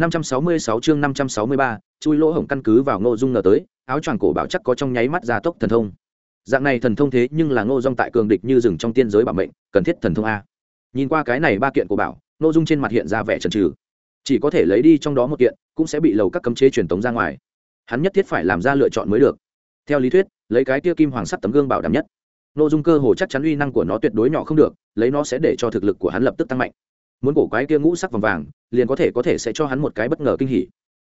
566 chương 563, chui lỗ hổng căn cứ vào Ngô Dung ngờ tới, áo choàng cổ bảo chắc có trong nháy mắt gia tốc thần thông. Dạng này thần thông thế nhưng là Ngô Dung tại cường địch như rừng trong tiên giới bảo mệnh, cần thiết thần thông a. Nhìn qua cái này ba kiện cổ bảo, Ngô Dung trên mặt hiện ra vẻ chần chừ. Chỉ có thể lấy đi trong đó một kiện, cũng sẽ bị lầu các cấm chế truyền tống ra ngoài. Hắn nhất thiết phải làm ra lựa chọn mới được. Theo lý thuyết, lấy cái kia kim hoàng sắt tấm gương bảo đảm nhất. Ngô Dung cơ hồ chắc chắn uy năng của nó tuyệt đối nhỏ không được, lấy nó sẽ để cho thực lực của hắn lập tức tăng mạnh muốn cổ quái kia ngũ sắc vòng vàng, liền có thể có thể sẽ cho hắn một cái bất ngờ kinh hỉ.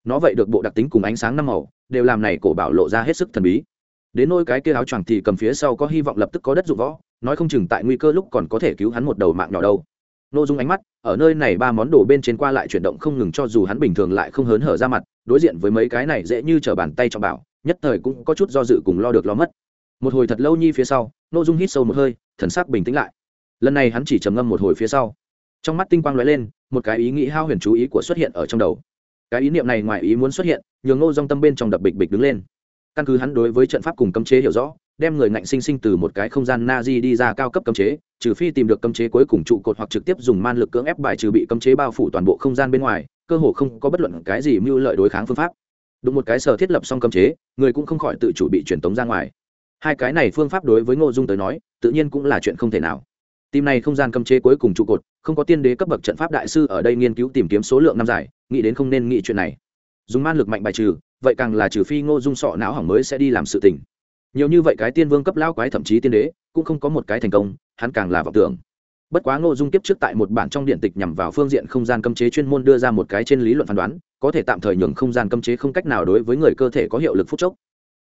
Nó vậy được bộ đặc tính cùng ánh sáng năm màu, đều làm này cổ bảo lộ ra hết sức thần bí. Đến nôi cái kia áo choàng thì cầm phía sau có hy vọng lập tức có đất dụng võ, nói không chừng tại nguy cơ lúc còn có thể cứu hắn một đầu mạng nhỏ đâu. Nô dung ánh mắt, ở nơi này ba món đồ bên trên qua lại chuyển động không ngừng cho dù hắn bình thường lại không hớn hở ra mặt, đối diện với mấy cái này dễ như t r ở bàn tay cho bảo, nhất thời cũng có chút do dự cùng lo được lo mất. Một hồi thật lâu nhi phía sau, nô dung hít sâu một hơi, thần sắc bình tĩnh lại. Lần này hắn chỉ trầm ngâm một hồi phía sau trong mắt tinh quang lóe lên, một cái ý nghĩ hao huyền chú ý của xuất hiện ở trong đầu. Cái ý niệm này ngoài ý muốn xuất hiện, nhường ngô dong tâm bên trong đập bịch bịch đứng lên. Căn cứ hắn đối với trận pháp cùng cấm chế hiểu rõ, đem người ngạnh sinh sinh từ một cái không gian na di đi ra cao cấp cấm chế, trừ phi tìm được cấm chế cuối cùng trụ cột hoặc trực tiếp dùng man lực cưỡng ép bài trừ bị cấm chế bao phủ toàn bộ không gian bên ngoài, cơ hồ không có bất luận cái gì mưu lợi đối kháng phương pháp. Đúng một cái sở thiết lập xong cấm chế, người cũng không khỏi tự chủ bị truyền tống ra ngoài. Hai cái này phương pháp đối với ngô dung tới nói, tự nhiên cũng là chuyện không thể nào. Tìm này không gian cấm chế cuối cùng trụ cột, không có tiên đế cấp bậc trận pháp đại sư ở đây nghiên cứu tìm kiếm số lượng năm giải, nghĩ đến không nên nghĩ chuyện này. Dùng man lực mạnh bài trừ, vậy càng là trừ phi Ngô Dung sọ não hỏng mới sẽ đi làm sự tình. Nhiều như vậy cái tiên vương cấp lão quái thậm chí tiên đế, cũng không có một cái thành công, hắn càng là vọng tưởng. Bất quá Ngô Dung tiếp trước tại một bản trong điện tịch nhằm vào phương diện không gian cấm chế chuyên môn đưa ra một cái trên lý luận phán đoán, có thể tạm thời nhường không gian cấm chế không cách nào đối với người cơ thể có hiệu lực phút chốc.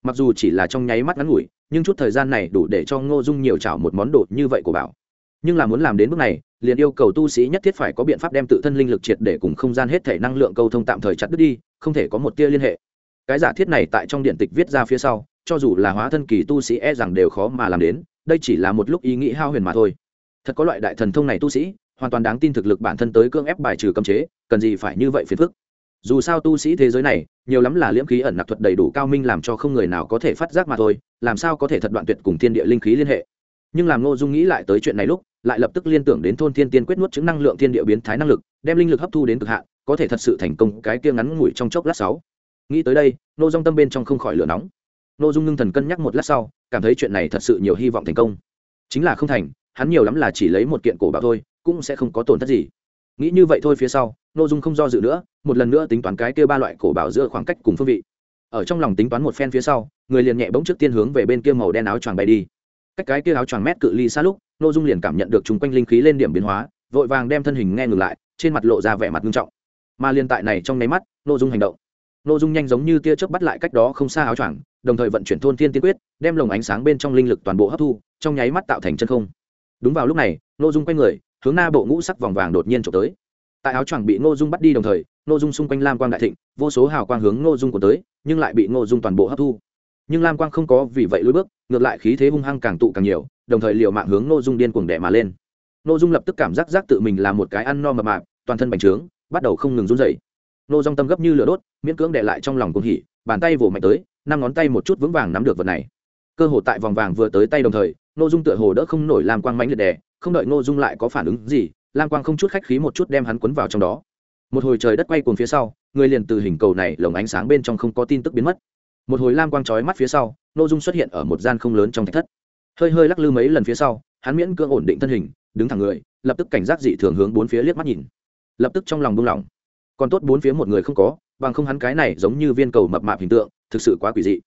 Mặc dù chỉ là trong nháy mắt ngắn ngủi, nhưng chút thời gian này đủ để cho Ngô Dung nhiều chảo một món đồ như vậy của bảo nhưng là muốn làm đến bước này, liền yêu cầu tu sĩ nhất thiết phải có biện pháp đem tự thân linh lực triệt để cùng không gian hết thể năng lượng câu thông tạm thời chặt đứt đi, không thể có một tia liên hệ. Cái giả thiết này tại trong điện tịch viết ra phía sau, cho dù là hóa thân kỳ tu sĩ e rằng đều khó mà làm đến, đây chỉ là một lúc ý nghĩ hao huyền mà thôi. Thật có loại đại thần thông này tu sĩ, hoàn toàn đáng tin thực lực bản thân tới cưỡng ép bài trừ cấm chế, cần gì phải như vậy phiền phức. Dù sao tu sĩ thế giới này, nhiều lắm là liễm khí ẩn nặc thuật đầy đủ cao minh làm cho không người nào có thể phát giác mà thôi, làm sao có thể thật đoạn tuyệt cùng thiên địa linh khí liên hệ. Nhưng làm ngô dung nghĩ lại tới chuyện này lúc lại lập tức liên tưởng đến thôn thiên tiên quyết nuốt chứng năng lượng thiên địa biến thái năng lực, đem linh lực hấp thu đến cực hạn, có thể thật sự thành công cái kia ngắn ngủi trong chốc lát sáu. Nghĩ tới đây, nô dung tâm bên trong không khỏi lửa nóng. Nô dung ngưng thần cân nhắc một lát sau, cảm thấy chuyện này thật sự nhiều hy vọng thành công. Chính là không thành, hắn nhiều lắm là chỉ lấy một kiện cổ bảo thôi, cũng sẽ không có tổn thất gì. Nghĩ như vậy thôi phía sau, nô dung không do dự nữa, một lần nữa tính toán cái kia ba loại cổ bảo giữa khoảng cách cùng phương vị. Ở trong lòng tính toán một phen phía sau, người liền nhẹ bỗng trước tiên hướng về bên kia màu đen áo choàng bay đi cách cái kia áo choàng mét cự ly xa lúc Nô dung liền cảm nhận được chung quanh linh khí lên điểm biến hóa, vội vàng đem thân hình nghe ngừng lại, trên mặt lộ ra vẻ mặt nghiêm trọng. Mà liên tại này trong nháy mắt Nô dung hành động. Nô dung nhanh giống như tia chớp bắt lại cách đó không xa áo choàng, đồng thời vận chuyển thôn thiên tiên quyết, đem lồng ánh sáng bên trong linh lực toàn bộ hấp thu, trong nháy mắt tạo thành chân không. Đúng vào lúc này Nô dung quay người, hướng na bộ ngũ sắc vòng vàng đột nhiên trộm tới. Tại áo choàng bị Nô dung bắt đi đồng thời Nô dung xung quanh lam quang đại thịnh, vô số hào quang hướng Nô dung của tới, nhưng lại bị Nô dung toàn bộ hấp thu. Nhưng lam quang không có vì vậy lùi bước ngược lại khí thế hung hăng càng tụ càng nhiều đồng thời liều mạng hướng Ngô Dung điên cuồng đè mà lên. Ngô Dung lập tức cảm giác giác tự mình là một cái ăn no mập mạp, toàn thân bành trướng, bắt đầu không ngừng run rẩy. Nô Dung tâm gấp như lửa đốt, miễn cưỡng đè lại trong lòng cuồng hỉ, bàn tay vồ mạnh tới, năm ngón tay một chút vững vàng nắm được vật này. Cơ hồ tại vòng vàng vừa tới tay đồng thời, Nô Dung tựa hồ đỡ không nổi làm quang mãnh liệt đè, không đợi Nô Dung lại có phản ứng gì, lam quang không chút khách khí một chút đem hắn cuốn vào trong đó. Một hồi trời đất quay cuồng phía sau, người liền từ hình cầu này lồng ánh sáng bên trong không có tin tức biến mất. Một hồi lam quang chói mắt phía sau, nội Dung xuất hiện ở một gian không lớn trong thạch thất. Hơi hơi lắc lư mấy lần phía sau, hắn miễn cưỡng ổn định thân hình, đứng thẳng người, lập tức cảnh giác dị thường hướng bốn phía liếc mắt nhìn. Lập tức trong lòng buông lỏng. Còn tốt bốn phía một người không có, bằng không hắn cái này giống như viên cầu mập mạp hình tượng, thực sự quá quỷ dị.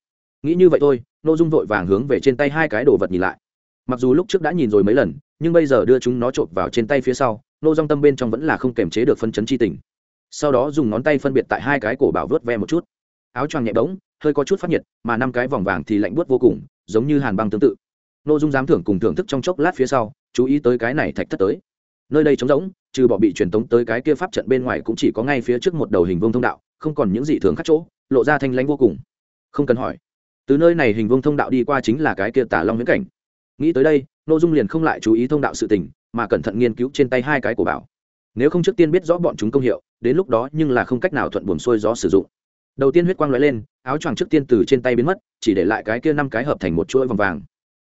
Nghĩ như vậy thôi nội dung vội vàng hướng về trên tay hai cái đồ vật nhìn lại. Mặc dù lúc trước đã nhìn rồi mấy lần, nhưng bây giờ đưa chúng nó trộn vào trên tay phía sau, nô dung tâm bên trong vẫn là không kềm chế được phân chấn chi tình. Sau đó dùng ngón tay phân biệt tại hai cái cổ bảo vớt ve một chút. Áo choàng nhẹ bỗng hơi có chút phát nhiệt, mà năm cái vòng vàng thì lạnh buốt vô cùng, giống như hàn băng tương tự. Nội dung giám thưởng cùng thưởng thức trong chốc lát phía sau, chú ý tới cái này thạch thất tới. Nơi đây trống rỗng, trừ bỏ bị truyền tống tới cái kia pháp trận bên ngoài cũng chỉ có ngay phía trước một đầu hình vông thông đạo, không còn những gì thường khắc chỗ, lộ ra thanh lãnh vô cùng. Không cần hỏi. Từ nơi này hình vông thông đạo đi qua chính là cái kia tả long viễn cảnh. Nghĩ tới đây nội dung liền không lại chú ý thông đạo sự tình, mà cẩn thận nghiên cứu trên tay hai cái của bảo. Nếu không trước tiên biết rõ bọn chúng công hiệu, đến lúc đó nhưng là không cách nào thuận buồn xuôi gió sử dụng đầu tiên huyết quang lóe lên, áo choàng trước tiên từ trên tay biến mất, chỉ để lại cái kia năm cái hợp thành một chuỗi vòng vàng.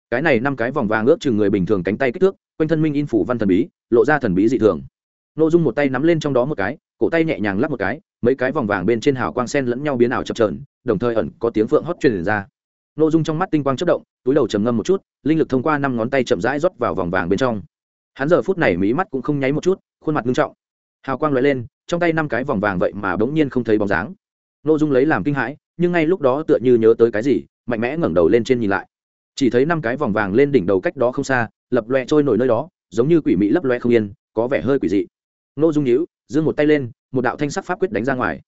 Cái này năm cái vòng vàng ước chừng người bình thường cánh tay kích thước, quanh thân minh in phủ văn thần bí, lộ ra thần bí dị thường. N ô dung một tay nắm lên trong đó một cái, cổ tay nhẹ nhàng lắp một cái, mấy cái vòng vàng bên trên hào quang sen lẫn nhau biến ảo chập trờn đồng thời ẩn có tiếng phượng hót truyền ra. N ô dung trong mắt tinh quang chất động, túi đầu trầm ngâm một chút, linh lực thông qua năm ngón tay chậm rãi rót vào vòng vàng bên trong. Hắn giờ phút này mí mắt cũng không nháy một chút, khuôn mặt nghiêm trọng. Hào quang lóe lên, trong tay năm cái vòng vàng vậy mà bỗng nhiên không thấy bóng dáng n ô dung lấy làm kinh hãi, nhưng ngay lúc đó tựa như nhớ tới cái gì, mạnh mẽ ngẩng đầu lên trên nhìn lại. Chỉ thấy năm cái vòng vàng lên đỉnh đầu cách đó không xa, lập loe trôi nổi nơi đó, giống như quỷ mỹ lấp loe không yên, có vẻ hơi quỷ dị. N ô dung nhíu, giương một tay lên, một đạo thanh sắc pháp quyết đánh ra ngoài.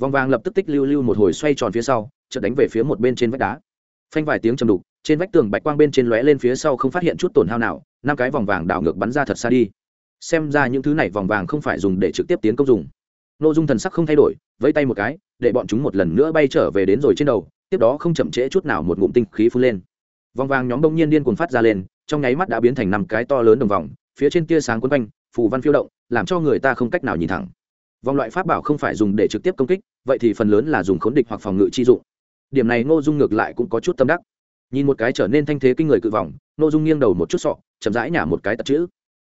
Vòng vàng lập tức tích lưu lưu một hồi xoay tròn phía sau, chợt đánh về phía một bên trên vách đá. Phanh vài tiếng chầm đục, trên vách tường bạch quang bên trên lóe lên phía sau không phát hiện chút tổn hao nào, năm cái vòng vàng đảo ngược bắn ra thật xa đi. Xem ra những thứ này vòng vàng không phải dùng để trực tiếp tiến công dùng. Nội dung thần sắc không thay đổi, vẫy tay một cái để bọn chúng một lần nữa bay trở về đến rồi trên đầu, tiếp đó không chậm trễ chút nào một ngụm tinh khí phun lên. Vòng vàng nhóm đông nhiên điên cuồng phát ra lên, trong nháy mắt đã biến thành năm cái to lớn đồng vòng, phía trên tia sáng quấn quanh, phù văn phiêu động, làm cho người ta không cách nào nhìn thẳng. Vòng loại pháp bảo không phải dùng để trực tiếp công kích, vậy thì phần lớn là dùng khốn địch hoặc phòng ngự chi dụng. Điểm này ngô dung ngược lại cũng có chút tâm đắc. Nhìn một cái trở nên thanh thế kinh người cự vòng, ngô dung nghiêng đầu một chút sọ, chậm rãi nhả một cái tật chữ.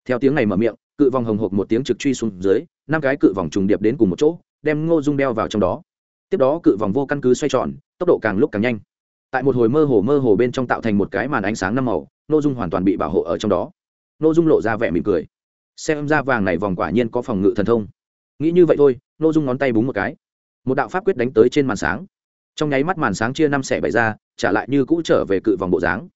Theo tiếng này mở miệng, cự vòng hồng hộc một tiếng trực truy xuống dưới, năm cái cự vòng trùng điệp đến cùng một chỗ, đem ngô dung đeo vào trong đó tiếp đó cự vòng vô căn cứ xoay tròn, tốc độ càng lúc càng nhanh. Tại một hồi mơ hồ mơ hồ bên trong tạo thành một cái màn ánh sáng năm màu ngô dung hoàn toàn bị bảo hộ ở trong đó. Ngô dung lộ ra vẻ mỉm cười. Xem ra vàng này vòng quả nhiên có phòng ngự thần thông. Nghĩ như vậy thôi ngô dung ngón tay búng một cái. Một đạo pháp quyết đánh tới trên màn sáng. Trong nháy mắt màn sáng chia năm xẻ bảy ra, trả lại như cũ trở về cự vòng bộ dáng.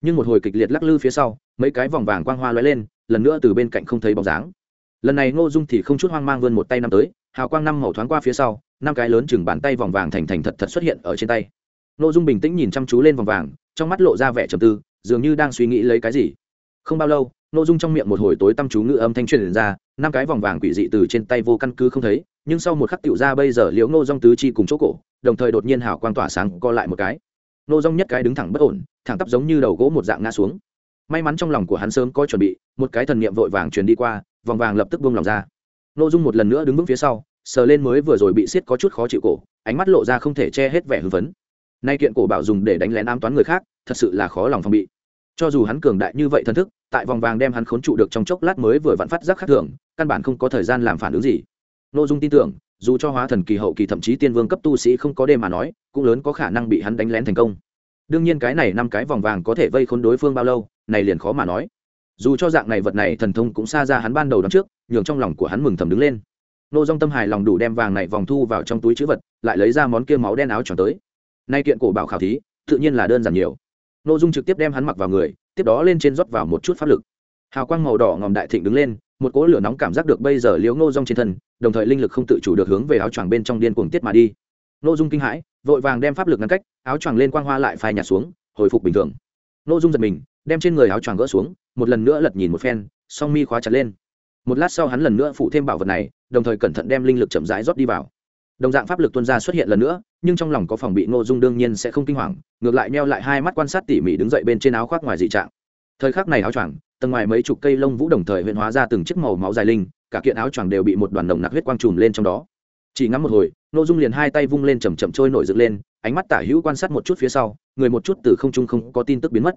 Nhưng một hồi kịch liệt lắc lư phía sau, mấy cái vòng vàng quang hoa lóe lên, lần nữa từ bên cạnh không thấy bóng dáng. Lần này ngô dung thì không chút hoang mang vươn một tay năm tới, hào quang năm màu thoáng qua phía sau năm cái lớn chừng bàn tay vòng vàng thành thành thật thật xuất hiện ở trên tay. Nội dung bình tĩnh nhìn chăm chú lên vòng vàng, trong mắt lộ ra vẻ trầm tư, dường như đang suy nghĩ lấy cái gì. Không bao lâu nội dung trong miệng một hồi tối tâm chú ngữ âm thanh truyền ra, năm cái vòng vàng quỷ dị từ trên tay vô căn cứ không thấy, nhưng sau một khắc tiểu ra bây giờ liễu ngô dong tứ chi cùng chỗ cổ, đồng thời đột nhiên hào quang tỏa sáng co lại một cái. Nô dong nhất cái đứng thẳng bất ổn, thẳng tắp giống như đầu gỗ một dạng ngã xuống. May mắn trong lòng của hắn sớm có chuẩn bị, một cái thần niệm vội vàng truyền đi qua, vòng vàng lập tức buông lòng ra. Nô dung một lần nữa đứng vững phía sau sờ lên mới vừa rồi bị siết có chút khó chịu cổ, ánh mắt lộ ra không thể che hết vẻ hưng phấn. Nay kiện cổ bảo dùng để đánh lén ám toán người khác, thật sự là khó lòng phòng bị. Cho dù hắn cường đại như vậy thân thức, tại vòng vàng đem hắn khốn trụ được trong chốc lát mới vừa vặn phát giác khác thường, căn bản không có thời gian làm phản ứng gì. N ô dung tin tưởng, dù cho hóa thần kỳ hậu kỳ thậm chí tiên vương cấp tu sĩ không có đêm mà nói, cũng lớn có khả năng bị hắn đánh lén thành công. Đương nhiên cái này năm cái vòng vàng có thể vây khốn đối phương bao lâu, này liền khó mà nói. Dù cho dạng này vật này thần thông cũng xa ra hắn ban đầu đón trước, nhường trong lòng của hắn mừng thầm đứng lên nô dong tâm hài lòng đủ đem vàng này vòng thu vào trong túi chữ vật, lại lấy ra món kia máu đen áo tròn tới. Nay kiện cổ bảo khảo thí, tự nhiên là đơn giản nhiều. Nô dung trực tiếp đem hắn mặc vào người, tiếp đó lên trên rót vào một chút pháp lực. Hào quang màu đỏ ngòm đại thịnh đứng lên, một cỗ lửa nóng cảm giác được bây giờ liếu nô dung trên thân, đồng thời linh lực không tự chủ được hướng về áo choàng bên trong điên cuồng tiết mà đi. Nô dung kinh hãi, vội vàng đem pháp lực ngăn cách, áo choàng lên quang hoa lại phai nhạt xuống, hồi phục bình thường. Nô dung giật mình, đem trên người áo choàng gỡ xuống, một lần nữa lật nhìn một phen, song mi khóa chặt lên. Một lát sau hắn lần nữa phụ thêm bảo vật này đồng thời cẩn thận đem linh lực chậm rãi rót đi vào. Đồng dạng pháp lực tuân ra xuất hiện lần nữa, nhưng trong lòng có phòng bị ngô dung đương nhiên sẽ không kinh hoàng, ngược lại neo lại hai mắt quan sát tỉ mỉ đứng dậy bên trên áo khoác ngoài dị trạng. Thời khắc này áo choàng, tầng ngoài mấy chục cây lông vũ đồng thời huyện hóa ra từng chiếc màu máu dài linh, cả kiện áo choàng đều bị một đoàn nồng nặc huyết quang trùm lên trong đó. Chỉ ngắm một hồi, ngô dung liền hai tay vung lên chầm chậm trôi nổi dựng lên, ánh mắt tả hữu quan sát một chút phía sau, người một chút từ không trung không có tin tức biến mất.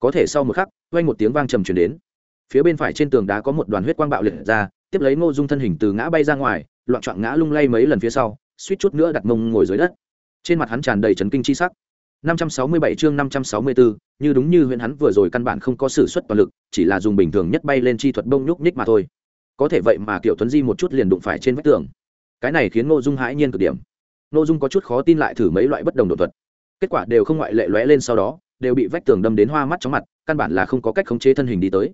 Có thể sau một khắc quanh một tiếng vang trầm truyền đến. Phía bên phải trên tường đá có một đoàn huyết quang bạo liệt ra tiếp lấy ngô dung thân hình từ ngã bay ra ngoài loạn trọn ngã lung lay mấy lần phía sau suýt chút nữa đặt mông ngồi dưới đất trên mặt hắn tràn đầy trấn kinh chi sắc 567 chương 564, như đúng như huyện hắn vừa rồi căn bản không có sử xuất toàn lực, chỉ là dùng bình thường nhất bay lên chi thuật bông nhúc nhích mà thôi. Có thể vậy mà Kiều Tuấn Di một chút liền đụng phải trên vách tường. Cái này khiến Ngô Dung hãi nhiên cực điểm. Ngô Dung có chút khó tin lại thử mấy loại bất đồng độ thuật. Kết quả đều không ngoại lệ lóe lên sau đó, đều bị vách tường đâm đến hoa mắt chóng mặt, căn bản là không có cách khống chế thân hình đi tới.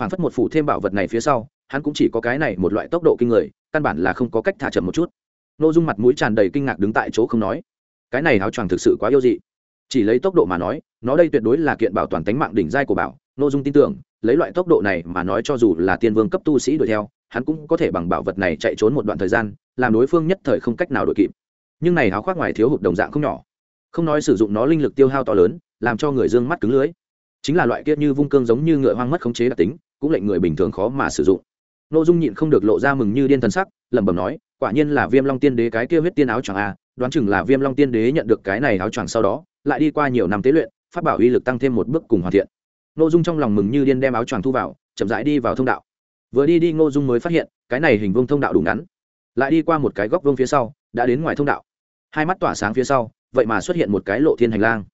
Phản phất một phủ thêm bảo vật này phía sau, hắn cũng chỉ có cái này một loại tốc độ kinh người, căn bản là không có cách thả chậm một chút. Ngô Dung mặt mũi tràn đầy kinh ngạc đứng tại chỗ không nói. Cái này áo choàng thực sự quá yêu dị. Chỉ lấy tốc độ mà nói nó đây tuyệt đối là kiện bảo toàn tính mạng đỉnh giai của bảo. Nội dung tin tưởng lấy loại tốc độ này mà nói cho dù là tiên vương cấp tu sĩ đuổi theo hắn cũng có thể bằng bảo vật này chạy trốn một đoạn thời gian làm đối phương nhất thời không cách nào đuổi kịp. Nhưng này áo khoác ngoài thiếu hụt đồng dạng không nhỏ. Không nói sử dụng nó linh lực tiêu hao to lớn làm cho người dương mắt cứng lưới. Chính là loại kia như vung cương giống như ngựa hoang mất khống chế đặc tính cũng lệnh người bình thường khó mà sử dụng. Nô dung nhịn không được lộ ra mừng như điên thần sắc, lẩm bẩm nói, quả nhiên là viêm long tiên đế cái kia huyết tiên áo choàng a đoán chừng là viêm long tiên đế nhận được cái này áo choàng sau đó, lại đi qua nhiều năm tế luyện phát bảo uy lực tăng thêm một bước cùng hoàn thiện. Nô dung trong lòng mừng như điên đem áo choàng thu vào, chậm rãi đi vào thông đạo. Vừa đi đi, ngô dung mới phát hiện, cái này hình vương thông đạo đủ ngắn. Lại đi qua một cái góc vương phía sau, đã đến ngoài thông đạo. Hai mắt tỏa sáng phía sau, vậy mà xuất hiện một cái lộ thiên hành lang.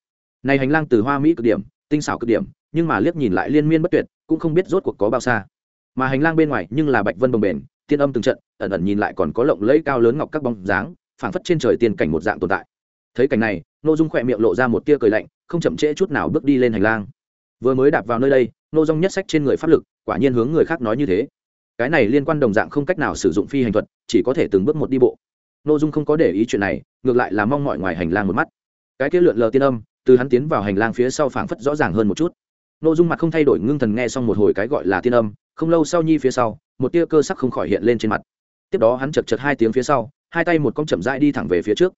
Này hành lang từ hoa mỹ cực điểm, tinh xảo cực điểm, nhưng mà liếc nhìn lại liên miên bất tuyệt, cũng không biết rốt cuộc có bao xa mà hành lang bên ngoài nhưng là bạch vân bồng bền tiên âm từng trận, ẩn ẩn nhìn lại còn có lộng lẫy cao lớn ngọc các bóng dáng, phảng phất trên trời tiên cảnh một dạng tồn tại. Thấy cảnh này nô dung khỏe miệng lộ ra một tia cười lạnh, không chậm trễ chút nào bước đi lên hành lang. Vừa mới đạp vào nơi đây nô dung nhất sách trên người pháp lực, quả nhiên hướng người khác nói như thế. Cái này liên quan đồng dạng không cách nào sử dụng phi hành thuật, chỉ có thể từng bước một đi bộ. Nô dung không có để ý chuyện này, ngược lại là mong mọi ngoài hành lang một mắt. Cái kia lượn lờ tiên âm, từ hắn tiến vào hành lang phía sau phảng phất rõ ràng hơn một chút. Nội dung mặt không thay đổi, ngưng thần nghe xong một hồi cái gọi là tiên âm, không lâu sau nhi phía sau, một tia cơ sắc không khỏi hiện lên trên mặt. Tiếp đó hắn chật chật hai tiếng phía sau, hai tay một con chậm rãi đi thẳng về phía trước.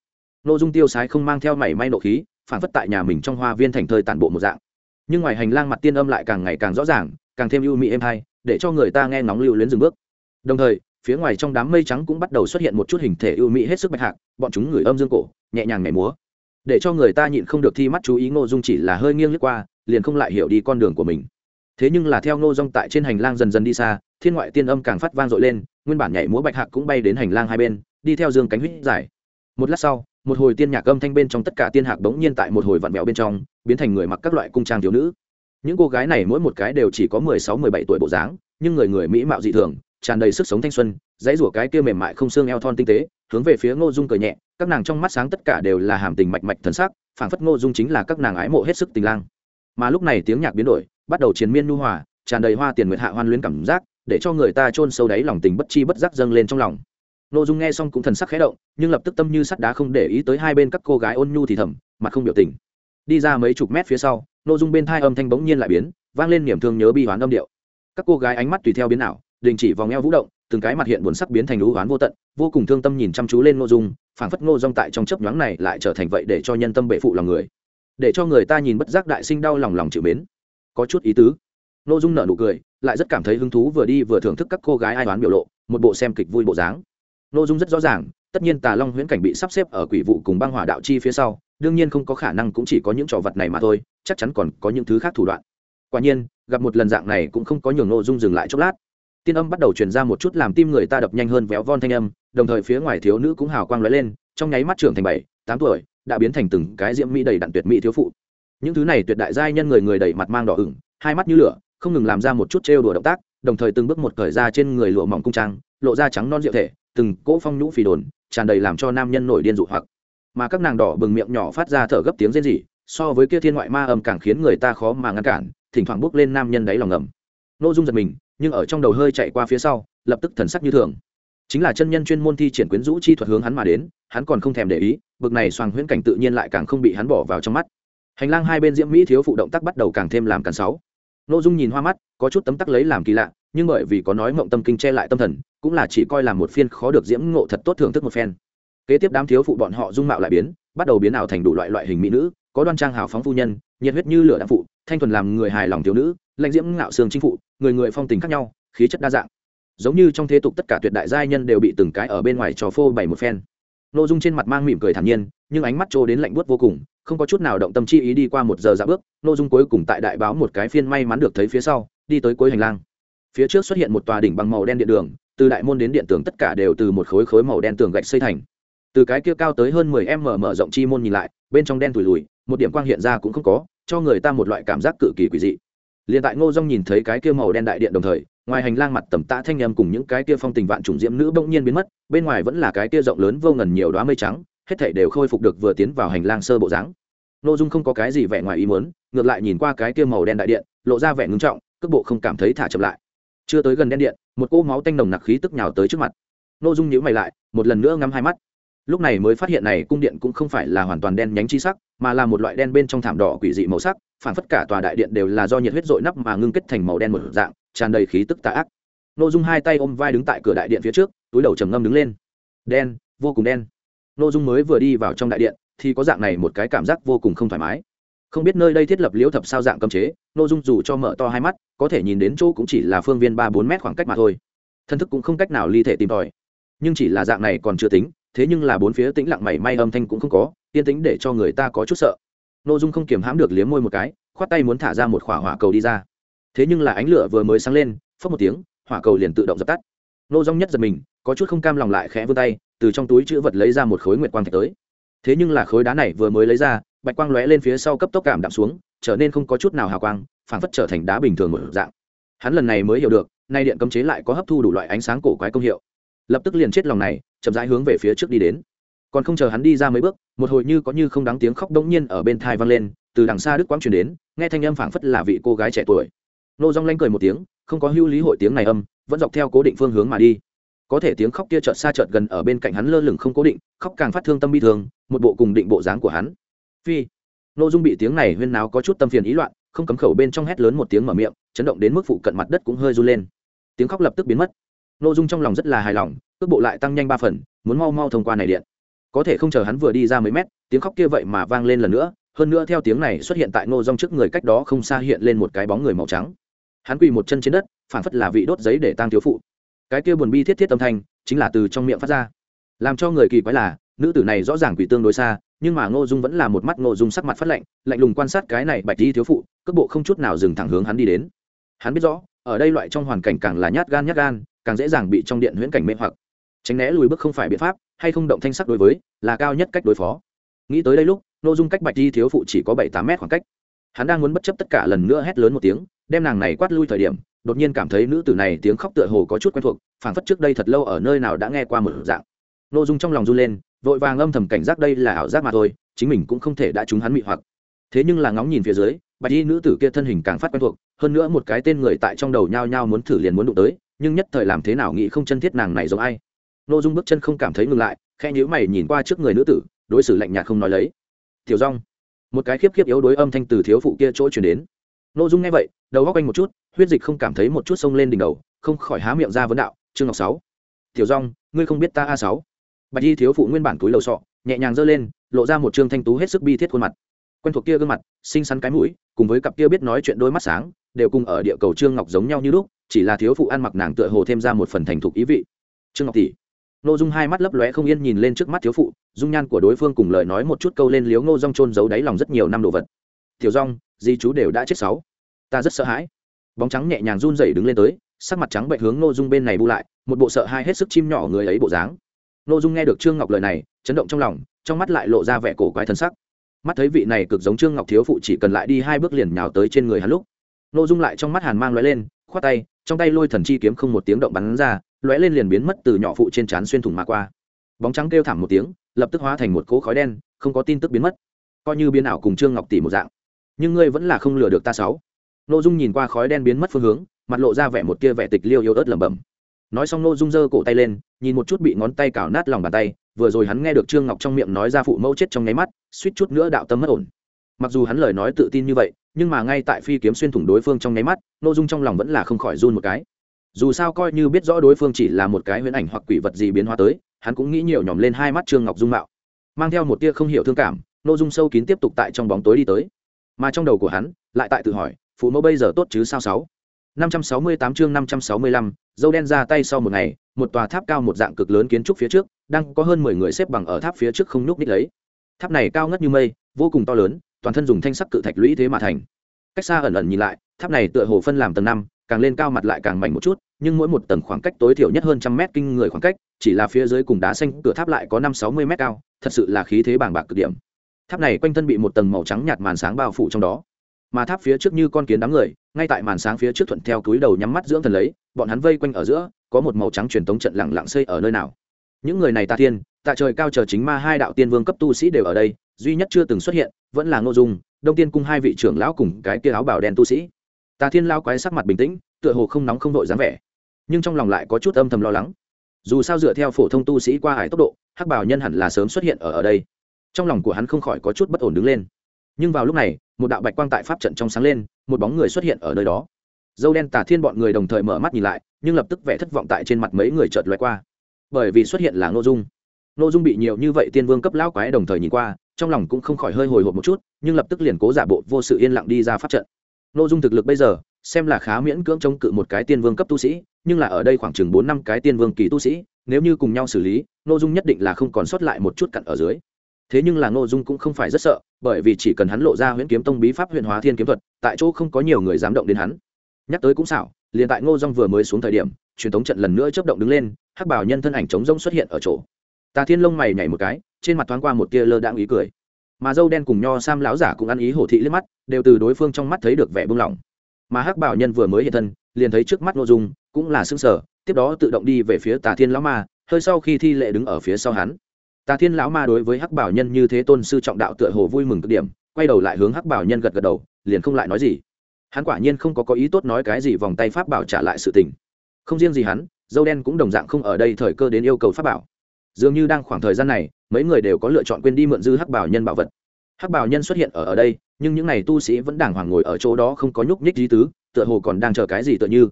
Nội dung tiêu sái không mang theo mảy may nộ khí phản phất tại nhà mình trong hoa viên thành thơi tản bộ một dạng. Nhưng ngoài hành lang mặt tiên âm lại càng ngày càng rõ ràng, càng thêm ưu mỹ êm hay, để cho người ta nghe nóng lưu luyến dừng bước. Đồng thời, phía ngoài trong đám mây trắng cũng bắt đầu xuất hiện một chút hình thể ưu mỹ hết sức bạch hạc, bọn chúng người âm dương cổ, nhẹ nhàng nhảy múa. Để cho người ta nhịn không được thi mắt chú ý, ngô dung chỉ là hơi nghiêng lướt qua liền không lại hiểu đi con đường của mình. Thế nhưng là theo ngô dung tại trên hành lang dần dần đi xa, thiên ngoại tiên âm càng phát vang dội lên, nguyên bản nhảy múa bạch hạc cũng bay đến hành lang hai bên, đi theo dương cánh huyết giải. một lát sau, một hồi tiên nhạc âm thanh bên trong tất cả tiên hạc bỗng nhiên tại một hồi vặn vẹo bên trong, biến thành người mặc các loại cung trang thiếu nữ. Những cô gái này mỗi một cái đều chỉ có mười sáu, mười bảy tuổi bộ dáng, nhưng người người mỹ mạo dị thường, tràn đầy sức sống thanh xuân, dãy rủa cái kia mềm mại không xương eo thon tinh tế, hướng về phía ngô dung cười nhẹ, các nàng trong mắt sáng tất cả đều là hàm tình mạch mạch thần sắc, phảng phất ngô dung chính là các nàng ái mộ hết sức tình lang mà lúc này tiếng nhạc biến đổi, bắt đầu chiến miên nu hòa, tràn đầy hoa tiền nguyệt hạ hoan luyến cảm giác, để cho người ta chôn sâu đáy lòng tình bất chi bất giác dâng lên trong lòng. Nội dung nghe xong cũng thần sắc khẽ động, nhưng lập tức tâm như sắt đá không để ý tới hai bên các cô gái ôn nhu thì thầm, mặt không biểu tình. Đi ra mấy chục mét phía sau nội dung bên thai âm thanh bỗng nhiên lại biến, vang lên niềm thương nhớ bi hoán âm điệu. Các cô gái ánh mắt tùy theo biến ảo, đình chỉ vòng eo vũ động, từng cái mặt hiện buồn sắc biến thành lũ hoán vô tận, vô cùng thương tâm nhìn chăm chú lên nội dung, phảng phất ngô dung tại trong chớp nhoáng này lại trở thành vậy để cho nhân tâm bệ phụ lòng người để cho người ta nhìn bất giác đại sinh đau lòng lòng chịu mến. Có chút ý tứ. Ngô dung nở nụ cười, lại rất cảm thấy hứng thú vừa đi vừa thưởng thức các cô gái ai đoán biểu lộ, một bộ xem kịch vui bộ dáng. Ngô dung rất rõ ràng, tất nhiên tà long huyễn cảnh bị sắp xếp ở quỷ vụ cùng băng hỏa đạo chi phía sau, đương nhiên không có khả năng cũng chỉ có những trò vật này mà thôi, chắc chắn còn có những thứ khác thủ đoạn. Quả nhiên, gặp một lần dạng này cũng không có nhường nội dung dừng lại chốc lát. Tiên âm bắt đầu truyền ra một chút làm tim người ta đập nhanh hơn véo von thanh âm, đồng thời phía ngoài thiếu nữ cũng hào quang lóe lên, trong nháy mắt trưởng thành bảy, tám tuổi đã biến thành từng cái diễm mỹ đầy đặn tuyệt mỹ thiếu phụ. Những thứ này tuyệt đại giai nhân người người đầy mặt mang đỏ ửng, hai mắt như lửa, không ngừng làm ra một chút trêu đùa động tác, đồng thời từng bước một cởi ra trên người lụa mỏng cung trang, lộ ra trắng non diệu thể, từng cỗ phong nhũ phì đồn, tràn đầy làm cho nam nhân nổi điên dụ hoặc. Mà các nàng đỏ bừng miệng nhỏ phát ra thở gấp tiếng rên rỉ, so với kia thiên ngoại ma âm càng khiến người ta khó mà ngăn cản, thỉnh thoảng bước lên nam nhân đáy lòng ngầm. Nội dung giật mình, nhưng ở trong đầu hơi chạy qua phía sau, lập tức thần sắc như thường chính là chân nhân chuyên môn thi triển quyến rũ chi thuật hướng hắn mà đến, hắn còn không thèm để ý, bực này xoàng huyễn cảnh tự nhiên lại càng không bị hắn bỏ vào trong mắt. Hành lang hai bên diễm mỹ thiếu phụ động tác bắt đầu càng thêm làm càn sáu. N ô dung nhìn hoa mắt, có chút tấm tắc lấy làm kỳ lạ, nhưng bởi vì có nói mộng tâm kinh che lại tâm thần, cũng là chỉ coi là một phiên khó được diễm ngộ thật tốt thưởng thức một phen. Kế tiếp đám thiếu phụ bọn họ dung mạo lại biến, bắt đầu biến ảo thành đủ loại loại hình mỹ nữ, có đoan trang hào phóng phu nhân, nhiệt huyết như lửa đạn phụ, thanh thuần làm người hài lòng thiếu nữ, lãnh diễm ngạo sương chính phụ, người người phong tình khác nhau, khí chất đa dạng giống như trong thế tục tất cả tuyệt đại giai nhân đều bị từng cái ở bên ngoài trò phô bày một phen. Nội dung trên mặt mang mỉm cười thản nhiên, nhưng ánh mắt trô đến lạnh buốt vô cùng, không có chút nào động tâm chi ý đi qua một giờ dạ bước nội dung cuối cùng tại đại báo một cái phiên may mắn được thấy phía sau, đi tới cuối hành lang. Phía trước xuất hiện một tòa đỉnh bằng màu đen điện đường, từ đại môn đến điện tường tất cả đều từ một khối khối màu đen tường gạch xây thành. Từ cái kia cao tới hơn mười m mở rộng chi môn nhìn lại, bên trong đen tủi lùi một điểm quang hiện ra cũng không có, cho người ta một loại cảm giác cực kỳ quỷ dị. Liền tại ngô dung nhìn thấy cái kia màu đen đại điện đồng thời ngoài hành lang mặt tầm tạ thanh em cùng những cái kia phong tình vạn trùng diễm nữ bỗng nhiên biến mất, bên ngoài vẫn là cái kia rộng lớn vô ngần nhiều đoá mây trắng, hết thảy đều khôi phục được vừa tiến vào hành lang sơ bộ dáng. Nội dung không có cái gì vẻ ngoài ý muốn, ngược lại nhìn qua cái kia màu đen đại điện, lộ ra vẻ ngưng trọng, cước bộ không cảm thấy thả chậm lại. Chưa tới gần đen điện, một cô máu tanh nồng nặc khí tức nhào tới trước mặt. Nội dung nhíu mày lại, một lần nữa ngắm hai mắt. Lúc này mới phát hiện này cung điện cũng không phải là hoàn toàn đen nhánh chi sắc, mà là một loại đen bên trong thảm đỏ quỷ dị màu sắc phản phất cả tòa đại điện đều là do nhiệt huyết dội nắp mà ngưng kết thành màu đen một dạng, tràn đầy khí tức tà ác. N ô dung hai tay ôm vai đứng tại cửa đại điện phía trước, túi đầu trầm ngâm đứng lên. Đen, vô cùng đen. N ô dung mới vừa đi vào trong đại điện, thì có dạng này một cái cảm giác vô cùng không thoải mái. Không biết nơi đây thiết lập liễu thập sao dạng cấm chế n ô dung dù cho mở to hai mắt, có thể nhìn đến chỗ cũng chỉ là phương viên ba bốn mét khoảng cách mà thôi. Thân thức cũng không cách nào ly thể tìm tòi. Nhưng chỉ là dạng này còn chưa tính, thế nhưng là bốn phía tĩnh lặng mảy may âm thanh cũng không có, yên tính để cho người ta có chút sợ n ô dung không kiềm hãm được liếm môi một cái, khoát tay muốn thả ra một khỏa hỏa cầu đi ra. Thế nhưng là ánh lửa vừa mới sáng lên phớt một tiếng, hỏa cầu liền tự động dập tắt. Nô dung nhất giật mình, có chút không cam lòng lại khẽ vươn tay, từ trong túi chữ vật lấy ra một khối nguyệt quang thạch tới. Thế nhưng là khối đá này vừa mới lấy ra, bạch quang lóe lên phía sau cấp tốc cảm đạm xuống, trở nên không có chút nào hào quang, phảng phất trở thành đá bình thường một dạng. Hắn lần này mới hiểu được, nay điện cấm chế lại có hấp thu đủ loại ánh sáng cổ quái công hiệu. Lập tức liền chết lòng này, chậm rãi hướng về phía trước đi đến. Còn không chờ hắn đi ra mấy bước một hồi như có như không đáng tiếng khóc đống nhiên ở bên thai vang lên, từ đằng xa đức quang truyền đến, nghe thanh âm phảng phất là vị cô gái trẻ tuổi. Nô dong lanh cười một tiếng, không có hưu lý hội tiếng này âm, vẫn dọc theo cố định phương hướng mà đi. Có thể tiếng khóc kia chợt xa chợt gần ở bên cạnh hắn lơ lửng không cố định, khóc càng phát thương tâm bi thương, một bộ cùng định bộ dáng của hắn. Phi. Nô dung bị tiếng này huyên náo có chút tâm phiền ý loạn, không cấm khẩu bên trong hét lớn một tiếng mở miệng, chấn động đến mức phụ cận mặt đất cũng hơi run lên. Tiếng khóc lập tức biến mất. Nô dung trong lòng rất là hài lòng, cước bộ lại tăng nhanh ba phần, muốn mau mau thông qua này điện có thể không chờ hắn vừa đi ra mấy mét, tiếng khóc kia vậy mà vang lên lần nữa, hơn nữa theo tiếng này xuất hiện tại Ngô dung trước người cách đó không xa hiện lên một cái bóng người màu trắng. Hắn quỳ một chân trên đất phản phất là vị đốt giấy để tang thiếu phụ. Cái kia buồn bi thiết thiết âm thanh, chính là từ trong miệng phát ra. Làm cho người kỳ quái là, nữ tử này rõ ràng quỳ tương đối xa, nhưng mà ngô dung vẫn là một mắt ngô dung sắc mặt phát lạnh lạnh lùng quan sát cái này bạch đi thiếu phụ, cước bộ không chút nào dừng thẳng hướng hắn đi đến. Hắn biết rõ, ở đây loại trong hoàn cảnh càng là nhát gan nhát gan, càng dễ dàng bị trong điện huyễn cảnh mê hoặc. Tránh né lùi bước không phải biện pháp hay không động thanh sắc đối với, là cao nhất cách đối phó. Nghĩ tới đây lúc nội dung cách bạch di thiếu phụ chỉ có bảy tám mét khoảng cách. Hắn đang muốn bất chấp tất cả lần nữa hét lớn một tiếng, đem nàng này quát lui thời điểm, đột nhiên cảm thấy nữ tử này tiếng khóc tựa hồ có chút quen thuộc, phảng phất trước đây thật lâu ở nơi nào đã nghe qua một dạng. Nội dung trong lòng run lên, vội vàng âm thầm cảnh giác đây là ảo giác mà thôi, chính mình cũng không thể đã trúng hắn mị hoặc. Thế nhưng là ngóng nhìn phía dưới, bạch y nữ tử kia thân hình càng phát quen thuộc, hơn nữa một cái tên người tại trong đầu nhao nhao muốn thử liền muốn đụng tới, nhưng nhất thời làm thế nào nghĩ không chân thiết nàng này giống ai n ô dung bước chân không cảm thấy ngừng lại khe nhữ mày nhìn qua trước người nữ tử, đối xử lạnh nhạt không nói lấy. Tiểu rong một cái khiếp khiếp yếu đối âm thanh từ thiếu phụ kia chỗ chuyển đến. N ô dung nghe vậy, đầu góc quanh một chút, huyết dịch không cảm thấy một chút sông lên đỉnh đầu, không khỏi há miệng ra vấn đạo, trương ngọc sáu. Tiểu rong ngươi không biết ta a sáu. Bạch y thiếu phụ nguyên bản túi lầu sọ, nhẹ nhàng giơ lên, lộ ra một trương thanh tú hết sức bi thiết khuôn mặt. Quen thuộc kia gương mặt, xinh xắn cái mũi, cùng với cặp kia biết nói chuyện đôi mắt sáng, đều cùng ở địa cầu trương ngọc giống nhau như lúc, chỉ là thiếu phụ ăn mặc nàng tựa hồ thêm ra một phần thành thục ý vị. Trương ngọc tỷ Ngô dung hai mắt lấp lóe không yên nhìn lên trước mắt thiếu phụ dung nhan của đối phương cùng lời nói một chút câu lên liếu ngô dung trôn giấu đáy lòng rất nhiều năm đồ vật. Tiểu dung, di chú đều đã chết sáu. Ta rất sợ hãi. Bóng trắng nhẹ nhàng run rẩy đứng lên tới sắc mặt trắng bệnh hướng Ngô dung bên này bu lại một bộ sợ hai hết sức chim nhỏ người ấy bộ dáng. Ngô dung nghe được trương ngọc lời này chấn động trong lòng trong mắt lại lộ ra vẻ cổ quái thần sắc. Mắt thấy vị này cực giống trương ngọc thiếu phụ chỉ cần lại đi hai bước liền nhào tới trên người hắn lúc Ngô dung lại trong mắt hàn mang lóe lên khoát tay trong tay lôi thần chi kiếm không một tiếng động bắn ra lóe lên liền biến mất từ nhỏ phụ trên trán xuyên thủng mà qua. Bóng trắng kêu thảm một tiếng, lập tức hóa thành một cỗ khói đen, không có tin tức biến mất. Coi như biến ảo cùng trương ngọc tỷ một dạng, nhưng ngươi vẫn là không lừa được ta sáu. Nội dung nhìn qua khói đen biến mất phương hướng, mặt lộ ra vẻ một kia vẻ tịch liêu yêu ớt lẩm bẩm. Nói xong nội dung giơ cổ tay lên, nhìn một chút bị ngón tay cào nát lòng bàn tay, vừa rồi hắn nghe được trương ngọc trong miệng nói ra phụ mẫu chết trong nháy mắt, suýt chút nữa đạo tâm mất ổn. Mặc dù hắn lời nói tự tin như vậy, nhưng mà ngay tại phi kiếm xuyên thủng đối phương trong nháy mắt nội dung trong lòng vẫn là không khỏi run một cái dù sao coi như biết rõ đối phương chỉ là một cái huyễn ảnh hoặc quỷ vật gì biến hóa tới, hắn cũng nghĩ nhiều nhòm lên hai mắt trương ngọc dung mạo. Mang theo một tia không hiểu thương cảm nội dung sâu kín tiếp tục tại trong bóng tối đi tới. Mà trong đầu của hắn, lại tại tự hỏi, phụ mẫu bây giờ tốt chứ sao sáu? năm trăm sáu mươi tám chương năm trăm sáu mươi lăm, dâu đen ra tay sau một ngày, một tòa tháp cao một dạng cực lớn kiến trúc phía trước, đang có hơn mười người xếp bằng ở tháp phía trước không nhúc ních lấy. Tháp này cao ngất như mây, vô cùng to lớn, toàn thân dùng thanh sắc cự thạch lũy thế mà thành. Cách xa ẩn ẩn nhìn lại tháp này tựa hồ phân làm tầng năm, càng lên cao mặt lại càng mảnh một chút, nhưng mỗi một tầng khoảng cách tối thiểu nhất hơn trăm mét kinh người khoảng cách, chỉ là phía dưới cùng đá xanh cửa tháp lại có năm sáu mươi mét cao, thật sự là khí thế bàng bạc cực điểm. Tháp này quanh thân bị một tầng màu trắng nhạt màn sáng bao phủ trong đó. Mà tháp phía trước như con kiến đám người, ngay tại màn sáng phía trước thuận theo túi đầu nhắm mắt dưỡng thần lấy, bọn hắn vây quanh ở giữa, có một màu trắng truyền tống trận lặng lặng xây ở nơi nào. Những người này ta thiên, Tạ trời cao chờ chính ma hai đạo tiên vương cấp tu sĩ đều ở đây, duy nhất chưa từng xuất hiện, vẫn là ngô dung, đông tiên cung hai vị trưởng lão cùng cái kia áo bảo đen tu sĩ tà thiên lao quái sắc mặt bình tĩnh, tựa hồ không nóng không đội dáng vẻ, nhưng trong lòng lại có chút âm thầm lo lắng. Dù sao dựa theo phổ thông tu sĩ qua hải tốc độ, hắc bảo nhân hẳn là sớm xuất hiện ở ở đây. Trong lòng của hắn không khỏi có chút bất ổn đứng lên. Nhưng vào lúc này, một đạo bạch quang tại pháp trận trong sáng lên, một bóng người xuất hiện ở nơi đó. Dâu đen tà thiên bọn người đồng thời mở mắt nhìn lại, nhưng lập tức vẻ thất vọng tại trên mặt mấy người chợt loại qua. Bởi vì xuất hiện là ngô dung. Ngô dung bị nhiều như vậy tiên vương cấp lão quái đồng thời nhìn qua, trong lòng cũng không khỏi hơi hồi hộp một chút, nhưng lập tức liền cố giả bộ vô sự yên lặng đi ra pháp trận nội dung thực lực bây giờ, xem là khá miễn cưỡng chống cự một cái tiên vương cấp tu sĩ, nhưng là ở đây khoảng chừng bốn năm cái tiên vương kỳ tu sĩ, nếu như cùng nhau xử lý, nội dung nhất định là không còn sót lại một chút cặn ở dưới. Thế nhưng là nội dung cũng không phải rất sợ, bởi vì chỉ cần hắn lộ ra huyễn kiếm tông bí pháp huyện hóa thiên kiếm thuật, tại chỗ không có nhiều người dám động đến hắn. Nhắc tới cũng xảo, liền tại ngô dung vừa mới xuống thời điểm, truyền thống trận lần nữa chấp động đứng lên, hắc bảo nhân thân ảnh chống rông xuất hiện ở chỗ. Tà thiên lông mày nhảy một cái, trên mặt thoáng qua một tia lơ đãng ý cười mà dâu đen cùng nho sam lão giả cũng ăn ý hổ thị liếc mắt, đều từ đối phương trong mắt thấy được vẻ buông lỏng mà hắc bảo nhân vừa mới hiện thân, liền thấy trước mắt nội dung, cũng là xương sở tiếp đó tự động đi về phía tà thiên lão ma, hơi sau khi thi lệ đứng ở phía sau hắn. Tà thiên lão ma đối với hắc bảo nhân như thế tôn sư trọng đạo tựa hồ vui mừng cực điểm, quay đầu lại hướng hắc bảo nhân gật gật đầu, liền không lại nói gì. Hắn quả nhiên không có có ý tốt nói cái gì vòng tay pháp bảo trả lại sự tình. Không riêng gì hắn, dâu đen cũng đồng dạng không ở đây thời cơ đến yêu cầu pháp bảo dường như đang khoảng thời gian này, mấy người đều có lựa chọn quên đi mượn dư hắc bảo nhân bảo vật. Hắc bảo nhân xuất hiện ở ở đây, nhưng những n à y tu sĩ vẫn đàng hoàng ngồi ở chỗ đó không có nhúc nhích gì tứ, tựa hồ còn đang chờ cái gì tựa như.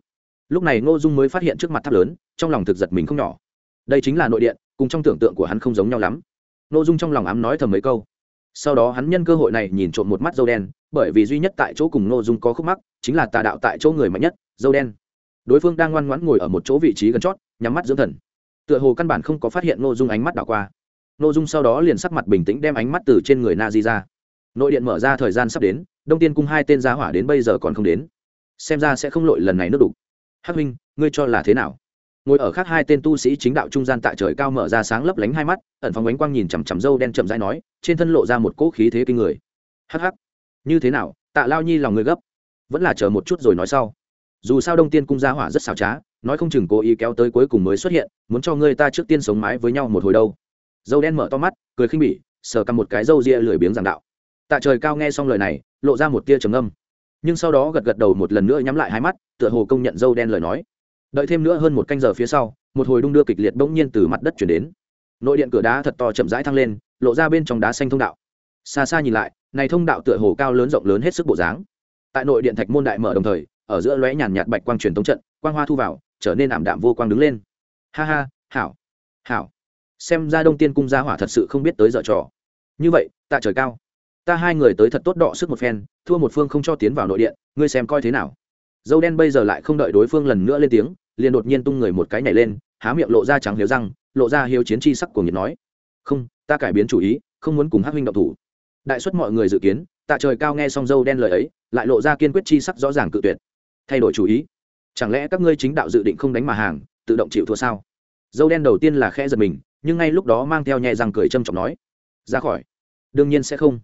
Lúc này ngô dung mới phát hiện trước mặt tháp lớn, trong lòng thực giật mình không nhỏ. Đây chính là nội điện, cùng trong tưởng tượng của hắn không giống nhau lắm. Ngô dung trong lòng ám nói thầm mấy câu. Sau đó hắn nhân cơ hội này nhìn trộm một mắt dâu đen, bởi vì duy nhất tại chỗ cùng ngô dung có khúc mắc, chính là tà đạo tại chỗ người mạnh nhất, dâu đen. Đối phương đang ngoan ngoãn ngồi ở một chỗ vị trí gần chót, nhắm mắt dưỡng thần tựa hồ căn bản không có phát hiện ngô dung ánh mắt đảo qua. Ngô dung sau đó liền sắc mặt bình tĩnh đem ánh mắt từ trên người na di ra. Nội điện mở ra, thời gian sắp đến, đông tiên cung hai tên gia hỏa đến bây giờ còn không đến. Xem ra sẽ không lội lần này nước đục. Hắc minh ngươi cho là thế nào? Ngồi ở khác hai tên tu sĩ chính đạo trung gian tại trời cao mở ra sáng lấp lánh hai mắt, ẩn phóng ánh quang nhìn chằm chằm râu đen chậm rãi nói, trên thân lộ ra một cỗ khí thế kinh người. Hắc hắc. Như thế nào? Tạ lao nhi lòng người gấp. Vẫn là chờ một chút rồi nói sau dù sao đông tiên cung gia hỏa rất xảo trá, nói không chừng cố ý kéo tới cuối cùng mới xuất hiện, muốn cho ngươi ta trước tiên sống mái với nhau một hồi đâu. Dâu đen mở to mắt, cười khinh bỉ, sờ cầm một cái râu ria lười biếng giảng đạo. Tạ trời cao nghe xong lời này, lộ ra một tia trầm âm nhưng sau đó gật gật đầu một lần nữa nhắm lại hai mắt, tựa hồ công nhận dâu đen lời nói. Đợi thêm nữa hơn một canh giờ phía sau, một hồi đung đưa kịch liệt bỗng nhiên từ mặt đất chuyển đến. Nội điện cửa đá thật to chậm rãi thăng lên, lộ ra bên trong đá xanh thông đạo. Xa xa nhìn lại, này thông đạo tựa hồ cao lớn rộng lớn hết sức bộ dáng. Tại nội điện thạch môn đại mở đồng thời ở giữa lóe nhàn nhạt bạch quang truyền tống trận, quang hoa thu vào, trở nên ảm đạm vô quang đứng lên. Ha ha, hảo hảo. Xem ra đông tiên cung gia hỏa thật sự không biết tới dở trò. Như vậy, tạ trời cao. Ta hai người tới thật tốt đọ sức một phen, thua một phương không cho tiến vào nội điện, ngươi xem coi thế nào. Dâu đen bây giờ lại không đợi đối phương lần nữa lên tiếng, liền đột nhiên tung người một cái nhảy lên, há miệng lộ ra trắng liều răng, lộ ra hiếu chiến chi sắc của nhiệt nói. Không, ta cải biến chủ ý, không muốn cùng hắc huynh động thủ. Đại suất mọi người dự kiến, tạ trời cao nghe xong dâu đen lời ấy, lại lộ ra kiên quyết chi sắc rõ ràng cự tuyệt thay đổi chủ ý. Chẳng lẽ các ngươi chính đạo dự định không đánh mà hàng, tự động chịu thua sao? Dâu đen đầu tiên là khẽ giật mình, nhưng ngay lúc đó mang theo nhẹ răng cười trâm trọng nói, ra khỏi. Đương nhiên sẽ không.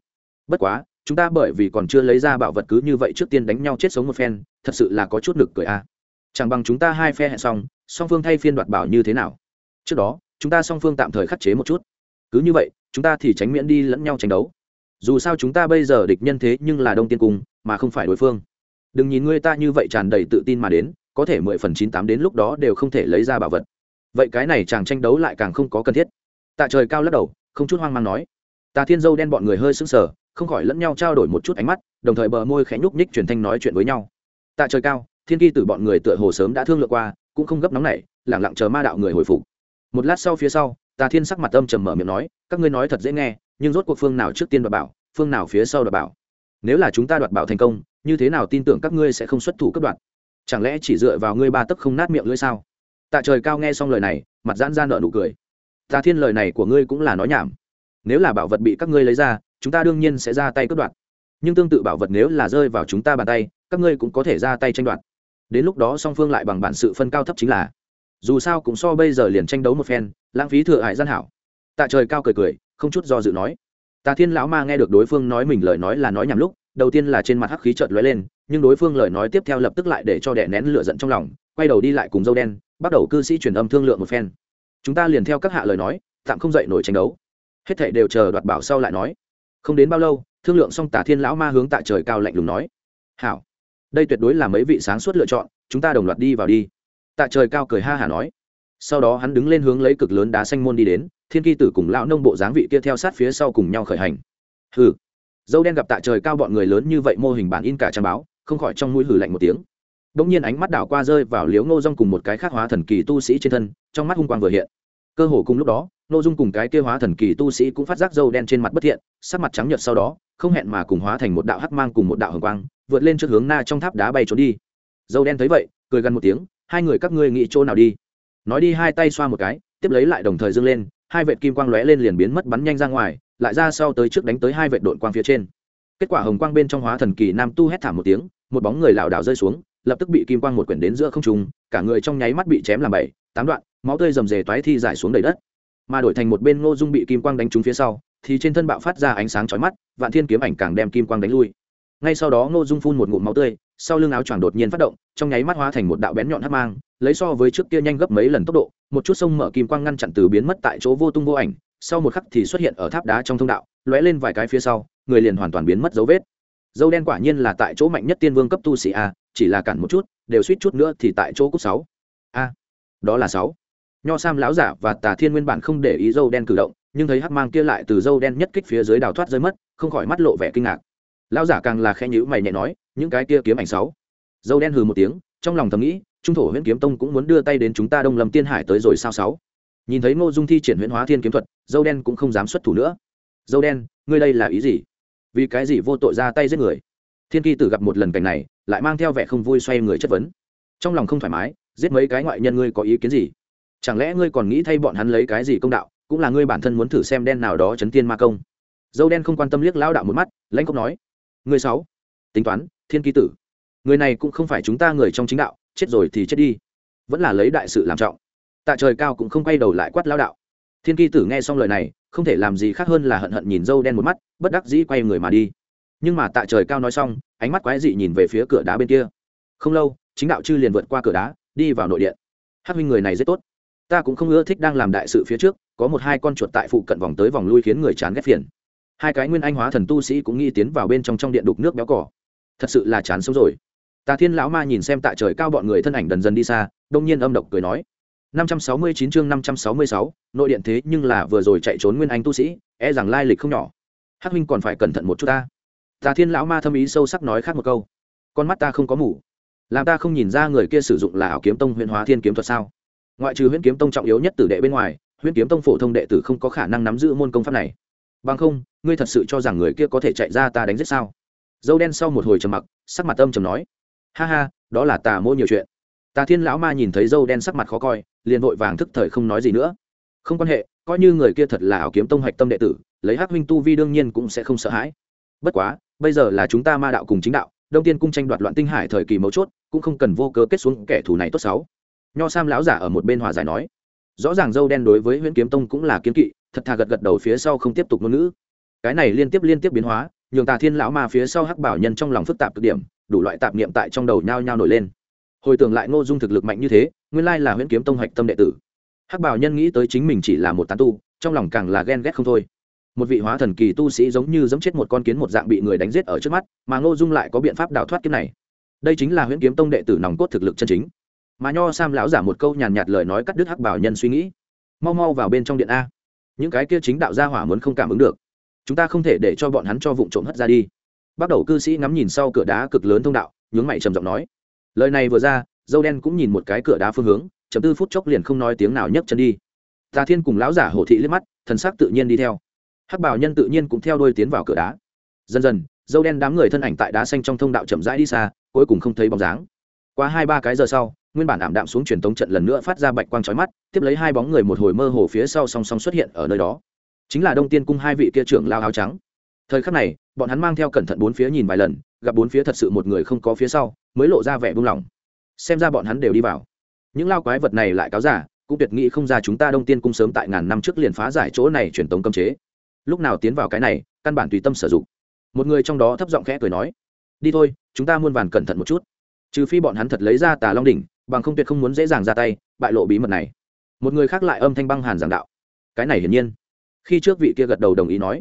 Bất quá, chúng ta bởi vì còn chưa lấy ra bảo vật cứ như vậy trước tiên đánh nhau chết sống một phen, thật sự là có chút nực cười a. À. chẳng bằng chúng ta hai phe hẹn xong, song phương thay phiên đoạt bảo như thế nào? Trước đó, chúng ta song phương tạm thời khắc chế một chút. Cứ như vậy, chúng ta thì tránh miễn đi lẫn nhau tranh đấu. Dù sao chúng ta bây giờ địch nhân thế nhưng là đông tiên cung, mà không phải đối phương đừng nhìn ngươi ta như vậy tràn đầy tự tin mà đến, có thể mười phần chín tám đến lúc đó đều không thể lấy ra bảo vật. Vậy cái này chàng tranh đấu lại càng không có cần thiết. Tạ trời cao lắc đầu, không chút hoang mang nói. Tà thiên dâu đen bọn người hơi sững sờ, không khỏi lẫn nhau trao đổi một chút ánh mắt, đồng thời bờ môi khẽ nhúc nhích truyền thanh nói chuyện với nhau. Tạ trời cao, thiên kỳ tử bọn người tựa hồ sớm đã thương lượng qua, cũng không gấp nóng nảy lẳng lặng chờ ma đạo người hồi phục. Một lát sau phía sau, tà thiên sắc mặt âm trầm mở miệng nói, các ngươi nói thật dễ nghe, nhưng rốt cuộc phương nào trước tiên đoạt bảo, phương nào phía sau đoạt bảo? Nếu là chúng ta đoạt bảo thành công, như thế nào tin tưởng các ngươi sẽ không xuất thủ cấp đoạt? Chẳng lẽ chỉ dựa vào ngươi ba tấc không nát miệng lưỡi sao? Tạ trời cao nghe xong lời này, mặt giãn ra nợ nụ cười. Ta thiên lời này của ngươi cũng là nói nhảm. Nếu là bảo vật bị các ngươi lấy ra, chúng ta đương nhiên sẽ ra tay cướp đoạt. Nhưng tương tự bảo vật nếu là rơi vào chúng ta bàn tay, các ngươi cũng có thể ra tay tranh đoạt. Đến lúc đó song phương lại bằng bản sự phân cao thấp chính là, dù sao cũng so bây giờ liền tranh đấu một phen, lãng phí thừa hại gian hảo. Tạ trời cao cười cười, không chút do dự nói tà thiên lão ma nghe được đối phương nói mình lời nói là nói nhầm lúc, đầu tiên là trên mặt hắc khí chợt lóe lên, nhưng đối phương lời nói tiếp theo lập tức lại để cho đẻ nén lửa giận trong lòng, quay đầu đi lại cùng dâu đen, bắt đầu cư sĩ truyền âm thương lượng một phen. Chúng ta liền theo các hạ lời nói, tạm không dậy nổi tranh đấu. Hết thảy đều chờ đoạt bảo sau lại nói. Không đến bao lâu, thương lượng xong tả thiên lão ma hướng tại trời cao lạnh lùng nói. Hảo. Đây tuyệt đối là mấy vị sáng suốt lựa chọn, chúng ta đồng loạt đi vào đi. Tạ trời cao cười ha hả nói. Sau đó hắn đứng lên hướng lấy cực lớn đá xanh môn đi đến thiên kỳ tử cùng lão nông bộ dáng vị kia theo sát phía sau cùng nhau khởi hành. Hừ. Dâu đen gặp tạ trời cao bọn người lớn như vậy mô hình bản in cả trang báo, không khỏi trong mũi hử lạnh một tiếng. Bỗng nhiên ánh mắt đảo qua rơi vào liếu ngô Dung cùng một cái khác hóa thần kỳ tu sĩ trên thân, trong mắt hung quang vừa hiện. Cơ hồ cùng lúc đó, Ngô dung cùng cái kia hóa thần kỳ tu sĩ cũng phát giác dâu đen trên mặt bất thiện, sắc mặt trắng nhợt sau đó, không hẹn mà cùng hóa thành một đạo hắc mang cùng một đạo hồng quang, vượt lên trước hướng na trong tháp đá bay trốn đi. Dâu đen thấy vậy, cười gần một tiếng, hai người các ngươi nghĩ chỗ nào đi? Nói đi, hai tay xoa một cái, tiếp lấy lại đồng thời dâng lên hai vệt kim quang lóe lên liền biến mất bắn nhanh ra ngoài, lại ra sau tới trước đánh tới hai vệt đội quang phía trên. Kết quả hồng quang bên trong hóa thần kỳ nam tu hét thảm một tiếng, một bóng người lảo đảo rơi xuống, lập tức bị kim quang một quyển đến giữa không trung, cả người trong nháy mắt bị chém làm bảy, tám đoạn, máu tươi rầm rề toái thi giải xuống đầy đất. Mà đổi thành một bên ngô dung bị kim quang đánh trúng phía sau, thì trên thân bạo phát ra ánh sáng chói mắt, vạn thiên kiếm ảnh càng đem kim quang đánh lui. Ngay sau đó ngô dung phun một ngụm máu tươi sau lưng áo choàng đột nhiên phát động, trong nháy mắt hóa thành một đạo bén nhọn hắc mang, lấy so với trước kia nhanh gấp mấy lần tốc độ, một chút sông mở kim quang ngăn chặn từ biến mất tại chỗ vô tung vô ảnh, sau một khắc thì xuất hiện ở tháp đá trong thông đạo, lóe lên vài cái phía sau, người liền hoàn toàn biến mất dấu vết. Dâu đen quả nhiên là tại chỗ mạnh nhất tiên vương cấp tu sĩ a, chỉ là cản một chút, đều suýt chút nữa thì tại chỗ cúc sáu. A, đó là sáu. Nho sam lão giả và tà thiên nguyên bản không để ý dâu đen cử động, nhưng thấy hắc mang kia lại từ dâu đen nhất kích phía dưới đào thoát rơi mất, không khỏi mắt lộ vẻ kinh ngạc lão giả càng là khẽ nhữ mày nhẹ nói, những cái kia kiếm ảnh sáu. Dâu đen hừ một tiếng, trong lòng thầm nghĩ, trung thổ huyện kiếm tông cũng muốn đưa tay đến chúng ta đông lâm tiên hải tới rồi sao sáu? Nhìn thấy ngô dung thi triển huyễn hóa thiên kiếm thuật, dâu đen cũng không dám xuất thủ nữa. Dâu đen, ngươi đây là ý gì? Vì cái gì vô tội ra tay giết người? Thiên kỳ tử gặp một lần cảnh này, lại mang theo vẻ không vui xoay người chất vấn. Trong lòng không thoải mái, giết mấy cái ngoại nhân ngươi có ý kiến gì? Chẳng lẽ ngươi còn nghĩ thay bọn hắn lấy cái gì công đạo, cũng là ngươi bản thân muốn thử xem đen nào đó chấn tiên ma công? Dâu đen không quan tâm liếc lao đạo một mắt, lãnh công nói Người sáu. Tính toán, thiên Ký tử. Người này cũng không phải chúng ta người trong chính đạo, chết rồi thì chết đi. Vẫn là lấy đại sự làm trọng. Tạ trời cao cũng không quay đầu lại quát lao đạo. Thiên kỳ tử nghe xong lời này, không thể làm gì khác hơn là hận hận nhìn dâu đen một mắt, bất đắc dĩ quay người mà đi. Nhưng mà tạ trời cao nói xong, ánh mắt quái dị nhìn về phía cửa đá bên kia. Không lâu, chính đạo chư liền vượt qua cửa đá, đi vào nội điện. Hát huynh người này rất tốt. Ta cũng không ưa thích đang làm đại sự phía trước, có một hai con chuột tại phụ cận vòng tới vòng lui khiến người chán ghét phiền hai cái nguyên anh hóa thần tu sĩ cũng nghĩ tiến vào bên trong trong điện đục nước béo cỏ. Thật sự là chán sống rồi. Tà thiên lão ma nhìn xem tạ trời cao bọn người thân ảnh dần dần đi xa đông nhiên âm độc cười nói. 569 chương 566, nội điện thế nhưng là vừa rồi chạy trốn nguyên anh tu sĩ e rằng lai lịch không nhỏ. Hắc huynh còn phải cẩn thận một chút ta. Tà thiên lão ma thâm ý sâu sắc nói khác một câu. Con mắt ta không có mủ làm ta không nhìn ra người kia sử dụng là ảo kiếm tông huyện hóa thiên kiếm thuật sao? Ngoại trừ huyễn kiếm tông trọng yếu nhất tử đệ bên ngoài huyễn kiếm tông phổ thông đệ tử không có khả năng nắm giữ môn công pháp này bằng không, ngươi thật sự cho rằng người kia có thể chạy ra ta đánh giết sao? Dâu đen sau một hồi trầm mặc, sắc mặt âm trầm nói. Ha ha, đó là tà mô nhiều chuyện. Tà thiên lão ma nhìn thấy dâu đen sắc mặt khó coi, liền vội vàng thức thời không nói gì nữa. Không quan hệ, coi như người kia thật là ảo kiếm tông hạch tâm đệ tử, lấy hắc huynh tu vi đương nhiên cũng sẽ không sợ hãi. Bất quá, bây giờ là chúng ta ma đạo cùng chính đạo, đông tiên cung tranh đoạt loạn tinh hải thời kỳ mấu chốt, cũng không cần vô cớ kết xuống kẻ thù này tốt xấu. Nho sam lão giả ở một bên hòa giải nói. Rõ ràng dâu đen đối với huyễn kiếm tông cũng là kiếm kỵ thật thà gật gật đầu phía sau không tiếp tục ngôn ngữ. Cái này liên tiếp liên tiếp biến hóa, nhường tà thiên lão ma phía sau hắc bảo nhân trong lòng phức tạp cực điểm, đủ loại tạp niệm tại trong đầu nhao nhao nổi lên. Hồi tưởng lại ngô dung thực lực mạnh như thế, nguyên lai là huyễn kiếm tông hạch tâm đệ tử. Hắc bảo nhân nghĩ tới chính mình chỉ là một tán tu, trong lòng càng là ghen ghét không thôi. Một vị hóa thần kỳ tu sĩ giống như giống chết một con kiến một dạng bị người đánh giết ở trước mắt, mà ngô dung lại có biện pháp đào thoát kiếp này. Đây chính là huyễn kiếm tông đệ tử nòng cốt thực lực chân chính. Mà nho sam lão giả một câu nhàn nhạt lời nói cắt đứt hắc bảo nhân suy nghĩ. Mau mau vào bên trong điện a những cái kia chính đạo gia hỏa muốn không cảm ứng được. Chúng ta không thể để cho bọn hắn cho vụ trộm hất ra đi. Bắt đầu cư sĩ ngắm nhìn sau cửa đá cực lớn thông đạo, nhướng mày trầm giọng nói. Lời này vừa ra, dâu đen cũng nhìn một cái cửa đá phương hướng chấm tư phút chốc liền không nói tiếng nào nhấc chân đi. Tà thiên cùng lão giả hổ thị liếc mắt, thần sắc tự nhiên đi theo. Hắc bảo nhân tự nhiên cũng theo đôi tiến vào cửa đá. Dần dần, dâu đen đám người thân ảnh tại đá xanh trong thông đạo chậm rãi đi xa, cuối cùng không thấy bóng dáng qua hai ba cái giờ sau, nguyên bản ảm đạm xuống truyền tống trận lần nữa phát ra bạch quang trói mắt, tiếp lấy hai bóng người một hồi mơ hồ phía sau song song xuất hiện ở nơi đó. Chính là đông tiên cung hai vị kia trưởng lao áo trắng. Thời khắc này, bọn hắn mang theo cẩn thận bốn phía nhìn vài lần, gặp bốn phía thật sự một người không có phía sau, mới lộ ra vẻ buông lỏng. Xem ra bọn hắn đều đi vào. Những lao quái vật này lại cáo giả, cũng tuyệt nghĩ không ra chúng ta đông tiên cung sớm tại ngàn năm trước liền phá giải chỗ này truyền tống cấm chế. Lúc nào tiến vào cái này, căn bản tùy tâm sử dụng. Một người trong đó thấp giọng khẽ cười nói, đi thôi, chúng ta muôn vàn cẩn thận một chút trừ phi bọn hắn thật lấy ra tà long đỉnh, bằng không tuyệt không muốn dễ dàng ra tay, bại lộ bí mật này. Một người khác lại âm thanh băng hàn giảng đạo. Cái này hiển nhiên. Khi trước vị kia gật đầu đồng ý nói.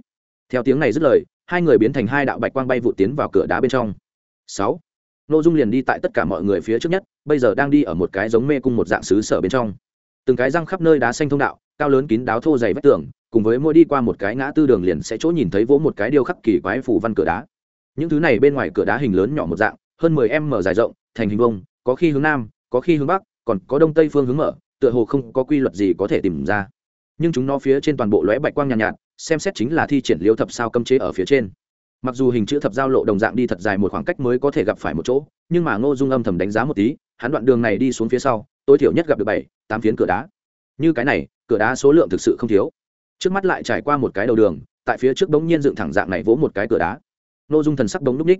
Theo tiếng này dứt lời, hai người biến thành hai đạo bạch quang bay vụ tiến vào cửa đá bên trong. Sáu. N ô dung liền đi tại tất cả mọi người phía trước nhất, bây giờ đang đi ở một cái giống mê cung một dạng xứ sở bên trong. Từng cái răng khắp nơi đá xanh thông đạo, cao lớn kín đáo thô dày vách tường, cùng với mỗi đi qua một cái ngã tư đường liền sẽ chỗ nhìn thấy vỗ một cái điêu khắc kỳ quái phủ văn cửa đá. Những thứ này bên ngoài cửa đá hình lớn nhỏ một dạng, hơn mười em mở dài rộng thành hình vông có khi hướng nam có khi hướng bắc còn có đông tây phương hướng mở tựa hồ không có quy luật gì có thể tìm ra. Nhưng chúng nó phía trên toàn bộ lóe bạch quang nhàn nhạt, nhạt xem xét chính là thi triển liêu thập sao cấm chế ở phía trên. Mặc dù hình chữ thập giao lộ đồng dạng đi thật dài một khoảng cách mới có thể gặp phải một chỗ nhưng mà ngô dung âm thầm đánh giá một tí hắn đoạn đường này đi xuống phía sau tối thiểu nhất gặp được bảy tám phiến cửa đá. Như cái này cửa đá số lượng thực sự không thiếu. Trước mắt lại trải qua một cái đầu đường tại phía trước bỗng nhiên dựng thẳng dạng này vỗ một cái cửa đá. Ngô dung thần sắc bỗng núp ních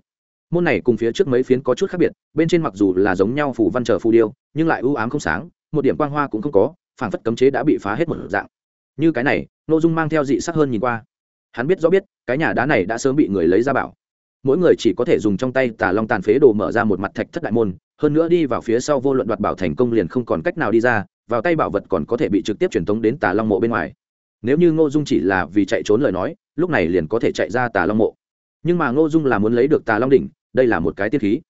môn này cùng phía trước mấy phiến có chút khác biệt, bên trên mặc dù là giống nhau phủ văn trở phù điêu, nhưng lại ưu ám không sáng, một điểm quang hoa cũng không có, phảng phất cấm chế đã bị phá hết một dạng. Như cái này nội dung mang theo dị sắc hơn nhìn qua. Hắn biết rõ biết, cái nhà đá này đã sớm bị người lấy ra bảo. Mỗi người chỉ có thể dùng trong tay tà long tàn phế đồ mở ra một mặt thạch thất đại môn, hơn nữa đi vào phía sau vô luận đoạt bảo thành công liền không còn cách nào đi ra, vào tay bảo vật còn có thể bị trực tiếp truyền tống đến tà long mộ bên ngoài. Nếu như ngô dung chỉ là vì chạy trốn lời nói, lúc này liền có thể chạy ra tà long mộ. Nhưng mà ngô dung là muốn lấy được tà long đỉnh đây là một cái tiết khí.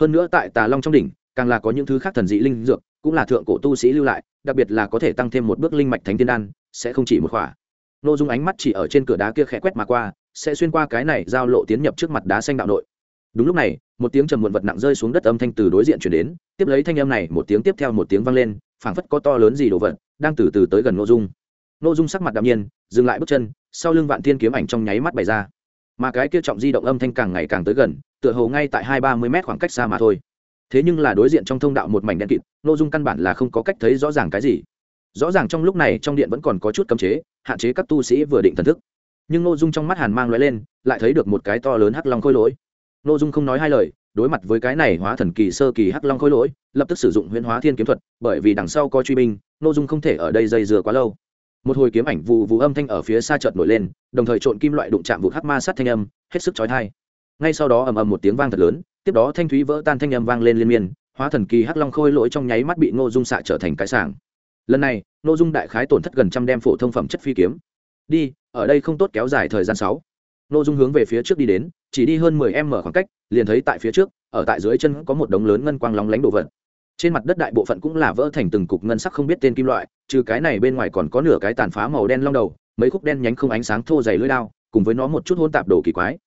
Hơn nữa tại tà long trong đỉnh, càng là có những thứ khác thần dị linh dược, cũng là thượng cổ tu sĩ lưu lại, đặc biệt là có thể tăng thêm một bước linh mạch thánh tiên đan, sẽ không chỉ một khỏa. Ngô dung ánh mắt chỉ ở trên cửa đá kia khẽ quét mà qua, sẽ xuyên qua cái này giao lộ tiến nhập trước mặt đá xanh đạo nội. Đúng lúc này, một tiếng trầm muộn vật nặng rơi xuống đất âm thanh từ đối diện chuyển đến, tiếp lấy thanh âm này một tiếng tiếp theo một tiếng vang lên, phảng phất có to lớn gì đồ vật, đang từ từ tới gần nội dung. Nội dung sắc mặt đạm nhiên, dừng lại bước chân, sau lưng vạn thiên kiếm ảnh trong nháy mắt bày ra. Mà cái kia trọng di động âm thanh càng ngày càng tới gần tựa hồ ngay tại hai ba mươi mét khoảng cách xa mà thôi. Thế nhưng là đối diện trong thông đạo một mảnh đen kịt, nội dung căn bản là không có cách thấy rõ ràng cái gì. Rõ ràng trong lúc này trong điện vẫn còn có chút cấm chế, hạn chế các tu sĩ vừa định thần thức. Nhưng nội dung trong mắt hàn mang lóe lên, lại thấy được một cái to lớn hắc long khôi lỗi. Nội dung không nói hai lời, đối mặt với cái này hóa thần kỳ sơ kỳ hắc long khôi lỗi, lập tức sử dụng huyễn hóa thiên kiếm thuật, bởi vì đằng sau có truy binh, nội dung không thể ở đây dây dừa quá lâu. Một hồi kiếm ảnh vụ vụ âm thanh ở phía xa chợt nổi lên, đồng thời trộn kim loại đụng chạm vụ hắc ma sát thanh âm, hết sức chói tai ngay sau đó ầm ầm một tiếng vang thật lớn, tiếp đó thanh thúy vỡ tan thanh âm vang lên liên miên, hóa thần kỳ hắc long khôi lỗi trong nháy mắt bị ngô dung xạ trở thành cái sảng. Lần này, ngô dung đại khái tổn thất gần trăm đem phổ thông phẩm chất phi kiếm. Đi, ở đây không tốt kéo dài thời gian sáu. Ngô dung hướng về phía trước đi đến, chỉ đi hơn mười em mở khoảng cách, liền thấy tại phía trước, ở tại dưới chân có một đống lớn ngân quang lóng lánh đồ vật. Trên mặt đất đại bộ phận cũng là vỡ thành từng cục ngân sắc không biết tên kim loại, trừ cái này bên ngoài còn có nửa cái tàn phá màu đen long đầu, mấy khúc đen nhánh không ánh sáng thô dày lưỡi lao cùng với nó một chút hôn tạp đồ kỳ quái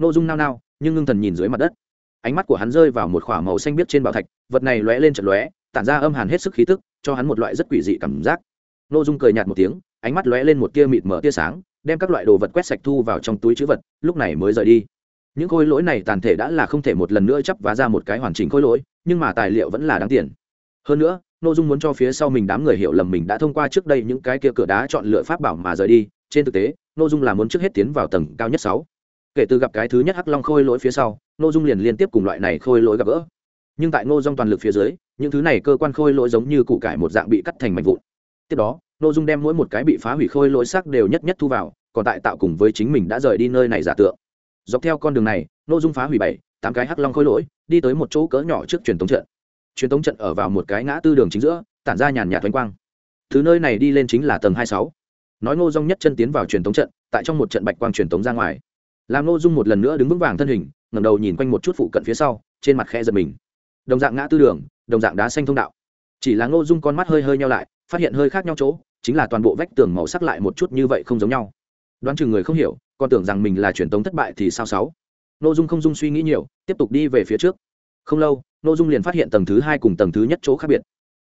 n ô dung nao nao, nhưng ngưng thần nhìn dưới mặt đất. Ánh mắt của hắn rơi vào một k h ỏ a màu xanh biếc trên bảo thạch, vật này lóe lên trận lóe, tản ra âm hàn hết sức khí tức, cho hắn một loại rất quỷ dị cảm giác. N ô dung cười nhạt một tiếng, ánh mắt lóe lên một tia mịt mở tia sáng, đem các loại đồ vật quét sạch thu vào trong túi chữ vật, lúc này mới rời đi. Những khối lỗi này tàn thể đã là không thể một lần nữa chấp vá ra một cái hoàn chỉnh khối lỗi, nhưng mà tài liệu vẫn là đáng tiền. Hơn nữa nội dung muốn cho phía sau mình đám người hiểu lầm mình đã thông qua trước đây những cái kia cửa đá chọn lựa pháp bảo mà rời đi. Trên thực tế nội dung là muốn trước hết tiến vào tầng cao nhất sáu kể từ gặp cái thứ nhất hắc long khôi lỗi phía sau, Ngô dung liền liên tiếp cùng loại này khôi lỗi gặp gỡ. Nhưng tại ngô dung toàn lực phía dưới, những thứ này cơ quan khôi lỗi giống như củ cải một dạng bị cắt thành mảnh vụn. Tiếp đó, Ngô dung đem mỗi một cái bị phá hủy khôi lỗi sắc đều nhất nhất thu vào, còn tại tạo cùng với chính mình đã rời đi nơi này giả tượng. Dọc theo con đường này, Ngô dung phá hủy bảy, tám cái hắc long khôi lỗi, đi tới một chỗ cỡ nhỏ trước truyền thống trận. Truyền thống trận ở vào một cái ngã tư đường chính giữa, tản ra nhàn nhạt thoánh quang. Thứ nơi này đi lên chính là tầng hai sáu. Nói ngô dung nhất chân tiến vào truyền thống trận, tại trong một trận bạch quang truyền thống ra ngoài làm Nô dung một lần nữa đứng vững vàng thân hình, ngẩng đầu nhìn quanh một chút phụ cận phía sau, trên mặt khe giật mình. Đồng dạng ngã tư đường, đồng dạng đá xanh thông đạo. Chỉ là ngô dung con mắt hơi hơi nhau lại, phát hiện hơi khác nhau chỗ, chính là toàn bộ vách tường màu sắc lại một chút như vậy không giống nhau. Đoán chừng người không hiểu, còn tưởng rằng mình là truyền tống thất bại thì sao sáu? Nô dung không dung suy nghĩ nhiều, tiếp tục đi về phía trước. Không lâu Nô dung liền phát hiện tầng thứ hai cùng tầng thứ nhất chỗ khác biệt.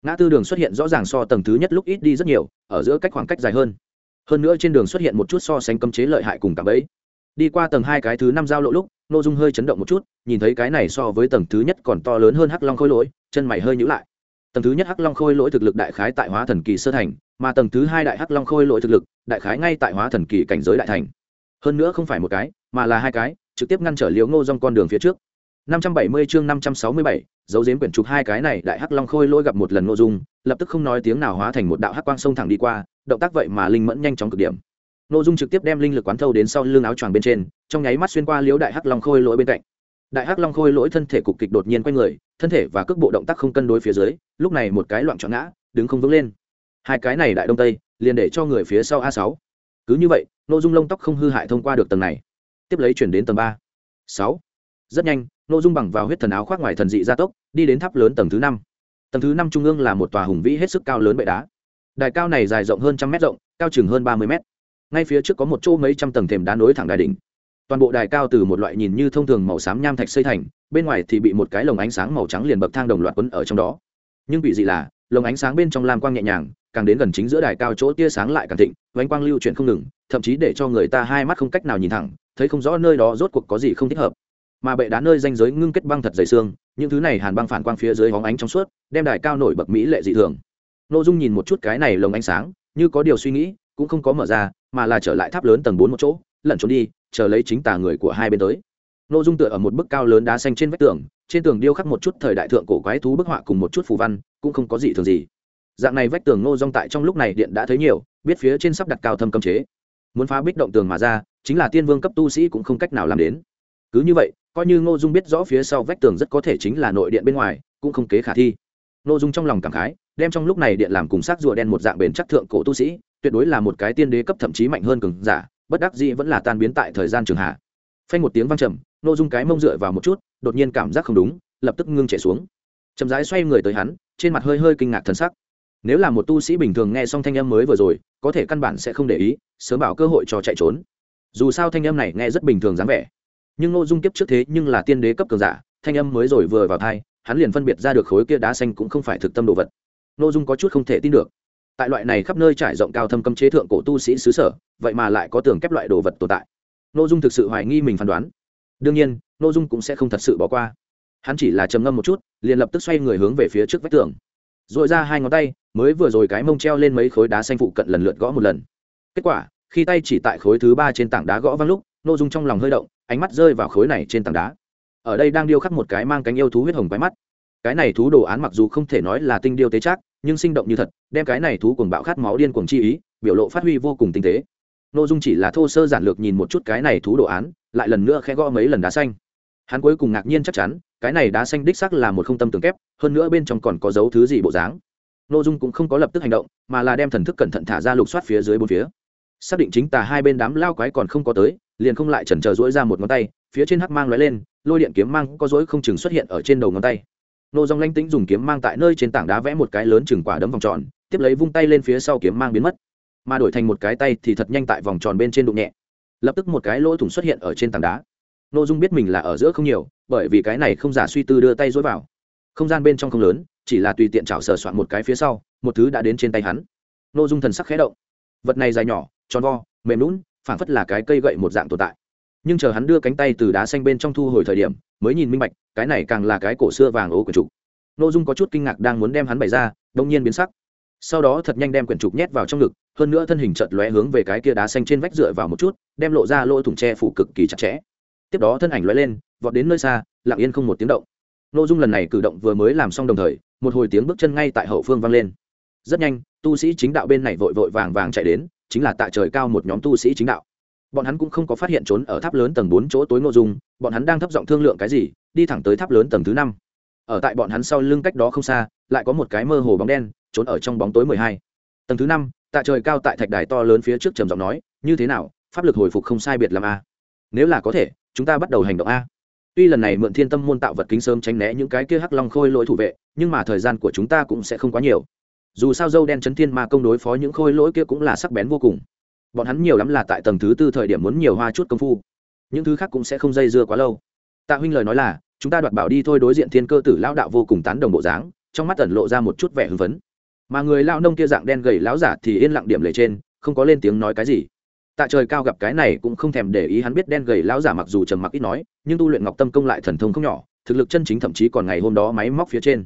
Ngã tư đường xuất hiện rõ ràng so tầng thứ nhất lúc ít đi rất nhiều, ở giữa cách khoảng cách dài hơn. Hơn nữa trên đường xuất hiện một chút so sánh cấm chế lợi hại cùng cả bẫy đi qua tầng hai cái thứ năm giao lộ lúc Ngô dung hơi chấn động một chút nhìn thấy cái này so với tầng thứ nhất còn to lớn hơn hắc long khôi lỗi chân mày hơi nhữ lại. Tầng thứ nhất hắc long khôi lỗi thực lực đại khái tại hóa thần kỳ sơ thành mà tầng thứ hai đại hắc long khôi lỗi thực lực đại khái ngay tại hóa thần kỳ cảnh giới đại thành. Hơn nữa không phải một cái mà là hai cái trực tiếp ngăn trở liều ngô dong con đường phía trước. 570 chương 567, dấu giếm quyển trục hai cái này đại hắc long khôi lỗi gặp một lần nội dung lập tức không nói tiếng nào hóa thành một đạo hắc quang sông thẳng đi qua động tác vậy mà linh mẫn nhanh chóng cực điểm nội dung trực tiếp đem linh lực quán thâu đến sau lưng áo choàng bên trên, trong nháy mắt xuyên qua liễu đại hắc long khôi lỗi bên cạnh. Đại hắc long khôi lỗi thân thể cục kịch đột nhiên quay người, thân thể và cước bộ động tác không cân đối phía dưới, lúc này một cái loạn trọn ngã, đứng không vững lên. Hai cái này đại đông tây, liền để cho người phía sau a sáu. Cứ như vậy nội dung lông tóc không hư hại thông qua được tầng này. Tiếp lấy chuyển đến tầng ba. Sáu. Rất nhanh nội dung bằng vào huyết thần áo khoác ngoài thần dị gia tốc, đi đến tháp lớn tầng thứ năm. Tầng thứ năm trung ương là một tòa hùng vĩ hết sức cao lớn bệ đá. Đài cao này dài rộng hơn trăm mét rộng, cao chừng hơn ba mươi mét ngay phía trước có một chỗ mấy trăm tầng thềm đá nối thẳng đài đỉnh. Toàn bộ đài cao từ một loại nhìn như thông thường màu xám nham thạch xây thành, bên ngoài thì bị một cái lồng ánh sáng màu trắng liền bậc thang đồng loạt quấn ở trong đó. Nhưng bị dị là, lồng ánh sáng bên trong lam quang nhẹ nhàng, càng đến gần chính giữa đài cao chỗ tia sáng lại càng thịnh vánh quang lưu chuyển không ngừng, thậm chí để cho người ta hai mắt không cách nào nhìn thẳng, thấy không rõ nơi đó rốt cuộc có gì không thích hợp. Mà bệ đá nơi danh giới ngưng kết băng thật dày xương, những thứ này hàn băng phản quang phía dưới hóng ánh trong suốt, đem đài cao nổi bậc mỹ lệ dị thường. N ô dung nhìn một chút cái này lồng ánh sáng, như có điều suy nghĩ, cũng không có mở ra mà là trở lại tháp lớn tầng bốn một chỗ, lẩn trốn đi, chờ lấy chính tà người của hai bên tới. N ô dung tựa ở một bức cao lớn đá xanh trên vách tường, trên tường điêu khắc một chút thời đại thượng cổ quái thú bức họa cùng một chút phù văn, cũng không có gì thường gì. Dạng này vách tường ngô Dung tại trong lúc này điện đã thấy nhiều, biết phía trên sắp đặt cao thâm cấm chế. Muốn phá bích động tường mà ra, chính là tiên vương cấp tu sĩ cũng không cách nào làm đến. Cứ như vậy, coi như ngô dung biết rõ phía sau vách tường rất có thể chính là nội điện bên ngoài, cũng không kế khả thi. Ngô dung trong lòng cảm khái, đem trong lúc này điện làm cùng xác rùa đen một dạng bền chắc thượng cổ tu sĩ tuyệt đối là một cái tiên đế cấp thậm chí mạnh hơn cường giả, bất đắc dĩ vẫn là tan biến tại thời gian trường hạ. Phanh một tiếng vang trầm nô dung cái mông dựa vào một chút, đột nhiên cảm giác không đúng, lập tức ngưng chạy xuống. Chậm rãi xoay người tới hắn, trên mặt hơi hơi kinh ngạc thân sắc. Nếu là một tu sĩ bình thường nghe xong thanh âm mới vừa rồi, có thể căn bản sẽ không để ý, sớm bảo cơ hội cho chạy trốn. Dù sao thanh âm này nghe rất bình thường dáng vẻ. Nhưng nội dung kiếp trước thế nhưng là tiên đế cấp cường giả, thanh âm mới rồi vừa vào thai hắn liền phân biệt ra được khối kia đá xanh cũng không phải thực tâm đồ vật. Nội dung có chút không thể tin được tại loại này khắp nơi trải rộng cao thâm cấm chế thượng cổ tu sĩ xứ sở, vậy mà lại có tường kép loại đồ vật tồn tại. Nội dung thực sự hoài nghi mình phán đoán. Đương nhiên nội dung cũng sẽ không thật sự bỏ qua. Hắn chỉ là trầm ngâm một chút, liền lập tức xoay người hướng về phía trước vách tường. Dội ra hai ngón tay, mới vừa rồi cái mông treo lên mấy khối đá xanh phụ cận lần lượt gõ một lần. Kết quả, khi tay chỉ tại khối thứ ba trên tảng đá gõ văng lúc nội dung trong lòng hơi động, ánh mắt rơi vào khối này trên tảng đá. Ở đây đang điêu khắc một cái mang cánh yêu thú huyết hồng quái mắt cái này thú đồ án mặc dù không thể nói là tinh điêu tế chắc nhưng sinh động như thật, đem cái này thú cuồng bạo khát máu điên cuồng chi ý, biểu lộ phát huy vô cùng tinh tế. Nội dung chỉ là thô sơ giản lược nhìn một chút cái này thú đồ án, lại lần nữa khẽ gõ mấy lần đá xanh. Hắn cuối cùng ngạc nhiên chắc chắn, cái này đá xanh đích xác là một không tâm tường kép, hơn nữa bên trong còn có dấu thứ gì bộ dáng. Nội dung cũng không có lập tức hành động, mà là đem thần thức cẩn thận thả ra lục soát phía dưới bốn phía. Xác định chính tà hai bên đám lao quái còn không có tới, liền không lại chần chờ dỗi ra một ngón tay, phía trên hắc mang lóe lên, lôi điện kiếm mang có dỗi không chừng xuất hiện ở trên đầu ngón tay nô dòng lanh tĩnh dùng kiếm mang tại nơi trên tảng đá vẽ một cái lớn chừng quả đấm vòng tròn, tiếp lấy vung tay lên phía sau kiếm mang biến mất. Mà đổi thành một cái tay thì thật nhanh tại vòng tròn bên trên đụng nhẹ. Lập tức một cái lỗ thủng xuất hiện ở trên tảng đá. Nô dung biết mình là ở giữa không nhiều, bởi vì cái này không giả suy tư đưa tay dối vào. Không gian bên trong không lớn, chỉ là tùy tiện chảo sờ soạn một cái phía sau, một thứ đã đến trên tay hắn. Nô dung thần sắc khẽ động. Vật này dài nhỏ, tròn vo, mềm lún, phảng phất là cái cây gậy một dạng tồn tại nhưng chờ hắn đưa cánh tay từ đá xanh bên trong thu hồi thời điểm, mới nhìn minh bạch, cái này càng là cái cổ xưa vàng ố quyển trục. N ô dung có chút kinh ngạc đang muốn đem hắn bày ra, đông nhiên biến sắc. Sau đó thật nhanh đem quyển trục nhét vào trong ngực, hơn nữa thân hình chợt lóe hướng về cái kia đá xanh trên vách dựa vào một chút, đem lộ ra lỗ thủng tre phủ cực kỳ chặt chẽ. Tiếp đó thân ảnh lóe lên, vọt đến nơi xa, lặng yên không một tiếng động. N ô dung lần này cử động vừa mới làm xong đồng thời, một hồi tiếng bước chân ngay tại hậu phương vang lên. Rất nhanh, tu sĩ chính đạo bên này vội vội vàng vàng chạy đến, chính là tại trời cao một nhóm tu sĩ chính đạo bọn hắn cũng không có phát hiện trốn ở tháp lớn tầng bốn chỗ tối ngô dung, bọn hắn đang thấp giọng thương lượng cái gì, đi thẳng tới tháp lớn tầng thứ năm. Ở tại bọn hắn sau lưng cách đó không xa, lại có một cái mơ hồ bóng đen, trốn ở trong bóng tối mười hai. Tầng thứ năm tại trời cao tại thạch đài to lớn phía trước trầm giọng nói, như thế nào, pháp lực hồi phục không sai biệt làm a. Nếu là có thể, chúng ta bắt đầu hành động a. Tuy lần này mượn thiên tâm môn tạo vật kính sớm tránh né những cái kia hắc long khôi lỗi thủ vệ, nhưng mà thời gian của chúng ta cũng sẽ không quá nhiều. Dù sao dâu đen chấn thiên ma công đối phó những khôi lỗi kia cũng là sắc bén vô cùng bọn hắn nhiều lắm là tại tầng thứ tư thời điểm muốn nhiều hoa chút công phu. Những thứ khác cũng sẽ không dây dưa quá lâu. Tạ huynh lời nói là, chúng ta đoạt bảo đi thôi đối diện thiên cơ tử lão đạo vô cùng tán đồng bộ dáng, trong mắt tẩn lộ ra một chút vẻ hưng phấn. Mà người lao nông kia dạng đen gầy lão giả thì yên lặng điểm lệ trên, không có lên tiếng nói cái gì. Tạ trời cao gặp cái này cũng không thèm để ý hắn biết đen gầy lão giả mặc dù trầm mặc ít nói, nhưng tu luyện ngọc tâm công lại thần thông không nhỏ, thực lực chân chính thậm chí còn ngày hôm đó máy móc phía trên.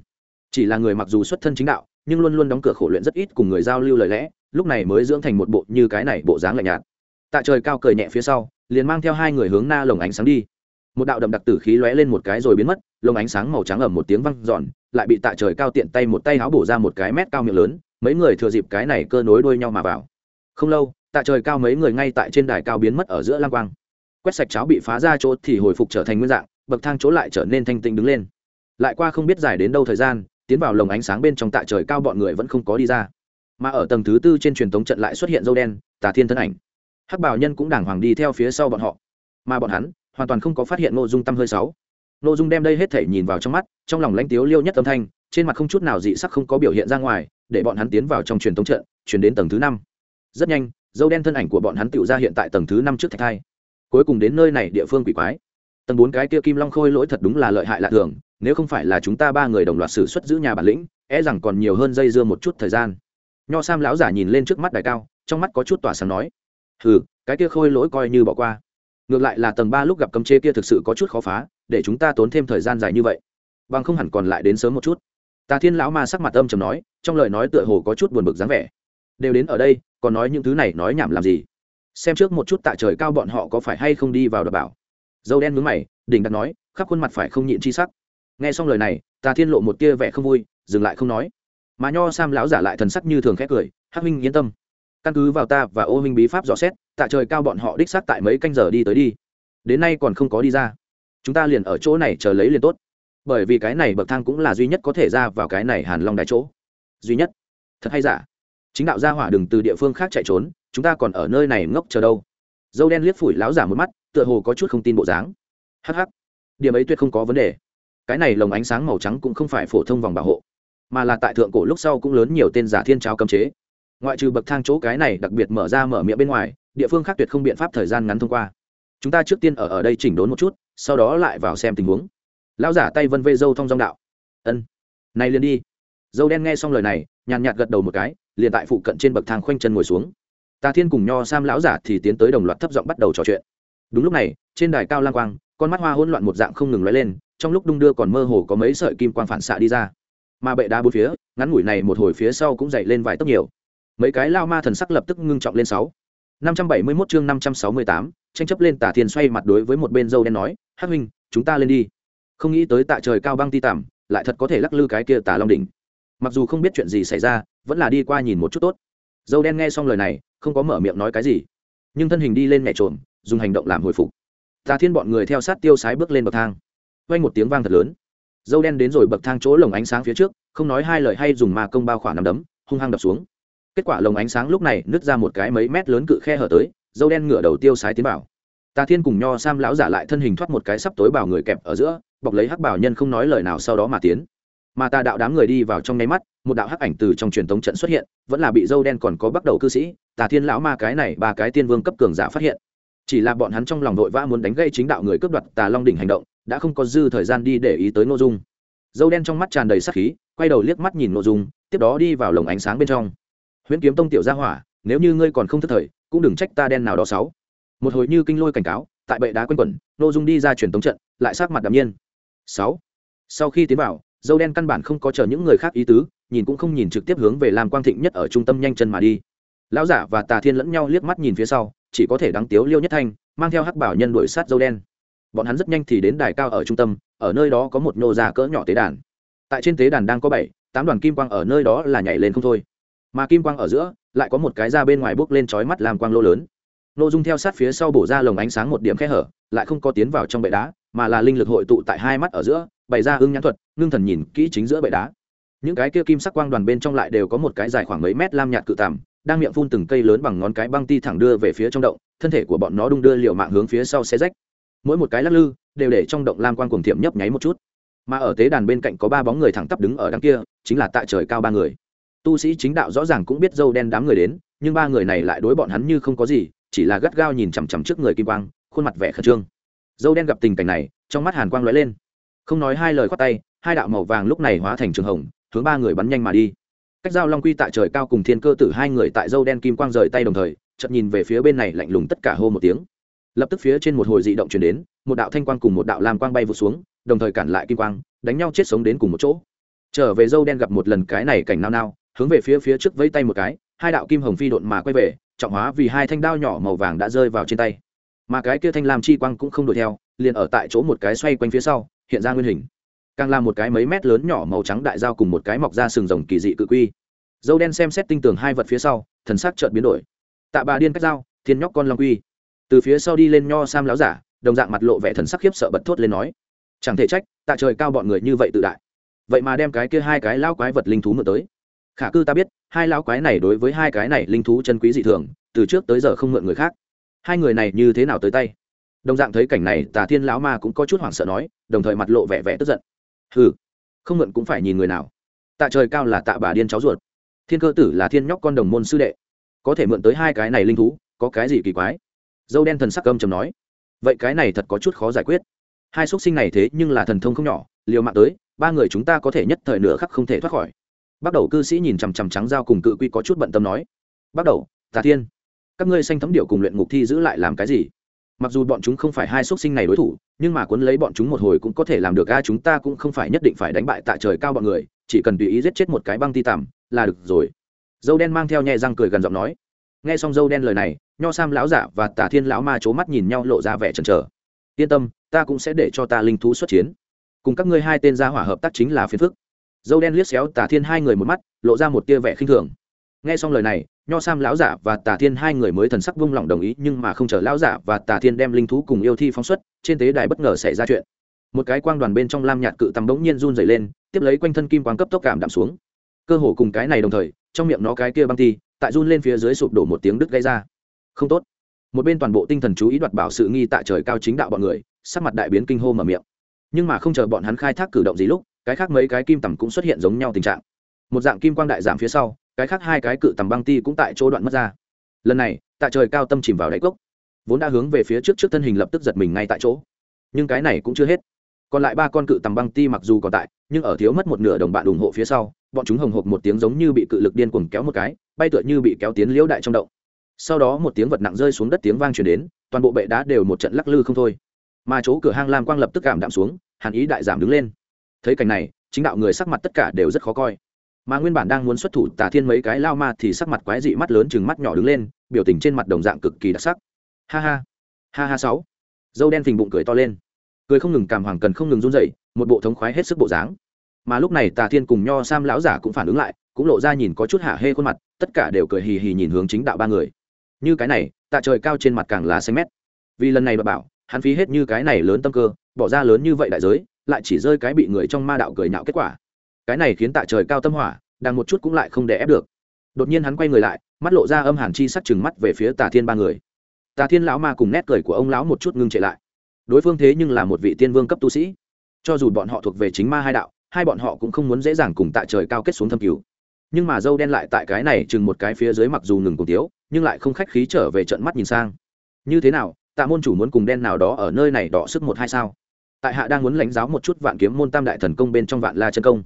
Chỉ là người mặc dù xuất thân chính đạo, nhưng luôn luôn đóng cửa khổ luyện rất ít cùng người giao lưu lời lẽ lúc này mới dưỡng thành một bộ như cái này bộ dáng lạnh nhạt. Tạ trời cao cười nhẹ phía sau, liền mang theo hai người hướng na lồng ánh sáng đi. Một đạo đậm đặc tử khí lóe lên một cái rồi biến mất, lồng ánh sáng màu trắng ẩm một tiếng văng giòn lại bị tạ trời cao tiện tay một tay áo bổ ra một cái mét cao miệng lớn, mấy người thừa dịp cái này cơ nối đuôi nhau mà vào. Không lâu, tạ trời cao mấy người ngay tại trên đài cao biến mất ở giữa lang quang. Quét sạch cháo bị phá ra chỗ thì hồi phục trở thành nguyên dạng, bậc thang chỗ lại trở nên thanh tĩnh đứng lên. Lại qua không biết dài đến đâu thời gian, tiến vào lồng ánh sáng bên trong tạ trời cao bọn người vẫn không có đi ra mà ở tầng thứ tư trên truyền thống trận lại xuất hiện dâu đen, tà thiên thân ảnh. Hắc bảo nhân cũng đàng hoàng đi theo phía sau bọn họ. Mà bọn hắn, hoàn toàn không có phát hiện nội dung tâm hơi sáu nội dung đem đây hết thể nhìn vào trong mắt, trong lòng lãnh tiếu liêu nhất âm thanh, trên mặt không chút nào dị sắc không có biểu hiện ra ngoài, để bọn hắn tiến vào trong truyền thống trận, chuyển đến tầng thứ năm. Rất nhanh, dâu đen thân ảnh của bọn hắn tựu ra hiện tại tầng thứ năm trước thạch thai. Cuối cùng đến nơi này địa phương quỷ quái. Tầng bốn cái kia kim long khôi lỗi thật đúng là lợi hại lạ thường, nếu không phải là chúng ta ba người đồng loạt xử xuất giữ nhà bản lĩnh e rằng còn nhiều hơn dây dưa một chút thời gian nho sam lão giả nhìn lên trước mắt đài cao, trong mắt có chút tỏa sáng nói, hừ, cái kia khôi lỗi coi như bỏ qua. Ngược lại là tầng ba lúc gặp cấm chế kia thực sự có chút khó phá, để chúng ta tốn thêm thời gian dài như vậy. Bằng không hẳn còn lại đến sớm một chút. Tà thiên lão ma sắc mặt âm trầm nói, trong lời nói tựa hồ có chút buồn bực dáng vẻ. Đều đến ở đây, còn nói những thứ này nói nhảm làm gì? Xem trước một chút tạ trời cao bọn họ có phải hay không đi vào đập bảo. Dâu đen mướn mày, đỉnh đặt nói, khắp khuôn mặt phải không nhịn chi sắc. Nghe xong lời này, tà thiên lộ một tia vẻ không vui, dừng lại không nói mà nho sam lão giả lại thần sắc như thường khét cười, hắc huynh, yên tâm. Căn cứ vào ta và ô huynh bí pháp dò xét, tạ trời cao bọn họ đích xác tại mấy canh giờ đi tới đi. Đến nay còn không có đi ra. Chúng ta liền ở chỗ này chờ lấy liền tốt. Bởi vì cái này bậc thang cũng là duy nhất có thể ra vào cái này hàn long đại chỗ. Duy nhất? Thật hay giả? Chính đạo gia hỏa đừng từ địa phương khác chạy trốn, chúng ta còn ở nơi này ngốc chờ đâu. Dâu đen liếc phủi láo giả một mắt, tựa hồ có chút không tin bộ dáng. Hh điểm ấy tuyệt không có vấn đề. Cái này lồng ánh sáng màu trắng cũng không phải phổ thông vòng bảo hộ mà là tại thượng cổ lúc sau cũng lớn nhiều tên giả thiên trao cấm chế. Ngoại trừ bậc thang chỗ cái này đặc biệt mở ra mở miệng bên ngoài, địa phương khác tuyệt không biện pháp thời gian ngắn thông qua. Chúng ta trước tiên ở ở đây chỉnh đốn một chút, sau đó lại vào xem tình huống. Lão giả tay vân vê dâu thông dong đạo. Ân. Này liền đi. Dâu đen nghe xong lời này, nhàn nhạt gật đầu một cái, liền tại phụ cận trên bậc thang khoanh chân ngồi xuống. Tà thiên cùng nho sam lão giả thì tiến tới đồng loạt thấp giọng bắt đầu trò chuyện. Đúng lúc này, trên đài cao lang quang, con mắt hoa hỗn loạn một dạng không ngừng lóe lên, trong lúc đung đưa còn mơ hồ có mấy sợi kim quang phản xạ đi ra mà bệ đá bốn phía, ngắn ngủi này một hồi phía sau cũng dậy lên vài tấc nhiều. Mấy cái lao ma thần sắc lập tức ngưng trọng lên sáu. năm trăm bảy mươi 571 chương năm trăm sáu mươi tám, tranh chấp lên tả thiên xoay mặt đối với một bên dâu đen nói, hắc huynh, chúng ta lên đi. Không nghĩ tới tại trời cao băng ti tảm, lại thật có thể lắc lư cái kia tà long đỉnh. Mặc dù không biết chuyện gì xảy ra, vẫn là đi qua nhìn một chút tốt. Dâu đen nghe xong lời này, không có mở miệng nói cái gì. Nhưng thân hình đi lên mẹ trộm dùng hành động làm hồi phục. Tà thiên bọn người theo sát tiêu sái bước lên bậc thang. Vang một tiếng vang thật lớn dâu đen đến rồi bậc thang chỗ lồng ánh sáng phía trước, không nói hai lời hay dùng ma công bao khỏa nằm đấm, hung hăng đập xuống. Kết quả lồng ánh sáng lúc này nứt ra một cái mấy mét lớn cự khe hở tới, dâu đen ngửa đầu tiêu sái tiến bảo. tà thiên cùng nho sam lão giả lại thân hình thoát một cái sắp tối bảo người kẹp ở giữa, bọc lấy hắc bảo nhân không nói lời nào sau đó mà tiến. Mà ta đạo đám người đi vào trong nháy mắt, một đạo hắc ảnh từ trong truyền thống trận xuất hiện, vẫn là bị dâu đen còn có bắt đầu cư sĩ, tà thiên lão ma cái này ba cái tiên vương cấp cường giả phát hiện. Chỉ là bọn hắn trong lòng vội vã muốn đánh gây chính đạo người cướp đoạt tà long đỉnh hành động đã không có dư thời gian đi để ý tới nội dung. Dâu đen trong mắt tràn đầy sắc khí, quay đầu liếc mắt nhìn nội dung, tiếp đó đi vào lồng ánh sáng bên trong. Huyễn kiếm tông tiểu gia hỏa, nếu như ngươi còn không thất thời, cũng đừng trách ta đen nào đó sáu một hồi như kinh lôi cảnh cáo, tại bệ đá quanh quẩn nội dung đi ra truyền tống trận, lại sát mặt đạm nhiên. Sáu. Sau khi tiến vào, dâu đen căn bản không có chờ những người khác ý tứ, nhìn cũng không nhìn trực tiếp hướng về làm quang thịnh nhất ở trung tâm nhanh chân mà đi. Lão giả và tà thiên lẫn nhau liếc mắt nhìn phía sau, chỉ có thể đáng tiếu liêu nhất thanh, mang theo hắc bảo nhân đuổi sát dâu đen bọn hắn rất nhanh thì đến đài cao ở trung tâm, ở nơi đó có một nô già cỡ nhỏ tế đàn. Tại trên tế đàn đang có bảy, tám đoàn kim quang ở nơi đó là nhảy lên không thôi. Mà kim quang ở giữa, lại có một cái ra bên ngoài bốc lên chói mắt làm quang lô lớn. Nội dung theo sát phía sau bổ ra lồng ánh sáng một điểm khe hở, lại không có tiến vào trong bệ đá, mà là linh lực hội tụ tại hai mắt ở giữa, bày ra ưng nhãn thuật, ngưng thần nhìn kỹ chính giữa bệ đá. Những cái kia kim sắc quang đoàn bên trong lại đều có một cái dài khoảng mấy mét lam nhạt cự tằm, đang miệng phun từng cây lớn bằng ngón cái băng ti thẳng đưa về phía trong động, thân thể của bọn nó đung đưa liệu mạng hướng phía sau xe rách mỗi một cái lắc lư đều để trong động lam quang cuồng thiệm nhấp nháy một chút. Mà ở tế đàn bên cạnh có ba bóng người thẳng tắp đứng ở đằng kia, chính là tại trời cao ba người. Tu sĩ chính đạo rõ ràng cũng biết dâu đen đám người đến, nhưng ba người này lại đối bọn hắn như không có gì, chỉ là gắt gao nhìn chằm chằm trước người kim quang, khuôn mặt vẻ khẩn trương. Dâu đen gặp tình cảnh này, trong mắt hàn quang lóe lên. Không nói hai lời khoát tay, hai đạo màu vàng lúc này hóa thành trường hồng, hướng ba người bắn nhanh mà đi. Cách giao long quy tại trời cao cùng thiên cơ tử hai người tại dâu đen kim quang rời tay đồng thời chậm nhìn về phía bên này lạnh lùng tất cả hô một tiếng lập tức phía trên một hồi dị động chuyển đến, một đạo thanh quang cùng một đạo lam quang bay vụt xuống, đồng thời cản lại kim quang, đánh nhau chết sống đến cùng một chỗ. Trở về dâu đen gặp một lần cái này cảnh nao nao, hướng về phía phía trước vẫy tay một cái, hai đạo kim hồng phi độn mà quay về, trọng hóa vì hai thanh đao nhỏ màu vàng đã rơi vào trên tay. Mà cái kia thanh lam chi quang cũng không đuổi theo, liền ở tại chỗ một cái xoay quanh phía sau, hiện ra nguyên hình. Càng làm một cái mấy mét lớn nhỏ màu trắng đại dao cùng một cái mọc ra sừng rồng kỳ dị cự quy. Dâu đen xem xét tinh tường hai vật phía sau, thần sắc chợt biến đổi. Tạ bà điên cách dao, thiên nhóc con long quy từ phía sau đi lên nho sam láo giả, đồng dạng mặt lộ vẻ thần sắc khiếp sợ bật thốt lên nói, chẳng thể trách, tạ trời cao bọn người như vậy tự đại. Vậy mà đem cái kia hai cái lao quái vật linh thú mượn tới. Khả cư ta biết, hai lao quái này đối với hai cái này linh thú chân quý dị thường, từ trước tới giờ không mượn người khác. Hai người này như thế nào tới tay? Đồng dạng thấy cảnh này, tà thiên lão ma cũng có chút hoảng sợ nói, đồng thời mặt lộ vẻ vẻ tức giận. Ừ không mượn cũng phải nhìn người nào. Tạ trời cao là tạ bà điên cháu ruột. Thiên cơ tử là thiên nhóc con đồng môn sư đệ. Có thể mượn tới hai cái này linh thú, có cái gì kỳ quái? Dâu đen thần sắc âm chầm nói, vậy cái này thật có chút khó giải quyết. Hai x sinh này thế nhưng là thần thông không nhỏ, liều mạng tới, ba người chúng ta có thể nhất thời nửa khắc không thể thoát khỏi. Bắt đầu cư sĩ nhìn chằm chằm trắng dao cùng cự quy có chút bận tâm nói bắt đầu, tà thiên, các ngươi sanh thấm điệu cùng luyện ngục thi giữ lại làm cái gì? Mặc dù bọn chúng không phải hai xuất sinh này đối thủ, nhưng mà cuốn lấy bọn chúng một hồi cũng có thể làm được, a, chúng ta cũng không phải nhất định phải đánh bại tại trời cao bọn người, chỉ cần tùy ý giết chết một cái băng ti tằm là được rồi. Dâu đen mang theo nhẹ răng cười gần giọng nói nghe xong dâu đen lời này, nho sam lão giả và tả thiên lão ma c h ố mắt nhìn nhau lộ ra vẻ chần chờ. Yên tâm, ta cũng sẽ để cho ta linh thú xuất chiến. Cùng các ngươi hai tên gia hỏa hợp tác chính là phiền phức. Dâu đen liếc xéo tả thiên hai người một mắt, lộ ra một tia vẻ khinh thường. Nghe xong lời này, nho sam lão giả và tả thiên hai người mới thần sắc vung lòng đồng ý, nhưng mà không chờ lão giả và tả thiên đem linh thú cùng yêu thi phóng xuất, trên tế đài bất ngờ xảy ra chuyện. Một cái quang đoàn bên trong lam nhạt cự tầm bỗng nhiên run dày lên, tiếp lấy quanh thân kim quang cấp tốc cảm đạm xuống cơ hồ cùng cái này đồng thời, trong miệng nó cái kia băng ti, tại run lên phía dưới sụp đổ một tiếng đứt gây ra. Không tốt. Một bên toàn bộ tinh thần chú ý đoạt bảo sự nghi tại trời cao chính đạo bọn người, sắc mặt đại biến kinh hô mở miệng. Nhưng mà không chờ bọn hắn khai thác cử động gì lúc, cái khác mấy cái kim tầm cũng xuất hiện giống nhau tình trạng. Một dạng kim quang đại giảm phía sau, cái khác hai cái cự tầm băng ti cũng tại chỗ đoạn mất ra. Lần này, tại trời cao tâm chìm vào đáy cốc. Vốn đã hướng về phía trước trước thân hình lập tức giật mình ngay tại chỗ. Nhưng cái này cũng chưa hết. Còn lại ba con cự tầm băng ti mặc dù còn tại, nhưng ở thiếu mất một nửa đồng bạn ủng hộ phía sau bọn chúng hồng hộc một tiếng giống như bị cự lực điên cuồng kéo một cái, bay tựa như bị kéo tiến liễu đại trong động. Sau đó một tiếng vật nặng rơi xuống đất tiếng vang chuyển đến, toàn bộ bệ đá đều một trận lắc lư không thôi. Mà chỗ cửa hang lam quang lập tức cảm đạm xuống, hàn ý đại giảm đứng lên. Thấy cảnh này, chính đạo người sắc mặt tất cả đều rất khó coi. Mà nguyên bản đang muốn xuất thủ tà thiên mấy cái lao ma thì sắc mặt quái dị mắt lớn chừng mắt nhỏ đứng lên, biểu tình trên mặt đồng dạng cực kỳ đặc sắc. Ha ha ha ha sáu. Dâu đen phình bụng cười to lên. Cười không ngừng cảm hoàng cần không ngừng run dậy một bộ thống khoái hết sức bộ dáng mà lúc này tà thiên cùng nho sam lão giả cũng phản ứng lại, cũng lộ ra nhìn có chút hả hê khuôn mặt, tất cả đều cười hì hì nhìn hướng chính đạo ba người. Như cái này, tạ trời cao trên mặt càng lá xanh mét. Vì lần này bà bảo, hắn phí hết như cái này lớn tâm cơ, bỏ ra lớn như vậy đại giới, lại chỉ rơi cái bị người trong ma đạo cười nhạo kết quả. Cái này khiến tạ trời cao tâm hỏa, đang một chút cũng lại không để ép được. Đột nhiên hắn quay người lại, mắt lộ ra âm hàn chi sắc chừng mắt về phía tà thiên ba người. Tà thiên lão ma cùng nét cười của ông lão một chút ngưng chạy lại. Đối phương thế nhưng là một vị tiên vương cấp tu sĩ. Cho dù bọn họ thuộc về chính ma hai đạo hai bọn họ cũng không muốn dễ dàng cùng tạ trời cao kết xuống thâm cứu. Nhưng mà dâu đen lại tại cái này chừng một cái phía dưới mặc dù ngừng cùng tiếu, nhưng lại không khách khí trở về trận mắt nhìn sang. Như thế nào, tạ môn chủ muốn cùng đen nào đó ở nơi này đỏ sức một hai sao? Tại hạ đang muốn lãnh giáo một chút vạn kiếm môn tam đại thần công bên trong vạn la chân công.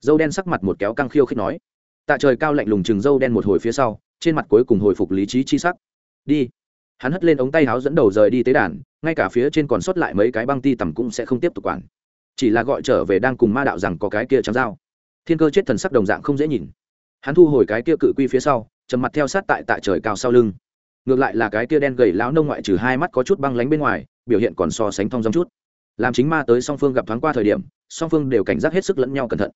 Dâu đen sắc mặt một kéo căng khiêu khích nói. Tạ trời cao lạnh lùng chừng dâu đen một hồi phía sau, trên mặt cuối cùng hồi phục lý trí chi sắc. Đi. Hắn hất lên ống tay áo dẫn đầu rời đi tế đàn, ngay cả phía trên còn sót lại mấy cái băng ti tầm cũng sẽ không tiếp tục quản chỉ là gọi trở về đang cùng ma đạo rằng có cái kia trắng dao. Thiên cơ chết thần sắc đồng dạng không dễ nhìn. Hắn thu hồi cái kia cự quy phía sau, trầm mặt theo sát tại tại trời cao sau lưng. Ngược lại là cái kia đen gầy lão nông ngoại trừ hai mắt có chút băng lánh bên ngoài, biểu hiện còn so sánh thong dong chút. Làm chính ma tới song phương gặp thoáng qua thời điểm, song phương đều cảnh giác hết sức lẫn nhau cẩn thận.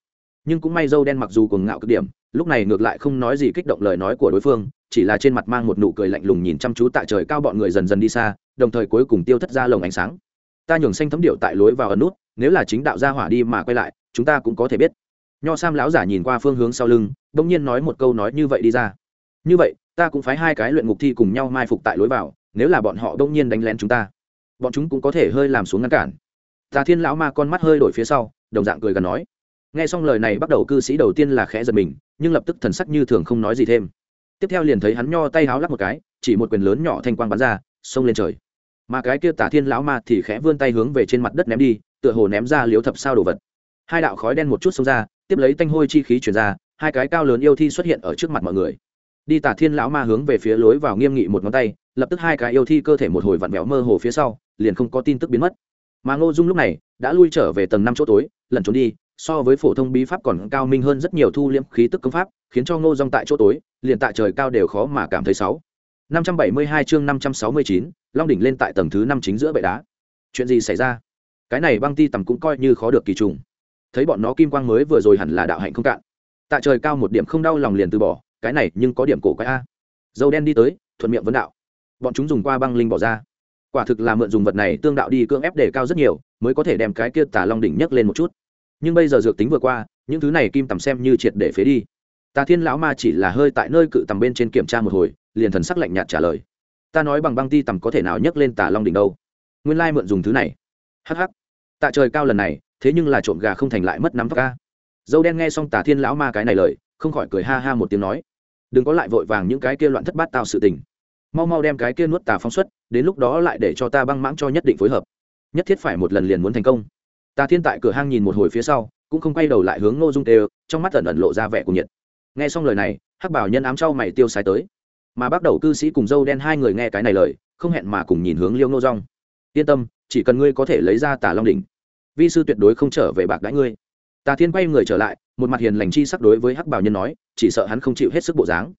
Nhưng cũng may dâu đen mặc dù cuồng ngạo cực điểm, lúc này ngược lại không nói gì kích động lời nói của đối phương, chỉ là trên mặt mang một nụ cười lạnh lùng nhìn chăm chú tại trời cao bọn người dần dần đi xa, đồng thời cuối cùng tiêu thất ra lồng ánh sáng. Ta nhường xanh thấm điệu tại lối vào ẩn nút nếu là chính đạo gia hỏa đi mà quay lại, chúng ta cũng có thể biết. Nho sam lão giả nhìn qua phương hướng sau lưng, bỗng nhiên nói một câu nói như vậy đi ra. Như vậy, ta cũng phái hai cái luyện ngục thi cùng nhau mai phục tại lối vào, nếu là bọn họ bỗng nhiên đánh lén chúng ta, bọn chúng cũng có thể hơi làm xuống ngăn cản. Tà thiên lão ma con mắt hơi đổi phía sau, đồng dạng cười gần nói. Nghe xong lời này bắt đầu cư sĩ đầu tiên là khẽ giật mình, nhưng lập tức thần sắc như thường không nói gì thêm. Tiếp theo liền thấy hắn nho tay háo lắc một cái, chỉ một quyền lớn nhỏ thanh quang bắn ra, xông lên trời. Mà cái kia tả thiên lão ma thì khẽ vươn tay hướng về trên mặt đất ném đi tựa hồ ném ra liếu thập sao đồ vật. Hai đạo khói đen một chút xông ra, tiếp lấy tanh hôi chi khí chuyển ra, hai cái cao lớn yêu thi xuất hiện ở trước mặt mọi người. Đi tả thiên lão ma hướng về phía lối vào nghiêm nghị một ngón tay, lập tức hai cái yêu thi cơ thể một hồi vặn vẹo mơ hồ phía sau, liền không có tin tức biến mất. Mà ngô dung lúc này đã lui trở về tầng năm chỗ tối lần trốn đi, so với phổ thông bí pháp còn cao minh hơn rất nhiều thu liễm khí tức công pháp, khiến cho ngô dung tại chỗ tối, liền tại trời cao đều khó mà cảm thấy sáu. năm trăm bảy mươi hai chương năm trăm sáu mươi chín, long đỉnh lên tại tầng thứ năm chính giữa bệ đá. Chuyện gì xảy ra? Cái này băng ti tầm cũng coi như khó được kỳ trùng. Thấy bọn nó kim quang mới vừa rồi hẳn là đạo hạnh không cạn. Tạ trời cao một điểm không đau lòng liền từ bỏ, cái này nhưng có điểm cổ quái a. Dâu đen đi tới, thuận miệng vấn đạo. Bọn chúng dùng qua băng linh bỏ ra. Quả thực là mượn dùng vật này tương đạo đi cưỡng ép để cao rất nhiều, mới có thể đem cái kia tà long đỉnh nhấc lên một chút. Nhưng bây giờ dược tính vừa qua, những thứ này kim tầm xem như triệt để phế đi. Tà thiên lão ma chỉ là hơi tại nơi cự tầm bên trên kiểm tra một hồi, liền thần sắc lạnh nhạt trả lời. Ta nói bằng băng ti tầm có thể nào nhấc lên tà long đỉnh đâu? Nguyên lai mượn dùng thứ này. Hh tạ trời cao lần này, thế nhưng là trộm gà không thành lại mất nắm tóc ca dâu đen nghe xong tà thiên lão ma cái này lời, không khỏi cười ha ha một tiếng nói. Đừng có lại vội vàng những cái kia loạn thất bát tạo sự tình. Mau mau đem cái kia nuốt tà phóng xuất, đến lúc đó lại để cho ta băng mãng cho nhất định phối hợp. Nhất thiết phải một lần liền muốn thành công. Tà thiên tại cửa hang nhìn một hồi phía sau, cũng không quay đầu lại hướng ngô dung tê, trong mắt ẩn ẩn lộ ra vẻ của nhiệt. Nghe xong lời này, hắc bảo nhân ám trao mày tiêu sai tới. Mà bắt đầu cư sĩ cùng dâu đen hai người nghe cái này lời, không hẹn mà cùng nhìn hướng liêu nô rong yên tâm, chỉ cần ngươi có thể lấy ra tà long đỉnh vi sư tuyệt đối không trở về bạc đãi ngươi. Tà thiên quay người trở lại, một mặt hiền lành chi sắc đối với hắc bảo nhân nói, chỉ sợ hắn không chịu hết sức bộ dáng.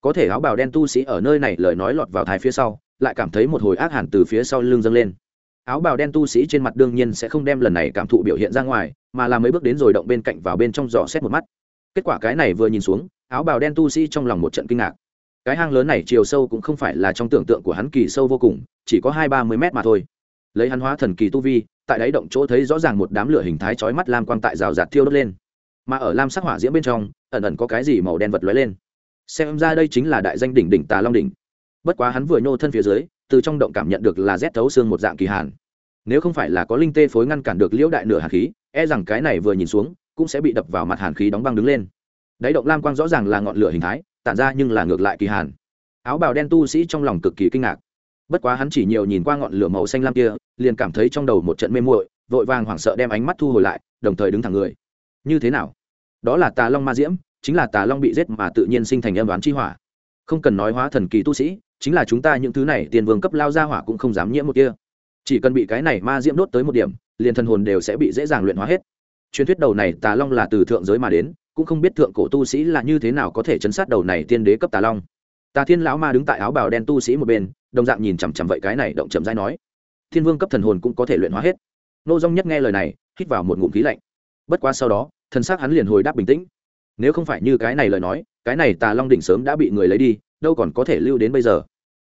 Có thể áo bào đen tu sĩ ở nơi này lời nói lọt vào thái phía sau, lại cảm thấy một hồi ác hẳn từ phía sau lưng dâng lên. Áo bào đen tu sĩ trên mặt đương nhiên sẽ không đem lần này cảm thụ biểu hiện ra ngoài, mà là mấy bước đến rồi động bên cạnh vào bên trong giò xét một mắt. Kết quả cái này vừa nhìn xuống, áo bào đen tu sĩ trong lòng một trận kinh ngạc. Cái hang lớn này chiều sâu cũng không phải là trong tưởng tượng của hắn kỳ sâu vô cùng, chỉ có hai ba mươi mét mà thôi lấy hắn hóa thần kỳ tu vi, tại đáy động chỗ thấy rõ ràng một đám lửa hình thái chói mắt lam quang tại rào rạt thiêu đốt lên. Mà ở lam sắc hỏa diễm bên trong, ẩn ẩn có cái gì màu đen vật lóe lên. Xem ra đây chính là đại danh đỉnh đỉnh tà long đỉnh. Bất quá hắn vừa nhô thân phía dưới, từ trong động cảm nhận được là rét thấu xương một dạng kỳ hàn. Nếu không phải là có linh tê phối ngăn cản được liễu đại nửa hàn khí e rằng cái này vừa nhìn xuống, cũng sẽ bị đập vào mặt hàn khí đóng băng đứng lên. Đáy động lam quang rõ ràng là ngọn lửa hình thái, tản ra nhưng là ngược lại kỳ hàn. Áo bào đen tu sĩ trong lòng cực kỳ kinh ngạc. Bất quá hắn chỉ nhiều nhìn qua ngọn lửa màu xanh lam kia liền cảm thấy trong đầu một trận mê muội, vội vàng hoảng sợ đem ánh mắt thu hồi lại, đồng thời đứng thẳng người. Như thế nào? Đó là tà long ma diễm, chính là tà long bị giết mà tự nhiên sinh thành âm đoán chi hỏa. Không cần nói hóa thần kỳ tu sĩ, chính là chúng ta những thứ này tiền vương cấp lao ra hỏa cũng không dám nhiễm một kia. Chỉ cần bị cái này ma diễm đốt tới một điểm, liền thần hồn đều sẽ bị dễ dàng luyện hóa hết. Truyền thuyết đầu này tà long là từ thượng giới mà đến, cũng không biết thượng cổ tu sĩ là như thế nào có thể chấn sát đầu này tiên đế cấp tà long. Tà thiên lão ma đứng tại áo bào đen tu sĩ một bên, đồng dạng nhìn chằm chằm vậy cái này động chậm dai nói thiên vương cấp thần hồn cũng có thể luyện hóa hết. Nô dong nhất nghe lời này, hít vào một ngụm khí lạnh. Bất quá sau đó, thần xác hắn liền hồi đáp bình tĩnh. Nếu không phải như cái này lời nói, cái này tà long đỉnh sớm đã bị người lấy đi, đâu còn có thể lưu đến bây giờ.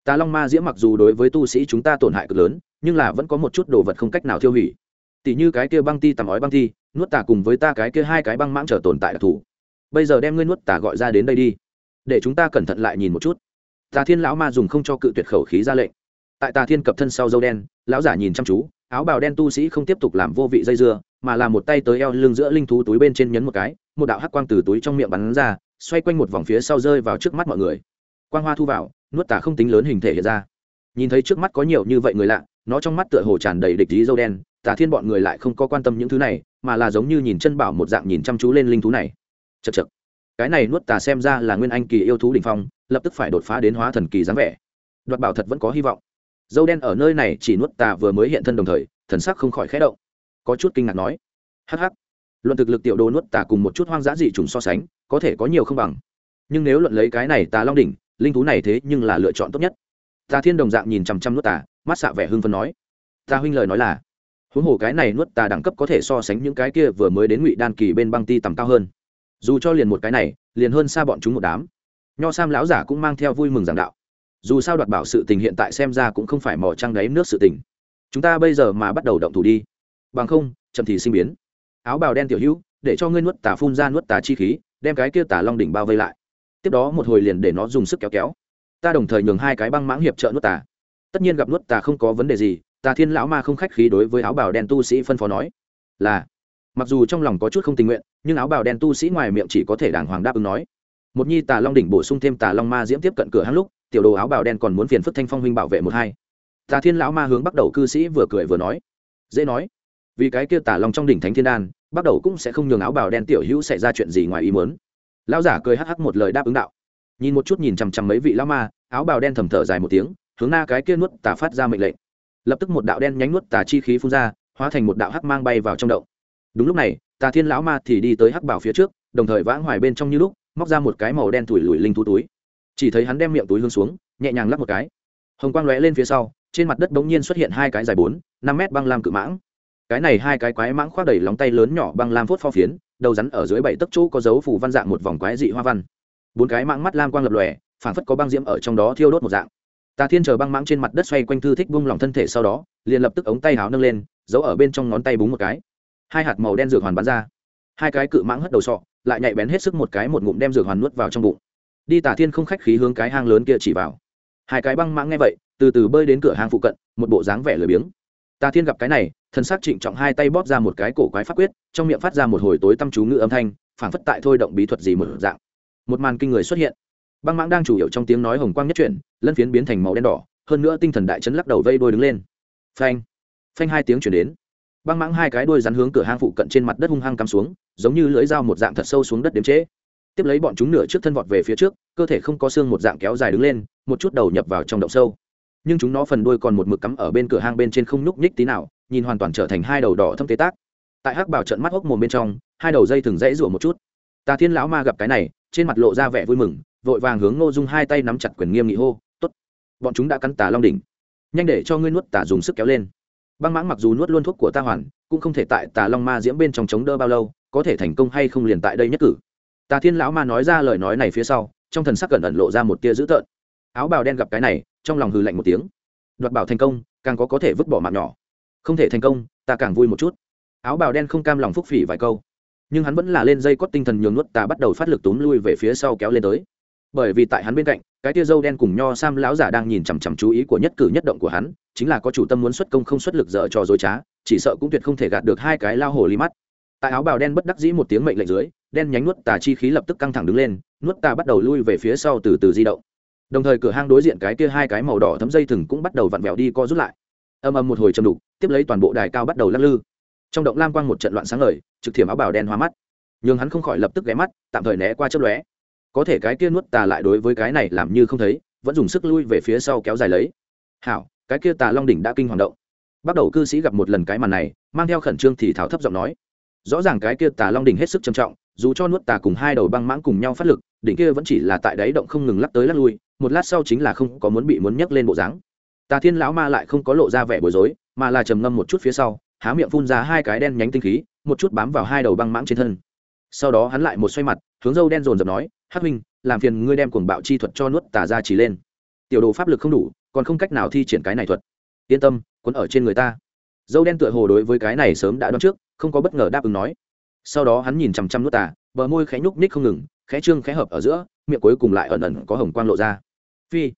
Tà long ma diễm mặc dù đối với tu sĩ chúng ta tổn hại cực lớn, nhưng là vẫn có một chút đồ vật không cách nào tiêu hủy. Tỷ như cái kia băng ti tầm ói băng ti, nuốt tà cùng với ta cái kia hai cái băng mãng trở tồn tại đặc thù bây giờ đem ngươi nuốt tà gọi ra đến đây đi, để chúng ta cẩn thận lại nhìn một chút. Tà thiên lão ma dùng không cho cự tuyệt khẩu khí ra lệnh tại tà thiên cập thân sau dâu đen, lão giả nhìn chăm chú, áo bào đen tu sĩ không tiếp tục làm vô vị dây dưa, mà làm một tay tới eo lưng giữa linh thú túi bên trên nhấn một cái, một đạo hắc quang từ túi trong miệng bắn ra, xoay quanh một vòng phía sau rơi vào trước mắt mọi người. Quang hoa thu vào, nuốt tà không tính lớn hình thể hiện ra. Nhìn thấy trước mắt có nhiều như vậy người lạ, nó trong mắt tựa hồ tràn đầy địch ý dâu đen, tà thiên bọn người lại không có quan tâm những thứ này, mà là giống như nhìn chân bảo một dạng nhìn chăm chú lên linh thú này. Chật chật cái này nuốt tà xem ra là nguyên anh kỳ yêu thú đ ỉ n h phong, lập tức phải đột phá đến hóa thần kỳ dáng vẻ. Đoạt bảo thật vẫn có hy vọng dâu đen ở nơi này chỉ nuốt tà vừa mới hiện thân đồng thời, thần sắc không khỏi khẽ động. Có chút kinh ngạc nói hh ắ c ắ c luận thực lực tiểu đồ nuốt tà cùng một chút hoang dã dị trùng so sánh, có thể có nhiều không bằng. Nhưng nếu luận lấy cái này tà long đỉnh, linh thú này thế nhưng là lựa chọn tốt nhất. Tà thiên đồng dạng nhìn chằm chằm nuốt tà, mắt xạ vẻ hưng phân nói ta huynh lời nói là, huống hồ cái này nuốt tà đẳng cấp có thể so sánh những cái kia vừa mới đến ngụy đan kỳ bên băng ti tầm cao hơn. Dù cho liền một cái này, liền hơn xa bọn chúng một đám. Nho sam lão giả cũng mang theo vui mừng giảng đạo dù sao đoạt bảo sự tình hiện tại xem ra cũng không phải mò trăng đáy nước sự tình. Chúng ta bây giờ mà bắt đầu động thủ đi. Bằng không, chậm thì sinh biến. Áo bào đen tiểu hữu, để cho ngươi nuốt tà phun ra nuốt tà chi khí, đem cái kia tà long đỉnh bao vây lại. Tiếp đó một hồi liền để nó dùng sức kéo kéo. Ta đồng thời nhường hai cái băng mãng hiệp trợ nuốt tà. Tất nhiên gặp nuốt tà không có vấn đề gì, tà thiên lão ma không khách khí đối với áo bào đen tu sĩ phân phó nói. Là, mặc dù trong lòng có chút không tình nguyện, nhưng áo bào đen tu sĩ ngoài miệng chỉ có thể đàng hoàng đáp ứng nói. Một nhi tà long đỉnh bổ sung thêm tà long ma diễm tiếp cận cửa hang lúc tiểu đồ áo bào đen còn muốn phiền phức thanh phong huynh bảo vệ một hai. Tà thiên lão ma hướng bắt đầu cư sĩ vừa cười vừa nói. Dễ nói. Vì cái kia tả long trong đỉnh thánh thiên đan, bắt đầu cũng sẽ không nhường áo bào đen tiểu hữu xảy ra chuyện gì ngoài ý muốn. Lão giả cười hắc hắc một lời đáp ứng đạo. Nhìn một chút nhìn chằm chằm mấy vị lão ma, áo bào đen thầm thở dài một tiếng, hướng na cái kia nuốt tà phát ra mệnh lệnh. Lập tức một đạo đen nhánh nuốt tà chi khí phun ra, hóa thành một đạo hắc mang bay vào trong động. Đúng lúc này, tà thiên lão ma thì đi tới hắc bảo phía trước, đồng thời vãng hoài bên trong như lúc, móc ra một cái màu đen thủi lùi linh thú túi chỉ thấy hắn đem miệng túi hương xuống, nhẹ nhàng lắp một cái. Hồng quang lóe lên phía sau, trên mặt đất bỗng nhiên xuất hiện hai cái dài bốn, năm mét băng lam cự mãng. Cái này hai cái quái mãng khoác đầy lóng tay lớn nhỏ băng lam phốt pho phiến, đầu rắn ở dưới bảy tấc chỗ có dấu phủ văn dạng một vòng quái dị hoa văn. Bốn cái mãng mắt lam quang lập lòe phản phất có băng diễm ở trong đó thiêu đốt một dạng. Tà thiên chờ băng mãng trên mặt đất xoay quanh thư thích bung lòng thân thể sau đó, liền lập tức ống tay háo nâng lên, giấu ở bên trong ngón tay búng một cái. Hai hạt màu đen dược hoàn bắn ra. Hai cái cự mãng hất đầu sọ, lại nhạy bén hết sức một cái một ngụm đem dược hoàn nuốt vào trong bụng đi tả thiên không khách khí hướng cái hang lớn kia chỉ vào. Hai cái băng mãng nghe vậy, từ từ bơi đến cửa hang phụ cận, một bộ dáng vẻ lười biếng. Tà thiên gặp cái này, thần sắc trịnh trọng hai tay bóp ra một cái cổ quái pháp quyết, trong miệng phát ra một hồi tối tâm chú ngữ âm thanh, phảng phất tại thôi động bí thuật gì một dạng. Một màn kinh người xuất hiện. Băng mãng đang chủ yếu trong tiếng nói hồng quang nhất chuyển, lân phiến biến thành màu đen đỏ, hơn nữa tinh thần đại chấn lắc đầu vây đôi đứng lên. Phanh phanh hai tiếng chuyển đến. Băng mãng hai cái đuôi rắn hướng cửa hang phụ cận trên mặt đất hung hăng cắm xuống, giống như lưỡi dao một dạng thật sâu xuống đất đếm trễ tiếp lấy bọn chúng nửa trước thân vọt về phía trước, cơ thể không có xương một dạng kéo dài đứng lên, một chút đầu nhập vào trong động sâu. Nhưng chúng nó phần đuôi còn một mực cắm ở bên cửa hang bên trên không nhúc nhích tí nào, nhìn hoàn toàn trở thành hai đầu đỏ thâm tế tác. Tại hắc bảo trận mắt hốc mồm bên trong, hai đầu dây thừng dãy rủa một chút. Tà thiên lão ma gặp cái này, trên mặt lộ ra vẻ vui mừng, vội vàng hướng ngô dung hai tay nắm chặt quyền nghiêm nghị hô t ố t bọn chúng đã cắn tà long đỉnh. Nhanh để cho ngươi nuốt tà dùng sức kéo lên. Băng mãng mặc dù nuốt luôn thuốc của ta hoàn, cũng không thể tại tà long ma diễm bên trong chống đỡ bao lâu, có thể thành công hay không liền tại đây nhất cử tà thiên lão ma nói ra lời nói này phía sau, trong thần sắc cẩn ẩn lộ ra một tia dữ tợn. Áo bào đen gặp cái này, trong lòng hừ lạnh một tiếng. Đoạt bảo thành công, càng có có thể vứt bỏ mạng nhỏ. Không thể thành công, ta càng vui một chút. Áo bào đen không cam lòng phúc phỉ vài câu. Nhưng hắn vẫn là lên dây cót tinh thần nhường nuốt tà bắt đầu phát lực túm lui về phía sau kéo lên tới. Bởi vì tại hắn bên cạnh, cái tia dâu đen cùng nho sam lão giả đang nhìn chằm chằm chú ý của nhất cử nhất động của hắn, chính là có chủ tâm muốn xuất công không xuất lực dở trò dối trá, chỉ sợ cũng tuyệt không thể gạt được hai cái lao hồ ly mắt tại áo bào đen bất đắc dĩ một tiếng mệnh lệnh dưới, đen nhánh nuốt tà chi khí lập tức căng thẳng đứng lên, nuốt tà bắt đầu lui về phía sau từ từ di động. Đồng thời cửa hang đối diện cái kia hai cái màu đỏ thấm dây thừng cũng bắt đầu vặn vẹo đi co rút lại. Âm âm một hồi châm đục, tiếp lấy toàn bộ đài cao bắt đầu lắc lư. Trong động lam quang một trận loạn sáng ngời, trực thiểm áo bào đen hoa mắt. Nhưng hắn không khỏi lập tức ghé mắt, tạm thời né qua chớp lóe. Có thể cái kia nuốt tà lại đối với cái này làm như không thấy, vẫn dùng sức lui về phía sau kéo dài lấy. Hảo, cái kia tà long đỉnh đã kinh hoàng động. Bắt đầu cư sĩ gặp một lần cái màn này, mang theo khẩn trương thì thảo thấp giọng nói rõ ràng cái kia tà long đỉnh hết sức trầm trọng, dù cho nuốt tà cùng hai đầu băng mãng cùng nhau phát lực, đỉnh kia vẫn chỉ là tại đáy động không ngừng lắc tới lắc lui, một lát sau chính là không có muốn bị muốn nhấc lên bộ dáng. Tà thiên lão ma lại không có lộ ra vẻ bối rối, mà là trầm ngâm một chút phía sau, há miệng phun ra hai cái đen nhánh tinh khí, một chút bám vào hai đầu băng mãng trên thân. Sau đó hắn lại một xoay mặt, hướng dâu đen dồn dập nói, Hắc huynh, làm phiền ngươi đem cuồng bạo chi thuật cho nuốt tà ra chỉ lên. Tiểu đồ pháp lực không đủ, còn không cách nào thi triển cái này thuật. Yên tâm quấn ở trên người ta. Dâu đen tựa hồ đối với cái này sớm đã đoán trước không có bất ngờ đáp ứng nói. Sau đó hắn nhìn chằm chằm nuốt tà, bờ môi khẽ nhúc ních không ngừng, khẽ trương khẽ hợp ở giữa, miệng cuối cùng lại ẩn ẩn có hồng quang lộ ra. Phi.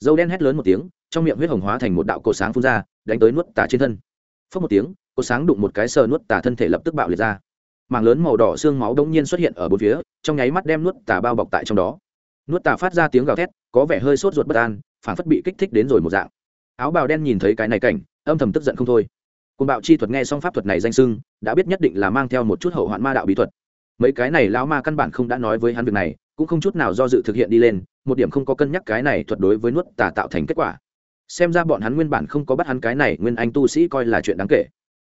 Dâu đen hét lớn một tiếng, trong miệng huyết hồng hóa thành một đạo cột sáng phun ra, đánh tới nuốt tà trên thân. Phớt một tiếng cột sáng đụng một cái sờ nuốt tà thân thể lập tức bạo liệt ra. Mảng lớn màu đỏ xương máu đống nhiên xuất hiện ở bốn phía, trong nháy mắt đem nuốt tà bao bọc tại trong đó. Nuốt tà phát ra tiếng gào thét, có vẻ hơi sốt ruột bất an, phản phất bị kích thích đến rồi một dạng. Áo bào đen nhìn thấy cái này cảnh, âm thầm tức giận không thôi côn bạo chi thuật nghe xong pháp thuật này danh sưng, đã biết nhất định là mang theo một chút hậu hoạn ma đạo bí thuật. Mấy cái này lão ma căn bản không đã nói với hắn việc này, cũng không chút nào do dự thực hiện đi lên, một điểm không có cân nhắc cái này thuật đối với nuốt tà tạo thành kết quả. Xem ra bọn hắn nguyên bản không có bắt hắn cái này nguyên anh tu sĩ coi là chuyện đáng kể.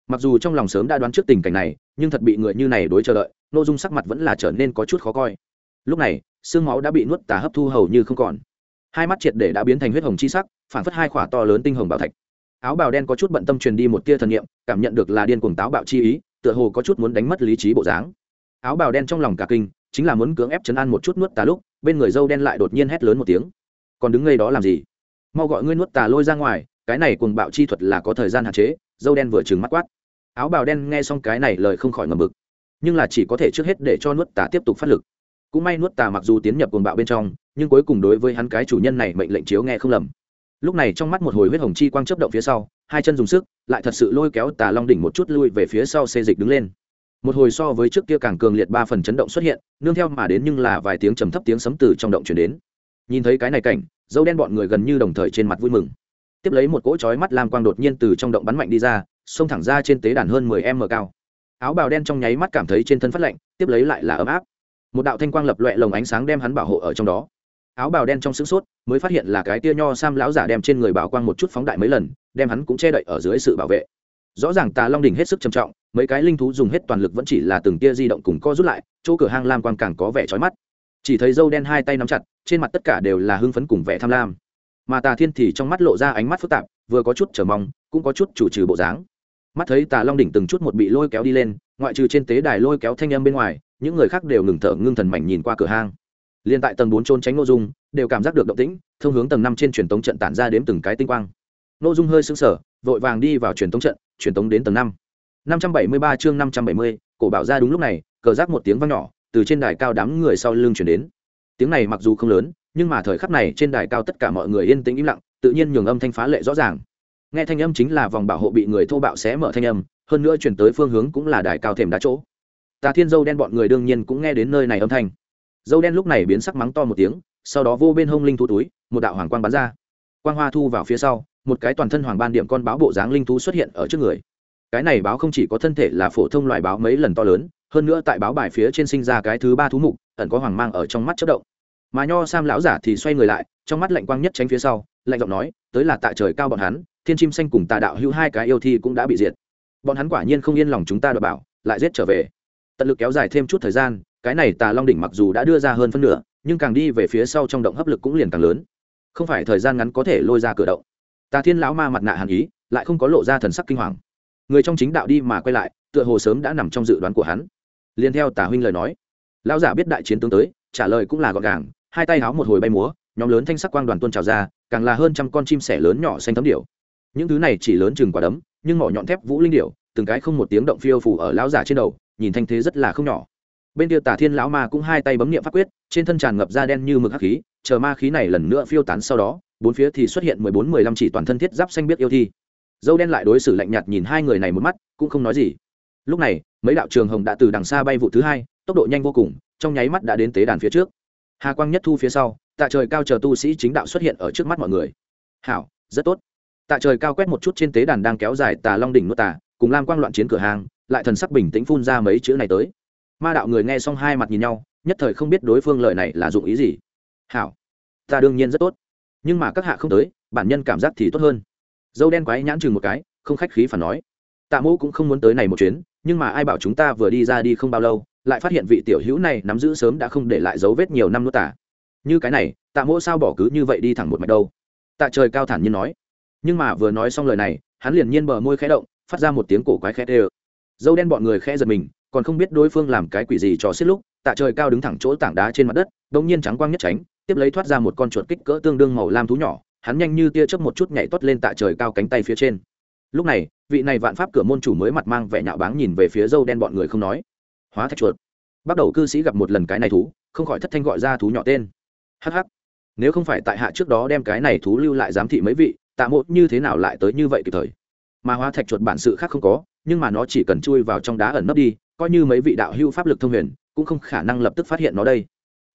Mặc dù trong lòng sớm đã đoán trước tình cảnh này, nhưng thật bị người như này đối chờ đợi, nội dung sắc mặt vẫn là trở nên có chút khó coi. Lúc này, xương máu đã bị nuốt tà hấp thu hầu như không còn. Hai mắt triệt để đã biến thành huyết hồng chi sắc, phản phất hai khỏa to lớn tinh hồng bảo thạch áo bào đen có chút bận tâm truyền đi một tia thần niệm, cảm nhận được là điên cuồng táo bạo chi ý, tựa hồ có chút muốn đánh mất lý trí bộ dáng. Áo bào đen trong lòng cả kinh, chính là muốn cưỡng ép chấn an một chút nuốt tà lúc, bên người dâu đen lại đột nhiên hét lớn một tiếng. Còn đứng ngay đó làm gì? Mau gọi ngươi nuốt tà lôi ra ngoài, cái này cuồng bạo chi thuật là có thời gian hạn chế, dâu đen vừa trừng mắt quát. Áo bào đen nghe xong cái này lời không khỏi ngầm bực nhưng là chỉ có thể trước hết để cho nuốt tà tiếp tục phát lực. Cũng may nuốt tà mặc dù tiến nhập cuồng bạo bên trong, nhưng cuối cùng đối với hắn cái chủ nhân này mệnh lệnh chiếu nghe không lầm lúc này trong mắt một hồi huyết hồng chi quang chấp động phía sau, hai chân dùng sức, lại thật sự lôi kéo tà long đỉnh một chút lui về phía sau xê dịch đứng lên. Một hồi so với trước kia càng cường liệt ba phần chấn động xuất hiện, nương theo mà đến nhưng là vài tiếng trầm thấp tiếng sấm từ trong động chuyển đến. Nhìn thấy cái này cảnh, dâu đen bọn người gần như đồng thời trên mặt vui mừng. Tiếp lấy một cỗ chói mắt lam quang đột nhiên từ trong động bắn mạnh đi ra, xông thẳng ra trên tế đàn hơn mười m cao. Áo bào đen trong nháy mắt cảm thấy trên thân phát lạnh, tiếp lấy lại là ấm áp. Một đạo thanh quang lập loẹ lồng ánh sáng đem hắn bảo hộ ở trong đó áo bào đen trong sững sốt, mới phát hiện là cái tia nho sam lão giả đem trên người bảo quang một chút phóng đại mấy lần, đem hắn cũng che đậy ở dưới sự bảo vệ. Rõ ràng tà long đỉnh hết sức trầm trọng, mấy cái linh thú dùng hết toàn lực vẫn chỉ là từng tia di động cùng co rút lại, chỗ cửa hang lam quang càng có vẻ trói mắt. Chỉ thấy dâu đen hai tay nắm chặt, trên mặt tất cả đều là hưng phấn cùng vẻ tham lam. Mà tà thiên thì trong mắt lộ ra ánh mắt phức tạp, vừa có chút chờ mong, cũng có chút chủ trừ bộ dáng. Mắt thấy tà long đỉnh từng chút một bị lôi kéo đi lên, ngoại trừ trên tế đài lôi kéo thanh âm bên ngoài, những người khác đều ngừng thở ngưng thần mảnh nhìn qua cửa hang liên tại tầng bốn trôn tránh nội dung, đều cảm giác được động tĩnh, thông hướng tầng năm trên truyền tống trận tản ra đếm từng cái tinh quang. Nội dung hơi sững sờ, vội vàng đi vào truyền tống trận, truyền tống đến tầng năm. năm trăm bảy mươi ba chương năm trăm bảy mươi, cổ bảo ra đúng lúc này, cờ rác một tiếng vang nhỏ, từ trên đài cao đám người sau lưng chuyển đến. Tiếng này mặc dù không lớn, nhưng mà thời khắc này trên đài cao tất cả mọi người yên tĩnh im lặng, tự nhiên nhường âm thanh phá lệ rõ ràng. Nghe thanh âm chính là vòng bảo hộ bị người thô bạo xé mở thanh âm, hơn nữa chuyển tới phương hướng cũng là đài cao thềm đá chỗ. Tà thiên dâu đen bọn người đương nhiên cũng nghe đến nơi này âm thanh dâu đen lúc này biến sắc mắng to một tiếng, sau đó vô bên hông linh thú túi, một đạo hoàng quang bắn ra. Quang hoa thu vào phía sau, một cái toàn thân hoàng ban điểm con báo bộ dáng linh thú xuất hiện ở trước người. Cái này báo không chỉ có thân thể là phổ thông loại báo mấy lần to lớn, hơn nữa tại báo bài phía trên sinh ra cái thứ ba thú mục, ẩn có hoàng mang ở trong mắt chất động. Mà nho sam lão giả thì xoay người lại, trong mắt lạnh quang nhất tránh phía sau, lạnh giọng nói, tới là tại trời cao bọn hắn, thiên chim xanh cùng tà đạo hữu hai cái yêu thi cũng đã bị diệt. Bọn hắn quả nhiên không yên lòng chúng ta đ bảo, lại giết trở về. Tận lực kéo dài thêm chút thời gian cái này tà long đỉnh mặc dù đã đưa ra hơn phân nửa nhưng càng đi về phía sau trong động hấp lực cũng liền càng lớn. Không phải thời gian ngắn có thể lôi ra cửa động. Tà thiên lão ma mặt nạ hàn ý lại không có lộ ra thần sắc kinh hoàng. Người trong chính đạo đi mà quay lại tựa hồ sớm đã nằm trong dự đoán của hắn. Liền theo tà huynh lời nói lão giả biết đại chiến tướng tới trả lời cũng là gọn gàng hai tay háo một hồi bay múa nhóm lớn thanh sắc quang đoàn tuôn trào ra càng là hơn trăm con chim sẻ lớn nhỏ xanh thấm điểu. những thứ này chỉ lớn chừng quả đấm nhưng mỏ nhọn thép vũ linh điểu, từng cái không một tiếng động phiêu phủ ở lão giả trên đầu nhìn thanh thế rất là không nhỏ bên kia tả thiên lão ma cũng hai tay bấm niệm pháp quyết, trên thân tràn ngập da đen như mực hắc khí, chờ ma khí này lần nữa phiêu tán sau đó, bốn phía thì xuất hiện mười bốn, mười lăm chỉ toàn thân thiết giáp xanh biết yêu thi. Dâu đen lại đối xử lạnh nhạt nhìn hai người này một mắt, cũng không nói gì. Lúc này, mấy đạo trường hồng đã từ đằng xa bay vụ thứ hai, tốc độ nhanh vô cùng, trong nháy mắt đã đến tế đàn phía trước. Hà quang nhất thu phía sau, tạ trời cao chờ tu sĩ chính đạo xuất hiện ở trước mắt mọi người. Hảo, rất tốt. Tạ trời cao quét một chút trên tế đàn đang kéo dài tà long đỉnh nuốt tà, cùng lam quang loạn chiến cửa hàng, lại thần sắc bình tĩnh phun ra mấy chữ này tới ma đạo người nghe xong hai mặt nhìn nhau, nhất thời không biết đối phương lời này là dụng ý gì. Hảo, ta đương nhiên rất tốt. Nhưng mà các hạ không tới, bản nhân cảm giác thì tốt hơn. Dâu đen quái nhãn chừng một cái, không khách khí phản nói. Tạ mẫu cũng không muốn tới này một chuyến, nhưng mà ai bảo chúng ta vừa đi ra đi không bao lâu, lại phát hiện vị tiểu hữu này nắm giữ sớm đã không để lại dấu vết nhiều năm nữa tả. Như cái này, tạ mẫu sao bỏ cứ như vậy đi thẳng một mạch đâu? Tạ trời cao thản nhiên nói. Nhưng mà vừa nói xong lời này, hắn liền nhiên bờ môi khẽ động, phát ra một tiếng cổ quái khẽ đê dâu đen bọn người khẽ giật mình còn không biết đối phương làm cái quỷ gì cho xiết lúc, tạ trời cao đứng thẳng chỗ tảng đá trên mặt đất đông nhiên trắng quang nhất tránh, tiếp lấy thoát ra một con chuột kích cỡ tương đương màu lam thú nhỏ, hắn nhanh như tia chớp một chút nhảy toát lên tạ trời cao cánh tay phía trên. Lúc này, vị này vạn pháp cửa môn chủ mới mặt mang vẻ nhạo báng nhìn về phía dâu đen bọn người không nói. Hóa thạch chuột. Bắt đầu cư sĩ gặp một lần cái này thú, không khỏi thất thanh gọi ra thú nhỏ tên. Hh nếu không phải tại hạ trước đó đem cái này thú lưu lại giám thị mấy vị, tạ mộ như thế nào lại tới như vậy kịp thời? Mà hóa thạch chuột bản sự khác không có, nhưng mà nó chỉ cần chui vào trong đá ẩn nấp đi coi như mấy vị đạo hữu pháp lực thông huyền, cũng không khả năng lập tức phát hiện nó đây.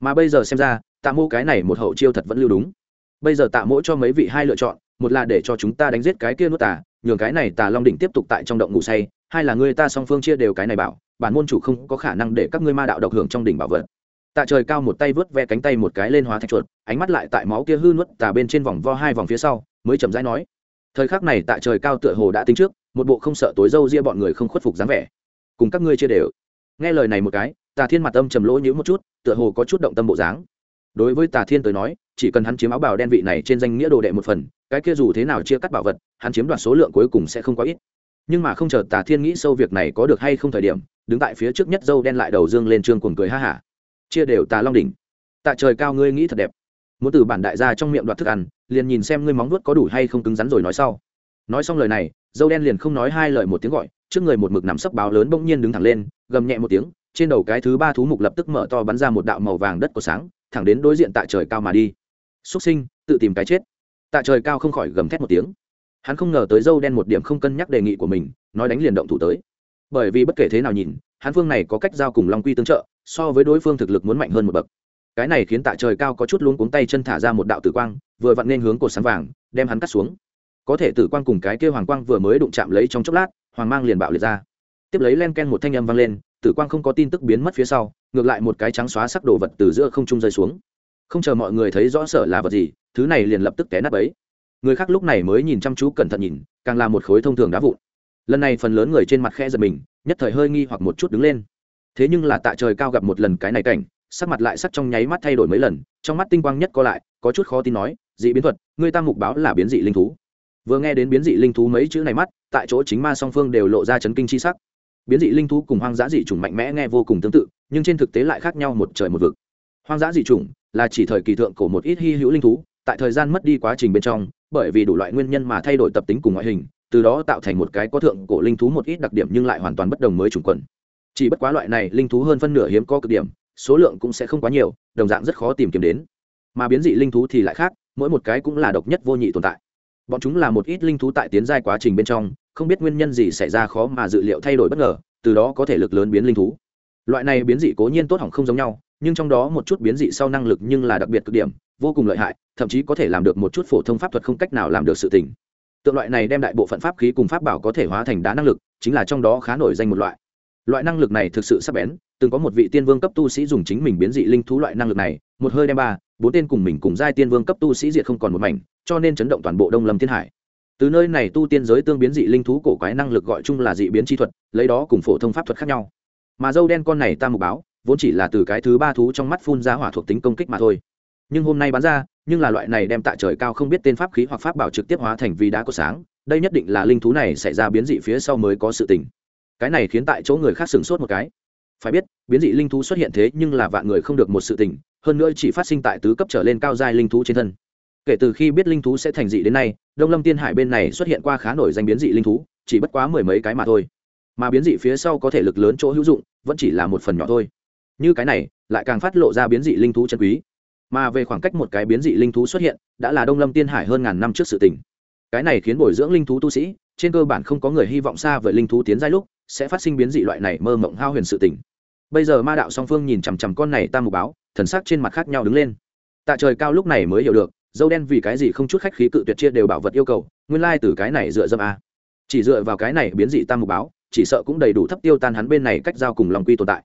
Mà bây giờ xem ra, tạ mô cái này một hậu chiêu thật vẫn lưu đúng. Bây giờ tạ mỗ cho mấy vị hai lựa chọn, một là để cho chúng ta đánh giết cái kia nuốt tà, nhường cái này tà long đỉnh tiếp tục tại trong động ngủ say, hai là người ta song phương chia đều cái này bảo, bản môn chủ không có khả năng để các ngươi ma đạo độc hưởng trong đỉnh bảo vật. Tạ trời cao một tay vớt ve cánh tay một cái lên hóa thạch chuột, ánh mắt lại tại máu kia hư nuốt tà bên trên vòng vo hai vòng phía sau, mới chậm rãi nói. Thời khắc này tạ trời cao tựa hồ đã tính trước, một bộ không sợ tối dâu ria bọn người không khuất phục dáng vẻ cùng các ngươi chia đều. Nghe lời này một cái, tà thiên mặt âm trầm lỗ nhữ một chút, tựa hồ có chút động tâm bộ dáng. Đối với tà thiên tới nói, chỉ cần hắn chiếm áo bào đen vị này trên danh nghĩa đồ đệ một phần, cái kia dù thế nào chia cắt bảo vật, hắn chiếm đoạt số lượng cuối cùng sẽ không quá ít. Nhưng mà không chờ tà thiên nghĩ sâu việc này có được hay không thời điểm, đứng tại phía trước nhất dâu đen lại đầu dương lên trương cuồng cười ha hả. Chia đều tà long đỉnh. Tạ trời cao ngươi nghĩ thật đẹp. Muốn từ bản đại gia trong miệng đoạt thức ăn, liền nhìn xem ngươi móng nuốt có đủ hay không cứng rắn rồi nói sau. Nói xong lời này, dâu đen liền không nói hai lời một tiếng gọi trước người một mực nằm sấp báo lớn bỗng nhiên đứng thẳng lên, gầm nhẹ một tiếng, trên đầu cái thứ ba thú mục lập tức mở to bắn ra một đạo màu vàng đất của sáng, thẳng đến đối diện tạ trời cao mà đi. Xuất sinh, tự tìm cái chết. Tạ trời cao không khỏi gầm thét một tiếng. Hắn không ngờ tới dâu đen một điểm không cân nhắc đề nghị của mình, nói đánh liền động thủ tới. Bởi vì bất kể thế nào nhìn, hắn phương này có cách giao cùng long quy tương trợ, so với đối phương thực lực muốn mạnh hơn một bậc. Cái này khiến tạ trời cao có chút luống cuống tay chân thả ra một đạo tử quang, vừa vặn nên hướng cột sáng vàng, đem hắn cắt xuống. Có thể tử quang cùng cái kêu hoàng quang vừa mới đụng chạm lấy trong chốc lát hoàng mang liền bạo liệt ra. Tiếp lấy len ken một thanh âm vang lên, tử quang không có tin tức biến mất phía sau, ngược lại một cái trắng xóa sắc đồ vật từ giữa không trung rơi xuống. Không chờ mọi người thấy rõ sở là vật gì, thứ này liền lập tức té nắp ấy người khác lúc này mới nhìn chăm chú cẩn thận nhìn, càng là một khối thông thường đá vụn. Lần này phần lớn người trên mặt khe giật mình, nhất thời hơi nghi hoặc một chút đứng lên. Thế nhưng là tạ trời cao gặp một lần cái này cảnh, sắc mặt lại sắc trong nháy mắt thay đổi mấy lần, trong mắt tinh quang nhất co lại, có chút khó tin nói, dị biến thuật người ta mục báo là biến dị linh thú vừa nghe đến biến dị linh thú mấy chữ này mắt, tại chỗ chính ma song phương đều lộ ra chấn kinh chi sắc. Biến dị linh thú cùng hoang dã dị chủng mạnh mẽ nghe vô cùng tương tự, nhưng trên thực tế lại khác nhau một trời một vực. Hoang dã dị chủng là chỉ thời kỳ thượng cổ một ít hy hữu linh thú, tại thời gian mất đi quá trình bên trong, bởi vì đủ loại nguyên nhân mà thay đổi tập tính cùng ngoại hình, từ đó tạo thành một cái có thượng cổ linh thú một ít đặc điểm nhưng lại hoàn toàn bất đồng mới chủng quần. Chỉ bất quá loại này linh thú hơn phân nửa hiếm có cực điểm, số lượng cũng sẽ không quá nhiều, đồng dạng rất khó tìm kiếm đến. Mà biến dị linh thú thì lại khác, mỗi một cái cũng là độc nhất vô nhị tồn tại bọn chúng là một ít linh thú tại tiến giai quá trình bên trong, không biết nguyên nhân gì xảy ra khó mà dự liệu thay đổi bất ngờ, từ đó có thể lực lớn biến linh thú. Loại này biến dị cố nhiên tốt hỏng không giống nhau, nhưng trong đó một chút biến dị sau năng lực nhưng là đặc biệt cực điểm, vô cùng lợi hại, thậm chí có thể làm được một chút phổ thông pháp thuật không cách nào làm được sự tình. Tượng loại này đem đại bộ phận pháp khí cùng pháp bảo có thể hóa thành đá năng lực, chính là trong đó khá nổi danh một loại. Loại năng lực này thực sự sắc bén, từng có một vị tiên vương cấp tu sĩ dùng chính mình biến dị linh thú loại năng lực này, một hơi đem ba, bốn tên cùng mình cùng giai tiên vương cấp tu sĩ diệt không còn một mảnh cho nên chấn động toàn bộ đông lâm thiên hải. Từ nơi này tu tiên giới tương biến dị linh thú cổ quái năng lực gọi chung là dị biến chi thuật, lấy đó cùng phổ thông pháp thuật khác nhau. Mà dâu đen con này ta mục báo, vốn chỉ là từ cái thứ ba thú trong mắt phun ra hỏa thuộc tính công kích mà thôi. Nhưng hôm nay bán ra, nhưng là loại này đem tạ trời cao không biết tên pháp khí hoặc pháp bảo trực tiếp hóa thành vì đá có sáng, đây nhất định là linh thú này xảy ra biến dị phía sau mới có sự tình. Cái này khiến tại chỗ người khác sửng sốt một cái. Phải biết, biến dị linh thú xuất hiện thế nhưng là vạn người không được một sự tình, hơn nữa chỉ phát sinh tại tứ cấp trở lên cao giai linh thú trên thân kể từ khi biết linh thú sẽ thành dị đến nay, đông lâm tiên hải bên này xuất hiện qua khá nổi danh biến dị linh thú, chỉ bất quá mười mấy cái mà thôi. Mà biến dị phía sau có thể lực lớn chỗ hữu dụng, vẫn chỉ là một phần nhỏ thôi. Như cái này, lại càng phát lộ ra biến dị linh thú chân quý. Mà về khoảng cách một cái biến dị linh thú xuất hiện, đã là đông lâm tiên hải hơn ngàn năm trước sự tình. Cái này khiến bồi dưỡng linh thú tu sĩ, trên cơ bản không có người hy vọng xa với linh thú tiến giai lúc, sẽ phát sinh biến dị loại này mơ mộng hao huyền sự tình. Bây giờ ma đạo song phương nhìn chằm chằm con này tam mục báo, thần sắc trên mặt khác nhau đứng lên. Tạ trời cao lúc này mới hiểu được dâu đen vì cái gì không chút khách khí cự tuyệt chia đều bảo vật yêu cầu, nguyên lai từ cái này dựa dâm a. Chỉ dựa vào cái này biến dị tam mục báo, chỉ sợ cũng đầy đủ thấp tiêu tan hắn bên này cách giao cùng lòng quy tồn tại.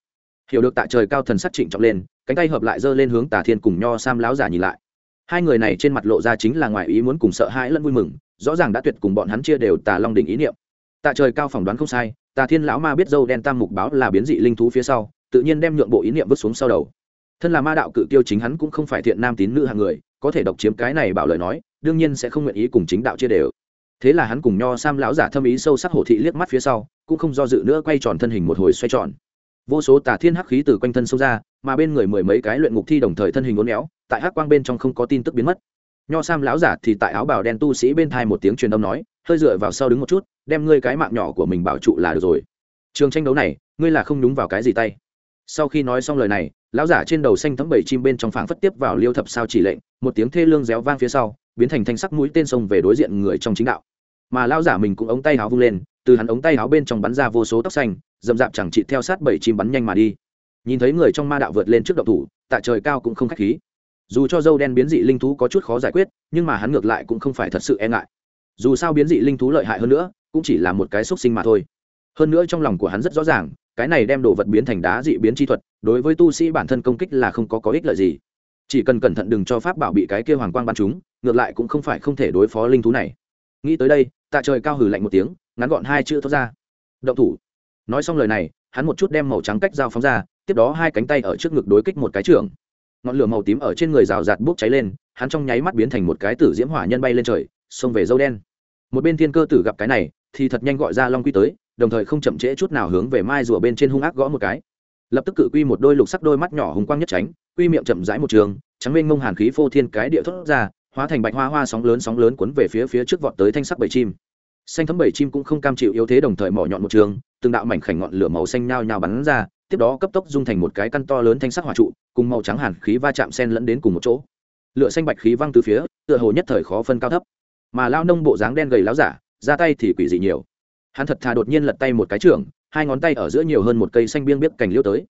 Hiểu được tạ trời cao thần sắc trịnh trọng lên, cánh tay hợp lại giơ lên hướng tà thiên cùng nho sam láo giả nhìn lại. Hai người này trên mặt lộ ra chính là ngoài ý muốn cùng sợ hãi lẫn vui mừng, rõ ràng đã tuyệt cùng bọn hắn chia đều tà long đỉnh ý niệm. Tạ trời cao phỏng đoán không sai, tà thiên lão ma biết dâu đen tam mục báo là biến dị linh thú phía sau, tự nhiên đem nhượng bộ ý niệm vứt xuống sau đầu. Thân là ma đạo cự tiêu chính hắn cũng không phải thiện nam tín nữ hàng người có thể độc chiếm cái này bảo lời nói, đương nhiên sẽ không nguyện ý cùng chính đạo chia đều. Thế là hắn cùng nho sam lão giả thâm ý sâu sắc hổ thị liếc mắt phía sau, cũng không do dự nữa quay tròn thân hình một hồi xoay tròn. Vô số tà thiên hắc khí từ quanh thân xông ra, mà bên người mười mấy cái luyện ngục thi đồng thời thân hình uốn éo, tại hắc quang bên trong không có tin tức biến mất. Nho sam lão giả thì tại áo bào đen tu sĩ bên thai một tiếng truyền âm nói, hơi dựa vào sau đứng một chút, đem ngươi cái mạng nhỏ của mình bảo trụ là được rồi. Trường tranh đấu này, ngươi là không đúng vào cái gì tay. Sau khi nói xong lời này lão giả trên đầu xanh thấm bảy chim bên trong phảng phất tiếp vào liêu thập sao chỉ lệnh, một tiếng thê lương réo vang phía sau, biến thành thanh sắc mũi tên sông về đối diện người trong chính đạo. Mà lão giả mình cũng ống tay áo vung lên, từ hắn ống tay áo bên trong bắn ra vô số tóc xanh dầm dạp chẳng trị theo sát bảy chim bắn nhanh mà đi. Nhìn thấy người trong ma đạo vượt lên trước động thủ, tạ trời cao cũng không khách khí. Dù cho dâu đen biến dị linh thú có chút khó giải quyết, nhưng mà hắn ngược lại cũng không phải thật sự e ngại. Dù sao biến dị linh thú lợi hại hơn nữa, cũng chỉ là một cái xúc sinh mà thôi. Hơn nữa trong lòng của hắn rất rõ ràng cái này đem đồ vật biến thành đá dị biến chi thuật, đối với tu sĩ bản thân công kích là không có có ích lợi gì. Chỉ cần cẩn thận đừng cho pháp bảo bị cái kia hoàng quang bắn chúng ngược lại cũng không phải không thể đối phó linh thú này. Nghĩ tới đây, tạ trời cao hừ lạnh một tiếng, ngắn gọn hai chữ thoát ra. Động thủ. Nói xong lời này, hắn một chút đem màu trắng cách dao phóng ra, tiếp đó hai cánh tay ở trước ngực đối kích một cái trưởng ngọn lửa màu tím ở trên người rào rạt bốc cháy lên, hắn trong nháy mắt biến thành một cái tử diễm hỏa nhân bay lên trời, xông về dâu đen. Một bên thiên cơ tử gặp cái này, thì thật nhanh gọi ra long quy tới đồng thời không chậm trễ chút nào hướng về mai rùa bên trên hung ác gõ một cái. Lập tức cự quy một đôi lục sắc đôi mắt nhỏ hùng quang nhất tránh, quy miệng chậm rãi một trường, trắng mênh mông hàn khí phô thiên cái địa thốt ra, hóa thành bạch hoa hoa sóng lớn sóng lớn cuốn về phía phía trước vọt tới thanh sắc bảy chim. Xanh thấm bảy chim cũng không cam chịu yếu thế đồng thời mỏ nhọn một trường, từng đạo mảnh khảnh ngọn lửa màu xanh nhao nhao bắn ra, tiếp đó cấp tốc dung thành một cái căn to lớn thanh sắc hỏa trụ, cùng màu trắng hàn khí va chạm sen lẫn đến cùng một chỗ. Lửa xanh bạch khí văng từ phía, tựa hồ nhất thời khó phân cao thấp. Mà lao nông bộ dáng đen gầy láo giả, ra tay thì quỷ dị nhiều hắn thật thà đột nhiên lật tay một cái trưởng, hai ngón tay ở giữa nhiều hơn một cây xanh biêng biết cành liêu tới.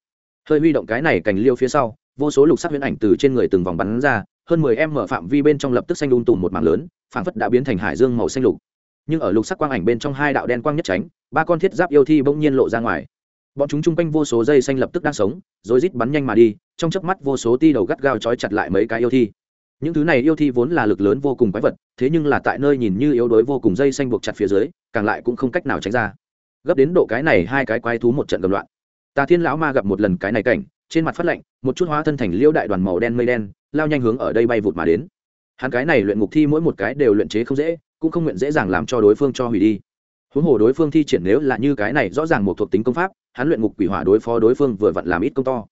Hơi huy động cái này cành liêu phía sau, vô số lục sắc huyễn ảnh từ trên người từng vòng bắn ra, hơn mười em mở phạm vi bên trong lập tức xanh đun tùm một mảng lớn, phảng phất đã biến thành hải dương màu xanh lục. Nhưng ở lục sắc quang ảnh bên trong hai đạo đen quang nhất tránh, ba con thiết giáp yêu thi bỗng nhiên lộ ra ngoài. Bọn chúng chung quanh vô số dây xanh lập tức đang sống, rồi rít bắn nhanh mà đi, trong chớp mắt vô số ti đầu gắt gao trói chặt lại mấy cái yêu thi những thứ này yêu thi vốn là lực lớn vô cùng quái vật, thế nhưng là tại nơi nhìn như yếu đuối vô cùng dây xanh buộc chặt phía dưới, càng lại cũng không cách nào tránh ra. Gấp đến độ cái này hai cái quái thú một trận cầm loạn. Tà thiên lão ma gặp một lần cái này cảnh, trên mặt phát lạnh, một chút hóa thân thành liêu đại đoàn màu đen mây đen, lao nhanh hướng ở đây bay vụt mà đến. Hắn cái này luyện ngục thi mỗi một cái đều luyện chế không dễ, cũng không nguyện dễ dàng làm cho đối phương cho hủy đi. Huống hồ đối phương thi triển nếu là như cái này rõ ràng một thuộc tính công pháp, hắn luyện ngục quỷ hỏa đối phó đối phương vừa vặn làm ít công to.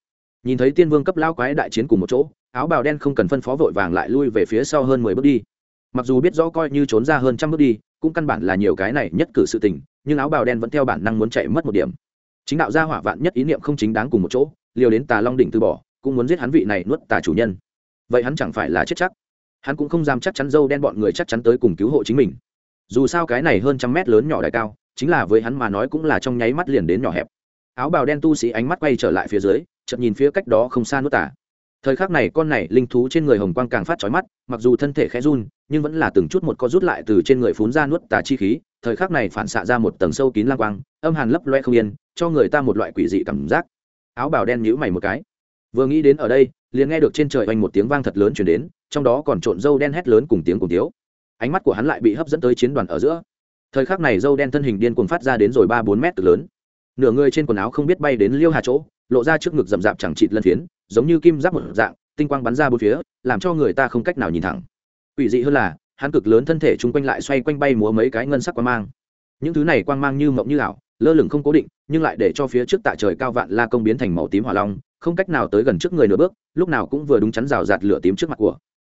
Nhìn thấy tiên vương cấp lao quái đại chiến cùng một chỗ áo bào đen không cần phân phó vội vàng lại lui về phía sau hơn mười bước đi. Mặc dù biết rõ coi như trốn ra hơn trăm bước đi, cũng căn bản là nhiều cái này nhất cử sự tình, nhưng áo bào đen vẫn theo bản năng muốn chạy mất một điểm. Chính đạo gia hỏa vạn nhất ý niệm không chính đáng cùng một chỗ, liều đến tà long đỉnh từ bỏ, cũng muốn giết hắn vị này nuốt tà chủ nhân. Vậy hắn chẳng phải là chết chắc? Hắn cũng không dám chắc chắn dâu đen bọn người chắc chắn tới cùng cứu hộ chính mình. Dù sao cái này hơn trăm mét lớn nhỏ đại cao, chính là với hắn mà nói cũng là trong nháy mắt liền đến nhỏ hẹp. Áo bào đen tu sĩ ánh mắt quay trở lại phía dưới, chợt nhìn phía cách đó không xa nuốt tà thời khắc này con này linh thú trên người hồng quang càng phát chói mắt, mặc dù thân thể khẽ run, nhưng vẫn là từng chút một co rút lại từ trên người phún ra nuốt tà chi khí. Thời khắc này phản xạ ra một tầng sâu kín lang quang, âm hàn lấp loe không yên, cho người ta một loại quỷ dị cảm giác. Áo bào đen nhíu mày một cái. Vừa nghĩ đến ở đây, liền nghe được trên trời oanh một tiếng vang thật lớn chuyển đến, trong đó còn trộn dâu đen hét lớn cùng tiếng cùng tiếu. Ánh mắt của hắn lại bị hấp dẫn tới chiến đoàn ở giữa. Thời khắc này dâu đen thân hình điên cuồng phát ra đến rồi ba bốn mét từ lớn. Nửa người trên quần áo không biết bay đến liêu hà chỗ lộ ra trước ngực rậm rạp chẳng chịt lân phiến, giống như kim giáp một dạng, tinh quang bắn ra bốn phía, làm cho người ta không cách nào nhìn thẳng. Ủy dị hơn là, hắn cực lớn thân thể chung quanh lại xoay quanh bay múa mấy cái ngân sắc quang mang. Những thứ này quang mang như mộng như ảo, lơ lửng không cố định, nhưng lại để cho phía trước tạ trời cao vạn la công biến thành màu tím hỏa long, không cách nào tới gần trước người nửa bước, lúc nào cũng vừa đúng chắn rào rạt lửa tím trước mặt của.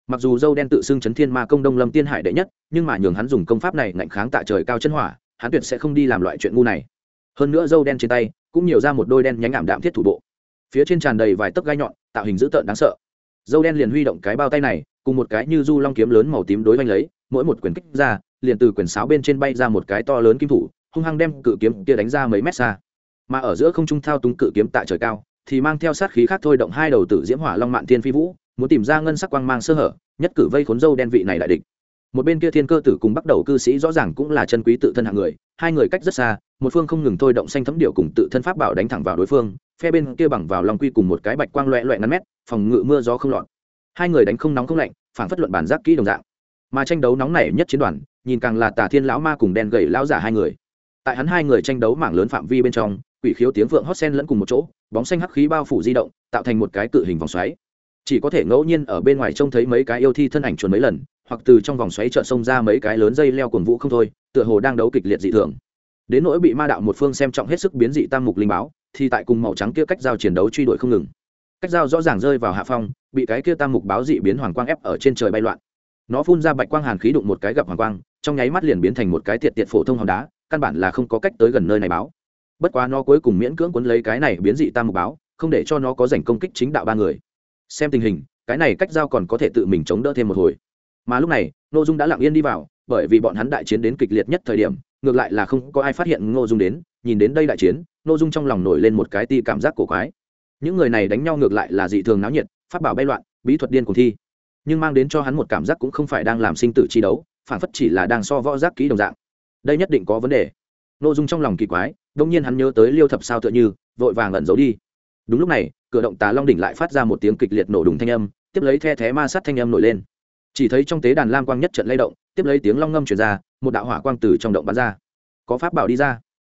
Mặc dù dâu đen tự xưng chấn thiên ma công đông lâm tiên hải đệ nhất, nhưng mà nhường hắn dùng công pháp này ngạnh kháng tạ trời cao chân hỏa, hắn tuyệt sẽ không đi làm loại chuyện ngu này. Hơn nữa dâu đen trên tay cũng nhiều ra một đôi đen nhánh ảm đạm thiết thủ bộ. Phía trên tràn đầy vài tấc gai nhọn, tạo hình dữ tợn đáng sợ. Dâu đen liền huy động cái bao tay này, cùng một cái như du long kiếm lớn màu tím đối vanh lấy, mỗi một quyền kích ra, liền từ quyền sáo bên trên bay ra một cái to lớn kim thủ, hung hăng đem cự kiếm kia đánh ra mấy mét xa. Mà ở giữa không trung thao túng cự kiếm tại trời cao, thì mang theo sát khí khác thôi động hai đầu tử diễm hỏa long mạn thiên phi vũ, muốn tìm ra ngân sắc quang mang sơ hở, nhất cử vây khốn dâu đen vị này đại địch một bên kia thiên cơ tử cùng bắt đầu cư sĩ rõ ràng cũng là chân quý tự thân hạng người, hai người cách rất xa, một phương không ngừng thôi động xanh thấm điệu cùng tự thân pháp bảo đánh thẳng vào đối phương, phe bên kia bằng vào long quy cùng một cái bạch quang loẹ loẹ ngắn mét, phòng ngự mưa gió không lọt. Hai người đánh không nóng không lạnh, phản phất luận bản giác kỹ đồng dạng. Mà tranh đấu nóng nảy nhất chiến đoàn, nhìn càng là tà thiên lão ma cùng đen gầy lão giả hai người. Tại hắn hai người tranh đấu mảng lớn phạm vi bên trong, quỷ khiếu tiếng vượng hót sen lẫn cùng một chỗ, bóng xanh hắc khí bao phủ di động, tạo thành một cái cự hình vòng xoáy. Chỉ có thể ngẫu nhiên ở bên ngoài trông thấy mấy cái yêu thi thân ảnh chuồn mấy lần hoặc từ trong vòng xoáy chợt xông ra mấy cái lớn dây leo cuồng vũ không thôi, tựa hồ đang đấu kịch liệt dị thường. Đến nỗi bị ma đạo một phương xem trọng hết sức biến dị tam mục linh báo, thì tại cùng màu trắng kia cách giao chiến đấu truy đuổi không ngừng. Cách giao rõ ràng rơi vào hạ phong, bị cái kia tam mục báo dị biến hoàng quang ép ở trên trời bay loạn. Nó phun ra bạch quang hàn khí đụng một cái gặp hoàng quang, trong nháy mắt liền biến thành một cái tiệt tiệt phổ thông hòn đá, căn bản là không có cách tới gần nơi này báo. Bất quá nó cuối cùng miễn cưỡng cuốn lấy cái này biến dị tam mục báo, không để cho nó có rảnh công kích chính đạo ba người. Xem tình hình, cái này cách giao còn có thể tự mình chống đỡ thêm một hồi mà lúc này, ngô dung đã lặng yên đi vào, bởi vì bọn hắn đại chiến đến kịch liệt nhất thời điểm, ngược lại là không có ai phát hiện ngô dung đến. Nhìn đến đây đại chiến, ngô dung trong lòng nổi lên một cái ti cảm giác cổ quái. Những người này đánh nhau ngược lại là dị thường náo nhiệt phát bảo bay loạn, bí thuật điên cùng thi. Nhưng mang đến cho hắn một cảm giác cũng không phải đang làm sinh tử chi đấu, phản phất chỉ là đang so võ giác kỹ đồng dạng. Đây nhất định có vấn đề. Ngô dung trong lòng kỳ quái đông nhiên hắn nhớ tới liêu thập sao tựa như, vội vàng ẩn giấu đi. Đúng lúc này, cửa động tà long đỉnh lại phát ra một tiếng kịch liệt nổ đùng thanh âm, tiếp lấy the thé ma sát thanh âm nổi lên chỉ thấy trong tế đàn lam quang nhất trận lay động tiếp lấy tiếng long ngâm truyền ra một đạo hỏa quang từ trong động bắn ra. Có pháp bảo đi ra.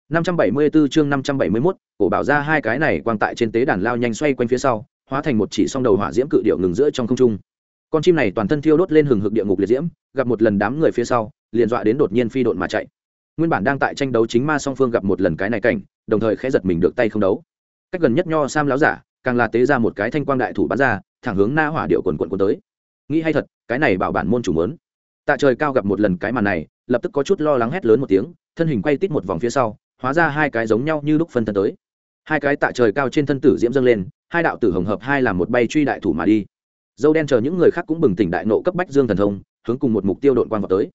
574 chương 571, cổ bảo ra hai cái này quang tại trên tế đàn lao nhanh xoay quanh phía sau hóa thành một chỉ song đầu hỏa diễm cự điệu ngừng giữa trong không trung. Con chim này toàn thân thiêu đốt lên hừng hực địa ngục liệt diễm gặp một lần đám người phía sau liền dọa đến đột nhiên phi độn mà chạy. Nguyên bản đang tại tranh đấu chính ma song phương gặp một lần cái này cảnh đồng thời khẽ giật mình được tay không đấu. Cách gần nhất nho sam láo giả càng là tế ra một cái thanh quang đại thủ bắn ra thẳng hướng na hỏa điệu quần quần quần tới. Nghĩ hay thật cái này bảo bản môn chủ mớn. Tạ trời cao gặp một lần cái màn này, lập tức có chút lo lắng hét lớn một tiếng, thân hình quay tít một vòng phía sau, hóa ra hai cái giống nhau như lúc phân thân tới. Hai cái tạ trời cao trên thân tử diễm dâng lên, hai đạo tử hồng hợp hai làm một bay truy đại thủ mà đi. Dâu đen chờ những người khác cũng bừng tỉnh đại nộ cấp bách dương thần thông, hướng cùng một mục tiêu đội quang vào tới.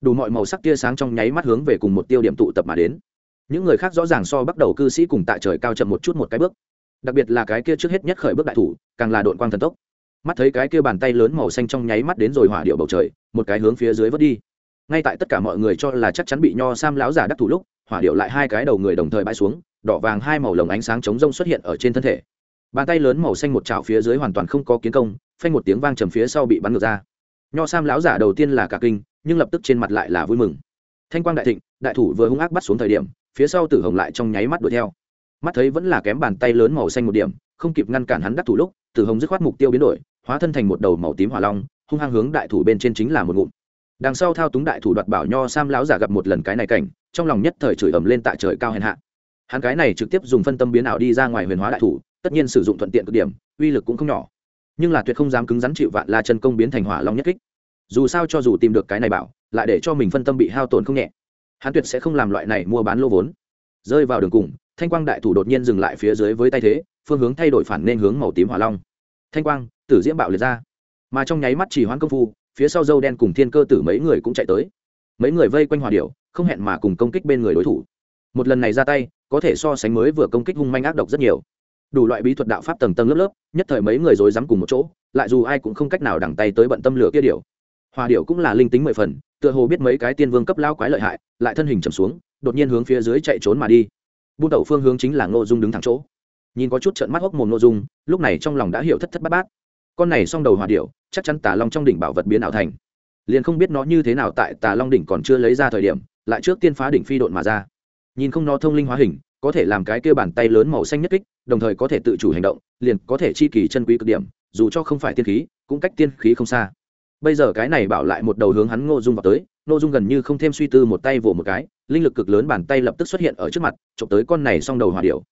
Đủ mọi màu sắc tia sáng trong nháy mắt hướng về cùng một tiêu điểm tụ tập mà đến. Những người khác rõ ràng so bắt đầu cư sĩ cùng tạ trời cao chậm một chút một cái bước. Đặc biệt là cái kia trước hết nhất khởi bước đại thủ, càng là đội quang thần tốc mắt thấy cái kia bàn tay lớn màu xanh trong nháy mắt đến rồi hỏa điệu bầu trời, một cái hướng phía dưới vớt đi. Ngay tại tất cả mọi người cho là chắc chắn bị nho sam láo giả đắc thủ lúc, hỏa điệu lại hai cái đầu người đồng thời bãi xuống, đỏ vàng hai màu lồng ánh sáng chống rông xuất hiện ở trên thân thể. Bàn tay lớn màu xanh một chảo phía dưới hoàn toàn không có kiến công, phanh một tiếng vang trầm phía sau bị bắn ngược ra. Nho sam láo giả đầu tiên là cả kinh, nhưng lập tức trên mặt lại là vui mừng. Thanh quang đại thịnh, đại thủ vừa hung ác bắt xuống thời điểm, phía sau tử hồng lại trong nháy mắt đuổi theo. Mắt thấy vẫn là kém bàn tay lớn màu xanh một điểm, không kịp ngăn cản hắn đắc thủ lúc, tử hồng dứt khoát mục tiêu biến đổi hóa thân thành một đầu màu tím hỏa long, hung hăng hướng đại thủ bên trên chính là một ngụm. Đằng sau thao túng đại thủ đoạt bảo nho sam lão giả gặp một lần cái này cảnh, trong lòng nhất thời chửi ầm lên tại trời cao hèn hạ. Hắn cái này trực tiếp dùng phân tâm biến ảo đi ra ngoài huyền hóa đại thủ, tất nhiên sử dụng thuận tiện cực điểm, uy lực cũng không nhỏ. Nhưng là tuyệt không dám cứng rắn chịu vạn la chân công biến thành hỏa long nhất kích. Dù sao cho dù tìm được cái này bảo, lại để cho mình phân tâm bị hao tổn không nhẹ. Hắn tuyệt sẽ không làm loại này mua bán lô vốn. Rơi vào đường cùng, thanh quang đại thủ đột nhiên dừng lại phía dưới với tay thế, phương hướng thay đổi phản nên hướng màu tím hỏa long. Thanh quang tử diễm bạo liệt ra. Mà trong nháy mắt chỉ hoãn công phu, phía sau dâu đen cùng thiên cơ tử mấy người cũng chạy tới. Mấy người vây quanh hòa điệu không hẹn mà cùng công kích bên người đối thủ. Một lần này ra tay, có thể so sánh mới vừa công kích hung manh ác độc rất nhiều. Đủ loại bí thuật đạo pháp tầng tầng lớp lớp, nhất thời mấy người rối rắm cùng một chỗ, lại dù ai cũng không cách nào đẳng tay tới bận tâm lửa kia điều hòa điệu cũng là linh tính mười phần, tựa hồ biết mấy cái tiên vương cấp lao quái lợi hại, lại thân hình trầm xuống, đột nhiên hướng phía dưới chạy trốn mà đi. Buôn tẩu phương hướng chính là ngô dung đứng thẳng chỗ. Nhìn có chút trận mắt hốc mồm ngô dung, lúc này trong lòng đã hiểu thất thất bát bát con này xong đầu hòa điệu chắc chắn tà long trong đỉnh bảo vật biến ảo thành. Liền không biết nó như thế nào tại tà long đỉnh còn chưa lấy ra thời điểm, lại trước tiên phá đỉnh phi độn mà ra. Nhìn không nó thông linh hóa hình, có thể làm cái kia bàn tay lớn màu xanh nhất kích, đồng thời có thể tự chủ hành động, liền có thể chi kỳ chân quý cực điểm, dù cho không phải tiên khí, cũng cách tiên khí không xa. Bây giờ cái này bảo lại một đầu hướng hắn ngô dung vào tới, ngô dung gần như không thêm suy tư một tay vỗ một cái, linh lực cực lớn bàn tay lập tức xuất hiện ở trước mặt, chụp tới con này xong đầu hòa điệu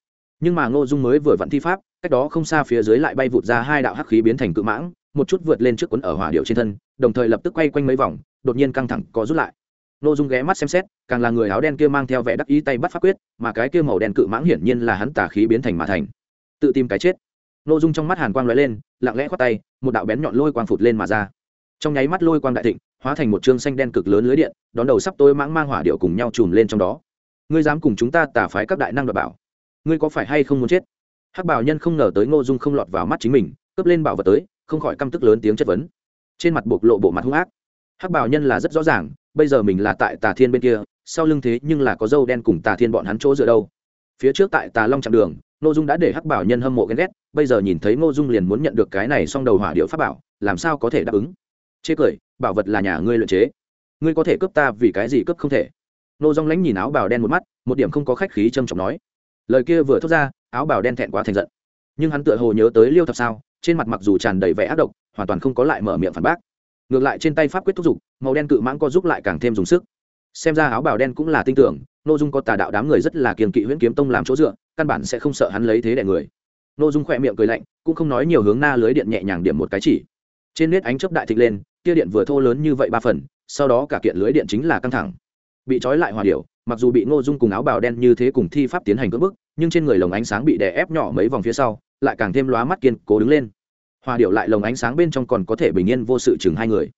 nhưng mà ngô dung mới vừa vặn thi pháp, cách đó không xa phía dưới lại bay vụt ra hai đạo hắc khí biến thành cự mãng, một chút vượt lên trước quấn ở hỏa điệu trên thân, đồng thời lập tức quay quanh mấy vòng, đột nhiên căng thẳng có rút lại. Ngô dung ghé mắt xem xét, càng là người áo đen kia mang theo vẻ đắc ý tay bắt pháp quyết, mà cái kia màu đen cự mãng hiển nhiên là hắn tả khí biến thành mà thành. Tự tìm cái chết. Ngô dung trong mắt hàn quang lóe lên, lặng lẽ khoát tay, một đạo bén nhọn lôi quang phụt lên mà ra. Trong nháy mắt lôi quang đại thịnh, hóa thành một chương xanh đen cực lớn lưới điện, đón đầu sắp tôi mãng mang hỏa điệu cùng nhau chùm lên trong đó. Ngươi dám cùng chúng ta tả phái các đại năng đoạt bảo? Ngươi có phải hay không muốn chết? Hắc bảo nhân không ngờ tới ngô dung không lọt vào mắt chính mình, cướp lên bảo vật tới, không khỏi căm tức lớn tiếng chất vấn. Trên mặt bộc lộ bộ mặt hung ác. Hắc bảo nhân là rất rõ ràng, bây giờ mình là tại tà thiên bên kia, sau lưng thế nhưng là có dâu đen cùng tà thiên bọn hắn chỗ dựa đâu. Phía trước tại tà long chặng đường, ngô dung đã để hắc bảo nhân hâm mộ ghen ghét, bây giờ nhìn thấy ngô dung liền muốn nhận được cái này xong đầu hỏa điệu pháp bảo, làm sao có thể đáp ứng? Chê cười, bảo vật là nhà ngươi luyện chế. Ngươi có thể cướp ta vì cái gì cướp không thể? Nô dong lánh nhìn áo bào đen một mắt, một điểm không có khách khí trâm trọng nói lời kia vừa thốt ra, áo bào đen thẹn quá thành giận. Nhưng hắn tựa hồ nhớ tới liêu thập sao, trên mặt mặc dù tràn đầy vẻ ác độc, hoàn toàn không có lại mở miệng phản bác. Ngược lại trên tay pháp quyết thúc giục, màu đen cự mãng co giúp lại càng thêm dùng sức. Xem ra áo bào đen cũng là tin tưởng nội dung có tà đạo đám người rất là kiềm kỵ huyễn kiếm tông làm chỗ dựa, căn bản sẽ không sợ hắn lấy thế đẻ người. Nội dung khỏe miệng cười lạnh, cũng không nói nhiều hướng na lưới điện nhẹ nhàng điểm một cái chỉ. Trên nét ánh chớp đại thịnh lên kia điện vừa thô lớn như vậy ba phần, sau đó cả kiện lưới điện chính là căng thẳng bị trói lại hòa điệu mặc dù bị ngô dung cùng áo bào đen như thế cùng thi pháp tiến hành cưỡng bức, nhưng trên người lồng ánh sáng bị đè ép nhỏ mấy vòng phía sau, lại càng thêm lóa mắt kiên cố đứng lên. Hòa điệu lại lồng ánh sáng bên trong còn có thể bình yên vô sự chừng hai người.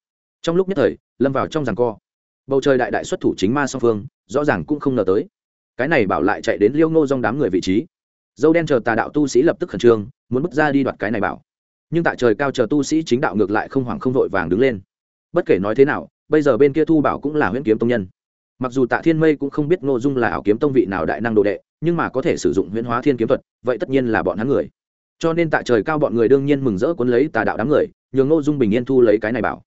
Trong lúc nhất thời, lâm vào trong ràng co. Bầu trời đại đại xuất thủ chính ma song phương, rõ ràng cũng không ngờ tới. Cái này bảo lại chạy đến liêu ngô dong đám người vị trí. Dâu đen chờ tà đạo tu sĩ lập tức khẩn trương, muốn bước ra đi đoạt cái này bảo. Nhưng tại trời cao chờ tu sĩ chính đạo ngược lại không hoảng không vội vàng đứng lên. Bất kể nói thế nào, bây giờ bên kia thu bảo cũng là huyễn kiếm tông nhân mặc dù tạ thiên mây cũng không biết ngô dung là ảo kiếm tông vị nào đại năng đồ đệ, nhưng mà có thể sử dụng huyễn hóa thiên kiếm thuật, vậy tất nhiên là bọn hắn người. Cho nên tại trời cao bọn người đương nhiên mừng rỡ cuốn lấy tà đạo đám người, nhường ngô dung bình yên thu lấy cái này bảo.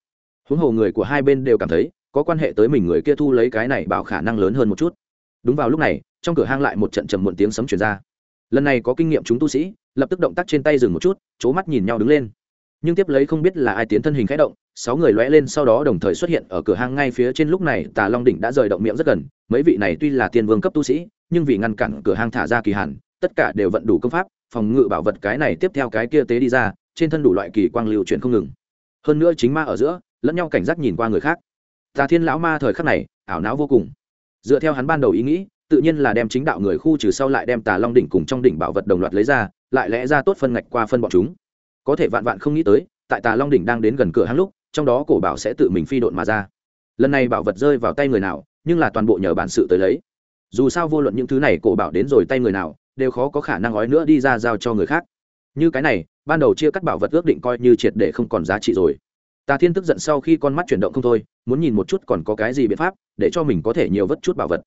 Huống hồ người của hai bên đều cảm thấy, có quan hệ tới mình người kia thu lấy cái này bảo khả năng lớn hơn một chút. Đúng vào lúc này, trong cửa hang lại một trận trầm muộn tiếng sấm chuyển ra. Lần này có kinh nghiệm chúng tu sĩ, lập tức động tác trên tay dừng một chút c h ố mắt nhìn nhau đứng lên nhưng tiếp lấy không biết là ai tiến thân hình khẽ động, sáu người lóe lên sau đó đồng thời xuất hiện ở cửa hang ngay phía trên lúc này, tà long đỉnh đã rời động miệng rất gần, mấy vị này tuy là tiên vương cấp tu sĩ, nhưng vì ngăn cản cửa hang thả ra kỳ hàn tất cả đều vận đủ công pháp, phòng ngự bảo vật cái này tiếp theo cái kia tế đi ra, trên thân đủ loại kỳ quang lưu chuyển không ngừng. Hơn nữa chính ma ở giữa, lẫn nhau cảnh giác nhìn qua người khác. Tà thiên lão ma thời khắc này, ảo não vô cùng. Dựa theo hắn ban đầu ý nghĩ, tự nhiên là đem chính đạo người khu trừ sau lại đem tà long đỉnh cùng trong đỉnh bảo vật đồng loạt lấy ra, lại lẽ ra tốt phân ngạch qua phân bọn chúng có thể vạn vạn không nghĩ tới, tại tà long đỉnh đang đến gần cửa hang lúc, trong đó cổ bảo sẽ tự mình phi độn mà ra. Lần này bảo vật rơi vào tay người nào, nhưng là toàn bộ nhờ bản sự tới lấy. Dù sao vô luận những thứ này cổ bảo đến rồi tay người nào, đều khó có khả năng ói nữa đi ra giao cho người khác. Như cái này, ban đầu chia cắt bảo vật ước định coi như triệt để không còn giá trị rồi. Tà thiên tức giận sau khi con mắt chuyển động không thôi, muốn nhìn một chút còn có cái gì biện pháp để cho mình có thể nhiều vất chút bảo vật.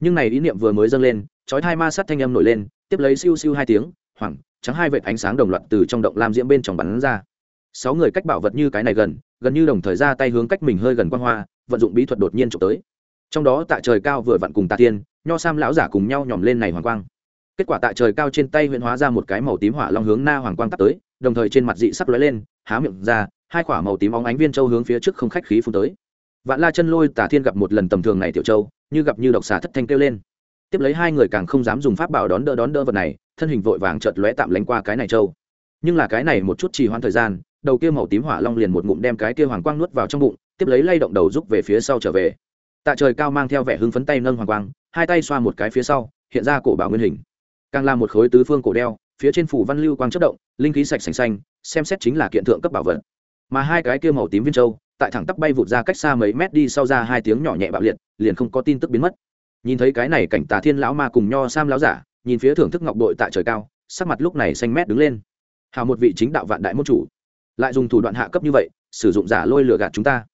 Nhưng này ý niệm vừa mới dâng lên, chói hai ma sát thanh âm nổi lên, tiếp lấy siêu siêu hai tiếng, hoảng trắng hai vệt ánh sáng đồng loạt từ trong động lam diễm bên trong bắn ra. Sáu người cách bảo vật như cái này gần gần như đồng thời ra tay hướng cách mình hơi gần quan hoa, vận dụng bí thuật đột nhiên trộm tới. Trong đó tại trời cao vừa vặn cùng tà tiên, nho sam lão giả cùng nhau nhòm lên này hoàng quang. Kết quả tại trời cao trên tay huyện hóa ra một cái màu tím hỏa long hướng na hoàng quang tắt tới, đồng thời trên mặt dị sắc lóe lên, há miệng ra, hai quả màu tím óng ánh viên châu hướng phía trước không khách khí phun tới. Vạn la chân lôi tà thiên gặp một lần tầm thường này tiểu châu, như gặp như độc xà thất thanh kêu lên tiếp lấy hai người càng không dám dùng pháp bảo đón đỡ đón đỡ vật này, thân hình vội vàng chợt lóe tạm lánh qua cái này châu nhưng là cái này một chút trì hoãn thời gian, đầu kia màu tím hỏa long liền một ngụm đem cái kia hoàng quang nuốt vào trong bụng, tiếp lấy lay động đầu rúc về phía sau trở về. Tạ trời cao mang theo vẻ hưng phấn tay nâng hoàng quang, hai tay xoa một cái phía sau, hiện ra cổ bảo nguyên hình. Càng là một khối tứ phương cổ đeo, phía trên phủ văn lưu quang chất động, linh khí sạch sành xanh, xem xét chính là kiện thượng cấp bảo vật. Mà hai cái kia màu tím viên châu, tại thẳng tắp bay vụt ra cách xa mấy mét đi sau ra hai tiếng nhỏ nhẹ bạo liệt, liền không có tin tức biến mất nhìn thấy cái này cảnh tà thiên lão ma cùng nho sam lão giả, nhìn phía thưởng thức ngọc đội tại trời cao, sắc mặt lúc này xanh mét đứng lên. Hào một vị chính đạo vạn đại môn chủ. Lại dùng thủ đoạn hạ cấp như vậy, sử dụng giả lôi lừa gạt chúng ta.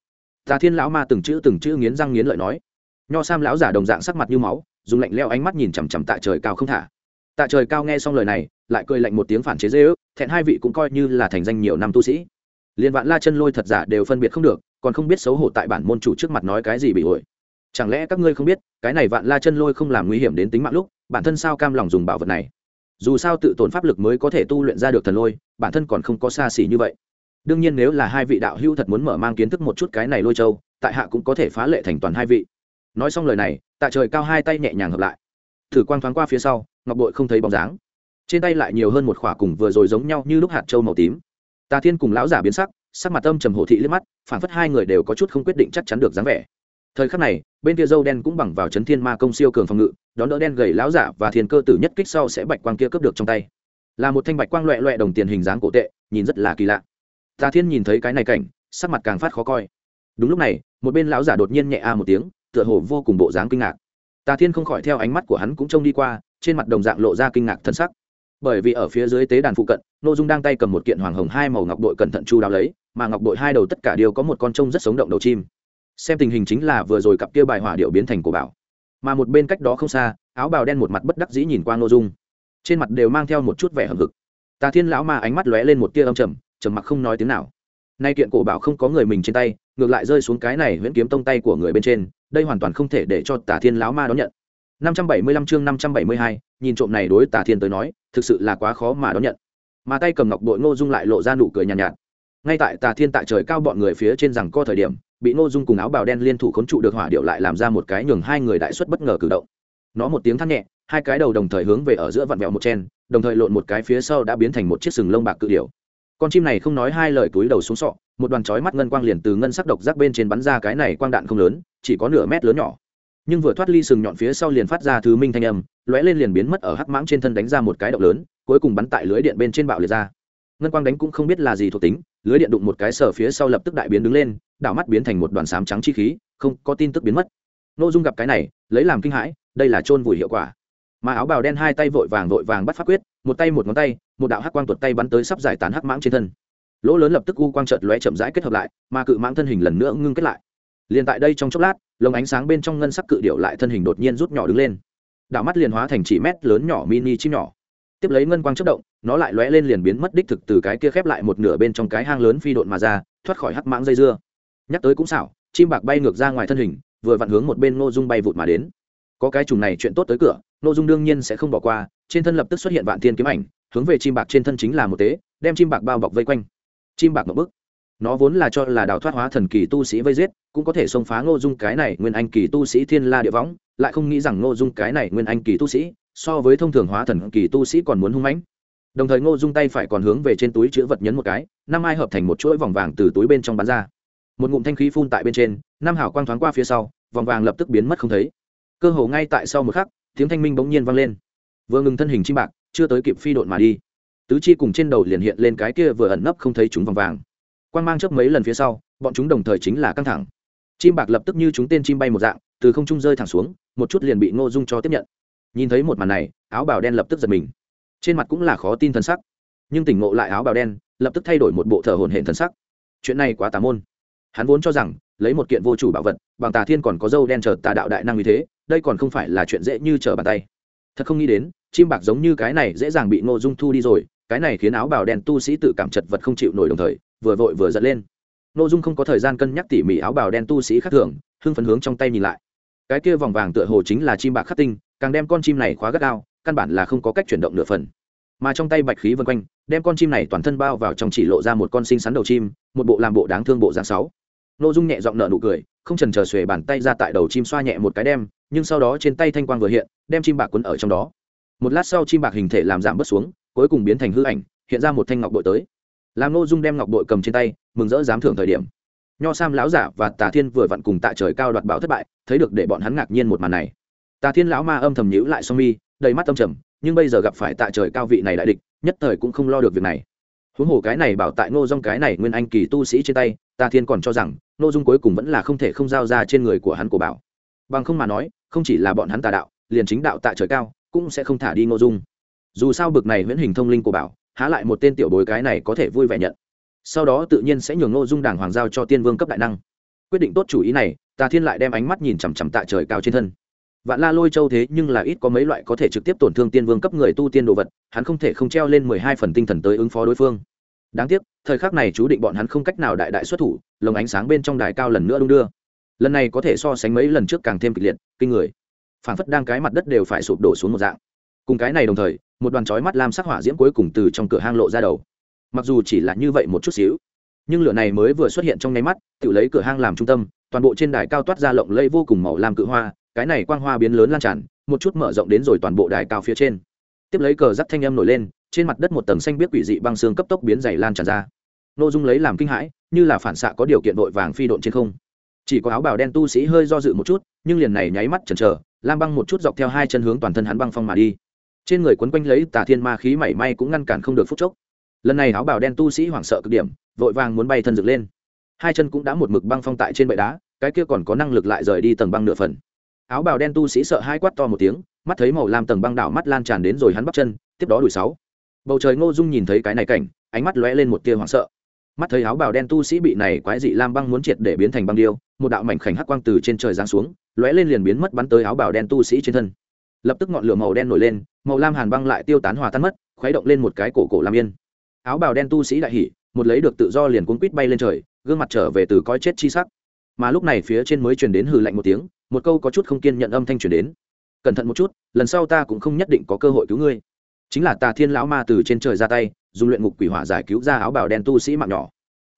Tà thiên lão ma từng chữ từng chữ nghiến răng nghiến lợi nói. Nho sam lão giả đồng dạng sắc mặt như máu, dùng lạnh leo ánh mắt nhìn chằm chằm tại trời cao không thả. Tại trời cao nghe xong lời này, lại cười lạnh một tiếng phản chế dễ ước, thẹn hai vị cũng coi như là thành danh nhiều năm tu sĩ. Liên vạn la chân lôi thật giả đều phân biệt không được, còn không biết xấu hổ tại bản môn chủ trước mặt nói cái gì bị ổi chẳng lẽ các ngươi không biết, cái này vạn la chân lôi không làm nguy hiểm đến tính mạng lúc, bản thân sao cam lòng dùng bảo vật này? Dù sao tự tổn pháp lực mới có thể tu luyện ra được thần lôi, bản thân còn không có xa xỉ như vậy. Đương nhiên nếu là hai vị đạo hữu thật muốn mở mang kiến thức một chút cái này lôi châu, tại hạ cũng có thể phá lệ thành toàn hai vị. Nói xong lời này, tạ trời cao hai tay nhẹ nhàng hợp lại. Thử quang thoáng qua phía sau, ngọc bội không thấy bóng dáng. Trên tay lại nhiều hơn một khỏa cùng vừa rồi giống nhau như lúc hạt châu màu tím. Tà thiên cùng lão giả biến sắc sắc mặt âm trầm hồ thị liếc mắt phản phất hai người đều có chút không quyết định chắc chắn được dáng vẻ thời khắc này, bên kia dâu đen cũng bằng vào chấn thiên ma công siêu cường phòng ngự, đón đỡ đen gầy láo giả và thiên cơ tử nhất kích sau sẽ bạch quang kia cướp được trong tay. Là một thanh bạch quang loẹ loẹ đồng tiền hình dáng cổ tệ, nhìn rất là kỳ lạ. Tà thiên nhìn thấy cái này cảnh, sắc mặt càng phát khó coi. Đúng lúc này, một bên lão giả đột nhiên nhẹ a một tiếng, tựa hồ vô cùng bộ dáng kinh ngạc. Tà thiên không khỏi theo ánh mắt của hắn cũng trông đi qua, trên mặt đồng dạng lộ ra kinh ngạc thân sắc. Bởi vì ở phía dưới tế đàn phụ cận n ô dung đang tay cầm một kiện hoàng hồng hai màu ngọc bội cẩn thận chu đáo lấy, mà ngọc bội hai đầu tất cả đều có một con trông rất sống động đầu chim xem tình hình chính là vừa rồi cặp kia bài hỏa điệu biến thành của bảo. Mà một bên cách đó không xa áo bào đen một mặt bất đắc dĩ nhìn qua n ô dung. Trên mặt đều mang theo một chút vẻ hầm hực tà thiên lão ma ánh mắt lóe lên một tia âm trầm trầm mặc không nói tiếng nào. Nay kiện cổ bảo không có người mình trên tay ngược lại rơi xuống cái này huyễn kiếm tông tay của người bên trên đây hoàn toàn không thể để cho tà thiên lão ma đón nhận. 575 chương 572, nhìn trộm này đối tà thiên tới nói thực sự là quá khó mà đón nhận. Mà tay cầm ngọc bội ngô dung lại lộ ra nụ cười nhàn nhạt, nhạt. Ngay tại tà thiên tại trời cao bọn người phía trên rằng co thời điểm bị ngô dung cùng áo bào đen liên thủ khốn trụ được hỏa điệu lại làm ra một cái nhường hai người đại xuất bất ngờ cử động. Nó một tiếng thắt nhẹ, hai cái đầu đồng thời hướng về ở giữa vặn vẹo một chen, đồng thời lộn một cái phía sau đã biến thành một chiếc sừng lông bạc cự điệu con chim này không nói hai lời túi đầu xuống sọ, một đoàn chói mắt ngân quang liền từ ngân sắc độc rác bên trên bắn ra cái này quang đạn không lớn, chỉ có nửa mét lớn nhỏ. Nhưng vừa thoát ly sừng nhọn phía sau liền phát ra thứ minh thanh âm, lóe lên liền biến mất ở hắc mãng trên thân đánh ra một cái động lớn, cuối cùng bắn tại lưới điện bên trên bạo liệt ra. Ngân quang đánh cũng không biết là gì thuộc tính lưới điện đụng một cái sở phía sau lập tức đại biến đứng lên, đảo mắt biến thành một đoàn sám trắng chi khí, không có tin tức biến mất. Nội dung gặp cái này, lấy làm kinh hãi, đây là chôn vùi hiệu quả. Mà áo bào đen hai tay vội vàng vội vàng bắt pháp quyết, một tay một ngón tay, một đạo hắc quang tuột tay bắn tới sắp giải tán hắc mãng trên thân. Lỗ lớn lập tức u quang trợt lóe chậm rãi kết hợp lại, mà cự mãng thân hình lần nữa ngưng kết lại. Liền tại đây trong chốc lát, lồng ánh sáng bên trong ngân sắc cự điệu lại thân hình đột nhiên rút nhỏ đứng lên. Đạo mắt liền hóa thành chỉ mét lớn nhỏ mini chim nhỏ tiếp lấy ngân quang chất động, nó lại lóe lên liền biến mất đích thực từ cái kia khép lại một nửa bên trong cái hang lớn phi độn mà ra, thoát khỏi hắc mãng dây dưa. Nhắc tới cũng xảo, chim bạc bay ngược ra ngoài thân hình, vừa vặn hướng một bên ngô dung bay vụt mà đến. Có cái trùng này chuyện tốt tới cửa, ngô dung đương nhiên sẽ không bỏ qua, trên thân lập tức xuất hiện vạn thiên kiếm ảnh, hướng về chim bạc trên thân chính là một tế, đem chim bạc bao bọc vây quanh. Chim bạc một bức nó vốn là cho là đào thoát hóa thần kỳ tu sĩ vây giết, cũng có thể xông phá ngô dung cái này nguyên anh kỳ tu sĩ thiên la địa võng, lại không nghĩ rằng ngô dung cái này nguyên anh kỳ tu sĩ so với thông thường hóa thần kỳ tu sĩ còn muốn hung mãnh. Đồng thời ngô dung tay phải còn hướng về trên túi chữ vật nhấn một cái, năm ai hợp thành một chuỗi vòng vàng từ túi bên trong bắn ra. Một ngụm thanh khí phun tại bên trên, năm hảo quang thoáng qua phía sau, vòng vàng lập tức biến mất không thấy. Cơ hồ ngay tại sau một khắc, tiếng thanh minh bỗng nhiên vang lên. Vừa ngừng thân hình chim bạc, chưa tới kịp phi độn mà đi. Tứ chi cùng trên đầu liền hiện lên cái kia vừa ẩn nấp không thấy chúng vòng vàng. Quang mang trước mấy lần phía sau, bọn chúng đồng thời chính là căng thẳng. Chim bạc lập tức như chúng tên chim bay một dạng, từ không trung rơi thẳng xuống, một chút liền bị ngô dung cho tiếp nhận nhìn thấy một màn này, áo bào đen lập tức giật mình. Trên mặt cũng là khó tin thân sắc. Nhưng tỉnh ngộ lại áo bào đen, lập tức thay đổi một bộ thờ hồn hển thân sắc. Chuyện này quá tà môn. Hắn vốn cho rằng, lấy một kiện vô chủ bảo vật, bằng tà thiên còn có dâu đen chờ tà đạo đại năng như thế, đây còn không phải là chuyện dễ như trở bàn tay. Thật không nghĩ đến, chim bạc giống như cái này dễ dàng bị ngô dung thu đi rồi, cái này khiến áo bào đen tu sĩ tự cảm chật vật không chịu nổi đồng thời, vừa vội vừa giật lên. Nội dung không có thời gian cân nhắc tỉ mỉ áo bào đen tu sĩ khác thường, hưng phấn hướng trong tay nhìn lại. Cái kia vòng vàng tựa hồ chính là chim bạc khắc tinh càng đem con chim này khóa gắt gao, căn bản là không có cách chuyển động nửa phần. Mà trong tay bạch khí vân quanh, đem con chim này toàn thân bao vào trong chỉ lộ ra một con sinh sắn đầu chim, một bộ làm bộ đáng thương bộ dáng sáu. Nội dung nhẹ giọng nở nụ cười, không trần chờ xuề bàn tay ra tại đầu chim xoa nhẹ một cái đem, nhưng sau đó trên tay thanh quang vừa hiện, đem chim bạc quấn ở trong đó. Một lát sau chim bạc hình thể làm giảm bớt xuống, cuối cùng biến thành hư ảnh, hiện ra một thanh ngọc bội tới. Làm n ô dung đem ngọc bội cầm trên tay, mừng rỡ dám thưởng thời điểm. Nho sam láo giả và tà thiên vừa vặn cùng tạ trời cao đoạt bảo thất bại, thấy được để bọn hắn ngạc nhiên một màn này tà thiên lão ma âm thầm nhữ lại song mi, đầy mắt âm trầm, nhưng bây giờ gặp phải tạ trời cao vị này đại địch, nhất thời cũng không lo được việc này. Huống hồ cái này bảo tại ngô dung cái này nguyên anh kỳ tu sĩ trên tay, tà thiên còn cho rằng, ngô dung cuối cùng vẫn là không thể không giao ra trên người của hắn của bảo. Bằng không mà nói, không chỉ là bọn hắn tà đạo, liền chính đạo tạ trời cao, cũng sẽ không thả đi ngô dung. Dù sao bực này huyễn hình thông linh của bảo, há lại một tên tiểu bối cái này có thể vui vẻ nhận. Sau đó tự nhiên sẽ nhường ngô dung đảng hoàng giao cho tiên vương cấp đại năng. Quyết định tốt chủ ý này, tà thiên lại đem ánh mắt nhìn chằm chằm tạ trời cao trên thân vạn la lôi châu thế nhưng là ít có mấy loại có thể trực tiếp tổn thương tiên vương cấp người tu tiên đồ vật, hắn không thể không treo lên mười hai phần tinh thần tới ứng phó đối phương. Đáng tiếc, thời khắc này chú định bọn hắn không cách nào đại đại xuất thủ, lồng ánh sáng bên trong đài cao lần nữa đung đưa. Lần này có thể so sánh mấy lần trước càng thêm kịch liệt, kinh người. Phản phất đang cái mặt đất đều phải sụp đổ xuống một dạng. Cùng cái này đồng thời, một đoàn chói mắt lam sắc hỏa diễm cuối cùng từ trong cửa hang lộ ra đầu. Mặc dù chỉ là như vậy một chút xíu, nhưng lửa này mới vừa xuất hiện trong nháy mắt, tự lấy cửa hang làm trung tâm, toàn bộ trên đài cao toát ra lộng lẫy vô cùng màu lam cự hoa cái này quang hoa biến lớn lan tràn, một chút mở rộng đến rồi toàn bộ đài cao phía trên. Tiếp lấy cờ giắt thanh âm nổi lên, trên mặt đất một tầng xanh biết quỷ dị băng xương cấp tốc biến dày lan tràn ra. Nội dung lấy làm kinh hãi, như là phản xạ có điều kiện vội vàng phi độn trên không. Chỉ có áo bào đen tu sĩ hơi do dự một chút, nhưng liền này nháy mắt chần chờ, lam băng một chút dọc theo hai chân hướng toàn thân hắn băng phong mà đi. Trên người quấn quanh lấy tà thiên ma khí mảy may cũng ngăn cản không được phút chốc. Lần này áo bào đen tu sĩ hoảng sợ cực điểm, vội vàng muốn bay thân dựng lên. Hai chân cũng đã một mực băng phong tại trên bệ đá, cái kia còn có năng lực lại rời đi tầng băng nửa phần áo bào đen tu sĩ sợ hai quát to một tiếng, mắt thấy màu lam tầng băng đảo mắt lan tràn đến rồi hắn bắt chân, tiếp đó đuổi sáu. Bầu trời ngô dung nhìn thấy cái này cảnh, ánh mắt lóe lên một tia hoảng sợ. Mắt thấy áo bào đen tu sĩ bị này quái dị lam băng muốn triệt để biến thành băng điêu, một đạo mảnh khảnh hắc quang từ trên trời giáng xuống, lóe lên liền biến mất bắn tới áo bào đen tu sĩ trên thân. Lập tức ngọn lửa màu đen nổi lên, màu lam hàn băng lại tiêu tán hòa tan mất, khuấy động lên một cái cổ cổ lam yên. Áo bào đen tu sĩ đại hỉ, một lấy được tự do liền cuốn quít bay lên trời, gương mặt trở về từ coi chết chi sắc mà lúc này phía trên mới truyền đến hừ lạnh một tiếng, một câu có chút không kiên nhận âm thanh truyền đến. Cẩn thận một chút, lần sau ta cũng không nhất định có cơ hội cứu ngươi. Chính là tà thiên lão ma từ trên trời ra tay, dùng luyện ngục quỷ hỏa giải cứu ra áo bào đen tu sĩ mạng nhỏ.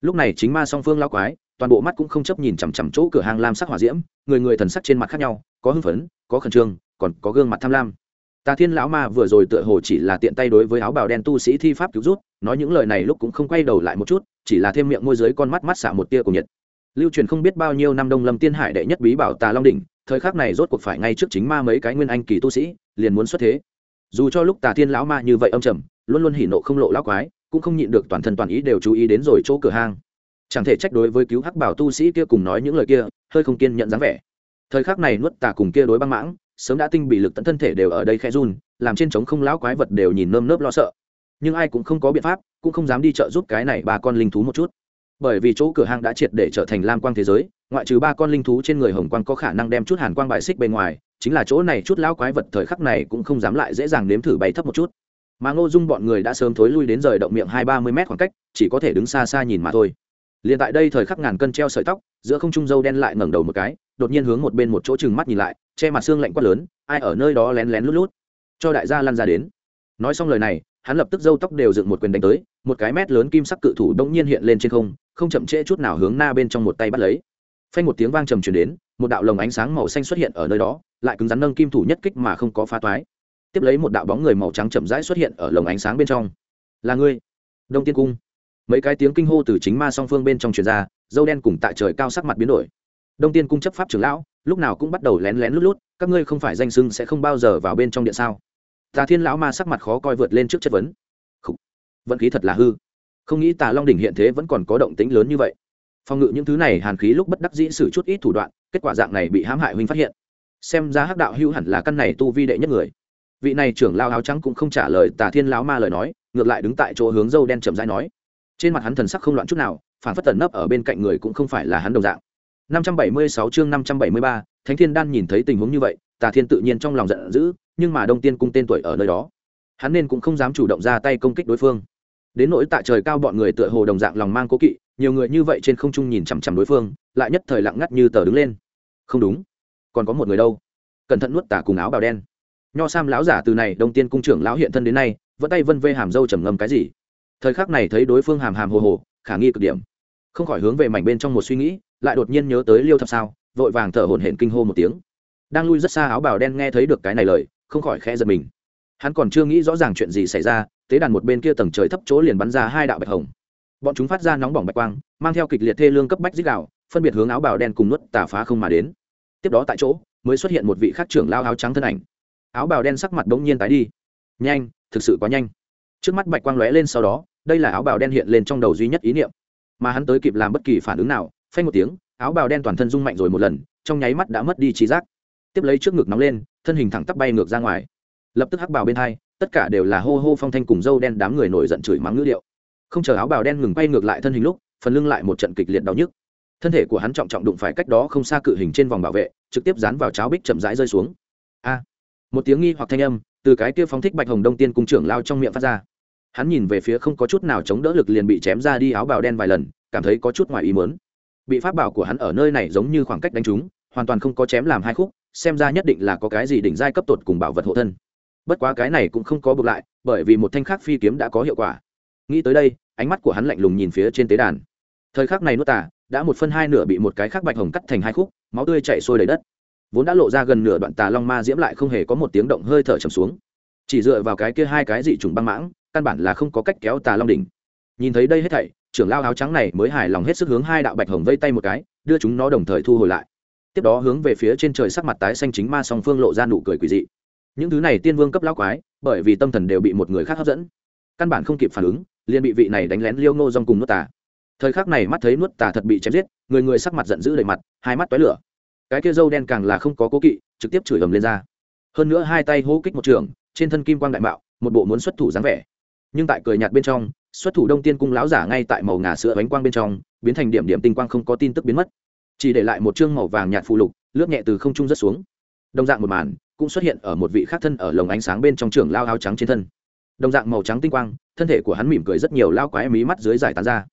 Lúc này chính ma song phương lão quái, toàn bộ mắt cũng không chấp nhìn chằm chằm chỗ cửa hàng lam sắc hỏa diễm, người người thần sắc trên mặt khác nhau, có hưng phấn, có khẩn trương, còn có gương mặt tham lam. Tà thiên lão ma vừa rồi tựa hồ chỉ là tiện tay đối với áo bào đen tu sĩ thi pháp cứu rút, nói những lời này lúc cũng không quay đầu lại một chút, chỉ là thêm miệng môi dưới con mắt mắt xả một tia của nhiệt lưu truyền không biết bao nhiêu năm đông lâm tiên hải đệ nhất bí bảo tà long đỉnh, thời khắc này rốt cuộc phải ngay trước chính ma mấy cái nguyên anh kỳ tu sĩ, liền muốn xuất thế. Dù cho lúc tà thiên lão ma như vậy âm trầm, luôn luôn hỉ nộ không lộ lão quái, cũng không nhịn được toàn thân toàn ý đều chú ý đến rồi chỗ cửa hang. Chẳng thể trách đối với cứu hắc bảo tu sĩ kia cùng nói những lời kia, hơi không kiên nhận dáng vẻ. Thời khắc này nuốt tà cùng kia đối băng mãng, sớm đã tinh bị lực tận thân thể đều ở đây khẽ run, làm trên trống không lão quái vật đều nhìn nơm nớp lo sợ. Nhưng ai cũng không có biện pháp, cũng không dám đi chợ giúp cái này bà con linh thú một chút bởi vì chỗ cửa hang đã triệt để trở thành lam quang thế giới, ngoại trừ ba con linh thú trên người hồng quang có khả năng đem chút hàn quang bài xích bên ngoài, chính là chỗ này chút lão quái vật thời khắc này cũng không dám lại dễ dàng nếm thử bay thấp một chút. Mà ngô dung bọn người đã sớm thối lui đến rời động miệng hai ba mươi mét khoảng cách, chỉ có thể đứng xa xa nhìn mà thôi. Liền tại đây thời khắc ngàn cân treo sợi tóc, giữa không trung dâu đen lại ngẩng đầu một cái, đột nhiên hướng một bên một chỗ chừng mắt nhìn lại, che mặt xương lạnh quát lớn, ai ở nơi đó lén lén lút lút. Cho đại gia lăn ra đến. Nói xong lời này, hắn lập tức dâu tóc đều dựng một quyền đánh tới, một cái mét lớn kim sắc cự thủ đông nhiên hiện lên trên không không chậm trễ chút nào hướng na bên trong một tay bắt lấy. Phanh một tiếng vang trầm truyền đến, một đạo lồng ánh sáng màu xanh xuất hiện ở nơi đó, lại cứng rắn nâng kim thủ nhất kích mà không có phá toái. Tiếp lấy một đạo bóng người màu trắng chậm rãi xuất hiện ở lồng ánh sáng bên trong. Là ngươi, đông tiên cung. Mấy cái tiếng kinh hô từ chính ma song phương bên trong truyền ra, dâu đen cùng tại trời cao sắc mặt biến đổi. Đông tiên cung chấp pháp trưởng lão, lúc nào cũng bắt đầu lén lén lút lút, các ngươi không phải danh sưng sẽ không bao giờ vào bên trong điện sao? Tà thiên lão ma sắc mặt khó coi vượt lên trước chất vấn. Khủ. vận khí thật là hư không nghĩ tà long đỉnh hiện thế vẫn còn có động tĩnh lớn như vậy. Phòng ngự những thứ này hàn khí lúc bất đắc dĩ xử chút ít thủ đoạn kết quả dạng này bị hãm hại huynh phát hiện. Xem ra hắc đạo hữu hẳn là căn này tu vi đệ nhất người. Vị này trưởng lao áo trắng cũng không trả lời tà thiên lão ma lời nói ngược lại đứng tại chỗ hướng dâu đen chậm rãi nói. Trên mặt hắn thần sắc không loạn chút nào phản phất tần nấp ở bên cạnh người cũng không phải là hắn đồng dạng. 576 chương 573, Thánh Thiên Đan nhìn thấy tình huống như vậy, Tà Thiên tự nhiên trong lòng giận dữ, nhưng mà Đông Tiên cung tên tuổi ở nơi đó, hắn nên cũng không dám chủ động ra tay công kích đối phương. Đến nỗi tại trời cao bọn người tựa hồ đồng dạng lòng mang cố kỵ, nhiều người như vậy trên không trung nhìn chằm chằm đối phương, lại nhất thời lặng ngắt như tờ đứng lên. Không đúng, còn có một người đâu. Cẩn thận nuốt tả cùng áo bào đen. Nho Sam lão giả từ này Đông Tiên cung trưởng lão hiện thân đến nay, vẫn tay vân vê hàm dâu trầm ngâm cái gì. Thời khắc này thấy đối phương hàm hàm hồ hồ, khả nghi cực điểm. Không khỏi hướng về mảnh bên trong một suy nghĩ, lại đột nhiên nhớ tới liêu thập sao vội vàng thở hổn hển kinh hô một tiếng đang lui rất xa áo bào đen nghe thấy được cái này lời không khỏi khẽ giật mình hắn còn chưa nghĩ rõ ràng chuyện gì xảy ra tế đàn một bên kia tầng trời thấp chỗ liền bắn ra hai đạo bạch hồng. Bọn chúng phát ra nóng bỏng bạch quang, mang theo kịch liệt thê lương cấp bách dích đạo phân biệt hướng áo bào đen cùng nuốt tà phá không mà đến. Tiếp đó tại chỗ, mới xuất hiện một vị khắc trưởng lao áo trắng thân ảnh. Áo bào đen sắc mặt bỗng nhiên tái đi. Nhanh, thực sự quá nhanh. Trước mắt bạch quang lóe lên sau đó, đây là áo bào đen hiện lên trong đầu duy nhất ý niệm. Mà hắn tới kịp làm bất kỳ phản ứng nào, phanh một tiếng, áo bào đen toàn thân rung mạnh rồi một lần, trong nháy mắt đã mất đi trí giác. Tiếp lấy trước ngực nóng lên, thân hình thẳng tắp bay ngược ra ngoài. Lập tức hắc bào bên hai tất cả đều là hô hô phong thanh cùng dâu đen đám người nổi giận chửi mắng ngữ điệu. Không chờ áo bào đen ngừng bay ngược lại thân hình lúc, phần lưng lại một trận kịch liệt đau nhức. Thân thể của hắn trọng trọng đụng phải cách đó không xa cự hình trên vòng bảo vệ, trực tiếp dán vào cháo bích chậm rãi rơi xuống. A! Một tiếng nghi hoặc thanh âm từ cái kia phóng thích bạch hồng đông tiên cung trưởng lao trong miệng phát ra. Hắn nhìn về phía không có chút nào chống đỡ lực liền bị chém ra đi áo bào đen vài lần, cảm thấy có chút ngoài ý mớn bị pháp bảo của hắn ở nơi này giống như khoảng cách đánh trúng, hoàn toàn không có chém làm hai khúc, xem ra nhất định là có cái gì đỉnh giai cấp tột cùng bảo vật hộ thân bất quá cái này cũng không có buộc lại, bởi vì một thanh khắc phi kiếm đã có hiệu quả. Nghĩ tới đây, ánh mắt của hắn lạnh lùng nhìn phía trên tế đàn. Thời khắc này nuốt tà đã một phân hai nửa bị một cái khác bạch hồng cắt thành hai khúc, máu tươi chảy sôi đầy đất. Vốn đã lộ ra gần nửa đoạn tà long ma diễm lại không hề có một tiếng động hơi thở trầm xuống. Chỉ dựa vào cái kia hai cái dị trùng băng mãng, căn bản là không có cách kéo tà long đỉnh. Nhìn thấy đây hết thảy, trưởng lao áo trắng này mới hài lòng hết sức hướng hai đạo bạch hồng vây tay một cái, đưa chúng nó đồng thời thu hồi lại. Tiếp đó hướng về phía trên trời sắc mặt tái xanh chính ma song phương lộ ra nụ cười quỷ dị những thứ này tiên vương cấp lão quái, bởi vì tâm thần đều bị một người khác hấp dẫn. Căn bản không kịp phản ứng, liền bị vị này đánh lén liêu ngô dong cùng nuốt tà. Thời khắc này mắt thấy nuốt tà thật bị chém giết, người người sắc mặt giận dữ đầy mặt, hai mắt tói lửa. Cái kia dâu đen càng là không có cố kỵ, trực tiếp chửi ầm lên ra. Hơn nữa hai tay hô kích một trường, trên thân kim quang đại mạo, một bộ muốn xuất thủ dáng vẻ. Nhưng tại cười nhạt bên trong, xuất thủ đông tiên cung lão giả ngay tại màu ngà sữa bánh quang bên trong, biến thành điểm điểm tinh quang không có tin tức biến mất. Chỉ để lại một chương màu vàng nhạt phụ lục, lướt nhẹ từ không trung rất xuống. Đồng dạng một màn cũng xuất hiện ở một vị khác thân ở lồng ánh sáng bên trong trường lao áo trắng trên thân. Đồng dạng màu trắng tinh quang, thân thể của hắn mỉm cười rất nhiều, lao quái mí mắt dưới giải tán ra.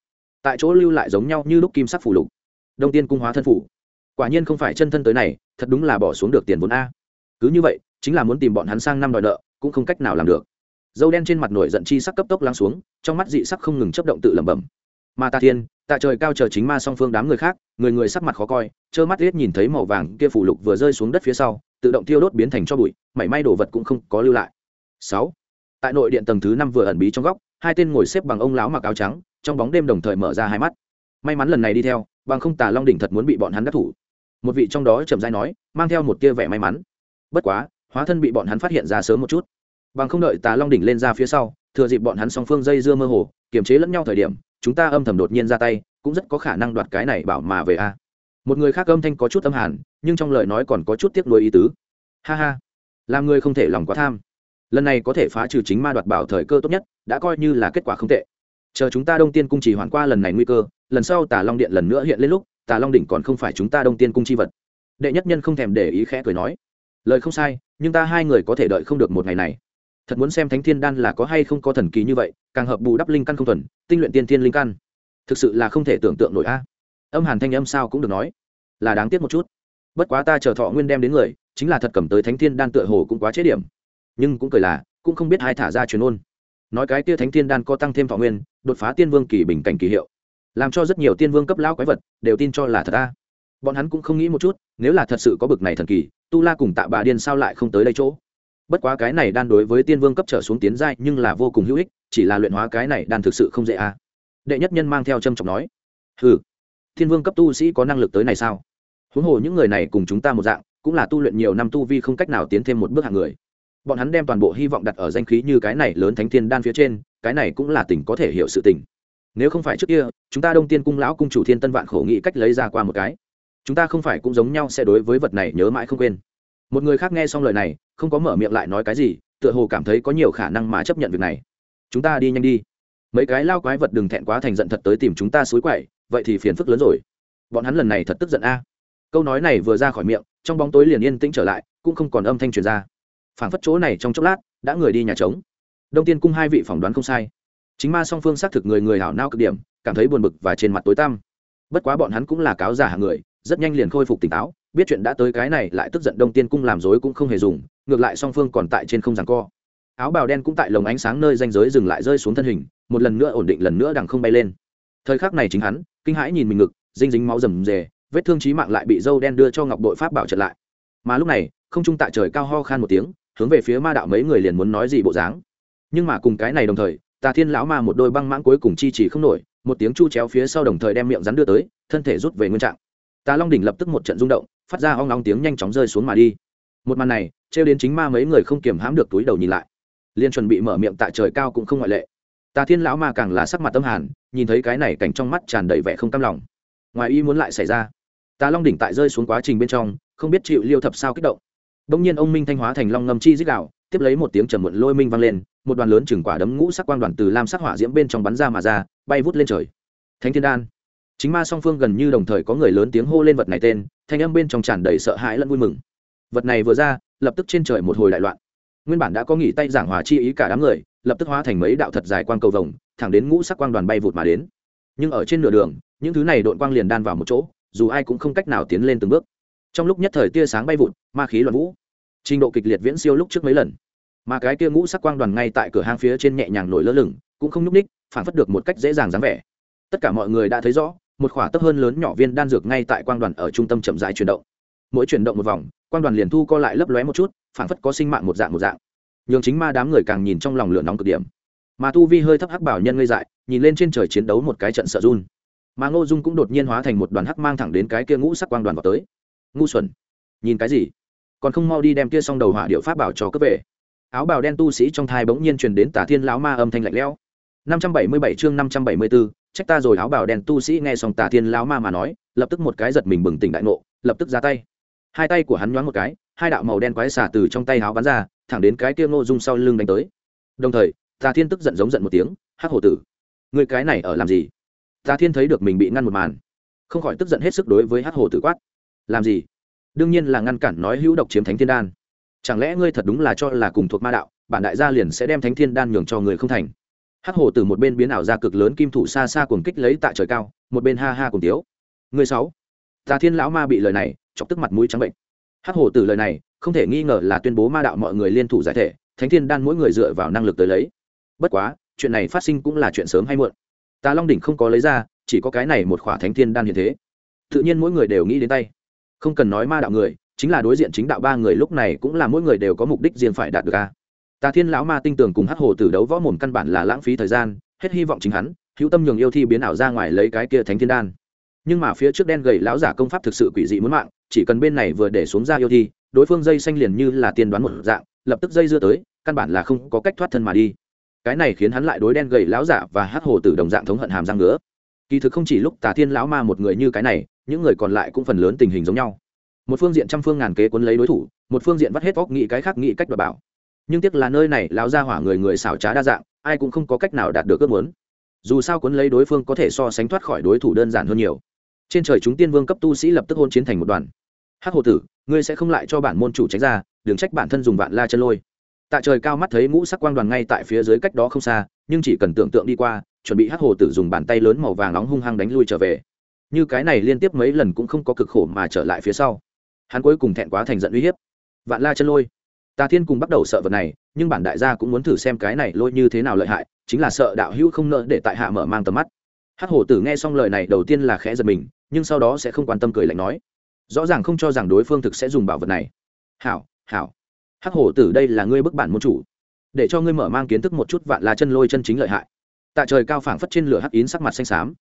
Tại chỗ lưu lại giống nhau như lúc kim sắc phủ lục. Đông tiên cung hóa thân phủ. Quả nhiên không phải chân thân tới này, thật đúng là bỏ xuống được tiền vốn a. Cứ như vậy, chính là muốn tìm bọn hắn sang năm đòi nợ, cũng không cách nào làm được. Dâu đen trên mặt nổi giận chi sắc cấp tốc lắng xuống, trong mắt dị sắc không ngừng chấp động tự lẩm bẩm. Mà tà thiên Tạ trời cao chờ chính ma song phương đám người khác, người người sắc mặt khó coi, trơ mắt riết nhìn thấy màu vàng kia phủ lục vừa rơi xuống đất phía sau, tự động tiêu đốt biến thành cho bụi, mảy may đồ vật cũng không có lưu lại. Sáu. Tại nội điện tầng thứ năm vừa ẩn bí trong góc, hai tên ngồi xếp bằng ông lão mặc áo trắng, trong bóng đêm đồng thời mở ra hai mắt. May mắn lần này đi theo, bằng không tà long đỉnh thật muốn bị bọn hắn đắc thủ. Một vị trong đó chậm dai nói, mang theo một tia vẻ may mắn. Bất quá, hóa thân bị bọn hắn phát hiện ra sớm một chút. Bằng không đợi tà long đỉnh lên ra phía sau, thừa dịp bọn hắn song phương dây dưa mơ hồ, kiềm chế lẫn nhau thời điểm chúng ta âm thầm đột nhiên ra tay, cũng rất có khả năng đoạt cái này bảo mà về a. Một người khác âm thanh có chút âm hàn, nhưng trong lời nói còn có chút tiếc nuối ý tứ. Ha ha, làm người không thể lòng quá tham. Lần này có thể phá trừ chính ma đoạt bảo thời cơ tốt nhất, đã coi như là kết quả không tệ. Chờ chúng ta đông tiên cung chỉ hoàn qua lần này nguy cơ, lần sau tà long điện lần nữa hiện lên lúc, tà long đỉnh còn không phải chúng ta đông tiên cung chi vật. Đệ nhất nhân không thèm để ý khẽ cười nói. Lời không sai, nhưng ta hai người có thể đợi không được một ngày này thật muốn xem thánh thiên đan là có hay không có thần kỳ như vậy, càng hợp bù đắp linh căn không thuần, tinh luyện tiên thiên linh căn. Thực sự là không thể tưởng tượng nổi a. Âm hàn thanh âm sao cũng được nói, là đáng tiếc một chút. Bất quá ta chờ thọ nguyên đem đến người, chính là thật cầm tới thánh thiên đan tựa hồ cũng quá chế điểm. Nhưng cũng cười là, cũng không biết hai thả ra truyền ôn. Nói cái tia thánh thiên đan có tăng thêm thọ nguyên, đột phá tiên vương kỳ bình cảnh kỳ hiệu. Làm cho rất nhiều tiên vương cấp lão quái vật đều tin cho là thật ta bọn hắn cũng không nghĩ một chút, nếu là thật sự có bực này thần kỳ, tu la cùng tạ bà điên sao lại không tới đây chỗ? Bất quá cái này đan đối với tiên vương cấp trở xuống tiến giai nhưng là vô cùng hữu ích, chỉ là luyện hóa cái này đan thực sự không dễ à? đệ nhất nhân mang theo trâm trọng nói. Ừ thiên vương cấp tu sĩ có năng lực tới này sao? Huống hồ những người này cùng chúng ta một dạng, cũng là tu luyện nhiều năm tu vi không cách nào tiến thêm một bước hạng người. Bọn hắn đem toàn bộ hy vọng đặt ở danh khí như cái này lớn thánh thiên đan phía trên, cái này cũng là tình có thể hiểu sự tình. Nếu không phải trước kia, chúng ta đông tiên cung lão cung chủ thiên tân vạn khổ nghĩ cách lấy ra qua một cái. Chúng ta không phải cũng giống nhau sẽ đối với vật này nhớ mãi không quên. Một người khác nghe xong lời này không có mở miệng lại nói cái gì, tựa hồ cảm thấy có nhiều khả năng mà chấp nhận việc này. Chúng ta đi nhanh đi. Mấy cái lao quái vật đừng thẹn quá thành giận thật tới tìm chúng ta xối quậy, vậy thì phiền phức lớn rồi. Bọn hắn lần này thật tức giận a. Câu nói này vừa ra khỏi miệng, trong bóng tối liền yên tĩnh trở lại, cũng không còn âm thanh truyền ra. Phảng phất chỗ này trong chốc lát, đã người đi nhà trống. Đông tiên cung hai vị phỏng đoán không sai. Chính ma song phương xác thực người người hảo nao cực điểm, cảm thấy buồn bực và trên mặt tối tăm. Bất quá bọn hắn cũng là cáo giả hàng người, rất nhanh liền khôi phục tỉnh táo, biết chuyện đã tới cái này lại tức giận đông tiên cung làm dối cũng không hề dùng ngược lại song phương còn tại trên không giằng co. Áo bào đen cũng tại lồng ánh sáng nơi danh giới dừng lại rơi xuống thân hình, một lần nữa ổn định lần nữa đằng không bay lên. Thời khắc này chính hắn, kinh hãi nhìn mình ngực dinh dính máu rầm rề, vết thương trí mạng lại bị dâu đen đưa cho ngọc đội pháp bảo trận lại. Mà lúc này, không trung tại trời cao ho khan một tiếng, hướng về phía ma đạo mấy người liền muốn nói gì bộ dáng. Nhưng mà cùng cái này đồng thời, tà thiên lão ma một đôi băng mãng cuối cùng chi chỉ không nổi, một tiếng chu chéo phía sau đồng thời đem miệng rắn đưa tới, thân thể rút về nguyên trạng. Tà long đỉnh lập tức một trận rung động, phát ra hoang long tiếng nhanh chóng rơi xuống mà đi một màn này, trêu đến chính ma mấy người không kiềm hãm được túi đầu nhìn lại. Liên chuẩn bị mở miệng tại trời cao cũng không ngoại lệ. Tà thiên lão ma càng là sắc mặt tâm hàn, nhìn thấy cái này cảnh trong mắt tràn đầy vẻ không cam lòng. Ngoài ý muốn lại xảy ra. Tà long đỉnh tại rơi xuống quá trình bên trong, không biết chịu liêu thập sao kích động. Bỗng nhiên ông minh thanh hóa thành long ngầm chi dích đạo, tiếp lấy một tiếng trầm muộn lôi minh vang lên, một đoàn lớn chừng quả đấm ngũ sắc quang đoàn từ lam sắc hỏa diễm bên trong bắn ra mà ra, bay vút lên trời. Thánh thiên đan. Chính ma song phương gần như đồng thời có người lớn tiếng hô lên vật này tên, thanh âm bên trong tràn đầy sợ hãi lẫn vui mừng vật này vừa ra, lập tức trên trời một hồi đại loạn. Nguyên bản đã có nghỉ tay giảng hòa chi ý cả đám người, lập tức hóa thành mấy đạo thật dài quang cầu vồng, thẳng đến ngũ sắc quang đoàn bay vụt mà đến. Nhưng ở trên nửa đường, những thứ này đội quang liền đan vào một chỗ, dù ai cũng không cách nào tiến lên từng bước. Trong lúc nhất thời tia sáng bay vụt, ma khí loạn vũ. Trình độ kịch liệt viễn siêu lúc trước mấy lần. Mà cái tia ngũ sắc quang đoàn ngay tại cửa hang phía trên nhẹ nhàng nổi lơ lửng, cũng không nhúc ních phản phất được một cách dễ dàng dáng vẻ. Tất cả mọi người đã thấy rõ, một khỏa tấp hơn lớn nhỏ viên đan dược ngay tại quang đoàn ở trung tâm chậm rãi chuyển động mỗi chuyển động một vòng quan đoàn liền thu co lại lấp lóe một chút phảng phất có sinh mạng một dạng một dạng. Nhường chính ma đám người càng nhìn trong lòng lửa nóng cực điểm. Mà tu vi hơi thấp hắc bảo nhân ngây dại nhìn lên trên trời chiến đấu một cái trận sợ run. Mà ngô dung cũng đột nhiên hóa thành một đoàn hắc mang thẳng đến cái kia ngũ sắc quang đoàn vào tới. Ngu xuẩn. Nhìn cái gì? Còn không mau đi đem kia xong đầu hỏa điệu pháp bảo cho cấp về. Áo bào đen tu sĩ trong thai bỗng nhiên truyền đến tả thiên lão ma âm thanh lạnh lẽo. 577 chương 574, trách ta rồi áo bào đen tu sĩ nghe xong tả thiên lão ma mà nói lập tức một cái giật mình bừng tỉnh đại ngộ lập tức ra tay hai tay của hắn nhoáng một cái, hai đạo màu đen quái xả từ trong tay háo bắn ra, thẳng đến cái kia ngô dung sau lưng đánh tới. Đồng thời, tà thiên tức giận giống giận một tiếng, hắc hổ tử người cái này ở làm gì? Tà thiên thấy được mình bị ngăn một màn, không khỏi tức giận hết sức đối với hắc hổ tử quát, làm gì? Đương nhiên là ngăn cản nói hữu độc chiếm thánh thiên đan. Chẳng lẽ ngươi thật đúng là cho là cùng thuộc ma đạo, bản đại gia liền sẽ đem thánh thiên đan nhường cho người không thành? Hắc hổ từ một bên biến ảo ra cực lớn kim thủ xa xa cuồng kích lấy tại trời cao, một bên ha ha cùng tiếu người sáu, tà thiên lão ma bị lời này chọc tức mặt mũi trắng bệnh. Hắc hổ từ lời này, không thể nghi ngờ là tuyên bố ma đạo mọi người liên thủ giải thể, thánh thiên đan mỗi người dựa vào năng lực tới lấy. Bất quá, chuyện này phát sinh cũng là chuyện sớm hay muộn. Ta long đỉnh không có lấy ra, chỉ có cái này một khỏa thánh thiên đan hiện thế. Tự nhiên mỗi người đều nghĩ đến tay. Không cần nói ma đạo người, chính là đối diện chính đạo ba người lúc này cũng là mỗi người đều có mục đích riêng phải đạt được a. Tà thiên lão ma tinh tường cùng hắc hồ tử đấu võ mồm căn bản là lãng phí thời gian, hết hy vọng chính hắn, hữu tâm nhường yêu thi biến ảo ra ngoài lấy cái kia thánh thiên đan. Nhưng mà phía trước đen gầy lão giả công pháp thực sự quỷ dị muốn mạng chỉ cần bên này vừa để xuống ra yêu thi, đối phương dây xanh liền như là tiên đoán một dạng, lập tức dây dưa tới, căn bản là không có cách thoát thân mà đi. Cái này khiến hắn lại đối đen gầy lão giả và hắc hồ tử đồng dạng thống hận hàm răng nữa. Kỳ thực không chỉ lúc tà thiên lão ma một người như cái này, những người còn lại cũng phần lớn tình hình giống nhau. Một phương diện trăm phương ngàn kế cuốn lấy đối thủ, một phương diện vắt hết óc nghĩ cái khác nghĩ cách đ bảo. Nhưng tiếc là nơi này lão gia hỏa người người xảo trá đa dạng, ai cũng không có cách nào đạt được ước muốn. Dù sao cuốn lấy đối phương có thể so sánh thoát khỏi đối thủ đơn giản hơn nhiều. Trên trời chúng tiên vương cấp tu sĩ lập tức hôn chiến thành một đoàn hắc hồ tử, ngươi sẽ không lại cho bản môn chủ tránh ra, đừng trách bản thân dùng vạn la chân lôi. Tạ trời cao mắt thấy ngũ sắc quang đoàn ngay tại phía dưới cách đó không xa, nhưng chỉ cần tưởng tượng đi qua, chuẩn bị hắc hồ tử dùng bàn tay lớn màu vàng nóng hung hăng đánh lui trở về. Như cái này liên tiếp mấy lần cũng không có cực khổ mà trở lại phía sau. Hắn cuối cùng thẹn quá thành giận uy hiếp. Vạn la chân lôi? Tà thiên cùng bắt đầu sợ vật này, nhưng bản đại gia cũng muốn thử xem cái này lôi như thế nào lợi hại, chính là sợ đạo hữu không nợ để tại hạ mở mang tầm mắt. Hắc hổ tử nghe xong lời này đầu tiên là khẽ giật mình, nhưng sau đó sẽ không quan tâm cười lạnh nói rõ ràng không cho rằng đối phương thực sẽ dùng bảo vật này. Hảo hảo. Hắc hổ tử đây là ngươi bức bản môn chủ. Để cho ngươi mở mang kiến thức một chút vạn là chân lôi chân chính lợi hại. Tạ trời cao phảng phất trên lửa hắc yến sắc mặt xanh xám.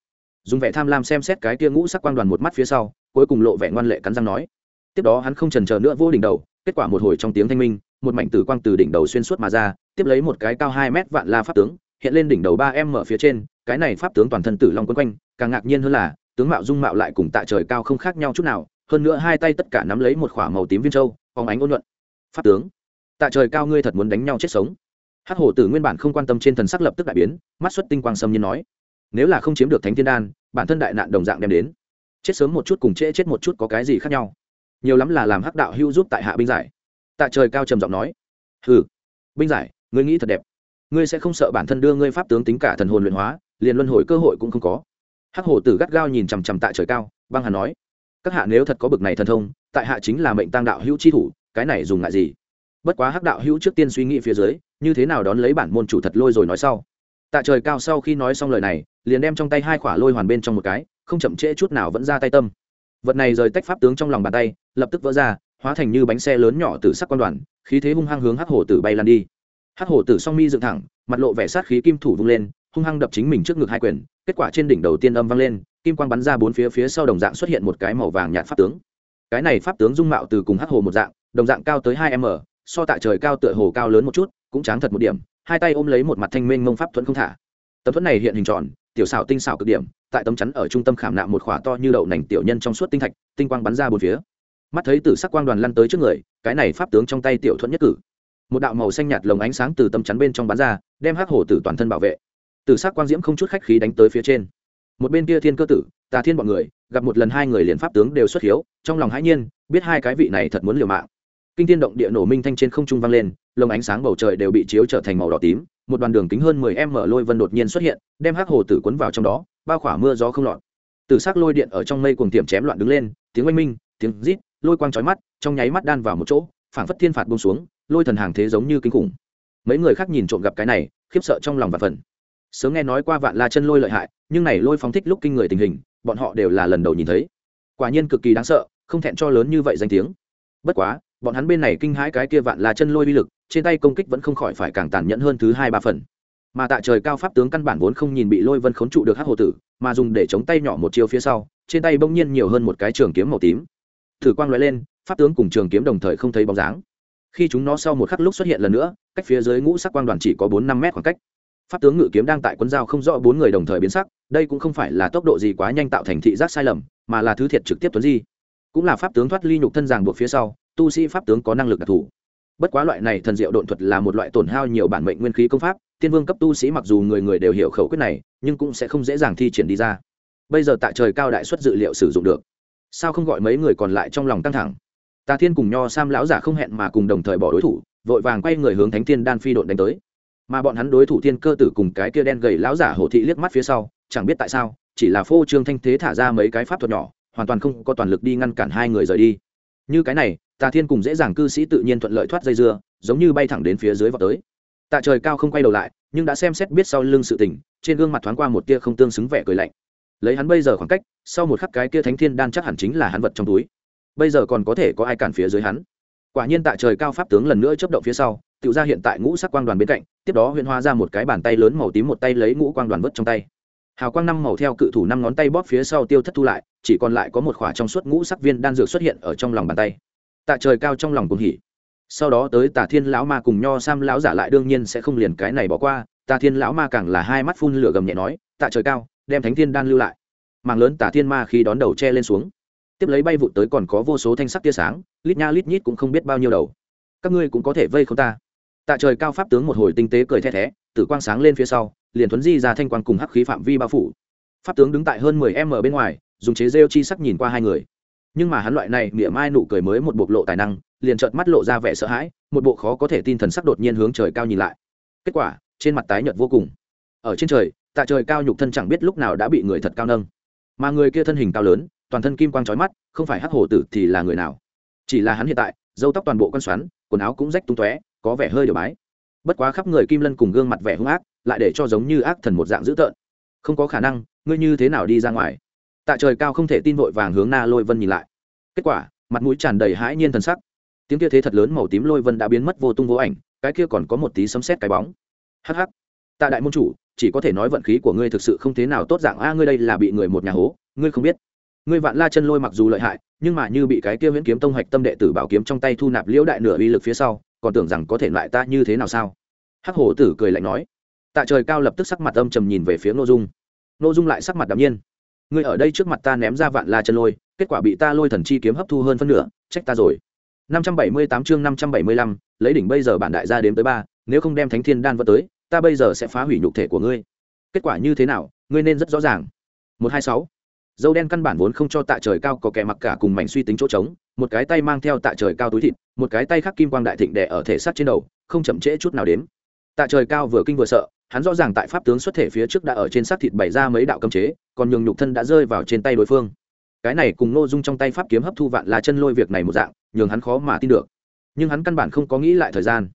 Dùng vẻ tham lam xem xét cái kia ngũ sắc quang đoàn một mắt phía sau, cuối cùng lộ vẻ ngoan lệ cắn răng nói. Tiếp đó hắn không trần chờ nữa vô đỉnh đầu, kết quả một hồi trong tiếng thanh minh, một mảnh tử quang từ đỉnh đầu xuyên suốt mà ra, tiếp lấy một cái cao hai mét vạn la pháp tướng, hiện lên đỉnh đầu ba em mở phía trên, cái này pháp tướng toàn thân tử long quấn quanh, càng ngạc nhiên hơn là, tướng mạo dung mạo lại cùng tạ trời cao không khác nhau chút nào hơn nữa hai tay tất cả nắm lấy một k h ỏ a màu tím viên trâu phóng ánh ôn nhuận. Pháp tướng, tạ trời cao ngươi thật muốn đánh nhau chết sống. Hắc hổ tử nguyên bản không quan tâm trên thần sắc lập tức đại biến, mắt xuất tinh quang sâm như nói, nếu là không chiếm được thánh thiên đan, bản thân đại nạn đồng dạng đem đến. Chết sớm một chút cùng trễ chết một chút có cái gì khác nhau? Nhiều lắm là làm hắc đạo hưu giúp tại hạ binh giải. Tạ trời cao trầm giọng nói, hừ, binh giải, ngươi nghĩ thật đẹp. Ngươi sẽ không sợ bản thân đưa ngươi pháp tướng tính cả thần hồn luyện hóa, liền luân hồi cơ hội cũng không có. Hắc hổ tử gắt gao nhìn chằm chằm tạ trời cao, băng hà nói các hạ nếu thật có bực này thần thông, tại hạ chính là mệnh tăng đạo hữu chi thủ, cái này dùng ngại gì? Bất quá hắc đạo hữu trước tiên suy nghĩ phía dưới, như thế nào đón lấy bản môn chủ thật lôi rồi nói sau. Tạ trời cao sau khi nói xong lời này, liền đem trong tay hai khỏa lôi hoàn bên trong một cái, không chậm trễ chút nào vẫn ra tay tâm. Vật này rời tách pháp tướng trong lòng bàn tay, lập tức vỡ ra, hóa thành như bánh xe lớn nhỏ từ sắc quan đoàn, khí thế hung hăng hướng hắc hổ tử bay lan đi. Hắc hổ tử song mi dựng thẳng, mặt lộ vẻ sát khí kim thủ vung lên, hung hăng đập chính mình trước ngực hai quyền, kết quả trên đỉnh đầu tiên âm vang lên kim quang bắn ra bốn phía phía sau đồng dạng xuất hiện một cái màu vàng nhạt pháp tướng. Cái này pháp tướng dung mạo từ cùng hắc hồ một dạng, đồng dạng cao tới hai m, so tại trời cao tựa hồ cao lớn một chút, cũng tráng thật một điểm, hai tay ôm lấy một mặt thanh minh mông pháp thuẫn không thả. Tấm thuẫn này hiện hình tròn, tiểu xảo tinh xảo cực điểm, tại tấm chắn ở trung tâm khảm nạm một khỏa to như đậu nành tiểu nhân trong suốt tinh thạch, tinh quang bắn ra bốn phía. Mắt thấy tử sắc quang đoàn lăn tới trước người, cái này pháp tướng trong tay tiểu thuẫn nhất cử. Một đạo màu xanh nhạt lồng ánh sáng từ tấm chắn bên trong bắn ra, đem hắc hổ tử toàn thân bảo vệ. Tử sắc quang diễm không chút khách khí đánh tới phía trên một bên kia thiên cơ tử, tà thiên bọn người, gặp một lần hai người liền pháp tướng đều xuất hiếu, trong lòng hãi nhiên, biết hai cái vị này thật muốn liều mạng. Kinh thiên động địa nổ minh thanh trên không trung vang lên, lồng ánh sáng bầu trời đều bị chiếu trở thành màu đỏ tím, một đoàn đường kính hơn mười em mở lôi vân đột nhiên xuất hiện, đem hắc hồ tử cuốn vào trong đó, bao khỏa mưa gió không lọt. Từ s lôi điện ở trong mây cuồng tiệm chém loạn đứng lên, tiếng oanh minh, tiếng rít, lôi quang trói mắt, trong nháy mắt đan vào một chỗ, phảng phất thiên phạt bông xuống, lôi thần hàng thế giống như kinh khủng. Mấy người khác nhìn trộm gặp cái này, khiếp sợ trong lòng và phần sớm nghe nói qua vạn la chân lôi lợi hại, nhưng này lôi phóng thích lúc kinh người tình hình, bọn họ đều là lần đầu nhìn thấy. Quả nhiên cực kỳ đáng sợ, không thẹn cho lớn như vậy danh tiếng. Bất quá, bọn hắn bên này kinh hãi cái kia vạn là chân lôi uy lực, trên tay công kích vẫn không khỏi phải càng tàn nhẫn hơn thứ hai ba phần. Mà tại trời cao pháp tướng căn bản vốn không nhìn bị lôi vân khốn trụ được hắc hồ tử, mà dùng để chống tay nhỏ một chiều phía sau, trên tay bỗng nhiên nhiều hơn một cái trường kiếm màu tím. Thử quang loại lên, pháp tướng cùng trường kiếm đồng thời không thấy bóng dáng. Khi chúng nó sau một khắc lúc xuất hiện lần nữa, cách phía dưới ngũ sắc quang đoàn chỉ có bốn năm mét khoảng cách pháp tướng ngự kiếm đang tại quân giao không rõ bốn người đồng thời biến sắc, đây cũng không phải là tốc độ gì quá nhanh tạo thành thị giác sai lầm, mà là thứ thiệt trực tiếp tuấn di. Cũng là pháp tướng thoát ly nhục thân ràng buộc phía sau, tu sĩ pháp tướng có năng lực đặc thù. Bất quá loại này thần diệu độn thuật là một loại tổn hao nhiều bản mệnh nguyên khí công pháp, tiên vương cấp tu sĩ mặc dù người người đều hiểu khẩu quyết này, nhưng cũng sẽ không dễ dàng thi triển đi ra. Bây giờ tại trời cao đại xuất dự liệu sử dụng được. Sao không gọi mấy người còn lại trong lòng căng thẳng? Tà thiên cùng nho sam lão giả không hẹn mà cùng đồng thời bỏ đối thủ, vội vàng quay người hướng thánh thiên đan phi độn đánh tới mà bọn hắn đối thủ thiên cơ tử cùng cái kia đen gầy lão giả hổ thị liếc mắt phía sau, chẳng biết tại sao, chỉ là phô trương thanh thế thả ra mấy cái pháp thuật nhỏ, hoàn toàn không có toàn lực đi ngăn cản hai người rời đi. Như cái này, tà thiên cùng dễ dàng cư sĩ tự nhiên thuận lợi thoát dây dưa, giống như bay thẳng đến phía dưới vào tới. Tạ trời cao không quay đầu lại, nhưng đã xem xét biết sau lưng sự tình, trên gương mặt thoáng qua một tia không tương xứng vẻ cười lạnh. Lấy hắn bây giờ khoảng cách, sau một khắc cái kia thánh thiên đan chắc hẳn chính là hắn vật trong túi. Bây giờ còn có thể có ai cản phía dưới hắn? Quả nhiên tạ trời cao pháp tướng lần nữa chấp động phía sau tự ra hiện tại ngũ sắc quang đoàn bên cạnh, tiếp đó huyện hóa ra một cái bàn tay lớn màu tím một tay lấy ngũ quang đoàn vớt trong tay. Hào quang năm màu theo cự thủ năm ngón tay bóp phía sau tiêu thất thu lại, chỉ còn lại có một khỏa trong suốt ngũ sắc viên đan dược xuất hiện ở trong lòng bàn tay. Tạ trời cao trong lòng cùng hỉ. Sau đó tới tà thiên lão ma cùng nho sam lão giả lại đương nhiên sẽ không liền cái này bỏ qua, tà thiên lão ma càng là hai mắt phun lửa gầm nhẹ nói, tạ trời cao, đem thánh thiên đan lưu lại. Màng lớn tà thiên ma khi đón đầu che lên xuống. Tiếp lấy bay vụ tới còn có vô số thanh sắc tia sáng, lít nha lít nhít cũng không biết bao nhiêu đầu. Các ngươi cũng có thể vây không ta tạ trời cao pháp tướng một hồi tinh tế cười the thé, tử quang sáng lên phía sau, liền thuấn di ra thanh quang cùng hắc khí phạm vi bao phủ. Pháp tướng đứng tại hơn mười m bên ngoài, dùng chế rêu chi sắc nhìn qua hai người. Nhưng mà hắn loại này mỉa mai nụ cười mới một bộc lộ tài năng, liền trợt mắt lộ ra vẻ sợ hãi, một bộ khó có thể tin thần sắc đột nhiên hướng trời cao nhìn lại. Kết quả, trên mặt tái nhợt vô cùng. Ở trên trời, tạ trời cao nhục thân chẳng biết lúc nào đã bị người thật cao nâng. Mà người kia thân hình cao lớn, toàn thân kim quang trói mắt, không phải hắc hổ tử thì là người nào? Chỉ là hắn hiện tại dâu tóc toàn bộ con xoắn, quần áo cũng rách tung tóe có vẻ hơi điều bái. Bất quá khắp người kim lân cùng gương mặt vẻ hung ác, lại để cho giống như ác thần một dạng dữ tợn. Không có khả năng, ngươi như thế nào đi ra ngoài? Tạ trời cao không thể tin vội vàng hướng na lôi vân nhìn lại. Kết quả, mặt mũi tràn đầy hãi nhiên thần sắc. Tiếng kia thế thật lớn màu tím lôi vân đã biến mất vô tung vô ảnh, cái kia còn có một tí sấm xét cái bóng. Hh tạ đại môn chủ, chỉ có thể nói vận khí của ngươi thực sự không thế nào tốt dạng, a, ngươi đây là bị người một nhà hố, ngươi không biết. Ngươi vạn la chân lôi mặc dù lợi hại, nhưng mà như bị cái kia viễn kiếm tông hoạch tâm đệ tử bảo kiếm trong tay thu nạp liễu đại nửa uy lực phía sau còn tưởng rằng có thể loại ta như thế nào sao? Hắc hổ tử cười lạnh nói. Tạ trời cao lập tức sắc mặt âm trầm nhìn về phía nội dung. Nội dung lại sắc mặt đ nhiên. Ngươi ở đây trước mặt ta ném ra vạn la chân lôi kết quả bị ta lôi thần chi kiếm hấp thu hơn phân nửa trách ta rồi. 578 chương 575, lấy đỉnh bây giờ bản đại gia đếm tới ba nếu không đem thánh thiên đan vẫn tới ta bây giờ sẽ phá hủy nhục thể của ngươi. Kết quả như thế nào ngươi nên rất rõ ràng. 126 dâu đen căn bản vốn không cho tạ trời cao có kẻ mặc cả cùng mảnh suy tính chỗ trống một cái tay mang theo tạ trời cao túi thịt, một cái tay khắc kim quang đại thịnh đẻ ở thể sát trên đầu, không chậm trễ chút nào đến tạ trời cao vừa kinh vừa sợ, hắn rõ ràng tại pháp tướng xuất thể phía trước đã ở trên xác thịt bày ra mấy đạo cấm chế, còn nhường nhục thân đã rơi vào trên tay đối phương. Cái này cùng nô dung trong tay pháp kiếm hấp thu vạn là chân lôi việc này một dạng, nhường hắn khó mà tin được. Nhưng hắn căn bản không có nghĩ lại thời gian.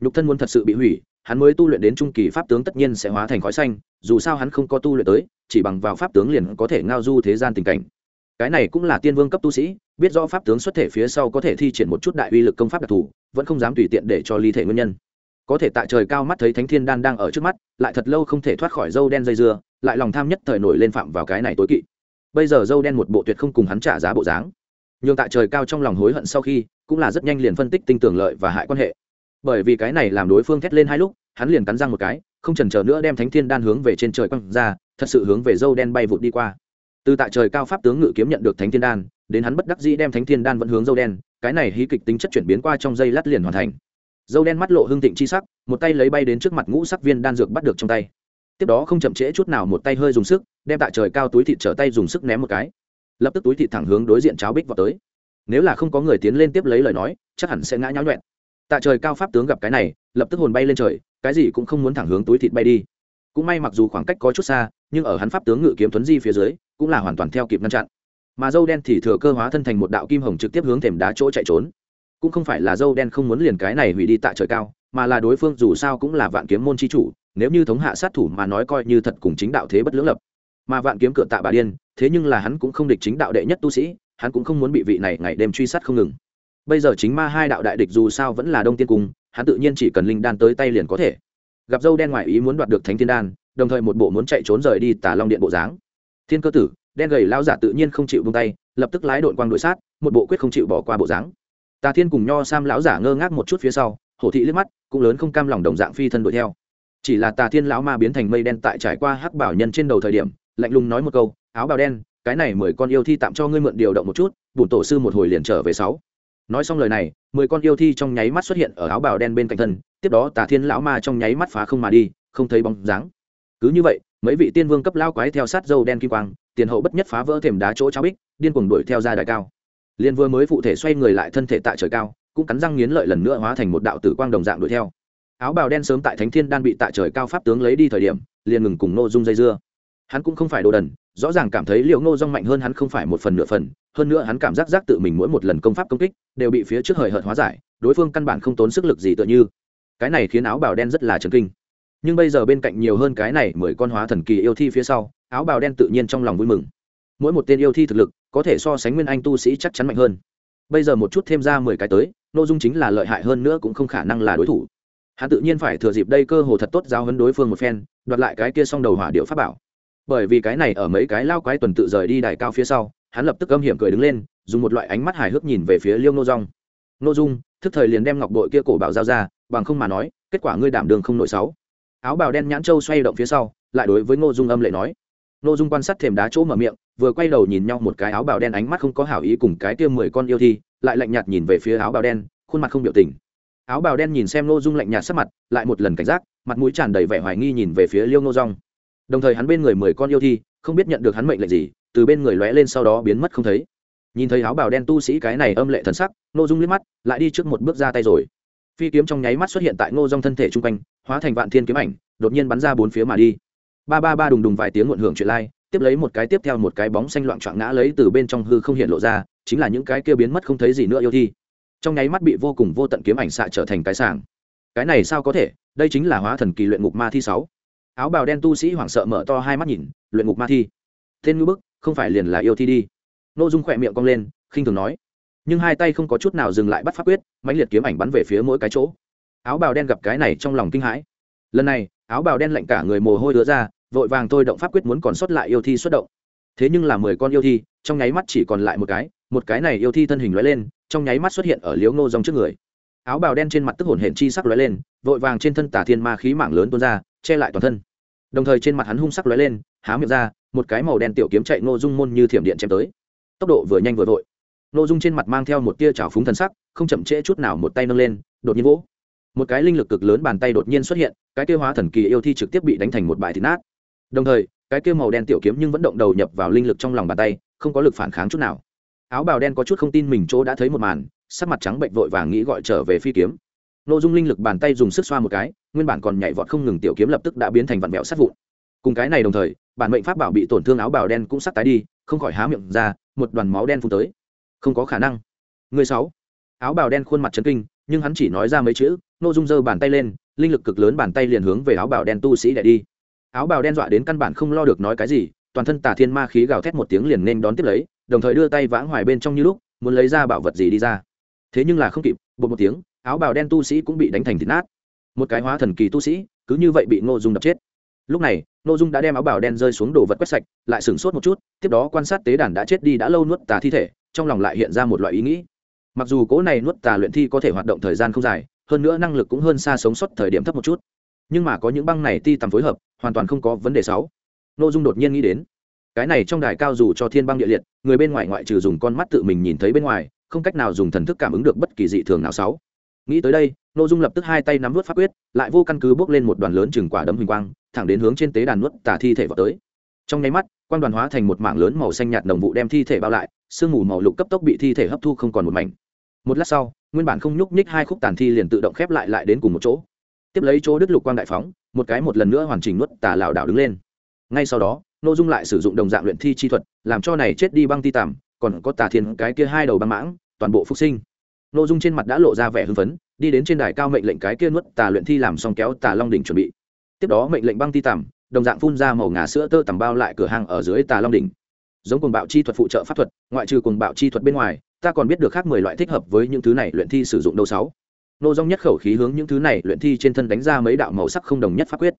Nhục thân muốn thật sự bị hủy, hắn mới tu luyện đến trung kỳ pháp tướng tất nhiên sẽ hóa thành khói xanh, dù sao hắn không có tu luyện tới, chỉ bằng vào pháp tướng liền có thể ngao du thế gian tình cảnh cái này cũng là tiên vương cấp tu sĩ, biết rõ pháp tướng xuất thể phía sau có thể thi triển một chút đại uy lực công pháp đặc thù, vẫn không dám tùy tiện để cho ly thể nguyên nhân. Có thể tại trời cao mắt thấy thánh thiên đan đang ở trước mắt, lại thật lâu không thể thoát khỏi dâu đen dây dưa, lại lòng tham nhất thời nổi lên phạm vào cái này tối kỵ. Bây giờ dâu đen một bộ tuyệt không cùng hắn trả giá bộ dáng. Nhưng tại trời cao trong lòng hối hận sau khi, cũng là rất nhanh liền phân tích tinh tường lợi và hại quan hệ. Bởi vì cái này làm đối phương thét lên hai lúc, hắn liền cắn răng một cái, không chần chờ nữa đem thánh thiên đan hướng về trên trời quăng ra, thật sự hướng về dâu đen bay vụt đi qua từ tại trời cao pháp tướng ngự kiếm nhận được thánh thiên đan, đến hắn bất đắc dĩ đem thánh thiên đan vẫn hướng dâu đen, cái này hí kịch tính chất chuyển biến qua trong dây lát liền hoàn thành. Dâu đen mắt lộ hương thịnh chi sắc, một tay lấy bay đến trước mặt ngũ sắc viên đan dược bắt được trong tay. Tiếp đó không chậm trễ chút nào một tay hơi dùng sức, đem tại trời cao túi thịt trở tay dùng sức ném một cái. Lập tức túi thịt thẳng hướng đối diện cháo bích vào tới. Nếu là không có người tiến lên tiếp lấy lời nói, chắc hẳn sẽ ngã nháo nhuẹn. Tạ trời cao pháp tướng gặp cái này, lập tức hồn bay lên trời, cái gì cũng không muốn thẳng hướng túi thịt bay đi. Cũng may mặc dù khoảng cách có chút xa nhưng ở hắn pháp tướng ngự kiếm tuấn di phía dưới, cũng là hoàn toàn theo kịp ngăn chặn. Mà dâu đen thì thừa cơ hóa thân thành một đạo kim hồng trực tiếp hướng thềm đá chỗ chạy trốn. Cũng không phải là dâu đen không muốn liền cái này hủy đi tạ trời cao, mà là đối phương dù sao cũng là vạn kiếm môn chi chủ, nếu như thống hạ sát thủ mà nói coi như thật cùng chính đạo thế bất lưỡng lập. Mà vạn kiếm cửa tạ bà điên, thế nhưng là hắn cũng không địch chính đạo đệ nhất tu sĩ, hắn cũng không muốn bị vị này ngày đêm truy sát không ngừng. Bây giờ chính ma hai đạo đại địch dù sao vẫn là đông tiên cung, hắn tự nhiên chỉ cần linh đan tới tay liền có thể. Gặp dâu đen ngoại ý muốn đoạt được thánh thiên đan đồng thời một bộ muốn chạy trốn rời đi tà long điện bộ dáng. Thiên cơ tử, đen gầy lao giả tự nhiên không chịu vung tay, lập tức lái đội quang đội sát, một bộ quyết không chịu bỏ qua bộ dáng. Tà thiên cùng nho sam lão giả ngơ ngác một chút phía sau, hổ thị liếc mắt, cũng lớn không cam lòng đồng dạng phi thân đuổi theo. Chỉ là tà thiên lão ma biến thành mây đen tại trải qua hắc bảo nhân trên đầu thời điểm, lạnh lùng nói một câu, áo bào đen, cái này mười con yêu thi tạm cho ngươi mượn điều động một chút bùn tổ sư một hồi liền trở về sáu. Nói xong lời này, mười con yêu thi trong nháy mắt xuất hiện ở áo bào đen bên cạnh thân, tiếp đó tà thiên lão ma trong nháy mắt phá không mà đi, không thấy bóng dáng cứ như vậy, mấy vị tiên vương cấp lao quái theo sát dâu đen kim quang, tiền hậu bất nhất phá vỡ thềm đá chỗ cháo bích, điên cuồng đuổi theo ra đại cao. Liên vừa mới phụ thể xoay người lại thân thể tại trời cao, cũng cắn răng nghiến lợi lần nữa hóa thành một đạo tử quang đồng dạng đuổi theo. Áo bào đen sớm tại thánh thiên đan bị tại trời cao pháp tướng lấy đi thời điểm, liền ngừng cùng nô dung dây dưa. Hắn cũng không phải đồ đần, rõ ràng cảm thấy liệu ngô dung mạnh hơn hắn không phải một phần nửa phần, hơn nữa hắn cảm giác giác tự mình mỗi một lần công pháp công kích, đều bị phía trước hời hợt hóa giải, đối phương căn bản không tốn sức lực gì tựa như. Cái này khiến áo bào đen rất là chấn kinh nhưng bây giờ bên cạnh nhiều hơn cái này mười con hóa thần kỳ yêu thi phía sau, áo bào đen tự nhiên trong lòng vui mừng. Mỗi một tên yêu thi thực lực, có thể so sánh nguyên anh tu sĩ chắc chắn mạnh hơn. Bây giờ một chút thêm ra mười cái tới nội dung chính là lợi hại hơn nữa cũng không khả năng là đối thủ. Hắn tự nhiên phải thừa dịp đây cơ hồ thật tốt giao hấn đối phương một phen, đoạt lại cái kia xong đầu hỏa điệu pháp bảo. Bởi vì cái này ở mấy cái lao quái tuần tự rời đi đài cao phía sau, hắn lập tức âm hiểm cười đứng lên, dùng một loại ánh mắt hài hước nhìn về phía liêu nô dung. Nô dung, thức thời liền đem ngọc bội kia cổ bảo giao ra, bằng không mà nói, kết quả ngươi đảm đường không nội sáu áo bào đen nhãn châu xoay động phía sau, lại đối với ngô dung âm lệ nói. Ngô dung quan sát thềm đá chỗ mở miệng, vừa quay đầu nhìn nhau một cái áo bào đen ánh mắt không có hảo ý cùng cái kia mười con yêu thi, lại lạnh nhạt nhìn về phía áo bào đen, khuôn mặt không biểu tình. Áo bào đen nhìn xem ngô dung lạnh nhạt sắc mặt, lại một lần cảnh giác, mặt mũi tràn đầy vẻ hoài nghi nhìn về phía liêu ngô dung. Đồng thời hắn bên người mười con yêu thi, không biết nhận được hắn mệnh lệnh gì, từ bên người lóe lên sau đó biến mất không thấy. Nhìn thấy áo bào đen tu sĩ cái này âm lệ thần sắc, ngô dung liếc mắt, lại đi trước một bước ra tay rồi phi kiếm trong nháy mắt xuất hiện tại ngô dung thân thể chung quanh, hóa thành vạn thiên kiếm ảnh, đột nhiên bắn ra bốn phía mà đi. Ba ba ba đùng đùng vài tiếng muộn hưởng chuyện lai, tiếp lấy một cái tiếp theo một cái bóng xanh loạn trọn ngã lấy từ bên trong hư không hiện lộ ra, chính là những cái kia biến mất không thấy gì nữa yêu thi. Trong nháy mắt bị vô cùng vô tận kiếm ảnh xạ trở thành cái sàng cái này sao có thể? Đây chính là hóa thần kỳ luyện ngục ma thi sáu. Áo bào đen tu sĩ hoảng sợ mở to hai mắt nhìn, luyện ngục ma thi. Tên ngữ bức, không phải liền là yêu thi đi. Nội dung khỏe miệng cong lên, khinh thường nói nhưng hai tay không có chút nào dừng lại bắt pháp quyết, mãnh liệt kiếm ảnh bắn về phía mỗi cái chỗ. Áo bào đen gặp cái này trong lòng kinh hãi. Lần này, áo bào đen lạnh cả người mồ hôi đứa ra, vội vàng thôi động pháp quyết muốn còn sót lại yêu thi xuất động. Thế nhưng là mười con yêu thi, trong nháy mắt chỉ còn lại một cái một cái này yêu thi thân hình lóe lên, trong nháy mắt xuất hiện ở liếu ngô dòng trước người. Áo bào đen trên mặt tức hồn hển chi sắc lóe lên, vội vàng trên thân tả thiên ma khí mảng lớn tuôn ra, che lại toàn thân. Đồng thời trên mặt hắn hung sắc lóe lên, há miệng ra, một cái màu đen tiểu kiếm chạy ngô dung môn như thiểm điện chém tới. Tốc độ vừa nhanh vừa vội nội dung trên mặt mang theo một tia trào phúng thần sắc, không chậm trễ chút nào một tay nâng lên, đột nhiên vỗ. Một cái linh lực cực lớn bàn tay đột nhiên xuất hiện, cái kia hóa thần kỳ yêu thi trực tiếp bị đánh thành một bãi thịt nát. Đồng thời, cái kia màu đen tiểu kiếm nhưng vẫn động đầu nhập vào linh lực trong lòng bàn tay, không có lực phản kháng chút nào. Áo bào đen có chút không tin mình chỗ đã thấy một màn, sắc mặt trắng bệnh vội vàng nghĩ gọi trở về phi kiếm. Nội dung linh lực bàn tay dùng sức xoa một cái, nguyên bản còn nhảy vọt không ngừng tiểu kiếm lập tức đã biến thành vặn mẹo sát vụn. Cùng cái này đồng thời, bản mệnh pháp bảo bị tổn thương áo bào đen cũng sắc tái đi, không khỏi há miệng ra, một đoàn máu đen phun tới không có khả năng. Người sáu. Áo bào đen khuôn mặt chấn kinh, nhưng hắn chỉ nói ra mấy chữ nô dung giơ bàn tay lên, linh lực cực lớn bàn tay liền hướng về áo bào đen tu sĩ đẻ đi. Áo bào đen dọa đến căn bản không lo được nói cái gì, toàn thân tà thiên ma khí gào thét một tiếng liền nên đón tiếp lấy, đồng thời đưa tay vãng hoài bên trong như lúc, muốn lấy ra bảo vật gì đi ra. Thế nhưng là không kịp bột một tiếng, áo bào đen tu sĩ cũng bị đánh thành thịt nát. Một cái hóa thần kỳ tu sĩ, cứ như vậy bị ngô dung đập chết. Lúc này, ngô dung đã đem áo bào đen rơi xuống đồ vật quét sạch, lại sửng sốt một chút, tiếp đó quan sát tế đàn đã chết đi đã lâu nuốt tà thi thể trong lòng lại hiện ra một loại ý nghĩ. Mặc dù cố này nuốt tà luyện thi có thể hoạt động thời gian không dài, hơn nữa năng lực cũng hơn xa sống sót thời điểm thấp một chút. Nhưng mà có những băng này ti tầm phối hợp, hoàn toàn không có vấn đề sáu n ô dung đột nhiên nghĩ đến, cái này trong đài cao dù cho thiên băng địa liệt, người bên ngoài ngoại trừ dùng con mắt tự mình nhìn thấy bên ngoài, không cách nào dùng thần thức cảm ứng được bất kỳ dị thường nào sáu nghĩ tới đây n ô dung lập tức hai tay nắm vớt pháp quyết, lại vô căn cứ bước lên một đoàn lớn chừng quả đấm huỳnh quang, thẳng đến hướng trên tế đàn nuốt tả thi thể vào tới. Trong nháy mắt quan đoàn hóa thành một mảng lớn màu xanh nhạt đồng vụ đem thi thể bao lại sương mù màu lục cấp tốc bị thi thể hấp thu không còn một mảnh. Một lát sau, nguyên bản không nhúc nhích hai khúc tàn thi liền tự động khép lại lại đến cùng một chỗ. Tiếp lấy chỗ đức lục quang đại phóng, một cái một lần nữa hoàn chỉnh nuốt tà lảo đảo đứng lên. Ngay sau đó nội dung lại sử dụng đồng dạng luyện thi chi thuật, làm cho này chết đi băng ti tàm còn có tà thiên cái kia hai đầu băng mãng, toàn bộ phục sinh. Nội dung trên mặt đã lộ ra vẻ hưng phấn, đi đến trên đài cao mệnh lệnh cái kia nuốt tà luyện thi làm xong kéo tà long đỉnh chuẩn bị. Tiếp đó mệnh lệnh băng ti tàm đồng dạng phun ra màu ngà sữa tơ tằm bao lại cửa hàng ở dưới tà long đỉnh giống cuồng bạo chi thuật phụ trợ pháp thuật, ngoại trừ cuồng bạo chi thuật bên ngoài, ta còn biết được khác mười loại thích hợp với những thứ này luyện thi sử dụng đâu sáu. Nô dong nhất khẩu khí hướng những thứ này luyện thi trên thân đánh ra mấy đạo màu sắc không đồng nhất pháp quyết.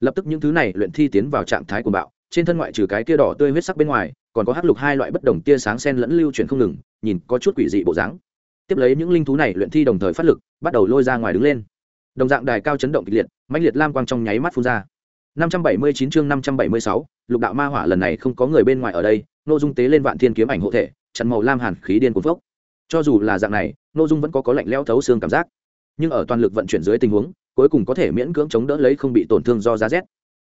Lập tức những thứ này luyện thi tiến vào trạng thái cuồng bạo, trên thân ngoại trừ cái tia đỏ tươi huyết sắc bên ngoài, còn có hắc lục hai loại bất đồng tia sáng sen lẫn lưu chuyển không ngừng, nhìn có chút quỷ dị bộ dáng. Tiếp lấy những linh thú này luyện thi đồng thời phát lực, bắt đầu lôi ra ngoài đứng lên. Đồng dạng đài cao chấn động kịch liệt, mãnh liệt lam quang trong nháy mắt phun ra. 579 chương 576, lục đạo ma hỏa lần này không có người bên ngoài ở đây nô dung tế lên vạn thiên kiếm ảnh hộ thể chặn màu lam hàn khí điên cuồng phốc. Cho dù là dạng này nô dung vẫn có có lạnh leo thấu xương cảm giác. Nhưng ở toàn lực vận chuyển dưới tình huống cuối cùng có thể miễn cưỡng chống đỡ lấy không bị tổn thương do giá rét.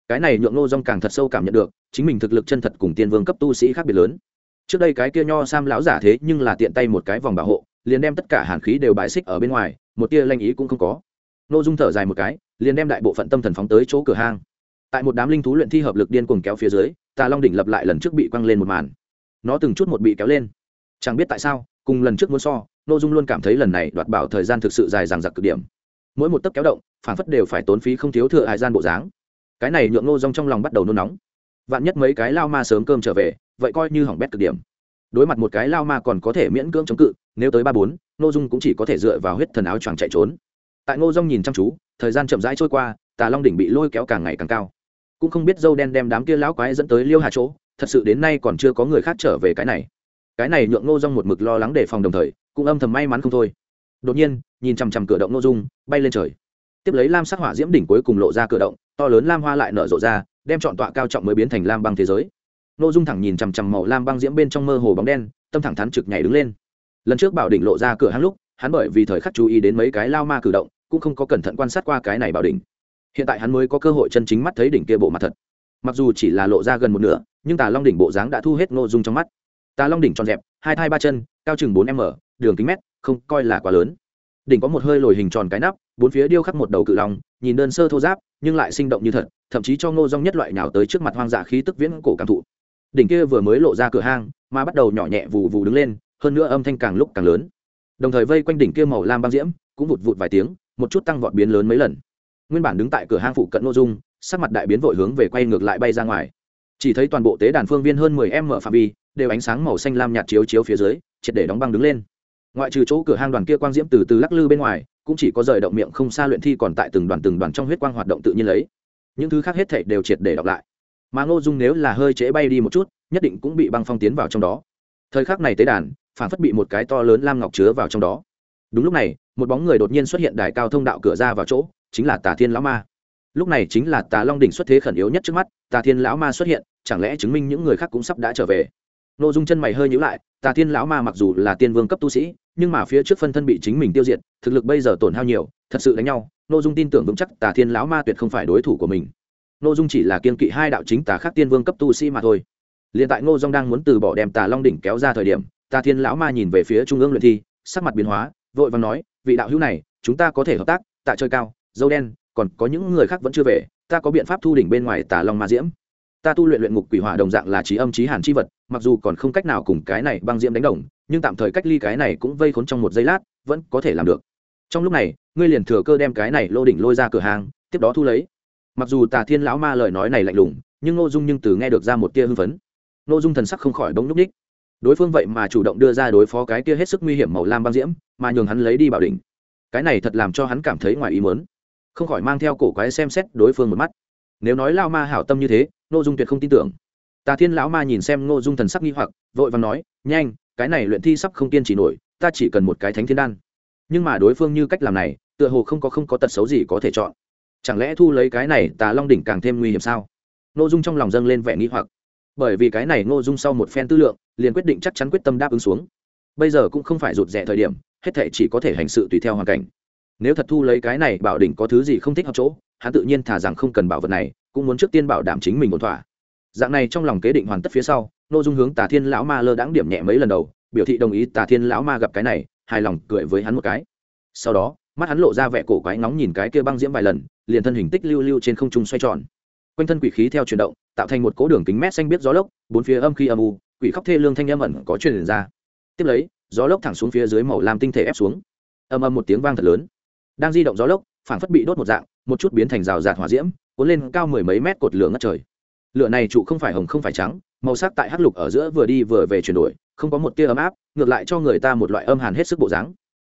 Cái này nhượng nô dung càng thật sâu cảm nhận được chính mình thực lực chân thật cùng tiên vương cấp tu sĩ khác biệt lớn. Trước đây cái kia nho sam lão giả thế nhưng là tiện tay một cái vòng bảo hộ liền đem tất cả hàn khí đều bãi xích ở bên ngoài một tia lanh ý cũng không có. Nô dung thở dài một cái liền đem đại bộ phận tâm thần phóng tới chỗ cửa hang tại một đám linh thú luyện thi hợp lực điên cuồng kéo phía dưới, tà long đỉnh lập lại lần trước bị quăng lên một màn. Nó từng chút một bị kéo lên. Chẳng biết tại sao, cùng lần trước muốn so nô dung luôn cảm thấy lần này đoạt bảo thời gian thực sự dài dằng dặc cực điểm. Mỗi một tấc kéo động, phản phất đều phải tốn phí không thiếu thừa hại gian bộ dáng. Cái này nhượng nô dung trong lòng bắt đầu nôn nóng. Vạn nhất mấy cái lao ma sớm cơm trở về, vậy coi như hỏng bét cực điểm. Đối mặt một cái lao ma còn có thể miễn cưỡng chống cự, nếu tới ba bốn nô dung cũng chỉ có thể dựa vào huyết thần áo choàng chạy trốn. Tại ngô dung nhìn chăm chú, thời gian chậm rãi trôi qua, tà long đỉnh bị lôi kéo càng ngày càng cao cũng không biết dâu đen đem đám kia lão quái dẫn tới liêu hà chỗ, thật sự đến nay còn chưa có người khác trở về cái này. Cái này nhượng ngô dung một mực lo lắng đề phòng đồng thời, cũng âm thầm may mắn không thôi. Đột nhiên, nhìn chằm chằm cửa động ngô dung, bay lên trời. Tiếp lấy lam sắc hỏa diễm đỉnh cuối cùng lộ ra cửa động, to lớn lam hoa lại nở rộ ra, đem chọn tọa cao trọng mới biến thành lam băng thế giới. Ngô dung thẳng nhìn chằm chằm màu lam băng diễm bên trong mơ hồ bóng đen, tâm thẳng thắn trực nhảy đứng lên. Lần trước bảo đỉnh lộ ra cửa hang lúc, hắn bởi vì thời khắc chú ý đến mấy cái lao ma cử động, cũng không có cẩn thận quan sát qua cái này bảo đỉnh hiện tại hắn mới có cơ hội chân chính mắt thấy đỉnh kia bộ mặt thật. Mặc dù chỉ là lộ ra gần một nửa, nhưng tà long đỉnh bộ dáng đã thu hết ngô dung trong mắt. Tà long đỉnh tròn dẹp, hai thai ba chân, cao chừng bốn m, đường kính mét, không coi là quá lớn. Đỉnh có một hơi lồi hình tròn cái nắp, bốn phía điêu khắc một đầu cự long, nhìn đơn sơ thô giáp, nhưng lại sinh động như thật, thậm chí cho ngô dung nhất loại nào tới trước mặt hoang dã khí tức viễn cổ cảm thụ. Đỉnh kia vừa mới lộ ra cửa hang, mà bắt đầu nhỏ nhẹ vù vù đứng lên, hơn nữa âm thanh càng lúc càng lớn. Đồng thời vây quanh đỉnh kia màu lam băng diễm, cũng vụt vụt vài tiếng, một chút tăng vọt biến lớn mấy lần nguyên bản đứng tại cửa hang phụ cận nội dung, sắc mặt đại biến vội hướng về quay ngược lại bay ra ngoài. Chỉ thấy toàn bộ tế đàn phương viên hơn mười em mở phạm vi, đều ánh sáng màu xanh lam nhạt chiếu chiếu phía dưới, triệt để đóng băng đứng lên. Ngoại trừ chỗ cửa hang đoàn kia quang diễm từ từ lắc lư bên ngoài, cũng chỉ có rời động miệng không xa luyện thi còn tại từng đoàn từng đoàn trong huyết quang hoạt động tự nhiên lấy. Những thứ khác hết thảy đều triệt để đọc lại. Mà ngô dung nếu là hơi trễ bay đi một chút, nhất định cũng bị băng phong tiến vào trong đó. Thời khắc này tế đàn phản phất bị một cái to lớn lam ngọc chứa vào trong đó. Đúng lúc này, một bóng người đột nhiên xuất hiện đài cao thông đạo cửa ra vào chỗ chính là tà thiên lão ma. Lúc này chính là tà long đỉnh xuất thế khẩn yếu nhất trước mắt, tà thiên lão ma xuất hiện, chẳng lẽ chứng minh những người khác cũng sắp đã trở về? N ô dung chân mày hơi nhữ lại, tà thiên lão ma mặc dù là tiên vương cấp tu sĩ, nhưng mà phía trước phân thân bị chính mình tiêu diệt, thực lực bây giờ tổn hao nhiều, thật sự đánh nhau n ô dung tin tưởng vững chắc tà thiên lão ma tuyệt không phải đối thủ của mình. N ô dung chỉ là kiên kỵ hai đạo chính tà khác tiên vương cấp tu sĩ mà thôi. L i ệ n tại ngô dung đang muốn từ bỏ đem tà long đỉnh kéo ra thời điểm, tà thiên lão ma nhìn về phía trung ương luyện thi, sắc mặt biến hóa, vội và nói, vị đạo hữu này, chúng ta có thể hợp tác tại chơi cao dâu đen, còn có những người khác vẫn chưa về, ta có biện pháp thu đỉnh bên ngoài tà long ma diễm. Ta tu luyện luyện ngục quỷ hỏa đồng dạng là trí âm trí hàn chi vật, mặc dù còn không cách nào cùng cái này băng diễm đánh đồng, nhưng tạm thời cách ly cái này cũng vây khốn trong một giây lát, vẫn có thể làm được. Trong lúc này, ngươi liền thừa cơ đem cái này lô đỉnh lôi ra cửa hàng, tiếp đó thu lấy. Mặc dù tà thiên lão ma lời nói này lạnh lùng, nhưng ngô dung nhưng từ nghe được ra một tia hưng phấn. Ngô dung thần sắc không khỏi bỗng núp ních đối phương vậy mà chủ động đưa ra đối phó cái tia hết sức nguy hiểm màu lam băng diễm, mà nhường hắn lấy đi bảo đỉnh. Cái này thật làm cho hắn cảm thấy ngoài ý mớn không khỏi mang theo cổ quái xem xét đối phương một mắt. Nếu nói lao ma hảo tâm như thế, ngô dung tuyệt không tin tưởng. Tà thiên lão ma nhìn xem ngô dung thần sắc nghi hoặc, vội và nói, nhanh, cái này luyện thi sắp không kiên trì nổi, ta chỉ cần một cái thánh thiên đan. Nhưng mà đối phương như cách làm này, tựa hồ không có không có tật xấu gì có thể chọn. Chẳng lẽ thu lấy cái này tà long đỉnh càng thêm nguy hiểm sao? Ngô dung trong lòng dâng lên vẻ nghi hoặc. Bởi vì cái này ngô dung sau một phen tư lượng, liền quyết định chắc chắn quyết tâm đáp ứng xuống. Bây giờ cũng không phải rụt rẻ thời điểm, hết thể chỉ có thể hành sự tùy theo hoàn cảnh nếu thật thu lấy cái này bảo đỉnh có thứ gì không thích hợp chỗ, hắn tự nhiên thả rằng không cần bảo vật này, cũng muốn trước tiên bảo đảm chính mình ổn thỏa. Dạng này trong lòng kế định hoàn tất phía sau nội dung hướng tà thiên lão ma lơ đãng điểm nhẹ mấy lần đầu, biểu thị đồng ý tà thiên lão ma gặp cái này, hài lòng cười với hắn một cái. Sau đó, mắt hắn lộ ra vẻ cổ quái ngóng nhìn cái kia băng diễm vài lần, liền thân hình tích lưu lưu trên không trung xoay tròn. Quanh thân quỷ khí theo chuyển động, tạo thành một cố đường kính mét xanh biết gió lốc, bốn phía âm khi âm u, quỷ khóc thê lương thanh âm ẩn có truyền ra. Tiếp lấy, gió lốc thẳng xuống phía dưới màu làm tinh thể ép xuống. Âm âm một tiếng vang thật lớn đang di động gió lốc, phảng phất bị đốt một dạng, một chút biến thành rào rạt hỏa diễm, cuốn lên cao mười mấy mét cột lửa ngất trời. Lửa này trụ không phải hồng không phải trắng, màu sắc tại hắc lục ở giữa vừa đi vừa về chuyển đổi, không có một tia ấm áp, ngược lại cho người ta một loại âm hàn hết sức bộ dáng.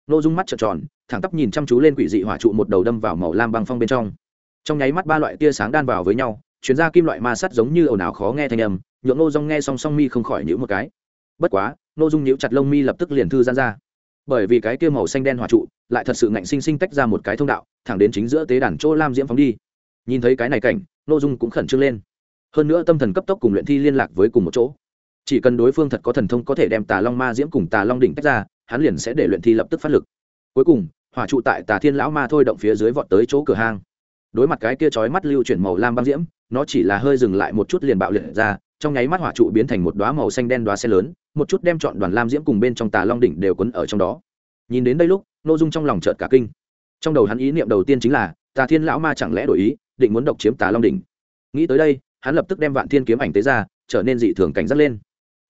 Nội dung mắt trợn tròn, thẳng tắp nhìn chăm chú lên quỷ dị hỏa trụ một đầu đâm vào màu lam băng phong bên trong. Trong nháy mắt ba loại tia sáng đan vào với nhau chuyến ra kim loại ma sắt giống như ồn ào khó nghe thanh âm, nhượng nô dung nghe song song mi không khỏi nhữ một cái. Bất quá, nô dung nhíu chặt lông mi lập tức liền thư gian ra bởi vì cái kia màu xanh đen hỏa trụ lại thật sự ngạnh sinh sinh tách ra một cái thông đạo, thẳng đến chính giữa tế đàn chỗ lam diễm phóng đi. Nhìn thấy cái này cảnh, nô dung cũng khẩn trương lên. Hơn nữa tâm thần cấp tốc cùng luyện thi liên lạc với cùng một chỗ. Chỉ cần đối phương thật có thần thông có thể đem tà long ma diễm cùng tà long đỉnh tách ra, hắn liền sẽ để luyện thi lập tức phát lực. Cuối cùng, hỏa trụ tại tà thiên lão ma thôi động phía dưới vọt tới chỗ cửa hang. Đối mặt cái kia chói mắt lưu chuyển màu lam băng diễm, nó chỉ là hơi dừng lại một chút liền bạo liệt ra trong nháy mắt hỏa trụ biến thành một đoá màu xanh đen đoá xe lớn, một chút đem chọn đoàn lam diễm cùng bên trong tà long đỉnh đều quấn ở trong đó. Nhìn đến đây lúc n ô dung trong lòng chợt cả kinh. Trong đầu hắn ý niệm đầu tiên chính là, tà thiên lão ma chẳng lẽ đổi ý, định muốn độc chiếm tà long đỉnh. Nghĩ tới đây, hắn lập tức đem vạn thiên kiếm ảnh tế ra, trở nên dị thường cảnh giác lên.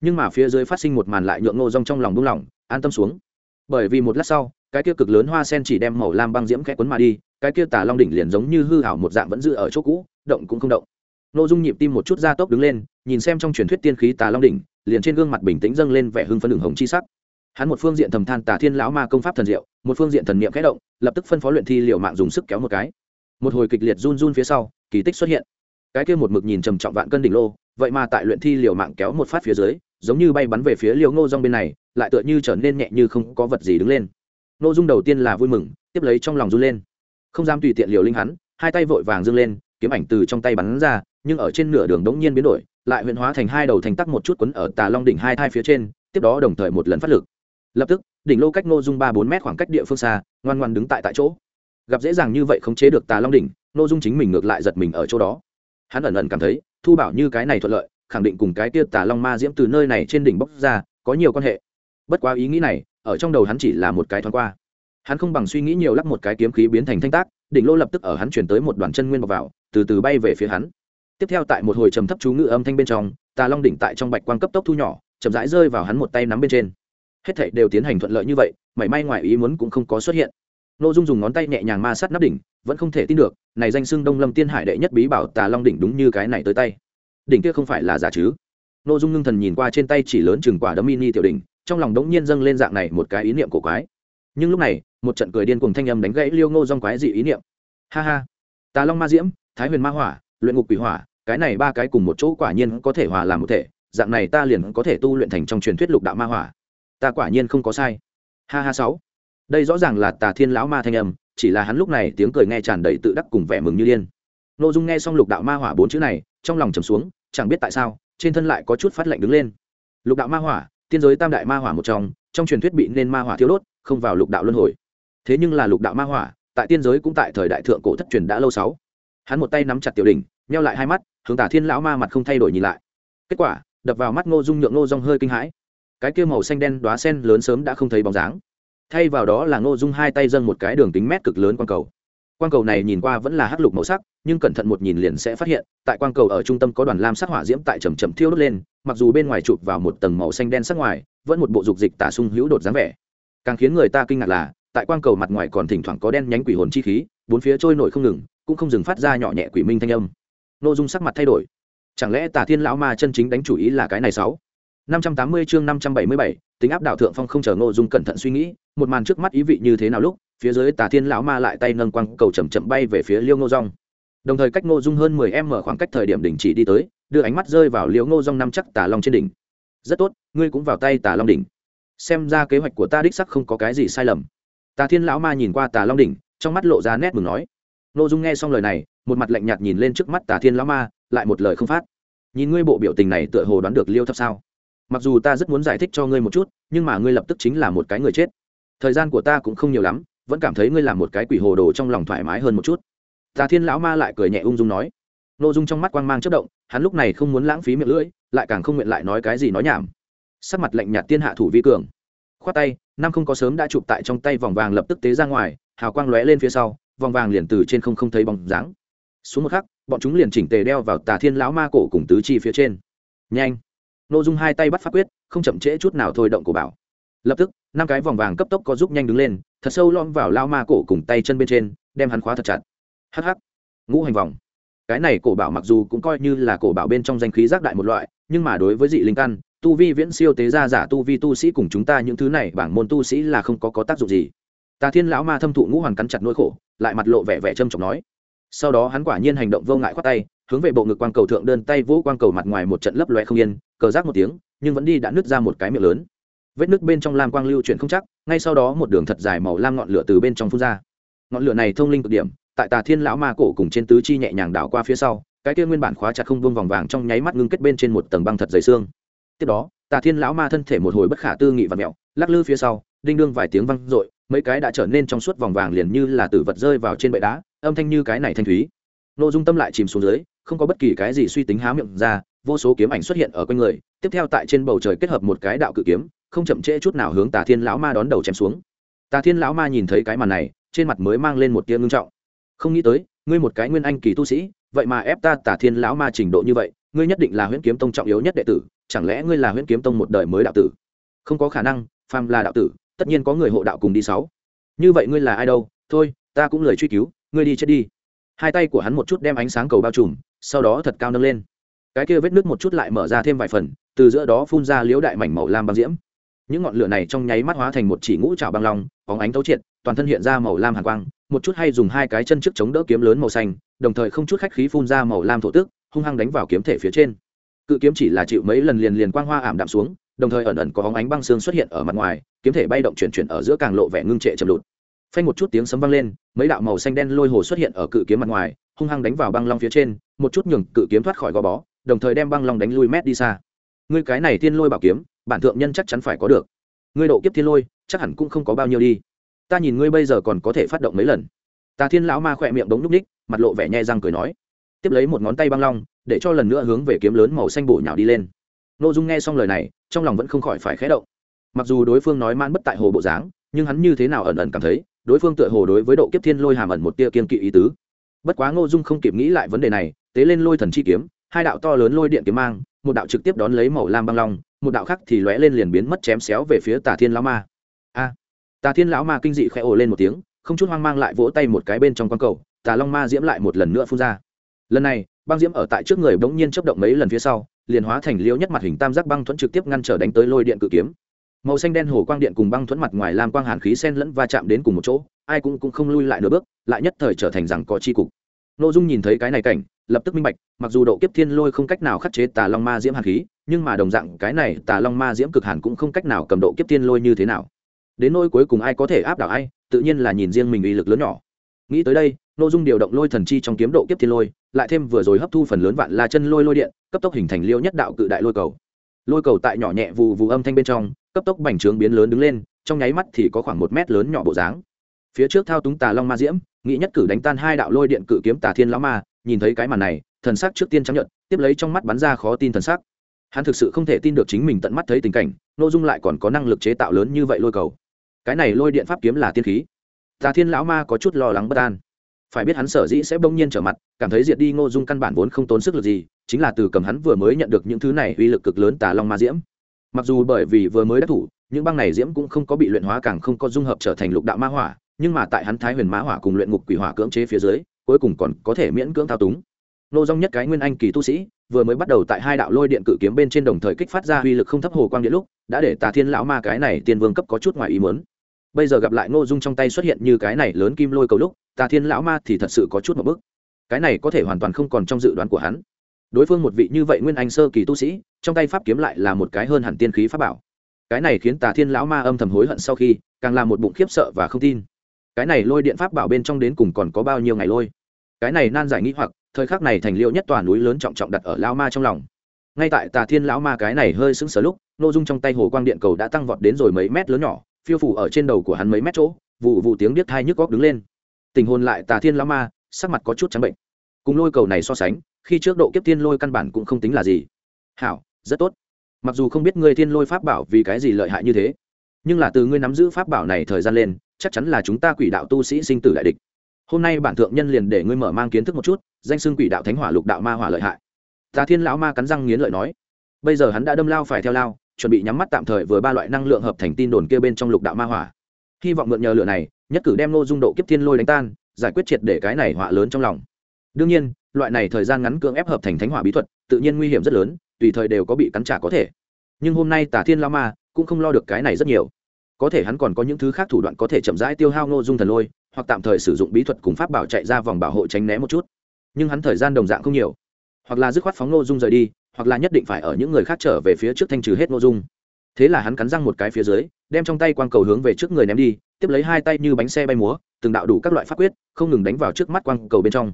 Nhưng mà phía dưới phát sinh một màn lại nhượng ngô rong trong lòng buông lỏng, an tâm xuống. Bởi vì một lát sau, cái kia cực lớn hoa sen chỉ đem màu lam băng diễm khẽ quấn mà đi, cái kia tà long đỉnh liền giống như hư hảo một dạng vẫn giữ ở chỗ cũ, động cũng không động. Ngô dung nhịp tim một chút gia tốc đứng lên, nhìn xem trong truyền thuyết tiên khí tà long đỉnh, liền trên gương mặt bình tĩnh dâng lên vẻ hưng phấn đường hồng chi sắc. Hắn một phương diện thầm than tà thiên lão ma công pháp thần diệu, một phương diện thần niệm khẽ động, lập tức phân phó luyện thi liệu mạng dùng sức kéo một cái. Một hồi kịch liệt run run phía sau, kỳ tích xuất hiện. Cái kia một mực nhìn trầm trọng vạn cân đỉnh lô, vậy mà tại luyện thi liều mạng kéo một phát phía dưới, giống như bay bắn về phía liều ngô rong bên này, lại tựa như trở nên nhẹ như không có vật gì đứng lên. Nội dung đầu tiên là vui mừng, tiếp lấy trong lòng run lên. Không dám tùy tiện liều linh hắn, hai tay vội vàng dâng lên kiếm ảnh từ trong tay bắn ra, nhưng ở trên nửa đường đống nhiên biến đổi, lại huyện hóa thành hai đầu thành tắc một chút quấn ở tà long đỉnh hai thai phía trên, tiếp đó đồng thời một lần phát lực. Lập tức, đỉnh lô cách ngô dung ba bốn mét khoảng cách địa phương xa, ngoan ngoan đứng tại tại chỗ. Gặp dễ dàng như vậy khống chế được tà long đỉnh, ngô dung chính mình ngược lại giật mình ở chỗ đó. Hắn ẩn ẩn cảm thấy, thu bảo như cái này thuận lợi, khẳng định cùng cái kia tà long ma diễm từ nơi này trên đỉnh bốc ra, có nhiều quan hệ. Bất quá ý nghĩ này, ở trong đầu hắn chỉ là một cái thoáng qua. Hắn không bằng suy nghĩ nhiều lắp một cái kiếm khí biến thành thanh tác đỉnh lô lập tức ở hắn chuyển tới một đoàn chân nguyên bọc vào, từ từ bay về phía hắn. Tiếp theo tại một hồi trầm thấp chú ngự âm thanh bên trong, tà long đỉnh tại trong bạch quang cấp tốc thu nhỏ, chậm rãi rơi vào hắn một tay nắm bên trên. Hết thảy đều tiến hành thuận lợi như vậy, mảy may ngoài ý muốn cũng không có xuất hiện. Nội dung dùng ngón tay nhẹ nhàng ma sát nắp đỉnh, vẫn không thể tin được, này danh xưng đông lâm tiên hải đệ nhất bí bảo tà long đỉnh đúng như cái này tới tay. Đỉnh kia không phải là giả chứ? Nội dung ngưng thần nhìn qua trên tay chỉ lớn chừng quả đấm mini tiểu đỉnh, trong lòng đống nhiên dâng lên dạng này một cái ý niệm của quái nhưng lúc này, một trận cười điên cùng thanh âm đánh gãy liêu ngô dong quái dị ý niệm. Ha ha. Tà long ma diễm, thái huyền ma hỏa, luyện ngục quỷ hỏa, cái này ba cái cùng một chỗ quả nhiên có thể hòa làm một thể, dạng này ta liền có thể tu luyện thành trong truyền thuyết lục đạo ma hỏa. Ta quả nhiên không có sai. Ha ha sáu. Đây rõ ràng là tà thiên lão ma thanh âm, chỉ là hắn lúc này tiếng cười nghe tràn đầy tự đắc cùng vẻ mừng như điên. Nội dung nghe xong lục đạo ma hỏa bốn chữ này, trong lòng trầm xuống, chẳng biết tại sao, trên thân lại có chút phát lạnh đứng lên. Lục đạo ma hỏa, tiên giới tam đại ma hỏa một trong trong truyền thuyết bị nên ma hỏa thiếu đốt không vào lục đạo luân hồi. Thế nhưng là lục đạo ma hỏa, tại tiên giới cũng tại thời đại thượng cổ thất truyền đã lâu sáu. Hắn một tay nắm chặt tiểu đình neo lại hai mắt, hướng tả thiên lão ma mặt không thay đổi nhìn lại. Kết quả, đập vào mắt ngô dung nhượng ngô rong hơi kinh hãi. Cái kia màu xanh đen đoá sen lớn sớm đã không thấy bóng dáng. Thay vào đó là ngô dung hai tay dâng một cái đường tính mét cực lớn quang cầu. Quang cầu này nhìn qua vẫn là hắc lục màu sắc, nhưng cẩn thận một nhìn liền sẽ phát hiện, tại quang cầu ở trung tâm có đoàn lam sắc hỏa diễm tại trầm trầm thiêu đốt lên, mặc dù bên ngoài chụp vào một tầng màu xanh đen sắc ngoài, vẫn một bộ dục dịch tả sung hữu đột dáng vẻ càng khiến người ta kinh ngạc là, tại quang cầu mặt ngoài còn thỉnh thoảng có đen nhánh quỷ hồn chi khí, bốn phía trôi nổi không ngừng, cũng không dừng phát ra nhỏ nhẹ quỷ minh thanh âm. Nội dung sắc mặt thay đổi. Chẳng lẽ tà thiên lão ma chân chính đánh chủ ý là cái này sáu? Năm trăm tám mươi chương năm trăm bảy mươi bảy, tính áp đảo thượng phong không chờ ngô dung cẩn thận suy nghĩ, một màn trước mắt ý vị như thế nào lúc, phía dưới tà thiên lão ma lại tay nâng quang cầu chậm chậm bay về phía liêu ngô rong đồng thời cách ngô dung hơn mười em mở khoảng cách thời điểm đỉnh chỉ đi tới, đưa ánh mắt rơi vào liêu ngô rong năm chắc tà long trên đỉnh. Rất tốt, ngươi cũng vào tay tà long đỉnh xem ra kế hoạch của ta đích sắc không có cái gì sai lầm. Tà thiên lão ma nhìn qua tà long đỉnh, trong mắt lộ ra nét mừng nói. Ngô dung nghe xong lời này, một mặt lạnh nhạt nhìn lên trước mắt tà thiên lão ma, lại một lời không phát. Nhìn ngươi bộ biểu tình này tựa hồ đoán được liêu thấp sao? Mặc dù ta rất muốn giải thích cho ngươi một chút, nhưng mà ngươi lập tức chính là một cái người chết. Thời gian của ta cũng không nhiều lắm, vẫn cảm thấy ngươi là một cái quỷ hồ đồ trong lòng thoải mái hơn một chút. Tà thiên lão ma lại cười nhẹ ung dung nói. Nội dung trong mắt quang mang chất động, hắn lúc này không muốn lãng phí miệng lưỡi, lại càng không nguyện lại nói cái gì nói nhảm sắc mặt lạnh nhạt tiên hạ thủ vi cường. Khoát tay, năm không có sớm đã chụp tại trong tay vòng vàng lập tức tế ra ngoài, hào quang lóe lên phía sau, vòng vàng liền từ trên không không thấy bóng dáng. Xuống một khắc, bọn chúng liền chỉnh tề đeo vào tà thiên lão ma cổ cùng tứ chi phía trên. Nhanh. Nội dung hai tay bắt phát quyết, không chậm trễ chút nào thôi động của bảo. Lập tức, năm cái vòng vàng cấp tốc có giúp nhanh đứng lên, thật sâu lom vào lao ma cổ cùng tay chân bên trên, đem hắn khóa thật chặt. Hh ngũ hành vòng. Cái này cổ bảo mặc dù cũng coi như là cổ bảo bên trong danh khí giác đại một loại, nhưng mà đối với dị linh căn tu vi viễn siêu tế gia giả tu vi tu sĩ cùng chúng ta những thứ này, bảng môn tu sĩ là không có có tác dụng gì. Tà thiên lão ma thâm thụ ngũ hoàn cắn chặt nỗi khổ, lại mặt lộ vẻ vẻ trâm trọng nói. Sau đó hắn quả nhiên hành động vô ngại khoát tay, hướng về bộ ngực quang cầu thượng đơn tay vỗ quang cầu mặt ngoài một trận lấp loe không yên, cờ rác một tiếng, nhưng vẫn đi đã nứt ra một cái miệng lớn. Vết nứt bên trong lam quang lưu chuyển không chắc, ngay sau đó một đường thật dài màu lam ngọn lửa từ bên trong phun ra. Ngọn lửa này thông linh cực điểm, tại tà thiên lão ma cổ cùng trên tứ chi nhẹ nhàng đảo qua phía sau, cái kia nguyên bản khóa chặt không vương vòng vàng trong nháy mắt ngưng kết bên trên một tầng băng thật dày xương tiếp đó, tà thiên lão ma thân thể một hồi bất khả tư nghị và mẹo, lắc lư phía sau, đinh đương vài tiếng văng r ộ i mấy cái đã trở nên trong suốt vòng vàng liền như là tử vật rơi vào trên bệ đá, âm thanh như cái này thanh thúy. Nội dung tâm lại chìm xuống dưới, không có bất kỳ cái gì suy tính há miệng ra, vô số kiếm ảnh xuất hiện ở quanh người, tiếp theo tại trên bầu trời kết hợp một cái đạo cự kiếm, không chậm trễ chút nào hướng tà thiên lão ma đón đầu chém xuống. Tà thiên lão ma nhìn thấy cái màn này, trên mặt mới mang lên một tia ngưng trọng. Không nghĩ tới, ngươi một cái nguyên anh kỳ tu sĩ, vậy mà ép ta tà thiên lão ma trình độ như vậy, ngươi nhất định là huyễn kiếm tông trọng yếu nhất đệ tử chẳng lẽ ngươi là huyễn kiếm tông một đời mới đạo tử? Không có khả năng, phàm là đạo tử, tất nhiên có người hộ đạo cùng đi sáu. Như vậy ngươi là ai đâu? Thôi, ta cũng lời truy cứu, ngươi đi chết đi. Hai tay của hắn một chút đem ánh sáng cầu bao trùm, sau đó thật cao nâng lên. Cái kia vết nước một chút lại mở ra thêm vài phần, từ giữa đó phun ra liễu đại mảnh màu lam băng diễm. Những ngọn lửa này trong nháy mắt hóa thành một chỉ ngũ trào băng long, bóng ánh tấu triệt, toàn thân hiện ra màu lam hàn quang, một chút hay dùng hai cái chân trước chống đỡ kiếm lớn màu xanh, đồng thời không chút khách khí phun ra màu lam thổ tước hung hăng đánh vào kiếm thể phía trên cự kiếm chỉ là chịu mấy lần liền liền quang hoa ảm đạm xuống, đồng thời ẩn ẩn có hóng ánh băng xương xuất hiện ở mặt ngoài, kiếm thể bay động chuyển chuyển ở giữa càng lộ vẻ ngưng trệ chậm lụt. Phanh một chút tiếng sấm vang lên, mấy đạo màu xanh đen lôi hồ xuất hiện ở cự kiếm mặt ngoài, hung hăng đánh vào băng long phía trên, một chút nhường cự kiếm thoát khỏi gò bó, đồng thời đem băng long đánh lui mét đi xa. Ngươi cái này thiên lôi bảo kiếm, bản thượng nhân chắc chắn phải có được. Ngươi độ kiếp thiên lôi, chắc hẳn cũng không có bao nhiêu đi. Ta nhìn ngươi bây giờ còn có thể phát động mấy lần. Ta thiên lão ma khỏe miệng đống núp ních, mặt lộ vẻ nhẹ răng cười nói tiếp lấy một ngón tay băng long, để cho lần nữa hướng về kiếm lớn màu xanh bổ nhào đi lên. Nội dung nghe xong lời này, trong lòng vẫn không khỏi phải khẽ động. Mặc dù đối phương nói man bất tại hồ bộ dáng, nhưng hắn như thế nào ẩn ẩn cảm thấy, đối phương tựa hồ đối với độ kiếp thiên lôi hàm ẩn một tia kiên kỵ ý tứ. Bất quá ngô dung không kịp nghĩ lại vấn đề này, tế lên lôi thần chi kiếm, hai đạo to lớn lôi điện kiếm mang, một đạo trực tiếp đón lấy màu lam băng long, một đạo khác thì lóe lên liền biến mất chém xéo về phía tà thiên lão ma. A! Tà thiên lão ma kinh dị khẽ ồ lên một tiếng, không chút hoang mang lại vỗ tay một cái bên trong con cầu, tà long ma diễm lại một lần nữa phun ra lần này, băng diễm ở tại trước người bỗng nhiên chấp động mấy lần phía sau, liền hóa thành liễu nhất mặt hình tam giác băng thuẫn trực tiếp ngăn trở đánh tới lôi điện cự kiếm. Màu xanh đen hồ quang điện cùng băng thuẫn mặt ngoài làm quang hàn khí sen lẫn va chạm đến cùng một chỗ, ai cũng cũng không lui lại nửa bước, lại nhất thời trở thành rằng có chi cục. Nội dung nhìn thấy cái này cảnh, lập tức minh bạch, mặc dù độ kiếp thiên lôi không cách nào khắc chế tà long ma diễm hàn khí, nhưng mà đồng dạng cái này tà long ma diễm cực hàn cũng không cách nào cầm độ kiếp thiên lôi như thế nào. Đến nỗi cuối cùng ai có thể áp đảo ai, tự nhiên là nhìn riêng mình uy lực lớn nhỏ. Nghĩ tới đây nội dung điều động lôi thần chi trong kiếm độ kiếp thiên lôi lại thêm vừa rồi hấp thu phần lớn vạn la chân lôi lôi điện, cấp tốc hình thành liêu nhất đạo cự đại lôi cầu. Lôi cầu tại nhỏ nhẹ vù vù âm thanh bên trong, cấp tốc bành trướng biến lớn đứng lên, trong nháy mắt thì có khoảng một mét lớn nhỏ bộ dáng. Phía trước thao túng tà long ma diễm, nghĩ nhất cử đánh tan hai đạo lôi điện cự kiếm tà thiên lão ma, nhìn thấy cái màn này, thần sắc trước tiên chấp nhận tiếp lấy trong mắt bắn ra khó tin thần sắc. Hắn thực sự không thể tin được chính mình tận mắt thấy tình cảnh, nội dung lại còn có năng lực chế tạo lớn như vậy lôi cầu. Cái này lôi điện pháp kiếm là tiên khí. Tà thiên lão ma có chút lo lắng bất an phải biết hắn sở dĩ sẽ bỗng nhiên trở mặt, cảm thấy diệt đi ngô dung căn bản vốn không tốn sức lực gì, chính là từ cầm hắn vừa mới nhận được những thứ này uy lực cực lớn tà long ma diễm. Mặc dù bởi vì vừa mới đắc thủ, những băng này diễm cũng không có bị luyện hóa càng không có dung hợp trở thành lục đạo ma hỏa, nhưng mà tại hắn thái huyền ma hỏa cùng luyện ngục quỷ hỏa cưỡng chế phía dưới, cuối cùng còn có thể miễn cưỡng thao túng. Nô dong nhất cái nguyên anh kỳ tu sĩ, vừa mới bắt đầu tại hai đạo lôi điện cự kiếm bên trên đồng thời kích phát ra uy lực không thấp hồ quang điện lúc, đã để tà thiên lão ma cái này tiên vương cấp có chút ngoài ý muốn bây giờ gặp lại ngô dung trong tay xuất hiện như cái này lớn kim lôi cầu lúc, tà thiên lão ma thì thật sự có chút một bức cái này có thể hoàn toàn không còn trong dự đoán của hắn. Đối phương một vị như vậy nguyên anh sơ kỳ tu sĩ, trong tay pháp kiếm lại là một cái hơn hẳn tiên khí pháp bảo. Cái này khiến tà thiên lão ma âm thầm hối hận sau khi, càng làm một bụng khiếp sợ và không tin. Cái này lôi điện pháp bảo bên trong đến cùng còn có bao nhiêu ngày lôi? Cái này nan giải nghĩ hoặc, thời khắc này thành liệu nhất tòa núi lớn trọng trọng đặt ở lão ma trong lòng. Ngay tại tà thiên lão ma cái này hơi sững sờ lúc nội dung trong tay hồ quang điện cầu đã tăng vọt đến rồi mấy mét lớn nhỏ phiêu phủ ở trên đầu của hắn mấy mét chỗ vụ vụ tiếng biết thai nhức góc đứng lên. Tình hồn lại tà thiên lão ma, sắc mặt có chút trắng bệnh. Cùng lôi cầu này so sánh, khi trước độ kiếp thiên lôi căn bản cũng không tính là gì. Hảo, rất tốt. Mặc dù không biết ngươi thiên lôi pháp bảo vì cái gì lợi hại như thế, nhưng là từ ngươi nắm giữ pháp bảo này thời gian lên, chắc chắn là chúng ta quỷ đạo tu sĩ sinh tử đại địch. Hôm nay bản thượng nhân liền để ngươi mở mang kiến thức một chút, danh xưng quỷ đạo thánh hỏa lục đạo ma hỏa lợi hại. Tà thiên lão ma cắn răng nghiến lợi nói, bây giờ hắn đã đâm lao phải theo lao chuẩn bị nhắm mắt tạm thời vừa ba loại năng lượng hợp thành tin đồn kia bên trong lục đạo ma hỏa. Hy vọng mượn nhờ lửa này, nhất cử đem nô dung độ kiếp thiên lôi đánh tan, giải quyết triệt để cái này họa lớn trong lòng. Đương nhiên, loại này thời gian ngắn cưỡng ép hợp thành thánh hỏa bí thuật, tự nhiên nguy hiểm rất lớn, tùy thời đều có bị cắn trả có thể. Nhưng hôm nay tả thiên lao ma cũng không lo được cái này rất nhiều. Có thể hắn còn có những thứ khác thủ đoạn có thể chậm rãi tiêu hao nô dung thần lôi, hoặc tạm thời sử dụng bí thuật cùng pháp bảo chạy ra vòng bảo hộ tránh né một chút. Nhưng hắn thời gian đồng dạng không nhiều. Hoặc là dứt khoát phóng nô dung rời đi hoặc là nhất định phải ở những người khác trở về phía trước thanh trừ hết nội dung. Thế là hắn cắn răng một cái phía dưới, đem trong tay quang cầu hướng về trước người ném đi, tiếp lấy hai tay như bánh xe bay múa, từng đạo đủ các loại pháp quyết, không ngừng đánh vào trước mắt quang cầu bên trong.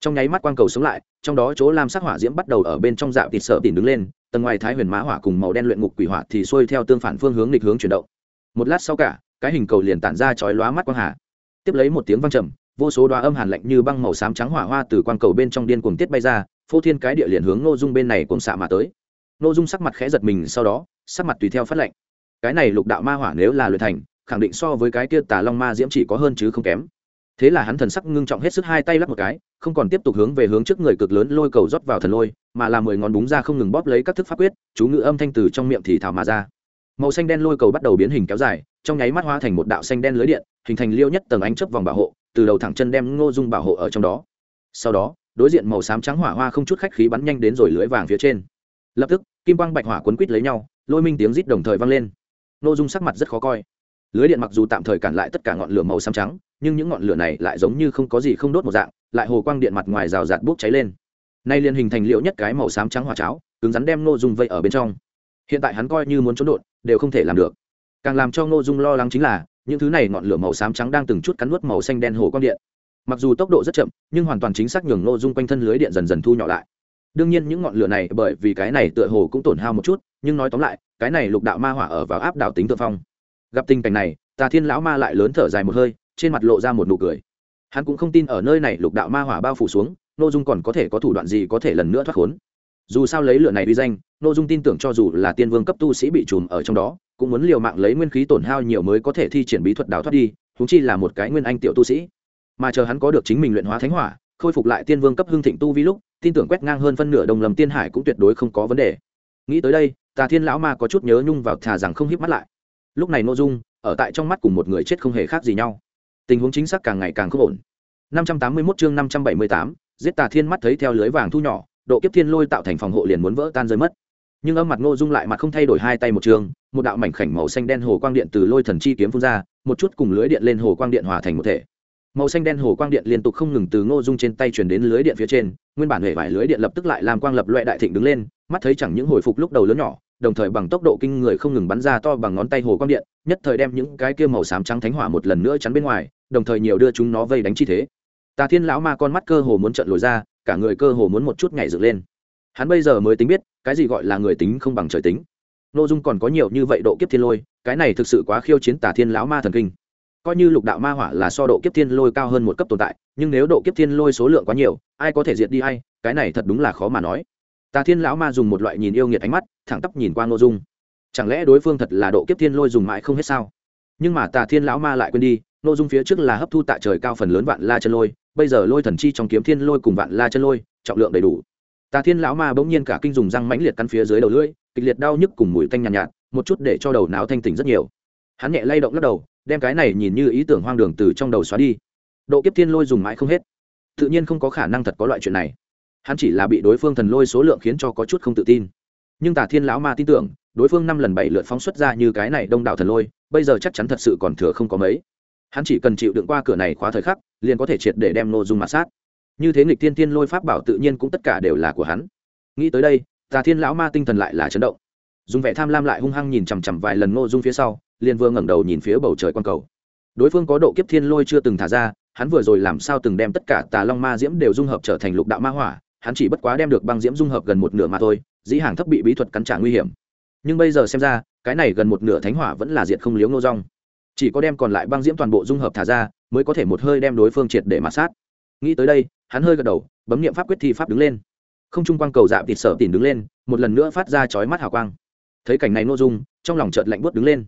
Trong nháy mắt quang cầu sống lại, trong đó chỗ lam sắc hỏa diễm bắt đầu ở bên trong dạo thịt sợ tìm đứng lên, tầng ngoài thái huyền mã hỏa cùng màu đen luyện ngục quỷ hỏa thì xuôi theo tương phản phương hướng nghịch hướng chuyển động. Một lát sau cả, cái hình cầu liền tản ra chói lóa mắt quang hà. Tiếp lấy một tiếng vang trầm, vô số đoá âm hàn lạnh như băng màu xám trắng hỏa hoa từ quang cầu bên trong điên cuồng tiết bay ra phô thiên cái địa liền hướng nội dung bên này cùng xạ mà tới. Nội dung sắc mặt khẽ giật mình, sau đó, sắc mặt tùy theo phát lệnh. Cái này lục đạo ma hỏa nếu là luyện thành, khẳng định so với cái kia tà long ma diễm chỉ có hơn chứ không kém. Thế là hắn thần sắc ngưng trọng hết sức hai tay lắp một cái, không còn tiếp tục hướng về hướng trước người cực lớn lôi cầu rót vào thần lôi, mà là mười ngón búng ra không ngừng bóp lấy các thức pháp quyết, chú ngữ âm thanh từ trong miệng thì thảo mà ra. Màu xanh đen lôi cầu bắt đầu biến hình kéo dài, trong nháy mắt hóa thành một đạo xanh đen lưới điện, hình thành liêu nhất tầng ánh chấp vòng bảo hộ, từ đầu thẳng chân đem ngô dung bảo hộ ở trong đó. Sau đó đối diện màu xám trắng hỏa hoa không chút khách khí bắn nhanh đến rồi lưới vàng phía trên. Lập tức, kim quang bạch hỏa quấn quít lấy nhau, lôi minh tiếng rít đồng thời vang lên. Ngô dung sắc mặt rất khó coi. Lưới điện mặc dù tạm thời cản lại tất cả ngọn lửa màu xám trắng, nhưng những ngọn lửa này lại giống như không có gì không đốt một dạng, lại hồ quang điện mặt ngoài rào rạt bốc cháy lên. Nay liền hình thành liệu nhất cái màu xám trắng hỏa cháo, cứng rắn đem ngô dung vây ở bên trong. Hiện tại hắn coi như muốn trốn đột, đều không thể làm được. Càng làm cho ngô dung lo lắng chính là, những thứ này ngọn lửa màu xám trắng đang từng chút cắn nuốt màu xanh đen hồ quang điện mặc dù tốc độ rất chậm, nhưng hoàn toàn chính xác nhường nội dung quanh thân lưới điện dần dần thu nhỏ lại. Đương nhiên những ngọn lửa này bởi vì cái này tựa hồ cũng tổn hao một chút, nhưng nói tóm lại, cái này lục đạo ma hỏa ở vào áp đảo tính tự phong. Gặp tình cảnh này, tà thiên lão ma lại lớn thở dài một hơi, trên mặt lộ ra một nụ cười. Hắn cũng không tin ở nơi này lục đạo ma hỏa bao phủ xuống n ô dung còn có thể có thủ đoạn gì có thể lần nữa thoát khốn. Dù sao lấy lửa này uy danh n ô dung tin tưởng cho dù là tiên vương cấp tu sĩ bị trùm ở trong đó, cũng muốn liều mạng lấy nguyên khí tổn hao nhiều mới có thể thi triển bí thuật đào thoát đi húng chi là một cái nguyên anh tiểu tu sĩ mà chờ hắn có được chính mình luyện hóa thánh hỏa khôi phục lại tiên vương cấp hưng thịnh tu vi lúc tin tưởng quét ngang hơn phân nửa đồng lầm tiên hải cũng tuyệt đối không có vấn đề. Nghĩ tới đây tà thiên lão ma có chút nhớ nhung vào thà rằng không hiếp mắt lại. Lúc này n ô dung ở tại trong mắt cùng một người chết không hề khác gì nhau. Tình huống chính xác càng ngày càng không ổn. 581 chương 578, giết tà thiên mắt thấy theo lưới vàng thu nhỏ độ kiếp thiên lôi tạo thành phòng hộ liền muốn vỡ tan rơi mất. Nhưng âm mặt ngô dung lại mặt không thay đổi hai tay một trường một đạo mảnh khảnh màu xanh đen hồ quang điện từ lôi thần chi kiếm phun ra một chút cùng lưới điện lên hồ quang điện hòa thành một thể màu xanh đen hồ quang điện liên tục không ngừng từ ngô dung trên tay truyền đến lưới điện phía trên, nguyên bản hệ vải lưới điện lập tức lại làm quang lập loại đại thịnh đứng lên, mắt thấy chẳng những hồi phục lúc đầu lớn nhỏ, đồng thời bằng tốc độ kinh người không ngừng bắn ra to bằng ngón tay hồ quang điện, nhất thời đem những cái kia màu xám trắng thánh hỏa một lần nữa chắn bên ngoài, đồng thời nhiều đưa chúng nó vây đánh chi thế. Tà thiên lão ma con mắt cơ hồ muốn trận lồi ra, cả người cơ hồ muốn một chút nhảy dựng lên. Hắn bây giờ mới tính biết, cái gì gọi là người tính không bằng trời tính. Nội dung còn có nhiều như vậy độ kiếp thiên lôi, cái này thực sự quá khiêu chiến tà thiên lão ma thần kinh coi như lục đạo ma hỏa là so độ kiếp thiên lôi cao hơn một cấp tồn tại nhưng nếu độ kiếp thiên lôi số lượng quá nhiều ai có thể diệt đi hay cái này thật đúng là khó mà nói. Tà thiên lão ma dùng một loại nhìn yêu nghiệt ánh mắt thẳng tắp nhìn qua ngô dung. Chẳng lẽ đối phương thật là độ kiếp thiên lôi dùng mãi không hết sao? Nhưng mà tà thiên lão ma lại quên đi ngô dung phía trước là hấp thu tạ trời cao phần lớn vạn la chân lôi bây giờ lôi thần chi trong kiếm thiên lôi cùng vạn la chân lôi trọng lượng đầy đủ. Tà thiên lão ma bỗng nhiên cả kinh dùng răng mãnh liệt căn phía dưới đầu lưỡi kịch liệt đau nhức cùng mùi tanh nhàn nhạt, nhạt một chút để cho đầu não thanh tỉnh rất nhiều. Hắn nhẹ lay động lắc đầu đem cái này nhìn như ý tưởng hoang đường từ trong đầu xóa đi. Độ kiếp thiên lôi dùng mãi không hết. Tự nhiên không có khả năng thật có loại chuyện này. Hắn chỉ là bị đối phương thần lôi số lượng khiến cho có chút không tự tin. Nhưng tả thiên lão ma tin tưởng, đối phương năm lần bảy lượt phóng xuất ra như cái này đông đảo thần lôi, bây giờ chắc chắn thật sự còn thừa không có mấy. Hắn chỉ cần chịu đựng qua cửa này khóa thời khắc, liền có thể triệt để đem nô dung mạt sát. Như thế nghịch thiên thiên lôi pháp bảo tự nhiên cũng tất cả đều là của hắn. Nghĩ tới đây, tà thiên lão ma tinh thần lại là chấn động. Dùng vẻ tham lam lại hung hăng nhìn chằm chằm vài lần nô dung phía sau liền vừa ngẩng đầu nhìn phía bầu trời quan cầu. Đối phương có độ kiếp thiên lôi chưa từng thả ra, hắn vừa rồi làm sao từng đem tất cả tà long ma diễm đều dung hợp trở thành lục đạo ma hỏa, hắn chỉ bất quá đem được băng diễm dung hợp gần một nửa mà thôi, dĩ hàng thấp bị bí thuật cắn trả nguy hiểm. Nhưng bây giờ xem ra, cái này gần một nửa thánh hỏa vẫn là diệt không liếu nô rong. Chỉ có đem còn lại băng diễm toàn bộ dung hợp thả ra, mới có thể một hơi đem đối phương triệt để mạt sát. Nghĩ tới đây, hắn hơi gật đầu, bấm nghiệm pháp quyết thi pháp đứng lên. Không trung quang cầu dạo thịt sở tìm đứng lên, một lần nữa phát ra chói mắt hào quang. Thấy cảnh này n ô dung, trong lòng chợt lạnh buốt đứng lên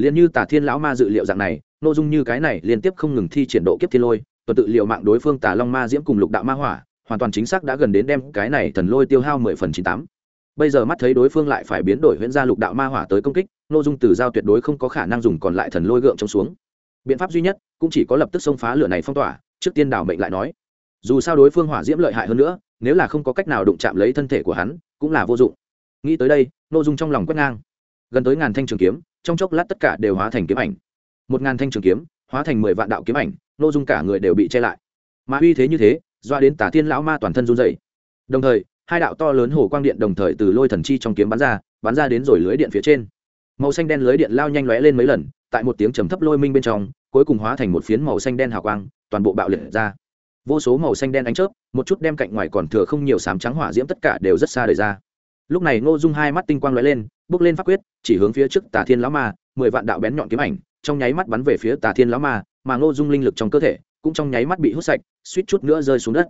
liền như tả thiên lão ma dự liệu dạng này nội dung như cái này liên tiếp không ngừng thi triển độ kiếp thiên lôi, tuần tự liệu mạng đối phương tả long ma diễm cùng lục đạo ma hỏa, hoàn toàn chính xác đã gần đến đem cái này thần lôi tiêu hao mười phần chín tám. Bây giờ mắt thấy đối phương lại phải biến đổi huyễn gia lục đạo ma hỏa tới công kích nội dung từ giao tuyệt đối không có khả năng dùng còn lại thần lôi gượng trống xuống. Biện pháp duy nhất cũng chỉ có lập tức xông phá lửa này phong tỏa, trước tiên đảo mệnh lại nói. Dù sao đối phương hỏa diễm lợi hại hơn nữa, nếu là không có cách nào đụng chạm lấy thân thể của hắn, cũng là vô dụng. Nghĩ tới đây nội dung trong lòng quét ngang gần tới ngàn thanh trường kiếm, trong chốc lát tất cả đều hóa thành kiếm ảnh. Một ngàn thanh trường kiếm, hóa thành mười vạn đạo kiếm ảnh nội dung cả người đều bị che lại. Mà uy thế như thế, doa đến tả thiên lão ma toàn thân run dày đồng thời, hai đạo to lớn hồ quang điện đồng thời từ lôi thần chi trong kiếm bắn ra bắn ra đến rồi lưới điện phía trên. Màu xanh đen lưới điện lao nhanh lóe lên mấy lần, tại một tiếng trầm thấp lôi minh bên trong, cuối cùng hóa thành một phiến màu xanh đen hào quang, toàn bộ bạo liệt ra. Vô số màu xanh đen ánh chớp, một chút đem cạnh ngoài còn thừa không nhiều sám trắng hỏa diễm tất cả đều rất xa đời ra. Lúc này ngô dung hai mắt tinh quang lóe lên bước lên pháp quyết, chỉ hướng phía trước tà thiên lão ma, mười vạn đạo bén nhọn kiếm ảnh, trong nháy mắt bắn về phía tà thiên lão ma, mà ngô dung linh lực trong cơ thể cũng trong nháy mắt bị hút sạch, suýt chút nữa rơi xuống đất.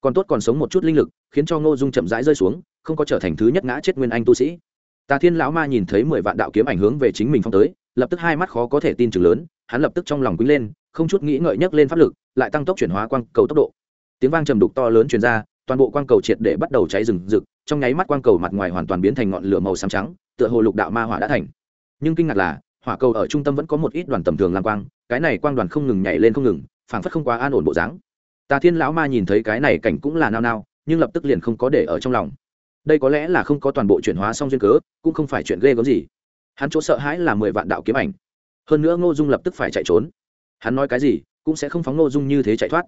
Còn tốt còn sống một chút linh lực, khiến cho ngô dung chậm rãi rơi xuống, không có trở thành thứ nhất ngã chết nguyên anh tu sĩ. Tà thiên lão ma nhìn thấy mười vạn đạo kiếm ảnh hướng về chính mình phong tới, lập tức hai mắt khó có thể tin chừng lớn, hắn lập tức trong lòng quýnh lên, không chút nghĩ ngợi nhấc lên pháp lực, lại tăng tốc chuyển hóa quang cầu tốc độ. Tiếng vang trầm đục to lớn truyền ra, toàn bộ quang cầu triệt để bắt đầu cháy rừng rực, trong nháy mắt quang cầu mặt ngoài hoàn toàn biến thành ngọn lửa màu xám trắng tựa hồ lục đạo ma hỏa đã thành. Nhưng kinh ngạc là, hỏa cầu ở trung tâm vẫn có một ít đoàn tầm thường lam quang, cái này quang đoàn không ngừng nhảy lên không ngừng, phảng phất không quá an ổn bộ dáng. Tà thiên lão ma nhìn thấy cái này cảnh cũng là nao nao, nhưng lập tức liền không có để ở trong lòng. Đây có lẽ là không có toàn bộ chuyển hóa xong duyên cớ, cũng không phải chuyện ghê gớm gì. Hắn chỗ sợ hãi là mười vạn đạo kiếm ảnh. Hơn nữa ngô dung lập tức phải chạy trốn. Hắn nói cái gì, cũng sẽ không phóng ngô dung như thế chạy thoát.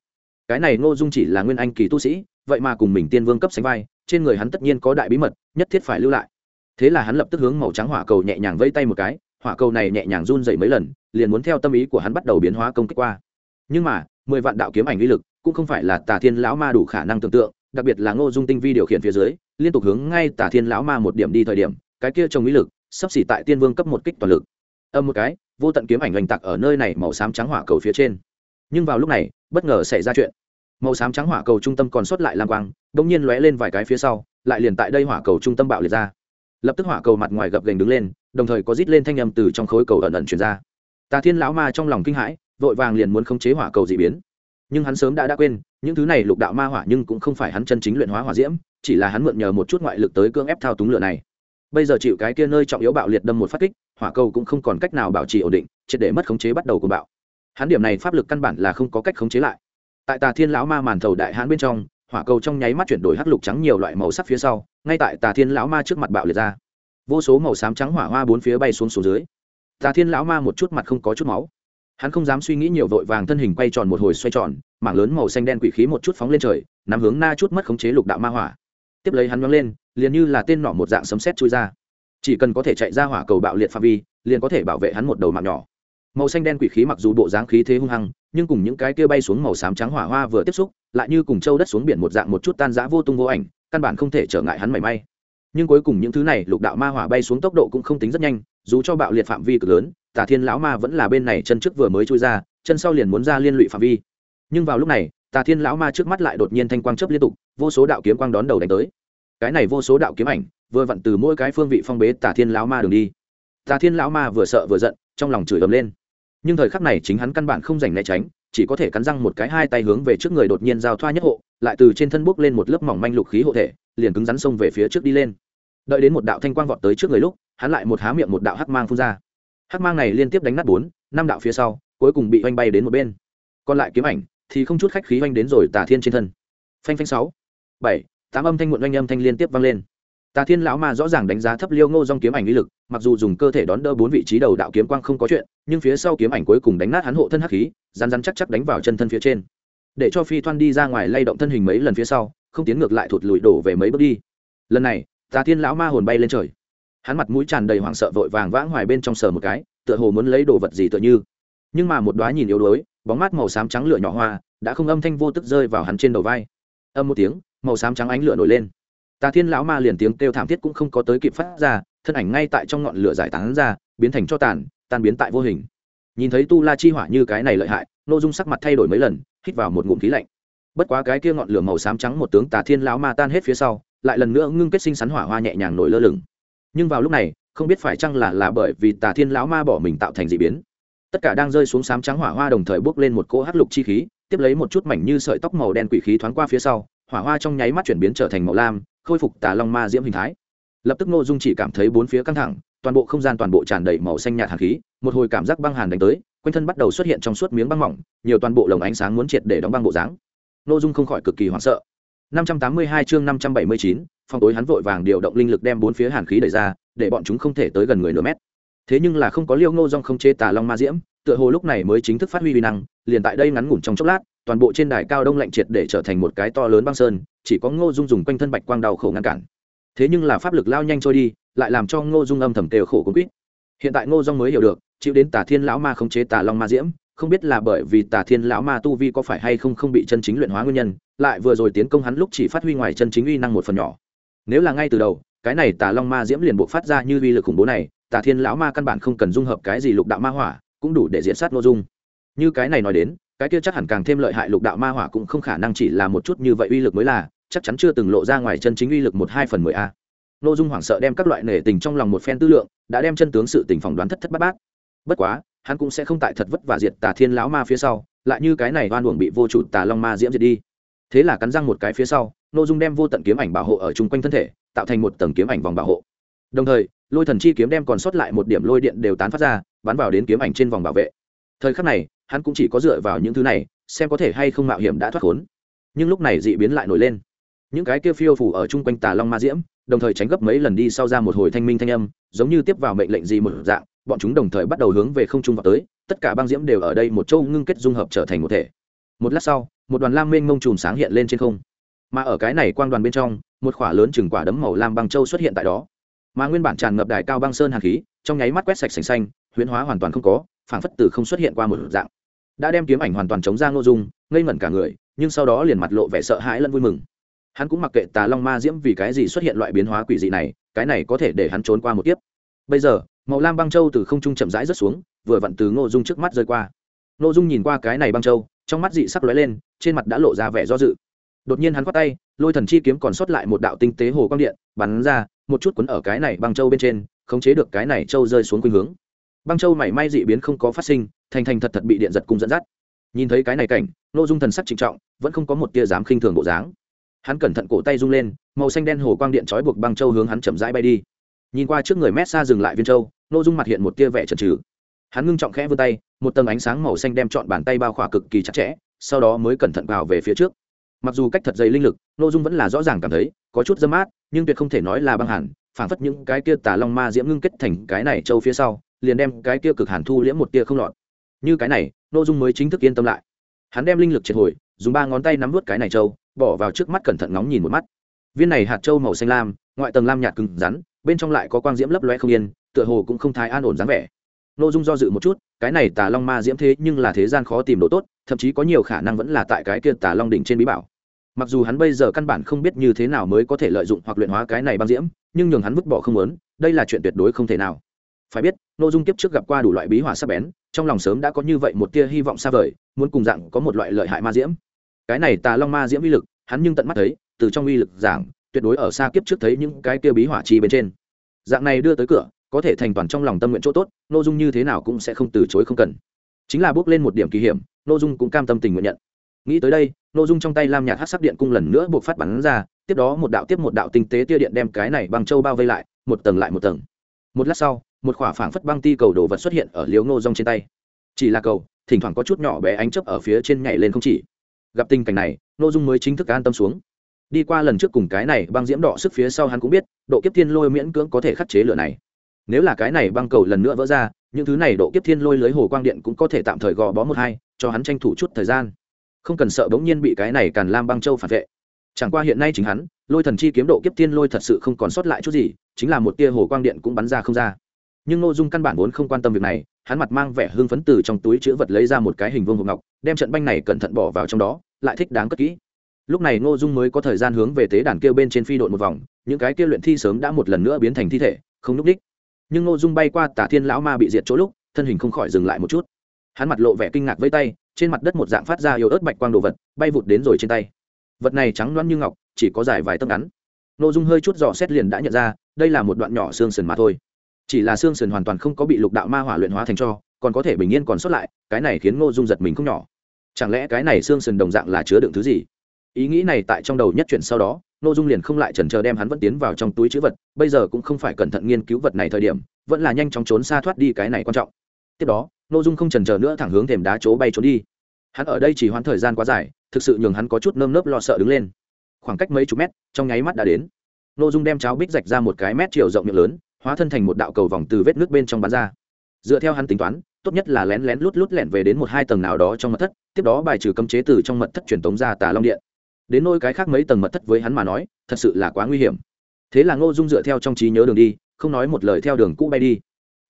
Cái này ngô dung chỉ là nguyên anh kỳ tu sĩ, vậy mà cùng mình tiên vương cấp sánh vai, trên người hắn tất nhiên có đại bí mật, nhất thiết phải lưu lại thế là hắn lập tức hướng màu trắng hỏa cầu nhẹ nhàng vây tay một cái, hỏa cầu này nhẹ nhàng run dậy mấy lần, liền muốn theo tâm ý của hắn bắt đầu biến hóa công kích qua. Nhưng mà, mười vạn đạo kiếm ảnh uy lực cũng không phải là tà thiên lão ma đủ khả năng tưởng tượng, đặc biệt là ngô dung tinh vi điều khiển phía dưới, liên tục hướng ngay tà thiên lão ma một điểm đi thời điểm, cái kia trồng uy lực sắp xỉ tại tiên vương cấp một kích toàn lực. Âm một cái, vô tận kiếm ảnh oanh tặc ở nơi này màu xám trắng hỏa cầu phía trên. Nhưng vào lúc này, bất ngờ xảy ra chuyện. Màu xám trắng hỏa cầu trung tâm còn sót lại lam quang đ ỗ n g nhiên lóe lên vài cái phía sau, lại liền tại đây hỏa cầu trung tâm bạo liệt ra lập tức hỏa cầu mặt ngoài gập gành đứng lên, đồng thời có rít lên thanh âm từ trong khối cầu ẩn ẩn chuyển ra. Tà thiên lão ma trong lòng kinh hãi, vội vàng liền muốn khống chế hỏa cầu d ị biến. Nhưng hắn sớm đã đã quên, những thứ này lục đạo ma hỏa nhưng cũng không phải hắn chân chính luyện hóa hỏa diễm, chỉ là hắn mượn nhờ một chút ngoại lực tới cưỡng ép thao túng lửa này. Bây giờ chịu cái kia nơi trọng yếu bạo liệt đâm một phát kích, hỏa cầu cũng không còn cách nào bảo trì ổn định, triệt để mất khống chế bắt đầu của bạo. Hắn điểm này pháp lực căn bản là không có cách khống chế lại. Tại tà thiên lão ma màn thầu đại hãn bên trong hỏa cầu trong nháy mắt chuyển đổi hắc lục trắng nhiều loại màu sắc phía sau, ngay tại tà thiên lão ma trước mặt bạo liệt ra. Vô số màu xám trắng hỏa hoa bốn phía bay xuống xuống dưới. Tà thiên lão ma một chút mặt không có chút máu. Hắn không dám suy nghĩ nhiều vội vàng thân hình quay tròn một hồi xoay tròn, mảng lớn màu xanh đen quỷ khí một chút phóng lên trời, nắm hướng na chút mất khống chế lục đạo ma hỏa. Tiếp lấy hắn nhóng lên, liền như là tên nỏ một dạng sấm sét chui ra. Chỉ cần có thể chạy ra hỏa cầu bạo liệt phạm vi, liền có thể bảo vệ hắn một đầu mạng nhỏ. Màu xanh đen quỷ khí mặc dù bộ dáng khí thế hung hăng nhưng cùng những cái kia bay xuống màu xám trắng hỏa hoa vừa tiếp xúc, lại như cùng châu đất xuống biển một dạng một chút tan rã vô tung vô ảnh, căn bản không thể trở ngại hắn mảy may. Nhưng cuối cùng những thứ này, lục đạo ma hỏa bay xuống tốc độ cũng không tính rất nhanh, dù cho bạo liệt phạm vi cực lớn tả thiên lão ma vẫn là bên này chân trước vừa mới chui ra, chân sau liền muốn ra liên lụy phạm vi. Nhưng vào lúc này, tà thiên lão ma trước mắt lại đột nhiên thanh quang chấp liên tục, vô số đạo kiếm quang đón đầu đánh tới. Cái này vô số đạo kiếm ảnh, vừa vặn từ mỗi cái phương vị phong bế tà thiên lão ma đường đi. Tà thiên lão ma vừa sợ vừa giận, trong lòng chửi ầm lên nhưng thời khắc này chính hắn căn bản không dành né tránh, chỉ có thể cắn răng một cái hai tay hướng về trước người đột nhiên giao thoa nhất hộ, lại từ trên thân bốc lên một lớp mỏng manh lục khí hộ thể, liền cứng rắn xông về phía trước đi lên. Đợi đến một đạo thanh quang vọt tới trước người lúc, hắn lại một há miệng một đạo hắc mang phun ra. Hắc mang này liên tiếp đánh nát bốn, năm đạo phía sau, cuối cùng bị oanh bay đến một bên. Còn lại kiếm ảnh thì không chút khách khí oanh đến rồi tà thiên trên thân. Phanh phanh sáu, bảy, tám âm thanh muộn oanh âm thanh liên tiếp vang lên tà thiên lão ma rõ ràng đánh giá thấp liêu ngô dong kiếm ảnh ý lực, mặc dù dùng cơ thể đón đỡ bốn vị trí đầu đạo kiếm quang không có chuyện, nhưng phía sau kiếm ảnh cuối cùng đánh nát hắn hộ thân hắc khí rán rán chắc chắc đánh vào chân thân phía trên. Để cho phi thoan đi ra ngoài lay động thân hình mấy lần phía sau, không tiến ngược lại thụt lùi đổ về mấy bước đi. Lần này, tà thiên lão ma hồn bay lên trời. Hắn mặt mũi tràn đầy hoảng sợ vội vàng vãng hoài bên trong sờ một cái, tựa hồ muốn lấy đồ vật gì tựa như. Nhưng mà một đoá nhìn yếu đuối, bóng mát màu xám trắng lửa nhỏ hoa, đã không âm thanh vô tức rơi vào hắn trên đầu vai. Âm một tiếng, màu xám trắng ánh lửa nổi lên tà thiên lão ma liền tiếng kêu thảm thiết cũng không có tới kịp phát ra, thân ảnh ngay tại trong ngọn lửa giải tán ra, biến thành cho tàn, tan biến tại vô hình. Nhìn thấy tu la chi hỏa như cái này lợi hại nội dung sắc mặt thay đổi mấy lần, hít vào một ngụm khí lạnh. Bất quá cái kia ngọn lửa màu xám trắng một tướng tà thiên lão ma tan hết phía sau, lại lần nữa ngưng kết sinh sắn hỏa hoa nhẹ nhàng nổi lơ lửng. Nhưng vào lúc này, không biết phải chăng là là bởi vì tà thiên lão ma bỏ mình tạo thành dị biến. Tất cả đang rơi xuống sám trắng hỏa hoa đồng thời bốc lên một cỗ hắc lục chi khí, tiếp lấy một chút mảnh như sợi tóc màu đen quỷ khí thoáng qua phía sau, hỏa hoa trong nháy mắt chuyển biến trở thành màu lam khôi phục tà long ma diễm hình thái. Lập tức ngô dung chỉ cảm thấy bốn phía căng thẳng toàn bộ không gian toàn bộ tràn đầy màu xanh nhạt hàn khí một hồi cảm giác băng hàn đánh tới quanh thân bắt đầu xuất hiện trong suốt miếng băng mỏng nhiều toàn bộ lồng ánh sáng muốn triệt để đóng băng bộ dáng. Ngô dung không khỏi cực kỳ hoảng sợ. 582 chương 579, phòng tối hắn vội vàng điều động linh lực đem bốn phía hàn khí đẩy ra để bọn chúng không thể tới gần người nửa mét. Thế nhưng là không có liêu ngô Dung không chế tà long ma diễm tựa hồ lúc này mới chính thức phát huy uy năng liền tại đây ngắn ngủn trong chốc lát toàn bộ trên đài cao đông lạnh triệt để trở thành một cái to lớn băng sơn, chỉ có ngô dung dùng quanh thân bạch quang đau khổ ngăn cản. Thế nhưng là pháp lực lao nhanh trôi đi, lại làm cho ngô dung âm thầm tều khổ cũng quýt. Hiện tại ngô dung mới hiểu được, chịu đến tà thiên lão ma không chế tà long ma diễm, không biết là bởi vì tà thiên lão ma tu vi có phải hay không không bị chân chính luyện hóa nguyên nhân, lại vừa rồi tiến công hắn lúc chỉ phát huy ngoài chân chính uy năng một phần nhỏ. Nếu là ngay từ đầu, cái này tà long ma diễm liền bộ phát ra như uy lực khủng bố này, tà thiên lão ma căn bản không cần dung hợp cái gì lục đạo ma hỏa, cũng đủ để diễn sát nội dung. Như cái này nói đến cái kia chắc hẳn càng thêm lợi hại lục đạo ma hỏa cũng không khả năng chỉ là một chút như vậy uy lực mới là, chắc chắn chưa từng lộ ra ngoài chân chính uy lực một hai phần mười a. Nội dung hoảng sợ đem các loại nể tình trong lòng một phen tư lượng, đã đem chân tướng sự tình phỏng đoán thất thất bát bát. Bất quá, hắn cũng sẽ không tại thật vất và diệt tà thiên lão ma phía sau, lại như cái này oan uổng bị vô chủ tà long ma diễm diệt đi. Thế là cắn răng một cái phía sau nội dung đem vô tận kiếm ảnh bảo hộ ở chung quanh thân thể, tạo thành một tầng kiếm ảnh vòng bảo hộ. Đồng thời, lôi thần chi kiếm đem còn sót lại một điểm lôi điện đều tán phát ra, bắn vào đến kiếm ảnh trên vòng bảo vệ. Thời khắc này hắn cũng chỉ có dựa vào những thứ này, xem có thể hay không mạo hiểm đã thoát khốn. Nhưng lúc này dị biến lại nổi lên. Những cái kia phiêu phủ ở chung quanh tà long ma diễm, đồng thời tránh gấp mấy lần đi sau ra một hồi thanh minh thanh âm, giống như tiếp vào mệnh lệnh gì một dạng, bọn chúng đồng thời bắt đầu hướng về không trung vào tới, tất cả băng diễm đều ở đây một châu ngưng kết dung hợp trở thành một thể. Một lát sau, một đoàn lam mênh mông chùm sáng hiện lên trên không. Mà ở cái này quang đoàn bên trong, một khỏa lớn chừng quả đấm màu lam băng châu xuất hiện tại đó. Mà nguyên bản tràn ngập đài cao băng sơn hàn khí, trong nháy mắt quét sạch sành xanh, huyễn hóa hoàn toàn không có, phảng phất từ không xuất hiện qua một dạng đã đem kiếm ảnh hoàn toàn chống ra ngô dung, ngây ngẩn cả người, nhưng sau đó liền mặt lộ vẻ sợ hãi lẫn vui mừng. Hắn cũng mặc kệ tà long ma diễm vì cái gì xuất hiện loại biến hóa quỷ dị này, cái này có thể để hắn trốn qua một kiếp. Bây giờ, màu lam băng châu từ không trung chậm rãi rớt xuống, vừa vặn từ ngô dung trước mắt rơi qua. Ngô dung nhìn qua cái này băng châu, trong mắt dị sắc lóe lên, trên mặt đã lộ ra vẻ do dự. Đột nhiên hắn khoát tay, lôi thần chi kiếm còn sót lại một đạo tinh tế hồ quang điện, bắn ra, một chút cuốn ở cái này băng châu bên trên, khống chế được cái này châu rơi xuống khuynh hướng băng châu mảy may dị biến không có phát sinh, thành thành thật thật bị điện giật cùng dẫn dắt. Nhìn thấy cái này cảnh n ô dung thần sắc trịnh trọng, vẫn không có một tia dám khinh thường bộ dáng. Hắn cẩn thận cổ tay rung lên, màu xanh đen hồ quang điện trói buộc băng châu hướng hắn chậm rãi bay đi. Nhìn qua trước người mét xa dừng lại viên châu n ô dung mặt hiện một tia vẻ trần trừ hắn ngưng trọng khẽ vươn tay, một tầng ánh sáng màu xanh đem chọn bàn tay bao khỏa cực kỳ chặt chẽ, sau đó mới cẩn thận vào về phía trước. Mặc dù cách thật dày linh lực n ô dung vẫn là rõ ràng cảm thấy, có chút dâm mát, nhưng tuyệt không thể nói là băng hẳn, phảng phất những cái kia tà long ma diễm ngưng kết thành cái này châu phía sau liền đem cái kia cực hàn thu liễm một tia không lọt. Như cái này n ô dung mới chính thức yên tâm lại. Hắn đem linh lực triệt hồi, dùng ba ngón tay nắm vút cái này châu bỏ vào trước mắt cẩn thận ngóng nhìn một mắt. Viên này hạt châu màu xanh lam, ngoại tầng lam nhạt cứng rắn, bên trong lại có quang diễm lấp loe không yên, tựa hồ cũng không thái an ổn dáng vẻ. N ô dung do dự một chút, cái này tà long ma diễm thế nhưng là thế gian khó tìm độ tốt, thậm chí có nhiều khả năng vẫn là tại cái kia tà long đỉnh trên bí bảo. Mặc dù hắn bây giờ căn bản không biết như thế nào mới có thể lợi dụng hoặc luyện hóa cái này băng diễm, nhưng nhường hắn vứt bỏ không muốn, đây là chuyện tuyệt đối không thể nào phải biết nội dung kiếp trước gặp qua đủ loại bí hỏa sắc bén, trong lòng sớm đã có như vậy một tia hy vọng xa vời, muốn cùng dạng có một loại lợi hại ma diễm. Cái này tà long ma diễm uy lực, hắn nhưng tận mắt thấy, từ trong uy lực giảng, tuyệt đối ở xa kiếp trước thấy những cái tia bí hỏa chi bên trên. Dạng này đưa tới cửa, có thể thành toàn trong lòng tâm nguyện chỗ tốt nội dung như thế nào cũng sẽ không từ chối không cần. Chính là bước lên một điểm kỳ hiểm nội dung cũng cam tâm tình nguyện nhận. Nghĩ tới đây nội dung trong tay lam nhạt hát sắc điện cung lần nữa buộc phát bắn ra, tiếp đó một đạo tiếp một đạo tinh tế tia điện đem cái này bằng châu bao vây lại, một tầng lại một tầng. Một lát sau một khỏa phảng phất băng ti cầu đồ vật xuất hiện ở liếu ngô rong trên tay. Chỉ là cầu, thỉnh thoảng có chút nhỏ bé ánh chấp ở phía trên nhảy lên không chỉ. Gặp tình cảnh này nội dung mới chính thức an tâm xuống. Đi qua lần trước cùng cái này băng diễm đỏ sức phía sau hắn cũng biết, độ kiếp thiên lôi miễn cưỡng có thể khắc chế lửa này. Nếu là cái này băng cầu lần nữa vỡ ra, những thứ này độ kiếp thiên lôi lưới hồ quang điện cũng có thể tạm thời gò bó một hai, cho hắn tranh thủ chút thời gian. Không cần sợ bỗng nhiên bị cái này càn lam băng châu phản vệ. Chẳng qua hiện nay chính hắn, lôi thần chi kiếm độ kiếp thiên lôi thật sự không còn sót lại chút gì, chính là một tia hồ quang điện cũng bắn ra không ra nhưng nội dung căn bản vốn không quan tâm việc này, hắn mặt mang vẻ hưng phấn từ trong túi chữ vật lấy ra một cái hình vương hộp ngọc, đem trận banh này cẩn thận bỏ vào trong đó, lại thích đáng cất kỹ. Lúc này ngô dung mới có thời gian hướng về tế đàn kêu bên trên phi đội một vòng, những cái kia luyện thi sớm đã một lần nữa biến thành thi thể, không núp đích. Nhưng ngô dung bay qua tả thiên lão ma bị diệt chỗ lúc, thân hình không khỏi dừng lại một chút. Hắn mặt lộ vẻ kinh ngạc với tay, trên mặt đất một dạng phát ra yếu ớt bạch quang đồ vật, bay vụt đến rồi trên tay. Vật này trắng loáng như ngọc, chỉ có dài vài tấc ngắn. Ngô dung hơi chút dò xét liền đã nhận ra, đây là một đoạn nhỏ xương sườn mà thôi chỉ là xương sườn hoàn toàn không có bị lục đạo ma hỏa luyện hóa thành cho, còn có thể bình yên còn sót lại, cái này khiến ngô dung giật mình không nhỏ. Chẳng lẽ cái này xương sườn đồng dạng là chứa đựng thứ gì? Ý nghĩ này tại trong đầu nhất chuyển sau đó, ngô dung liền không lại chần chờ đem hắn vẫn tiến vào trong túi chữ vật, bây giờ cũng không phải cẩn thận nghiên cứu vật này thời điểm, vẫn là nhanh chóng trốn xa thoát đi cái này quan trọng. Tiếp đó, ngô dung không chần chờ nữa thẳng hướng thềm đá chỗ bay trốn đi. Hắn ở đây chỉ hoãn thời gian quá dài, thực sự nhường hắn có chút nơm nớp lo sợ đứng lên. Khoảng cách mấy chục mét, trong nháy mắt đã đến. Ngô dung đem cháo bích rạch ra một cái mét chiều rộng miệng lớn hóa thân thành một đạo cầu vòng từ vết nước bên trong bắn ra. Dựa theo hắn tính toán, tốt nhất là lén lén lút lút lẻn về đến một hai tầng nào đó trong mật thất, tiếp đó bài trừ cấm chế từ trong mật thất truyền tống ra tà long điện. Đến nôi cái khác mấy tầng mật thất với hắn mà nói, thật sự là quá nguy hiểm. Thế là ngô dung dựa theo trong trí nhớ đường đi, không nói một lời theo đường cũ bay đi.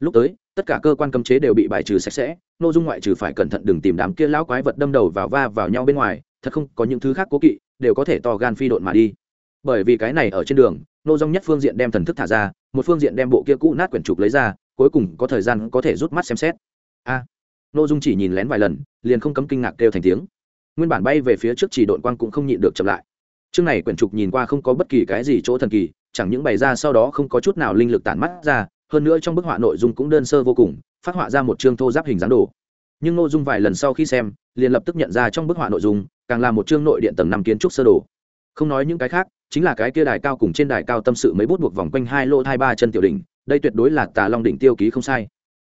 Lúc tới, tất cả cơ quan cấm chế đều bị bài trừ sạch sẽ, ngô dung ngoại trừ phải cẩn thận đừng tìm đám kia lão quái vật đâm đầu vào va vào nhau bên ngoài, thật không có những thứ khác cố kỵ, đều có thể to gan phi độn mà đi. Bởi vì cái này ở trên đường nô dung nhất phương diện đem thần thức thả ra một phương diện đem bộ kia cũ nát quyển trục lấy ra cuối cùng có thời gian có thể rút mắt xem xét. A. À, nô dung chỉ nhìn lén vài lần liền không cấm kinh ngạc kêu thành tiếng. Nguyên bản bay về phía trước chỉ đội quang cũng không nhịn được chậm lại. Chương này quyển trục nhìn qua không có bất kỳ cái gì chỗ thần kỳ chẳng những bày ra sau đó không có chút nào linh lực tản mắt ra hơn nữa trong bức họa nội dung cũng đơn sơ vô cùng phát họa ra một chương thô giáp hình dáng đồ. Nhưng nội dung vài lần sau khi xem liền lập tức nhận ra trong bức họa nội dung càng là một chương nội điện tầng năm kiến trúc sơ đồ. Không nói những cái khác chính là cái kia đài cao cùng trên đài cao tâm sự mấy bút buộc vòng quanh hai lô hai ba chân tiểu đỉnh, đây tuyệt đối là tà long đỉnh tiêu ký không sai.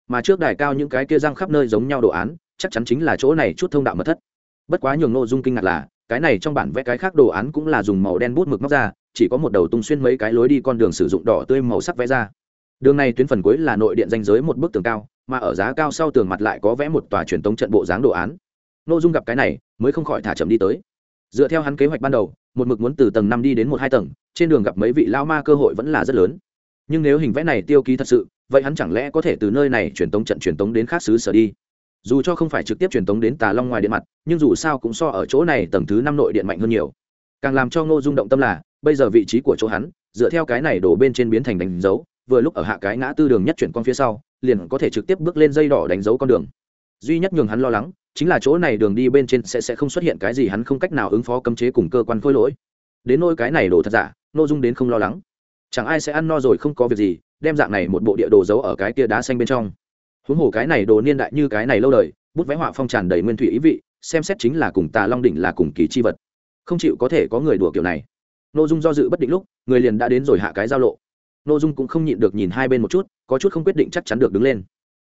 Mà trước đài cao những cái kia răng khắp nơi giống nhau đồ án, chắc chắn chính là chỗ này chút thông đạo mật thất. Bất quá nhường nội dung kinh ngạc là, cái này trong bản vẽ cái khác đồ án cũng là dùng màu đen bút mực móc ra, chỉ có một đầu tung xuyên mấy cái lối đi con đường sử dụng đỏ tươi màu sắc vẽ ra. Đường này tuyến phần cuối là nội điện danh giới một bức tường cao, mà ở giá cao sau tường mặt lại có vẽ một tòa truyền tống trận bộ dáng đồ án. Nội dung gặp cái này, mới không khỏi thả chậm đi tới dựa theo hắn kế hoạch ban đầu, một mực muốn từ tầng năm đi đến một hai tầng, trên đường gặp mấy vị lao ma cơ hội vẫn là rất lớn. Nhưng nếu hình vẽ này tiêu ký thật sự, vậy hắn chẳng lẽ có thể từ nơi này truyền tống trận truyền tống đến khác xứ sở đi? Dù cho không phải trực tiếp truyền tống đến tà long ngoài điện mặt, nhưng dù sao cũng so ở chỗ này tầng thứ năm nội điện mạnh hơn nhiều. Càng làm cho ngô dung động tâm là, bây giờ vị trí của chỗ hắn, dựa theo cái này đổ bên trên biến thành đánh dấu, vừa lúc ở hạ cái ngã tư đường nhất chuyển con phía sau, liền có thể trực tiếp bước lên dây đỏ đánh dấu con đường. Duy nhất nhường hắn lo lắng chính là chỗ này đường đi bên trên sẽ sẽ không xuất hiện cái gì hắn không cách nào ứng phó cấm chế cùng cơ quan khôi lỗi. Đến nôi cái này đổ thật giả nội dung đến không lo lắng. Chẳng ai sẽ ăn no rồi không có việc gì, đem dạng này một bộ địa đồ giấu ở cái kia đá xanh bên trong. Huống hồ cái này đồ niên đại như cái này lâu đời, bút vẽ họa phong tràn đầy nguyên thủy ý vị, xem xét chính là cùng tà long đỉnh là cùng kỳ chi vật. Không chịu có thể có người đùa kiểu này. N ô dung do dự bất định lúc, người liền đã đến rồi hạ cái giao lộ. N ô dung cũng không nhịn được nhìn hai bên một chút, có chút không quyết định chắc chắn được đứng lên.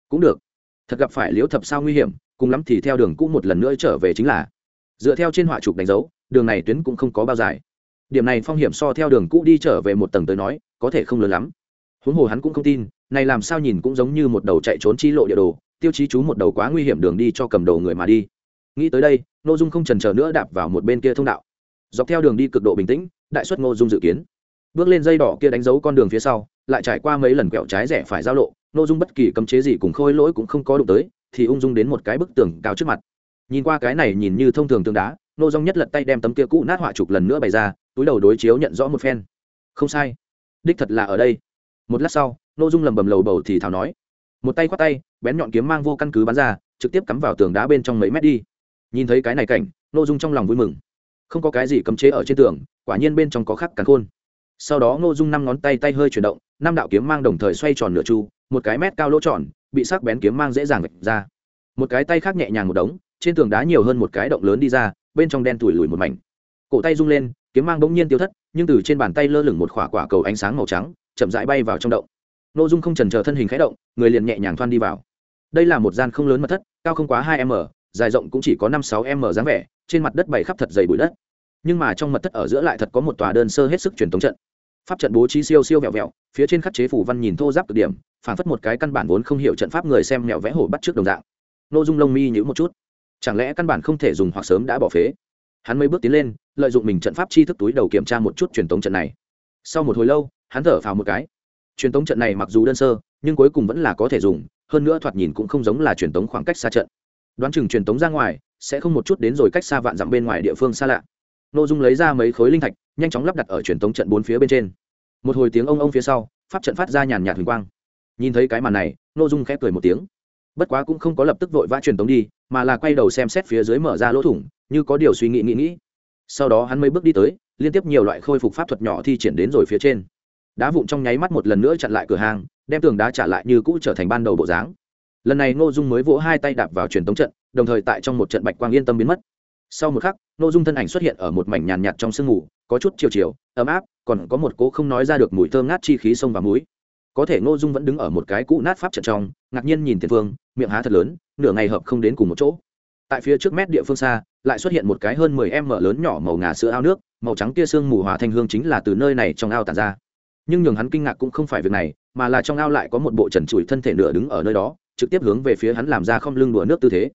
Cũng được. Thật gặp phải liễu thập sao nguy hiểm cùng lắm thì theo đường cũ một lần nữa trở về chính là, dựa theo trên họa trục đánh dấu, đường này tuyến cũng không có bao dài. Điểm này phong hiểm so theo đường cũ đi trở về một tầng tới nói, có thể không lớn lắm. Huống hồ hắn cũng không tin, này làm sao nhìn cũng giống như một đầu chạy trốn chi lộ địa đồ, tiêu chí chú một đầu quá nguy hiểm đường đi cho cầm đầu người mà đi. Nghĩ tới đây nội dung không trần chờ nữa đạp vào một bên kia thông đạo. Dọc theo đường đi cực độ bình tĩnh, đại xuất ngô dung dự kiến. Bước lên dây đỏ kia đánh dấu con đường phía sau, lại trải qua mấy lần quẹo trái rẻ phải giao lộ nội dung bất kỳ cấm chế gì cùng khôi lỗi cũng không có đụng tới thì ung dung đến một cái bức tường cao trước mặt. Nhìn qua cái này nhìn như thông thường tường đá nô dung nhất lật tay đem tấm kia cũ nát họa chụp lần nữa bày ra, túi đầu đối chiếu nhận rõ một phen. Không sai. Đích thật là ở đây. Một lát sau nô dung lầm bầm lầu bầu thì thảo nói. Một tay khoát tay, bén nhọn kiếm mang vô căn cứ bắn ra, trực tiếp cắm vào tường đá bên trong mấy mét đi. Nhìn thấy cái này cảnh nô dung trong lòng vui mừng. Không có cái gì cấm chế ở trên tường, quả nhiên bên trong có khắc cắn khôn. Sau đó nô dung năm ngón tay tay hơi chuyển động, năm đạo kiếm mang đồng thời xoay tròn nửa chu, một cái mét cao lỗ tròn bị sắc bén kiếm mang dễ dàng vạch ra. Một cái tay khác nhẹ nhàng một đống, trên tường đá nhiều hơn một cái động lớn đi ra, bên trong đen tủi lùi một mảnh. Cổ tay rung lên, kiếm mang bỗng nhiên tiêu thất, nhưng từ trên bàn tay lơ lửng một khỏa quả cầu ánh sáng màu trắng, chậm rãi bay vào trong động. N ô dung không trần chờ thân hình khẽ động, người liền nhẹ nhàng thoan đi vào. Đây là một gian không lớn mật thất, cao không quá hai m, dài rộng cũng chỉ có năm sáu m dáng vẻ, trên mặt đất bày khắp thật dày bụi đất. Nhưng mà trong mật thất ở giữa lại thật có một tòa đơn sơ hết sức truyền thống trận. Pháp trận bố trí siêu siêu vẹo vẹo, phía trên khắc chế phủ văn nhìn thô giáp cực điểm phản phất một cái căn bản vốn không hiểu trận pháp người xem mẹo vẽ hổ bắt trước đồng dạng. Nội dung lông mi nhữ một chút. Chẳng lẽ căn bản không thể dùng hoặc sớm đã bỏ phế? Hắn mấy bước tiến lên, lợi dụng mình trận pháp chi thức túi đầu kiểm tra một chút truyền thống trận này. Sau một hồi lâu, hắn thở phào một cái. Truyền thống trận này mặc dù đơn sơ, nhưng cuối cùng vẫn là có thể dùng, hơn nữa thoạt nhìn cũng không giống là truyền thống khoảng cách xa trận. Đoán chừng truyền thống ra ngoài, sẽ không một chút đến rồi cách xa vạn dặm bên ngoài địa phương xa lạ. Nội dung lấy ra mấy khối linh thạch, nhanh chóng lắp đặt ở truyền thống trận bốn phía bên trên. Một hồi tiếng ông ông phía sau, pháp trận phát ra nhàn nhạt huỳnh quang nhìn thấy cái màn này n ô dung khép cười một tiếng. Bất quá cũng không có lập tức vội vã truyền tống đi, mà là quay đầu xem xét phía dưới mở ra lỗ thủng, như có điều suy nghĩ nghĩ nghĩ. Sau đó hắn mới bước đi tới, liên tiếp nhiều loại khôi phục pháp thuật nhỏ thi triển đến rồi phía trên. Đá vụn trong nháy mắt một lần nữa chặn lại cửa hàng, đem tường đá trả lại như cũ trở thành ban đầu bộ dáng. Lần này ngô dung mới vỗ hai tay đạp vào truyền tống trận, đồng thời tại trong một trận bạch quang yên tâm biến mất. Sau một khắc, ngô dung thân ảnh xuất hiện ở một mảnh nhàn nhạt trong sương mù, có chút chiều chiều, ấm áp, còn có một cố không nói ra được mùi thơm ngát chi khí sông và muối có thể ngô dung vẫn đứng ở một cái cũ nát pháp trận trong ngạc nhiên nhìn tiền phương miệng há thật lớn nửa ngày hợp không đến cùng một chỗ. Tại phía trước mét địa phương xa lại xuất hiện một cái hơn mười em mở lớn nhỏ màu ngà sữa ao nước màu trắng tia sương mù hòa thanh hương chính là từ nơi này trong ao tàn ra. Nhưng nhường hắn kinh ngạc cũng không phải việc này mà là trong ao lại có một bộ trần trụi thân thể nửa đứng ở nơi đó trực tiếp hướng về phía hắn làm ra không lưng đùa nước tư thế.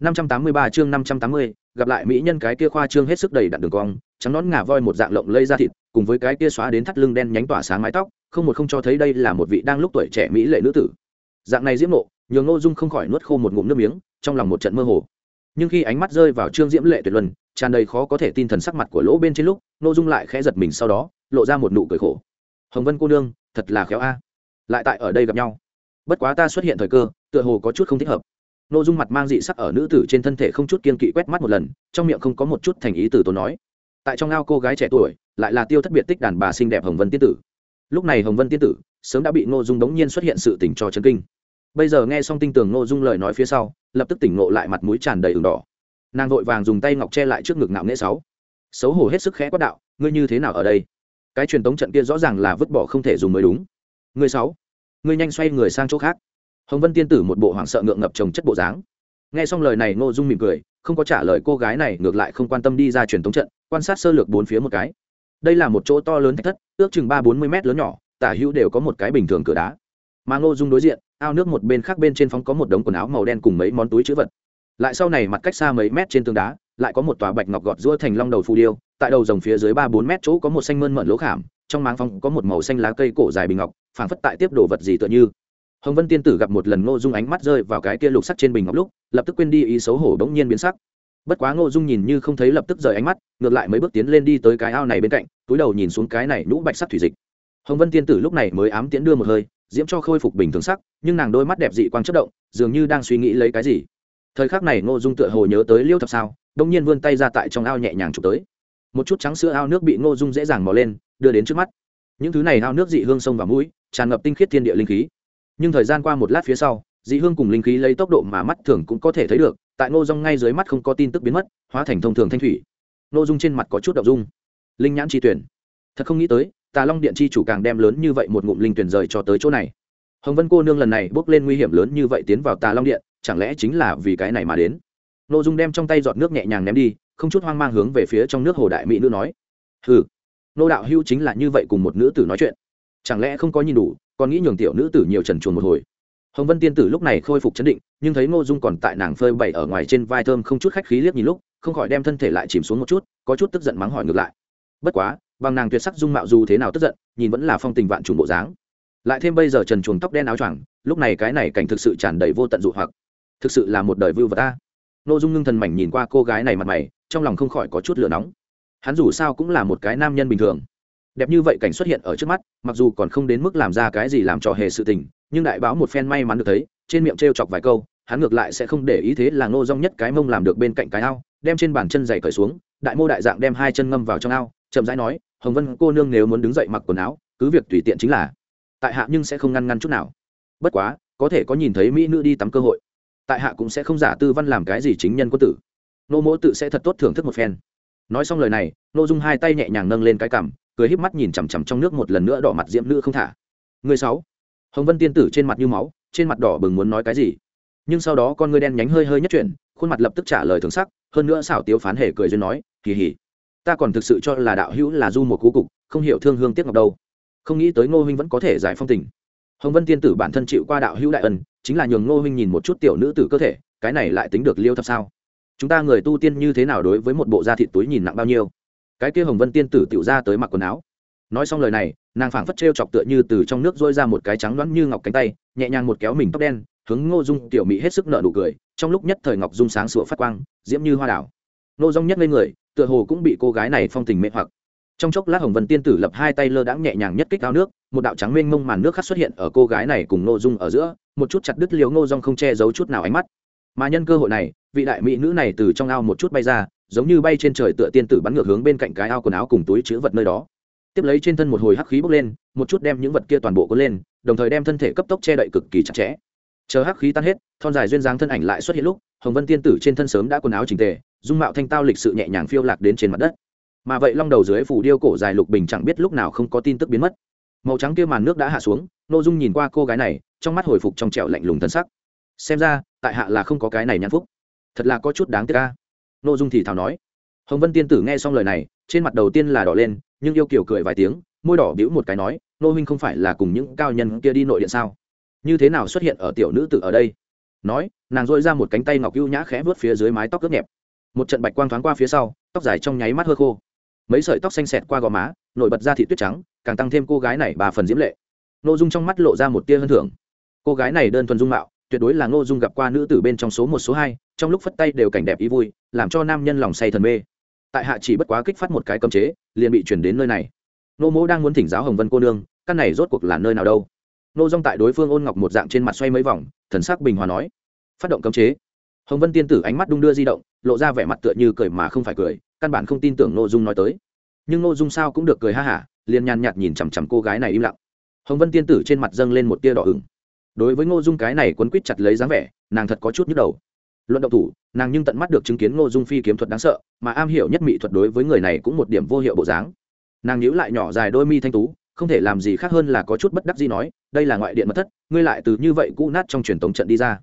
583 chương 580, gặp lại mỹ nhân cái kia khoa trương hết sức đầy đặn đường cong trắng nón ngà voi một dạng lộng lây ra thịt cùng với cái kia xóa đến thắt lưng đen nhánh tỏa sáng mái tóc không một không cho thấy đây là một vị đang lúc tuổi trẻ mỹ lệ nữ tử. Dạng này diễm nộ nhường ngô dung không khỏi nuốt khô một ngụm nước miếng, trong lòng một trận mơ hồ. Nhưng khi ánh mắt rơi vào trương diễm lệ tuyệt luân, tràn đầy khó có thể tin thần sắc mặt của lỗ bên trên lúc, ngô dung lại khẽ giật mình sau đó, lộ ra một nụ cười khổ. Hồng vân cô nương, thật là khéo a. Lại tại ở đây gặp nhau. Bất quá ta xuất hiện thời cơ, tựa hồ có chút không thích hợp. Nội dung mặt mang dị sắc ở nữ tử trên thân thể không chút kiên kỵ quét mắt một lần, trong miệng không có một chút thành ý từ tốn nói. Tại trong ao cô gái trẻ tuổi, lại là tiêu thất biệt tích đàn bà xinh đẹp hồng vân tiên tử lúc này hồng vân tiên tử sớm đã bị ngô dung đống nhiên xuất hiện sự tình cho chân kinh. Bây giờ nghe xong tinh tường ngô dung lời nói phía sau, lập tức tỉnh ngộ lại mặt mũi tràn đầy ửng đỏ. Nàng vội vàng dùng tay ngọc che lại trước ngực ngạo nghễ sáu. Xấu hổ hết sức khẽ quát đạo, ngươi như thế nào ở đây? Cái truyền tống trận kia rõ ràng là vứt bỏ không thể dùng mới đúng. Ngươi sáu, ngươi nhanh xoay người sang chỗ khác. Hồng vân tiên tử một bộ hoảng sợ ngượng ngập trồng chất bộ dáng. Nghe xong lời này, ngô dung mỉm cười, không có trả lời cô gái này, ngược lại không quan tâm đi ra truyền tống trận, quan sát sơ lược bốn phía một cái đây là một chỗ to lớn thạch thất, ước chừng ba bốn mươi m lớn nhỏ, tả hữu đều có một cái bình thường cửa đá. Mà ngô dung đối diện, ao nước một bên khác bên trên phóng có một đống quần áo màu đen cùng mấy món túi chữ vật. Lại sau này mặt cách xa mấy mét trên tường đá, lại có một tòa bạch ngọc gọt rũa thành long đầu phù điêu, tại đầu dòng phía dưới ba bốn mét chỗ có một xanh mơn mận lỗ khảm, trong máng phong có một màu xanh lá cây cổ dài bình ngọc, phảng phất tại tiếp đồ vật gì tựa như. Hồng vân tiên tử gặp một lần ngô dung ánh mắt rơi vào cái kia lục sắc trên bình ngọc lúc, lập tức quên đi ý xấu hổ bỗng nhiên biến sắc bất quá ngô dung nhìn như không thấy lập tức rời ánh mắt, ngược lại mấy bước tiến lên đi tới cái ao này bên cạnh, túi đầu nhìn xuống cái này nhũ bạch sắc thủy dịch. Hồng vân tiên tử lúc này mới ám tiễn đưa một hơi, diễm cho khôi phục bình thường sắc, nhưng nàng đôi mắt đẹp dị quang chất động, dường như đang suy nghĩ lấy cái gì. Thời khắc này ngô dung tựa hồ nhớ tới liêu thập sao, đông nhiên vươn tay ra tại trong ao nhẹ nhàng chụp tới. Một chút trắng sữa ao nước bị ngô dung dễ dàng mò lên, đưa đến trước mắt. Những thứ này ao nước dị hương sông và mũi, tràn ngập tinh khiết thiên địa linh khí. Nhưng thời gian qua một lát phía sau dị hương cùng linh khí lấy tốc độ mà mắt thường cũng có thể thấy được, tại ngô dung ngay dưới mắt không có tin tức biến mất, hóa thành thông thường thanh thủy. Ngô dung trên mặt có chút đậu dung. Linh nhãn chi tuyển. Thật không nghĩ tới, tà long điện chi chủ càng đem lớn như vậy một ngụm linh tuyển rời cho tới chỗ này. Hồng vân cô nương lần này bước lên nguy hiểm lớn như vậy tiến vào tà long điện, chẳng lẽ chính là vì cái này mà đến? Ngô dung đem trong tay giọt nước nhẹ nhàng ném đi, không chút hoang mang hướng về phía trong nước hồ đại mỹ nữ nói. Ừ nô đạo hưu chính là như vậy cùng một nữ tử nói chuyện. Chẳng lẽ không có nhìn đủ, còn nghĩ nhường tiểu nữ tử nhiều trần chuồn một hồi? Hồng vân tiên tử lúc này khôi phục chấn định, nhưng thấy ngô dung còn tại nàng phơi bày ở ngoài trên vai thơm không chút khách khí liếc nhìn lúc, không khỏi đem thân thể lại chìm xuống một chút, có chút tức giận mắng hỏi ngược lại. Bất quá, bằng nàng tuyệt sắc dung mạo dù thế nào tức giận, nhìn vẫn là phong tình vạn trùng bộ dáng. Lại thêm bây giờ trần chuồng tóc đen áo choàng, lúc này cái này cảnh thực sự tràn đầy vô tận dụ hoặc. Thực sự là một đời vưu vật ta ngô dung ngưng thần mảnh nhìn qua cô gái này mặt mày, trong lòng không khỏi có chút lửa nóng. Hắn dù sao cũng là một cái nam nhân bình thường. Đẹp như vậy cảnh xuất hiện ở trước mắt, mặc dù còn không đến mức làm ra cái gì làm trò hề sự tình nhưng đại báo một phen may mắn được thấy, trên miệng t chọc vài câu, hắn ngược lại sẽ không để ý thế là ngô rong nhất cái mông làm được bên cạnh cái ao, đem trên bàn chân giày cởi xuống, đại mô đại dạng đem hai chân ngâm vào trong ao, chậm rãi nói, hồng vân cô nương nếu muốn đứng dậy mặc quần áo, cứ việc tùy tiện chính là, tại hạ nhưng sẽ không ngăn ngăn chút nào. Bất quá, có thể có nhìn thấy mỹ nữ đi tắm cơ hội, tại hạ cũng sẽ không giả tư văn làm cái gì chính nhân quân tử. Nô mỗ tự sẽ thật tốt thưởng thức một phen. Nói xong lời này nô dung hai tay nhẹ nhàng nâng lên cái cằm, cười híp mắt nhìn chằm chằm trong nước một lần nữa đỏ mặt diễm nữ không thả. Người sáu hồng vân tiên tử trên mặt như máu, trên mặt đỏ bừng muốn nói cái gì. Nhưng sau đó con ngươi đen nhánh hơi hơi nhất chuyển, khuôn mặt lập tức trả lời thường sắc, hơn nữa xảo tiếu phán hề cười duyên nói, kỳ hỉ, ta còn thực sự cho là đạo hữu là du một cú cục, không hiểu thương hương tiếc ngọc đâu. Không nghĩ tới ngô huynh vẫn có thể giải phong tình. Hồng vân tiên tử bản thân chịu qua đạo hữu đại ân, chính là nhường ngô huynh nhìn một chút tiểu nữ tử cơ thể, cái này lại tính được liêu thập sao? Chúng ta người tu tiên như thế nào đối với một bộ da thịt túi nhìn nặng bao nhiêu? Cái kia hồng vân tiên tử tiểu ra tới mặc quần áo nói xong lời này, nàng phảng phất t chọc tựa như từ trong nước dôi ra một cái trắng loãng như ngọc cánh tay, nhẹ nhàng một kéo mình tóc đen, hướng ngô dung tiểu mỹ hết sức nợ nụ cười, trong lúc nhất thời ngọc dung sáng sủa phát quang, diễm như hoa đảo. Ngô dung nhất lên người, tựa hồ cũng bị cô gái này phong tình mê hoặc. Trong chốc lát hồng vân tiên tử lập hai tay lơ đãng nhẹ nhàng nhất kích ao nước, một đạo trắng mênh mông màn nước khắc xuất hiện ở cô gái này cùng ngô dung ở giữa, một chút chặt đứt liều ngô dung không che giấu chút nào ánh mắt. Mà nhân cơ hội này, vị đại mỹ nữ này từ trong ao một chút bay ra, giống như bay trên trời tựa tiên tử bắn ngược hướng bên cạnh cái ao quần áo cùng túi chứa vật nơi đó tiếp lấy trên thân một hồi hắc khí bốc lên, một chút đem những vật kia toàn bộ có lên, đồng thời đem thân thể cấp tốc che đậy cực kỳ chặt chẽ. Chờ hắc khí tan hết, thon dài duyên dáng thân ảnh lại xuất hiện lúc, hồng vân tiên tử trên thân sớm đã quần áo chỉnh tề, dung mạo thanh tao lịch sự nhẹ nhàng phiêu lạc đến trên mặt đất. Mà vậy long đầu dưới phủ điêu cổ dài lục bình chẳng biết lúc nào không có tin tức biến mất. Màu trắng kia màn nước đã hạ xuống nội dung nhìn qua cô gái này, trong mắt hồi phục trong trẹo lạnh lùng thân sắc. Xem ra, tại hạ là không có cái này nhãn phúc. Thật là có chút đáng tiếc ca nội dung thì thảo nói. Hồng vân tiên tử nghe xong lời này trên mặt đầu tiên là đỏ lên, nhưng yêu kiểu cười vài tiếng, môi đỏ bĩu một cái nói, nô huynh không phải là cùng những cao nhân kia đi nội điện sao? Như thế nào xuất hiện ở tiểu nữ tử ở đây? Nói, nàng dội ra một cánh tay ngọc ưu nhã khẽ vớt phía dưới mái tóc ướt nhẹp. Một trận bạch quang thoáng qua phía sau, tóc dài trong nháy mắt hơ khô. Mấy sợi tóc xanh xẹt qua gò má, nổi bật ra thị tuyết trắng, càng tăng thêm cô gái này bà phần diễm lệ. N ô dung trong mắt lộ ra một tia hơn thưởng. Cô gái này đơn thuần dung mạo, tuyệt đối là ngô dung gặp qua nữ tử bên trong số một, số hai, trong lúc phất tay đều cảnh đẹp ý vui, làm cho nam nhân lòng say thần mê tại hạ chỉ bất quá kích phát một cái cấm chế, liền bị chuyển đến nơi này. Nô mỗ đang muốn thỉnh giáo hồng vân cô nương, căn này rốt cuộc là nơi nào đâu? Nô dong tại đối phương ôn ngọc một dạng trên mặt xoay mấy vòng, thần sắc bình hòa nói, phát động cấm chế. Hồng vân tiên tử ánh mắt đung đưa di động, lộ ra vẻ mặt tựa như cười mà không phải cười, căn bản không tin tưởng nội dung nói tới. Nhưng nội dung sao cũng được cười ha hả, liền nhàn nhạt nhìn chằm chằm cô gái này im lặng. Hồng vân tiên tử trên mặt dâng lên một tia đỏ ửng. Đối với ngô dung cái này quấn quýt chặt lấy dáng vẻ, nàng thật có chút nhức đầu luận động thủ, nàng nhưng tận mắt được chứng kiến ngô dung phi kiếm thuật đáng sợ, mà am hiểu nhất mỹ thuật đối với người này cũng một điểm vô hiệu bộ dáng. Nàng nhíu lại nhỏ dài đôi mi thanh tú, không thể làm gì khác hơn là có chút bất đắc gì nói, đây là ngoại điện mật thất, ngươi lại từ như vậy cũ nát trong truyền tống trận đi ra.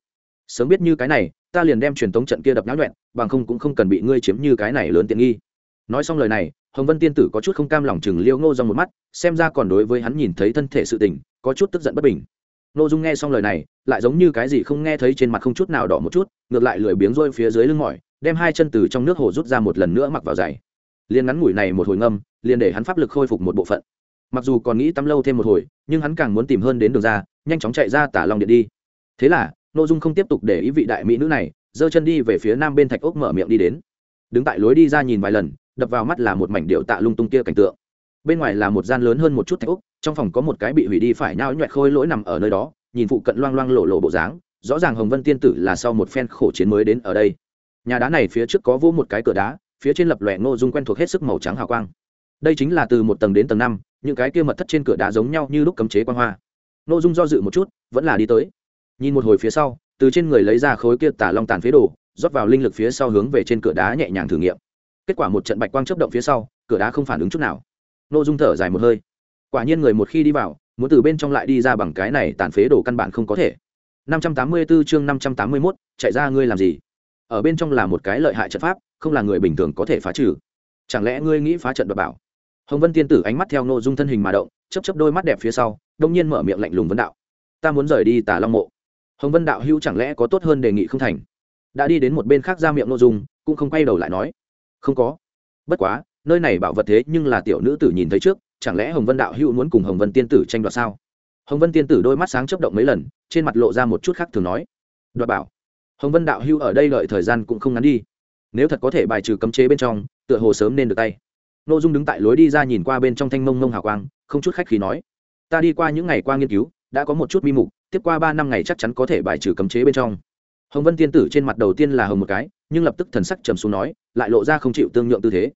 Sớm biết như cái này, ta liền đem truyền tống trận kia đập nháo nhuẹn, bằng không cũng không cần bị ngươi chiếm như cái này lớn tiện nghi. Nói xong lời này, hồng vân tiên tử có chút không cam lòng chừng liêu ngô dòng một mắt, xem ra còn đối với hắn nhìn thấy thân thể sự tình, có chút tức giận bất bình ngô dung nghe xong lời này, lại giống như cái gì không nghe thấy trên mặt không chút nào đỏ một chút, ngược lại lười biếng rôi phía dưới lưng mỏi, đem hai chân từ trong nước hồ rút ra một lần nữa mặc vào giày. Liền ngắn ngủi này một hồi ngâm, liền để hắn pháp lực khôi phục một bộ phận. Mặc dù còn nghĩ tắm lâu thêm một hồi, nhưng hắn càng muốn tìm hơn đến đường ra, nhanh chóng chạy ra tả long điện đi. Thế là n dung không tiếp tục để ý vị đại mỹ nữ này, giơ chân đi về phía nam bên thạch ốc mở miệng đi đến. Đứng tại lối đi ra nhìn vài lần, đập vào mắt là một mảnh điệu tạ lung tung kia cảnh tượng. Bên ngoài là một gian lớn hơn một chút thạch ốc trong phòng có một cái bị hủy đi phải nhao nhoẹt khôi lỗi nằm ở nơi đó, nhìn phụ cận loang loang lộ lộ bộ dáng, rõ ràng hồng vân tiên tử là sau một phen khổ chiến mới đến ở đây. Nhà đá này phía trước có vô một cái cửa đá, phía trên lập lòe ngô dung quen thuộc hết sức màu trắng hào quang. Đây chính là từ một tầng đến tầng năm, những cái kia mật thất trên cửa đá giống nhau như lúc cấm chế quan hoa. Ngô dung do dự một chút, vẫn là đi tới. Nhìn một hồi phía sau, từ trên người lấy ra khối kia tả long tàn phế đồ, rót vào linh lực phía sau hướng về trên cửa đá nhẹ nhàng thử nghiệm. Kết quả một trận bạch quang chấp động phía sau, cửa đá không phản ứng chút nào. Ngô dung thở dài một hơi quả nhiên người một khi đi vào muốn từ bên trong lại đi ra bằng cái này tàn phế đồ căn bản không có thể. 584 chương 581, chạy ra ngươi làm gì? Ở bên trong là một cái lợi hại trận pháp không là người bình thường có thể phá trừ. Chẳng lẽ ngươi nghĩ phá trận đ bảo? Hồng vân tiên tử ánh mắt theo nội dung thân hình mà động chấp chấp đôi mắt đẹp phía sau đông nhiên mở miệng lạnh lùng vấn đạo. Ta muốn rời đi tà long mộ. Hồng vân đạo hữu chẳng lẽ có tốt hơn đề nghị không thành? Đã đi đến một bên khác ra miệng nội dung cũng không quay đầu lại nói. Không có. Bất quá nơi này bảo vật thế nhưng là tiểu nữ tử nhìn thấy trước chẳng lẽ hồng vân đạo hữu muốn cùng hồng vân tiên tử tranh đoạt sao? Hồng vân tiên tử đôi mắt sáng chấp động mấy lần, trên mặt lộ ra một chút khác thường nói. Đoạt bảo. Hồng vân đạo hữu ở đây lợi thời gian cũng không ngắn đi. Nếu thật có thể bài trừ cấm chế bên trong, tựa hồ sớm nên được tay. N ô dung đứng tại lối đi ra nhìn qua bên trong thanh mông mông hào quang, không chút khách khí nói. Ta đi qua những ngày qua nghiên cứu, đã có một chút mi mục, tiếp qua ba năm ngày chắc chắn có thể bài trừ cấm chế bên trong. Hồng vân tiên tử trên mặt đầu tiên là hồng một cái, nhưng lập tức thần sắc trầm xuống nói, lại lộ ra không chịu tương nhượng tư thế.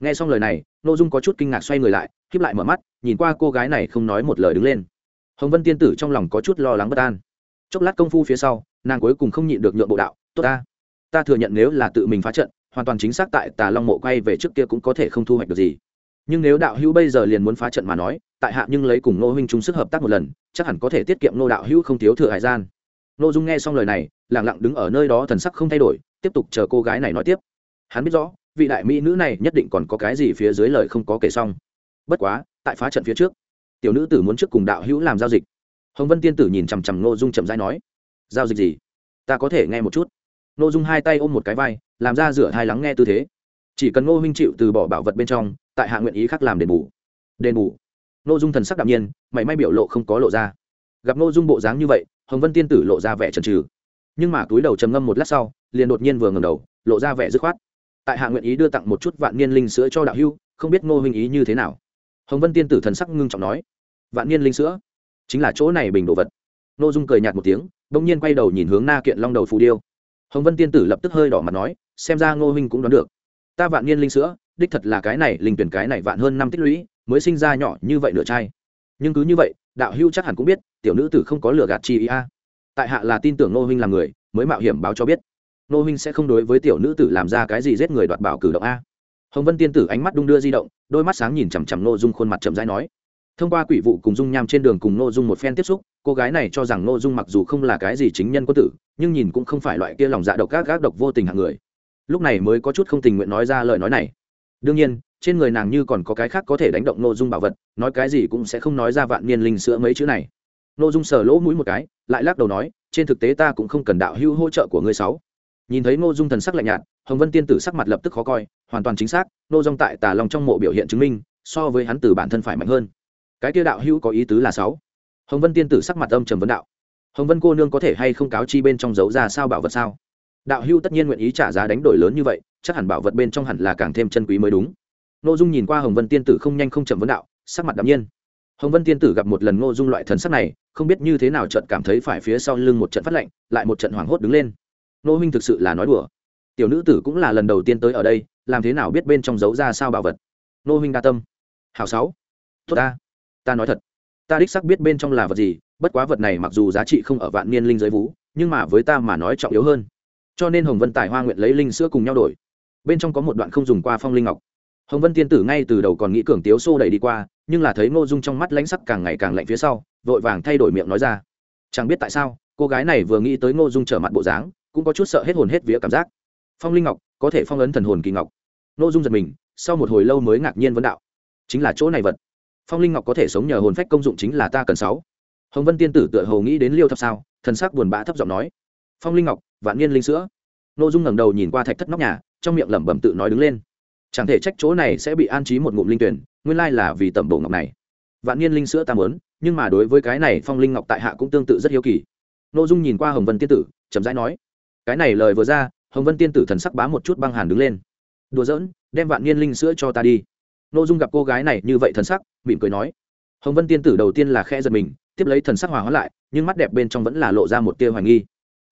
Nghe xong lời này n ô dung có chút kinh ngạc xoay người lại khiếp lại mở mắt, nhìn qua cô gái này không nói một lời đứng lên. Hồng vân tiên tử trong lòng có chút lo lắng bất an. Chốc lát công phu phía sau, nàng cuối cùng không nhịn được nhượng bộ đạo, tốt ta ta thừa nhận nếu là tự mình phá trận, hoàn toàn chính xác tại tà long mộ quay về trước kia cũng có thể không thu hoạch được gì. Nhưng nếu đạo hữu bây giờ liền muốn phá trận mà nói, tại hạ nhưng lấy cùng nô huynh chung sức hợp tác một lần, chắc hẳn có thể tiết kiệm nô đạo hữu không thiếu thừa hải gian. Nô dung nghe xong lời này lẳng lặng đứng ở nơi đó thần sắc không thay đổi, tiếp tục chờ cô gái này nói tiếp. Hắn biết rõ, vị đại mỹ nữ này nhất định còn có cái gì phía dưới lời không có kể xong bất quá, tại phá trận phía trước, tiểu nữ tử muốn trước cùng đạo hữu làm giao dịch. Hồng vân tiên tử nhìn chằm chằm nô dung chậm rãi nói, giao dịch gì? Ta có thể nghe một chút. Nô dung hai tay ôm một cái vai, làm ra rửa hai lắng nghe tư thế. Chỉ cần ngô huynh chịu từ bỏ bảo vật bên trong, tại hạ nguyện ý khác làm đền bù. Đền bù? Nô dung thần sắc đạm nhiên, mảy may biểu lộ không có lộ ra. Gặp nô dung bộ dáng như vậy, hồng vân tiên tử lộ ra vẻ trần trừ nhưng mà túi đầu trầm ngâm một lát sau, liền đột nhiên vừa ngầm đầu, lộ ra vẻ dứt khoát. Tại hạ nguyện ý đưa tặng một chút vạn niên linh sữa cho đạo hưu không biết ngô huynh ý như thế nào hồng vân tiên tử thần sắc ngưng trọng nói, vạn niên linh sữa, chính là chỗ này bình đồ vật. Nô dung cười nhạt một tiếng đ ỗ n g nhiên quay đầu nhìn hướng na kiện long đầu phù điêu. Hồng vân tiên tử lập tức hơi đỏ mặt nói, xem ra ngô huynh cũng đoán được. Ta vạn niên linh sữa, đích thật là cái này, linh tuyển cái này vạn hơn năm tích lũy, mới sinh ra nhỏ như vậy nửa chai nhưng cứ như vậy, đạo hưu chắc hẳn cũng biết, tiểu nữ tử không có lừa gạt chi ý a. Tại hạ là tin tưởng ngô huynh là người, mới mạo hiểm báo cho biết. Ngô huynh sẽ không đối với tiểu nữ tử làm ra cái gì giết người đoạt bảo cử động a hồng vân tiên tử ánh mắt đung đưa di động, đôi mắt sáng nhìn chằm chằm ngô dung khuôn mặt chậm rãi nói, thông qua quỷ vụ cùng dung nham trên đường cùng ngô dung một phen tiếp xúc, cô gái này cho rằng ngô dung mặc dù không là cái gì chính nhân quân tử, nhưng nhìn cũng không phải loại kia lòng dạ độc gác gác độc vô tình hạng người. Lúc này mới có chút không tình nguyện nói ra lời nói này. Đương nhiên, trên người nàng như còn có cái khác có thể đánh động nội dung bảo vật, nói cái gì cũng sẽ không nói ra vạn niên linh sữa mấy chữ này. Nội dung sờ lỗ mũi một cái, lại lắc đầu nói, trên thực tế ta cũng không cần đạo hưu hỗ trợ của ngươi sáu nhìn thấy ngô dung thần sắc lạnh nhạt, hồng vân tiên tử sắc mặt lập tức khó coi, hoàn toàn chính xác nô dung tại tà long trong mộ biểu hiện chứng minh, so với hắn từ bản thân phải mạnh hơn. Cái tiêu đạo hữu có ý tứ là sáu. Hồng vân tiên tử sắc mặt âm trầm vấn đạo. Hồng vân cô nương có thể hay không cáo chi bên trong giấu ra sao bảo vật sao? Đạo hữu tất nhiên nguyện ý trả giá đánh đổi lớn như vậy, chắc hẳn bảo vật bên trong hẳn là càng thêm chân quý mới đúng. N dung nhìn qua hồng vân tiên tử không nhanh không chậm vấn đạo, sắc mặt đ ạ m nhiên. Hồng vân tiên tử gặp một lần n dung loại thần sắc này, không biết như thế nào trận cảm thấy phải phía sau lưng một trận phát lạnh, lại một trận hoảng hốt đứng lên nô huynh thực sự là nói đùa. Tiểu nữ tử cũng là lần đầu tiên tới ở đây, làm thế nào biết bên trong giấu ra sao bảo vật? Nô huynh đa tâm. Hào sáu. Tốt ta. Ta nói thật. Ta đích sắc biết bên trong là vật gì, bất quá vật này mặc dù giá trị không ở vạn niên linh giới vũ nhưng mà với ta mà nói trọng yếu hơn. Cho nên hồng vân tài hoa nguyện lấy linh sữa cùng nhau đổi. Bên trong có một đoạn không dùng qua phong linh ngọc. Hồng vân tiên tử ngay từ đầu còn nghĩ cường tiếu xô đẩy đi qua, nhưng là thấy ngô dung trong mắt lãnh sắc càng ngày càng lạnh phía sau, vội vàng thay đổi miệng nói ra. Chẳng biết tại sao, cô gái này vừa nghĩ tới ngô dung trở mặt bộ dáng cũng có chút sợ hết hồn hết vía cảm giác. Phong linh ngọc, có thể phong ấn thần hồn kỳ ngọc. Nô dung giật mình, sau một hồi lâu mới ngạc nhiên vấn đạo. Chính là chỗ này vật. Phong linh ngọc có thể sống nhờ hồn phách công dụng chính là ta cần sáu. Hồng vân tiên tử tựa hồ nghĩ đến liêu thập sao, thần sắc buồn bã thấp giọng nói. Phong linh ngọc, vạn niên linh sữa. Nội dung ngẩng đầu nhìn qua thạch thất nóc nhà, trong miệng lẩm bẩm tự nói đứng lên. Chẳng thể trách chỗ này sẽ bị an trí một ngụm linh tuyển, nguyên lai là vì tẩm bổ ngọc này. Vạn niên linh sữa ta muốn, nhưng mà đối với cái này phong linh ngọc tại hạ cũng tương tự rất hiếu kỳ. Nội dung nhìn qua hồng vân tiên tử, chậm rãi nói cái này lời vừa ra, hồng vân tiên tử thần sắc bá một chút băng hàn đứng lên. Đùa giỡn, đem vạn niên linh sữa cho ta đi. Nội dung gặp cô gái này như vậy thần sắc, mỉm cười nói. Hồng vân tiên tử đầu tiên là khe giật mình, tiếp lấy thần sắc hòa hóa lại, nhưng mắt đẹp bên trong vẫn là lộ ra một tia hoài nghi.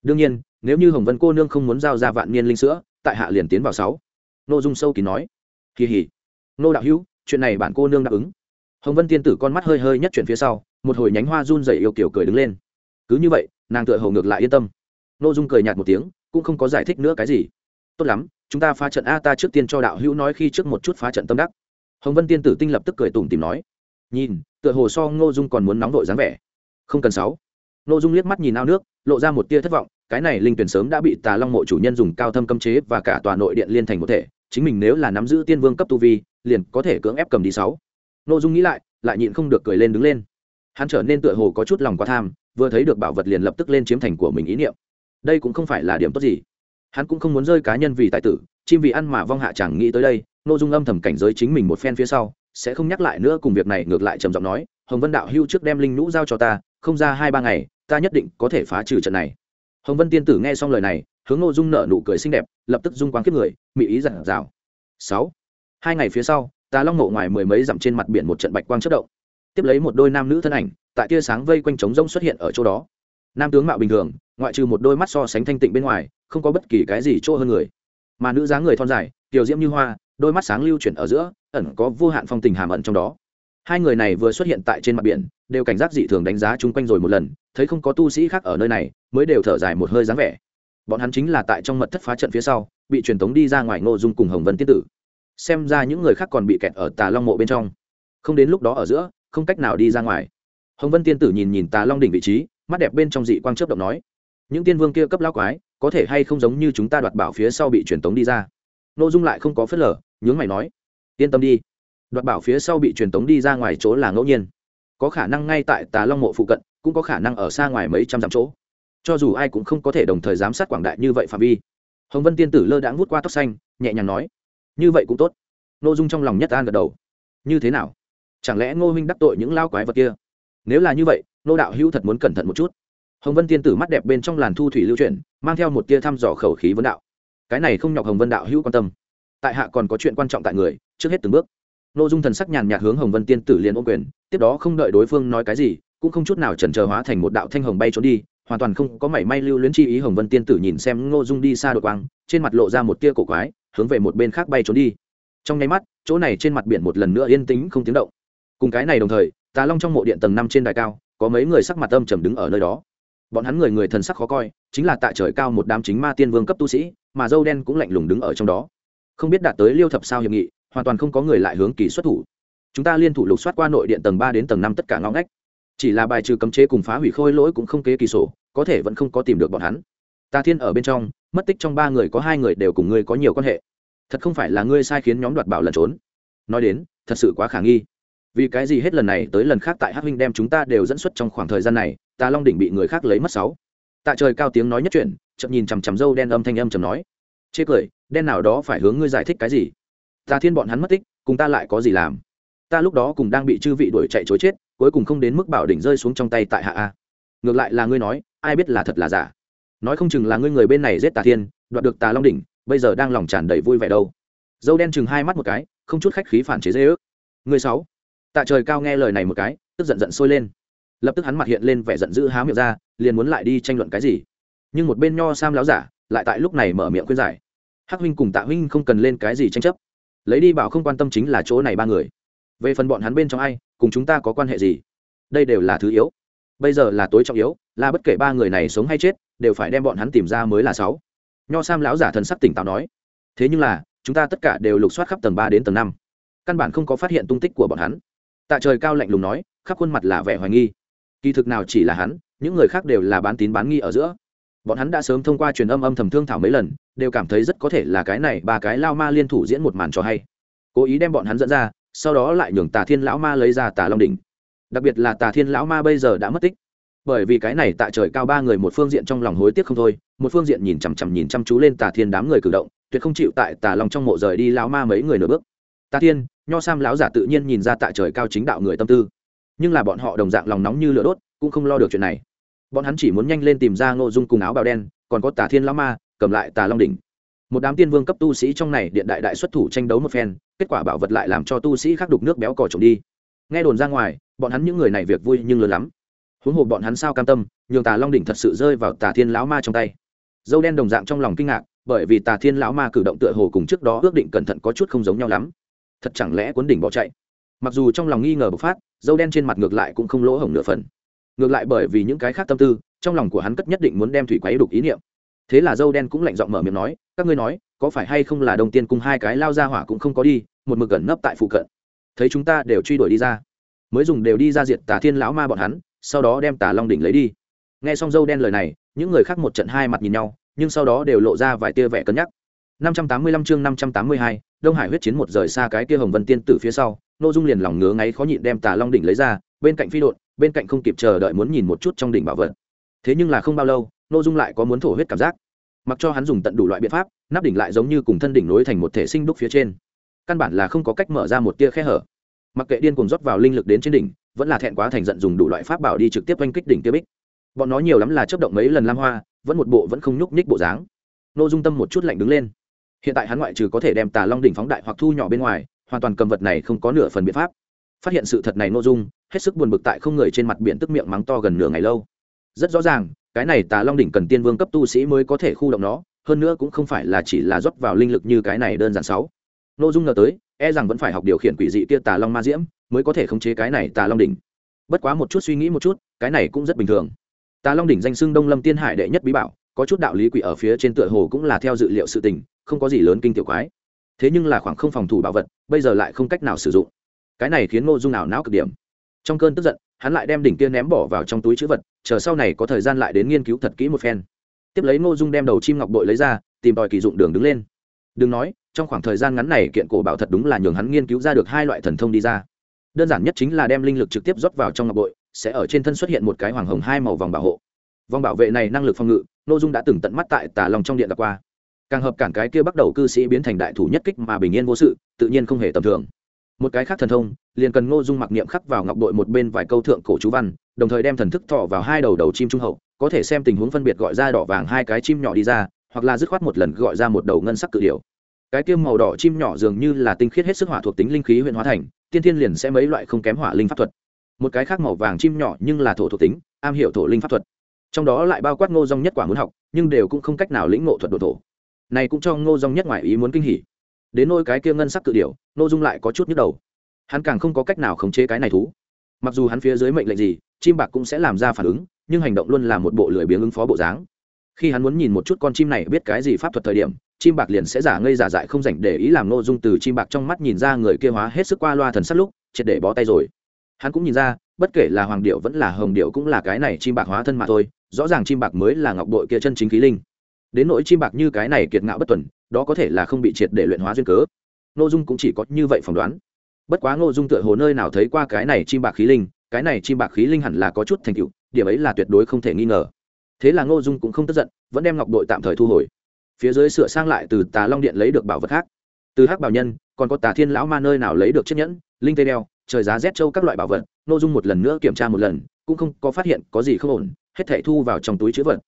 Đương nhiên, nếu như hồng vân cô nương không muốn giao ra vạn niên linh sữa, tại hạ liền tiến vào sáu. N ô dung sâu kín nói. Kỳ hỉ. Nô đạo hữu, chuyện này bản cô nương đáp ứng. Hồng vân tiên tử con mắt hơi hơi nhất chuyển phía sau, một hồi nhánh hoa run dày yêu kiểu cười đứng lên. Cứ như vậy, nàng tựa hầu ngược lại yên tâm n ô dung cười nhạt một tiếng, cũng không có giải thích nữa cái gì. Tốt lắm, chúng ta phá trận a ta trước tiên cho đạo hữu nói khi trước một chút phá trận tâm đắc. Hồng vân tiên tử tinh lập tức cười tủm tìm nói. Nhìn, tựa hồ so ngô dung còn muốn nóng vội dáng vẻ. Không cần sáu. Ngô dung liếc mắt nhìn ao nước, lộ ra một tia thất vọng, cái này linh tuyển sớm đã bị tà long mộ chủ nhân dùng cao thâm cấm chế và cả tòa nội điện liên thành một thể, chính mình nếu là nắm giữ tiên vương cấp tu vi, liền có thể cưỡng ép cầm đi sáu. Ngô dung nghĩ lại lại nhịn không được cười lên đứng lên. Hắn trở nên tựa hồ có chút lòng quá tham, vừa thấy được bảo vật liền lập tức lên chiếm thành của mình ý niệm đây cũng không phải là điểm tốt gì. Hắn cũng không muốn rơi cá nhân vì tài tử, chim vì ăn mà vong hạ chẳng nghĩ tới đây Ngô dung âm thầm cảnh giới chính mình một phen phía sau, sẽ không nhắc lại nữa cùng việc này, ngược lại trầm giọng nói, hồng vân đạo hưu trước đem linh nhũ giao cho ta, không ra hai ba ngày, ta nhất định có thể phá trừ trận này. Hồng vân tiên tử nghe xong lời này, hướng ngô dung nở nụ cười xinh đẹp, lập tức dung quang kiếp người mỹ ý giản rào sáu, hai ngày phía sau, ta long ngộ ngoài mười mấy dặm trên mặt biển một trận bạch quang chất động. Tiếp lấy một đôi nam nữ thân ảnh, tại tia sáng vây quanh trống rông xuất hiện ở chỗ đó nam tướng mạo bình thường, ngoại trừ một đôi mắt so sánh thanh tịnh bên ngoài, không có bất kỳ cái gì chỗ hơn người. Mà nữ dáng người thon dài, tiểu diễm như hoa, đôi mắt sáng lưu chuyển ở giữa, ẩn có vô hạn phong tình hàm ẩn trong đó. Hai người này vừa xuất hiện tại trên mặt biển, đều cảnh giác dị thường đánh giá chung quanh rồi một lần, thấy không có tu sĩ khác ở nơi này, mới đều thở dài một hơi dáng vẻ. Bọn hắn chính là tại trong mật thất phá trận phía sau, bị truyền tống đi ra ngoài ngô dung cùng hồng vân tiên tử. Xem ra những người khác còn bị kẹt ở tà long mộ bên trong. Không đến lúc đó ở giữa, không cách nào đi ra ngoài. Hồng vân tiên tử nhìn nhìn tà long đỉnh vị trí mắt đẹp bên trong dị quang chớp động nói, những tiên vương kia cấp lao quái, có thể hay không giống như chúng ta đoạt bảo phía sau bị truyền tống đi ra? Nội dung lại không có phớt lờ, nhướng mày nói, yên tâm đi, đoạt bảo phía sau bị truyền tống đi ra ngoài chỗ là ngẫu nhiên. Có khả năng ngay tại tà long mộ phụ cận, cũng có khả năng ở xa ngoài mấy trăm dặm chỗ. Cho dù ai cũng không có thể đồng thời giám sát quảng đại như vậy phạm vi. Hồng vân tiên tử lơ đãng vút qua tóc xanh, nhẹ nhàng nói, như vậy cũng tốt. N ô dung trong lòng nhất an gật đầu, như thế nào? Chẳng lẽ ngô huynh đắc tội những lao quái vật kia? Nếu là như vậy, nô đạo hữu thật muốn cẩn thận một chút. Hồng vân tiên tử mắt đẹp bên trong làn thu thủy lưu chuyển, mang theo một tia thăm dò khẩu khí vấn đạo. Cái này không nhọc hồng vân đạo hữu quan tâm. Tại hạ còn có chuyện quan trọng tại người, trước hết từng bước. Nội dung thần sắc nhàn nhạt hướng hồng vân tiên tử liền ôm quyền, tiếp đó không đợi đối phương nói cái gì, cũng không chút nào chần chờ hóa thành một đạo thanh hồng bay trốn đi, hoàn toàn không có mảy may lưu luyến chi ý hồng vân tiên tử nhìn xem ngô dung đi xa đội quang, trên mặt lộ ra một tia cổ quái, hướng về một bên khác bay trốn đi. Trong nháy mắt, chỗ này trên mặt biển một lần nữa yên tĩnh không tiếng động. Cùng cái này đồng thời tà long trong mộ điện tầng năm trên đài cao, có mấy người sắc mặt âm trầm đứng ở nơi đó. Bọn hắn người người thần sắc khó coi, chính là tại trời cao một đám chính ma tiên vương cấp tu sĩ, mà dâu đen cũng lạnh lùng đứng ở trong đó. Không biết đạt tới liêu thập sao hiệp nghị, hoàn toàn không có người lại hướng kỳ xuất thủ. Chúng ta liên thủ lục soát qua nội điện tầng ba đến tầng năm tất cả ngõ ngách. Chỉ là bài trừ cấm chế cùng phá hủy khôi lỗi cũng không kế kỳ sổ, có thể vẫn không có tìm được bọn hắn. Ta thiên ở bên trong, mất tích trong ba người có hai người đều cùng ngươi có nhiều quan hệ. Thật không phải là ngươi sai khiến nhóm đoạt bảo lẩn trốn. Nói đến, thật sự quá khả nghi vì cái gì hết lần này tới lần khác tại hắc huynh đem chúng ta đều dẫn xuất trong khoảng thời gian này, Ta long đỉnh bị người khác lấy mất sáu. Tạ trời cao tiếng nói nhất chuyện chậm nhìn chằm chằm dâu đen âm thanh âm chầm nói. Chê cười, đen nào đó phải hướng ngươi giải thích cái gì? Ta thiên bọn hắn mất tích, cùng ta lại có gì làm? Ta lúc đó cùng đang bị chư vị đuổi chạy chối chết, cuối cùng không đến mức bảo đỉnh rơi xuống trong tay tại hạ a. Ngược lại là ngươi nói, ai biết là thật là giả? Nói không chừng là ngươi người bên này giết tà thiên, đoạt được tà long đỉnh, bây giờ đang lòng tràn đầy vui vẻ đâu. Dâu đen chừng hai mắt một cái, không chút khách khí phản chế dễ ước. Người sáu tạ trời cao nghe lời này một cái, tức giận giận sôi lên. Lập tức hắn mặt hiện lên vẻ giận dữ há miệng ra, liền muốn lại đi tranh luận cái gì. Nhưng một bên nho sam láo giả lại tại lúc này mở miệng khuyên giải. Hắc huynh cùng tạ huynh không cần lên cái gì tranh chấp. Lấy đi bảo không quan tâm chính là chỗ này ba người. Về phần bọn hắn bên trong ai, cùng chúng ta có quan hệ gì? Đây đều là thứ yếu. Bây giờ là tối trọng yếu, là bất kể ba người này sống hay chết, đều phải đem bọn hắn tìm ra mới là sáu. Nho sam lão giả thần sắc tỉnh táo nói. Thế nhưng là, chúng ta tất cả đều lục soát khắp tầng ba đến tầng năm. Căn bản không có phát hiện tung tích của bọn hắn tạ trời cao lạnh lùng nói, khắp khuôn mặt là vẻ hoài nghi. Kỳ thực nào chỉ là hắn, những người khác đều là bán tín bán nghi ở giữa. Bọn hắn đã sớm thông qua truyền âm âm thầm thương thảo mấy lần, đều cảm thấy rất có thể là cái này ba cái lao ma liên thủ diễn một màn cho hay. Cố ý đem bọn hắn dẫn ra, sau đó lại nhường tà thiên lão ma lấy ra tà long đỉnh. Đặc biệt là tà thiên lão ma bây giờ đã mất tích. Bởi vì cái này tạ trời cao ba người một phương diện trong lòng hối tiếc không thôi, một phương diện nhìn chằm chằm nhìn chăm chú lên tà thiên đám người cử động, tuyệt không chịu tại tà long trong mộ rời đi lão ma mấy người nửa bước tà thiên, nho sam lão giả tự nhiên nhìn ra tạ trời cao chính đạo người tâm tư. Nhưng là bọn họ đồng dạng lòng nóng như lửa đốt, cũng không lo được chuyện này. Bọn hắn chỉ muốn nhanh lên tìm ra ngô dung cùng áo bào đen, còn có tà thiên lão ma, cầm lại tà long đỉnh. Một đám tiên vương cấp tu sĩ trong này điện đại đại xuất thủ tranh đấu một phen, kết quả bảo vật lại làm cho tu sĩ khác đục nước béo cò trộm đi. Nghe đồn ra ngoài, bọn hắn những người này việc vui nhưng lớn lắm. Huống hồ bọn hắn sao cam tâm, nhường tà long đỉnh thật sự rơi vào tà thiên lão ma trong tay. Dâu đen đồng dạng trong lòng kinh ngạc, bởi vì tà thiên lão ma cử động tựa hồ cùng trước đó ước định cẩn thận có chút không giống nhau lắm thật chẳng lẽ cuốn đỉnh bỏ chạy? Mặc dù trong lòng nghi ngờ bộc phát, dâu đen trên mặt ngược lại cũng không lỗ hổng nửa phần. Ngược lại bởi vì những cái khác tâm tư, trong lòng của hắn cất nhất định muốn đem thủy quái đục ý niệm. Thế là dâu đen cũng lạnh giọng mở miệng nói, các ngươi nói, có phải hay không là đồng tiên cùng hai cái lao ra hỏa cũng không có đi, một mực gần nấp tại phụ cận? Thấy chúng ta đều truy đuổi đi ra. Mới dùng đều đi ra diệt tà thiên lão ma bọn hắn, sau đó đem tà long đỉnh lấy đi. Nghe xong dâu đen lời này, những người khác một trận hai mặt nhìn nhau, nhưng sau đó đều lộ ra vài tia vẻ cân nhắc. 585 chương 582, Đông Hải huyết chiến một rời xa cái kia Hồng Vân Tiên tử phía sau, Nô Dung liền lòng ngứa ngáy khó nhịn đem Tà Long đỉnh lấy ra, bên cạnh phi độn, bên cạnh không kịp chờ đợi muốn nhìn một chút trong đỉnh bảo vật. Thế nhưng là không bao lâu, Nô Dung lại có muốn thổ huyết cảm giác. Mặc cho hắn dùng tận đủ loại biện pháp, nắp đỉnh lại giống như cùng thân đỉnh nối thành một thể sinh đúc phía trên. Căn bản là không có cách mở ra một tia khe hở. Mặc kệ điên cuồng rót vào linh lực đến trên đỉnh, vẫn là thẹn quá thành giận dùng đủ loại pháp bảo đi trực tiếp oanh kích đỉnh kia bích. Bọn nó nhiều lắm là chớp động mấy lần lam hoa, vẫn một bộ vẫn không nhúc nhích bộ dáng. Nô Dung tâm một chút lạnh đứng lên hiện tại hắn ngoại trừ có thể đem tà long đỉnh phóng đại hoặc thu nhỏ bên ngoài, hoàn toàn cầm vật này không có nửa phần biện pháp. Phát hiện sự thật này nội dung, hết sức buồn bực tại không người trên mặt biển tức miệng mắng to gần nửa ngày lâu. Rất rõ ràng, cái này tà long đỉnh cần tiên vương cấp tu sĩ mới có thể khu động nó, hơn nữa cũng không phải là chỉ là rót vào linh lực như cái này đơn giản sáu. Nội dung ngờ tới e rằng vẫn phải học điều khiển quỷ dị kia tà long ma diễm, mới có thể khống chế cái này tà long đỉnh. Bất quá một chút suy nghĩ một chút, cái này cũng rất bình thường. Tà long đỉnh danh xưng đông lâm tiên hải đệ nhất bí bảo có chút đạo lý quỷ ở phía trên tựa hồ cũng là theo dự liệu sự tình, không có gì lớn kinh tiểu quái. Thế nhưng là khoảng không phòng thủ bảo vật, bây giờ lại không cách nào sử dụng. Cái này khiến ngô dung nào não cực điểm. Trong cơn tức giận, hắn lại đem đỉnh kia ném bỏ vào trong túi chữ vật, chờ sau này có thời gian lại đến nghiên cứu thật kỹ một phen. Tiếp lấy ngô dung đem đầu chim ngọc bội lấy ra, tìm tòi kỳ dụng đường đứng lên. Đừng nói, trong khoảng thời gian ngắn này kiện cổ bảo thật đúng là nhường hắn nghiên cứu ra được hai loại thần thông đi ra. Đơn giản nhất chính là đem linh lực trực tiếp rót vào trong ngọc bội, sẽ ở trên thân xuất hiện một cái hoàng hồng hai màu vòng bảo hộ. Vòng bảo vệ này năng lực phòng ngự nội dung đã từng tận mắt tại tà lòng trong điện gặp qua. Càng hợp cản cái kia bắt đầu cư sĩ biến thành đại thủ nhất kích mà bình yên vô sự, tự nhiên không hề tầm thường. Một cái khác thần thông, liền cần ngô dung mặc niệm khắc vào ngọc đội một bên vài câu thượng cổ chú văn, đồng thời đem thần thức thọ vào hai đầu đầu chim trung hậu, có thể xem tình huống phân biệt gọi ra đỏ vàng hai cái chim nhỏ đi ra, hoặc là dứt khoát một lần gọi ra một đầu ngân sắc cự điều cái tiêm màu đỏ chim nhỏ dường như là tinh khiết hết sức hỏa thuộc tính linh khí huyện hóa thành, tiên thiên liền sẽ mấy loại không kém hỏa linh pháp thuật. Một cái khác màu vàng chim nhỏ nhưng là thổ thuộc tính, am hiểu thổ linh pháp thuật trong đó lại bao quát ngô dong nhất quả muốn học, nhưng đều cũng không cách nào lĩnh ngộ thuật độ thổ. Này cũng cho ngô dong nhất ngoài ý muốn kinh hỉ. Đến nôi cái kia ngân sắc cự điểu, ngô dung lại có chút nhức đầu. Hắn càng không có cách nào khống chế cái này thú. Mặc dù hắn phía dưới mệnh lệnh gì, chim bạc cũng sẽ làm ra phản ứng, nhưng hành động luôn là một bộ lười biếng ứng phó bộ dáng. Khi hắn muốn nhìn một chút con chim này biết cái gì pháp thuật thời điểm, chim bạc liền sẽ giả ngây giả dại không dành để ý làm ngô dung từ chim bạc trong mắt nhìn ra người kia hóa hết sức qua loa thần sắc lúc, triệt để bó tay rồi hắn cũng nhìn ra, bất kể là hoàng điệu vẫn là hồng điệu cũng là cái này chim bạc hóa thân mà thôi, rõ ràng chim bạc mới là ngọc đội kia chân chính khí linh. Đến nỗi chim bạc như cái này kiệt ngạo bất tuần, đó có thể là không bị triệt để luyện hóa duyên cớ. Nội dung cũng chỉ có như vậy phỏng đoán. Bất quá ngô dung tựa hồ nơi nào thấy qua cái này chim bạc khí linh, cái này chim bạc khí linh hẳn là có chút thành tựu, điểm ấy là tuyệt đối không thể nghi ngờ. Thế là ngô dung cũng không tức giận, vẫn đem ngọc đội tạm thời thu hồi. Phía dưới sửa sang lại từ tà long điện lấy được bảo vật khác. Từ hắc bảo nhân, còn có tà thiên lão ma nơi nào lấy được chiếc nhẫn, linh tê đeo trời giá rét châu các loại bảo vật, ngô dung một lần nữa kiểm tra một lần, cũng không có phát hiện có gì không ổn, hết thảy thu vào trong túi chữ vật.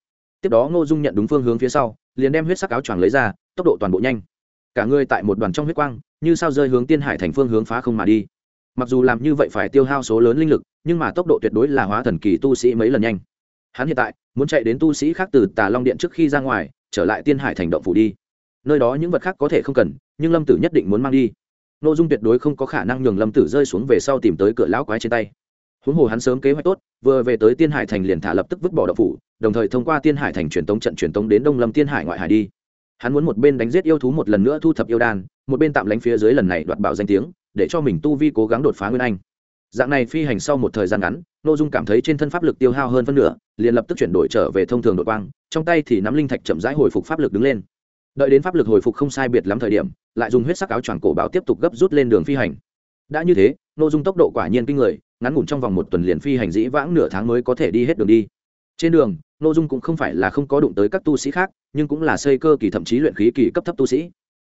Tiếp đó ngô dung nhận đúng phương hướng phía sau, liền đem huyết sắc áo choàng lấy ra, tốc độ toàn bộ nhanh. Cả người tại một đoàn trong huyết quang, như sao rơi hướng tiên hải thành phương hướng phá không mà đi. Mặc dù làm như vậy phải tiêu hao số lớn linh lực, nhưng mà tốc độ tuyệt đối là hóa thần kỳ tu sĩ mấy lần nhanh. Hắn hiện tại, muốn chạy đến tu sĩ khác từ tà long điện trước khi ra ngoài, trở lại tiên hải thành động phủ đi. Nơi đó những vật khác có thể không cần, nhưng lâm tử nhất định muốn mang đi n ô dung tuyệt đối không có khả năng nhường lâm tử rơi xuống về sau tìm tới cửa lão quái trên tay. Huống hồ hắn sớm kế hoạch tốt, vừa về tới tiên hải thành liền thả lập tức vứt bỏ đậu phủ, đồng thời thông qua tiên hải thành truyền tống trận truyền tống đến đông lâm tiên hải ngoại hải đi. Hắn muốn một bên đánh giết yêu thú một lần nữa thu thập yêu đan, một bên tạm lánh phía dưới lần này đoạt bảo danh tiếng, để cho mình tu vi cố gắng đột phá nguyên anh. Dạng này phi hành sau một thời gian ngắn n ô dung cảm thấy trên thân pháp lực tiêu hao hơn phân nửa, liền lập tức chuyển đổi trở về thông thường đội quang, trong tay thì nắm linh thạch chậm rãi hồi phục pháp lực đứng lên. Đợi đến pháp lực hồi phục không sai biệt lắm thời điểm lại dùng huyết sắc áo choàng cổ báo tiếp tục gấp rút lên đường phi hành. Đã như thế, Ngô dung tốc độ quả nhiên kinh người, ngắn ngủn trong vòng một tuần liền phi hành dĩ vãng nửa tháng mới có thể đi hết đường đi. Trên đường, Ngô dung cũng không phải là không có đụng tới các tu sĩ khác, nhưng cũng là xây cơ kỳ thậm chí luyện khí kỳ cấp thấp tu sĩ.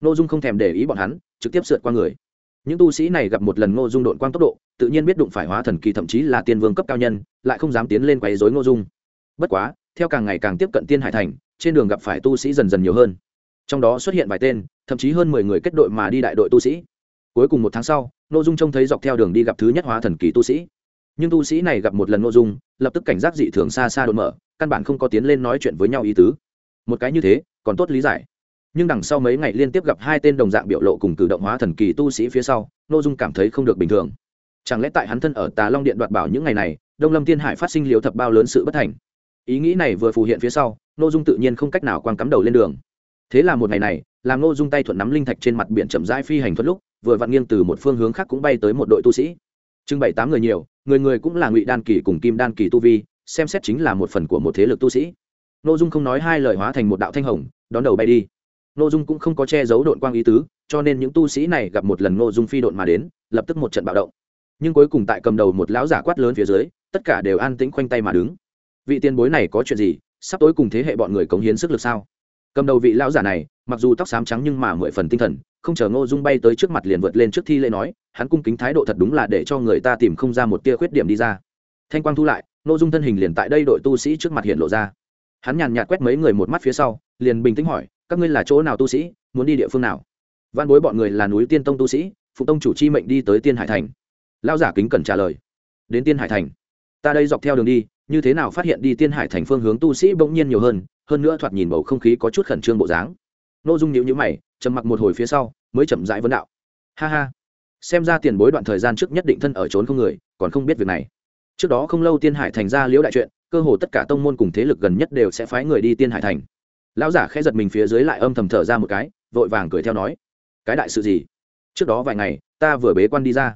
Ngô dung không thèm để ý bọn hắn, trực tiếp sượt qua người. Những tu sĩ này gặp một lần ngô dung đội quang tốc độ, tự nhiên biết đụng phải hóa thần kỳ thậm chí là tiên vương cấp cao nhân, lại không dám tiến lên quấy dối ngô dung. Bất quá, theo càng ngày càng tiếp cận tiên hải thành, trên đường gặp phải tu sĩ dần dần nhiều hơn trong đó xuất hiện vài tên, thậm chí hơn mười người kết đội mà đi đại đội tu sĩ. Cuối cùng một tháng sau, ngô dung trông thấy dọc theo đường đi gặp thứ nhất hóa thần kỳ tu sĩ. Nhưng tu sĩ này gặp một lần ngô dung, lập tức cảnh giác dị thường xa xa đột mở, căn bản không có tiến lên nói chuyện với nhau ý tứ. Một cái như thế, còn tốt lý giải. Nhưng đằng sau mấy ngày liên tiếp gặp hai tên đồng dạng biểu lộ cùng cử động hóa thần kỳ tu sĩ phía sau nội dung cảm thấy không được bình thường. Chẳng lẽ tại hắn thân ở tà long điện đoạt bảo những ngày này, đông lâm tiên hải phát sinh liều thập bao lớn sự bất thành? Ý nghĩ này vừa phù hiện phía sau nội dung tự nhiên không cách nào quang cắm đầu lên đường thế là một ngày này làm nô dung tay thuận nắm linh thạch trên mặt biển chậm rãi phi hành thuật lúc, vừa vặn nghiêng từ một phương hướng khác cũng bay tới một đội tu sĩ. Trưng bày tám người nhiều, người người cũng là ngụy đan kỳ cùng kim đan kỳ tu vi, xem xét chính là một phần của một thế lực tu sĩ. Nội dung không nói hai lời hóa thành một đạo thanh hồng, đón đầu bay đi. Nội dung cũng không có che giấu đội quang ý tứ, cho nên những tu sĩ này gặp một lần nội dung phi độn mà đến, lập tức một trận bạo động. Nhưng cuối cùng tại cầm đầu một lão giả quát lớn phía dưới, tất cả đều an tĩnh khoanh tay mà đứng. Vị tiền bối này có chuyện gì? Sắp tối cùng thế hệ bọn người cống hiến sức lực sao? Cầm đầu vị lão giả này, mặc dù tóc xám trắng nhưng mà mười phần tinh thần, không chờ ngô dung bay tới trước mặt liền vượt lên trước thi lễ nói, hắn cung kính thái độ thật đúng là để cho người ta tìm không ra một tia khuyết điểm đi ra. Thanh quang thu lại, ngô dung thân hình liền tại đây đội tu sĩ trước mặt hiện lộ ra. Hắn nhàn nhạt quét mấy người một mắt phía sau, liền bình tĩnh hỏi, các ngươi là chỗ nào tu sĩ, muốn đi địa phương nào? Văn bối bọn người là núi tiên tông tu sĩ, phụ tông chủ chi mệnh đi tới tiên hải thành. Lao giả kính cẩn trả lời, đến tiên hải thành. Ta đây dọc theo đường đi, như thế nào phát hiện đi tiên hải thành phương hướng tu sĩ bỗng nhiên nhiều hơn hơn nữa thoạt nhìn bầu không khí có chút khẩn trương bộ dáng. N ô dung nhịu nhữ mày, trầm mặc một hồi phía sau, mới chậm rãi vấn đạo. Ha ha, xem ra tiền bối đoạn thời gian trước nhất định thân ở trốn không người, còn không biết việc này. Trước đó không lâu tiên hải thành ra liễu đại chuyện, cơ hồ tất cả tông môn cùng thế lực gần nhất đều sẽ phái người đi tiên hải thành. Lão giả khẽ giật mình phía dưới lại âm thầm thở ra một cái, vội vàng cười theo nói, cái đại sự gì? Trước đó vài ngày, ta vừa bế quan đi ra.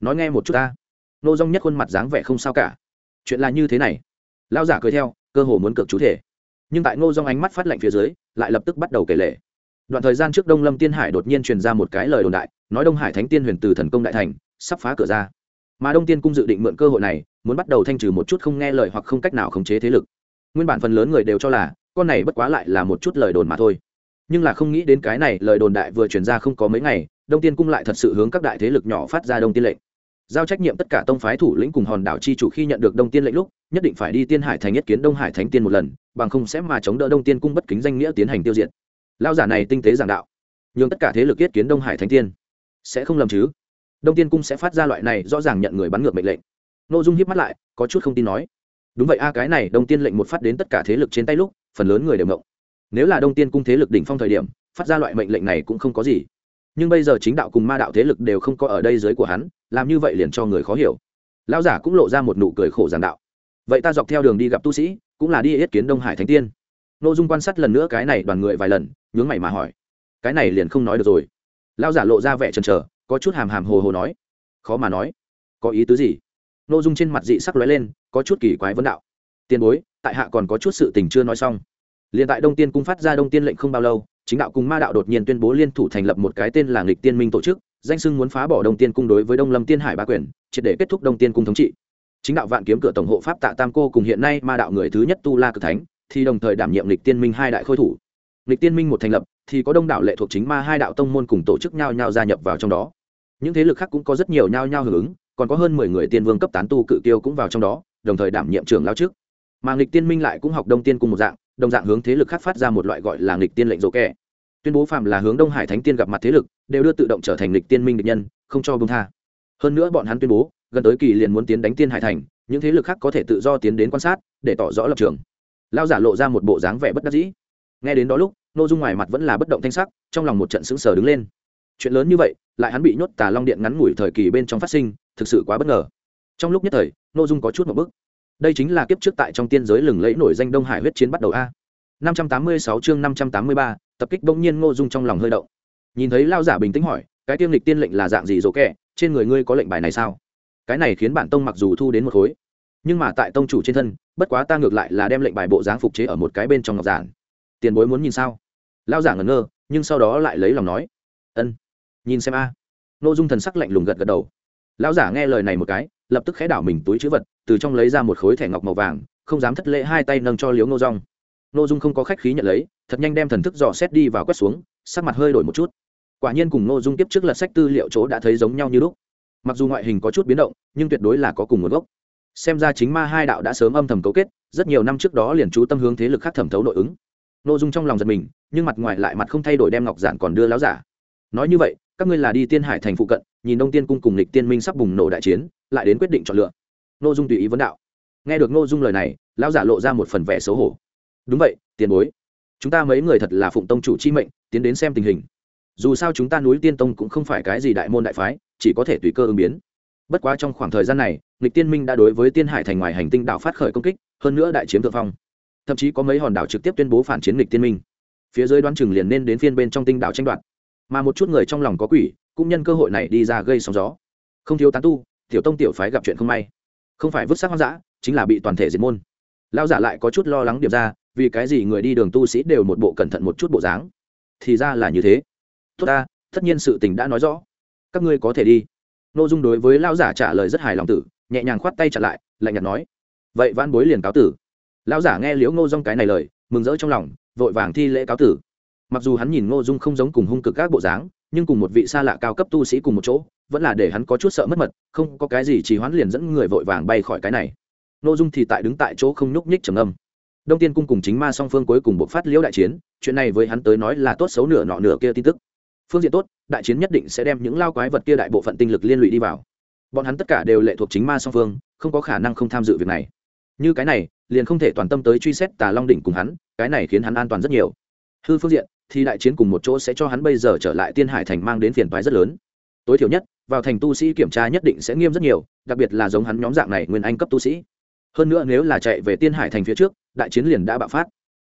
Nói nghe một chút ta. Nô dong nhất khuôn mặt dáng vẻ không sao cả. Chuyện là như thế này. Lão giả cười theo, cơ hồ muốn cực chú thể nhưng tại ngô dong ánh mắt phát lạnh phía dưới, lại lập tức bắt đầu kể lể. Đoạn thời gian trước đông lâm tiên hải đột nhiên truyền ra một cái lời đồn đại, nói đông hải thánh tiên huyền từ thần công đại thành, sắp phá cửa ra. Mà đông tiên cung dự định mượn cơ hội này, muốn bắt đầu thanh trừ một chút không nghe lời hoặc không cách nào khống chế thế lực. Nguyên bản phần lớn người đều cho là, con này bất quá lại là một chút lời đồn mà thôi. Nhưng là không nghĩ đến cái này lời đồn đại vừa truyền ra không có mấy ngày, đông tiên cung lại thật sự hướng các đại thế lực nhỏ phát ra đông tiên lệnh. Giao trách nhiệm tất cả tông phái thủ lĩnh cùng hòn đảo chi chủ khi nhận được đông tiên lệnh lúc, nhất định phải đi tiên hải thành nhất kiến đông hải thánh tiên một lần bằng không sẽ mà chống đỡ đông tiên cung bất kính danh nghĩa tiến hành tiêu diệt. Lao giả này tinh tế giảng đạo, nhường tất cả thế lực yết kiến đông hải thánh tiên. Sẽ không lầm chứ? Đông tiên cung sẽ phát ra loại này rõ ràng nhận người bắn ngược mệnh lệnh. N ô dung hiếp mắt lại, có chút không tin nói. Đúng vậy a, cái này đông tiên lệnh một phát đến tất cả thế lực trên tay lúc, phần lớn người đều ngộng. Nếu là đông tiên cung thế lực đỉnh phong thời điểm, phát ra loại mệnh lệnh này cũng không có gì. Nhưng bây giờ chính đạo cùng ma đạo thế lực đều không có ở đây dưới của hắn, làm như vậy liền cho người khó hiểu. Lão giả cũng lộ ra một nụ cười khổ giảng đạo vậy ta dọc theo đường đi gặp tu sĩ, cũng là đi yết kiến đông hải thánh tiên. Nội dung quan sát lần nữa cái này đoàn người vài lần, nhướng mày mà hỏi. Cái này liền không nói được rồi. Lao giả lộ ra vẻ chần trờ có chút hàm hàm hồ hồ nói. Khó mà nói. Có ý tứ gì? Nội dung trên mặt dị sắc lóe lên, có chút kỳ quái vấn đạo. Tiền bối, tại hạ còn có chút sự tình chưa nói xong. Liền tại đông tiên cung phát ra đông tiên lệnh không bao lâu, chính đạo cùng ma đạo đột nhiên tuyên bố liên thủ thành lập một cái tên là nghịch tiên minh tổ chức, danh sưng muốn phá bỏ đông tiên cung đối với đông lâm tiên hải ba quyền, triệt để kết thúc đông tiên cung thống trị chính đạo vạn kiếm cửa tổng hộ pháp tạ tam cô cùng hiện nay ma đạo người thứ nhất tu la cực thánh, thì đồng thời đảm nhiệm lịch tiên minh hai đại khôi thủ. Lịch tiên minh một thành lập, thì có đông đảo lệ thuộc chính ma hai đạo tông môn cùng tổ chức nhau nhau gia nhập vào trong đó. Những thế lực khác cũng có rất nhiều nhau nhau hưởng ứng, còn có hơn mười người tiên vương cấp tán tu cự tiêu cũng vào trong đó, đồng thời đảm nhiệm trưởng lao trước. Mà nghịch tiên minh lại cũng học đông tiên cùng một dạng, đồng dạng hướng thế lực khác phát ra một loại gọi là nghịch tiên lệnh dỗ kẻ tuyên bố phạm là hướng đông hải thánh tiên gặp mặt thế lực, đều đưa tự động trở thành nghịch tiên minh địch nhân, không cho bông tha. Hơn nữa bọn hắn tuyên bố gần tới kỳ liền muốn tiến đánh tiên hải thành những thế lực khác có thể tự do tiến đến quan sát để tỏ rõ lập trường. Lao giả lộ ra một bộ dáng vẻ bất đắc dĩ. Nghe đến đó lúc nội dung ngoài mặt vẫn là bất động thanh sắc trong lòng một trận sững sờ đứng lên. Chuyện lớn như vậy lại hắn bị nhốt tà long điện ngắn ngủi thời kỳ bên trong phát sinh thực sự quá bất ngờ. Trong lúc nhất thời nội dung có chút một bức. Đây chính là kiếp trước tại trong tiên giới lừng lẫy nổi danh đông hải huyết chiến bắt đầu a. 586 chương 583, tập kích bỗng nhiên ngô dung trong lòng hơi động. Nhìn thấy lao giả bình tĩnh hỏi cái tiêm lịch tiên lệnh là dạng gì dỗ kẹ trên người ngươi có lệnh bài này sao? Cái này khiến bản tông mặc dù thu đến một khối, nhưng mà tại tông chủ trên thân, bất quá ta ngược lại là đem lệnh bài bộ dáng phục chế ở một cái bên trong ngọc giản. Tiền bối muốn nhìn sao? Lao giả ngẩn ngơ, nhưng sau đó lại lấy lòng nói, ân, nhìn xem a. À. ô dung thần sắc lạnh lùng gật gật đầu. Lão giả nghe lời này một cái, lập tức khẽ đảo mình túi chữ vật, từ trong lấy ra một khối thẻ ngọc màu vàng, không dám thất lễ hai tay nâng cho liếu nô rong nội dung không có khách khí nhận lấy, thật nhanh đem thần thức dò xét đi và quét xuống, sắc mặt hơi đổi một chút. Quả nhiên cùng nội dung tiếp trước lật sách tư liệu chỗ đã thấy giống nhau như lúc mặc dù ngoại hình có chút biến động, nhưng tuyệt đối là có cùng nguồn gốc. Xem ra chính ma hai đạo đã sớm âm thầm cấu kết, rất nhiều năm trước đó liền chú tâm hướng thế lực khác thẩm thấu nội ứng. Nội dung trong lòng giật mình, nhưng mặt ngoài lại mặt không thay đổi đem ngọc giản còn đưa láo giả. Nói như vậy, các ngươi là đi tiên hải thành phụ cận, nhìn đông tiên cung cùng lịch tiên minh sắp bùng nổ đại chiến, lại đến quyết định chọn lựa. Nội dung tùy ý vấn đạo. Nghe được nội dung lời này, lão giả lộ ra một phần vẻ xấu hổ. Đúng vậy, tiền bối. Chúng ta mấy người thật là phụng tông chủ chi mệnh, tiến đến xem tình hình dù sao chúng ta núi tiên tông cũng không phải cái gì đại môn đại phái, chỉ có thể tùy cơ ứng biến. Bất quá trong khoảng thời gian này lịch tiên minh đã đối với tiên hải thành ngoài hành tinh đảo phát khởi công kích, hơn nữa đại chiếm thượng phong. Thậm chí có mấy hòn đảo trực tiếp tuyên bố phản chiến lịch tiên minh. Phía dưới đoán chừng liền nên đến phiên bên trong tinh đảo tranh đoạt. Mà một chút người trong lòng có quỷ, cũng nhân cơ hội này đi ra gây sóng gió. Không thiếu tán tu, tiểu tông tiểu phái gặp chuyện không may. Không phải vứt xác hoang dã, chính là bị toàn thể diệt môn. Lao giả lại có chút lo lắng điểm ra, vì cái gì người đi đường tu sĩ đều một bộ cẩn thận một chút bộ dáng? Thì ra là như thế tốt ta, tất nhiên sự tình đã nói rõ. Các ngươi có thể đi. Nội dung đối với lao giả trả lời rất hài lòng tử, nhẹ nhàng khoát tay trả lại, lạnh nhạt nói. Vậy van bối liền cáo tử. Lao giả nghe liễu ngô Dung cái này lời, mừng rỡ trong lòng, vội vàng thi lễ cáo tử. Mặc dù hắn nhìn ngô dung không giống cùng hung cực các bộ dáng, nhưng cùng một vị xa lạ cao cấp tu sĩ cùng một chỗ, vẫn là để hắn có chút sợ mất mật, không có cái gì chỉ hoán liền dẫn người vội vàng bay khỏi cái này. Ngô dung thì tại đứng tại chỗ không nhúc nhích trầm âm đông tiên cung cùng chính ma song phương cuối cùng buộc phát liễu đại chiến, chuyện này với hắn tới nói là tốt xấu nửa nọ nửa kia tin tức phương diện tốt, đại chiến nhất định sẽ đem những lao quái vật kia đại bộ phận tinh lực liên lụy đi vào. Bọn hắn tất cả đều lệ thuộc chính ma song phương, không có khả năng không tham dự việc này. Như cái này, liền không thể toàn tâm tới truy xét tà long đỉnh cùng hắn, cái này khiến hắn an toàn rất nhiều. Hư phương diện, thì đại chiến cùng một chỗ sẽ cho hắn bây giờ trở lại tiên hải thành mang đến phiền toái rất lớn. Tối thiểu nhất, vào thành tu sĩ kiểm tra nhất định sẽ nghiêm rất nhiều, đặc biệt là giống hắn nhóm dạng này nguyên anh cấp tu sĩ. Hơn nữa nếu là chạy về tiên hải thành phía trước, đại chiến liền đã bạo phát.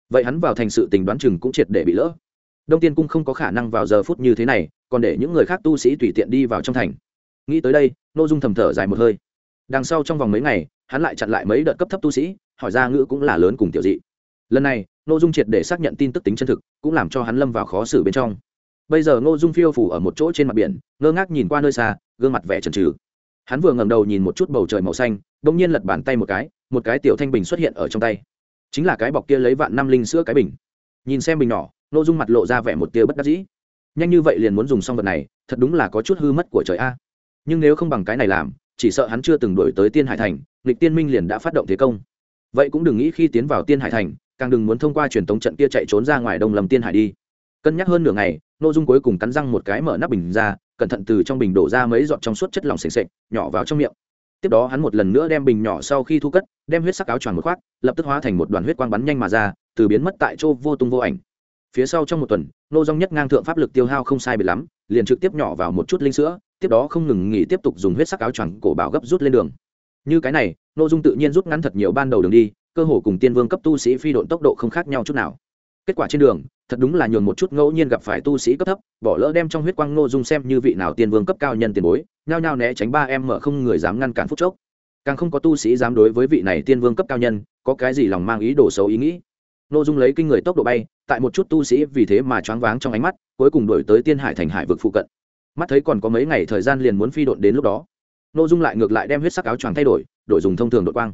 Vậy hắn vào thành sự tình đoán chừng cũng triệt để bị lỡ đông tiên cung không có khả năng vào giờ phút như thế này, còn để những người khác tu sĩ tùy tiện đi vào trong thành. Nghĩ tới đây nội dung thầm thở dài một hơi. Đằng sau trong vòng mấy ngày, hắn lại chặn lại mấy đợt cấp thấp tu sĩ, hỏi ra ngữ cũng là lớn cùng tiểu dị. Lần này nội dung triệt để xác nhận tin tức tính chân thực, cũng làm cho hắn lâm vào khó xử bên trong. Bây giờ ngô dung phiêu phủ ở một chỗ trên mặt biển, ngơ ngác nhìn qua nơi xa, gương mặt vẻ trần trừ hắn vừa ngẩng đầu nhìn một chút bầu trời màu xanh đ ỗ n g nhiên lật bàn tay một cái một cái tiểu thanh bình xuất hiện ở trong tay. Chính là cái bọc kia lấy vạn năm linh sữa cái bình. Nhìn xem bình nhỏ ngô dung mặt lộ ra vẻ một tia bất đắc dĩ. Nhanh như vậy liền muốn dùng xong vật này, thật đúng là có chút hư mất của trời a. Nhưng nếu không bằng cái này làm, chỉ sợ hắn chưa từng đổi tới tiên hải thành lịch tiên minh liền đã phát động thế công. Vậy cũng đừng nghĩ khi tiến vào tiên hải thành, càng đừng muốn thông qua truyền thống trận kia chạy trốn ra ngoài đông lầm tiên hải đi. Cân nhắc hơn nửa ngày nội dung cuối cùng cắn răng một cái mở nắp bình ra, cẩn thận từ trong bình đổ ra mấy giọt trong suốt chất lỏng s ề nhỏ vào trong miệng. Tiếp đó hắn một lần nữa đem bình nhỏ sau khi thu cất, đem huyết sắc áo choàng một khoác, lập tức hóa thành một đoàn huyết quang bắn nhanh mà ra, từ biến mất tại chỗ vô tung vô ảnh phía sau trong một tuần nô dong nhất ngang thượng pháp lực tiêu hao không sai bị lắm, liền trực tiếp nhỏ vào một chút linh sữa, tiếp đó không ngừng nghỉ tiếp tục dùng huyết sắc áo choàng cổ bảo gấp rút lên đường. Như cái này nội dung tự nhiên rút ngắn thật nhiều ban đầu đường đi, cơ hồ cùng tiên vương cấp tu sĩ phi độn tốc độ không khác nhau chút nào. Kết quả trên đường, thật đúng là nhường một chút ngẫu nhiên gặp phải tu sĩ cấp thấp, bỏ lỡ đem trong huyết quang nô dung xem như vị nào tiên vương cấp cao nhân tiền bối, nhao nhao né tránh ba em mở không người dám ngăn cản phút chốc. Càng không có tu sĩ dám đối với vị này tiên vương cấp cao nhân, có cái gì lòng mang ý đồ xấu ý nghĩ nội dung lấy kinh người tốc độ bay, tại một chút tu sĩ vì thế mà choáng váng trong ánh mắt, cuối cùng đổi tới tiên hải thành hải vực phụ cận. Mắt thấy còn có mấy ngày thời gian liền muốn phi độn đến lúc đó nội dung lại ngược lại đem huyết sắc áo choàng thay đổi đổi dùng thông thường đội quang.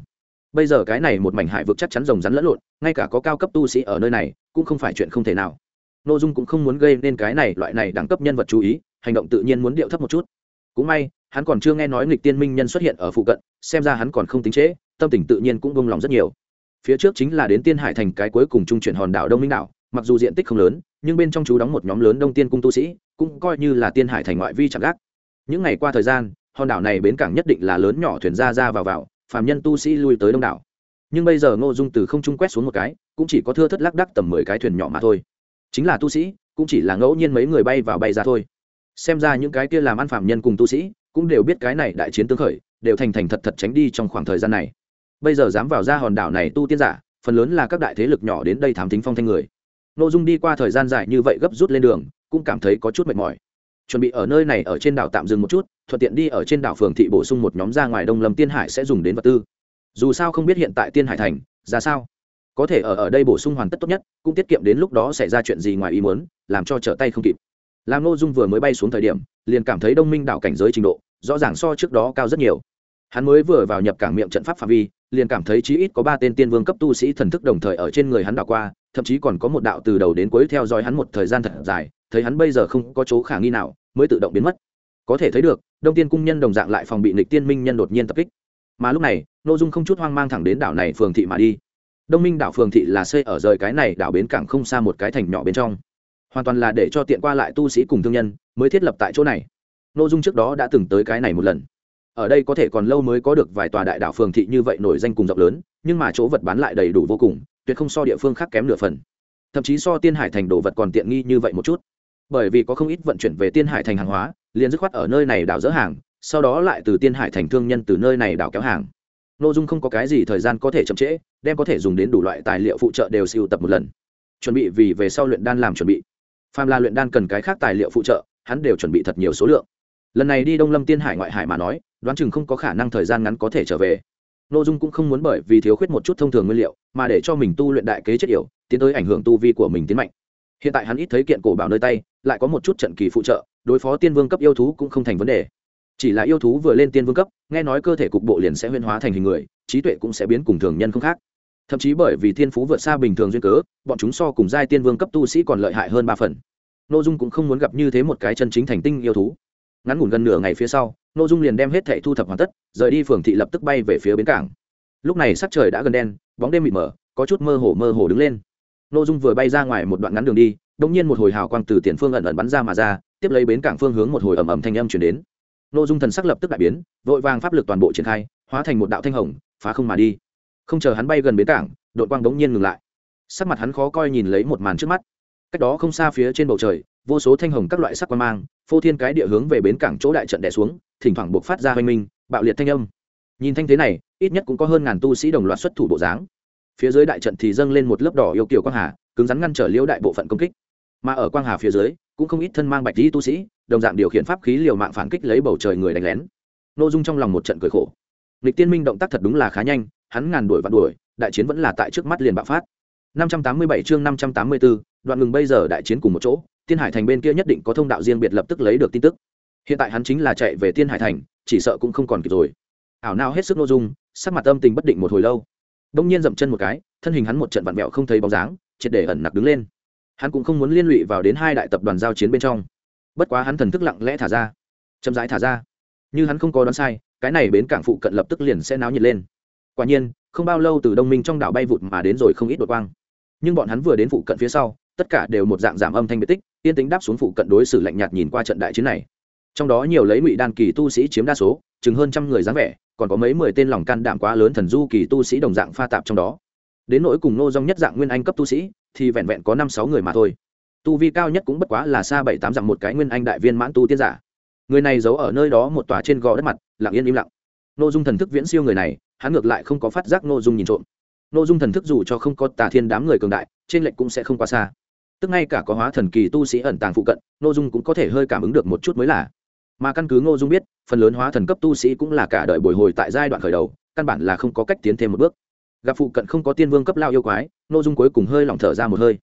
Bây giờ cái này một mảnh hải vực chắc chắn rồng rắn lẫn lộn, ngay cả có cao cấp tu sĩ ở nơi này, cũng không phải chuyện không thể nào. Nội dung cũng không muốn gây nên cái này loại này đẳng cấp nhân vật chú ý, hành động tự nhiên muốn điệu thấp một chút. Cũng may, hắn còn chưa nghe nói nghịch tiên minh nhân xuất hiện ở phụ cận, xem ra hắn còn không tính trễ, tâm tình tự nhiên cũng bông lòng rất nhiều phía trước chính là đến tiên hải thành cái cuối cùng trung chuyển hòn đảo đông minh đảo, mặc dù diện tích không lớn, nhưng bên trong chú đóng một nhóm lớn đông tiên cung tu sĩ, cũng coi như là tiên hải thành ngoại vi chạm gác. Những ngày qua thời gian, hòn đảo này bến cảng nhất định là lớn nhỏ thuyền ra ra vào vào, phàm nhân tu sĩ lui tới đông đảo. Nhưng bây giờ ngô dung từ không trung quét xuống một cái, cũng chỉ có thưa thất lác đắc tầm mười cái thuyền nhỏ mà thôi. Chính là tu sĩ, cũng chỉ là ngẫu nhiên mấy người bay vào bay ra thôi. Xem ra những cái kia làm ăn phạm nhân cùng tu sĩ, cũng đều biết cái này đại chiến tương khởi, đều thành thành thật thật tránh đi trong khoảng thời gian này bây giờ dám vào ra hòn đảo này tu tiên giả, phần lớn là các đại thế lực nhỏ đến đây thám tính phong thanh người. N ô dung đi qua thời gian dài như vậy gấp rút lên đường, cũng cảm thấy có chút mệt mỏi. Chuẩn bị ở nơi này ở trên đảo tạm dừng một chút, thuận tiện đi ở trên đảo phường thị bổ sung một nhóm ra ngoài đông lâm tiên hải sẽ dùng đến vật tư. Dù sao không biết hiện tại tiên hải thành, ra sao? Có thể ở ở đây bổ sung hoàn tất tốt nhất, cũng tiết kiệm đến lúc đó xảy ra chuyện gì ngoài ý muốn, làm cho trở tay không kịp. Làm n ô dung vừa mới bay xuống thời điểm, liền cảm thấy đông minh đảo cảnh giới trình độ, rõ ràng so trước đó cao rất nhiều hắn mới vừa vào nhập cảng miệng trận pháp phạm vi, liền cảm thấy chí ít có ba tên tiên vương cấp tu sĩ thần thức đồng thời ở trên người hắn đảo qua, thậm chí còn có một đạo từ đầu đến cuối theo dõi hắn một thời gian thật dài, thấy hắn bây giờ không có chỗ khả nghi nào, mới tự động biến mất. Có thể thấy được, đông tiên cung nhân đồng dạng lại phòng bị nịch tiên minh nhân đột nhiên tập kích. Mà lúc này n ô dung không chút hoang mang thẳng đến đảo này phường thị mà đi. Đông minh đảo phường thị là xây ở rời cái này đảo bến cảng không xa một cái thành nhỏ bên trong. Hoàn toàn là để cho tiện qua lại tu sĩ cùng thương nhân mới thiết lập tại chỗ này. N ô dung trước đó đã từng tới cái này một lần ở đây có thể còn lâu mới có được vài tòa đại đảo phường thị như vậy nổi danh cùng rộng lớn, nhưng mà chỗ vật bán lại đầy đủ vô cùng, tuyệt không so địa phương khác kém nửa phần. Thậm chí so tiên hải thành đồ vật còn tiện nghi như vậy một chút. Bởi vì có không ít vận chuyển về tiên hải thành hàng hóa, liền dứt khoát ở nơi này đảo dỡ hàng, sau đó lại từ tiên hải thành thương nhân từ nơi này đảo kéo hàng. Nội dung không có cái gì thời gian có thể chậm trễ, đem có thể dùng đến đủ loại tài liệu phụ trợ đều siêu tập một lần. Chuẩn bị vì về sau luyện đan làm chuẩn bị. Phàm là luyện đan cần cái khác tài liệu phụ trợ, hắn đều chuẩn bị thật nhiều số lượng. Lần này đi đông lâm tiên hải ngoại hải mà nói đoán chừng không có khả năng thời gian ngắn có thể trở về. Nội dung cũng không muốn bởi vì thiếu khuyết một chút thông thường nguyên liệu, mà để cho mình tu luyện đại kế chất yểu, tiến tới ảnh hưởng tu vi của mình tiến mạnh. Hiện tại hắn ít thấy kiện cổ bảo nơi tay, lại có một chút trận kỳ phụ trợ, đối phó tiên vương cấp yêu thú cũng không thành vấn đề. Chỉ là yêu thú vừa lên tiên vương cấp, nghe nói cơ thể cục bộ liền sẽ huyên hóa thành hình người, trí tuệ cũng sẽ biến cùng thường nhân không khác. Thậm chí bởi vì thiên phú vượt xa bình thường duyên cớ, bọn chúng so cùng giai tiên vương cấp tu sĩ còn lợi hại hơn ba phần. Nô dung cũng không muốn gặp như thế một cái chân chính thành tinh yêu thú ngắn ngủn gần nửa ngày phía sau n ô dung liền đem hết thẻ thu thập hoàn tất, rời đi phường thị lập tức bay về phía bến cảng. Lúc này sắc trời đã gần đen, bóng đêm mịt mờ, có chút mơ hồ mơ hồ đứng lên. N ô dung vừa bay ra ngoài một đoạn ngắn đường đi đ ỗ n g nhiên một hồi hào quang từ tiền phương ẩn ẩn bắn ra mà ra, tiếp lấy bến cảng phương hướng một hồi ẩm ẩm thanh âm chuyển đến. N ô dung thần sắc lập tức đại biến, vội vàng pháp lực toàn bộ triển khai, hóa thành một đạo thanh hồng, phá không mà đi. Không chờ hắn bay gần bến cảng đội quang bỗng nhiên ngừng lại. Sắc mặt hắn khó coi nhìn lấy một màn trước mắt. Cách đó không xa phía trên bầu trời vô số thanh hồng các loại sắc quan mang phô thiên cái địa hướng về bến cảng chỗ đại trận đẻ xuống thỉnh thoảng buộc phát ra hoanh minh bạo liệt thanh âm. Nhìn thanh thế này ít nhất cũng có hơn ngàn tu sĩ đồng loạt xuất thủ bộ dáng. Phía dưới đại trận thì dâng lên một lớp đỏ yêu kiều quang hà cứng rắn ngăn trở liễu đại bộ phận công kích. Mà ở quang hà phía dưới cũng không ít thân mang bạch lý tu sĩ đồng dạng điều khiển pháp khí liều mạng phản kích lấy bầu trời người đánh lén. N ô dung trong lòng một trận cười khổ. Lịch tiên minh động tác thật đúng là khá nhanh hắn ngàn đuổi vạn đuổi đại chiến vẫn là tại trước mắt liền bạo phát. 587 chương 584, đoạn ngừng bây giờ đại chiến cùng một chỗ tiên hải thành bên kia nhất định có thông đạo riêng biệt lập tức lấy được tin tức. Hiện tại hắn chính là chạy về tiên hải thành, chỉ sợ cũng không còn kịp rồi. Ảo nào hết sức n ô dung, sắc mặt âm tình bất định một hồi lâu. Đông nhiên dậm chân một cái, thân hình hắn một trận vặn vẹo không thấy bóng dáng, triệt để ẩn nặc đứng lên. Hắn cũng không muốn liên lụy vào đến hai đại tập đoàn giao chiến bên trong. Bất quá hắn thần thức lặng lẽ thả ra, chậm rãi thả ra. Như hắn không có đoán sai, cái này bến cảng phụ cận lập tức liền sẽ náo nhiệt lên. Quả nhiên, không bao lâu từ đông minh trong đảo bay vụt mà đến rồi không ít đột quang. Nhưng bọn hắn vừa đến phụ cận phía sau, tất cả đều một dạng giảm âm thanh biệt tích tiên tính đáp xuống phụ cận đối xử lạnh nhạt nhìn qua trận đại chiến này. Trong đó nhiều lấy ngụy đan kỳ tu sĩ chiếm đa số, chừng hơn trăm người dáng vẻ, còn có mấy mười tên lòng can đảm quá lớn thần du kỳ tu sĩ đồng dạng pha tạp trong đó. Đến nỗi cùng nô dong nhất dạng nguyên anh cấp tu sĩ, thì vẹn vẹn có năm sáu người mà thôi. Tu vi cao nhất cũng bất quá là xa bảy tám dặm một cái nguyên anh đại viên mãn tu tiên giả. Người này giấu ở nơi đó một tòa trên gò đất mặt, lặng yên im lặng. Nô dung thần thức viễn siêu người này, hắn ngược lại không có phát giác nô dung nhìn trộm. Nô dung thần thức dù cho không có tà thiên đám người cường đại, trên lệnh cũng sẽ không quá xa tức ngay cả có hóa thần kỳ tu sĩ ẩn tàng phụ cận nô dung cũng có thể hơi cảm ứng được một chút mới là. Mà căn cứ ngô dung biết, phần lớn hóa thần cấp tu sĩ cũng là cả đợi bồi hồi tại giai đoạn khởi đầu, căn bản là không có cách tiến thêm một bước. Gặp phụ cận không có tiên vương cấp lao yêu quái nội dung cuối cùng hơi lỏng thở ra một hơi.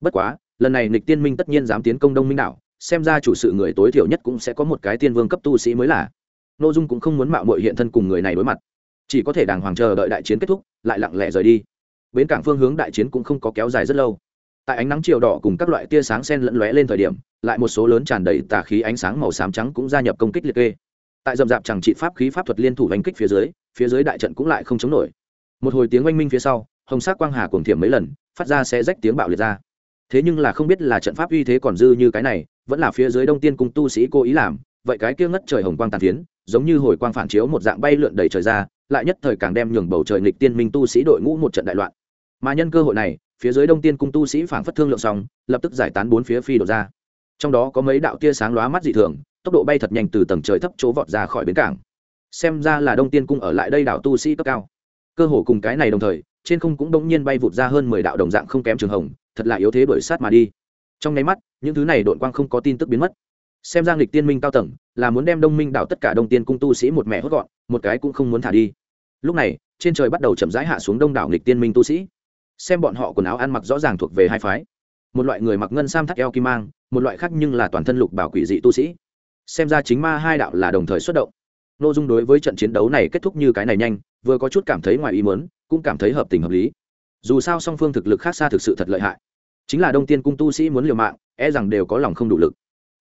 Bất quá, lần này nịch tiên minh tất nhiên dám tiến công đông minh đảo, xem ra chủ sự người tối thiểu nhất cũng sẽ có một cái tiên vương cấp tu sĩ mới là. Nội dung cũng không muốn mạo mội hiện thân cùng người này đối mặt. Chỉ có thể đàng hoàng chờ đợi đại chiến kết thúc, lại lặng lẽ rời đi. Bến cảng phương hướng đại chiến cũng không có kéo dài rất lâu tại ánh nắng chiều đỏ cùng các loại tia sáng sen lẫn lóe lên thời điểm, lại một số lớn tràn đầy tà khí ánh sáng màu xám trắng cũng gia nhập công kích liệt kê. Tại dầm dạp chẳng trị pháp khí pháp thuật liên thủ đánh kích phía dưới phía dưới đại trận cũng lại không chống nổi. Một hồi tiếng oanh minh phía sau, hồng sắc quang hà cuồng thiểm mấy lần, phát ra sẽ rách tiếng bạo liệt ra. Thế nhưng là không biết là trận pháp uy thế còn dư như cái này, vẫn là phía dưới đông tiên cung tu sĩ cố ý làm, vậy cái kia ngất trời hồng quang tàn phiến, giống như hồi quang phản chiếu một dạng bay lượn đầy trời ra, lại nhất thời càng đem nhường bầu trời nghịch tiên minh tu sĩ đội ngũ một trận đại loạn. Mà nhân cơ hội này phía dưới đông tiên cung tu sĩ phảng phất thương lượng xong, lập tức giải tán bốn phía phi đổ ra. Trong đó có mấy đạo tia sáng lóa mắt dị thường, tốc độ bay thật nhanh từ tầng trời thấp chỗ vọt ra khỏi bến cảng. Xem ra là đông tiên cung ở lại đây đảo tu sĩ cấp cao. Cơ hồ cùng cái này đồng thời, trên không cũng đông nhiên bay vụt ra hơn mười đạo đồng dạng không kém trường hồng, thật là yếu thế đuổi sát mà đi. Trong nháy mắt, những thứ này đội quang không có tin tức biến mất. Xem ra nghịch tiên minh cao tầng, là muốn đem đông minh đảo tất cả đông tiên cung tu sĩ một mẹ hốt gọn, một cái cũng không muốn thả đi. Lúc này, trên trời bắt đầu chậm rãi hạ xuống đông đảo nghịch tiên minh tu sĩ xem bọn họ quần áo ăn mặc rõ ràng thuộc về hai phái. Một loại người mặc ngân sam thắt eo kim mang, một loại khác nhưng là toàn thân lục bảo quỷ dị tu sĩ. Xem ra chính ma hai đạo là đồng thời xuất động. N ô dung đối với trận chiến đấu này kết thúc như cái này nhanh, vừa có chút cảm thấy ngoài ý mớn cũng cảm thấy hợp tình hợp lý. Dù sao song phương thực lực khác xa thực sự thật lợi hại. Chính là đông tiên cung tu sĩ muốn liều mạng e rằng đều có lòng không đủ lực.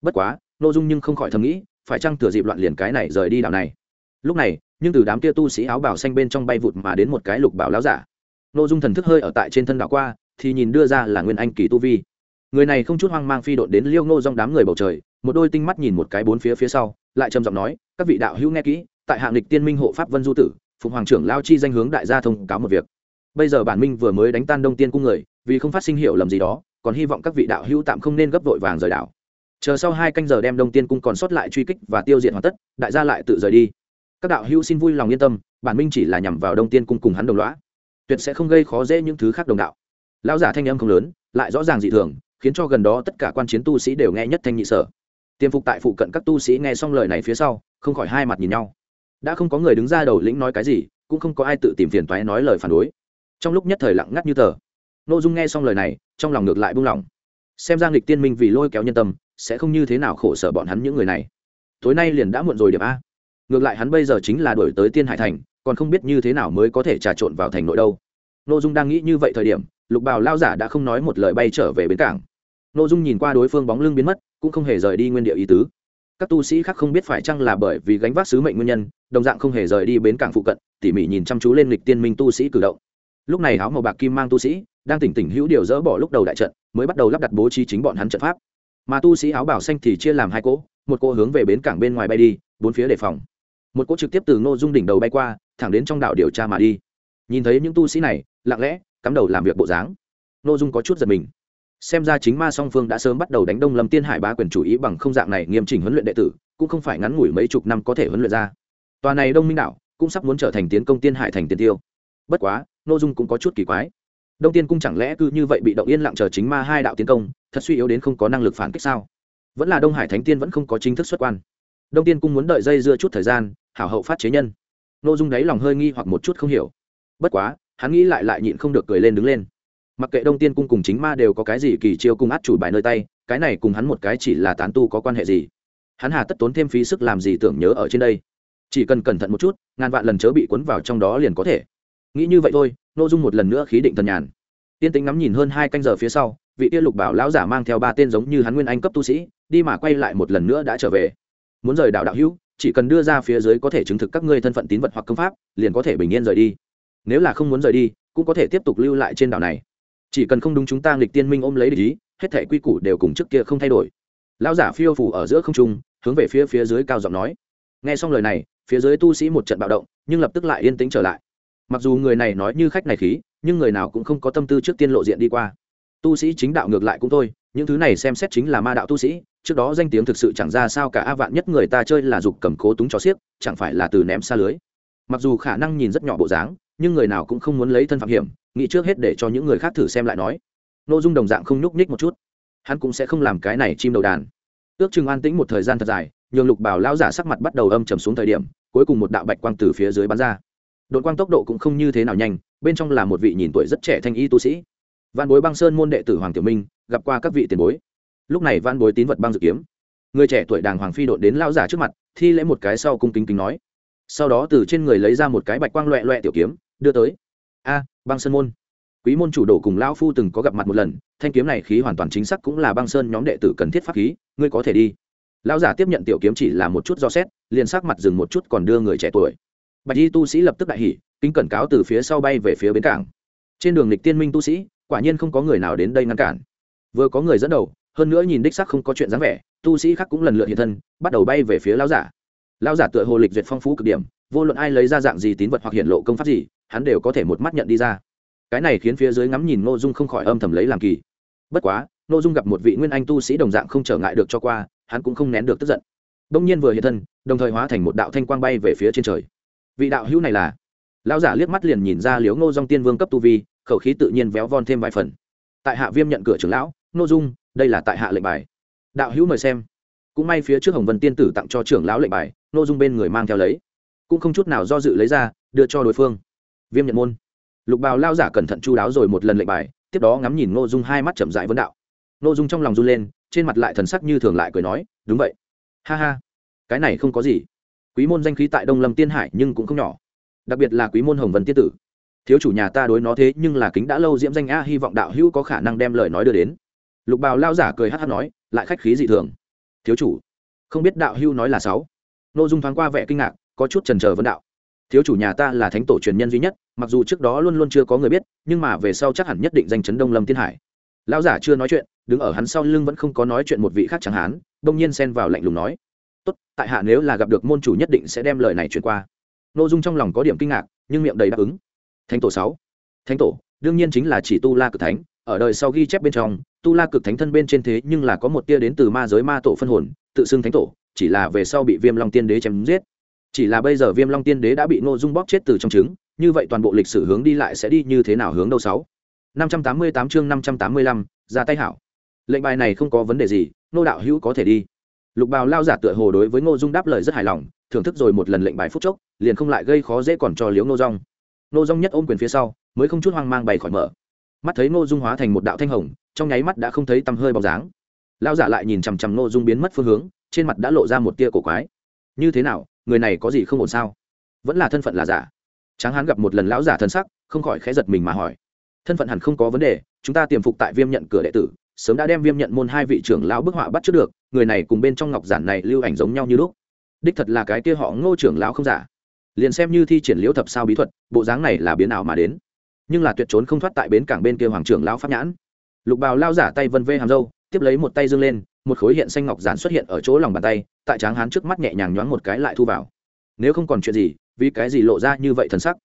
Bất quá n ô dung nhưng không khỏi thầm nghĩ, phải chăng thừa dịp loạn liền cái này rời đi đảo này. Lúc này, nhưng từ đám kia tu sĩ áo bảo xanh bên trong bay vụt mà đến một cái lục bảo láo giả nội dung thần thức hơi ở tại trên thân đảo qua, thì nhìn đưa ra là nguyên anh kỳ tu vi. Người này không chút hoang mang phi đội đến liêu ngô dong đám người bầu trời, một đôi tinh mắt nhìn một cái bốn phía phía sau, lại trầm giọng nói, các vị đạo hữu nghe kỹ, tại hạng lịch tiên minh hộ pháp vân du tử, phụng hoàng trưởng lao chi danh hướng đại gia thông cáo một việc. Bây giờ bản minh vừa mới đánh tan đông tiên cung người, vì không phát sinh hiểu lầm gì đó, còn hy vọng các vị đạo hữu tạm không nên gấp vội vàng rời đảo. Chờ sau hai canh giờ đem đông tiên cung còn sót lại truy kích và tiêu diệt hoàn tất, đại gia lại tự rời đi. Các đạo hữu xin vui lòng yên tâm, bản minh chỉ là nhằm vào đông tiên cung cùng hắn đồng loã tuyệt sẽ không gây khó dễ những thứ khác đồng đạo. Lão giả thanh âm không lớn, lại rõ ràng dị thường, khiến cho gần đó tất cả quan chiến tu sĩ đều nghe nhất thanh nhị sở. Tiêm phục tại phụ cận các tu sĩ nghe xong lời này phía sau, không khỏi hai mặt nhìn nhau. Đã không có người đứng ra đầu lĩnh nói cái gì, cũng không có ai tự tìm phiền toái nói lời phản đối. Trong lúc nhất thời lặng ngắt như tờ n ô dung nghe xong lời này, trong lòng ngược lại buông lỏng. Xem ra nghịch tiên minh vì lôi kéo nhân tâm, sẽ không như thế nào khổ sở bọn hắn những người này. Tối nay liền đã muộn rồi điểm a. Ngược lại hắn bây giờ chính là đổi tới tiên hải thành còn không biết như thế nào mới có thể trà trộn vào thành nội đâu. N ô dung đang nghĩ như vậy thời điểm, lục bào lao giả đã không nói một lời bay trở về bến cảng. N ô dung nhìn qua đối phương bóng lưng biến mất, cũng không hề rời đi nguyên địa ý tứ. Các tu sĩ khác không biết phải chăng là bởi vì gánh vác sứ mệnh nguyên nhân, đồng dạng không hề rời đi bến cảng phụ cận, tỉ mỉ nhìn chăm chú lên lịch tiên minh tu sĩ cử động. Lúc này áo màu bạc kim mang tu sĩ đang tỉnh tỉnh hữu điều dỡ bỏ lúc đầu đại trận, mới bắt đầu lắp đặt bố trí chính bọn hắn trận pháp. Mà tu sĩ áo bảo xanh thì chia làm hai cỗ, một cỗ hướng về bến cảng bên ngoài bay đi, bốn phía đề phòng một cỗ trực tiếp từ ngô dung đỉnh đầu bay qua, thẳng đến trong đảo điều tra mà đi. Nhìn thấy những tu sĩ này, lặng lẽ, cắm đầu làm việc bộ dáng. Ngô dung có chút giật mình. Xem ra chính ma song phương đã sớm bắt đầu đánh đông lâm tiên hải ba quyền chủ ý bằng không dạng này nghiêm chỉnh huấn luyện đệ tử, cũng không phải ngắn ngủi mấy chục năm có thể huấn luyện ra. Tòa này đông minh đạo cũng sắp muốn trở thành tiến công tiên hải thành tiên tiêu. Bất quá n ô dung cũng có chút kỳ quái. Đông tiên cung chẳng lẽ cứ như vậy bị động yên lặng chờ chính ma hai đạo tiến công, thật suy yếu đến không có năng lực phản kích sao? Vẫn là đông hải thánh tiên vẫn không có chính thức xuất quan đông tiên cung muốn đợi dây dưa chút thời gian, hảo hậu phát chế nhân. N ô dung đáy lòng hơi nghi hoặc một chút không hiểu. Bất quá, hắn nghĩ lại lại nhịn không được cười lên đứng lên. Mặc kệ đông tiên cung cùng chính ma đều có cái gì kỳ chiêu cung át chủ bài nơi tay, cái này cùng hắn một cái chỉ là tán tu có quan hệ gì? Hắn hà tất tốn thêm phí sức làm gì tưởng nhớ ở trên đây? Chỉ cần cẩn thận một chút, ngàn vạn lần chớ bị cuốn vào trong đó liền có thể. Nghĩ như vậy thôi n ô dung một lần nữa khí định thần nhàn. Tiên tính ngắm nhìn hơn hai canh giờ phía sau, vị tiên lục bảo lão giả mang theo ba tên giống như hắn nguyên anh cấp tu sĩ, đi mà quay lại một lần nữa đã trở về muốn rời đảo đạo hữu, chỉ cần đưa ra phía dưới có thể chứng thực các ngươi thân phận tín vật hoặc công pháp, liền có thể bình yên rời đi. Nếu là không muốn rời đi, cũng có thể tiếp tục lưu lại trên đảo này. Chỉ cần không đúng chúng ta nghịch tiên minh ôm lấy lý hết thể quy củ đều cùng trước kia không thay đổi. Lão giả phiêu phủ ở giữa không trung, hướng về phía phía dưới cao giọng nói. Nghe xong lời này, phía dưới tu sĩ một trận bạo động, nhưng lập tức lại yên tĩnh trở lại. Mặc dù người này nói như khách này khí, nhưng người nào cũng không có tâm tư trước tiên lộ diện đi qua. Tu sĩ chính đạo ngược lại cũng thôi, những thứ này xem xét chính là ma đạo tu sĩ trước đó danh tiếng thực sự chẳng ra sao cả a vạn nhất người ta chơi là dục cầm cố túng cho xiếc, chẳng phải là từ ném xa lưới. Mặc dù khả năng nhìn rất nhỏ bộ dáng, nhưng người nào cũng không muốn lấy thân phạm hiểm, nghĩ trước hết để cho những người khác thử xem lại nói. N ô dung đồng dạng không nhúc nhích một chút. Hắn cũng sẽ không làm cái này chim đầu đàn. Ước chừng an tĩnh một thời gian thật dài, nhường lục bảo lao giả sắc mặt bắt đầu âm trầm xuống thời điểm, cuối cùng một đạo bạch quang từ phía dưới bắn ra. Đội quang tốc độ cũng không như thế nào nhanh, bên trong là một vị nhìn tuổi rất trẻ thanh y tu sĩ. Văn bối băng sơn môn đệ tử hoàng tiểu minh, gặp qua các vị tiền bối lúc này văn bối tín vật băng dự kiếm. Người trẻ tuổi đàng hoàng phi đội đến lao giả trước mặt, thi lễ một cái sau cung kính kính nói. Sau đó từ trên người lấy ra một cái bạch quang loẹ loẹ tiểu kiếm, đưa tới. A, băng sơn môn. Quý môn chủ đồ cùng lão phu từng có gặp mặt một lần, thanh kiếm này khí hoàn toàn chính xác cũng là băng sơn nhóm đệ tử cần thiết pháp khí, ngươi có thể đi. Lão giả tiếp nhận tiểu kiếm chỉ là một chút do xét, liền sắc mặt dừng một chút còn đưa người trẻ tuổi. Bạch y tu sĩ lập tức đại hỉ, kính cẩn cáo từ phía sau bay về phía bến cảng. Trên đường lịch tiên minh tu sĩ, quả nhiên không có người nào đến đây ngăn cản. Vừa có người dẫn đầu hơn nữa nhìn đích sắc không có chuyện dáng vẻ, tu sĩ khác cũng lần lượt hiện thân, bắt đầu bay về phía lão giả. Lão giả tựa hồ lịch duyệt phong phú cực điểm, vô luận ai lấy ra dạng gì tín vật hoặc hiện lộ công pháp gì, hắn đều có thể một mắt nhận đi ra. Cái này khiến phía dưới ngắm nhìn ngô dung không khỏi âm thầm lấy làm kỳ. Bất quá, ngô dung gặp một vị nguyên anh tu sĩ đồng dạng không trở ngại được cho qua, hắn cũng không nén được tức giận. Đông nhiên vừa hiện thân, đồng thời hóa thành một đạo thanh quang bay về phía trên trời. Vị đạo hữu này là? Lão giả liếc mắt liền nhìn ra liếu ngô dong tiên vương cấp tu vi, khẩu khí tự nhiên véo von thêm vài phần. Tại hạ viêm nhận cửa trưởng lão, ngô dung đây là tại hạ lệnh bài. Đạo hữu mời xem. Cũng may phía trước hồng vân tiên tử tặng cho trưởng lão lệnh bài ngô dung bên người mang theo lấy. Cũng không chút nào do dự lấy ra, đưa cho đối phương. Viêm nhận môn. Lục bào lao giả cẩn thận chu đáo rồi một lần lệnh bài, tiếp đó ngắm nhìn ngô dung hai mắt chậm dại vấn đạo. Ngô dung trong lòng run lên, trên mặt lại thần sắc như thường lại cười nói, đúng vậy. Ha ha, cái này không có gì. Quý môn danh khí tại đông lâm tiên hải nhưng cũng không nhỏ, đặc biệt là quý môn hồng vân tiên tử. Thiếu chủ nhà ta đối nó thế nhưng là kính đã lâu diễm danh a, hy vọng đạo hữu có khả năng đem lời nói đưa đến lục bào lao giả cười hát hát nói, lại khách khí dị thường. Thiếu chủ, không biết đạo hưu nói là sáu. N ô dung thoáng qua vẻ kinh ngạc, có chút trần trờ vấn đạo. Thiếu chủ nhà ta là thánh tổ truyền nhân duy nhất, mặc dù trước đó luôn luôn chưa có người biết, nhưng mà về sau chắc hẳn nhất định danh chấn đông lâm tiên hải. Lão giả chưa nói chuyện, đứng ở hắn sau lưng vẫn không có nói chuyện một vị khác chẳng hán đông nhiên xen vào lạnh lùng nói. Tốt, tại hạ nếu là gặp được môn chủ nhất định sẽ đem lời này truyền qua. N ô dung trong lòng có điểm kinh ngạc, nhưng miệng đầy đáp ứng. Thánh tổ sáu. Thánh tổ, đương nhiên chính là chỉ tu la cực thánh ở đời sau ghi chép bên trong, tu la cực thánh thân bên trên thế nhưng là có một tia đến từ ma giới ma tổ phân hồn, tự xưng thánh tổ, chỉ là về sau bị viêm long tiên đế chém giết. Chỉ là bây giờ viêm long tiên đế đã bị ngô dung bóp chết từ trong trứng, như vậy toàn bộ lịch sử hướng đi lại sẽ đi như thế nào hướng đâu sáu? năm trăm tám mươi tám chương năm trăm tám mươi lăm, ra tay hảo. Lệnh bài này không có vấn đề gì nô đạo hữu có thể đi. Lục bào lao giả tựa hồ đối với ngô dung đáp lời rất hài lòng, thưởng thức rồi một lần lệnh bài phút chốc, liền không lại gây khó dễ còn cho liếu ngô rong ngô rong nhất ôm quyền phía sau, mới không chút hoang mang bày khỏi mở mắt thấy ngô dung hóa thành một đạo thanh hồng, trong nháy mắt đã không thấy tăm hơi bóng dáng. Lao giả lại nhìn chằm chằm ngô dung biến mất phương hướng, trên mặt đã lộ ra một tia cổ quái. Như thế nào, người này có gì không ổn sao? Vẫn là thân phận là giả. Tráng hán gặp một lần lão giả thân sắc, không khỏi khẽ giật mình mà hỏi. Thân phận hẳn không có vấn đề, chúng ta tiềm phục tại viêm nhận cửa đệ tử, sớm đã đem viêm nhận môn hai vị trưởng lão bức họa bắt trước được, người này cùng bên trong ngọc giản này lưu ảnh giống nhau như lúc. Đích thật là cái kia họ ngô trưởng lão không giả. Liền xem như thi triển liễu thập sao bí thuật, bộ dáng này là biến ảo mà đến nhưng là tuyệt trốn không thoát tại bến cảng bên kia hoàng trưởng lão pháp nhãn. Lục bào lao giả tay vân vê hàm dâu tiếp lấy một tay dương lên, một khối hiện xanh ngọc giản xuất hiện ở chỗ lòng bàn tay, tại tráng hán trước mắt nhẹ nhàng nhoáng một cái lại thu vào. Nếu không còn chuyện gì, vì cái gì lộ ra như vậy thần sắc?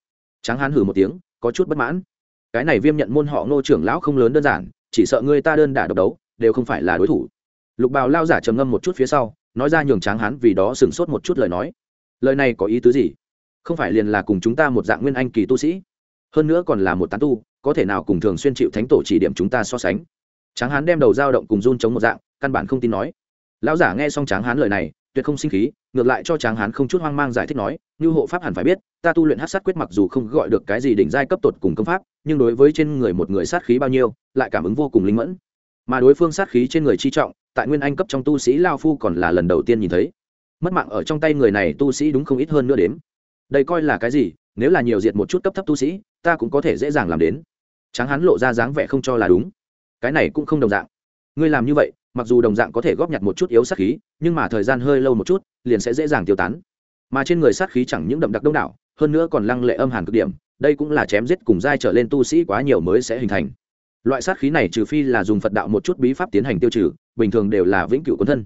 Tráng hán hử một tiếng, có chút bất mãn. Cái này viêm nhận môn họ ngô trưởng lão không lớn đơn giản, chỉ sợ người ta đơn đả độc đấu, đều không phải là đối thủ. Lục bào lao giả trầm ngâm một chút phía sau, nói ra nhường tráng hán vì đó sửng sốt một chút lời nói. Lời này có ý tứ gì? Không phải liền là cùng chúng ta một dạng nguyên anh kỳ tu sĩ? Hơn nữa còn là một tán tu, có thể nào cùng thường xuyên chịu thánh tổ chỉ điểm chúng ta so sánh? Tráng hán đem đầu dao động cùng run chống một dạng, căn bản không tin nói. Lão giả nghe xong tráng hán lời này, tuyệt không sinh khí, ngược lại cho tráng hán không chút hoang mang giải thích nói, như hộ pháp hẳn phải biết, ta tu luyện hát sát quyết mặc dù không gọi được cái gì đỉnh giai cấp tột cùng công pháp, nhưng đối với trên người một người sát khí bao nhiêu, lại cảm ứng vô cùng linh mẫn. Mà đối phương sát khí trên người chi trọng, tại nguyên anh cấp trong tu sĩ lao phu còn là lần đầu tiên nhìn thấy. Mất mạng ở trong tay người này tu sĩ đúng không ít hơn nữa đến đây coi là cái gì? Nếu là nhiều diệt một chút cấp thấp tu sĩ, ta cũng có thể dễ dàng làm đến. Tráng hắn lộ ra dáng vẻ không cho là đúng. Cái này cũng không đồng dạng. Ngươi làm như vậy, mặc dù đồng dạng có thể góp nhặt một chút yếu sát khí, nhưng mà thời gian hơi lâu một chút, liền sẽ dễ dàng tiêu tán. Mà trên người sát khí chẳng những đậm đặc đông đảo, hơn nữa còn lăng lệ âm hàn cực điểm, đây cũng là chém giết cùng giai trở lên tu sĩ quá nhiều mới sẽ hình thành. Loại sát khí này trừ phi là dùng phật đạo một chút bí pháp tiến hành tiêu trừ, bình thường đều là vĩnh cửu quân thân.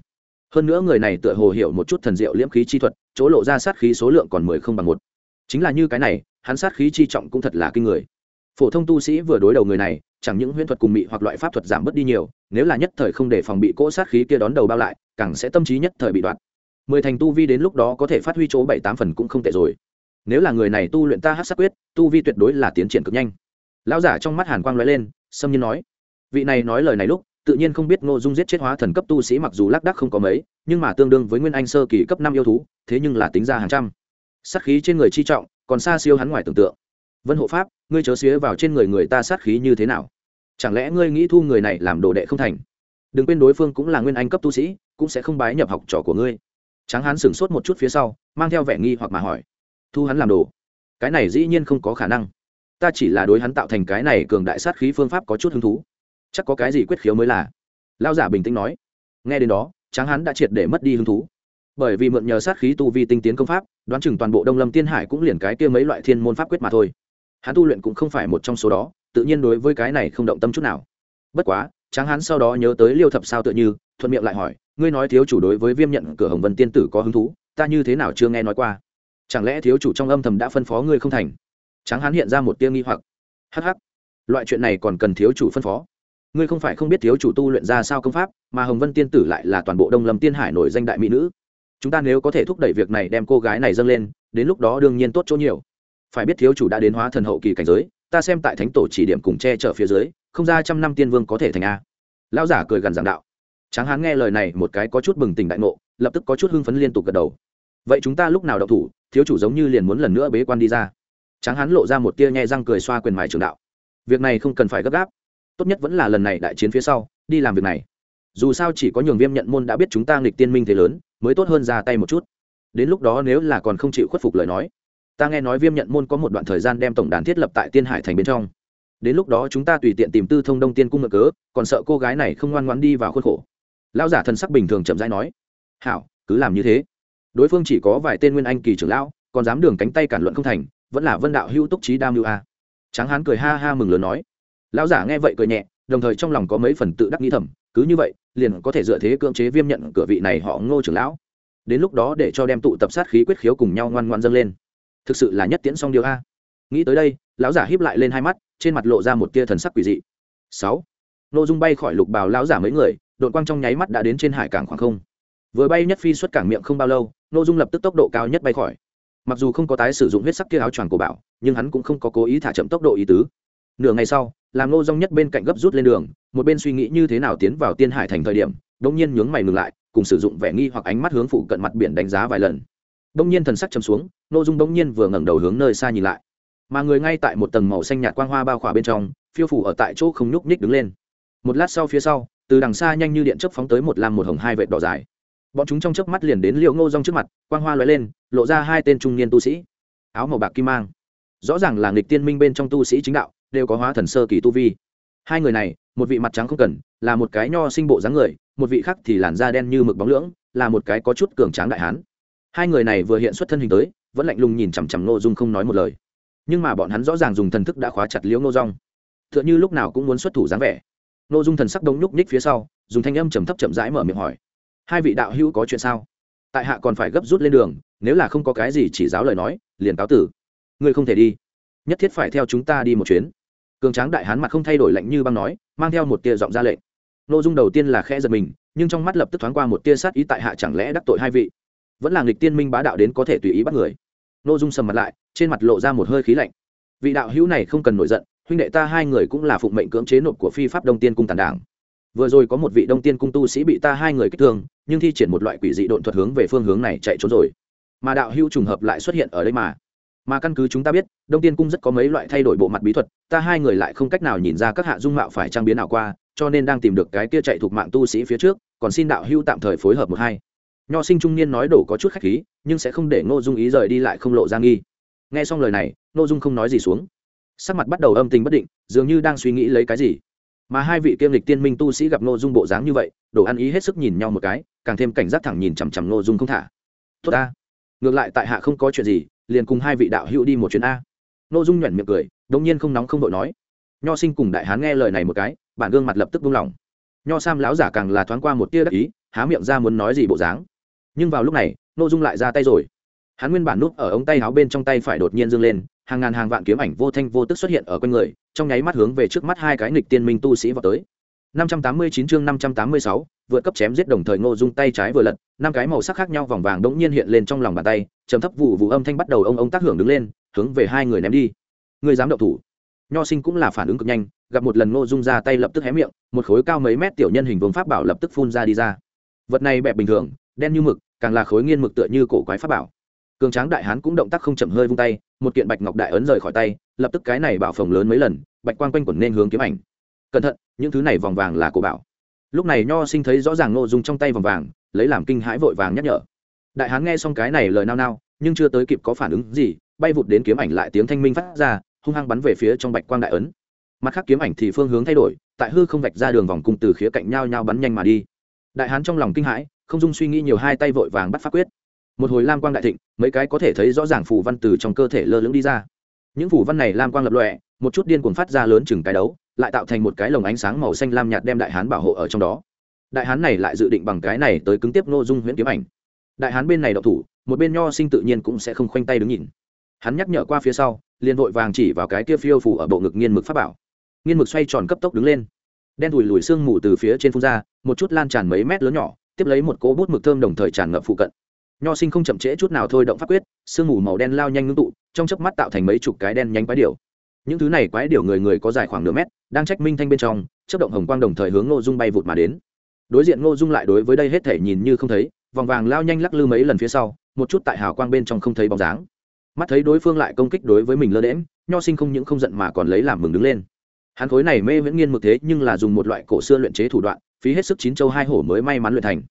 Hơn nữa người này tựa hồ hiểu một chút thần diệu liễm khí chi thuật, chỗ lộ ra sát khí số lượng còn mười không bằng một chính là như cái này, hắn sát khí chi trọng cũng thật là kinh người. Phổ thông tu sĩ vừa đối đầu người này, chẳng những huyễn thuật cùng mị hoặc loại pháp thuật giảm bớt đi nhiều, nếu là nhất thời không để phòng bị cỗ sát khí kia đón đầu bao lại, càng sẽ tâm trí nhất thời bị đoạn mười thành tu vi đến lúc đó có thể phát huy chỗ bảy tám phần cũng không tệ rồi. Nếu là người này tu luyện ta hát sát quyết, tu vi tuyệt đối là tiến triển cực nhanh. Lão giả trong mắt hàn quang l ó e lên, xâm nhiên nói, vị này nói lời này lúc, tự nhiên không biết ngô dung giết chết hóa thần cấp tu sĩ mặc dù lác đắc không có mấy, nhưng mà tương đương với nguyên anh sơ kỳ cấp năm yêu thú, thế nhưng là tính ra hàng trăm sát khí trên người chi trọng, còn xa siêu hắn ngoài tưởng tượng. Vân hộ pháp, ngươi chớ xía vào trên người người ta sát khí như thế nào? Chẳng lẽ ngươi nghĩ thu người này làm đồ đệ không thành? Đừng quên đối phương cũng là nguyên anh cấp tu sĩ, cũng sẽ không bái nhập học trò của ngươi. Tráng hán sửng sốt một chút phía sau, mang theo vẻ nghi hoặc mà hỏi. Thu hắn làm đồ? Cái này dĩ nhiên không có khả năng. Ta chỉ là đối hắn tạo thành cái này cường đại sát khí phương pháp có chút hứng thú. Chắc có cái gì quyết khiếu mới là? Lao giả bình tĩnh nói. Nghe đến đó, tráng hán đã triệt để mất đi hứng thú. Bởi vì mượn nhờ sát khí tu vi tinh tiến công pháp đoán chừng toàn bộ đông lâm tiên hải cũng liền cái kia mấy loại thiên môn pháp quyết mà thôi. Hắn tu luyện cũng không phải một trong số đó tự nhiên đối với cái này không động tâm chút nào. Bất quá tráng hắn sau đó nhớ tới liêu thập sao tựa như thuận miệng lại hỏi ngươi nói thiếu chủ đối với viêm nhận cửa hồng vân tiên tử có hứng thú ta như thế nào chưa nghe nói qua? Chẳng lẽ thiếu chủ trong âm thầm đã phân phó ngươi không thành? Tráng hắn hiện ra một tia nghi hoặc. Hắc hắc, loại chuyện này còn cần thiếu chủ phân phó. Ngươi không phải không biết thiếu chủ tu luyện ra sao công pháp mà hồng vân tiên tử lại là toàn bộ đông lâm tiên hải nổi danh đại mỹ nữ chúng ta nếu có thể thúc đẩy việc này đem cô gái này dâng lên, đến lúc đó đương nhiên tốt chỗ nhiều. Phải biết thiếu chủ đã đến hóa thần hậu kỳ cảnh giới, ta xem tại thánh tổ chỉ điểm cùng che chở phía dưới, không ra trăm năm tiên vương có thể thành a. Lão giả cười gần giảng đạo. Tráng hán nghe lời này một cái có chút bừng tỉnh đại ngộ, lập tức có chút hưng phấn liên tục gật đầu. Vậy chúng ta lúc nào đậu thủ, thiếu chủ giống như liền muốn lần nữa bế quan đi ra. Tráng hán lộ ra một tia nhẹ răng cười xoa quyền mài trường đạo. Việc này không cần phải gấp gáp. Tốt nhất vẫn là lần này đại chiến phía sau, đi làm việc này. Dù sao chỉ có nhường viêm nhận môn đã biết chúng ta nghịch tiên minh thế lớn mới tốt hơn ra tay một chút. Đến lúc đó nếu là còn không chịu khuất phục lời nói, ta nghe nói viêm nhận môn có một đoạn thời gian đem tổng đàn thiết lập tại tiên hải thành bên trong. Đến lúc đó chúng ta tùy tiện tìm tư thông đông tiên cung ngựa cớ, còn sợ cô gái này không ngoan ngoan đi vào khuôn khổ. Lão giả thần sắc bình thường chậm rãi nói, hảo, cứ làm như thế. Đối phương chỉ có vài tên nguyên anh kỳ trưởng lão, còn dám đường cánh tay cản luận không thành, vẫn là vân đạo hữu túc trí đam lưu a. Tráng hán cười ha ha mừng lớn nói. Lão giả nghe vậy cười nhẹ, đồng thời trong lòng có mấy phần tự đắc nghĩ thầm, cứ như vậy liền có thể dựa thế cưỡng chế viêm nhận cửa vị này họ ngô trưởng lão. Đến lúc đó để cho đem tụ tập sát khí quyết khiếu cùng nhau ngoan ngoan dâng lên. Thực sự là nhất tiễn song điều a. Nghĩ tới đây, lão giả híp lại lên hai mắt, trên mặt lộ ra một tia thần sắc quỷ dị. Sáu. Nội dung bay khỏi lục bào lão giả mấy người đội quang trong nháy mắt đã đến trên hải cảng khoảng không. Vừa bay nhất phi xuất cảng miệng không bao lâu nội dung lập tức tốc độ cao nhất bay khỏi. Mặc dù không có tái sử dụng huyết sắc kia áo choàng của bảo, nhưng hắn cũng không có cố ý thả chậm tốc độ ý tứ. Nửa ngày sau làm nô dung nhất bên cạnh gấp rút lên đường, một bên suy nghĩ như thế nào tiến vào tiên hải thành thời điểm đông nhiên nhướng mày ngừng lại, cùng sử dụng vẻ nghi hoặc ánh mắt hướng phụ cận mặt biển đánh giá vài lần. Đông nhiên thần sắc chấm xuống nô dung đông nhiên vừa ngẩng đầu hướng nơi xa nhìn lại. Mà người ngay tại một tầng màu xanh nhạt quang hoa bao khỏa bên trong, phiêu phủ ở tại chỗ không nhúc nhích đứng lên. Một lát sau phía sau, từ đằng xa nhanh như điện chớp phóng tới một lam một hồng hai vệt đỏ dài. Bọn chúng trong chớp mắt liền đến liệu ngô rong trước mặt, quang hoa lóe lên, lộ ra hai tên trung niên tu sĩ. Áo màu bạc kim mang. Rõ ràng là nghịch tiên minh bên trong tu sĩ chính đạo đều có hóa thần sơ kỳ tu vi. Hai người này, một vị mặt trắng không cần, là một cái nho sinh bộ dáng người, một vị khác thì làn da đen như mực bóng lưỡng, là một cái có chút cường tráng đại hán. Hai người này vừa hiện xuất thân hình tới, vẫn lạnh lùng nhìn chằm chằm Ngô dung không nói một lời. Nhưng mà bọn hắn rõ ràng dùng thần thức đã khóa chặt liễu nô rong t h ư ợ n h ư lúc nào cũng muốn xuất thủ dáng vẻ. Ngô dung thần sắc đống nhúc nhích phía sau, dùng thanh âm trầm thấp chậm rãi mở miệng hỏi, hai vị đạo hữu có chuyện sao? Tại hạ còn phải gấp rút lên đường, nếu là không có cái gì chỉ giáo lời nói, liền cáo tử. Ngươi không thể đi. Nhất thiết phải theo chúng ta đi một chuyến cường tráng đại hán mặt không thay đổi lạnh như băng nói, mang theo một tia giọng ra lệnh. Nội dung đầu tiên là khẽ giật mình, nhưng trong mắt lập tức thoáng qua một tia sát ý tại hạ chẳng lẽ đắc tội hai vị? Vẫn là nghịch tiên minh bá đạo đến có thể tùy ý bắt người. Nội dung sầm mặt lại, trên mặt lộ ra một hơi khí lạnh. Vị đạo hữu này không cần nổi giận, huynh đệ ta hai người cũng là phụng mệnh cưỡng chế nộp của phi pháp đông tiên cung tàn đảng. Vừa rồi có một vị đông tiên cung tu sĩ bị ta hai người kích thương, nhưng thi triển một loại quỷ dị độn thuật hướng về phương hướng này chạy trốn rồi. Mà đạo hữu trùng hợp lại xuất hiện ở đây mà mà căn cứ chúng ta biết, đông tiên cung rất có mấy loại thay đổi bộ mặt bí thuật, ta hai người lại không cách nào nhìn ra các hạ dung mạo phải trang biến nào qua, cho nên đang tìm được cái kia chạy thuộc mạng tu sĩ phía trước, còn xin đạo hưu tạm thời phối hợp một hai. Nho sinh trung niên nói đổ có chút khách khí, nhưng sẽ không để ngô dung ý rời đi lại không lộ ra nghi. Nghe xong lời này, ngô dung không nói gì xuống. Sắc mặt bắt đầu âm tình bất định, dường như đang suy nghĩ lấy cái gì. Mà hai vị kiêm lịch tiên minh tu sĩ gặp ngô dung bộ dáng như vậy đồ ăn ý hết sức nhìn nhau một cái, càng thêm cảnh giác thẳng nhìn chằm chằm ngô dung không thả. Tốt ta. Ngược lại tại hạ không có chuyện gì liền cùng hai vị đạo hữu đi một chuyến a. Nội dung nhuẩn miệng cười đông nhiên không nóng không đội nói. Nho sinh cùng đại hán nghe lời này một cái, bản gương mặt lập tức buông lỏng. Nho sam lão giả càng là thoáng qua một tia đắc ý, há miệng ra muốn nói gì bộ dáng. Nhưng vào lúc này nội dung lại ra tay rồi. Hắn nguyên bản núp ở ống tay áo bên trong tay phải đột nhiên dâng lên, hàng ngàn hàng vạn kiếm ảnh vô thanh vô tức xuất hiện ở quanh người, trong nháy mắt hướng về trước mắt hai cái nghịch tiên minh tu sĩ vào tới. 589 chương 586, vượt cấp chém giết đồng thời Ngô Dung tay trái vừa lật, năm cái màu sắc khác nhau vòng vàng đống nhiên hiện lên trong lòng bàn tay, trầm thấp vụ vụ âm thanh bắt đầu ông ông tác hưởng đứng lên, hướng về hai người ném đi. Người dám động thủ? Nho Sinh cũng là phản ứng cực nhanh, gặp một lần Ngô Dung ra tay lập tức hé miệng, một khối cao mấy mét tiểu nhân hình vương pháp bảo lập tức phun ra đi ra. Vật này bẹp bình thường, đen như mực, càng là khối nghiên mực tựa như cổ quái pháp bảo. Cường tráng đại hán cũng động tác không chậm hơi vung tay, một kiện bạch ngọc đại ấn rời khỏi tay, lập tức cái này bảo phồng lớn mấy lần, bạch quang quanh quẩn nên hướng kiếm ảnh cẩn thận, những thứ này vòng vàng là cổ bảo. Lúc này nho sinh thấy rõ ràng nội dung trong tay vòng vàng, lấy làm kinh hãi vội vàng nhắc nhở. Đại hán nghe xong cái này lời nao nao, nhưng chưa tới kịp có phản ứng gì, bay vụt đến kiếm ảnh lại tiếng thanh minh phát ra, hung hăng bắn về phía trong bạch quang đại ấn. Mặt khác kiếm ảnh thì phương hướng thay đổi, tại hư không vạch ra đường vòng cung từ khía cạnh nhau nhau bắn nhanh mà đi. Đại hán trong lòng kinh hãi, không dung suy nghĩ nhiều hai tay vội vàng bắt pháp quyết. Một hồi lam quang đại thịnh, mấy cái có thể thấy rõ ràng phủ văn từ trong cơ thể lơ lưỡng đi ra. Những phủ văn này lam quang lập lọe một chút điên cuồng phát ra lớn chừng cái đấu lại tạo thành một cái lồng ánh sáng màu xanh lam nhạt đem đại hán bảo hộ ở trong đó. Đại hán này lại dự định bằng cái này tới cứng tiếp nội dung huyễn kiếm ảnh. Đại hán bên này đậu thủ, một bên nho sinh tự nhiên cũng sẽ không khoanh tay đứng nhìn. Hắn nhắc nhở qua phía sau, liền vội vàng chỉ vào cái kia phiêu phủ ở bộ ngực nghiên mực pháp bảo. Nghiên mực xoay tròn cấp tốc đứng lên. Đen thùi lùi xương mù từ phía trên phun ra, một chút lan tràn mấy mét lớn nhỏ, tiếp lấy một cỗ bút mực thơm đồng thời tràn ngập phụ cận. Nho sinh không chậm trễ chút nào thôi động pháp quyết sương mù màu đen lao nhanh ngưng tụ, trong chớp mắt tạo thành mấy chục cái đen nhánh quái điểu những thứ này quái điều người người có dài khoảng nửa mét, đang trách minh thanh bên trong, chớp động hồng quang đồng thời hướng ngô dung bay vụt mà đến. Đối diện ngô dung lại đối với đây hết thể nhìn như không thấy, vòng vàng lao nhanh lắc lư mấy lần phía sau, một chút tại hào quang bên trong không thấy bóng dáng. Mắt thấy đối phương lại công kích đối với mình lơ đễm nho sinh không những không giận mà còn lấy làm mừng đứng lên. Hắn khối này mê viễn nghiên mực thế nhưng là dùng một loại cổ xưa luyện chế thủ đoạn, phí hết sức chín châu hai hổ mới may mắn luyện thành.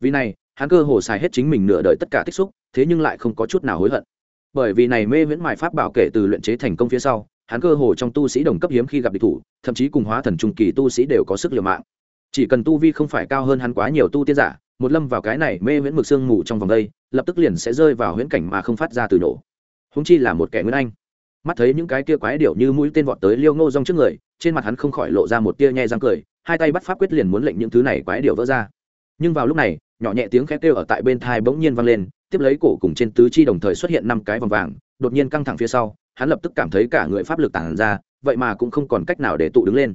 Vì này, hắn cơ hồ xài hết chính mình nửa đời tất cả tích xúc, thế nhưng lại không có chút nào hối hận. Bởi vì này mê viễn mài pháp bảo kể từ luyện chế thành công phía sau hắn cơ hồ trong tu sĩ đồng cấp hiếm khi gặp địch thủ, thậm chí cùng hóa thần trung kỳ tu sĩ đều có sức liều mạng. Chỉ cần tu vi không phải cao hơn hắn quá nhiều tu tiên giả, một lâm vào cái này mê viễn mực sương mù trong vòng đây, lập tức liền sẽ rơi vào huyễn cảnh mà không phát ra từ nổ. Húng chi là một kẻ nguyên anh. Mắt thấy những cái kia quái điệu như mũi tên vọt tới liêu ngô rong trước người, trên mặt hắn không khỏi lộ ra một tia nhe răng cười, hai tay bắt pháp quyết liền muốn lệnh những thứ này quái điệu vỡ ra. Nhưng vào lúc này, nhỏ nhẹ tiếng khét kêu ở tại bên thai bỗng nhiên vang lên, tiếp lấy cổ cùng trên tứ chi đồng thời xuất hiện năm cái vòng vàng, đột nhiên căng thẳng phía sau hắn lập tức cảm thấy cả người pháp lực tản ra, vậy mà cũng không còn cách nào để tụ đứng lên.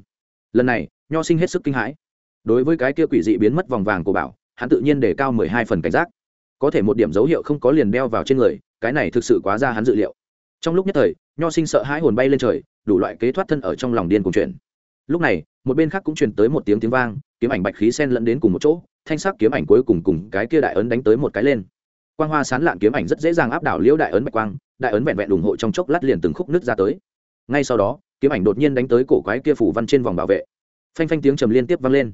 Lần này, nho sinh hết sức kinh hãi. Đối với cái kia quỷ dị biến mất vòng vàng của bảo, hắn tự nhiên để cao mười hai phần cảnh giác. Có thể một điểm dấu hiệu không có liền đeo vào trên người, cái này thực sự quá ra hắn dự liệu. Trong lúc nhất thời, nho sinh sợ hãi hồn bay lên trời, đủ loại kế thoát thân ở trong lòng điên cùng chuyện lúc này, một bên khác cũng truyền tới một tiếng tiếng vang, kiếm ảnh bạch khí sen lẫn đến cùng một chỗ, thanh sắc kiếm ảnh cuối cùng cùng cái kia đại ấn đánh tới một cái lên. Quang hoa sán lạn kiếm ảnh rất dễ dàng áp đảo liễu đại ấn bạch quang đại ấn vẹn vẹn ủng hộ trong chốc lát liền từng khúc nứt ra tới. Ngay sau đó, kiếm ảnh đột nhiên đánh tới cổ quái kia phủ văn trên vòng bảo vệ. Phanh phanh tiếng trầm liên tiếp vang lên.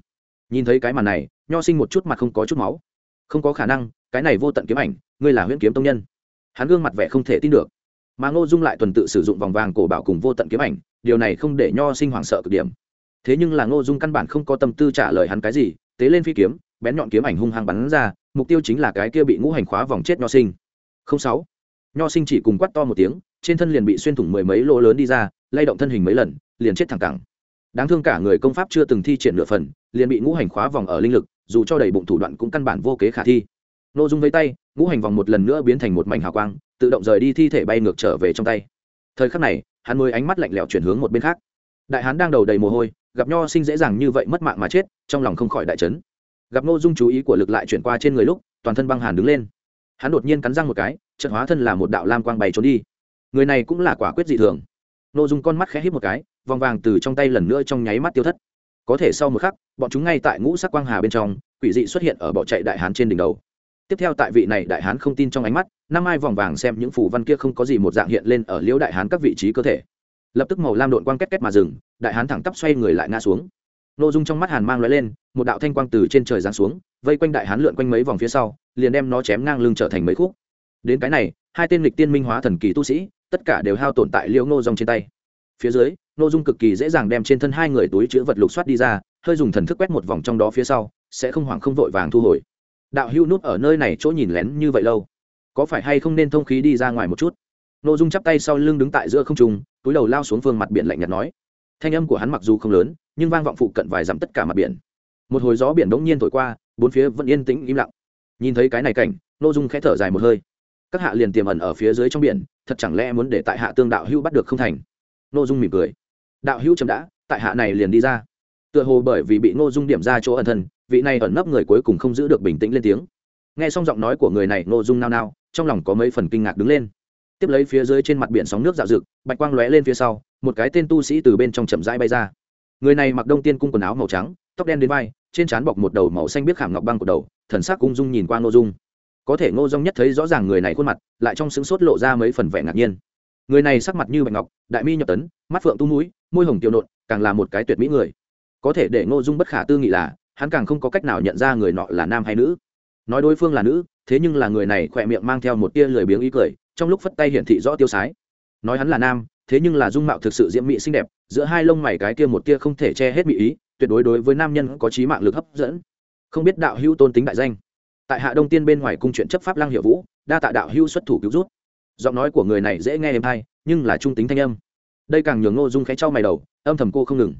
Nhìn thấy cái màn này, nho sinh một chút mặt không có chút máu. Không có khả năng, cái này vô tận kiếm ảnh, ngươi là huyễn kiếm tông nhân. Hắn gương mặt vẻ không thể tin được. Mà ngô dung lại tuần tự sử dụng vòng vàng cổ bảo cùng vô tận kiếm ảnh, điều này không để nho sinh hoảng sợ cực điểm. Thế nhưng là ngô dung căn bản không có tâm tư trả lời hắn cái gì, tế lên phi kiếm, bén nhọn kiếm ảnh hung hăng bắn ra, mục tiêu chính là cái kia bị ngũ hành khóa vòng chết nho sinh. Không sáu nho sinh chỉ cùng quát to một tiếng, trên thân liền bị xuyên thủng mười mấy lỗ lớn đi ra, lay động thân hình mấy lần, liền chết thẳng cẳng. Đáng thương cả người công pháp chưa từng thi triển nửa phần, liền bị ngũ hành khóa vòng ở linh lực, dù cho đầy bụng thủ đoạn cũng căn bản vô kế khả thi. Nội dung với tay, ngũ hành vòng một lần nữa biến thành một mảnh hào quang, tự động rời đi thi thể bay ngược trở về trong tay. Thời khắc này, hắn mới ánh mắt lạnh lẽo chuyển hướng một bên khác. Đại hán đang đầu đầy mồ hôi, gặp nho sinh dễ dàng như vậy mất mạng mà chết, trong lòng không khỏi đại chấn. Gặp nội dung chú ý của lực lại chuyển qua trên người lúc, toàn thân băng hàn đứng lên. Hắn đột nhiên cắn răng một cái chợt hóa thân là một đạo lam quang bay trốn đi. Người này cũng là quả quyết dị thường. Nội dung con mắt khẽ hít một cái, vòng vàng từ trong tay lần nữa trong nháy mắt tiêu thất. Có thể sau một khắc, bọn chúng ngay tại ngũ sắc quang hà bên trong, quỷ dị xuất hiện ở bỏ chạy đại hán trên đỉnh đầu. Tiếp theo tại vị này đại hán không tin trong ánh mắt, năm ai vòng vàng xem những phù văn kia không có gì một dạng hiện lên ở liễu đại hán các vị trí cơ thể. Lập tức màu lam đột quang két két mà dừng, đại hán thẳng tắp xoay người lại ngã xuống. Nội dung trong mắt hàn mang l lên, một đạo thanh quang từ trên trời giáng xuống, vây quanh đại hán lượn quanh mấy vòng phía sau, liền đem nó chém ngang lưng trở thành mấy khúc đến cái này, hai tên lịch tiên minh hóa thần kỳ tu sĩ, tất cả đều hao tồn tại liễu ngô dòng trên tay. Phía dưới nội dung cực kỳ dễ dàng đem trên thân hai người túi chữ vật lục soát đi ra, hơi dùng thần thức quét một vòng trong đó phía sau, sẽ không hoảng không vội vàng thu hồi. Đạo hưu nút ở nơi này chỗ nhìn lén như vậy lâu, có phải hay không nên thông khí đi ra ngoài một chút? Nội dung chắp tay sau lưng đứng tại giữa không trung, túi đầu lao xuống phương mặt biển lạnh nhạt nói. Thanh âm của hắn mặc dù không lớn, nhưng vang vọng phụ cận vài dặm tất cả mặt biển. Một hồi gió biển đống nhiên thổi qua, bốn phía vẫn yên tĩnh im lặng. Nhìn thấy cái này cảnh nội dung khẽ thở dài một hơi các hạ liền tiềm ẩn ở phía dưới trong biển, thật chẳng lẽ muốn để tại hạ tương đạo hưu bắt được không thành? Nội dung mỉm cười. Đạo hưu chậm đã, tại hạ này liền đi ra. Tựa hồ bởi vì bị nội dung điểm ra chỗ ẩn thân, vị này ẩn nấp người cuối cùng không giữ được bình tĩnh lên tiếng. Nghe xong giọng nói của người này nội dung nao nao, trong lòng có mấy phần kinh ngạc đứng lên. Tiếp lấy phía dưới trên mặt biển sóng nước dạo rực, bạch quang lóe lên phía sau, một cái tên tu sĩ từ bên trong chậm rãi bay ra. Người này mặc đông tiên cung quần áo màu trắng, tóc đen đến vai, trên trán bọc một đầu màu xanh biết khảm ngọc băng của đầu, thần sắc Ung dung nhìn qua ngô dung có thể ngô dung nhất thấy rõ ràng người này khuôn mặt, lại trong sững sốt lộ ra mấy phần vẻ ngạc nhiên. Người này sắc mặt như bạch ngọc, đại mi nhập tấn, mắt phượng tu mũi, môi hồng tiêu nộn, càng là một cái tuyệt mỹ người. Có thể để ngô dung bất khả tư nghị là, hắn càng không có cách nào nhận ra người nọ là nam hay nữ. Nói đối phương là nữ, thế nhưng là người này khỏe miệng mang theo một tia lười biếng ý cười, trong lúc phất tay hiển thị rõ tiêu sái. Nói hắn là nam, thế nhưng là dung mạo thực sự diễm mỹ xinh đẹp, giữa hai lông mày cái tia một tia không thể che hết mỹ ý, tuyệt đối đối với nam nhân có trí mạng lực hấp dẫn. Không biết đạo hữu tôn tính đại danh tại hạ đông tiên bên ngoài cung chuyện chấp pháp lăng hiệu vũ đa tạ đạo hưu xuất thủ cứu rút giọng nói của người này dễ nghe êm hay nhưng là trung tính thanh âm. đây càng nhường ngô dung khẽ trao mày đầu, âm thầm cô không ngừng.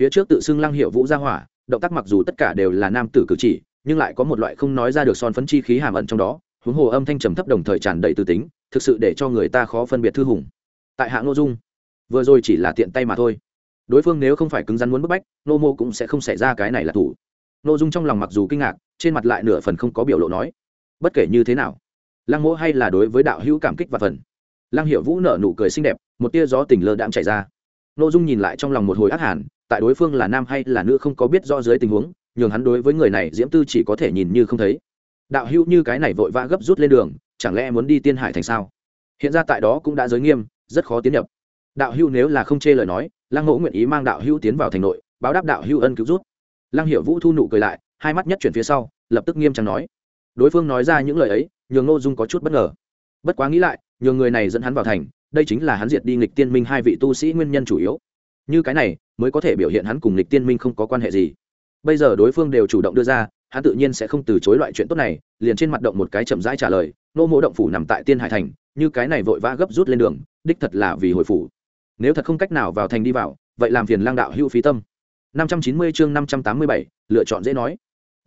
phía trước tự xưng lăng hiệu vũ ra hỏa, động tác mặc dù tất cả đều là nam tử cử chỉ, nhưng lại có một loại không nói ra được son phấn chi khí hàm ẩn trong đó, huống hồ âm thanh trầm thấp đồng thời tràn đầy tư tính, thực sự để cho người ta khó phân biệt thư hùng. tại hạ ngô dung, vừa rồi chỉ là tiện tay mà thôi. đối phương nếu không phải cứng rắn muốn bức bách nô mô cũng sẽ không xảy ra cái này là thủ. nô dung trong lòng mặc dù kinh ngạc trên mặt lại nửa phần không có biểu lộ nói, bất kể như thế nào, lăng mỗ hay là đối với đạo hữu cảm kích và phần. Lăng hiệu vũ nở nụ cười xinh đẹp, một tia gió tình lơ đạm chảy ra. Nô dung nhìn lại trong lòng một hồi ác hàn, tại đối phương là nam hay là nữ không có biết do dưới tình huống, nhường hắn đối với người này diễm tư chỉ có thể nhìn như không thấy. Đạo hữu như cái này vội vã gấp rút lên đường, chẳng lẽ muốn đi tiên hải thành sao? Hiện ra tại đó cũng đã giới nghiêm, rất khó tiến nhập. Đạo hữu nếu là không chê lời nói, lăng mẫu nguyện ý mang đạo hữu tiến vào thành nội, báo đáp đạo hữu ân cứu rút lăng hiệu vũ thu nụ cười lại hai mắt nhất chuyển phía sau lập tức nghiêm trang nói. Đối phương nói ra những lời ấy nhường ngô dung có chút bất ngờ. Bất quá nghĩ lại nhường người này dẫn hắn vào thành đây chính là hắn diệt đi nghịch tiên minh hai vị tu sĩ nguyên nhân chủ yếu. Như cái này mới có thể biểu hiện hắn cùng nghịch tiên minh không có quan hệ gì. Bây giờ đối phương đều chủ động đưa ra hắn tự nhiên sẽ không từ chối loại chuyện tốt này liền trên mặt động một cái chậm rãi trả lời nô mộ động phủ nằm tại tiên hải thành như cái này vội vã gấp rút lên đường đích thật là vì hồi phủ. Nếu thật không cách nào vào thành đi vào vậy làm phiền lang đạo hưu phí tâm. 590 chương 587, lựa chọn dễ nói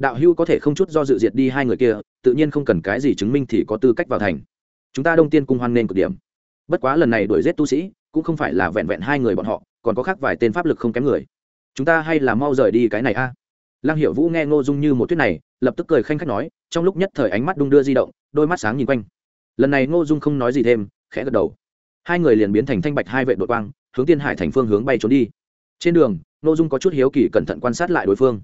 đạo hưu có thể không chút do dự diệt đi hai người kia, tự nhiên không cần cái gì chứng minh thì có tư cách vào thành. Chúng ta đông tiên cung hoan nên cực điểm. Bất quá lần này đuổi giết tu sĩ, cũng không phải là vẹn vẹn hai người bọn họ, còn có khác vài tên pháp lực không kém người. Chúng ta hay là mau rời đi cái này a. À? lăng hiệu vũ nghe ngô dung như một thuyết này, lập tức cười khanh khách nói, trong lúc nhất thời ánh mắt đung đưa di động, đôi mắt sáng nhìn quanh. Lần này ngô dung không nói gì thêm, khẽ gật đầu. Hai người liền biến thành thanh bạch hai vệ đội quang, hướng tiên hải thành phương hướng bay trốn đi. Trên đường, ngô dung có chút hiếu kỳ cẩn thận quan sát lại đối phương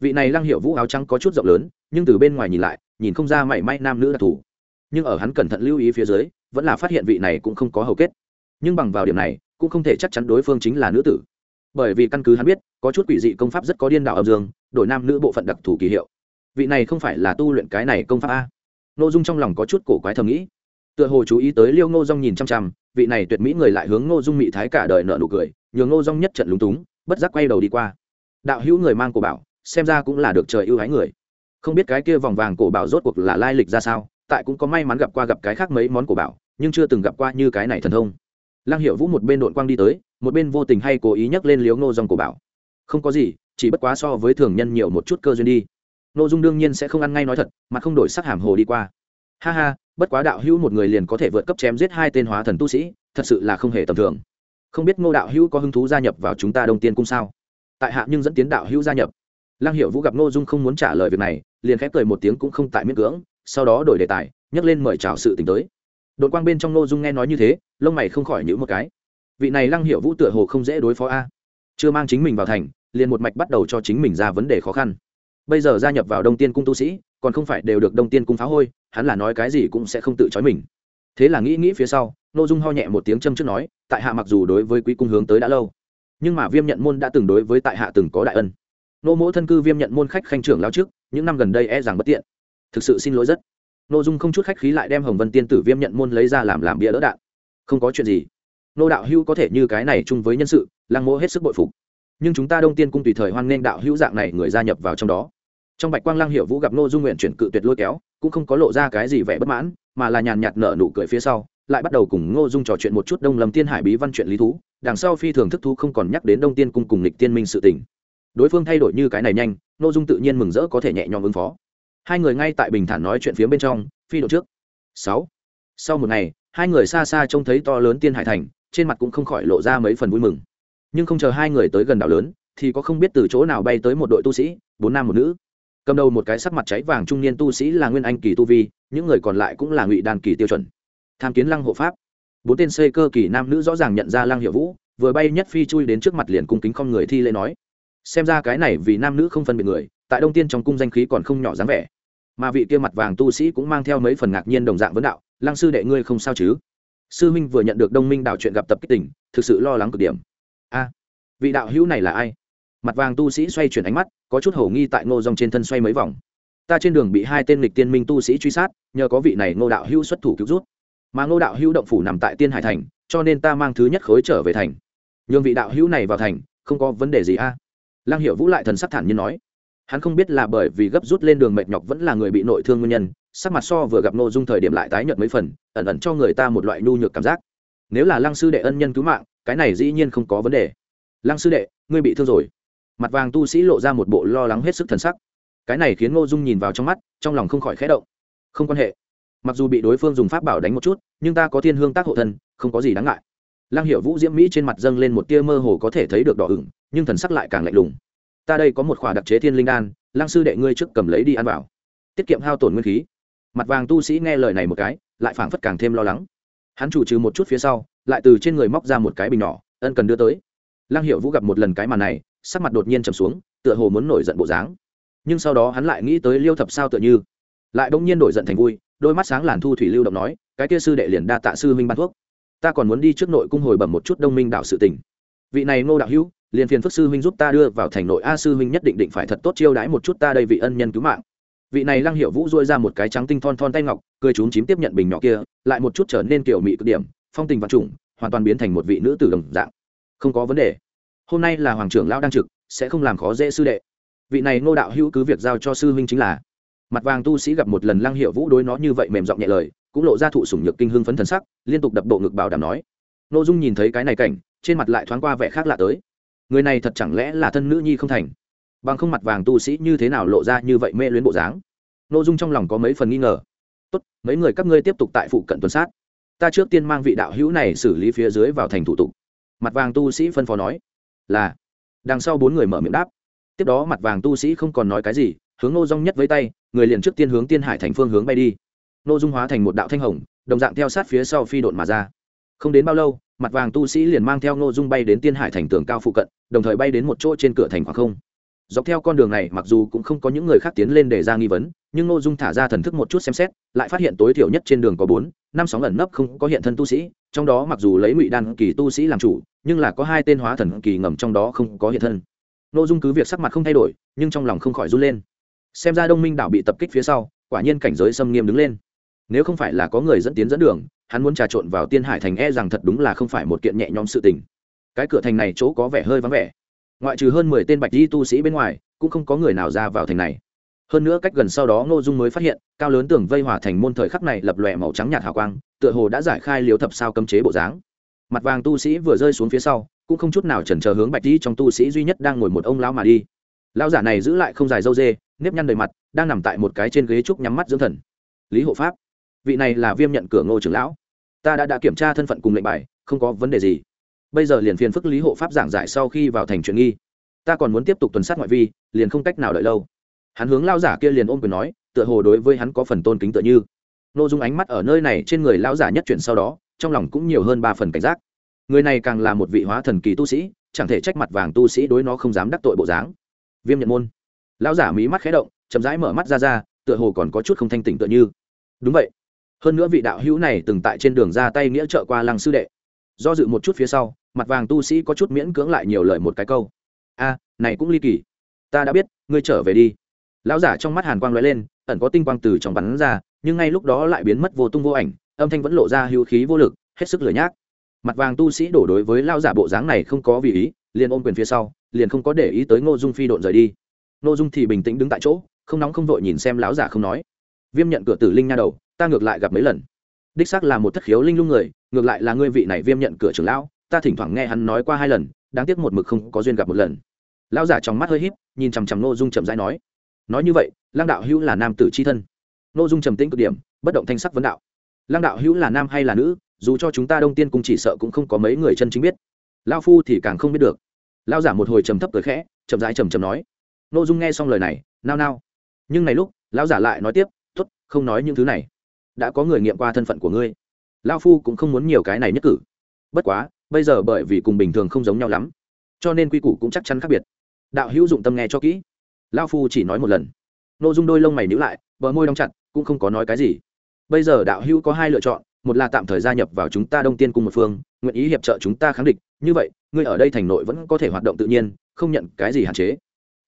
vị này lăng hiệu vũ áo trắng có chút rộng lớn, nhưng từ bên ngoài nhìn lại, nhìn không ra mảy may nam nữ đặc thù. Nhưng ở hắn cẩn thận lưu ý phía dưới, vẫn là phát hiện vị này cũng không có hầu kết. Nhưng bằng vào điểm này, cũng không thể chắc chắn đối phương chính là nữ tử. Bởi vì căn cứ hắn biết, có chút quỷ dị công pháp rất có điên đảo âm dương, đổi nam nữ bộ phận đặc thù kỳ hiệu. Vị này không phải là tu luyện cái này công pháp a. N ô dung trong lòng có chút cổ quái thầm nghĩ. Tựa hồ chú ý tới liêu ngô dung nhìn chăm chăm, vị này tuyệt mỹ người lại hướng ngô dung mị thái cả đời nợ nụ cười, nhường ngô dung nhất trận lúng túng, bất giác quay đầu đi qua. Đạo hữu người mang cổ bảo xem ra cũng là được trời ưu ái người. Không biết cái kia vòng vàng cổ bảo rốt cuộc là lai lịch ra sao, tại cũng có may mắn gặp qua gặp cái khác mấy món cổ bảo, nhưng chưa từng gặp qua như cái này thần thông. Lăng hiệu vũ một bên đội quang đi tới, một bên vô tình hay cố ý nhắc lên liếu ngô dòng cổ bảo. Không có gì, chỉ bất quá so với thường nhân nhiều một chút cơ duyên đi. Nội dung đương nhiên sẽ không ăn ngay nói thật, mà không đổi sắc hàm hồ đi qua. Ha ha, bất quá đạo hữu một người liền có thể vượt cấp chém giết hai tên hóa thần tu sĩ, thật sự là không hề tầm thường. Không biết ngô đạo hữu có hứng thú gia nhập vào chúng ta đông tiên cung sao? Tại hạ nhưng dẫn tiến đạo hữu gia nhập lăng hiệu vũ gặp ngô dung không muốn trả lời việc này, liền khép cười một tiếng cũng không tại miễn cưỡng, sau đó đổi đề tài nhấc lên mời chào sự t tới. Đội quang bên trong ngô dung nghe nói như thế, lông mày không khỏi nhữ một cái. Vị này lăng hiệu vũ tựa hồ không dễ đối phó a. Chưa mang chính mình vào thành, liền một mạch bắt đầu cho chính mình ra vấn đề khó khăn. Bây giờ gia nhập vào đông tiên cung tu sĩ, còn không phải đều được đông tiên cung phá hôi, hắn là nói cái gì cũng sẽ không tự chói mình. Thế là nghĩ nghĩ phía sau n ô dung ho nhẹ một tiếng châm trước nói, tại hạ mặc dù đối với quý cung hướng tới đã lâu, nhưng mà viêm nhận môn đã từng đối với tại hạ từng có đại ân nô mỗ thân cư viêm nhận môn khách khanh trưởng lao trước, những năm gần đây e rằng bất tiện. Thực sự xin lỗi rất. Nô dung không chút khách khí lại đem hồng vân tiên tử viêm nhận môn lấy ra làm làm bia đỡ đạn. Không có chuyện gì. Nô đạo hữu có thể như cái này chung với nhân sự, lăng mỗ hết sức bội phục. Nhưng chúng ta đông tiên cung tùy thời hoan nghênh đạo hữu dạng này người gia nhập vào trong đó. Trong bạch quang lăng hiệu vũ gặp nô dung nguyện chuyển cự tuyệt lôi kéo, cũng không có lộ ra cái gì vẻ bất mãn, mà là nhàn nhạt nở nụ cười phía sau, lại bắt đầu cùng ngô dung trò chuyện một chút đông lâm tiên hải bí văn chuyện lý thú, đằng sau phi thường thức thú không còn nhắc đến đông tiên cung cùng lịch tiên minh sự tình đối phương thay đổi như cái này nhanh nội dung tự nhiên mừng rỡ có thể nhẹ nhõm ứng phó. Hai người ngay tại bình thản nói chuyện phía bên trong, phi độ trước. Sáu. Sau một ngày, hai người xa xa trông thấy to lớn tiên hải thành, trên mặt cũng không khỏi lộ ra mấy phần vui mừng. Nhưng không chờ hai người tới gần đảo lớn, thì có không biết từ chỗ nào bay tới một đội tu sĩ, bốn nam một nữ. Cầm đầu một cái sắc mặt cháy vàng trung niên tu sĩ là nguyên anh kỳ tu vi, những người còn lại cũng là ngụy đàn kỳ tiêu chuẩn. Tham kiến lăng hộ pháp. Bốn tên xây cơ kỳ nam nữ rõ ràng nhận ra lăng hiệu vũ, vừa bay nhất phi chui đến trước mặt liền cung kính con người thi lễ nói xem ra cái này vì nam nữ không phân biệt người, tại đông tiên trong cung danh khí còn không nhỏ dáng vẻ. Mà vị kia mặt vàng tu sĩ cũng mang theo mấy phần ngạc nhiên đồng dạng vấn đạo, lăng sư đệ ngươi không sao chứ? Sư minh vừa nhận được đông minh đạo chuyện gặp tập kích tỉnh thực sự lo lắng cực điểm. A, vị đạo hữu này là ai? Mặt vàng tu sĩ xoay chuyển ánh mắt, có chút hầu nghi tại ngô dòng trên thân xoay mấy vòng. Ta trên đường bị hai tên lịch tiên minh tu sĩ truy sát, nhờ có vị này ngô đạo hữu xuất thủ cứu rút mà ngô đạo hữu động phủ nằm tại tiên hải thành, cho nên ta mang thứ nhất khối trở về thành. Nhường vị đạo hữu này vào thành, không có vấn đề gì a. à? Lăng hiệu vũ lại thần sắc thản như nói, hắn không biết là bởi vì gấp rút lên đường mệt nhọc vẫn là người bị nội thương nguyên nhân, sắc mặt so vừa gặp nội dung thời điểm lại tái nhợt mấy phần, ẩn ẩn cho người ta một loại nhu nhược cảm giác. Nếu là lăng sư đệ ân nhân cứu mạng, cái này dĩ nhiên không có vấn đề. Lăng sư đệ, ngươi bị thương rồi. Mặt vàng tu sĩ lộ ra một bộ lo lắng hết sức thần sắc. Cái này khiến ngô dung nhìn vào trong mắt, trong lòng không khỏi khẽ động. Không quan hệ. Mặc dù bị đối phương dùng pháp bảo đánh một chút, nhưng ta có thiên hương tác hộ thân, không có gì đáng ngại lăng hiệu vũ diễm mỹ trên mặt dâng lên một tia mơ hồ có thể thấy được đỏ ửng, nhưng thần sắc lại càng lạnh lùng. Ta đây có một khỏa đặc chế thiên linh đan, lăng sư đệ ngươi trước cầm lấy đi ăn vào. Tiết kiệm hao tổn nguyên khí. Mặt vàng tu sĩ nghe lời này một cái, lại phảng phất càng thêm lo lắng. Hắn chủ trừ một chút phía sau, lại từ trên người móc ra một cái bình nhỏ, ân cần đưa tới. Lăng hiệu vũ gặp một lần cái màn này, sắc mặt đột nhiên trầm xuống, tựa hồ muốn nổi giận bộ dáng. Nhưng sau đó hắn lại nghĩ tới liêu thập sao tựa như. Lại bỗng nhiên đổi giận thành vui, đôi mắt sáng làn thu thủy lưu động nói, cái kia sư đệ liền đa tạ sư minh ban thuốc ta còn muốn đi trước nội cung hồi bẩm một chút đông minh đạo sự tình. Vị này ngô đạo hữu, liền phiền phước sư huynh giúp ta đưa vào thành nội a sư huynh nhất định định phải thật tốt chiêu đãi một chút ta đây vị ân nhân cứu mạng. Vị này lăng hiệu vũ dôi ra một cái trắng tinh thon thon tay ngọc, cười trúng chím tiếp nhận bình nhỏ kia, lại một chút trở nên kiểu mị cực điểm, phong tình văn trùng, hoàn toàn biến thành một vị nữ tử đồng dạng. Không có vấn đề. Hôm nay là hoàng trưởng lão đang trực, sẽ không làm khó dễ sư đệ. Vị này ngô đạo hữu cứ việc giao cho sư huynh chính là. Mặt vàng tu sĩ gặp một lần lăng hiệu vũ đối nó như vậy mềm giọng nhẹ lời cũng lộ ra thụ sủng nhược kinh hưng phấn thần sắc, liên tục đập bộ ngực bảo đảm nói. Nội dung nhìn thấy cái này cảnh, trên mặt lại thoáng qua vẻ khác lạ tới. Người này thật chẳng lẽ là thân nữ nhi không thành? Bằng không mặt vàng tu sĩ như thế nào lộ ra như vậy mê luyến bộ dáng? Nội dung trong lòng có mấy phần nghi ngờ. Tốt, mấy người các ngươi tiếp tục tại phụ cận tuần sát. Ta trước tiên mang vị đạo hữu này xử lý phía dưới vào thành thủ tục. Mặt vàng tu sĩ phân phó nói. Là. Đằng sau bốn người mở miệng đáp. Tiếp đó mặt vàng tu sĩ không còn nói cái gì, hướng nô dung nhất với tay, người liền trước tiên hướng tiên hải thành phương hướng bay đi nô dung hóa thành một đạo thanh hồng, đồng dạng theo sát phía sau phi đột mà ra. Không đến bao lâu, mặt vàng tu sĩ liền mang theo nô dung bay đến tiên hải thành tường cao phụ cận, đồng thời bay đến một chỗ trên cửa thành khoảng không. Dọc theo con đường này, mặc dù cũng không có những người khác tiến lên để ra nghi vấn, nhưng nô dung thả ra thần thức một chút xem xét, lại phát hiện tối thiểu nhất trên đường có bốn, năm sóng ẩn nấp không có hiện thân tu sĩ, trong đó mặc dù lấy ngụy đan kỳ tu sĩ làm chủ, nhưng là có hai tên hóa thần kỳ ngầm trong đó không có hiện thân. Nô dung cứ việc sắc mặt không thay đổi, nhưng trong lòng không khỏi run lên. Xem ra đông minh đảo bị tập kích phía sau, quả nhiên cảnh giới xâm nghiêm đứng lên nếu không phải là có người dẫn tiến dẫn đường, hắn muốn trà trộn vào tiên hải thành e rằng thật đúng là không phải một kiện nhẹ nhõm sự tình. Cái cửa thành này chỗ có vẻ hơi vắng vẻ. Ngoại trừ hơn mười tên bạch di tu sĩ bên ngoài, cũng không có người nào ra vào thành này. Hơn nữa cách gần sau đó ngô dung mới phát hiện, cao lớn tường vây hòa thành môn thời khắc này lập lòe màu trắng nhạt hào quang, tựa hồ đã giải khai liếu thập sao cấm chế bộ dáng. Mặt vàng tu sĩ vừa rơi xuống phía sau, cũng không chút nào chần chờ hướng bạch di trong tu sĩ duy nhất đang ngồi một ông lão mà đi. Lão giả này giữ lại không dài dâu dê, nếp nhăn đầy mặt, đang nằm tại một cái trên ghế trúc nhắm mắt dưỡng thần. Lý hộ pháp vị này là viêm nhận cửa ngô trưởng lão. Ta đã đã kiểm tra thân phận cùng lệnh bài, không có vấn đề gì. Bây giờ liền phiền phức lý hộ pháp giảng giải sau khi vào thành chuyện nghi. Ta còn muốn tiếp tục tuần sát ngoại vi, liền không cách nào đợi lâu. Hắn hướng lao giả kia liền ôm quyền nói, tựa hồ đối với hắn có phần tôn kính tựa như. N ô dung ánh mắt ở nơi này trên người lao giả nhất chuyển sau đó, trong lòng cũng nhiều hơn ba phần cảnh giác. Người này càng là một vị hóa thần kỳ tu sĩ, chẳng thể trách mặt vàng tu sĩ đối nó không dám đắc tội bộ dáng. Viêm nhận môn. Lão giả mí mắt khé động, chậm rãi mở mắt ra ra, tựa hồ còn có chút không thanh tỉnh tựa như. Đúng vậy hơn nữa vị đạo hữu này từng tại trên đường ra tay nghĩa trợ qua lăng sư đệ. Do dự một chút phía sau, mặt vàng tu sĩ có chút miễn cưỡng lại nhiều lời một cái câu. A, này cũng ly kỳ. Ta đã biết, ngươi trở về đi. Lão giả trong mắt hàn quang lóe lên, ẩn có tinh quang từ trong bắn ra, nhưng ngay lúc đó lại biến mất vô tung vô ảnh, âm thanh vẫn lộ ra hữu khí vô lực, hết sức lửa nhác. Mặt vàng tu sĩ đổ đối với lao giả bộ dáng này không có vì ý, liền ôm quyền phía sau, liền không có để ý tới ngô dung phi độn rời đi. Ngô dung thì bình tĩnh đứng tại chỗ, không nóng không vội nhìn xem lão giả không nói. Viêm nhận cửa tử linh nha đầu ta ngược lại gặp mấy lần. Đích xác là một thất khiếu linh lung người, ngược lại là ngươi vị này viêm nhận cửa trưởng lão, ta thỉnh thoảng nghe hắn nói qua hai lần, đáng tiếc một mực không có duyên gặp một lần. Lão giả trong mắt hơi híp, nhìn chằm chằm nô dung chậm rãi nói nói như vậy lang đạo hữu là nam tử c h i thân. Nô dung trầm tĩnh cực điểm, bất động thanh sắc vấn đạo lang đạo hữu là nam hay là nữ, dù cho chúng ta đông tiên cung chỉ sợ cũng không có mấy người chân chính biết. Lao phu thì càng không biết được. Lao giả một hồi trầm thấp cười khẽ, chậm rãi trầm trầm nói nô dung nghe xong lời này, nao nao. Nhưng này lúc lao giả lại nói tiếp t ố t không nói những thứ này đã có người nghiệm qua thân phận của ngươi. Lao phu cũng không muốn nhiều cái này nhất cử. Bất quá, bây giờ bởi vì cùng bình thường không giống nhau lắm, cho nên quy củ cũng chắc chắn khác biệt. Đạo hữu dụng tâm nghe cho kỹ. Lao phu chỉ nói một lần. N ô dung đôi lông mày nhữ lại, bờ môi đóng chặt, cũng không có nói cái gì. Bây giờ đạo hữu có hai lựa chọn, một là tạm thời gia nhập vào chúng ta đông tiên cùng một phương, nguyện ý hiệp trợ chúng ta kháng địch, như vậy, ngươi ở đây thành nội vẫn có thể hoạt động tự nhiên, không nhận cái gì hạn chế.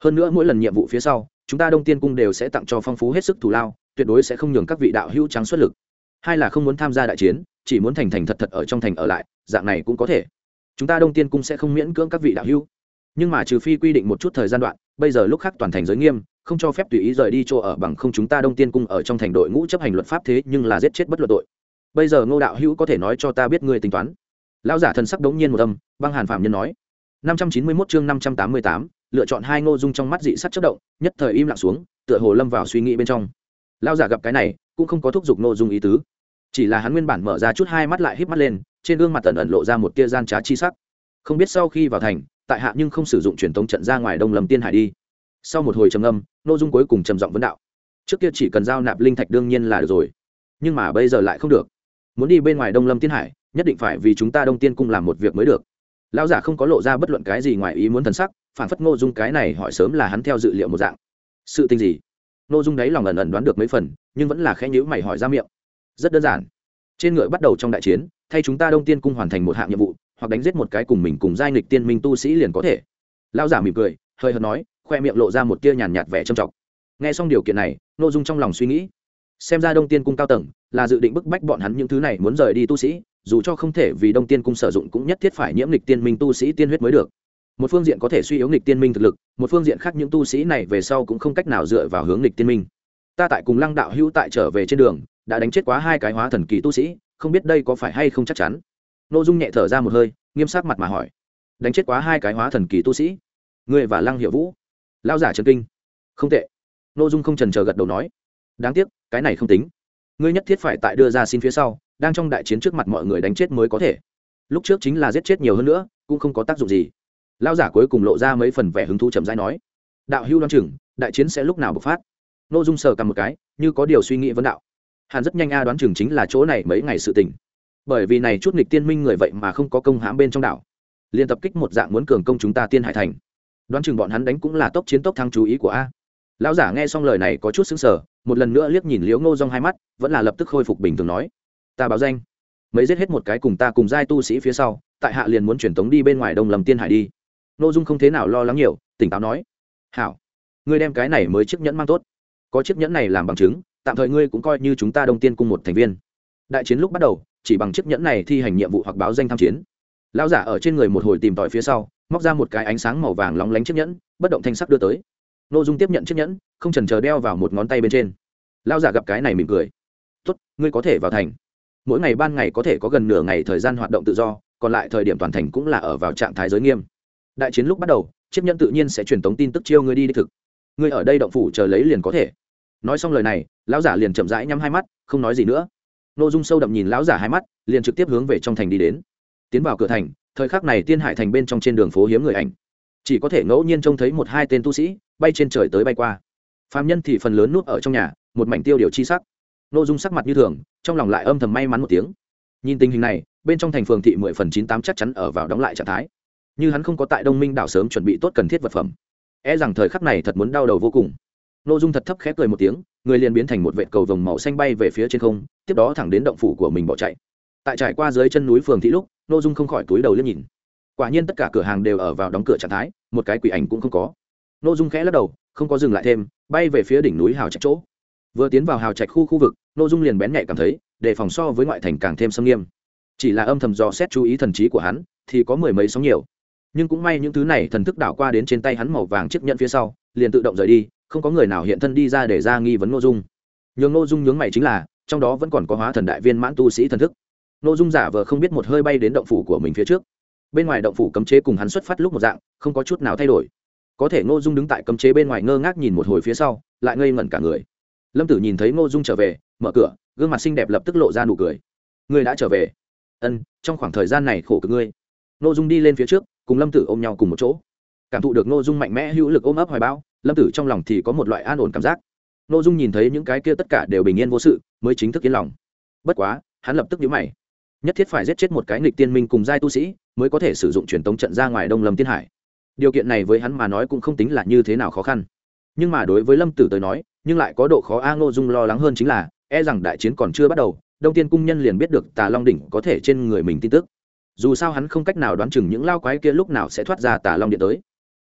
Hơn nữa mỗi lần nhiệm vụ phía sau, chúng ta đông tiên cung đều sẽ tặng cho phong phú hết sức thù lao tuyệt đối sẽ không nhường các vị đạo hữu trắng xuất lực. Hai là không muốn tham gia đại chiến, chỉ muốn thành thành thật thật ở trong thành ở lại, dạng này cũng có thể. Chúng ta đông tiên cung sẽ không miễn cưỡng các vị đạo hữu. Nhưng mà trừ phi quy định một chút thời gian đoạn, bây giờ lúc khác toàn thành giới nghiêm, không cho phép tùy ý rời đi chỗ ở bằng không chúng ta đông tiên cung ở trong thành đội ngũ chấp hành luật pháp thế nhưng là giết chết bất luận tội. Bây giờ ngô đạo hữu có thể nói cho ta biết ngươi tính toán. Lão giả thần sắc đống nhiên một âm, băng hàn phạm nhân nói. năm trăm chín mươi 591 chương năm trăm tám mươi tám, lựa chọn hai ngô dung trong mắt dị sắc chất động, nhất thời im lặng xuống, tựa hồ lâm vào suy nghĩ bên trong lão giả gặp cái này, cũng không có thúc giục ngô dung ý tứ. Chỉ là hắn nguyên bản mở ra chút hai mắt lại híp mắt lên, trên gương mặt tần ẩn lộ ra một tia gian trá chi sắc. Không biết sau khi vào thành, tại hạ nhưng không sử dụng truyền thống trận ra ngoài đông lâm tiên hải đi. Sau một hồi trầm âm nội dung cuối cùng trầm giọng vấn đạo. Trước kia chỉ cần giao nạp linh thạch đương nhiên là được rồi, nhưng mà bây giờ lại không được. Muốn đi bên ngoài đông lâm tiên hải, nhất định phải vì chúng ta đông tiên cung làm một việc mới được. Lão giả không có lộ ra bất luận cái gì ngoài ý muốn thần sắc, phản phất ngô dung cái này hỏi sớm là hắn theo dự liệu một dạng. Sự tình gì? Ngô dung đấy lòng ẩn ẩn đoán được mấy phần, nhưng vẫn là khẽ nhữ mày hỏi ra miệng. Rất đơn giản. Trên ngựa bắt đầu trong đại chiến, thay chúng ta đông tiên cung hoàn thành một hạng nhiệm vụ, hoặc đánh giết một cái cùng mình cùng giai nghịch tiên minh tu sĩ liền có thể. Lão giả mỉm cười, hơi hợt nói, khoe miệng lộ ra một tia nhàn nhạt vẻ trầm trọng. Nghe xong điều kiện này nội dung trong lòng suy nghĩ. Xem ra đông tiên cung cao tầng là dự định bức bách bọn hắn những thứ này muốn rời đi tu sĩ, dù cho không thể vì đông tiên cung sử dụng cũng nhất thiết phải nhiễm lịch tiên minh tu sĩ tiên huyết mới được một phương diện có thể suy yếu nghịch tiên minh thực lực, một phương diện khác những tu sĩ này về sau cũng không cách nào dựa vào hướng nghịch tiên minh. Ta tại cùng lăng đạo hữu tại trở về trên đường, đã đánh chết quá hai cái hóa thần kỳ tu sĩ, không biết đây có phải hay không chắc chắn. Nội dung nhẹ thở ra một hơi, nghiêm sắc mặt mà hỏi. Đánh chết quá hai cái hóa thần kỳ tu sĩ? Ngươi và lăng hiệu vũ? Lao giả trần kinh. Không tệ. Nội dung không trần chờ gật đầu nói. Đáng tiếc, cái này không tính. Ngươi nhất thiết phải tại đưa ra xin phía sau, đang trong đại chiến trước mặt mọi người đánh chết mới có thể. Lúc trước chính là giết chết nhiều hơn nữa, cũng không có tác dụng gì lao giả cuối cùng lộ ra mấy phần vẻ hứng thú chậm rãi nói, đạo hưu đoan chừng, đại chiến sẽ lúc nào bộc phát? N ô dung sờ cầm một cái, như có điều suy nghĩ vấn đạo. Hàn rất nhanh a đoán chừng chính là chỗ này mấy ngày sự tình. Bởi vì này chút nghịch tiên minh người vậy mà không có công hãm bên trong đảo. Liên tập kích một dạng muốn cường công chúng ta tiên hải thành. Đoán chừng bọn hắn đánh cũng là tốc chiến tốc thăng chú ý của a. Lão giả nghe xong lời này có chút xứng sở một lần nữa liếc nhìn liễu ngô rong hai mắt, vẫn là lập tức khôi phục bình thường nói, ta báo danh. Mấy giết hết một cái cùng ta cùng giai tu sĩ phía sau, tại hạ liền muốn truyền tống đi bên ngoài đông lầm tiên hải đi n ô dung không thế nào lo lắng nhiều, tỉnh táo nói, hảo, ngươi đem cái này mới chiếc nhẫn mang tốt. Có chiếc nhẫn này làm bằng chứng, tạm thời ngươi cũng coi như chúng ta đông tiên cùng một thành viên. Đại chiến lúc bắt đầu, chỉ bằng chiếc nhẫn này thi hành nhiệm vụ hoặc báo danh tham chiến. Lão giả ở trên người một hồi tìm tòi phía sau, móc ra một cái ánh sáng màu vàng lóng lánh chiếc nhẫn, bất động thanh sắc đưa tới. N ô dung tiếp nhận chiếc nhẫn, không trần chờ đeo vào một ngón tay bên trên. Lão giả gặp cái này mỉm cười, tốt, ngươi có thể vào thành. Mỗi ngày ban ngày có thể có gần nửa ngày thời gian hoạt động tự do, còn lại thời điểm toàn thành cũng là ở vào trạng thái giới nghiêm đại chiến lúc bắt đầu, chiếc nhẫn tự nhiên sẽ truyền tống tin tức chiêu ngươi đi đích thực. Ngươi ở đây động phủ chờ lấy liền có thể. Nói xong lời này, lão giả liền chậm rãi nhắm hai mắt, không nói gì nữa. N ô dung sâu đậm nhìn lão giả hai mắt, liền trực tiếp hướng về trong thành đi đến. Tiến vào cửa thành, thời khắc này tiên hải thành bên trong trên đường phố hiếm người ảnh. Chỉ có thể ngẫu nhiên trông thấy một hai tên tu sĩ bay trên trời tới bay qua. Phạm nhân thì phần lớn núp ở trong nhà, một mảnh tiêu điều chi sắc. N ô dung sắc mặt như thường, trong lòng lại âm thầm may mắn một tiếng. Nhìn tình hình này, bên trong thành phường thị mười phần chín tám chắc chắn ở vào đóng lại trạng thái như hắn không có tại đông minh đảo sớm chuẩn bị tốt cần thiết vật phẩm. E rằng thời khắc này thật muốn đau đầu vô cùng. N ô dung thật thấp khẽ cười một tiếng, người liền biến thành một vệ cầu vồng màu xanh bay về phía trên không, tiếp đó thẳng đến động phủ của mình bỏ chạy. Tại trải qua dưới chân núi phường thị lúc n ô dung không khỏi túi đầu liếc nhìn. Quả nhiên tất cả cửa hàng đều ở vào đóng cửa trạng thái, một cái quỷ ảnh cũng không có. N ô dung khẽ lắc đầu, không có dừng lại thêm, bay về phía đỉnh núi hào trạch chỗ. Vừa tiến vào hào trạch khu khu vực n ô dung liền bén nhạy cảm thấy, đề phòng so với ngoại thành càng thêm xâm nghiêm. Chỉ là âm thầm dò xét chú ý thần trí của hắn, thì có mười mấy sóng nhiều nhưng cũng may những thứ này thần thức đảo qua đến trên tay hắn màu vàng chiếc nhẫn phía sau, liền tự động rời đi, không có người nào hiện thân đi ra để ra nghi vấn n ô dung. Nhường n ô dung nhướng mày chính là, trong đó vẫn còn có hóa thần đại viên mãn tu sĩ thần thức. N ô dung giả vờ không biết một hơi bay đến động phủ của mình phía trước. Bên ngoài động phủ cấm chế cùng hắn xuất phát lúc một dạng, không có chút nào thay đổi. Có thể n ô dung đứng tại cấm chế bên ngoài ngơ ngác nhìn một hồi phía sau, lại ngây ngẩn cả người. Lâm tử nhìn thấy n ô dung trở về, mở cửa, gương mặt xinh đẹp lập tức lộ ra nụ cười. Ngươi đã trở về? Ân, trong khoảng thời gian này khổ cực ngươi. N ô dung đi lên phía trước cùng lâm tử ôm nhau cùng một chỗ. Cảm thụ được n ô dung mạnh mẽ hữu lực ôm ấp hoài bão, lâm tử trong lòng thì có một loại an ổn cảm giác. N ô dung nhìn thấy những cái kia tất cả đều bình yên vô sự, mới chính thức yên lòng. Bất quá, hắn lập tức nhớ mày. Nhất thiết phải giết chết một cái nghịch tiên minh cùng giai tu sĩ, mới có thể sử dụng truyền tống trận ra ngoài đông lâm tiên hải. Điều kiện này với hắn mà nói cũng không tính là như thế nào khó khăn. Nhưng mà đối với lâm tử tới nói, nhưng lại có độ khó a ngô dung lo lắng hơn chính là e rằng đại chiến còn chưa bắt đầu, đông tiên cung nhân liền biết được tà long đỉnh có thể trên người mình tin tức dù sao hắn không cách nào đoán chừng những lao quái kia lúc nào sẽ thoát ra tà long điện tới.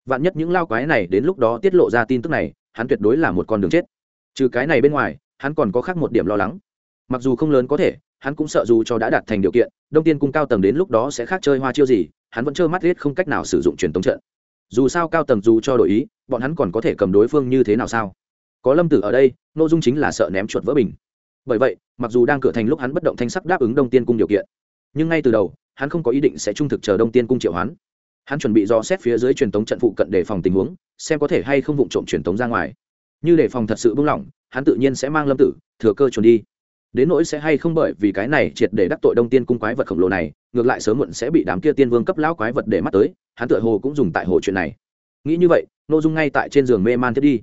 Vạn nhất những lao quái này đến lúc đó tiết lộ ra tin tức này, hắn tuyệt đối là một con đường chết. Trừ cái này bên ngoài, hắn còn có khác một điểm lo lắng. Mặc dù không lớn có thể, hắn cũng sợ dù cho đã đạt thành điều kiện, đông tiên cung cao tầng đến lúc đó sẽ khác chơi hoa chiêu gì, hắn vẫn trơ mắt riết không cách nào sử dụng truyền tống trận. Dù sao cao tầng dù cho đổi ý, bọn hắn còn có thể cầm đối phương như thế nào sao? Có lâm tử ở đây nội dung chính là sợ ném chuột vỡ bình. Bởi vậy, mặc dù đang cửa thành lúc hắn bất động thanh sắc đáp ứng đông tiên cung điều kiện, nhưng ngay từ đầu hắn không có ý định sẽ trung thực chờ đông tiên cung triệu hoán. Hắn chuẩn bị do xét phía dưới truyền tống trận phụ cận để phòng tình huống, xem có thể hay không vụng trộm truyền tống ra ngoài. Như để phòng thật sự buông lỏng, hắn tự nhiên sẽ mang lâm tử, thừa cơ trốn đi. Đến nỗi sẽ hay không bởi vì cái này triệt để đắc tội đông tiên cung quái vật khổng lồ này, ngược lại sớm muộn sẽ bị đám kia tiên vương cấp lão quái vật để mắt tới, hắn tựa hồ cũng dùng tại hồ chuyện này. Nghĩ như vậy nội dung ngay tại trên giường mê man thiết đi.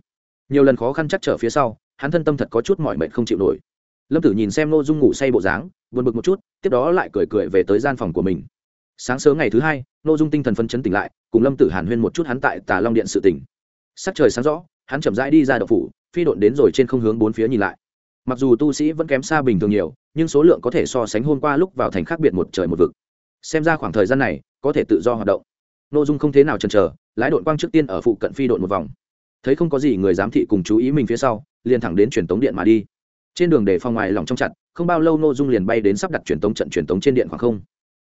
Nhiều lần khó khăn chắc trở phía sau, hắn thân tâm thật có chút mọi mệnh không chịu nổi lâm tử nhìn xem nội dung ngủ say bộ dáng, buồn bực một chút, tiếp đó lại cười cười về tới gian phòng của mình. Sáng sớm ngày thứ hai nội dung tinh thần phân chấn tỉnh lại, cùng lâm tử hàn huyên một chút hắn tại tà long điện sự tỉnh sắc trời sáng rõ, hắn chậm rãi đi ra đậu phủ, phi độn đến rồi trên không hướng bốn phía nhìn lại. Mặc dù tu sĩ vẫn kém xa bình thường nhiều, nhưng số lượng có thể so sánh hôm qua lúc vào thành khác biệt một trời một vực. Xem ra khoảng thời gian này, có thể tự do hoạt động. N ô dung không thế nào chần chờ, lái đội quang trước tiên ở phụ cận phi đội một vòng. Thấy không có gì người giám thị cùng chú ý mình phía sau, liền thẳng đến truyền tống điện mà đi trên đường để phòng ngoài lòng trong chặt, không bao lâu n ô dung liền bay đến sắp đặt truyền tống trận truyền tống trên điện khoảng không.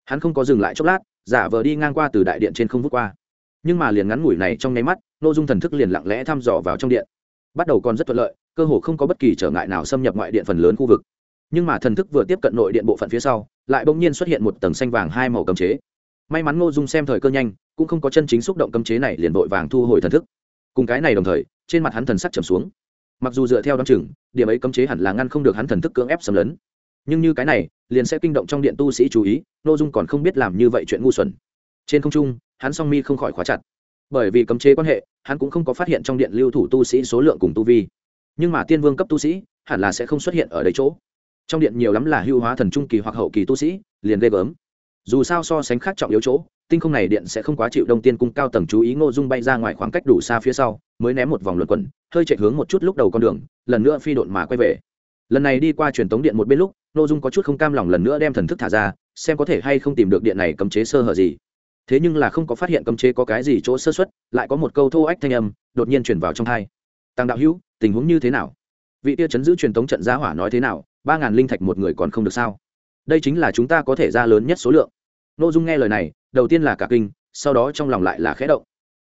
Hắn không có dừng lại chốc lát, giả vờ đi ngang qua từ đại điện trên không vút qua. Nhưng mà liền ngắn ngủi này trong nháy mắt n ô dung thần thức liền lặng lẽ thăm dò vào trong điện. Bắt đầu còn rất thuận lợi, cơ hồ không có bất kỳ trở ngại nào xâm nhập ngoại điện phần lớn khu vực. Nhưng mà thần thức vừa tiếp cận nội điện bộ phận phía sau, lại bỗng nhiên xuất hiện một tầng xanh vàng hai màu cấm chế. May mắn ngô dung xem thời cơ nhanh, cũng không có chân chính xúc động cấm chế này liền vội vàng thu hồi thần thức. Cùng cái này đồng thời, trên mặt hắn thần sắc trầm xuống mặc dù dựa theo đ o á n chừng, điểm ấy cấm chế hẳn là ngăn không được hắn thần thức cưỡng ép xâm lấn. Nhưng như cái này, liền sẽ kinh động trong điện tu sĩ chú ý, ngô dung còn không biết làm như vậy chuyện ngu xuẩn. Trên không trung, hắn song mi không khỏi khóa chặt. Bởi vì cấm chế quan hệ, hắn cũng không có phát hiện trong điện lưu thủ tu sĩ số lượng cùng tu vi. Nhưng mà tiên vương cấp tu sĩ, hẳn là sẽ không xuất hiện ở đấy chỗ. Trong điện nhiều lắm là hưu hóa thần trung kỳ hoặc hậu kỳ tu sĩ, liền ghê gớm. Dù sao so sánh khác trọng yếu chỗ tinh không này điện sẽ không quá chịu đông tiên cung cao tầng chú ý ngô dung bay ra ngoài khoảng cách đủ xa phía sau, mới ném một vòng luận quẩn, hơi chạy hướng một chút lúc đầu con đường, lần nữa phi độn mà quay về. Lần này đi qua truyền tống điện một bên lúc, ngô dung có chút không cam lòng lần nữa đem thần thức thả ra, xem có thể hay không tìm được điện này cấm chế sơ hở gì. Thế nhưng là không có phát hiện cấm chế có cái gì chỗ sơ xuất lại có một câu thô ách thanh âm, đột nhiên chuyển vào trong hai tăng đạo hữu, tình huống như thế nào? Vị tia chấn giữ truyền tống trận gia hỏa nói thế nào? Ba ngàn linh thạch một người còn không được sao? Đây chính là chúng ta có thể ra lớn nhất số lượng. Nội dung nghe lời này đầu tiên là cả kinh sau đó trong lòng lại là khẽ động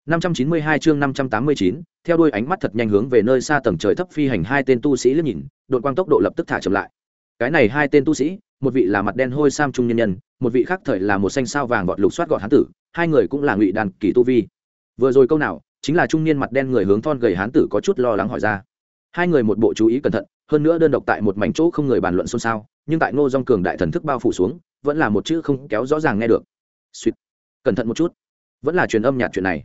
592 chương 589, theo đuôi ánh mắt thật nhanh hướng về nơi xa tầng trời thấp phi hành hai tên tu sĩ liếc nhìn, đột quang tốc độ lập tức thả chậm lại. Cái này hai tên tu sĩ, một vị là mặt đen hôi sam trung nhân nhân, một vị khác thời là một xanh sao vàng vọt lục soát gọn hán tử, hai người cũng là ngụy đàn kỳ tu vi. Vừa rồi câu nào, chính là trung niên mặt đen người hướng thon gầy hán tử có chút lo lắng hỏi ra. Hai người một bộ chú ý cẩn thận, hơn nữa đơn độc tại một mảnh chỗ không người bàn luận xôn xao, nhưng tại Ngô Dung cường đại thần thức bao phủ xuống, vẫn là một chữ không kéo rõ ràng nghe được suýt cẩn thận một chút. Vẫn là truyền âm nhạt chuyện này.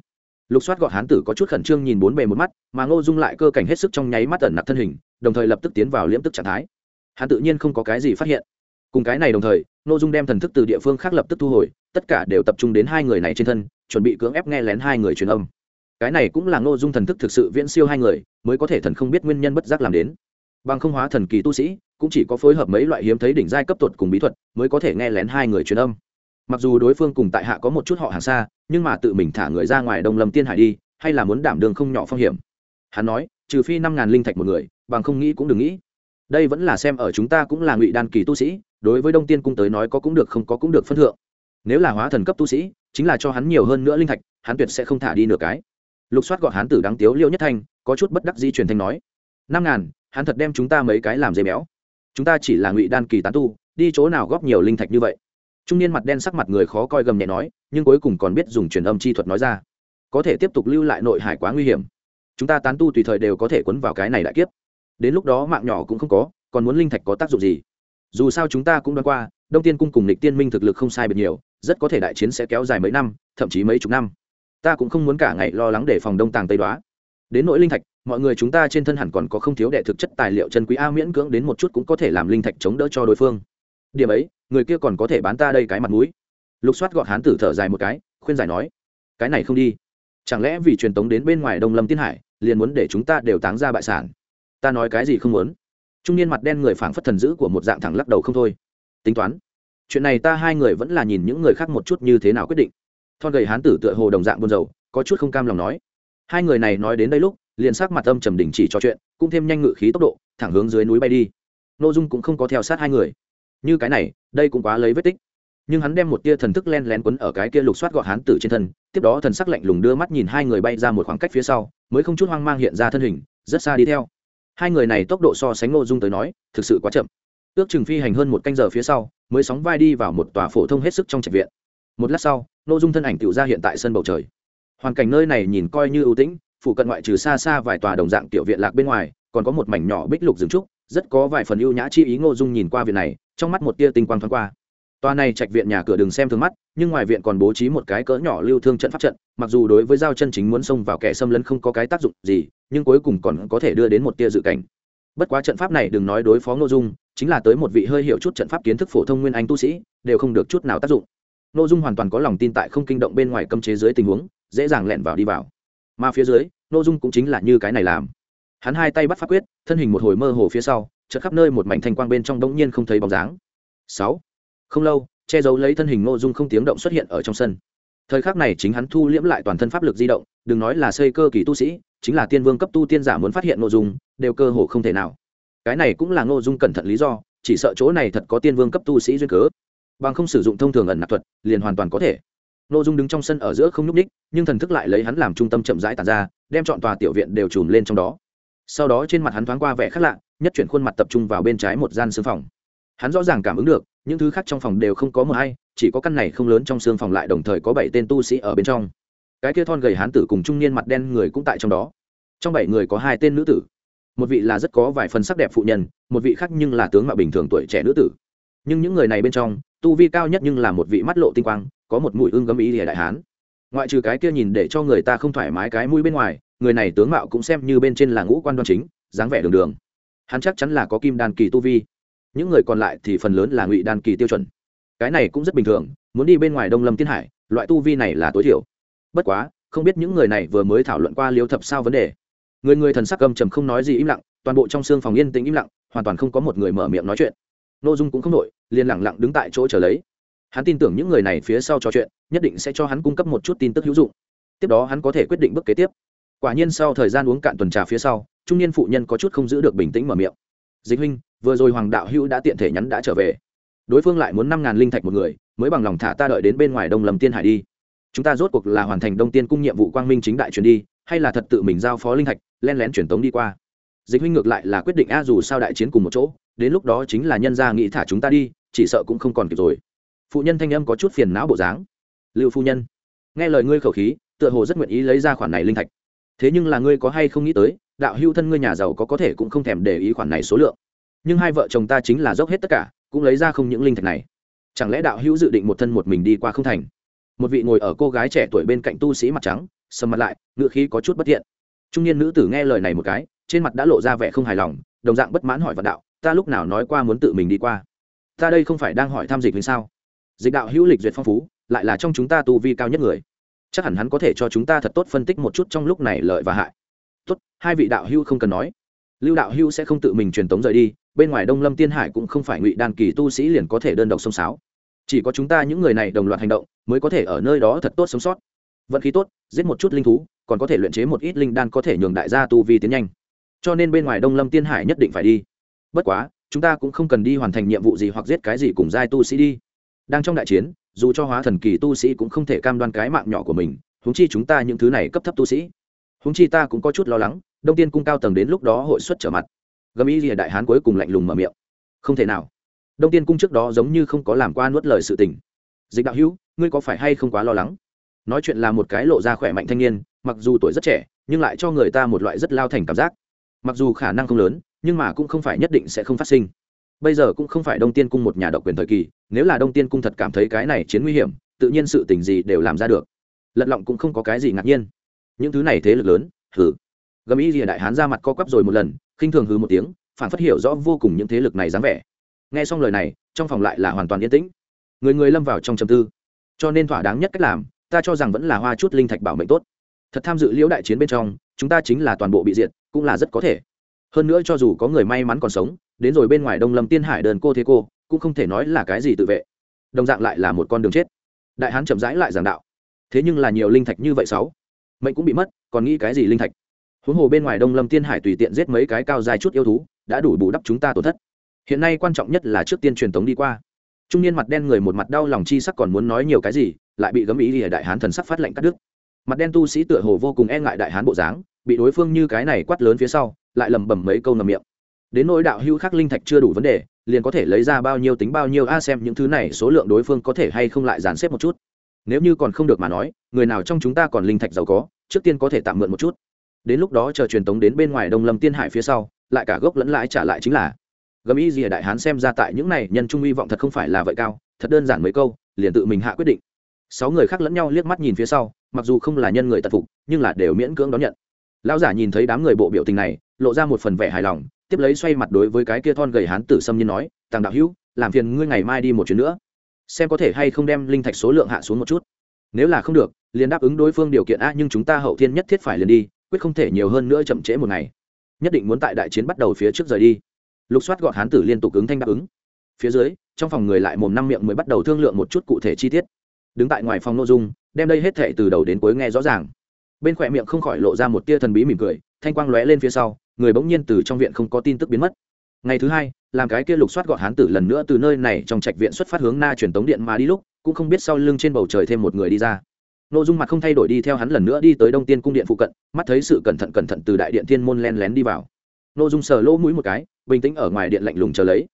Lục soát gọi hán tử có chút khẩn trương nhìn bốn bề một mắt, mà ngô dung lại cơ cảnh hết sức trong nháy mắt ẩn nặc thân hình, đồng thời lập tức tiến vào liễm tức trạng thái. Hắn tự nhiên không có cái gì phát hiện. Cùng cái này đồng thời, ngô dung đem thần thức từ địa phương khác lập tức thu hồi, tất cả đều tập trung đến hai người này trên thân, chuẩn bị cưỡng ép nghe lén hai người truyền âm. Cái này cũng là ngô dung thần thức thực sự viễn siêu hai người, mới có thể thần không biết nguyên nhân bất giác làm đến. Bằng không hóa thần kỳ tu sĩ, cũng chỉ có phối hợp mấy loại hiếm thấy đỉnh giai cấp tuột cùng bí thuật, mới có thể nghe lén hai người truyền âm mặc dù đối phương cùng tại hạ có một chút họ hàng xa, nhưng mà tự mình thả người ra ngoài đông lâm tiên hải đi, hay là muốn đảm đường không nhỏ phong hiểm. Hắn nói, trừ phi năm ngàn linh thạch một người, bằng không nghĩ cũng đừng nghĩ. Đây vẫn là xem ở chúng ta cũng là ngụy đan kỳ tu sĩ, đối với đông tiên cung tới nói có cũng được không có cũng được phân thượng. Nếu là hóa thần cấp tu sĩ, chính là cho hắn nhiều hơn nữa linh thạch, hắn tuyệt sẽ không thả đi nửa cái. Lục soát gọn hắn tử đáng tiếu liêu nhất thanh, có chút bất đắc di truyền thanh nói, năm ngàn, hắn thật đem chúng ta mấy cái làm dây béo. Chúng ta chỉ là ngụy đan kỳ tán tu, đi chỗ nào góp nhiều linh thạch như vậy? Trung niên mặt đen sắc mặt người khó coi gầm nhẹ nói, nhưng cuối cùng còn biết dùng truyền âm chi thuật nói ra. Có thể tiếp tục lưu lại nội hải quá nguy hiểm. Chúng ta tán tu tùy thời đều có thể quấn vào cái này đại kiếp. Đến lúc đó mạng nhỏ cũng không có, còn muốn linh thạch có tác dụng gì? Dù sao chúng ta cũng đoán qua, đông tiên cung cùng lịch tiên minh thực lực không sai biệt nhiều, rất có thể đại chiến sẽ kéo dài mấy năm, thậm chí mấy chục năm. Ta cũng không muốn cả ngày lo lắng để phòng đông tàng tây đoá. Đến nỗi linh thạch, mọi người chúng ta trên thân hẳn còn có không thiếu đệ thực chất tài liệu chân quý a miễn cưỡng đến một chút cũng có thể làm linh thạch chống đỡ cho đối phương. Điểm ấy người kia còn có thể bán ta đây cái mặt mũi. Lục soát gọn hán tử thở dài một cái khuyên giải nói cái này không đi. Chẳng lẽ vì truyền tống đến bên ngoài đông lâm tiên hải liền muốn để chúng ta đều táng ra bại sản? Ta nói cái gì không muốn? Trung niên mặt đen người phảng phất thần dữ của một dạng thẳng lắc đầu không thôi. Tính toán chuyện này ta hai người vẫn là nhìn những người khác một chút như thế nào quyết định. Thon gầy hán tử tựa hồ đồng dạng buồn rầu, có chút không cam lòng nói. Hai người này nói đến đây lúc liền sắc mặt âm trầm đình chỉ trò chuyện cũng thêm nhanh ngự khí tốc độ thẳng hướng dưới núi bay đi. N ô dung cũng không có theo sát hai người như cái này, đây cũng quá lấy vết tích. Nhưng hắn đem một tia thần thức len lén quấn ở cái kia lục soát gọt hán tử trên thân, tiếp đó thần sắc lạnh lùng đưa mắt nhìn hai người bay ra một khoảng cách phía sau, mới không chút hoang mang hiện ra thân hình, rất xa đi theo. Hai người này tốc độ so sánh ngô dung tới nói, thực sự quá chậm. Ước chừng phi hành hơn một canh giờ phía sau, mới sóng vai đi vào một tòa phổ thông hết sức trong trạch viện. Một lát sau, ngô dung thân ảnh tự ra hiện tại sân bầu trời. Hoàn cảnh nơi này nhìn coi như ưu tĩnh, phụ cận ngoại trừ xa xa vài tòa đồng dạng tiểu viện lạc bên ngoài, còn có một mảnh nhỏ bích lục rừng trúc rất có vài phần ưu nhã chi ý ngô dung nhìn qua viện này, trong mắt một tia tinh quang thoáng qua. Tòa này trạch viện nhà cửa đừng xem thường mắt, nhưng ngoài viện còn bố trí một cái cỡ nhỏ lưu thương trận pháp trận, mặc dù đối với giao chân chính muốn xông vào kẻ xâm lấn không có cái tác dụng gì, nhưng cuối cùng còn có thể đưa đến một tia dự cảnh. Bất quá trận pháp này đừng nói đối phó ngô dung, chính là tới một vị hơi hiểu chút trận pháp kiến thức phổ thông nguyên anh tu sĩ, đều không được chút nào tác dụng. Ngô dung hoàn toàn có lòng tin tại không kinh động bên ngoài cấm chế dưới tình huống, dễ dàng lẹn vào đi vào. Mà phía dưới, ngô dung cũng chính là như cái này làm hắn hai tay bắt pháp quyết, thân hình một hồi mơ hồ phía sau, chợt khắp nơi một mảnh thanh quang bên trong đống nhiên không thấy bóng dáng. Sáu. Không lâu, che giấu lấy thân hình ngô dung không tiếng động xuất hiện ở trong sân. Thời khắc này chính hắn thu liễm lại toàn thân pháp lực di động, đừng nói là xây cơ kỳ tu sĩ, chính là tiên vương cấp tu tiên giả muốn phát hiện ngô dung, đều cơ hồ không thể nào. Cái này cũng là ngô dung cẩn thận lý do, chỉ sợ chỗ này thật có tiên vương cấp tu sĩ duyên cớ. Bằng không sử dụng thông thường ẩn nạp thuật, liền hoàn toàn có thể. Ngô dung đứng trong sân ở giữa không nhúc ních nhưng thần thức lại lấy hắn làm trung tâm chậm rãi tàn ra, đem chọn tòa tiểu viện đều trùm lên trong đó sau đó trên mặt hắn thoáng qua vẻ khác lạ, nhất chuyển khuôn mặt tập trung vào bên trái một gian xương phòng. Hắn rõ ràng cảm ứng được, những thứ khác trong phòng đều không có mờ hay, chỉ có căn này không lớn trong xương phòng lại đồng thời có bảy tên tu sĩ ở bên trong. Cái kia thon gầy hán tử cùng trung niên mặt đen người cũng tại trong đó. Trong bảy người có hai tên nữ tử. Một vị là rất có vài phần sắc đẹp phụ nhân, một vị khác nhưng là tướng mạo bình thường tuổi trẻ nữ tử. Nhưng những người này bên trong, tu vi cao nhất nhưng là một vị mắt lộ tinh quang, có một mũi ưng gấm ý lìa đại hán. Ngoại trừ cái kia nhìn để cho người ta không thoải mái cái mũi bên ngoài người này tướng mạo cũng xem như bên trên là ngũ quan đoan chính, dáng vẻ đường đường. Hắn chắc chắn là có kim đan kỳ tu vi. Những người còn lại thì phần lớn là ngụy đan kỳ tiêu chuẩn. Cái này cũng rất bình thường, muốn đi bên ngoài đông lâm tiên hải, loại tu vi này là tối thiểu. Bất quá, không biết những người này vừa mới thảo luận qua liêu thập sao vấn đề. Người người thần sắc gầm trầm không nói gì im lặng, toàn bộ trong xương phòng yên tĩnh im lặng, hoàn toàn không có một người mở miệng nói chuyện. N ô dung cũng không đội liền lẳng lặng đứng tại chỗ chờ lấy. Hắn tin tưởng những người này phía sau trò chuyện, nhất định sẽ cho hắn cung cấp một chút tin tức hữu dụng. Tiếp đó hắn có thể quyết định bước kế tiếp quả nhiên sau thời gian uống cạn tuần trà phía sau, trung niên phụ nhân có chút không giữ được bình tĩnh mở miệng. Dịch huynh, vừa rồi hoàng đạo hữu đã tiện thể nhắn đã trở về. Đối phương lại muốn năm ngàn linh thạch một người, mới bằng lòng thả ta đợi đến bên ngoài đông lầm tiên hải đi. Chúng ta rốt cuộc là hoàn thành đông tiên cung nhiệm vụ quang minh chính đại truyền đi, hay là thật tự mình giao phó linh thạch, len lén truyền tống đi qua? Dịch huynh ngược lại là quyết định a dù sao đại chiến cùng một chỗ, đến lúc đó chính là nhân gia nghĩ thả chúng ta đi, chỉ sợ cũng không còn kịp rồi. Phụ nhân thanh âm có chút phiền não bộ dáng. Lưu phu nhân, nghe lời ngươi khẩu khí, tựa hồ rất nguyện ý lấy ra khoản này linh thạch thế nhưng là ngươi có hay không nghĩ tới, đạo hưu thân ngươi nhà giàu có có thể cũng không thèm để ý khoản này số lượng. Nhưng hai vợ chồng ta chính là dốc hết tất cả, cũng lấy ra không những linh thạch này. Chẳng lẽ đạo hữu dự định một thân một mình đi qua không thành? Một vị ngồi ở cô gái trẻ tuổi bên cạnh tu sĩ mặt trắng, sầm mặt lại, ngựa khí có chút bất thiện. Trung niên nữ tử nghe lời này một cái, trên mặt đã lộ ra vẻ không hài lòng, đồng dạng bất mãn hỏi vạn đạo, ta lúc nào nói qua muốn tự mình đi qua? Ta đây không phải đang hỏi tham dịch vì sao? Dịch đạo hữu lịch duyệt phong phú, lại là trong chúng ta tu vi cao nhất người chắc hẳn hắn có thể cho chúng ta thật tốt phân tích một chút trong lúc này lợi và hại. Tốt, hai vị đạo hưu không cần nói. Lưu đạo hưu sẽ không tự mình truyền tống rời đi, bên ngoài đông lâm tiên hải cũng không phải ngụy đan kỳ tu sĩ liền có thể đơn độc sông sáo chỉ có chúng ta những người này đồng loạt hành động, mới có thể ở nơi đó thật tốt sống sót. Vận khí tốt, giết một chút linh thú, còn có thể luyện chế một ít linh đan có thể nhường đại gia tu vi tiến nhanh. Cho nên bên ngoài đông lâm tiên hải nhất định phải đi. Bất quá, chúng ta cũng không cần đi hoàn thành nhiệm vụ gì hoặc giết cái gì cùng giai tu sĩ đi. Đang trong đại chiến dù cho hóa thần kỳ tu sĩ cũng không thể cam đoan cái mạng nhỏ của mình húng chi chúng ta những thứ này cấp thấp tu sĩ. Húng chi ta cũng có chút lo lắng, đông tiên cung cao tầng đến lúc đó hội xuất trở mặt. Gầm ý lìa đại hán cuối cùng lạnh lùng mở miệng. Không thể nào. Đông tiên cung trước đó giống như không có làm qua nuốt lời sự tình. Dịch đạo hữu, ngươi có phải hay không quá lo lắng? Nói chuyện là một cái lộ ra khỏe mạnh thanh niên, mặc dù tuổi rất trẻ, nhưng lại cho người ta một loại rất lao thành cảm giác. Mặc dù khả năng không lớn, nhưng mà cũng không phải nhất định sẽ không phát sinh bây giờ cũng không phải đông tiên cung một nhà độc quyền thời kỳ, nếu là đông tiên cung thật cảm thấy cái này chiến nguy hiểm, tự nhiên sự tình gì đều làm ra được. Lật lọng cũng không có cái gì ngạc nhiên. Những thứ này thế lực lớn, hừ. Gầm ý rìa đại hán ra mặt co quắp rồi một lần, khinh thường hư một tiếng, phản phát hiểu rõ vô cùng những thế lực này dáng vẻ. Nghe xong lời này, trong phòng lại là hoàn toàn yên tĩnh. Người người lâm vào trong trầm tư. Cho nên thỏa đáng nhất cách làm, ta cho rằng vẫn là hoa chút linh thạch bảo mệnh tốt. Thật tham dự liễu đại chiến bên trong, chúng ta chính là toàn bộ bị diệt, cũng là rất có thể. Hơn nữa cho dù có người may mắn còn sống đến rồi bên ngoài đông lâm tiên hải đơn cô thế cô, cũng không thể nói là cái gì tự vệ. Đồng dạng lại là một con đường chết. Đại hán chậm rãi lại giảng đạo. Thế nhưng là nhiều linh thạch như vậy sáu. Mệnh cũng bị mất, còn nghĩ cái gì linh thạch? Huống hồ bên ngoài đông lâm tiên hải tùy tiện giết mấy cái cao dài chút yêu thú, đã đủ bù đắp chúng ta tổn thất. Hiện nay quan trọng nhất là trước tiên truyền tống đi qua. Trung niên mặt đen người một mặt đau lòng chi sắc còn muốn nói nhiều cái gì, lại bị gấm ý lìa đại hán thần sắc phát lệnh cắt đứt. Mặt đen tu sĩ tựa hồ vô cùng e ngại đại hán bộ dáng, bị đối phương như cái này quát lớn phía sau, lại lầm bầm mấy câu nằm miệng đến nỗi đạo hữu khắc linh thạch chưa đủ vấn đề, liền có thể lấy ra bao nhiêu tính bao nhiêu, a xem những thứ này, số lượng đối phương có thể hay không lại dàn xếp một chút. Nếu như còn không được mà nói, người nào trong chúng ta còn linh thạch giàu có, trước tiên có thể tạm mượn một chút. Đến lúc đó chờ truyền tống đến bên ngoài đông lâm tiên hải phía sau, lại cả gốc lẫn lãi trả lại chính là. Gầm ý gì đại hán xem ra tại những này nhân trung hy vọng thật không phải là vậy cao, thật đơn giản mấy câu, liền tự mình hạ quyết định. Sáu người khác lẫn nhau liếc mắt nhìn phía sau, mặc dù không là nhân người tật phục, nhưng là đều miễn cưỡng đón nhận lão giả nhìn thấy đám người bộ biểu tình này, lộ ra một phần vẻ hài lòng, tiếp lấy xoay mặt đối với cái kia thon gầy hán tử xâm nhiên nói, tàng đạo hữu, làm phiền ngươi ngày mai đi một chuyến nữa. Xem có thể hay không đem linh thạch số lượng hạ xuống một chút. Nếu là không được, liền đáp ứng đối phương điều kiện a, nhưng chúng ta hậu thiên nhất thiết phải liền đi, quyết không thể nhiều hơn nữa chậm trễ một ngày. Nhất định muốn tại đại chiến bắt đầu phía trước rời đi. Lục soát gọn hán tử liên tục ứng thanh đáp ứng. Phía dưới, trong phòng người lại mồm năm miệng mới bắt đầu thương lượng một chút cụ thể chi tiết. Đứng tại ngoài phòng nội dung, đem đây hết thệ từ đầu đến cuối nghe rõ ràng bên khỏe miệng không khỏi lộ ra một tia thần bí mỉm cười, thanh quang lóe lên phía sau, người bỗng nhiên từ trong viện không có tin tức biến mất. Ngày thứ hai, làm cái kia lục soát gọn hán tử lần nữa từ nơi này trong trạch viện xuất phát hướng na truyền tống điện mà đi lúc, cũng không biết sau lưng trên bầu trời thêm một người đi ra. N ô dung mặt không thay đổi đi theo hắn lần nữa đi tới đông tiên cung điện phụ cận, mắt thấy sự cẩn thận cẩn thận từ đại điện thiên môn len lén đi vào. N ô dung sờ lỗ mũi một cái, bình tĩnh ở ngoài điện lạnh lùng chờ lấy.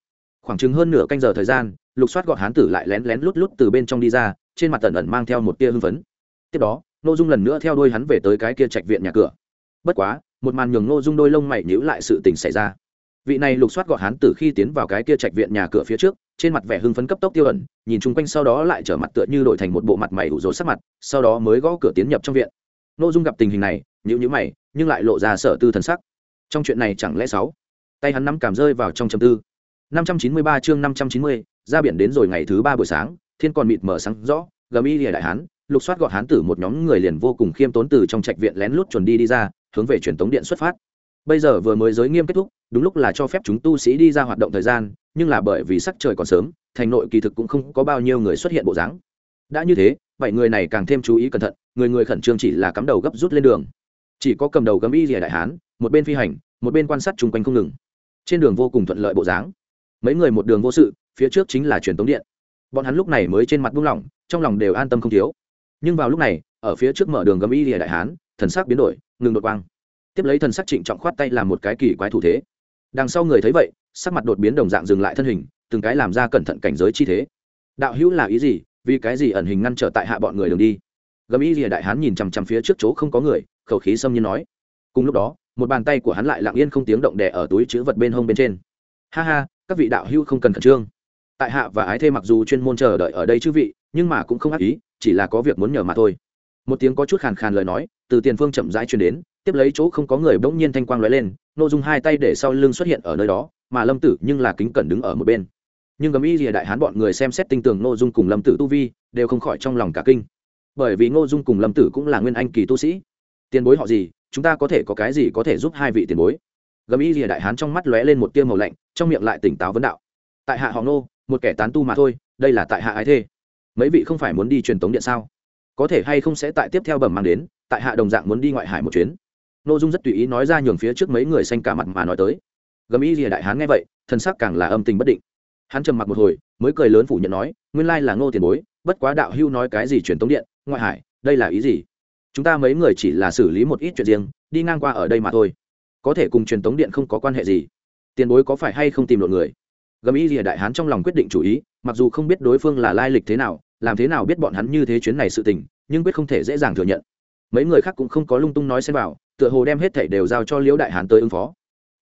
Khoảng chừng hơn nửa canh giờ thời gian, lục soát gọn hán tử lại lén lén lút lút từ bên trong đi ra, trên mặt tần ẩn mang theo một tia hưng phấn. Tiếp đó n dung lần nữa theo đôi hắn về tới cái kia trạch viện nhà cửa. Bất quá, một màn nhường n dung đôi lông mày nhữ lại sự tình xảy ra. Vị này lục soát gọn hắn từ khi tiến vào cái kia trạch viện nhà cửa phía trước, trên mặt vẻ hưng phấn cấp tốc tiêu ẩn, nhìn chung quanh sau đó lại trở mặt tựa như đổi thành một bộ mặt mày ủ rột sắc mặt, sau đó mới gõ cửa tiến nhập trong viện. N dung gặp tình hình này nhữ nhữ mày, nhưng lại lộ ra sở tư thần sắc. Trong chuyện này chẳng lẽ sáu? Tay hắn nắm cảm rơi vào trong chầm tư. năm trăm chín mươi ba chương năm trăm chín mươi, ra biển đến rồi ngày thứ ba buổi sáng, thiên còn mịt mờ sáng rõ, gầm y lìa đại hán lục soát gọn hán tử một nhóm người liền vô cùng khiêm tốn từ trong trạch viện lén lút chuẩn đi đi ra, hướng về truyền tống điện xuất phát. Bây giờ vừa mới giới nghiêm kết thúc, đúng lúc là cho phép chúng tu sĩ đi ra hoạt động thời gian, nhưng là bởi vì sắc trời còn sớm, thành nội kỳ thực cũng không có bao nhiêu người xuất hiện bộ dáng. Đã như thế vậy người này càng thêm chú ý cẩn thận, người người khẩn trương chỉ là cắm đầu gấp rút lên đường. Chỉ có cầm đầu gấm y rìa đại hán, một bên phi hành, một bên quan sát chung quanh không ngừng. Trên đường vô cùng thuận lợi bộ dáng. Mấy người một đường vô sự, phía trước chính là truyền tống điện. Bọn hắn lúc này mới trên mặt buông lỏng, trong lòng đều an tâm không thiếu nhưng vào lúc này, ở phía trước mở đường gầm y rìa đại hán, thần sắc biến đổi, ngừng đột quang. Tiếp lấy thần sắc trịnh trọng khoát tay làm một cái kỳ quái thủ thế. Đằng sau người thấy vậy, sắc mặt đột biến đồng dạng dừng lại thân hình, từng cái làm ra cẩn thận cảnh giới chi thế. Đạo hữu là ý gì? Vì cái gì ẩn hình ngăn trở tại hạ bọn người đường đi? Gầm y rìa đại hán nhìn chằm chằm phía trước chỗ không có người, khẩu khí xâm nhiên nói. Cùng lúc đó, một bàn tay của hắn lại lặng yên không tiếng động đè ở túi chữ vật bên hông bên trên. Ha ha, các vị đạo hữu không cần khẩn trương. Tại hạ và ái thê mặc dù chuyên môn chờ đợi ở đây chư vị nhưng mà cũng không ác ý, chỉ là có việc muốn nhờ mà thôi. Một tiếng có chút khàn khàn lời nói, từ tiền phương chậm rãi truyền đến, tiếp lấy chỗ không có người bỗng nhiên thanh quang lóe lên nô dung hai tay để sau lưng xuất hiện ở nơi đó, mà lâm tử nhưng là kính cẩn đứng ở một bên. Nhưng gấm y rìa đại hán bọn người xem xét tinh tường nô dung cùng lâm tử tu vi, đều không khỏi trong lòng cả kinh. Bởi vì ngô dung cùng lâm tử cũng là nguyên anh kỳ tu sĩ. Tiền bối họ gì, chúng ta có thể có cái gì có thể giúp hai vị tiền bối? Gấm y rìa đại hán trong mắt lóe lên một tia màu lạnh, trong miệng lại tỉnh táo vấn đạo. Tại hạ họ nô một kẻ tán tu mà thôi, đây là tại hạ ái thê mấy vị không phải muốn đi truyền tống điện sao? Có thể hay không sẽ tại tiếp theo bẩm mang đến, tại hạ đồng dạng muốn đi ngoại hải một chuyến. N ô dung rất tùy ý nói ra nhường phía trước mấy người xanh cả mặt mà nói tới. Gầm ý gì đại hán nghe vậy thân sắc càng là âm tình bất định. Hắn trầm mặc một hồi, mới cười lớn phủ nhận nói, nguyên lai là ngô tiền bối, bất quá đạo hưu nói cái gì truyền tống điện, ngoại hải, đây là ý gì? Chúng ta mấy người chỉ là xử lý một ít chuyện riêng, đi ngang qua ở đây mà thôi. Có thể cùng truyền tống điện không có quan hệ gì. Tiền bối có phải hay không tìm được người? Gầm ý gì đại hán trong lòng quyết định chủ ý, mặc dù không biết đối phương là lai lịch thế nào làm thế nào biết bọn hắn như thế chuyến này sự tình, nhưng quyết không thể dễ dàng thừa nhận. Mấy người khác cũng không có lung tung nói xem vào, tựa hồ đem hết thảy đều giao cho liễu đại hán tới ứng phó.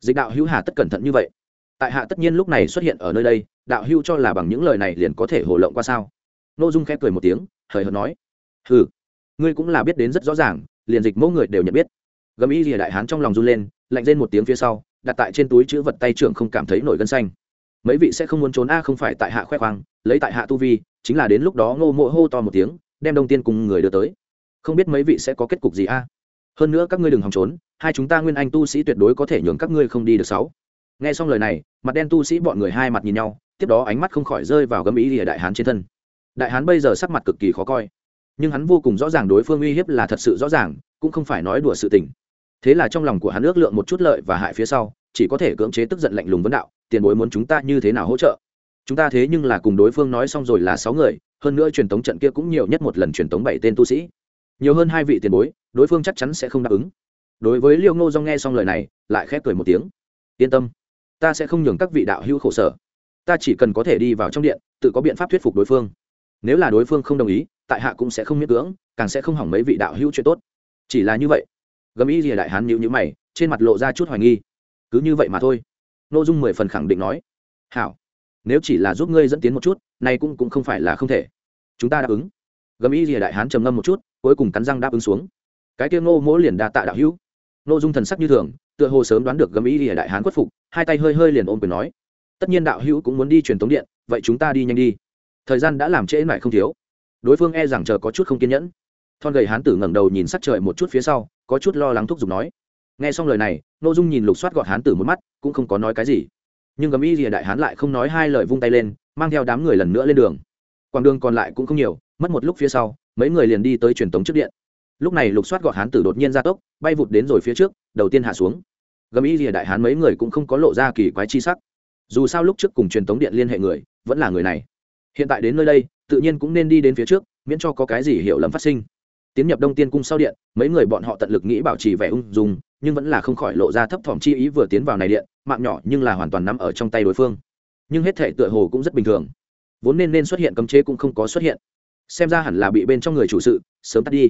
Dịch đạo hữu hà tất cẩn thận như vậy. Tại hạ tất nhiên lúc này xuất hiện ở nơi đây, đạo hữu cho là bằng những lời này liền có thể hồ lộng qua sao? Nội dung khẽ cười một tiếng, hời hợt nói, hừ, ngươi cũng là biết đến rất rõ ràng, liền dịch mỗi người đều nhận biết. Gầm ý lìa đại hán trong lòng run lên, lạnh lên một tiếng phía sau, đặt tại trên túi chữ vật tay trưởng không cảm thấy nổi gân xanh. Mấy vị sẽ không muốn trốn a, không phải tại hạ khoe khoang, lấy tại hạ tu vi chính là đến lúc đó ngô mộ hô to một tiếng, đem đông tiên cùng người đưa tới. Không biết mấy vị sẽ có kết cục gì a? Hơn nữa các ngươi đừng hòng trốn, hai chúng ta nguyên anh tu sĩ tuyệt đối có thể nhường các ngươi không đi được sáu. Nghe xong lời này, mặt đen tu sĩ bọn người hai mặt nhìn nhau, tiếp đó ánh mắt không khỏi rơi vào gấm ý lìa đại hán trên thân. Đại hán bây giờ sắc mặt cực kỳ khó coi, nhưng hắn vô cùng rõ ràng đối phương uy hiếp là thật sự rõ ràng, cũng không phải nói đùa sự tình. Thế là trong lòng của hắn ước lượng một chút lợi và hại phía sau, chỉ có thể cưỡng chế tức giận lạnh lùng vấn đạo, tiền bối muốn chúng ta như thế nào hỗ trợ? Chúng ta thế nhưng là cùng đối phương nói xong rồi là sáu người, hơn nữa truyền tống trận kia cũng nhiều nhất một lần truyền tống bảy tên tu sĩ. Nhiều hơn hai vị tiền bối, đối phương chắc chắn sẽ không đáp ứng. Đối với liêu ngô do nghe xong lời này, lại khép cười một tiếng. Yên tâm, ta sẽ không nhường các vị đạo hữu khổ sở. Ta chỉ cần có thể đi vào trong điện, tự có biện pháp thuyết phục đối phương. Nếu là đối phương không đồng ý, tại hạ cũng sẽ không miễn cưỡng, càng sẽ không hỏng mấy vị đạo hữu chuyện tốt. Chỉ là như vậy, gầm ý gì đại hán nhịu nhữ mày, trên mặt lộ ra chút hoài nghi. Cứ như vậy mà thôi. N ô dung mười phần khẳng định nói. Hảo nếu chỉ là giúp ngươi dẫn tiến một chút nay cũng cũng không phải là không thể. Chúng ta đáp ứng. Gầm ý gì đại hán trầm ngâm một chút, cuối cùng cắn răng đáp ứng xuống. Cái kia ngô mỗ liền đa tạ đạo hữu. N dung thần sắc như thường, tựa hồ sớm đoán được gầm ý gì đại hán khuất phục, hai tay hơi hơi liền ôm quyền nói. Tất nhiên đạo hữu cũng muốn đi truyền tống điện, vậy chúng ta đi nhanh đi. Thời gian đã làm trễ lại không thiếu. Đối phương e rằng chờ có chút không kiên nhẫn. Thon gầy hán tử ngẩng đầu nhìn sắc trời một chút phía sau, có chút lo lắng thúc giục nói. Nghe xong lời này n dung nhìn lục soát gọt hán tử một mắt, cũng không có nói cái gì nhưng gấm y rìa đại hán lại không nói hai lời vung tay lên, mang theo đám người lần nữa lên đường. Quảng đường còn lại cũng không nhiều, mất một lúc phía sau, mấy người liền đi tới truyền tống trước điện. Lúc này lục soát gọt hán tử đột nhiên ra tốc, bay vụt đến rồi phía trước, đầu tiên hạ xuống. Gấm y rìa đại hán mấy người cũng không có lộ ra kỳ quái chi sắc. Dù sao lúc trước cùng truyền tống điện liên hệ người, vẫn là người này. Hiện tại đến nơi đây, tự nhiên cũng nên đi đến phía trước, miễn cho có cái gì hiểu lầm phát sinh. Tiến nhập đông tiên cung sau điện, mấy người bọn họ tận lực nghĩ bảo trì vẻ ung dung, nhưng vẫn là không khỏi lộ ra thấp thỏm chi ý vừa tiến vào này điện mạng nhỏ nhưng là hoàn toàn nắm ở trong tay đối phương. Nhưng hết thể tựa hồ cũng rất bình thường. Vốn nên nên xuất hiện cấm chế cũng không có xuất hiện. Xem ra hẳn là bị bên trong người chủ sự, sớm tắt đi.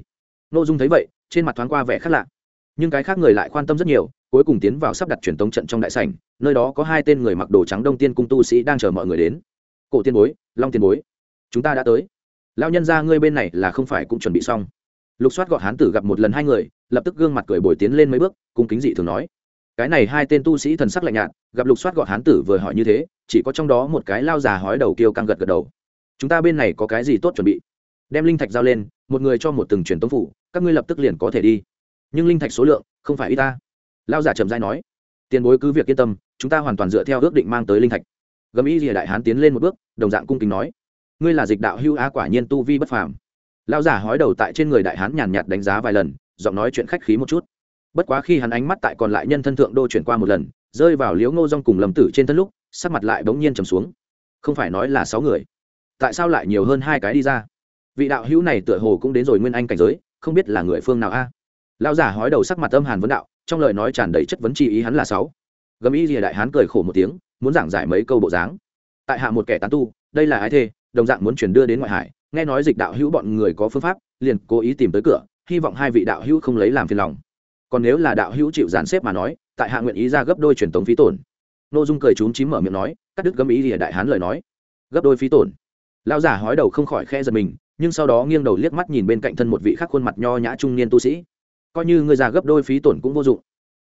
N ô dung thấy vậy, trên mặt thoáng qua vẻ khác lạ. Nhưng cái khác người lại quan tâm rất nhiều, cuối cùng tiến vào sắp đặt truyền tống trận trong đại sảnh, nơi đó có hai tên người mặc đồ trắng đông tiên cung tu sĩ đang chờ mọi người đến. Cổ tiên bối, long tiên bối, chúng ta đã tới. Lao nhân ra ngươi bên này là không phải cũng chuẩn bị xong. Lục soát gọi hán tử gặp một lần hai người, lập tức gương mặt cười bồi tiến lên mấy bước, cung kính dị thường nói cái này hai tên tu sĩ thần sắc lạnh nhạt, gặp lục soát gọt hán tử vừa hỏi như thế, chỉ có trong đó một cái lao già hói đầu kêu căng gật gật đầu. Chúng ta bên này có cái gì tốt chuẩn bị? Đem linh thạch giao lên, một người cho một từng truyền tống phủ, các ngươi lập tức liền có thể đi. Nhưng linh thạch số lượng, không phải y ta. Lao giả trầm dai nói, tiền bối cứ việc yên tâm, chúng ta hoàn toàn dựa theo ước định mang tới linh thạch. Gầm ý rìa đại hán tiến lên một bước, đồng dạng cung kính nói, ngươi là dịch đạo hưu á, quả nhiên tu vi bất phàm. Lao giả hói đầu tại trên người đại hán nhàn nhạt đánh giá vài lần, giọng nói chuyện khách khí một chút bất quá khi hắn ánh mắt tại còn lại nhân thân thượng đô chuyển qua một lần, rơi vào liếu ngô rong cùng lầm tử trên thân lúc, sắc mặt lại bỗng nhiên trầm xuống. Không phải nói là sáu người. Tại sao lại nhiều hơn hai cái đi ra? Vị đạo hữu này tựa hồ cũng đến rồi nguyên anh cảnh giới, không biết là người phương nào a? Lão giả hói đầu sắc mặt âm hàn vấn đạo, trong lời nói tràn đầy chất vấn chi ý hắn là sáu. Gầm ý rìa đại hán cười khổ một tiếng, muốn giảng giải mấy câu bộ dáng. Tại hạ một kẻ tán tu, đây là ai thê? Đồng dạng muốn chuyển đưa đến ngoại hải. Nghe nói dịch đạo hữu bọn người có phương pháp, liền cố ý tìm tới cửa, hy vọng hai vị đạo hữu không lấy làm phiền lòng còn nếu là đạo hữu chịu dàn xếp mà nói, tại hạ nguyện ý ra gấp đôi truyền tống phí tổn. N ô dung cười trúng chím mở miệng nói, cắt đứt gấm ý thì đại hán lời nói. Gấp đôi phí tổn. Lão giả hói đầu không khỏi khe giật mình, nhưng sau đó nghiêng đầu liếc mắt nhìn bên cạnh thân một vị khác khuôn mặt nho nhã trung niên tu sĩ. Coi như người già gấp đôi phí tổn cũng vô dụng.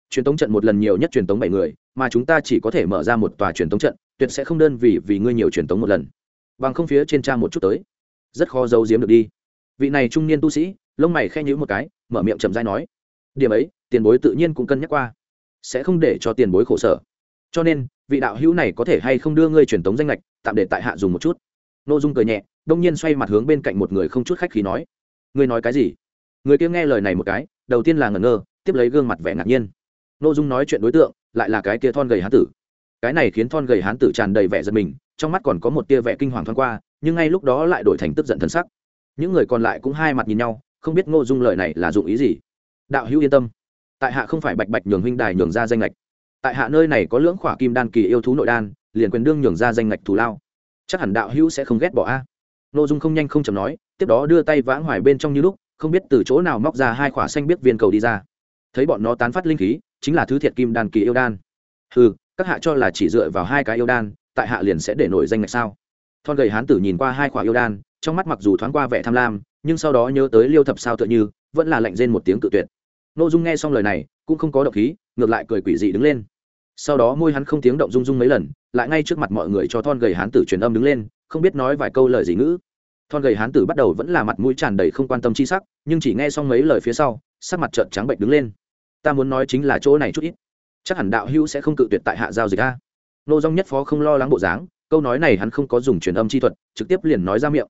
Truyền tống trận một lần nhiều nhất truyền tống bảy người, mà chúng ta chỉ có thể mở ra một tòa truyền tống trận, tuyệt sẽ không đơn vì vì ngươi nhiều truyền tống một lần. Bằng không phía trên trang một chút tới. Rất khó giấu giếm được đi. Vị này trung niên tu sĩ, lông mày khe nhữ một cái, mở miệng chậm dai nói. Điểm ấy tiền bối tự nhiên cũng cân nhắc qua. Sẽ không để cho tiền bối khổ sở. Cho nên, vị đạo hữu này có thể hay không đưa ngươi truyền tống danh lệch tạm để tại hạ dùng một chút. N ô dung cười nhẹ, đông nhiên xoay mặt hướng bên cạnh một người không chút khách khí nói, ngươi nói cái gì? Người kia nghe lời này một cái, đầu tiên là ngẩn ngơ, tiếp lấy gương mặt vẻ ngạc nhiên. N ô dung nói chuyện đối tượng, lại là cái kia thon gầy hán tử. Cái này khiến thon gầy hán tử tràn đầy vẻ giật mình, trong mắt còn có một tia vẻ kinh hoàng thoáng qua, nhưng ngay lúc đó lại đổi thành tức giận thân sắc. Những người còn lại cũng hai mặt nhìn nhau, không biết ngô dung lời này là dụng ý gì. Đạo hữu yên tâm tại hạ không phải bạch bạch nhường huynh đài nhường ra danh lệch tại hạ nơi này có lưỡng khỏa kim đan kỳ yêu thú nội đan, liền quyền đương nhường ra danh lệch thù lao. Chắc hẳn đạo hữu sẽ không ghét bỏ a. À. ô dung không nhanh không chầm nói, tiếp đó đưa tay vãng hoài bên trong như lúc, không biết từ chỗ nào móc ra hai khỏa xanh biết viên cầu đi ra. Thấy bọn nó tán phát linh khí, chính là thứ thiệt kim đan kỳ yêu đan. Ừ các hạ cho là chỉ dựa vào hai cái yêu đan, tại hạ liền sẽ để nổi danh ngạch sao? Thon gầy hán tử nhìn qua hai khỏa yêu đan, trong mắt mặc dù thoáng qua vẻ tham lam, nhưng sau đó nhớ tới liêu thập sao tựa như, vẫn là lạnh rên một tiếng cự tuyệt. Nô dung nghe xong lời này, cũng không có động khí, ngược lại cười quỷ dị đứng lên. Sau đó môi hắn không tiếng động rung rung mấy lần, lại ngay trước mặt mọi người cho thon gầy hán tử truyền âm đứng lên, không biết nói vài câu lời gì ngữ. Thon gầy hán tử bắt đầu vẫn là mặt mũi tràn đầy không quan tâm chi sắc, nhưng chỉ nghe xong mấy lời phía sau, sắc mặt trợn trắng bệnh đứng lên. Ta muốn nói chính là chỗ này chút ít. Chắc hẳn đạo hữu sẽ không cự tuyệt tại hạ giao dịch a. Nô dong nhất phó không lo lắng bộ dáng, câu nói này hắn không có dùng truyền âm chi thuật, trực tiếp liền nói ra miệng.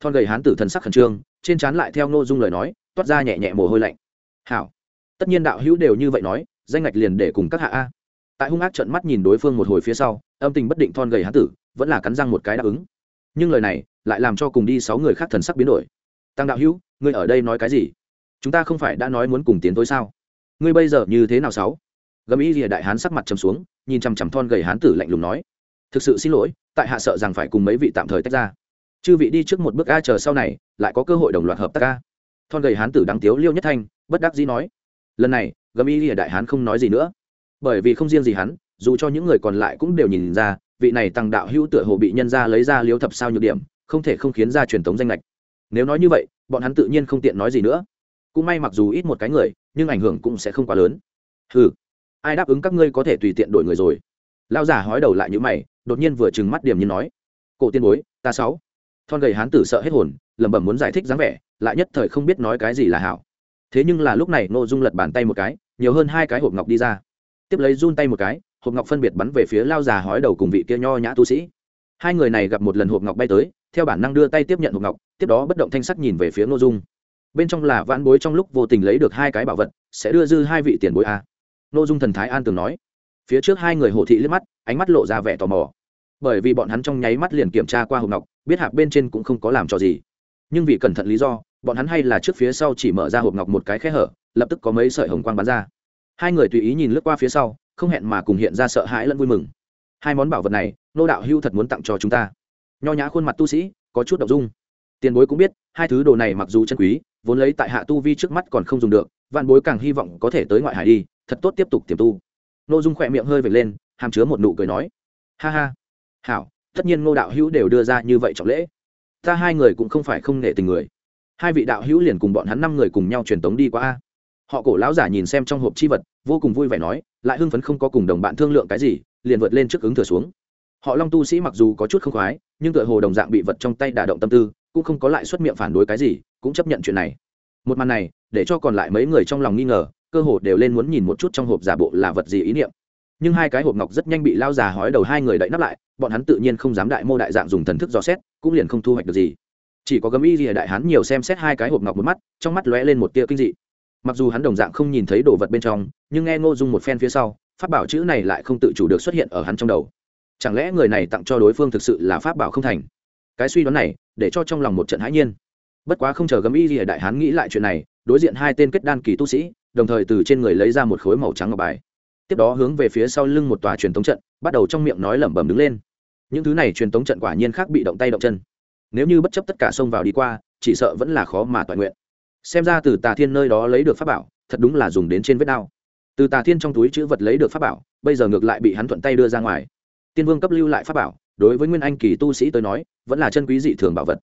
Thon gầy hán tử thần sắc khẩn trương, trên trán lại theo nô dung lời nói, toát ra nhẹ nhẹ mồ hôi lạnh. Hảo tất nhiên đạo hữu đều như vậy nói, danh ngạch liền để cùng các hạ a. Tại hung ác trận mắt nhìn đối phương một hồi phía sau, âm tình bất định thon gầy hán tử, vẫn là cắn răng một cái đáp ứng. Nhưng lời này, lại làm cho cùng đi sáu người khác thần sắc biến đổi. Tăng đạo hữu, ngươi ở đây nói cái gì? Chúng ta không phải đã nói muốn cùng tiến tối sao? Ngươi bây giờ như thế nào sáu? Gầm ý rìa đại hán sắc mặt trầm xuống, nhìn chằm chằm thon gầy hán tử lạnh lùng nói. Thực sự xin lỗi, tại hạ sợ rằng phải cùng mấy vị tạm thời tách ra. Chư vị đi trước một bước a, chờ sau này, lại có cơ hội đồng loạt hợp tác a. Thon gầy hán tử đáng tiếu liêu nhất thanh, bất đắc dĩ nói lần này, gầm y lìa đại hán không nói gì nữa. Bởi vì không riêng gì hắn, dù cho những người còn lại cũng đều nhìn ra, vị này tăng đạo hữu tựa hồ bị nhân ra lấy ra liếu thập sao nhược điểm, không thể không khiến ra truyền thống danh lệch. Nếu nói như vậy, bọn hắn tự nhiên không tiện nói gì nữa. Cũng may mặc dù ít một cái người, nhưng ảnh hưởng cũng sẽ không quá lớn. Ừ ai đáp ứng các ngươi có thể tùy tiện đổi người rồi? Lao giả hói đầu lại như mày, đột nhiên vừa trừng mắt điểm như nói. Cổ tiên bối, ta sáu. Thon gầy hán tử sợ hết hồn, lẩm bẩm muốn giải thích dáng vẻ, lại nhất thời không biết nói cái gì là hảo thế nhưng là lúc này n ô dung lật bàn tay một cái, nhiều hơn hai cái hộp ngọc đi ra. Tiếp lấy run tay một cái, hộp ngọc phân biệt bắn về phía lao già hói đầu cùng vị kia nho nhã tu sĩ. Hai người này gặp một lần hộp ngọc bay tới, theo bản năng đưa tay tiếp nhận hộp ngọc, tiếp đó bất động thanh sắc nhìn về phía n ô dung. Bên trong là vãn bối trong lúc vô tình lấy được hai cái bảo vật, sẽ đưa dư hai vị tiền bối a. N ô dung thần thái an tường nói. Phía trước hai người hồ thị liếc mắt, ánh mắt lộ ra vẻ tò mò. Bởi vì bọn hắn trong nháy mắt liền kiểm tra qua hộp ngọc, biết hạp bên trên cũng không có làm cho gì. Nhưng vì cẩn thận lý do bọn hắn hay là trước phía sau chỉ mở ra hộp ngọc một cái khe hở, lập tức có mấy sợi hồng quang bắn ra. Hai người tùy ý nhìn lướt qua phía sau, không hẹn mà cùng hiện ra sợ hãi lẫn vui mừng. Hai món bảo vật này, nô đạo hưu thật muốn tặng cho chúng ta. Nho nhã khuôn mặt tu sĩ, có chút đậu dung. Tiền bối cũng biết, hai thứ đồ này mặc dù chân quý, vốn lấy tại hạ tu vi trước mắt còn không dùng được, vạn bối càng hy vọng có thể tới ngoại hải đi, thật tốt tiếp tục tiềm tu. N ô dung khỏe miệng hơi vệt lên, hàm chứa một nụ cười nói, ha ha, hảo, tất nhiên ngô đạo hữu đều đưa ra như vậy trọng lễ. Ta hai người cũng không phải không nể tình người hai vị đạo hữu liền cùng bọn hắn năm người cùng nhau truyền tống đi qua a. Họ cổ lão giả nhìn xem trong hộp chi vật, vô cùng vui vẻ nói, lại hưng phấn không có cùng đồng bạn thương lượng cái gì, liền vượt lên trước ứng thừa xuống. Họ long tu sĩ mặc dù có chút không khoái, nhưng tựa hồ đồng dạng bị vật trong tay đả động tâm tư, cũng không có lại xuất miệng phản đối cái gì, cũng chấp nhận chuyện này. Một màn này, để cho còn lại mấy người trong lòng nghi ngờ, cơ hồ đều lên muốn nhìn một chút trong hộp giả bộ là vật gì ý niệm. Nhưng hai cái hộp ngọc rất nhanh bị lao già hói đầu hai người đậy nắp lại, bọn hắn tự nhiên không dám đại mô đại dạng dùng thần thức dò xét, cũng liền không thu hoạch được gì chỉ có gấm y ở đại hán nhiều xem xét hai cái hộp ngọc một mắt, trong mắt lóe lên một tia kinh dị. Mặc dù hắn đồng dạng không nhìn thấy đồ vật bên trong, nhưng nghe ngô dung một phen phía sau, pháp bảo chữ này lại không tự chủ được xuất hiện ở hắn trong đầu. Chẳng lẽ người này tặng cho đối phương thực sự là pháp bảo không thành? Cái suy đoán này, để cho trong lòng một trận hãi nhiên. Bất quá không chờ gấm y ở đại hán nghĩ lại chuyện này, đối diện hai tên kết đan kỳ tu sĩ, đồng thời từ trên người lấy ra một khối màu trắng ngọc bài. Tiếp đó hướng về phía sau lưng một tòa truyền tống trận, bắt đầu trong miệng nói lẩm bẩm đứng lên. Những thứ này truyền tống trận quả nhiên khác bị động tay động chân nếu như bất chấp tất cả xông vào đi qua, chỉ sợ vẫn là khó mà toàn nguyện. Xem ra từ tà thiên nơi đó lấy được pháp bảo, thật đúng là dùng đến trên vết đao. Từ tà thiên trong túi chữ vật lấy được pháp bảo, bây giờ ngược lại bị hắn thuận tay đưa ra ngoài. Tiên vương cấp lưu lại pháp bảo, đối với nguyên anh kỳ tu sĩ tới nói, vẫn là chân quý dị thường bảo vật.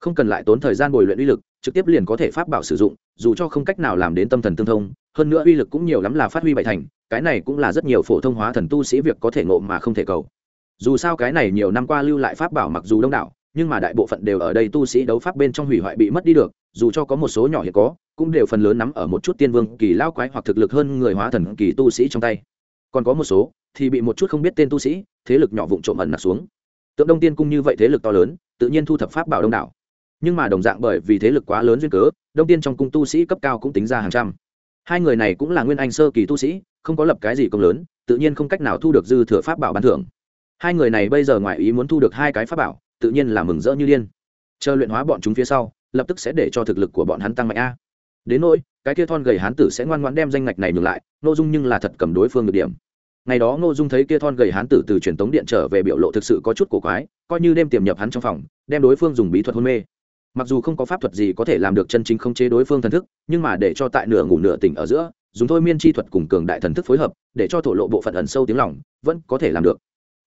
Không cần lại tốn thời gian bồi luyện uy lực, trực tiếp liền có thể pháp bảo sử dụng, dù cho không cách nào làm đến tâm thần tương thông, hơn nữa uy lực cũng nhiều lắm là phát huy bại thành, cái này cũng là rất nhiều phổ thông hóa thần tu sĩ việc có thể ngộ mà không thể cầu. Dù sao cái này nhiều năm qua lưu lại pháp bảo mặc dù đông đảo nhưng mà đại bộ phận đều ở đây tu sĩ đấu pháp bên trong hủy hoại bị mất đi được, dù cho có một số nhỏ hiện có, cũng đều phần lớn nắm ở một chút tiên vương, kỳ lao quái hoặc thực lực hơn người hóa thần, kỳ tu sĩ trong tay. Còn có một số thì bị một chút không biết tên tu sĩ, thế lực nhỏ vụn trộm ẩn nặc xuống. Tượng đông tiên cung như vậy thế lực to lớn, tự nhiên thu thập pháp bảo đông đảo. Nhưng mà đồng dạng bởi vì thế lực quá lớn duyên cớ, đông tiên trong cung tu sĩ cấp cao cũng tính ra hàng trăm. Hai người này cũng là nguyên anh sơ kỳ tu sĩ, không có lập cái gì công lớn, tự nhiên không cách nào thu được dư thừa pháp bảo ban thưởng. Hai người này bây giờ ngoài ý muốn thu được hai cái pháp bảo tự nhiên là mừng rỡ như điên. Chờ luyện hóa bọn chúng phía sau, lập tức sẽ để cho thực lực của bọn hắn tăng mạnh a. Đến nỗi, cái kia thon gầy hán tử sẽ ngoan ngoãn đem danh ngạch này ngược lại nội dung nhưng là thật cầm đối phương được điểm. Ngày đó ngô dung thấy kia thon gầy hán tử từ truyền tống điện trở về biểu lộ thực sự có chút cổ quái, coi như đêm tiềm nhập hắn trong phòng, đem đối phương dùng bí thuật hôn mê. Mặc dù không có pháp thuật gì có thể làm được chân chính không chế đối phương thần thức, nhưng mà để cho tại nửa ngủ nửa tỉnh ở giữa, dùng thôi miên chi thuật cùng cường đại thần thức phối hợp, để cho thổ lộ bộ phận ẩn sâu tiếng lòng, vẫn có thể làm được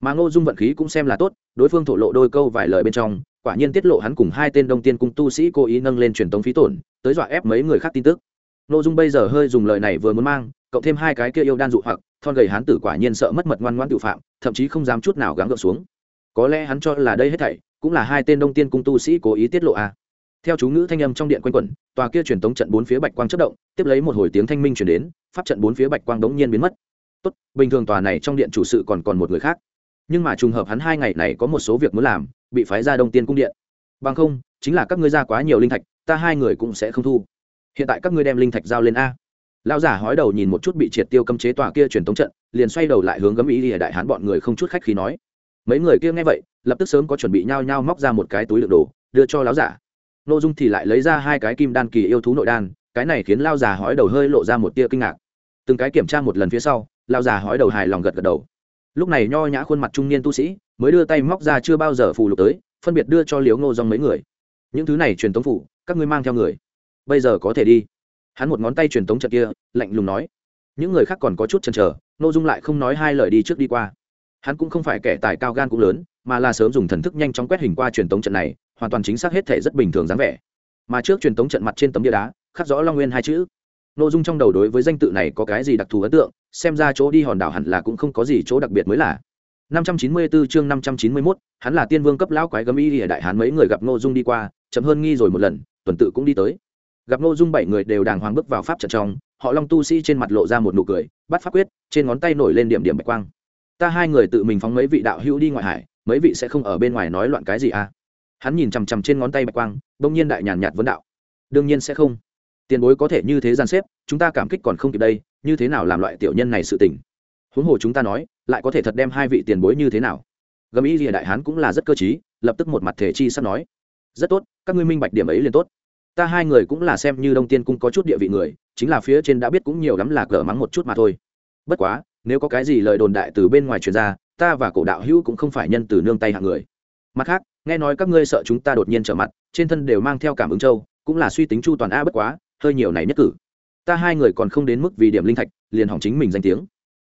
mà ngô dung vận khí cũng xem là tốt, đối phương thổ lộ đôi câu vài lời bên trong, quả nhiên tiết lộ hắn cùng hai tên đông tiên cung tu sĩ cố ý nâng lên truyền tống phí tổn, tới dọa ép mấy người khác tin tức. Ngô dung bây giờ hơi dùng lời này vừa muốn mang, cộng thêm hai cái kia yêu đan dụ hoặc, thon gầy hắn tử quả nhiên sợ mất mật ngoan ngoan tự phạm, thậm chí không dám chút nào gắng gượng xuống. Có lẽ hắn cho là đây hết thảy, cũng là hai tên đông tiên cung tu sĩ cố ý tiết lộ à. theo chú ngữ thanh âm trong điện quanh quẩn, tòa kia truyền tống trận bốn phía bạch quang chất động, tiếp lấy một hồi tiếng thanh minh chuyển đến, pháp trận bốn phía bạch quang đống nhiên biến mất. Tốt, bình thường tòa này trong điện chủ sự còn còn một người khác nhưng mà trùng hợp hắn hai ngày này có một số việc muốn làm, bị phái ra đông tiên cung điện. Bằng không, chính là các ngươi ra quá nhiều linh thạch, ta hai người cũng sẽ không thu. Hiện tại các ngươi đem linh thạch giao lên a. Lão giả hói đầu nhìn một chút bị triệt tiêu cấm chế tòa kia truyền tống trận, liền xoay đầu lại hướng gấm ý lìa đại hán bọn người không chút khách khí nói. Mấy người kia nghe vậy, lập tức sớm có chuẩn bị nhao nhao móc ra một cái túi đựng đồ, đưa cho lão giả. Nội dung thì lại lấy ra hai cái kim đan kỳ yêu thú nội đan, cái này khiến lao già hói đầu hơi lộ ra một tia kinh ngạc. Từng cái kiểm tra một lần phía sau lao già hói đầu hài lòng gật gật đầu lúc này nho nhã khuôn mặt trung niên tu sĩ mới đưa tay móc ra chưa bao giờ phù lục tới, phân biệt đưa cho liếu ngô dòng mấy người. Những thứ này truyền tống phủ, các ngươi mang theo người. Bây giờ có thể đi. Hắn một ngón tay truyền tống trận kia, lạnh lùng nói. Những người khác còn có chút chần chờ n ô dung lại không nói hai lời đi trước đi qua. Hắn cũng không phải kẻ tài cao gan cũng lớn, mà là sớm dùng thần thức nhanh chóng quét hình qua truyền tống trận này, hoàn toàn chính xác hết thể rất bình thường dáng vẻ. Mà trước truyền tống trận mặt trên tấm địa đá, khắc rõ long nguyên hai chữ. Nội dung trong đầu đối với danh tự này có cái gì đặc thù ấn tượng xem ra chỗ đi hòn đảo hẳn là cũng không có gì chỗ đặc biệt mới là 594 chương 591, hắn là tiên vương cấp lão quái gấm y ở đại hán mấy người gặp Ngô Dung đi qua, chậm hơn nghi rồi một lần, tuần tự cũng đi tới. Gặp Ngô Dung bảy người đều đàng hoàng bước vào pháp trận trong, họ Long tu sĩ trên mặt lộ ra một nụ cười, bắt pháp quyết, trên ngón tay nổi lên điểm điểm bạch quang. Ta hai người tự mình phóng mấy vị đạo hữu đi ngoại hải, mấy vị sẽ không ở bên ngoài nói loạn cái gì à? Hắn nhìn chằm chằm trên ngón tay bạch quang, bỗng nhiên đại nhàn nhạt vấn đạo. Đương nhiên sẽ không. Tiền bối có thể như thế gian xếp, chúng ta cảm kích còn không kịp đây, như thế nào làm loại tiểu nhân này sự tình? huống hồ chúng ta nói, lại có thể thật đem hai vị tiền bối như thế nào? Gầm ý rìa đại hán cũng là rất cơ t lập tức một mặt thể chi sắp nói. Rất tốt, các ngươi minh bạch điểm ấy liền tốt. Ta hai người cũng là xem như đông tiên cũng có chút địa vị người, chính là phía trên đã biết cũng nhiều lắm là cờ mắng một chút mà thôi. Bất quá, nếu có cái gì lời đồn đại từ bên ngoài truyền ra, ta và cổ đạo hữu cũng không phải nhân từ nương tay hạng người. Mặt khác, nghe nói các ngươi sợ chúng ta đột nhiên trở mặt, trên thân đều mang theo cảm ứng châu, cũng là suy tính chu toàn a bất quá, hơi nhiều này nhất cử ta hai người còn không đến mức vì điểm linh thạch, liền hỏng chính mình danh tiếng.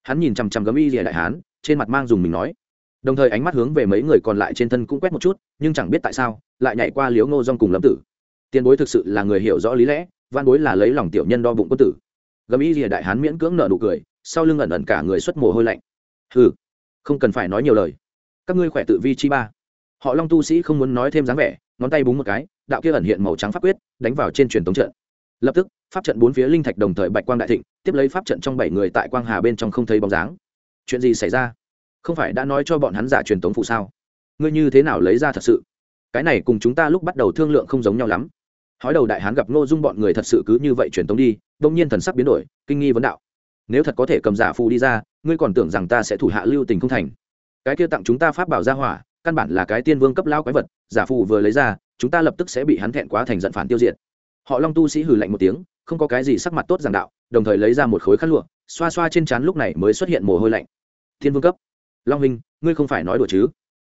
Hắn nhìn chằm chằm gấm y rìa đại hán, trên mặt mang dùng mình nói. Đồng thời ánh mắt hướng về mấy người còn lại trên thân cũng quét một chút, nhưng chẳng biết tại sao, lại nhảy qua liếu ngô dong cùng lâm tử. Tiền bối thực sự là người hiểu rõ lý lẽ, văn bối là lấy lòng tiểu nhân đo bụng quân tử. Gấm y rìa đại hán miễn cưỡng nợ nụ cười, sau lưng ẩn ẩn cả người xuất mồ hôi lạnh. Hừ, không cần phải nói nhiều lời. Các ngươi khỏe tự vi chi ba. Họ long tu sĩ không muốn nói thêm dáng vẻ, ngón tay búng một cái, đạo kia ẩn hiện màu trắng pháp quyết, đánh vào trên truyền tống trận lập tức, pháp trận bốn phía linh thạch đồng thời bạch quang đại thịnh, tiếp lấy pháp trận trong bảy người tại quang hà bên trong không thấy bóng dáng. Chuyện gì xảy ra? Không phải đã nói cho bọn hắn giả truyền tống phụ sao? Ngươi như thế nào lấy ra thật sự? Cái này cùng chúng ta lúc bắt đầu thương lượng không giống nhau lắm. Hói đầu đại hán gặp ngô dung bọn người thật sự cứ như vậy truyền tống đi, đông nhiên thần sắc biến đổi, kinh nghi vấn đạo. Nếu thật có thể cầm giả phù đi ra, ngươi còn tưởng rằng ta sẽ thủ hạ lưu tình không thành. Cái kia tặng chúng ta pháp bảo ra hỏa, căn bản là cái tiên vương cấp lao quái vật, giả phù vừa lấy ra, chúng ta lập tức sẽ bị hắn thẹn quá thành giận phản tiêu diệt họ long tu sĩ hừ lạnh một tiếng, không có cái gì sắc mặt tốt giảng đạo, đồng thời lấy ra một khối khăn lụa, xoa xoa trên trán lúc này mới xuất hiện mồ hôi lạnh. Thiên vương cấp, long minh ngươi không phải nói đùa chứ?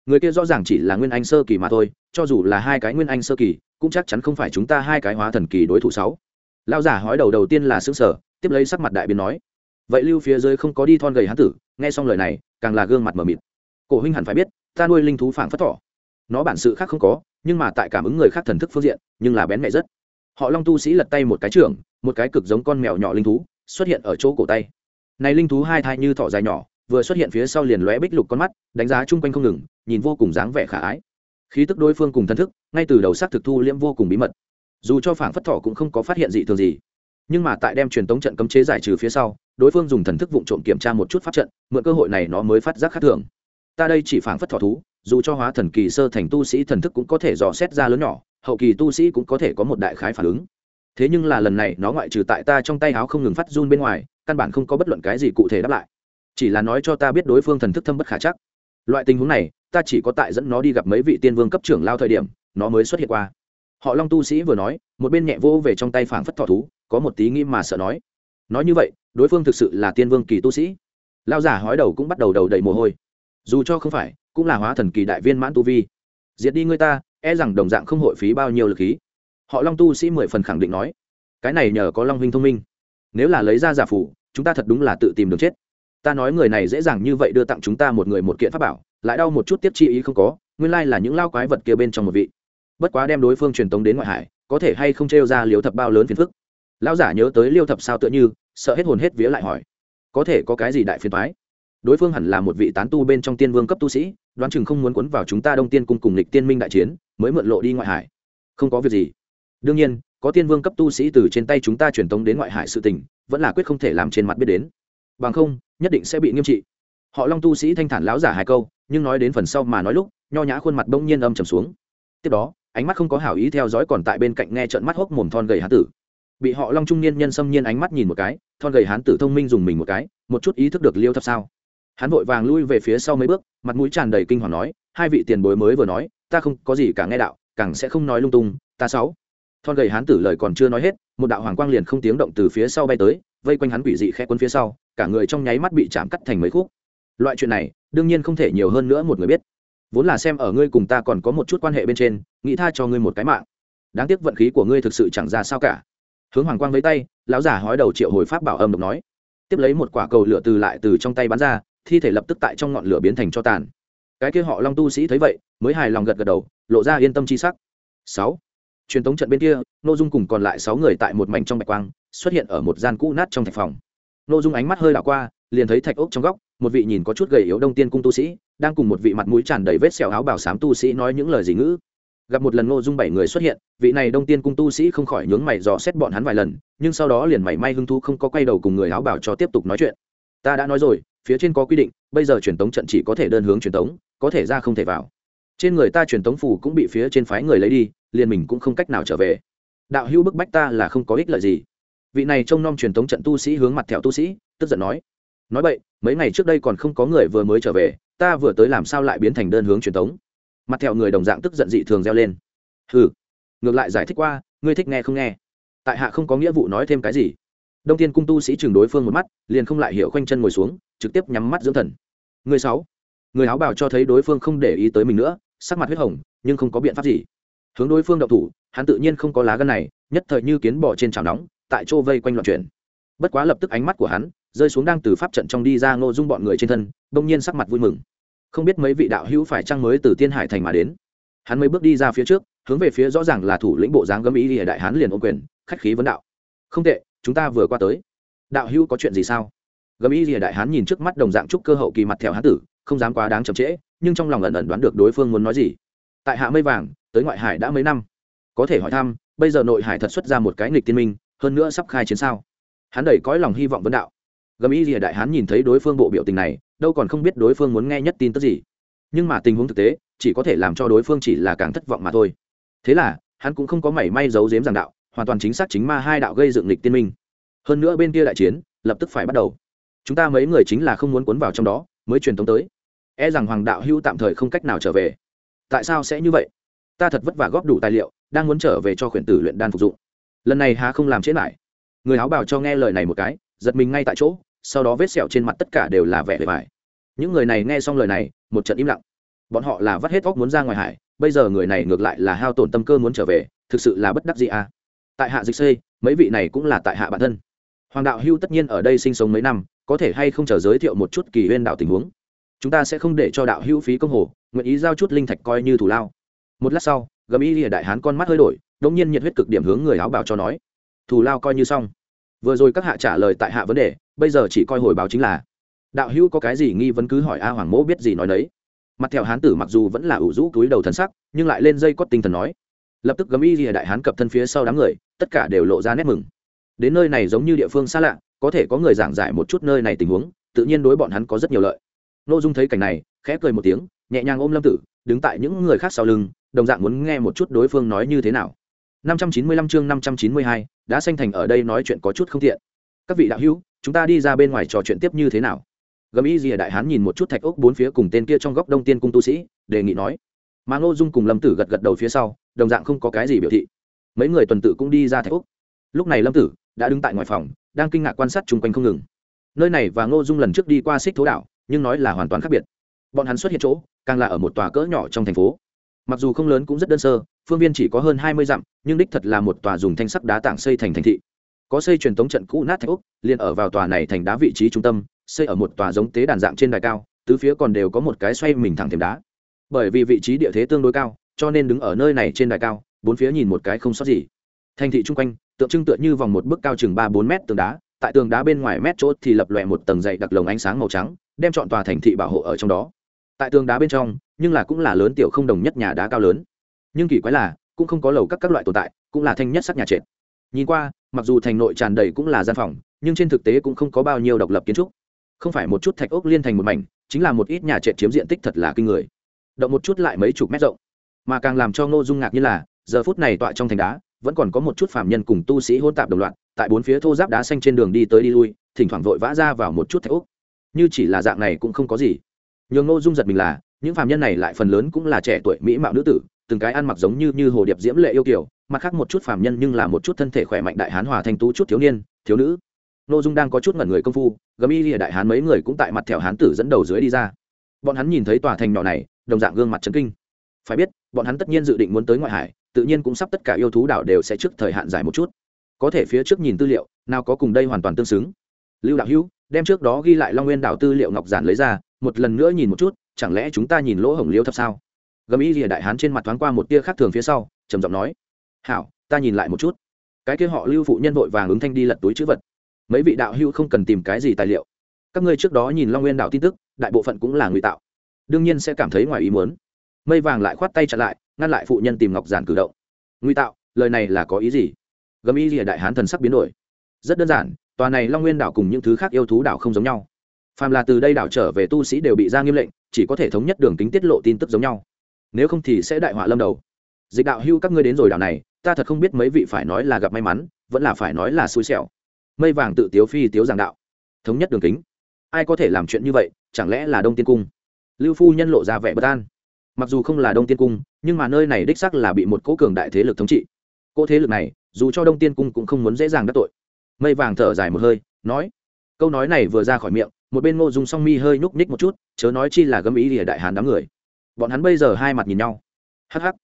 Người kia rõ ràng chỉ là nguyên anh sơ kỳ mà thôi, cho dù là hai cái nguyên anh sơ kỳ, cũng chắc chắn không phải chúng ta hai cái hóa thần kỳ đối thủ sáu. Lao giả hói đầu đầu tiên là xứng sở tiếp lấy sắc mặt đại biến nói, vậy lưu phía dưới không có đi thon gầy hán tử, nghe xong lời này, càng là gương mặt mờ mịt. Cổ huynh hẳn phải biết, ta nuôi linh thú phảng phất thỏ. Nó bản sự khác không có, nhưng mà tại cảm ứng người khác thần thức phương diện, nhưng là bén mẹ rất họ long tu sĩ lật tay một cái trưởng, một cái cực giống con mèo nhỏ linh thú, xuất hiện ở chỗ cổ tay. Này linh thú hai thai như thỏ dài nhỏ, vừa xuất hiện phía sau liền lóe bích lục con mắt, đánh giá chung quanh không ngừng, nhìn vô cùng dáng vẻ khả ái. Khí tức đối phương cùng thân thức, ngay từ đầu xác thực thu liễm vô cùng bí mật. Dù cho phảng phất thỏ cũng không có phát hiện gì thường gì, nhưng mà tại đem truyền tống trận cấm chế giải trừ phía sau, đối phương dùng thần thức vụng trộm kiểm tra một chút pháp trận, mượn cơ hội này nó mới phát giác khác thường. Ta đây chỉ phảng phất thỏ thú, dù cho hóa thần kỳ sơ thành tu sĩ thần thức cũng có thể dò xét ra lớn nhỏ hậu kỳ tu sĩ cũng có thể có một đại khái phản ứng. Thế nhưng là lần này nó ngoại trừ tại ta trong tay áo không ngừng phát run bên ngoài, căn bản không có bất luận cái gì cụ thể đáp lại. Chỉ là nói cho ta biết đối phương thần thức thâm bất khả chắc. Loại tình huống này, ta chỉ có tại dẫn nó đi gặp mấy vị tiên vương cấp trưởng lao thời điểm, nó mới xuất hiện qua. Họ long tu sĩ vừa nói, một bên nhẹ vô về trong tay phảng phất thọ thú, có một tí nghĩ mà sợ nói. Nói như vậy, đối phương thực sự là tiên vương kỳ tu sĩ. Lao giả hói đầu cũng bắt đầu đầu đầy mồ hôi. Dù cho không phải, cũng là hóa thần kỳ đại viên mãn tu vi. Diệt đi người ta e rằng đồng dạng không hội phí bao nhiêu lực khí. Họ long tu sĩ mười phần khẳng định nói, cái này nhờ có long huynh thông minh. Nếu là lấy ra giả phủ chúng ta thật đúng là tự tìm đường chết. Ta nói người này dễ dàng như vậy đưa tặng chúng ta một người một kiện pháp bảo, lại đau một chút tiếp chi ý không có, nguyên lai là những lao quái vật kia bên trong một vị. Bất quá đem đối phương truyền tống đến ngoại hải, có thể hay không trêu ra liều thập bao lớn phiền phức. Lão giả nhớ tới liêu thập sao tựa như, sợ hết hồn hết vía lại hỏi, có thể có cái gì đại phiền thoái đối phương hẳn là một vị tán tu bên trong tiên vương cấp tu sĩ, đoán chừng không muốn cuốn vào chúng ta đông tiên cung cùng lịch tiên minh đại chiến mới mượn lộ đi ngoại hải. Không có việc gì. Đương nhiên, có tiên vương cấp tu sĩ từ trên tay chúng ta truyền tống đến ngoại hải sự tình, vẫn là quyết không thể làm trên mặt biết đến. Bằng không, nhất định sẽ bị nghiêm trị. Họ long tu sĩ thanh thản láo giả hai câu, nhưng nói đến phần sau mà nói lúc, nho nhã khuôn mặt bỗng nhiên âm trầm xuống. Tiếp đó, ánh mắt không có hảo ý theo dõi còn tại bên cạnh nghe trận mắt hốc mồm thon gầy hán tử. Bị họ long trung niên nhân xâm nhiên ánh mắt nhìn một cái, thon gầy hán tử thông minh dùng mình một cái, một chút ý thức được liêu thập sao. Hắn vội vàng lui về phía sau mấy bước, mặt mũi tràn đầy kinh hoàng nói, hai vị tiền bối mới vừa nói ta không có gì cả nghe đạo, càng sẽ không nói lung tung, ta sáu. Thon gầy hán tử lời còn chưa nói hết, một đạo hoàng quang liền không tiếng động từ phía sau bay tới, vây quanh hắn quỷ dị khẽ quân phía sau, cả người trong nháy mắt bị chạm cắt thành mấy khúc. Loại chuyện này, đương nhiên không thể nhiều hơn nữa một người biết. Vốn là xem ở ngươi cùng ta còn có một chút quan hệ bên trên, nghĩ tha cho ngươi một cái mạng. Đáng tiếc vận khí của ngươi thực sự chẳng ra sao cả. Hướng hoàng quang với tay, lão giả hói đầu triệu hồi pháp bảo âm độc nói. Tiếp lấy một quả cầu lửa từ lại từ trong tay bắn ra, thi thể lập tức tại trong ngọn lửa biến thành cho tàn cái kia họ long tu sĩ thấy vậy, mới hài lòng gật gật đầu, lộ ra yên tâm chi sắc. Sáu, truyền thống trận bên kia nội dung cùng còn lại sáu người tại một mảnh trong bạch quang, xuất hiện ở một gian cũ nát trong thạch phòng. Nội dung ánh mắt hơi đảo qua, liền thấy thạch ốc trong góc, một vị nhìn có chút gầy yếu đông tiên cung tu sĩ, đang cùng một vị mặt mũi tràn đầy vết sẹo áo bảo sám tu sĩ nói những lời gì ngữ. Gặp một lần ngô dung bảy người xuất hiện, vị này đông tiên cung tu sĩ không khỏi nhướng mày dò xét bọn hắn vài lần, nhưng sau đó liền mảy may hưng thu không có quay đầu cùng người áo bảo cho tiếp tục nói chuyện. Ta đã nói rồi phía trên có quy định bây giờ truyền tống trận chỉ có thể đơn hướng truyền tống có thể ra không thể vào. Trên người ta truyền tống phủ cũng bị phía trên phái người lấy đi liền mình cũng không cách nào trở về. Đạo hữu bức bách ta là không có ích lợi gì. Vị này trông nom truyền tống trận tu sĩ hướng mặt thẹo tu sĩ tức giận nói. Nói vậy mấy ngày trước đây còn không có người vừa mới trở về ta vừa tới làm sao lại biến thành đơn hướng truyền tống? Mặt thẹo người đồng dạng tức giận dị thường reo lên. Hừ, ngược lại giải thích qua ngươi thích nghe không nghe. Tại hạ không có nghĩa vụ nói thêm cái gì đông tiên cung tu sĩ chừng đối phương một mắt, liền không lại hiểu khoanh chân ngồi xuống, trực tiếp nhắm mắt dưỡng thần. Người sáu. Người áo bảo cho thấy đối phương không để ý tới mình nữa, sắc mặt huyết hồng, nhưng không có biện pháp gì. Hướng đối phương đậu thủ, hắn tự nhiên không có lá gân này, nhất thời như kiến bỏ trên chảo nóng, tại chỗ vây quanh loạn chuyển. Bất quá lập tức ánh mắt của hắn rơi xuống đang từ pháp trận trong đi ra ngô dung bọn người trên thân, bỗng nhiên sắc mặt vui mừng. Không biết mấy vị đạo hữu phải trang mới từ tiên hải thành mà đến? Hắn mấy bước đi ra phía trước, hướng về phía rõ ràng là thủ lĩnh bộ dáng gấm ý địa đại hán liền ô quyền, khách khí vấn đạo. Không tệ chúng ta vừa qua tới. Đạo hữu có chuyện gì sao? Gấm ý rìa đại hán nhìn trước mắt đồng dạng trúc cơ hậu kỳ mặt theo hán tử, không dám quá đáng chậm trễ, nhưng trong lòng ẩn ẩn đoán được đối phương muốn nói gì. Tại hạ mây vàng, tới ngoại hải đã mấy năm. Có thể hỏi thăm, bây giờ nội hải thật xuất ra một cái nghịch tiên minh, hơn nữa sắp khai chiến sao? Hắn đẩy cõi lòng hy vọng vấn đạo. Gầm y rìa đại hán nhìn thấy đối phương bộ biểu tình này, đâu còn không biết đối phương muốn nghe nhất tin tức gì. Nhưng mà tình huống thực tế, chỉ có thể làm cho đối phương chỉ là càng thất vọng mà thôi. Thế là, hắn cũng không có mảy may giấu giếm giảng đạo hoàn toàn chính xác chính ma hai đạo gây dựng lịch tiên minh. Hơn nữa bên kia đại chiến, lập tức phải bắt đầu. Chúng ta mấy người chính là không muốn cuốn vào trong đó, mới truyền tống tới. E rằng hoàng đạo hưu tạm thời không cách nào trở về. Tại sao sẽ như vậy? Ta thật vất vả góp đủ tài liệu, đang muốn trở về cho khuyển tử luyện đan phục dụng. Lần này há không làm chết lại. Người áo bào cho nghe lời này một cái, giật mình ngay tại chỗ, sau đó vết sẹo trên mặt tất cả đều là vẻ bề vải những người này nghe xong lời này, một trận im lặng. Bọn họ là vắt hết óc muốn ra ngoài hải, bây giờ người này ngược lại là hao tổn tâm cơ muốn trở về, thực sự là bất đắc gì à tại hạ dịch xây mấy vị này cũng là tại hạ bản thân. Hoàng đạo hưu tất nhiên ở đây sinh sống mấy năm, có thể hay không chờ giới thiệu một chút kỳ huyên đạo tình huống. Chúng ta sẽ không để cho đạo hưu phí công hồ, nguyện ý giao chút linh thạch coi như thủ lao. Một lát sau, gầm y lìa đại hán con mắt hơi đổi, đống nhiên nhiệt huyết cực điểm hướng người áo bào cho nói. Thủ lao coi như xong. Vừa rồi các hạ trả lời tại hạ vấn đề, bây giờ chỉ coi hồi báo chính là. Đạo hữu có cái gì nghi vấn cứ hỏi a hoàng mỗ biết gì nói đấy mặt theo hán tử mặc dù vẫn là ủ rũ túi đầu thần sắc, nhưng lại lên dây cót tinh thần nói. Lập tức gấm y lìa đại hán cập thân phía sau đám người tất cả đều lộ ra nét mừng. Đến nơi này giống như địa phương xa lạ có thể có người giảng giải một chút nơi này tình huống tự nhiên đối bọn hắn có rất nhiều lợi. N dung thấy cảnh này khẽ cười một tiếng nhẹ nhàng ôm lâm tử đứng tại những người khác sau lưng đồng dạng muốn nghe một chút đối phương nói như thế nào. 595 chương 592, đã sanh thành ở đây nói chuyện có chút không tiện. Các vị đạo hữu chúng ta đi ra bên ngoài trò chuyện tiếp như thế nào? Gầm ý gì đại hán nhìn một chút thạch ốc bốn phía cùng tên kia trong góc đông tiên cung tu sĩ đề nghị nói. Mà ngô dung cùng lâm tử gật gật đầu phía sau đồng dạng không có cái gì biểu thị mấy người tuần tự cũng đi ra thạch úc. lúc này lâm tử đã đứng tại ngoài phòng, đang kinh ngạc quan sát chung quanh không ngừng. Nơi này và ngô dung lần trước đi qua xích thố đảo, nhưng nói là hoàn toàn khác biệt. Bọn hắn xuất hiện chỗ, càng là ở một tòa cỡ nhỏ trong thành phố. Mặc dù không lớn cũng rất đơn sơ, phương viên chỉ có hơn hai mươi dặm, nhưng đích thật là một tòa dùng thanh sắc đá tảng xây thành thành thị. Có xây truyền thống trận cũ nát thạch úc, liền ở vào tòa này thành đá vị trí trung tâm, xây ở một tòa giống tế đàn dạng trên đài cao, tứ phía còn đều có một cái xoay mình thẳng thềm đá. Bởi vì vị trí địa thế tương đối cao, cho nên đứng ở nơi này trên đài cao bốn phía nhìn một cái không sót gì. Thành thị chung quanh, tượng trưng tựa như vòng một bức cao chừng ba bốn mét tường đá, tại tường đá bên ngoài mét chốt thì lập lòe một tầng dày đặc lồng ánh sáng màu trắng, đem chọn tòa thành thị bảo hộ ở trong đó. Tại tường đá bên trong, nhưng là cũng là lớn tiểu không đồng nhất nhà đá cao lớn. Nhưng kỳ quái là, cũng không có lầu các các loại tồn tại, cũng là thanh nhất sắc nhà trệt. Nhìn qua, mặc dù thành nội tràn đầy cũng là gian phòng, nhưng trên thực tế cũng không có bao nhiêu độc lập kiến trúc. Không phải một chút thạch ốc liên thành một mảnh, chính là một ít nhà trệt chiếm diện tích thật là kinh người. Động một chút lại mấy chục mét rộng. Mà càng làm cho ngô dung ngạc như là giờ phút này tọa trong thành đá, vẫn còn có một chút phạm nhân cùng tu sĩ hôn tạp đồng loạt, tại bốn phía thô giáp đá xanh trên đường đi tới đi lui, thỉnh thoảng vội vã ra vào một chút thạch úc như chỉ là dạng này cũng không có gì. Nhường ngô dung giật mình là, những phạm nhân này lại phần lớn cũng là trẻ tuổi mỹ mạo nữ tử, từng cái ăn mặc giống như như hồ điệp diễm lệ yêu kiều, mặt khác một chút phạm nhân nhưng là một chút thân thể khỏe mạnh đại hán hòa thanh tú chút thiếu niên, thiếu nữ. Ngô dung đang có chút ngẩn người công phu gấm y lìa đại hán mấy người cũng tại mặt thẻo hán tử dẫn đầu dưới đi ra. Bọn hắn nhìn thấy tòa thành nhỏ này, đồng dạng gương mặt trấn kinh. Phải biết, bọn hắn tất nhiên dự định muốn tới ngoại hải tự nhiên cũng sắp tất cả yêu thú đảo đều sẽ trước thời hạn dài một chút. Có thể phía trước nhìn tư liệu, nào có cùng đây hoàn toàn tương xứng. Lưu đạo hữu, đem trước đó ghi lại long nguyên đảo tư liệu ngọc giản lấy ra, một lần nữa nhìn một chút, chẳng lẽ chúng ta nhìn lỗ hổng liêu thập sao? Gầm y lìa đại hán trên mặt thoáng qua một tia khác thường phía sau, trầm giọng nói, hảo, ta nhìn lại một chút. Cái kia họ lưu phụ nhân vội vàng ứng thanh đi lật túi chữ vật. Mấy vị đạo hữu không cần tìm cái gì tài liệu. Các ngươi trước đó nhìn long nguyên đảo tin tức, đại bộ phận cũng là ngụy tạo. Đương nhiên sẽ cảm thấy ngoài ý muốn. Mây vàng lại khoát tay chặn lại ngăn lại phụ nhân tìm ngọc giản cử động. Nguy tạo, lời này là có ý gì? Gầm y rìa đại hán thần sắc biến đổi. Rất đơn giản, tòa này long nguyên đảo cùng những thứ khác yêu thú đảo không giống nhau. Phàm là từ đây đảo trở về tu sĩ đều bị ra nghiêm lệnh, chỉ có thể thống nhất đường kính tiết lộ tin tức giống nhau. Nếu không thì sẽ đại họa lâm đầu. Dịch đạo hưu các ngươi đến rồi đảo này, ta thật không biết mấy vị phải nói là gặp may mắn, vẫn là phải nói là xui xẻo. Mây vàng tự tiếu phi tiếu giảng đạo. Thống nhất đường kính. Ai có thể làm chuyện như vậy, chẳng lẽ là đông tiên cung? Lưu phu nhân lộ ra vẻ bất an mặc dù không là đông tiên cung, nhưng mà nơi này đích sắc là bị một cỗ cường đại thế lực thống trị. Cỗ thế lực này, dù cho đông tiên cung cũng không muốn dễ dàng đắc tội. Mây vàng thở dài một hơi, nói, câu nói này vừa ra khỏi miệng, một bên ngô dung song mi hơi nhúc nhích một chút, chớ nói chi là gấm ý lìa đại hàn đám người. Bọn hắn bây giờ hai mặt nhìn nhau. Hắc hắc,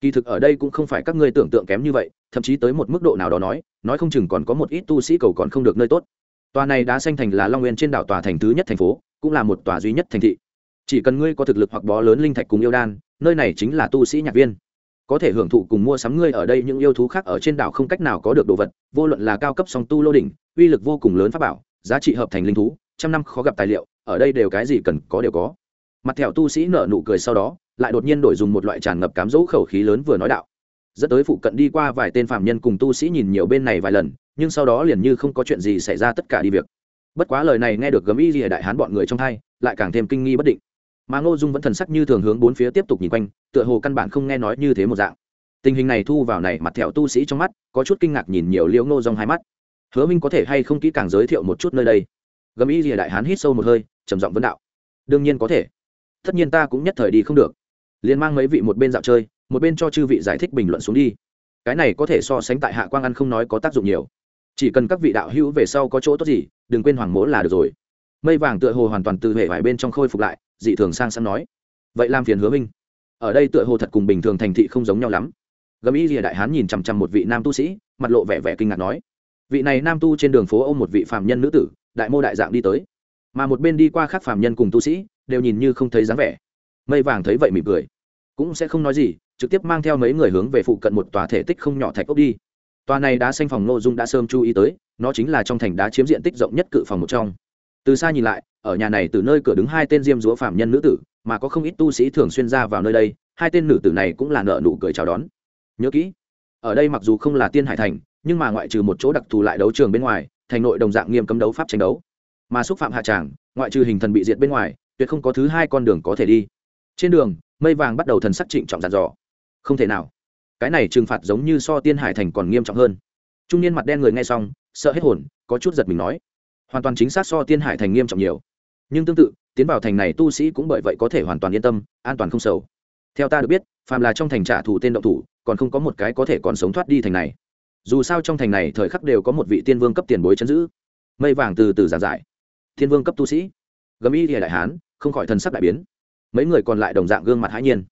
kỳ thực ở đây cũng không phải các ngươi tưởng tượng kém như vậy, thậm chí tới một mức độ nào đó nói nói không chừng còn có một ít tu sĩ cầu còn không được nơi tốt. Tòa này đã xanh thành là long nguyên trên đảo tòa thành thứ nhất thành phố, cũng là một tòa duy nhất thành thị chỉ cần ngươi có thực lực hoặc bó lớn linh thạch cùng yêu đan, nơi này chính là tu sĩ nhạc viên. Có thể hưởng thụ cùng mua sắm ngươi ở đây những yêu thú khác ở trên đảo không cách nào có được đồ vật, vô luận là cao cấp song tu lô đỉnh, uy lực vô cùng lớn pháp bảo, giá trị hợp thành linh thú, trăm năm khó gặp tài liệu, ở đây đều cái gì cần có đều có. Mặt thẹo tu sĩ nở nụ cười sau đó, lại đột nhiên đổi dùng một loại tràn ngập cám dỗ khẩu khí lớn vừa nói đạo. Dẫn tới phụ cận đi qua vài tên phạm nhân cùng tu sĩ nhìn nhiều bên này vài lần, nhưng sau đó liền như không có chuyện gì xảy ra tất cả đi việc. Bất quá lời này nghe được gấm y gì đại hán bọn người trong thay lại càng thêm kinh nghi bất định mà ngô dung vẫn thần sắc như thường hướng bốn phía tiếp tục nhìn quanh, tựa hồ căn bản không nghe nói như thế một dạng. Tình hình này thu vào này mặt thẹo tu sĩ trong mắt, có chút kinh ngạc nhìn nhiều liễu ngô dòng hai mắt. Hứa minh có thể hay không kỹ càng giới thiệu một chút nơi đây? Gầm ý gì đại hán hít sâu một hơi, trầm giọng vấn đạo. Đương nhiên có thể. Tất nhiên ta cũng nhất thời đi không được. Liền mang mấy vị một bên dạo chơi, một bên cho chư vị giải thích bình luận xuống đi. Cái này có thể so sánh tại hạ quang ăn không nói có tác dụng nhiều. Chỉ cần các vị đạo hữu về sau có chỗ tốt gì, đừng quên hoàng mỗ là được rồi. Mây vàng tựa hồ hoàn toàn từ hệ vải bên trong khôi phục lại dị thường sang sẵn nói. Vậy làm phiền hứa minh. Ở đây tựa hồ thật cùng bình thường thành thị không giống nhau lắm. Gầm y rìa đại hán nhìn chằm chằm một vị nam tu sĩ, mặt lộ vẻ vẻ kinh ngạc nói. Vị này nam tu trên đường phố ôm một vị phạm nhân nữ tử, đại mô đại dạng đi tới. Mà một bên đi qua khác phạm nhân cùng tu sĩ, đều nhìn như không thấy dáng vẻ. Mây vàng thấy vậy mỉm cười. Cũng sẽ không nói gì, trực tiếp mang theo mấy người hướng về phụ cận một tòa thể tích không nhỏ thạch ốc đi. Tòa này đã xanh phòng nội dung đã sớm chú ý tới, nó chính là trong thành đá chiếm diện tích rộng nhất cự phòng một trong. Từ xa nhìn lại ở nhà này từ nơi cửa đứng hai tên diêm dúa phạm nhân nữ tử, mà có không ít tu sĩ thường xuyên ra vào nơi đây, hai tên nữ tử này cũng là nợ nụ cười chào đón. Nhớ kỹ, ở đây mặc dù không là tiên hải thành, nhưng mà ngoại trừ một chỗ đặc thù lại đấu trường bên ngoài, thành nội đồng dạng nghiêm cấm đấu pháp tranh đấu. Mà xúc phạm hạ tràng, ngoại trừ hình thần bị diệt bên ngoài, tuyệt không có thứ hai con đường có thể đi. Trên đường, mây vàng bắt đầu thần sắc trịnh trọng dàn dò. Không thể nào. Cái này trừng phạt giống như so tiên hải thành còn nghiêm trọng hơn. Trung niên mặt đen người nghe xong, sợ hết hồn, có chút giật mình nói. Hoàn toàn chính xác so tiên hải thành nghiêm trọng nhiều nhưng tương tự, tiến vào thành này tu sĩ cũng bởi vậy có thể hoàn toàn yên tâm, an toàn không sầu. Theo ta được biết, phàm là trong thành trả thù tên động thủ, còn không có một cái có thể còn sống thoát đi thành này. Dù sao trong thành này thời khắc đều có một vị tiên vương cấp tiền bối chấn giữ. Mây vàng từ từ giảng giải. Thiên vương cấp tu sĩ. Gấm y thì đại hán, không khỏi thần sắc đại biến. Mấy người còn lại đồng dạng gương mặt hãi nhiên.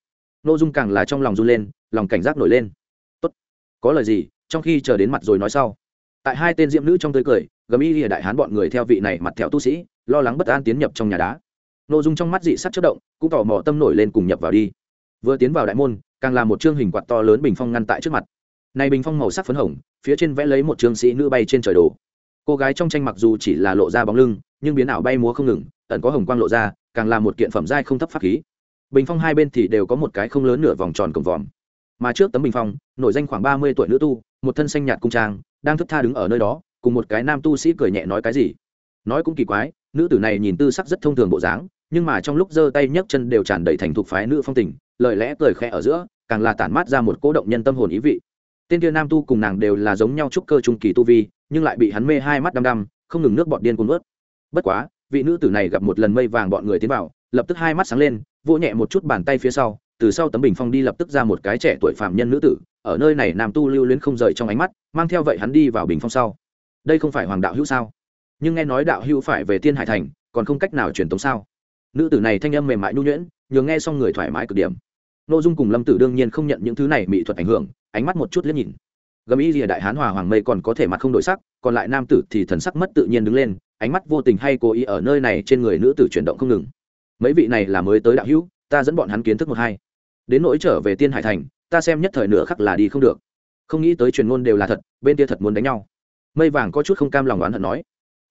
N ô dung càng là trong lòng run lên, lòng cảnh giác nổi lên. Tốt. Có lời gì, trong khi chờ đến mặt rồi nói sau. Tại hai tên diễm nữ trong tươi cười gấm y thì đại hán bọn người theo vị này mặt theo tu sĩ, lo lắng bất an tiến nhập trong nhà đá. N ô dung trong mắt dị sắc chất động, cũng tò mò tâm nổi lên cùng nhập vào đi. Vừa tiến vào đại môn, càng là một chương hình quạt to lớn bình phong ngăn tại trước mặt. Này bình phong màu sắc phấn hồng, phía trên vẽ lấy một trương sĩ nữ bay trên trời đồ cô gái trong tranh mặc dù chỉ là lộ ra bóng lưng, nhưng biến ảo bay múa không ngừng tận có hồng quang lộ ra, càng là một kiện phẩm giai không thấp pháp khí. Bình phong hai bên thì đều có một cái không lớn nửa vòng tròn cổng vòm. Mà trước tấm bình phong, nổi danh khoảng ba mươi tuổi nữ tu, một thân xanh nhạt cung trang, đang thức tha đứng ở nơi đó cùng một cái nam tu sĩ cười nhẹ nói cái gì. Nói cũng kỳ quái, nữ tử này nhìn tư sắc rất thông thường bộ dáng, nhưng mà trong lúc giơ tay nhấc chân đều tràn đầy thành thục phái nữ phong tình, lời lẽ cười khẽ ở giữa, càng là tản mát ra một cố động nhân tâm hồn ý vị. Tên kia nam tu cùng nàng đều là giống nhau trúc cơ trung kỳ tu vi, nhưng lại bị hắn mê hai mắt đăm đăm, không ngừng nước bọn điên cuồng ướt bất quá, vị nữ tử này gặp một lần mây vàng bọn người tiến vào, lập tức hai mắt sáng lên, vỗ nhẹ một chút bàn tay phía sau, từ sau tấm bình phong đi lập tức ra một cái trẻ tuổi phạm nhân nữ tử, ở nơi này nam tu lưu luyến không rời trong ánh mắt, mang theo vậy hắn đi vào bình phong sau đây không phải hoàng đạo hữu sao? Nhưng nghe nói đạo hữu phải về tiên hải thành, còn không cách nào truyền tống sao? Nữ tử này thanh âm mềm mại nhu nhuyễn, nhường nghe xong người thoải mái cực điểm. N ô dung cùng lâm tử đương nhiên không nhận những thứ này mỹ thuật ảnh hưởng, ánh mắt một chút liếc nhìn. Gầm ý rìa đại hán hòa hoàng mây còn có thể mặt không đổi sắc, còn lại nam tử thì thần sắc mất tự nhiên đứng lên, ánh mắt vô tình hay cố ý ở nơi này trên người nữ tử chuyển động không ngừng. Mấy vị này là mới tới đạo hữu, ta dẫn bọn hắn kiến thức một hai. Đến nỗi trở về tiên hải thành, ta xem nhất thời nửa khắc là đi không được. Không nghĩ tới truyền ngôn đều là thật, bên kia thật muốn đánh nhau mây vàng có chút không cam lòng oán hận nói,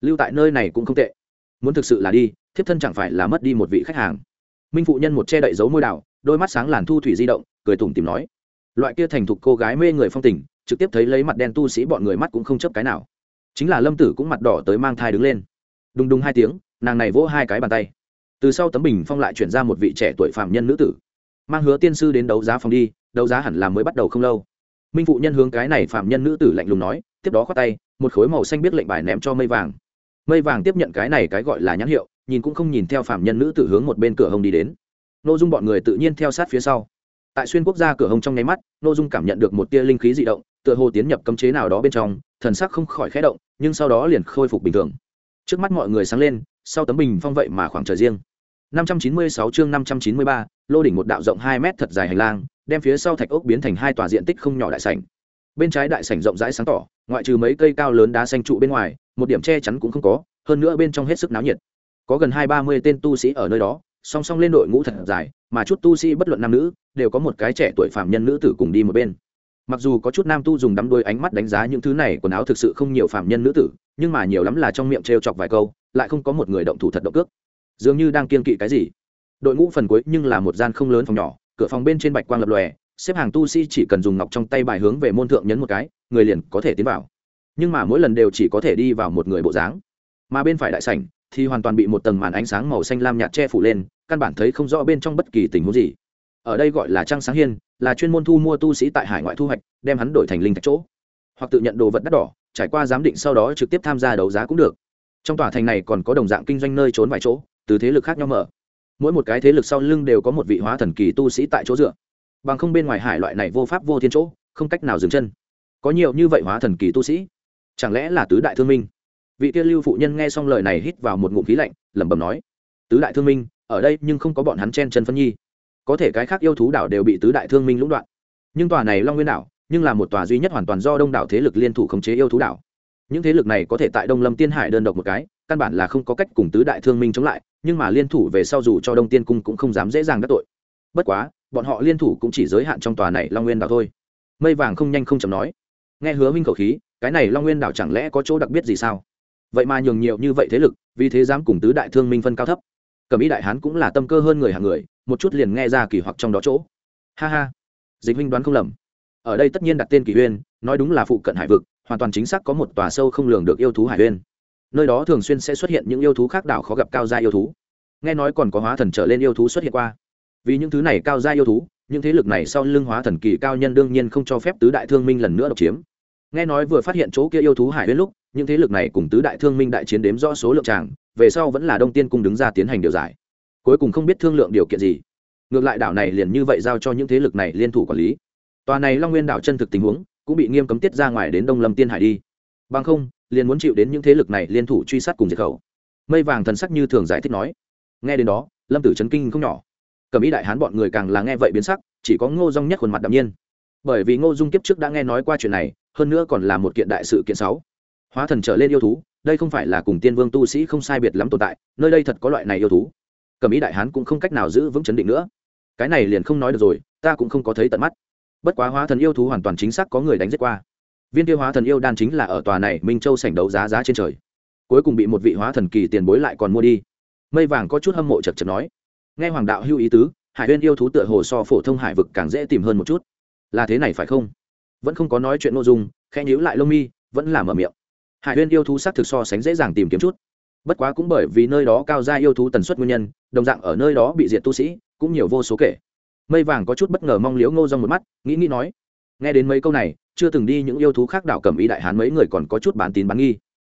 lưu tại nơi này cũng không tệ. Muốn thực sự là đi, thiếp thân chẳng phải là mất đi một vị khách hàng. Minh phụ nhân một che đậy dấu môi đào đôi mắt sáng làn thu thủy di động, cười tủm tìm nói, loại kia thành thục cô gái mê người phong tình, trực tiếp thấy lấy mặt đen tu sĩ bọn người mắt cũng không chấp cái nào. Chính là lâm tử cũng mặt đỏ tới mang thai đứng lên. Đùng đùng hai tiếng, nàng này vỗ hai cái bàn tay. Từ sau tấm bình phong lại chuyển ra một vị trẻ tuổi phạm nhân nữ tử. Mang hứa tiên sư đến đấu giá phòng đi, đấu giá hẳn là mới bắt đầu không lâu. Minh phụ nhân hướng cái này phạm nhân nữ tử lạnh lùng nói, tiếp đó khoát tay một khối màu xanh biết lệnh bài ném cho mây vàng. Mây vàng tiếp nhận cái này cái gọi là nhãn hiệu nhìn cũng không nhìn theo phạm nhân nữ tử hướng một bên cửa hông đi đến. N ô dung bọn người tự nhiên theo sát phía sau. Tại xuyên quốc gia cửa hông trong nháy mắt n ô dung cảm nhận được một tia linh khí d ị động tựa hồ tiến nhập cấm chế nào đó bên trong thần sắc không khỏi khẽ động nhưng sau đó liền khôi phục bình thường. Trước mắt mọi người sáng lên sau tấm bình phong vậy mà khoảng trời riêng. 596 chương 593, lô đỉnh một đạo rộng 2 mét thật dài hành lang, đem phía sau thạch ốc biến thành hai tòa diện tích không nhỏ đại sảnh. Bên trái đại sảnh rộng rãi sáng tỏ, ngoại trừ mấy cây cao lớn đá xanh trụ bên ngoài, một điểm che chắn cũng không có, hơn nữa bên trong hết sức náo nhiệt. Có gần 230 tên tu sĩ ở nơi đó, song song lên đội ngũ thật dài, mà chút tu sĩ bất luận nam nữ, đều có một cái trẻ tuổi phạm nhân nữ tử cùng đi một bên. Mặc dù có chút nam tu dùng đắm đôi ánh mắt đánh giá những thứ này quần áo thực sự không nhiều phạm nhân nữ tử, nhưng mà nhiều lắm là trong miệng trêu chọc vài câu, lại không có một người động thủ thật động cước dường như đang kiên kỵ cái gì đội ngũ phần cuối nhưng là một gian không lớn phòng nhỏ cửa phòng bên trên bạch quang lập lòe xếp hàng tu sĩ chỉ cần dùng ngọc trong tay bài hướng về môn thượng nhấn một cái, người liền có thể tiến vào. Nhưng mà mỗi lần đều chỉ có thể đi vào một người bộ dáng. Mà bên phải đại sảnh thì hoàn toàn bị một tầng màn ánh sáng màu xanh lam nhạt che phủ lên, căn bản thấy không rõ bên trong bất kỳ tình huống gì. Ở đây gọi là trang sáng hiên, là chuyên môn thu mua tu sĩ tại hải ngoại thu hoạch, đem hắn đổi thành linh thạch chỗ. Hoặc tự nhận đồ vật đắt đỏ, trải qua giám định sau đó trực tiếp tham gia đấu giá cũng được. Trong tòa thành này còn có đồng dạng kinh doanh nơi trốn vài chỗ, từ thế lực khác nhau mở. Mỗi một cái thế lực sau lưng đều có một vị hóa thần kỳ tu sĩ tại chỗ dựa bằng không bên ngoài hải loại này vô pháp vô thiên chỗ, không cách nào dừng chân. Có nhiều như vậy hóa thần kỳ tu sĩ, chẳng lẽ là tứ đại thương minh? Vị kia lưu phụ nhân nghe xong lời này hít vào một ngụm khí lạnh, lẩm bẩm nói, tứ đại thương minh, ở đây nhưng không có bọn hắn chen chân phân nhi. Có thể cái khác yêu thú đảo đều bị tứ đại thương minh lũng đoạn. Nhưng tòa này long nguyên đảo, nhưng là một tòa duy nhất hoàn toàn do đông đảo thế lực liên thủ khống chế yêu thú đảo. Những thế lực này có thể tại đông lâm tiên hải đơn độc một cái, căn bản là không có cách cùng tứ đại thương minh chống lại, nhưng mà liên thủ về sau dù cho đông tiên cung cũng không dám dễ dàng đắc tội. Bất quá bọn họ liên thủ cũng chỉ giới hạn trong tòa này long nguyên đảo thôi. Mây vàng không nhanh không chậm nói. Nghe hứa minh khẩu khí, cái này long nguyên đảo chẳng lẽ có chỗ đặc biệt gì sao? Vậy mà nhường nhiều như vậy thế lực, vì thế dám cùng tứ đại thương minh phân cao thấp. Cẩm ý đại hán cũng là tâm cơ hơn người hàng người, một chút liền nghe ra kỳ hoặc trong đó chỗ. Ha ha. Dịch huynh đoán không lầm. Ở đây tất nhiên đặt tên kỳ huyên nói đúng là phụ cận hải vực, hoàn toàn chính xác có một tòa sâu không lường được yêu thú hải huyên nơi đó thường xuyên sẽ xuất hiện những yêu thú khác đảo khó gặp cao gia yêu thú. Nghe nói còn có hóa thần trở lên yêu thú xuất hiện qua vì những thứ này cao gia yêu thú, những thế lực này sau lưng hóa thần kỳ cao nhân đương nhiên không cho phép tứ đại thương minh lần nữa độc chiếm. Nghe nói vừa phát hiện chỗ kia yêu thú hải huyết lúc, những thế lực này cùng tứ đại thương minh đại chiến đếm rõ số lượng tràng về sau vẫn là đông tiên cung đứng ra tiến hành điều giải. Cuối cùng không biết thương lượng điều kiện gì. Ngược lại đảo này liền như vậy giao cho những thế lực này liên thủ quản lý. Tòa này long nguyên đảo chân thực tình huống cũng bị nghiêm cấm tiết ra ngoài đến đông lâm tiên hải đi. Bằng không, liền muốn chịu đến những thế lực này liên thủ truy sát cùng diệt khẩu. Mây vàng thần sắc như thường giải thích nói. Nghe đến đó, lâm tử chấn kinh không nhỏ. Cẩm ý đại hán bọn người càng là nghe vậy biến sắc, chỉ có ngô dung nhất khuôn mặt đạm nhiên. Bởi vì ngô dung kiếp trước đã nghe nói qua chuyện này, hơn nữa còn là một kiện đại sự kiện sáu hóa thần trở lên yêu thú, đây không phải là cùng tiên vương tu sĩ không sai biệt lắm tồn tại, nơi đây thật có loại này yêu thú. Cẩm ý đại hán cũng không cách nào giữ vững chấn định nữa. Cái này liền không nói được rồi, ta cũng không có thấy tận mắt. Bất quá hóa thần yêu thú hoàn toàn chính xác có người đánh giết qua. Viên tiêu hóa thần yêu đan chính là ở tòa này minh châu sảnh đấu giá giá trên trời. Cuối cùng bị một vị hóa thần kỳ tiền bối lại còn mua đi. Mây vàng có chút hâm mộ chật chật nói nghe hoàng đạo hưu ý tứ, hải huyên yêu thú tựa hồ so phổ thông hải vực càng dễ tìm hơn một chút. Là thế này phải không? Vẫn không có nói chuyện nội dung khe nhíu lại lông mi, vẫn là mở miệng. Hải huyên yêu thú xác thực so sánh dễ dàng tìm kiếm chút. Bất quá cũng bởi vì nơi đó cao ra yêu thú tần suất nguyên nhân, đồng dạng ở nơi đó bị diệt tu sĩ, cũng nhiều vô số kể. Mây vàng có chút bất ngờ mong liếu ngô rong một mắt, nghĩ nghĩ nói, nghe đến mấy câu này, chưa từng đi những yêu thú khác đảo cầm ý đại hán mấy người còn có chút bán tín bán nghi.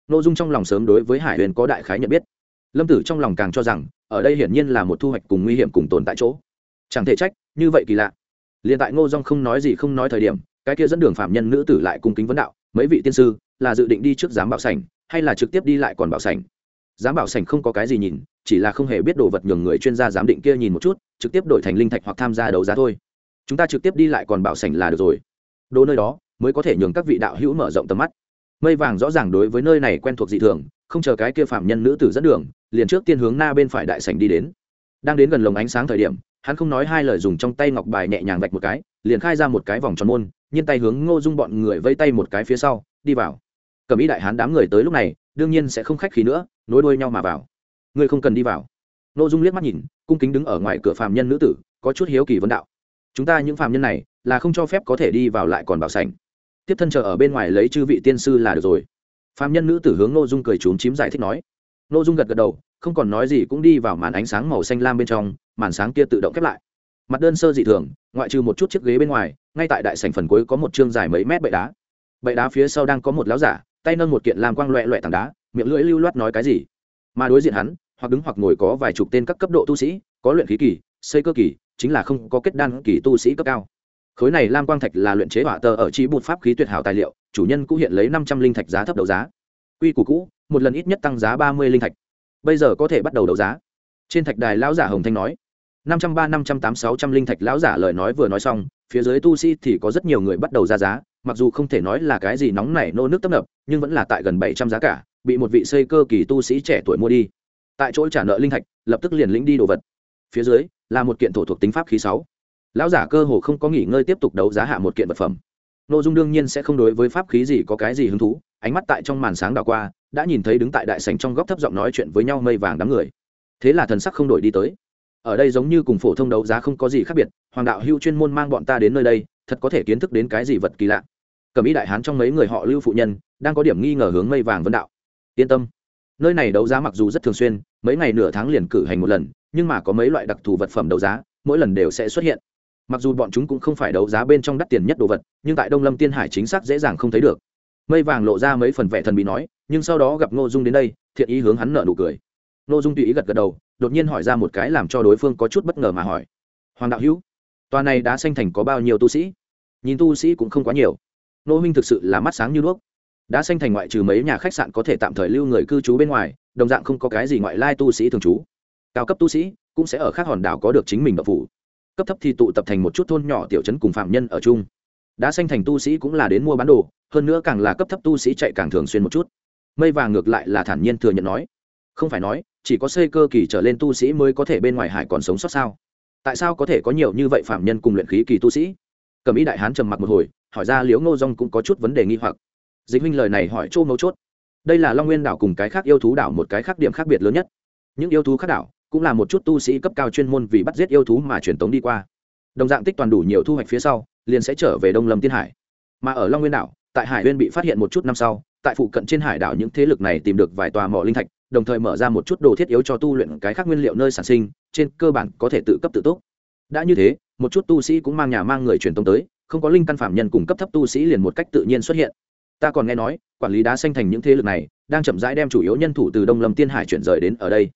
Nội dung trong lòng sớm đối với hải huyền có đại khái nhận biết lâm tử trong lòng càng cho rằng, ở đây hiển nhiên là một thu hoạch cùng nguy hiểm cùng tồn tại chỗ. Chẳng thể trách, như vậy kỳ lạ. Liền tại ngô dung không nói gì không nói thời điểm, cái kia dẫn đường phạm nhân nữ tử lại cung kính vấn đạo, mấy vị tiên sư, là dự định đi trước giám bảo sảnh, hay là trực tiếp đi lại còn bảo sảnh? Giám bảo sảnh không có cái gì nhìn, chỉ là không hề biết đồ vật nhường người chuyên gia giám định kia nhìn một chút, trực tiếp đổi thành linh thạch hoặc tham gia đấu giá thôi. Chúng ta trực tiếp đi lại còn bảo sảnh là được rồi. Đồ nơi đó, mới có thể nhường các vị đạo hữu mở rộng tầm mắt. Mây vàng rõ ràng đối với nơi này quen thuộc dị thường không chờ cái kia phạm nhân nữ tử dẫn đường, liền trước tiên hướng na bên phải đại sảnh đi đến. Đang đến gần lồng ánh sáng thời điểm, hắn không nói hai lời dùng trong tay ngọc bài nhẹ nhàng vạch một cái, liền khai ra một cái vòng tròn môn, nhiên tay hướng ngô dung bọn người vây tay một cái phía sau, đi vào. Cầm ý đại hán đám người tới lúc này, đương nhiên sẽ không khách khí nữa, nối đuôi nhau mà vào. Ngươi không cần đi vào. Ngô dung liếc mắt nhìn, cung kính đứng ở ngoài cửa phạm nhân nữ tử, có chút hiếu kỳ vấn đạo. Chúng ta những phạm nhân này, là không cho phép có thể đi vào lại còn bảo sảnh. Tiếp thân chờ ở bên ngoài lấy chư vị tiên sư là được rồi phạm nhân nữ tử hướng nội dung cười trốn chím giải thích nói. Nội dung gật gật đầu, không còn nói gì cũng đi vào màn ánh sáng màu xanh lam bên trong, màn sáng kia tự động khép lại. Mặt đơn sơ dị thường, ngoại trừ một chút chiếc ghế bên ngoài, ngay tại đại sảnh phần cuối có một chương dài mấy mét bệ đá. Bệ đá phía sau đang có một láo giả, tay nâng một kiện làm quang loẹ loẹ tảng đá, miệng lưỡi lưu loát nói cái gì. Mà đối diện hắn, hoặc đứng hoặc ngồi có vài chục tên các cấp độ tu sĩ, có luyện khí kỳ, xây cơ kỳ, chính là không có kết đan kỳ tu sĩ cấp cao. Khối này lam quang thạch là luyện chế hỏa tờ ở trí bụt pháp khí tuyệt hảo tài liệu chủ nhân cũng hiện lấy năm trăm linh thạch giá thấp đấu giá. Quy củ cũ, một lần ít nhất tăng giá ba mươi linh thạch. Bây giờ có thể bắt đầu đấu giá. Trên thạch đài lão giả hồng thanh nói, năm trăm ba, năm trăm tám, sáu trăm linh thạch lão giả lời nói vừa nói xong, phía dưới tu sĩ thì có rất nhiều người bắt đầu ra giá, mặc dù không thể nói là cái gì nóng nảy nô nước tấp nập, nhưng vẫn là tại gần bảy trăm giá cả, bị một vị xây cơ kỳ tu sĩ trẻ tuổi mua đi. Tại chỗ trả nợ linh thạch, lập tức liền lĩnh đi đồ vật. Phía dưới là một kiện thổ thuộc tính pháp khí sáu. Lão giả cơ hồ không có nghỉ ngơi tiếp tục đấu giá hạ một kiện vật phẩm nội dung đương nhiên sẽ không đối với pháp khí gì có cái gì hứng thú, ánh mắt tại trong màn sáng đảo qua, đã nhìn thấy đứng tại đại sảnh trong góc thấp giọng nói chuyện với nhau mây vàng đám người. Thế là thần sắc không đổi đi tới. Ở đây giống như cùng phổ thông đấu giá không có gì khác biệt, hoàng đạo hưu chuyên môn mang bọn ta đến nơi đây, thật có thể kiến thức đến cái gì vật kỳ lạ. Cầm ý đại hán trong mấy người họ lưu phụ nhân, đang có điểm nghi ngờ hướng mây vàng vân đạo. Yên tâm. Nơi này đấu giá mặc dù rất thường xuyên, mấy ngày nửa tháng liền cử hành một lần, nhưng mà có mấy loại đặc thù vật phẩm đấu giá, mỗi lần đều sẽ xuất hiện mặc dù bọn chúng cũng không phải đấu giá bên trong đắt tiền nhất đồ vật, nhưng tại đông lâm tiên hải chính xác dễ dàng không thấy được. Mây vàng lộ ra mấy phần vẻ thần bị nói, nhưng sau đó gặp ngô dung đến đây, thiện ý hướng hắn nợ nụ cười. Ngô dung tùy ý gật gật đầu, đột nhiên hỏi ra một cái làm cho đối phương có chút bất ngờ mà hỏi. Hoàng đạo hữu, tòa này đã xanh thành có bao nhiêu tu sĩ? Nhìn tu sĩ cũng không quá nhiều. Nô huynh thực sự là mắt sáng như đuốc. Đã xanh thành ngoại trừ mấy nhà khách sạn có thể tạm thời lưu người cư trú bên ngoài, đồng dạng không có cái gì ngoại lai tu sĩ thường trú. Cao cấp tu sĩ cũng sẽ ở khác hòn đảo có được chính mình đậu phủ cấp thấp thì tụ tập thành một chút thôn nhỏ tiểu trấn cùng phạm nhân ở chung. Đã sanh thành tu sĩ cũng là đến mua bán đồ, hơn nữa càng là cấp thấp tu sĩ chạy càng thường xuyên một chút. Mây vàng ngược lại là thản nhiên thừa nhận nói, không phải nói, chỉ có xây cơ kỳ trở lên tu sĩ mới có thể bên ngoài hải còn sống sót sao? Tại sao có thể có nhiều như vậy phạm nhân cùng luyện khí kỳ tu sĩ? Cầm ý đại hán trầm mặc một hồi, hỏi ra liễu ngô dong cũng có chút vấn đề nghi hoặc. Dịch huynh lời này hỏi chỗ mấu chốt. Đây là long nguyên đảo cùng cái khác yêu thú đảo một cái khác điểm khác biệt lớn nhất. Những yêu thú khác đảo cũng là một chút tu sĩ cấp cao chuyên môn vì bắt giết yêu thú mà truyền tống đi qua. Đồng dạng tích toàn đủ nhiều thu hoạch phía sau, liền sẽ trở về đông lâm tiên hải. Mà ở long nguyên đảo, tại hải nguyên bị phát hiện một chút năm sau, tại phụ cận trên hải đảo những thế lực này tìm được vài tòa mỏ linh thạch, đồng thời mở ra một chút đồ thiết yếu cho tu luyện cái khác nguyên liệu nơi sản sinh, trên cơ bản có thể tự cấp tự túc. Đã như thế, một chút tu sĩ cũng mang nhà mang người truyền tống tới, không có linh căn phạm nhân cùng cấp thấp tu sĩ liền một cách tự nhiên xuất hiện. Ta còn nghe nói, quản lý đá xanh thành những thế lực này, đang chậm rãi đem chủ yếu nhân thủ từ đông lâm tiên hải chuyển rời đến ở đây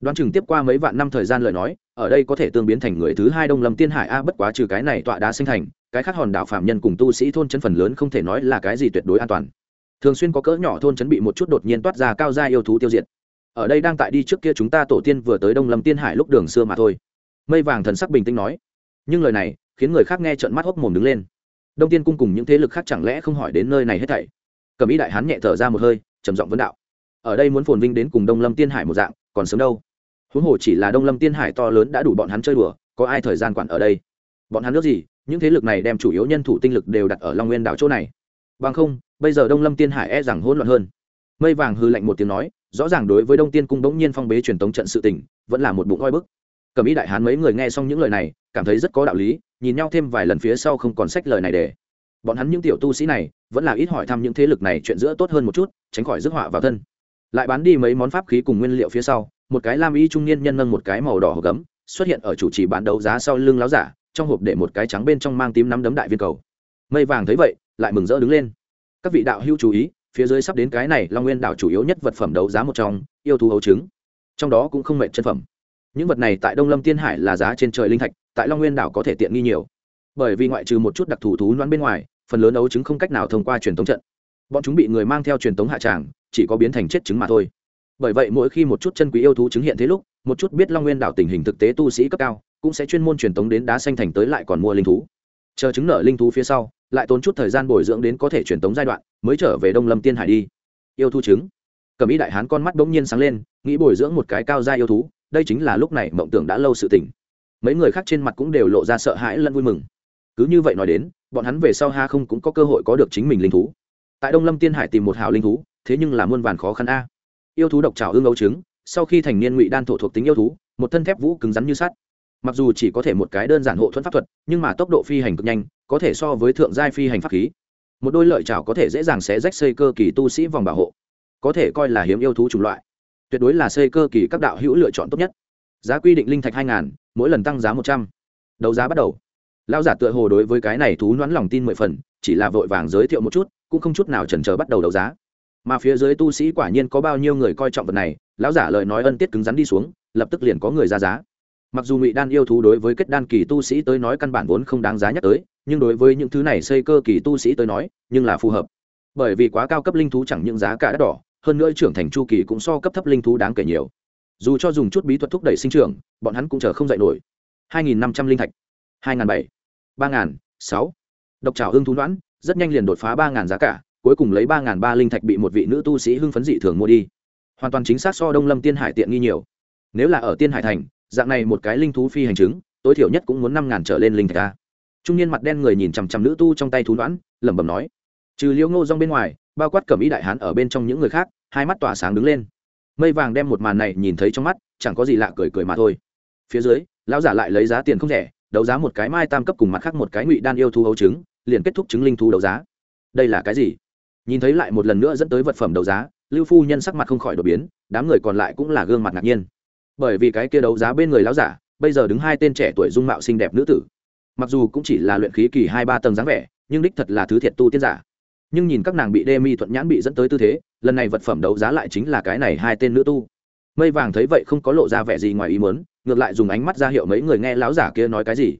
đoán chừng tiếp qua mấy vạn năm thời gian lời nói, ở đây có thể tương biến thành người thứ hai đông lâm tiên hải a, bất quá trừ cái này tọa đá sinh thành, cái khác hòn đảo phạm nhân cùng tu sĩ thôn chấn phần lớn không thể nói là cái gì tuyệt đối an toàn. Thường xuyên có cỡ nhỏ thôn chấn bị một chút đột nhiên toát ra cao gia yêu thú tiêu diệt. Ở đây đang tại đi trước kia chúng ta tổ tiên vừa tới đông lâm tiên hải lúc đường xưa mà thôi. Mây vàng thần sắc bình tĩnh nói. Nhưng lời này khiến người khác nghe trợn mắt hốc mồm đứng lên. Đông tiên cung cùng những thế lực khác chẳng lẽ không hỏi đến nơi này hết thảy? Cầm ý đại hán nhẹ thở ra một hơi, trầm giọng vấn đạo. Ở đây muốn phồn vinh đến cùng đông lâm tiên hải một dạng, còn sớm đâu? Huống hồ chỉ là đông lâm tiên hải to lớn đã đủ bọn hắn chơi đùa, có ai thời gian quản ở đây? Bọn hắn nước gì, những thế lực này đem chủ yếu nhân thủ tinh lực đều đặt ở long nguyên đảo chỗ này. Bằng không, bây giờ đông lâm tiên hải e rằng hỗn loạn hơn. Mây vàng hư lạnh một tiếng nói, rõ ràng đối với đông tiên cung bỗng nhiên phong bế truyền tống trận sự tình, vẫn là một bụng oi bức. Cầm ý đại hán mấy người nghe xong những lời này, cảm thấy rất có đạo lý, nhìn nhau thêm vài lần phía sau không còn sách lời này để. Bọn hắn những tiểu tu sĩ này, vẫn là ít hỏi thăm những thế lực này chuyện giữa tốt hơn một chút, tránh khỏi rước họa vào thân lại bán đi mấy món pháp khí cùng nguyên liệu phía sau, một cái lam y trung niên nhân nâng một cái màu đỏ hộp gấm, xuất hiện ở chủ trì bán đấu giá sau lưng láo giả, trong hộp để một cái trắng bên trong mang tím nắm đấm đại viên cầu. Mây vàng thấy vậy, lại mừng rỡ đứng lên. Các vị đạo hữu chú ý, phía dưới sắp đến cái này long nguyên đảo chủ yếu nhất vật phẩm đấu giá một trong, yêu thú ấu trứng. Trong đó cũng không mệt chân phẩm. Những vật này tại đông lâm tiên hải là giá trên trời linh thạch, tại long nguyên đảo có thể tiện nghi nhiều. Bởi vì ngoại trừ một chút đặc thù thú loãn bên ngoài, phần lớn ấu trứng không cách nào thông qua truyền thống trận. Bọn chúng bị người mang theo truyền thống hạ tràng chỉ có biến thành chết trứng mà thôi. Bởi vậy mỗi khi một chút chân quý yêu thú chứng hiện thế lúc, một chút biết long nguyên đảo tình hình thực tế tu sĩ cấp cao, cũng sẽ chuyên môn truyền tống đến đá xanh thành tới lại còn mua linh thú. Chờ chứng nợ linh thú phía sau, lại tốn chút thời gian bồi dưỡng đến có thể truyền tống giai đoạn, mới trở về đông lâm tiên hải đi. Yêu thú trứng cầm ý đại hán con mắt bỗng nhiên sáng lên, nghĩ bồi dưỡng một cái cao gia yêu thú, đây chính là lúc này mộng tưởng đã lâu sự tỉnh mấy người khác trên mặt cũng đều lộ ra sợ hãi lẫn vui mừng. Cứ như vậy nói đến, bọn hắn về sau ha không cũng có cơ hội có được chính mình linh thú. Tại đông lâm tiên hải tìm một hào linh thú thế nhưng là muôn vàn khó khăn a. Yêu thú độc trào ương ấu trứng, sau khi thành niên ngụy đan thổ thuộc tính yêu thú, một thân thép vũ cứng rắn như sắt. Mặc dù chỉ có thể một cái đơn giản hộ thuẫn pháp thuật, nhưng mà tốc độ phi hành cực nhanh, có thể so với thượng giai phi hành pháp khí. Một đôi lợi chảo có thể dễ dàng xé rách xây cơ kỳ tu sĩ vòng bảo hộ, có thể coi là hiếm yêu thú chủng loại. Tuyệt đối là xây cơ kỳ các đạo hữu lựa chọn tốt nhất. Giá quy định linh thạch hai ngàn, mỗi lần tăng giá một trăm. Đấu giá bắt đầu. Lao giả tựa hồ đối với cái này thú nhoắn lòng tin mười phần, chỉ là vội vàng giới thiệu một chút, cũng không chút nào chần chờ bắt đầu đấu giá mà phía dưới tu sĩ quả nhiên có bao nhiêu người coi trọng vật này, lão giả lời nói ân tiết cứng rắn đi xuống, lập tức liền có người ra giá. Mặc dù ngụy đan yêu thú đối với kết đan kỳ tu sĩ tới nói căn bản vốn không đáng giá nhắc tới, nhưng đối với những thứ này xây cơ kỳ tu sĩ tới nói, nhưng là phù hợp. Bởi vì quá cao cấp linh thú chẳng những giá cả đắt đỏ, hơn nữa trưởng thành chu kỳ cũng so cấp thấp linh thú đáng kể nhiều. Dù cho dùng chút bí thuật thúc đẩy sinh trưởng, bọn hắn cũng chờ không dạy nổi. Hai nghìn năm trăm linh thạch. Hai n g h n bảy. Ba n g h n sáu. Độc trào hưng thú đoán rất nhanh liền đột phá ba n g h n giá cả cuối cùng lấy ba n g h n ba linh thạch bị một vị nữ tu sĩ hưng phấn dị thường mua đi. Hoàn toàn chính xác so đông lâm tiên hải tiện nghi nhiều. Nếu là ở tiên hải thành, dạng này một cái linh thú phi hành chứng, tối thiểu nhất cũng muốn năm ngàn trở lên linh thạch a. Trung niên mặt đen người nhìn chằm chằm nữ tu trong tay thú đoán lẩm bẩm nói, trừ liễu ngô rong bên ngoài, bao quát cẩm ý đại hán ở bên trong những người khác, hai mắt tỏa sáng đứng lên. Mây vàng đem một màn này nhìn thấy trong mắt, chẳng có gì lạ cười cười mà thôi. Phía dưới, lão giả lại lấy giá tiền không rẻ, đấu giá một cái mai tam cấp cùng mặt khác một cái ngụy đan yêu thú hấu trứng, liền kết thúc chứng linh thú đấu giá. Đây là cái gì? Nhìn thấy lại một lần nữa dẫn tới vật phẩm đấu giá, lưu phu nhân sắc mặt không khỏi đột biến, đám người còn lại cũng là gương mặt ngạc nhiên. Bởi vì cái kia đấu giá bên người lão giả, bây giờ đứng hai tên trẻ tuổi dung mạo xinh đẹp nữ tử. Mặc dù cũng chỉ là luyện khí kỳ hai ba tầng dáng vẻ, nhưng đích thật là thứ thiệt tu tiên giả. Nhưng nhìn các nàng bị đê mi thuận nhãn bị dẫn tới tư thế, lần này vật phẩm đấu giá lại chính là cái này hai tên nữ tu. Mây vàng thấy vậy không có lộ ra vẻ gì ngoài ý muốn, ngược lại dùng ánh mắt ra hiệu mấy người nghe lão giả kia nói cái gì.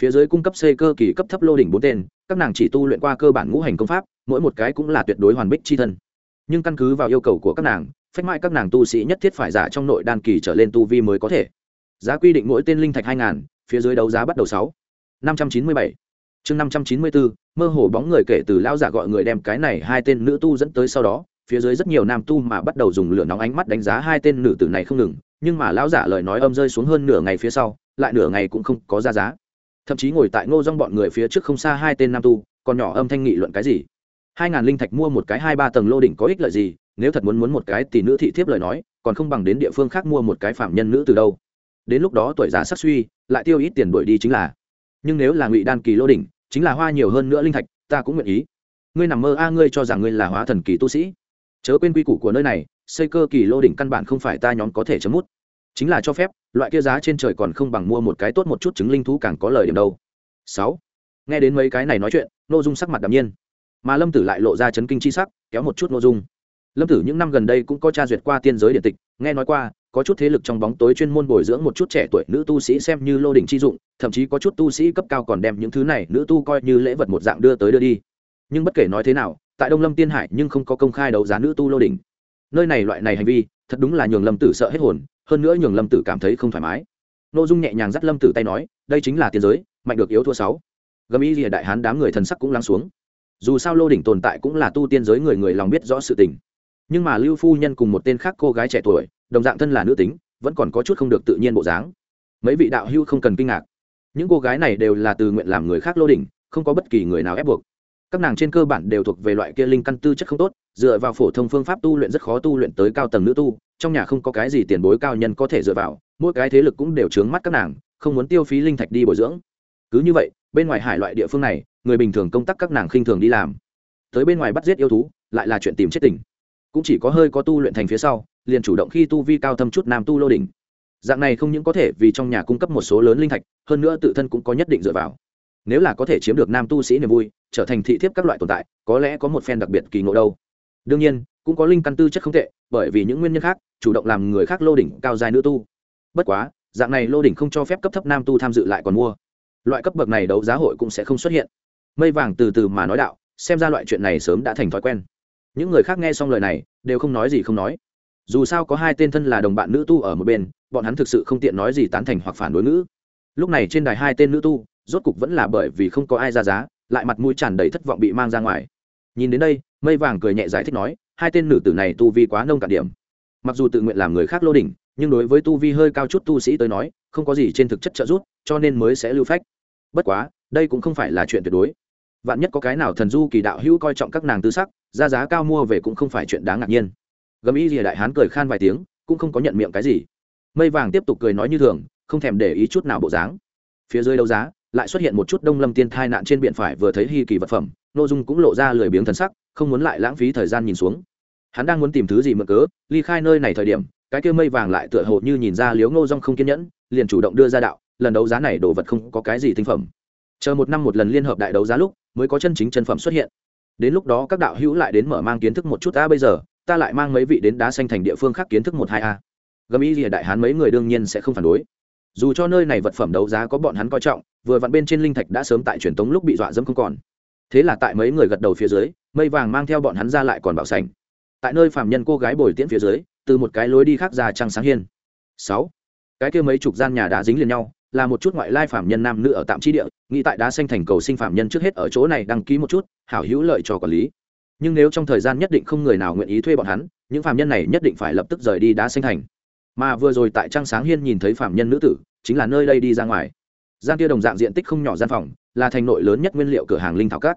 Phía dưới cung cấp xê cơ kỳ cấp thấp lô đỉnh bốn tên các nàng chỉ tu luyện qua cơ bản ngũ hành công pháp, mỗi một cái cũng là tuyệt đối hoàn bích c h i thân. Nhưng căn cứ vào yêu cầu của các nàng, phách mại các nàng tu sĩ nhất thiết phải giả trong nội đan kỳ trở lên tu vi mới có thể. Giá quy định mỗi tên linh thạch hai ngàn, phía dưới đấu giá bắt đầu sáu. Năm trăm chín mươi bảy. Chương năm trăm chín mươi bốn, mơ hồ bóng người kể từ lão giả gọi người đem cái này hai tên nữ tu dẫn tới sau đó, phía dưới rất nhiều nam tu mà bắt đầu dùng lửa nóng ánh mắt đánh giá hai tên nữ tử này không ngừng, nhưng mà lão giả lời nói âm rơi xuống hơn nửa ngày phía sau, lại nửa ngày cũng không có ra giá thậm chí ngồi tại ngô rong bọn người phía trước không xa hai tên nam tu, còn nhỏ âm thanh nghị luận cái gì? Hai ngàn linh thạch mua một cái hai ba tầng lô đỉnh có ích lợi gì? Nếu thật muốn muốn một cái tỷ nữ thị thiếp lời nói, còn không bằng đến địa phương khác mua một cái phạm nhân nữ từ đâu? Đến lúc đó tuổi già sắc suy, lại tiêu ít tiền đuổi đi chính là. Nhưng nếu là ngụy đan kỳ lô đỉnh, chính là hoa nhiều hơn nữa linh thạch, ta cũng nguyện ý. Ngươi nằm mơ a, ngươi cho rằng ngươi là hóa thần kỳ tu sĩ. Chớ quên quy củ của nơi này, xây cơ kỳ lô đỉnh căn bản không phải ta nhóm có thể chấm mút chính là cho phép, loại kia giá trên trời còn không bằng mua một cái tốt một chút chứng linh thú càng có lời điểm đâu. Sáu, nghe đến mấy cái này nói chuyện nội dung sắc mặt đ nhiên. Mà lâm tử lại lộ ra chấn kinh chi sắc, kéo một chút nội dung. Lâm tử những năm gần đây cũng có tra duyệt qua tiên giới điện tịch, nghe nói qua, có chút thế lực trong bóng tối chuyên môn bồi dưỡng một chút trẻ tuổi nữ tu sĩ xem như lô đỉnh chi dụng, thậm chí có chút tu sĩ cấp cao còn đem những thứ này nữ tu coi như lễ vật một dạng đưa tới đưa đi. Nhưng bất kể nói thế nào, tại đông lâm tiên hải nhưng không có công khai đấu giá nữ tu lô đỉnh nơi này loại này hành vi, thật đúng là nhường lâm tử sợ hết hồn, hơn nữa nhường lâm tử cảm thấy không thoải mái. N ô dung nhẹ nhàng dắt lâm tử tay nói, đây chính là tiên giới, mạnh được yếu thua sáu. Gầm ý rìa đại hán đám người thần sắc cũng lắng xuống. Dù sao lô đỉnh tồn tại cũng là tu tiên giới người người lòng biết rõ sự tình. Nhưng mà lưu phu nhân cùng một tên khác cô gái trẻ tuổi, đồng dạng thân là nữ tính, vẫn còn có chút không được tự nhiên bộ dáng. Mấy vị đạo hưu không cần kinh ngạc. Những cô gái này đều là từ nguyện làm người khác lô đỉnh, không có bất kỳ người nào ép buộc các nàng trên cơ bản đều thuộc về loại kia linh căn tư chất không tốt, dựa vào phổ thông phương pháp tu luyện rất khó tu luyện tới cao tầng nữ tu, trong nhà không có cái gì tiền bối cao nhân có thể dựa vào, mỗi cái thế lực cũng đều trướng mắt các nàng, không muốn tiêu phí linh thạch đi bồi dưỡng. Cứ như vậy, bên ngoài hải loại địa phương này, người bình thường công tác các nàng khinh thường đi làm. Tới bên ngoài bắt giết yêu thú, lại là chuyện tìm chết tỉnh cũng chỉ có hơi có tu luyện thành phía sau, liền chủ động khi tu vi cao thâm chút nam tu lô đỉnh. Dạng này không những có thể vì trong nhà cung cấp một số lớn linh thạch, hơn nữa tự thân cũng có nhất định dựa vào nếu là có thể chiếm được nam tu sĩ niềm vui, trở thành thị thiếp các loại tồn tại, có lẽ có một phen đặc biệt kỳ ngộ đâu. Đương nhiên, cũng có linh căn tư chất không tệ, bởi vì những nguyên nhân khác, chủ động làm người khác lô đỉnh cao dài nữ tu. Bất quá, dạng này lô đỉnh không cho phép cấp thấp nam tu tham dự lại còn mua. Loại cấp bậc này đấu giá hội cũng sẽ không xuất hiện. Mây vàng từ từ mà nói đạo, xem ra loại chuyện này sớm đã thành thói quen. Những người khác nghe xong lời này, đều không nói gì không nói. Dù sao có hai tên thân là đồng bạn nữ tu ở một bên, bọn hắn thực sự không tiện nói gì tán thành hoặc phản đối ngữ. Lúc này trên đài hai tên nữ tu rốt cục vẫn là bởi vì không có ai ra giá, lại mặt mũi tràn đầy thất vọng bị mang ra ngoài. Nhìn đến đây, mây vàng cười nhẹ giải thích nói, hai tên nữ tử này tu vi quá nông cạn điểm. Mặc dù tự nguyện làm người khác lô đỉnh, nhưng đối với tu vi hơi cao chút tu sĩ tới nói, không có gì trên thực chất trợ giúp, cho nên mới sẽ lưu phách. Bất quá, đây cũng không phải là chuyện tuyệt đối. Vạn nhất có cái nào thần du kỳ đạo hữu coi trọng các nàng tư sắc, ra giá cao mua về cũng không phải chuyện đáng ngạc nhiên. Gầm ý gì đại hán cười khan vài tiếng, cũng không có nhận miệng cái gì. Mây vàng tiếp tục cười nói như thường, không thèm để ý chút nào bộ dáng. Phía dưới đấu giá lại xuất hiện một chút đông lâm tiên thai nạn trên biển phải vừa thấy hy kỳ vật phẩm n ô dung cũng lộ ra lười biếng thần sắc, không muốn lại lãng phí thời gian nhìn xuống. Hắn đang muốn tìm thứ gì mượn cớ, ly khai nơi này thời điểm, cái kia mây vàng lại tựa hồ như nhìn ra liếu ngô rong không kiên nhẫn, liền chủ động đưa ra đạo, lần đấu giá này đồ vật không có cái gì tinh phẩm. Chờ một năm một lần liên hợp đại đấu giá lúc, mới có chân chính chân phẩm xuất hiện. Đến lúc đó các đạo hữu lại đến mở mang kiến thức một chút ta bây giờ, ta lại mang mấy vị đến đá xanh thành địa phương khác kiến thức một hai a. Gầm ý gì đại hán mấy người đương nhiên sẽ không phản đối dù cho nơi này vật phẩm đấu giá có bọn hắn coi trọng, vừa vặn bên trên linh thạch đã sớm tại truyền tống lúc bị dọa dẫm không còn. Thế là tại mấy người gật đầu phía dưới, mây vàng mang theo bọn hắn ra lại còn bảo sành tại nơi phạm nhân cô gái bồi tiễn phía dưới, từ một cái lối đi khác ra trăng sáng hiên. Sáu, cái kia mấy chục gian nhà đá dính liền nhau, là một chút ngoại lai phạm nhân nam nữ ở tạm trí địa, nghĩ tại đá xanh thành cầu sinh phạm nhân trước hết ở chỗ này đăng ký một chút, hảo hữu lợi cho quản lý. Nhưng nếu trong thời gian nhất định không người nào nguyện ý thuê bọn hắn, những phạm nhân này nhất định phải lập tức rời đi đá xanh thành mà vừa rồi tại trang sáng hiên nhìn thấy phạm nhân nữ tử, chính là nơi đây đi ra ngoài. Gian kia đồng dạng diện tích không nhỏ gian phòng, là thành nội lớn nhất nguyên liệu cửa hàng linh thảo cát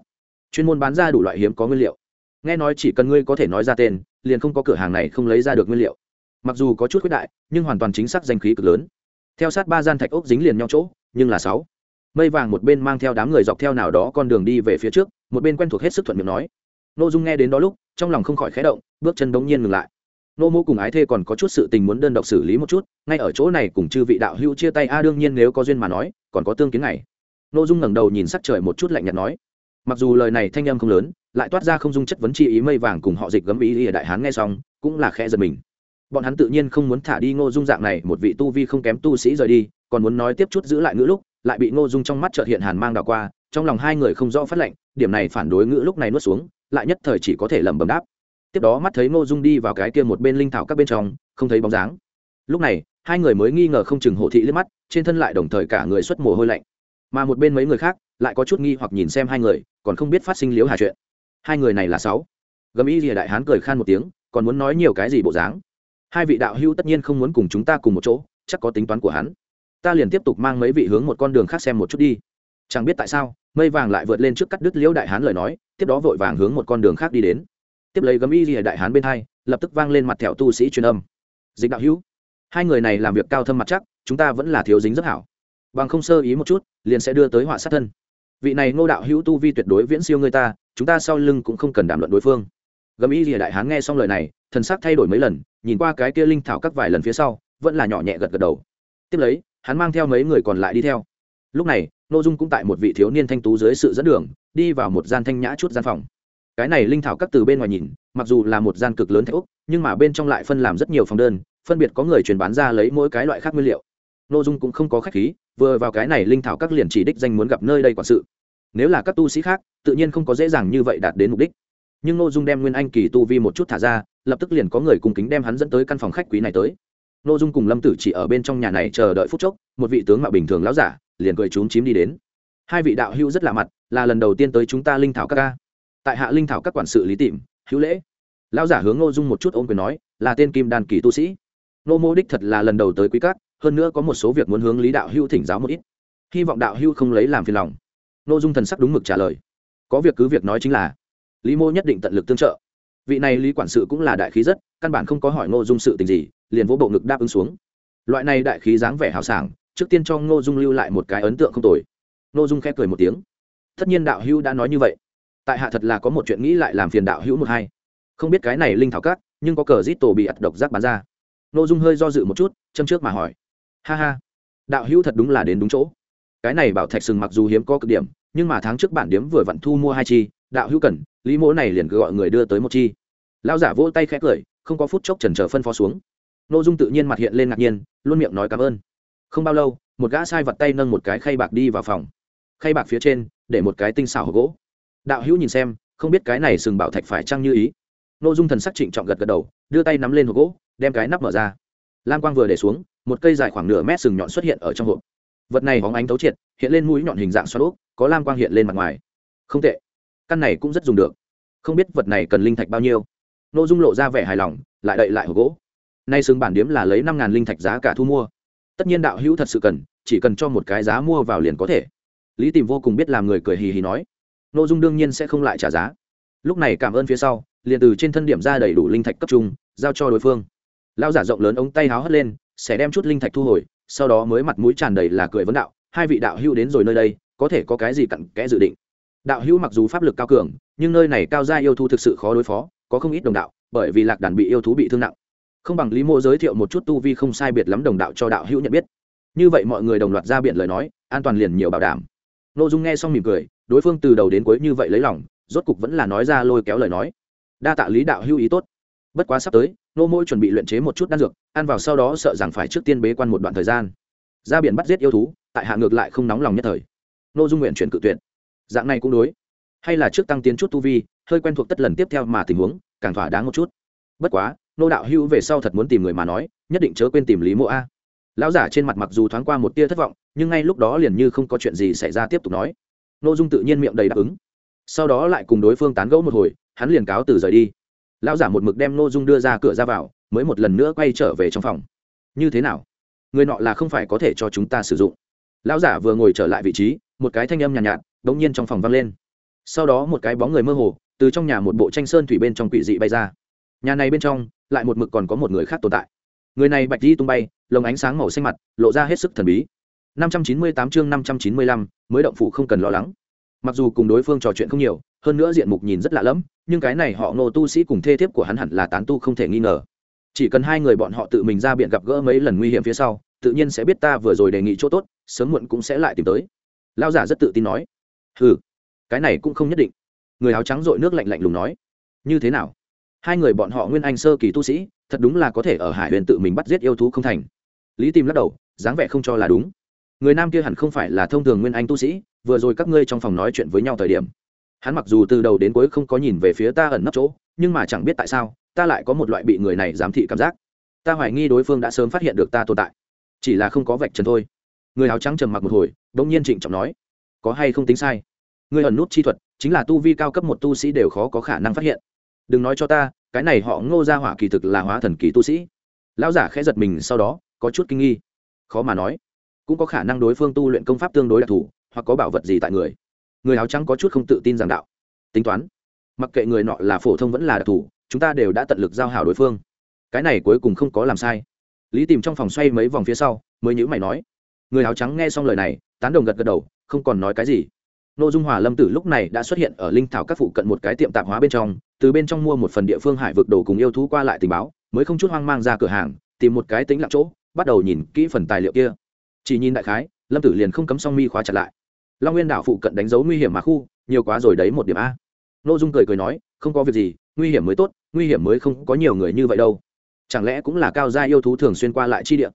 chuyên môn bán ra đủ loại hiếm có nguyên liệu. Nghe nói chỉ cần ngươi có thể nói ra tên, liền không có cửa hàng này không lấy ra được nguyên liệu. Mặc dù có chút khuyết đại, nhưng hoàn toàn chính xác danh khí cực lớn. Theo sát ba gian thạch ốc dính liền nhau chỗ, nhưng là sáu. Mây vàng một bên mang theo đám người dọc theo nào đó con đường đi về phía trước, một bên quen thuộc hết sức thuận miệng nói. N ô dung nghe đến đó lúc, trong lòng không khỏi khé động, bước chân đống nhiên ngừng lại nô mô cùng ái thê còn có chút sự tình muốn đơn độc xử lý một chút, ngay ở chỗ này cùng chư vị đạo hữu chia tay, a, đương nhiên nếu có duyên mà nói, còn có tương kiến này nô dung ngẩng đầu nhìn sắc trời một chút lạnh nhạt nói. Mặc dù lời này thanh âm không lớn, lại toát ra không dung chất vấn chi ý mây vàng cùng họ dịch gấm ý ở đại hán nghe xong, cũng là khẽ giật mình. Bọn hắn tự nhiên không muốn thả đi ngô dung dạng này, một vị tu vi không kém tu sĩ rời đi, còn muốn nói tiếp chút giữ lại ngữ lúc, lại bị ngô dung trong mắt trợt hiện hàn mang đảo qua, trong lòng hai người không rõ phát lệnh, điểm này phản đối ngữ lúc này nuốt xuống, lại nhất thời chỉ có thể lẩm bẩm đáp tiếp đó mắt thấy ngô dung đi vào cái kia một bên linh thảo các bên trong, không thấy bóng dáng. Lúc này, hai người mới nghi ngờ không chừng hộ thị liếc mắt, trên thân lại đồng thời cả người xuất mồ hôi lạnh. Mà một bên mấy người khác lại có chút nghi hoặc nhìn xem hai người, còn không biết phát sinh liếu hà chuyện. Hai người này là sáu. Gầm ý rìa đại hán cười khan một tiếng, còn muốn nói nhiều cái gì bộ dáng? Hai vị đạo hữu tất nhiên không muốn cùng chúng ta cùng một chỗ, chắc có tính toán của hắn. Ta liền tiếp tục mang mấy vị hướng một con đường khác xem một chút đi. Chẳng biết tại sao, mây vàng lại vượt lên trước cắt đứt liễu đại hán lời nói, tiếp đó vội vàng hướng một con đường khác đi đến tiếp lấy gấm y lìa đại hán bên hai, lập tức vang lên mặt thẹo tu sĩ truyền âm. Dịch đạo hữu, hai người này làm việc cao thâm mặt chắc, chúng ta vẫn là thiếu dính rất hảo. Bằng không sơ ý một chút, liền sẽ đưa tới họa sát thân. Vị này ngô đạo hữu tu vi tuyệt đối viễn siêu người ta, chúng ta sau lưng cũng không cần đàm luận đối phương. Gầm y lìa đại hán nghe xong lời này, thần sắc thay đổi mấy lần, nhìn qua cái kia linh thảo các vài lần phía sau, vẫn là nhỏ nhẹ gật gật đầu. Tiếp lấy, hắn mang theo mấy người còn lại đi theo. Lúc này n ô dung cũng tại một vị thiếu niên thanh tú dưới sự dẫn đường, đi vào một gian thanh nhã chút gian phòng cái này linh thảo các từ bên ngoài nhìn, mặc dù là một gian cực lớn thạch úc nhưng mà bên trong lại phân làm rất nhiều phòng đơn, phân biệt có người truyền bán ra lấy mỗi cái loại khác nguyên liệu. N ô dung cũng không có khách khí, vừa vào cái này linh thảo các liền chỉ đích danh muốn gặp nơi đây quản sự. Nếu là các tu sĩ khác, tự nhiên không có dễ dàng như vậy đạt đến mục đích. Nhưng n ô dung đem nguyên anh kỳ tu vi một chút thả ra, lập tức liền có người cùng kính đem hắn dẫn tới căn phòng khách quý này tới. N ô dung cùng lâm tử chỉ ở bên trong nhà này chờ đợi phút chốc, một vị tướng mạo bình thường láo giả, liền cười trúng chím đi đến. Hai vị đạo hữu rất lạ mặt, là lần đầu tiên tới chúng ta linh thảo các ca tại hạ linh thảo các quản sự lý tìm, hữu lễ. Lão giả hướng ngô dung một chút ôm quyền nói, là tên kim đàn kỳ tu sĩ. Nô mô đích thật là lần đầu tới quý cát, hơn nữa có một số việc muốn hướng lý đạo hưu thỉnh giáo một ít. Hy vọng đạo hưu không lấy làm phiền lòng. Nô dung thần sắc đúng mực trả lời. Có việc cứ việc nói chính là, lý mô nhất định tận lực tương trợ. Vị này lý quản sự cũng là đại khí rất, căn bản không có hỏi ngô dung sự tình gì, liền vỗ bộ ngực đáp ứng xuống. Loại này đại khí dáng vẻ hào sảng, trước tiên cho ngô dung lưu lại một cái ấn tượng không tồi. Ngô dung khẽ cười một tiếng. Tất nhiên đạo hữu đã nói như vậy tại hạ thật là có một chuyện nghĩ lại làm phiền đạo hữu một hai. Không biết cái này linh thảo cát, nhưng có cờ rít tổ bị ặt độc giác bán ra. Ngô dung hơi do dự một chút, châm trước mà hỏi. Ha ha, đạo hữu thật đúng là đến đúng chỗ. Cái này bảo thạch sừng mặc dù hiếm có cực điểm, nhưng mà tháng trước bản điếm vừa vặn thu mua hai chi, đạo hữu cần, lý mỗ này liền cứ gọi người đưa tới một chi. Lão giả vỗ tay khẽ cười, không có phút chốc trần chờ phân phó xuống. N ô dung tự nhiên mặt hiện lên ngạc nhiên, luôn miệng nói cảm ơn. Không bao lâu, một gã sai vật tay nâng một cái khay bạc đi vào phòng. Khay bạc phía trên, để một cái tinh xảo hộp gỗ đạo hữu nhìn xem, không biết cái này sừng bảo thạch phải trăng như ý. N ô dung thần sắc trịnh trọng gật gật đầu, đưa tay nắm lên hộp gỗ, đem cái nắp mở ra. Lam quang vừa để xuống, một cây dài khoảng nửa mét sừng nhọn xuất hiện ở trong hộp. Vật này hóng ánh thấu triệt, hiện lên mũi nhọn hình dạng xoắn úp có lam quang hiện lên mặt ngoài. Không tệ. Căn này cũng rất dùng được. Không biết vật này cần linh thạch bao nhiêu. N ô dung lộ ra vẻ hài lòng, lại đậy lại hộp gỗ. Nay xứng bản điếm là lấy năm ngàn linh thạch giá cả thu mua. Tất nhiên đạo hữu thật sự cần, chỉ cần cho một cái giá mua vào liền có thể. Lý tìm vô cùng biết làm người cười hì hì nói. Nội dung đương nhiên sẽ không lại trả giá. Lúc này cảm ơn phía sau, liền từ trên thân điểm ra đầy đủ linh thạch cấp trung, giao cho đối phương. Lao giả rộng lớn ống tay háo hất lên, sẽ đem chút linh thạch thu hồi, sau đó mới mặt mũi tràn đầy là cười vấn đạo, hai vị đạo hữu đến rồi nơi đây, có thể có cái gì cặn kẽ dự định? Đạo hữu mặc dù pháp lực cao cường, nhưng nơi này cao gia yêu thú thực sự khó đối phó, có không ít đồng đạo, bởi vì lạc đàn bị yêu thú bị thương nặng. Không bằng lý mô giới thiệu một chút tu vi không sai biệt lắm đồng đạo cho đạo hữu nhận biết. Như vậy mọi người đồng loạt ra biện lời nói, an toàn liền nhiều bảo đảm n ô dung nghe xong mỉm cười, đối phương từ đầu đến cuối như vậy lấy lòng, rốt cục vẫn là nói ra lôi kéo lời nói. Đa tạ lý đạo hưu ý tốt. Bất quá sắp tới nô mỗi chuẩn bị luyện chế một chút đan dược, ăn vào sau đó sợ rằng phải trước tiên bế quan một đoạn thời gian. Ra biển bắt giết yêu thú, tại hạ ngược lại không nóng lòng nhất thời. Nô dung nguyện chuyển cự tuyệt. Dạng này cũng đối. Hay là trước tăng tiến chút tu vi, hơi quen thuộc tất lần tiếp theo mà tình huống, càng thỏa đáng một chút. Bất quá nô đạo hưu về sau thật muốn tìm người mà nói, nhất định chớ quên tìm lý mộ a lão giả trên mặt mặc dù thoáng qua một tia thất vọng nhưng ngay lúc đó liền như không có chuyện gì xảy ra tiếp tục nói. Nô dung tự nhiên miệng đầy đáp ứng. Sau đó lại cùng đối phương tán gẫu một hồi hắn liền cáo từ rời đi. Lão giả một mực đem nô dung đưa ra cửa ra vào mới một lần nữa quay trở về trong phòng. Như thế nào? Người nọ là không phải có thể cho chúng ta sử dụng. Lão giả vừa ngồi trở lại vị trí một cái thanh âm nhàn nhạt, nhạt đ ỗ n g nhiên trong phòng vang lên. Sau đó một cái bóng người mơ hồ từ trong nhà một bộ tranh sơn thủy bên trong quỷ dị bay ra. Nhà này bên trong lại một mực còn có một người khác tồn tại người này bạch di tung bay, lồng ánh sáng màu xanh mặt, lộ ra hết sức thần bí. năm trăm chín mươi tám chương năm trăm chín mươi lăm, mới động phủ không cần lo lắng. Mặc dù cùng đối phương trò chuyện không nhiều, hơn nữa diện mục nhìn rất lạ lẫm, nhưng cái này họ ngô tu sĩ cùng thê thiếp của hắn hẳn là tán tu không thể nghi ngờ. Chỉ cần hai người bọn họ tự mình ra biện gặp gỡ mấy lần nguy hiểm phía sau, tự nhiên sẽ biết ta vừa rồi đề nghị chỗ tốt, sớm muộn cũng sẽ lại tìm tới. Lao giả rất tự tin nói. Ừ cái này cũng không nhất định. Người áo trắng dội nước lạnh lạnh lùng nói. Như thế nào? Hai người bọn họ nguyên anh sơ kỳ tu sĩ, thật đúng là có thể ở hải huyền tự mình bắt giết yêu thú không thành. Lý tìm lắc đầu, dáng vẻ không cho là đúng. Người nam kia hẳn không phải là thông thường nguyên anh tu sĩ, vừa rồi các ngươi trong phòng nói chuyện với nhau thời điểm. Hắn mặc dù từ đầu đến cuối không có nhìn về phía ta ẩn nấp chỗ, nhưng mà chẳng biết tại sao, ta lại có một loại bị người này giám thị cảm giác. Ta hoài nghi đối phương đã sớm phát hiện được ta tồn tại. Chỉ là không có vạch trần thôi. Người áo trắng trầm mặc một hồi đ ỗ n g nhiên trịnh trọng nói, có hay không tính sai? Người ẩn nút chi thuật, chính là tu vi cao cấp một tu sĩ đều khó có khả năng phát hiện đừng nói cho ta, cái này họ ngô ra hỏa kỳ thực là hóa thần kỳ tu sĩ. Lão giả khẽ giật mình, sau đó, có chút kinh nghi. Khó mà nói. Cũng có khả năng đối phương tu luyện công pháp tương đối đặc thù, hoặc có bảo vật gì tại người. Người áo trắng có chút không tự tin giảng đạo. Tính toán. Mặc kệ người nọ là phổ thông vẫn là đặc thù, chúng ta đều đã tận lực giao hảo đối phương. Cái này cuối cùng không có làm sai. Lý tìm trong phòng xoay mấy vòng phía sau, mới nhữ mày nói. Người áo trắng nghe xong lời này, tán đồng gật gật đầu, không còn nói cái gì. N ô dung hòa lâm tử lúc này đã xuất hiện ở linh thảo các phụ cận một cái tiệm tạp hóa bên trong từ bên trong mua một phần địa phương hải vực đồ cùng yêu thú qua lại tình báo, mới không chút hoang mang ra cửa hàng, tìm một cái tính lặng chỗ, bắt đầu nhìn kỹ phần tài liệu kia. Chỉ nhìn đại khái, lâm tử liền không cấm song mi khóa chặt lại. Long nguyên đảo phụ cận đánh dấu nguy hiểm mà khu, nhiều quá rồi đấy một điểm a. N ô dung cười cười nói, không có việc gì, nguy hiểm mới tốt, nguy hiểm mới không có nhiều người như vậy đâu. Chẳng lẽ cũng là cao gia yêu thú thường xuyên qua lại chi địa?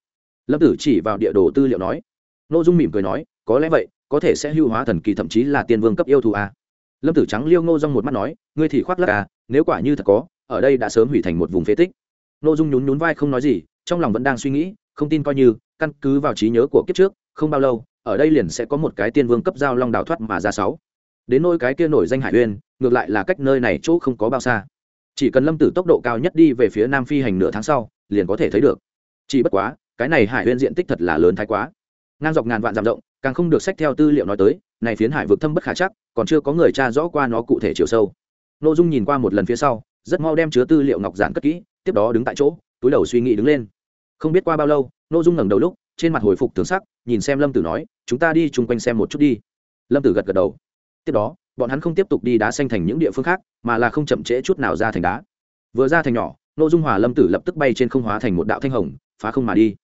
Lâm tử chỉ vào địa đồ tư liệu nói. N ô dung mỉm cười nói, có lẽ vậy, có thể sẽ hưu hóa thần kỳ thậm chí là tiên vương cấp yêu thú a lâm tử trắng liêu ngô rong một mắt nói, ngươi thì khoác lắc à nếu quả như thật có, ở đây đã sớm hủy thành một vùng phế tích. N ô dung nhún nhún vai không nói gì, trong lòng vẫn đang suy nghĩ, không tin coi như, căn cứ vào trí nhớ của kiếp trước, không bao lâu, ở đây liền sẽ có một cái tiên vương cấp giao long đào thoát mà ra sáu. Đến nôi cái kia nổi danh hải uyên, ngược lại là cách nơi này chỗ không có bao xa. Chỉ cần lâm tử tốc độ cao nhất đi về phía nam phi hành nửa tháng sau, liền có thể thấy được. Chỉ bất quá, cái này hải uyên diện tích thật là lớn thái quá. Ngang dọc ngàn vạn dặm rộng, càng không được sách theo tư liệu nói tới, này phiến hải vực thâm bất khả chắc còn chưa có người tra rõ qua nó cụ thể chiều sâu. Nội dung nhìn qua một lần phía sau, rất mau đem chứa tư liệu ngọc giản cất kỹ, tiếp đó đứng tại chỗ, túi đầu suy nghĩ đứng lên. Không biết qua bao lâu nội dung ngẩng đầu lúc, trên mặt hồi phục tướng sắc, nhìn xem lâm tử nói, chúng ta đi chung quanh xem một chút đi. Lâm tử gật gật đầu. Tiếp đó, bọn hắn không tiếp tục đi đá xanh thành những địa phương khác, mà là không chậm trễ chút nào ra thành đá. Vừa ra thành nhỏ nội dung hòa lâm tử lập tức bay trên không hóa thành một đạo thanh hồng, phá không mà đi.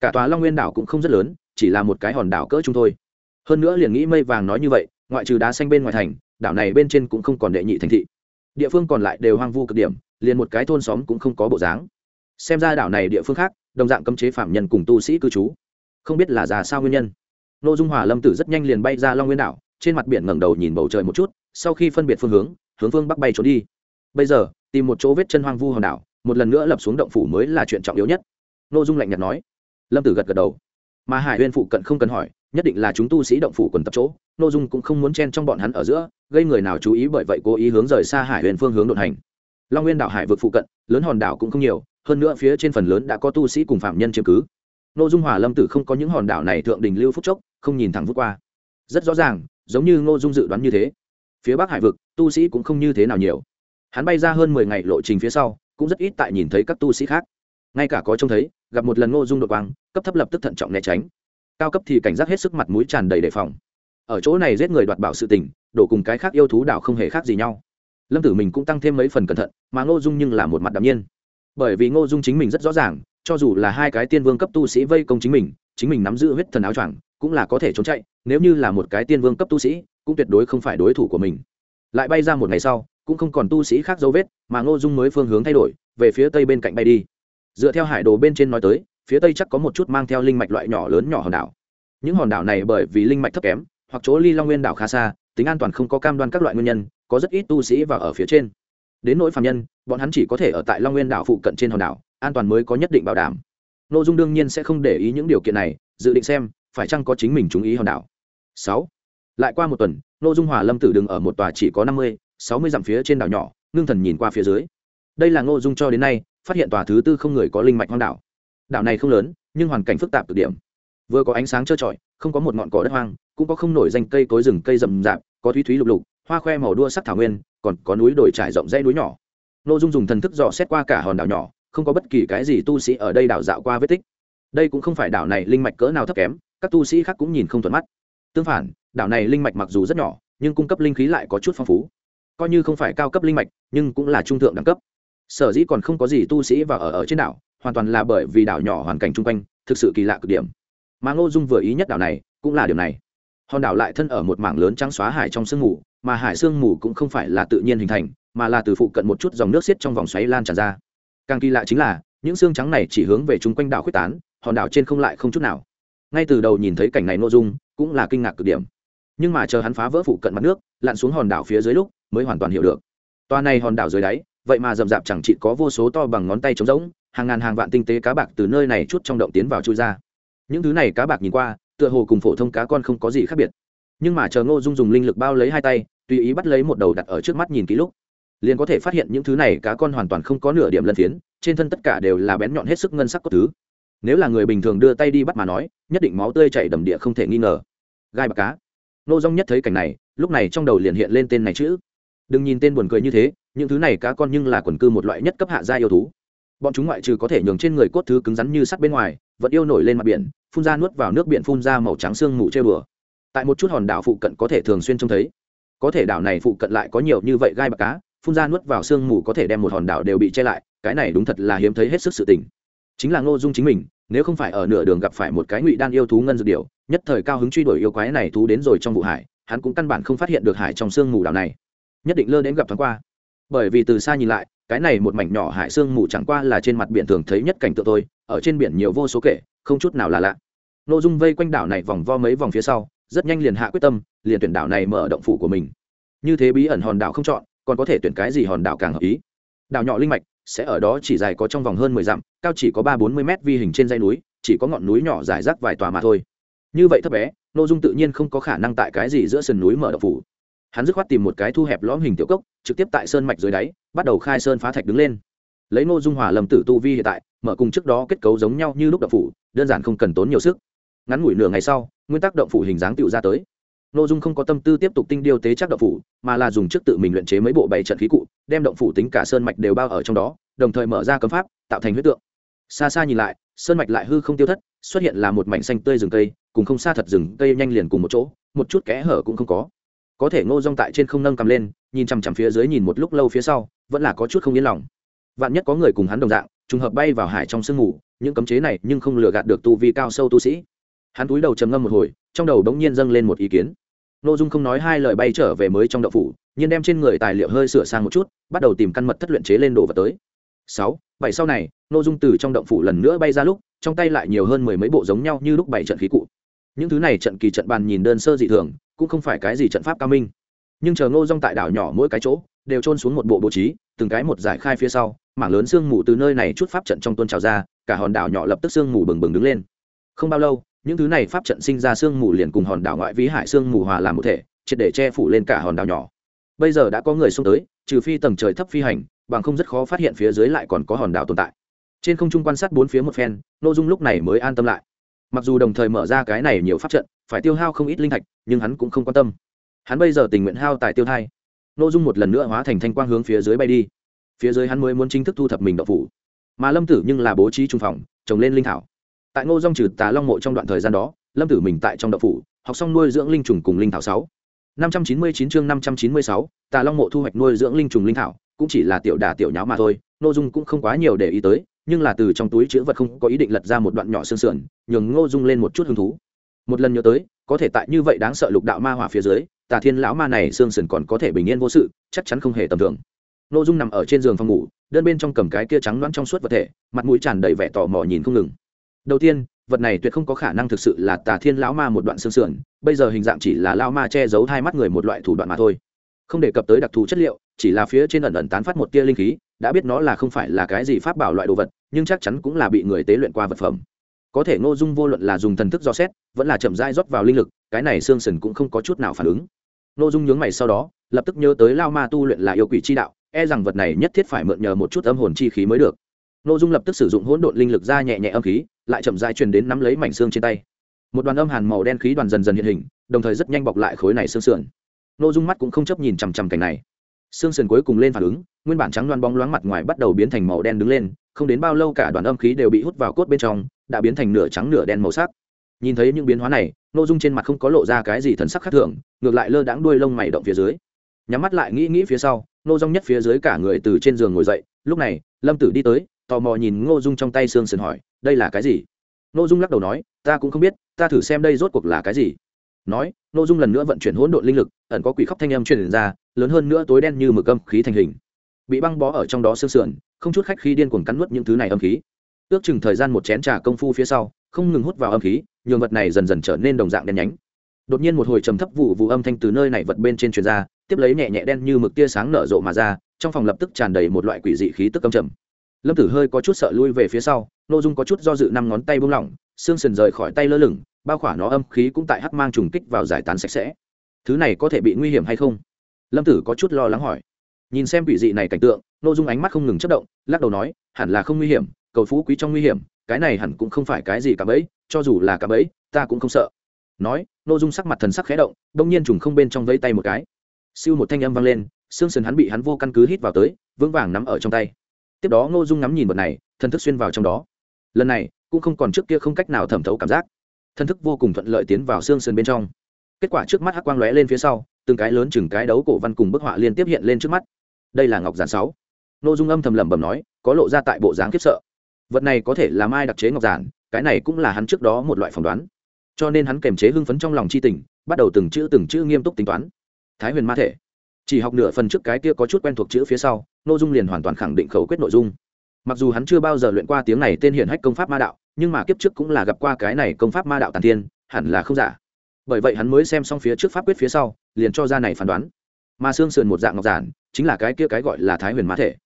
Cả tòa long nguyên đảo cũng không rất lớn, chỉ là một cái hòn đảo cỡ chúng thôi. Hơn nữa liền nghĩ mây vàng nói như vậy ngoại trừ đá xanh bên ngoài thành, đảo này bên trên cũng không còn đệ nhị thành thị. Địa phương còn lại đều hoang vu cực điểm, liền một cái thôn xóm cũng không có bộ dáng. Xem ra đảo này địa phương khác, đồng dạng cấm chế phạm nhân cùng tu sĩ cư trú. Không biết là già sao nguyên nhân. Nội dung hòa lâm tử rất nhanh liền bay ra long nguyên đảo, trên mặt biển ngẩng đầu nhìn bầu trời một chút, sau khi phân biệt phương hướng hướng phương bắc bay trốn đi. Bây giờ, tìm một chỗ vết chân hoang vu hòn đảo, một lần nữa lập xuống động phủ mới là chuyện trọng yếu nhất. Nội dung lạnh nhạt nói. Lâm tử gật gật đầu. Mà hải huyên phụ cận không cần hỏi, nhất định là chúng tu sĩ động phủ quần tập chỗ nội dung cũng không muốn chen trong bọn hắn ở giữa, gây người nào chú ý bởi vậy cố ý hướng rời xa hải huyền phương hướng đột hành. Long nguyên đảo hải vực phụ cận, lớn hòn đảo cũng không nhiều, hơn nữa phía trên phần lớn đã có tu sĩ cùng phạm nhân chiếm cứ. Nội dung hòa lâm tử không có những hòn đảo này thượng đình lưu phúc chốc, không nhìn thẳng vút qua. Rất rõ ràng, giống như ngô dung dự đoán như thế. Phía bắc hải vực, tu sĩ cũng không như thế nào nhiều. Hắn bay ra hơn mười ngày lộ trình phía sau, cũng rất ít tại nhìn thấy các tu sĩ khác. Ngay cả có trông thấy, gặp một lần ngô dung đội quang, cấp thấp lập tức thận trọng né tránh. Cao cấp thì cảnh giác hết sức mặt mũi tràn đầy đề phòng ở chỗ này giết người đoạt bảo sự tình đổ cùng cái khác yêu thú đảo không hề khác gì nhau. Lâm tử mình cũng tăng thêm mấy phần cẩn thận, mà ngô dung nhưng là một mặt đ ạ m nhiên. Bởi vì ngô dung chính mình rất rõ ràng, cho dù là hai cái tiên vương cấp tu sĩ vây công chính mình chính mình nắm giữ huyết thần áo choàng, cũng là có thể trốn chạy, nếu như là một cái tiên vương cấp tu sĩ, cũng tuyệt đối không phải đối thủ của mình. Lại bay ra một ngày sau, cũng không còn tu sĩ khác dấu vết, mà ngô dung mới phương hướng thay đổi, về phía tây bên cạnh bay đi. Dựa theo hải đồ bên trên nói tới, phía tây chắc có một chút mang theo linh mạch loại nhỏ lớn nhỏ hòn đảo. Những hòn đảo này bởi vì linh mạch thấp kém hoặc chỗ ly long nguyên đảo khá xa, tính an toàn không có cam đoan các loại nguyên nhân, có rất ít tu sĩ vào ở phía trên. Đến nỗi phạm nhân, bọn hắn chỉ có thể ở tại long nguyên đảo phụ cận trên hòn đảo, an toàn mới có nhất định bảo đảm. N ô dung đương nhiên sẽ không để ý những điều kiện này, dự định xem, phải chăng có chính mình chú ý hòn đảo. Sáu. Lại qua một tuần n ô dung hòa lâm tử đừng ở một tòa chỉ có năm mươi, sáu mươi dặm phía trên đảo nhỏ, ngưng thần nhìn qua phía dưới. Đây là n ô dung cho đến nay, phát hiện tòa thứ tư không người có linh mạch hoang đảo. Đảo này không lớn, nhưng hoàn cảnh phức tạp cực điểm vừa có ánh sáng trơ trọi, không có một ngọn cỏ đất hoang, cũng có không nổi danh cây cối rừng cây rậm rạp, có thúy thúy lục lục, hoa khoe màu đua sắc thảo nguyên, còn có núi đồi trải rộng dãy núi nhỏ. N ô dung dùng thần thức dò xét qua cả hòn đảo nhỏ, không có bất kỳ cái gì tu sĩ ở đây đảo dạo qua vết tích. Đây cũng không phải đảo này linh mạch cỡ nào thấp kém, các tu sĩ khác cũng nhìn không thuận mắt. Tương phản, đảo này linh mạch mặc dù rất nhỏ, nhưng cung cấp linh khí lại có chút phong phú. Coi như không phải cao cấp linh mạch, nhưng cũng là trung thượng đẳng cấp. Sở dĩ còn không có gì tu sĩ vào ở ở trên đảo, hoàn toàn là bởi vì đảo nhỏ hoàn cảnh chung quanh, thực sự kỳ lạ cực điểm mà ngô dung vừa ý nhất đảo này cũng là điều này. Hòn đảo lại thân ở một mảng lớn trắng xóa hải trong sương mù, mà hải sương mù cũng không phải là tự nhiên hình thành, mà là từ phụ cận một chút dòng nước xiết trong vòng xoáy lan tràn ra. Càng kỳ lạ chính là, những xương trắng này chỉ hướng về chung quanh đảo quyết tán, hòn đảo trên không lại không chút nào. Ngay từ đầu nhìn thấy cảnh này nội dung cũng là kinh ngạc cực điểm. Nhưng mà chờ hắn phá vỡ phụ cận mặt nước, lặn xuống hòn đảo phía dưới lúc mới hoàn toàn hiểu được. Toa này hòn đảo dưới đáy, vậy mà rậm rạp chẳng chỉ có vô số to bằng ngón tay trống rỗng, hàng ngàn hàng vạn tinh tế cá bạc từ nơi này chút trong động tiến vào chui ra những thứ này cá bạc nhìn qua, tựa hồ cùng phổ thông cá con không có gì khác biệt. Nhưng mà chờ ngô dung dùng linh lực bao lấy hai tay, tùy ý bắt lấy một đầu đặt ở trước mắt nhìn kỹ lúc, liền có thể phát hiện những thứ này cá con hoàn toàn không có nửa điểm lân phiến, trên thân tất cả đều là bén nhọn hết sức ngân sắc có thứ. Nếu là người bình thường đưa tay đi bắt mà nói, nhất định máu tươi chảy đầm địa không thể nghi ngờ. Gai bạc cá. Nô dung nhất thấy cảnh này, lúc này trong đầu liền hiện lên tên này chữ. Đừng nhìn tên buồn cười như thế, những thứ này cá con nhưng là quần cư một loại nhất cấp hạ gia yêu thú. Bọn chúng ngoại trừ có thể nhường trên người cốt thứ cứng rắn như sắt bên ngoài, vẫn yêu nổi lên mặt biển phun ra nuốt vào nước biển phun ra màu trắng sương mù chơi bừa tại một chút hòn đảo phụ cận có thể thường xuyên trông thấy. Có thể đảo này phụ cận lại có nhiều như vậy gai bạc cá, phun ra nuốt vào sương mù có thể đem một hòn đảo đều bị che lại, cái này đúng thật là hiếm thấy hết sức sự tình. Chính là ngô dung chính mình, nếu không phải ở nửa đường gặp phải một cái ngụy đan yêu thú ngân dược điều nhất thời cao hứng truy đuổi yêu quái này thú đến rồi trong vụ hải, hắn cũng căn bản không phát hiện được hải trong sương mù đảo này. Nhất định lơ đến gặp thoáng qua. Bởi vì từ xa nhìn lại, cái này một mảnh nhỏ hải sương mù chẳng qua là trên mặt biển thường thấy nhất cảnh tượng thôi, ở trên biển nhiều vô số kể không chút nào là lạ. N ô dung vây quanh đảo này vòng vo mấy vòng phía sau, rất nhanh liền hạ quyết tâm, liền tuyển đảo này mở động phủ của mình. Như thế bí ẩn hòn đảo không chọn, còn có thể tuyển cái gì hòn đảo càng hợp ý? Đảo nhỏ linh mạch sẽ ở đó chỉ dài có trong vòng hơn mười dặm, cao chỉ có ba bốn mươi mét vi hình trên dây núi, chỉ có ngọn núi nhỏ dài rác vài tòa mà thôi. Như vậy thấp bé nội dung tự nhiên không có khả năng tại cái gì giữa sườn núi mở động phủ. Hắn dứt khoát tìm một cái thu hẹp lõm hình tiểu cốc, trực tiếp tại sơn mạch dưới đáy, bắt đầu khai sơn phá thạch đứng lên. Lấy ngô dung hòa lầm tử tu vi hiện tại, mở cùng trước đó kết cấu giống nhau như lúc động phủ đơn giản không cần tốn nhiều sức. Ngắn ngủi nửa ngày sau, nguyên tắc động phủ hình dáng tựu ra tới. Nội dung không có tâm tư tiếp tục tinh điêu tế chắc động phủ, mà là dùng trước tự mình luyện chế mấy bộ bảy trận khí cụ, đem động phủ tính cả sơn mạch đều bao ở trong đó, đồng thời mở ra cấm pháp, tạo thành huyết tượng. Xa xa nhìn lại, sơn mạch lại hư không tiêu thất, xuất hiện là một mảnh xanh tươi rừng cây, cùng không xa thật rừng cây nhanh liền cùng một chỗ, một chút kẽ hở cũng không có. Có thể ngô rong tại trên không nâng cầm lên, nhìn chằm chằm phía dưới nhìn một lúc lâu phía sau, vẫn là có chút không yên lòng. Vạn nhất có người cùng hắn đồng dạng trùng hợp bay vào hải trong sương mù, những cấm chế này nhưng không lừa gạt được tu vi cao sâu tu sĩ. Hắn túi đầu trầm ngâm một hồi, trong đầu đống nhiên dâng lên một ý kiến. Nội dung không nói hai lời bay trở về mới trong đậu phủ, nhiên đem trên người tài liệu hơi sửa sang một chút, bắt đầu tìm căn mật thất luyện chế lên đồ vật tới. Sáu, bảy sau này nội dung từ trong động phủ lần nữa bay ra lúc, trong tay lại nhiều hơn mười mấy bộ giống nhau như lúc bảy trận khí cụ. Những thứ này trận kỳ trận bàn nhìn đơn sơ dị thường, cũng không phải cái gì trận pháp cao minh. Nhưng chờ ngô dung tại đảo nhỏ mỗi cái chỗ, đều trôn xuống một bộ bố trí từng cái một giải khai phía sau, mảng lớn sương mù từ nơi này chút pháp trận trong tuôn trào ra, cả hòn đảo nhỏ lập tức sương mù bừng bừng đứng lên. Không bao lâu, những thứ này pháp trận sinh ra sương mù liền cùng hòn đảo ngoại vĩ hải sương mù hòa làm một thể, triệt để che phủ lên cả hòn đảo nhỏ. Bây giờ đã có người xông tới, trừ phi tầng trời thấp phi hành, bằng không rất khó phát hiện phía dưới lại còn có hòn đảo tồn tại. Trên không trung quan sát bốn phía một phen nội dung lúc này mới an tâm lại. Mặc dù đồng thời mở ra cái này nhiều pháp trận, phải tiêu hao không ít linh thạch, nhưng hắn cũng không quan tâm. Hắn bây giờ tình nguyện hao tài tiêu thai nội dung một lần nữa hóa thành thanh quang hướng phía dưới bay đi. Phía dưới hắn mới muốn chính thức thu thập mình đậu phủ. Mà lâm tử nhưng là bố trí trung phòng, trồng lên linh thảo. Tại ngô Dung trừ tà long mộ trong đoạn thời gian đó, lâm tử mình tại trong đậu phủ, học xong nuôi dưỡng linh trùng cùng linh thảo sáu. Năm trăm chín mươi chín chương năm trăm chín mươi sáu, tà long mộ thu hoạch nuôi dưỡng linh trùng linh thảo, cũng chỉ là tiểu đà tiểu nháo mà thôi nội dung cũng không quá nhiều để ý tới, nhưng là từ trong túi chữ vật không có ý định lật ra một đoạn nhỏ xương sườn, nhường ngô dung lên một chút hứng thú. Một lần nhớ tới, có thể tại như vậy đáng sợ lục đạo ma hỏa phía dưới tà thiên lão ma này xương sườn còn có thể bình yên vô sự, chắc chắn không hề tầm thường. Ngô dung nằm ở trên giường phòng ngủ, đơn bên trong cầm cái kia trắng loãng trong suốt vật thể, mặt mũi tràn đầy vẻ tò mò nhìn không ngừng. Đầu tiên, vật này tuyệt không có khả năng thực sự là tà thiên lão ma một đoạn xương sườn, bây giờ hình dạng chỉ là lao ma che giấu hai mắt người một loại thủ đoạn mà thôi. Không đề cập tới đặc thù chất liệu, chỉ là phía trên ẩn ẩn tán phát một tia linh khí, đã biết nó là không phải là cái gì pháp bảo loại đồ vật, nhưng chắc chắn cũng là bị người tế luyện qua vật phẩm. Có thể ngô dung vô luận là dùng thần thức do xét, vẫn là chậm rãi rót vào linh lực, cái này xương sần cũng không có chút nào phản ứng ngô dung nhướng mày sau đó, lập tức nhớ tới lao ma tu luyện là yêu quỷ chi đạo e rằng vật này nhất thiết phải mượn nhờ một chút âm hồn chi khí mới được. Ngô dung lập tức sử dụng hỗn độn linh lực ra nhẹ nhẹ âm khí, lại chậm rãi truyền đến nắm lấy mảnh xương trên tay. Một đoàn âm hàn màu đen khí đoàn dần dần hiện hình, đồng thời rất nhanh bọc lại khối này xương sườn. Ngô dung mắt cũng không chấp nhìn chằm chằm cảnh này. Xương sườn cuối cùng lên phản ứng, nguyên bản trắng loan bóng loáng mặt ngoài bắt đầu biến thành màu đen đứng lên, không đến bao lâu cả đoàn âm khí đều bị hút vào cốt bên trong, đã biến thành nửa trắng nửa đen màu sắc. Nhìn thấy những biến hóa này nội dung trên mặt không có lộ ra cái gì thần sắc khác thường, ngược lại lơ đãng đuôi lông mày động phía dưới. Nhắm mắt lại nghĩ nghĩ phía sau, nô dung nhất phía dưới cả người từ trên giường ngồi dậy, lúc này, lâm tử đi tới, tò mò nhìn ngô dung trong tay xương sườn hỏi, đây là cái gì? Nô dung lắc đầu nói, ta cũng không biết, ta thử xem đây rốt cuộc là cái gì. Nói, Nô dung lần nữa vận chuyển hỗn độn linh lực, ẩn có quỷ khóc thanh âm truyền ra, lớn hơn nữa tối đen như mực âm khí thành hình. Bị băng bó ở trong đó xương sườn, không chút khách khí điên cuồng cắn nuốt những thứ này âm khí. Ước chừng thời gian một chén trà công phu phía sau không ngừng hút vào âm khí, nhường vật này dần dần trở nên đồng dạng đen nhánh. Đột nhiên một hồi trầm thấp vụ vụ âm thanh từ nơi này vật bên trên truyền ra, tiếp lấy nhẹ nhẹ đen như mực tia sáng nở rộ mà ra, trong phòng lập tức tràn đầy một loại quỷ dị khí tức âm trầm. Lâm tử hơi có chút sợ lui về phía sau n ô dung có chút do dự năm ngón tay buông lỏng, xương sườn rời khỏi tay lơ lửng, bao khỏa nó âm khí cũng tại hắc mang trùng kích vào giải tán sạch sẽ. Thứ này có thể bị nguy hiểm hay không? Lâm tử có chút lo lắng hỏi. Nhìn xem quỷ dị này cảnh tượng n ô dung ánh mắt không ngừng chất động, lắc đầu nói, hẳn là không nguy hiểm, cầu phú quý trong nguy hiểm cái này hẳn cũng không phải cái gì cả bẫy, cho dù là cả bẫy, ta cũng không sợ. Nói n ô dung sắc mặt thần sắc khé động, đông nhiên trùng không bên trong vây tay một cái. Siêu một thanh âm vang lên, xương sườn hắn bị hắn vô căn cứ hít vào tới, vững vàng nắm ở trong tay. Tiếp đó ngô dung ngắm nhìn vật này, thần thức xuyên vào trong đó. Lần này, cũng không còn trước kia không cách nào thẩm thấu cảm giác. Thần thức vô cùng thuận lợi tiến vào xương sườn bên trong. Kết quả trước mắt hắc quang lóe lên phía sau, từng cái lớn chừng cái đấu cổ văn cùng bức họa liên tiếp hiện lên trước mắt. Đây là ngọc giản sáu. Nội dung âm thầm lẩm bẩm nói, có lộ ra tại bộ dáng khiếp sợ vật này có thể là mai đặc chế ngọc giản, cái này cũng là hắn trước đó một loại phỏng đoán. Cho nên hắn kềm chế hưng phấn trong lòng c h i tình, bắt đầu từng chữ từng chữ nghiêm túc tính toán. Thái huyền ma thể. Chỉ học nửa phần trước cái kia có chút quen thuộc chữ phía sau, nội dung liền hoàn toàn khẳng định khẩu quyết nội dung. Mặc dù hắn chưa bao giờ luyện qua tiếng này tên hiển hách công pháp ma đạo, nhưng mà kiếp trước cũng là gặp qua cái này công pháp ma đạo tàn thiên hẳn là không giả. Bởi vậy hắn mới xem xong phía trước pháp quyết phía sau, liền cho ra này phán đoán. Mà xương sườn một dạng ngọc giản, chính là cái kia cái gọi là thái huyền ma thể.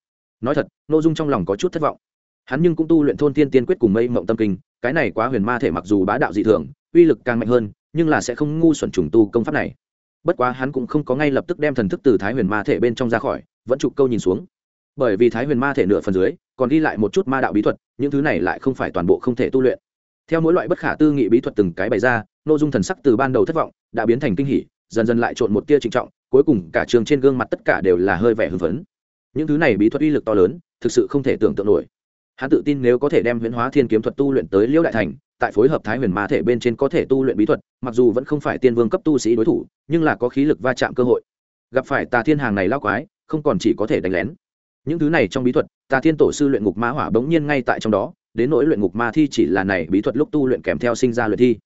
Nói thật, nội dung trong lòng có chút thất vọng hắn nhưng cũng tu luyện thôn thiên tiên quyết cùng mây mộng tâm kinh, cái này quá huyền ma thể mặc dù bá đạo dị thường, uy lực càng mạnh hơn, nhưng là sẽ không ngu xuẩn trùng tu công pháp này. Bất quá hắn cũng không có ngay lập tức đem thần thức từ thái huyền ma thể bên trong ra khỏi, vẫn chụp câu nhìn xuống. Bởi vì thái huyền ma thể nửa phần dưới, còn đi lại một chút ma đạo bí thuật, những thứ này lại không phải toàn bộ không thể tu luyện. Theo mỗi loại bất khả tư nghị bí thuật từng cái bày ra, nội dung thần sắc từ ban đầu thất vọng, đã biến thành kinh hỉ, dần dần lại trộn một tia trịnh trọng, cuối cùng cả trường trên gương mặt tất cả đều là hơi vẻ hưng phấn. Những thứ này bí thuật uy lực to lớn, thực sự không thể tưởng tượng nổi hắn tự tin nếu có thể đem huyễn hóa thiên kiếm thuật tu luyện tới liễu đại thành, tại phối hợp thái huyền ma thể bên trên có thể tu luyện bí thuật, mặc dù vẫn không phải tiên vương cấp tu sĩ đối thủ, nhưng là có khí lực va chạm cơ hội. Gặp phải tà thiên hàng này lao quái, không còn chỉ có thể đánh lén. Những thứ này trong bí thuật, tà thiên tổ sư luyện ngục ma hỏa bỗng nhiên ngay tại trong đó, đến nỗi luyện ngục ma thi chỉ là này bí thuật lúc tu luyện kèm theo sinh ra luyện thi.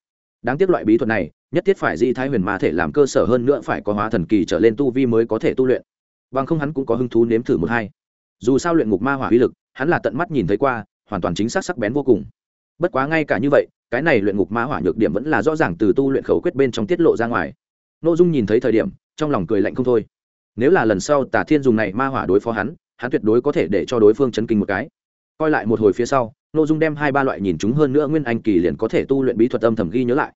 Đáng tiếc loại bí thuật này, nhất thiết phải di thái huyền ma thể làm cơ sở hơn nữa phải có hóa thần kỳ trở lên tu vi mới có thể tu luyện. Bằng không hắn cũng có hứng thú nếm thử một hai. Dù sao luyện ngục ma hỏa uy lực hắn là tận mắt nhìn thấy qua, hoàn toàn chính xác sắc bén vô cùng. Bất quá ngay cả như vậy, cái này luyện ngục ma hỏa nhược điểm vẫn là rõ ràng từ tu luyện khẩu quyết bên trong tiết lộ ra ngoài. Nội dung nhìn thấy thời điểm, trong lòng cười lạnh không thôi. Nếu là lần sau tả thiên dùng này ma hỏa đối phó hắn hắn tuyệt đối có thể để cho đối phương chấn kinh một cái. Coi lại một hồi phía sau nội dung đem hai ba loại nhìn chúng hơn nữa nguyên anh kỳ liền có thể tu luyện bí thuật âm thầm ghi nhớ lại.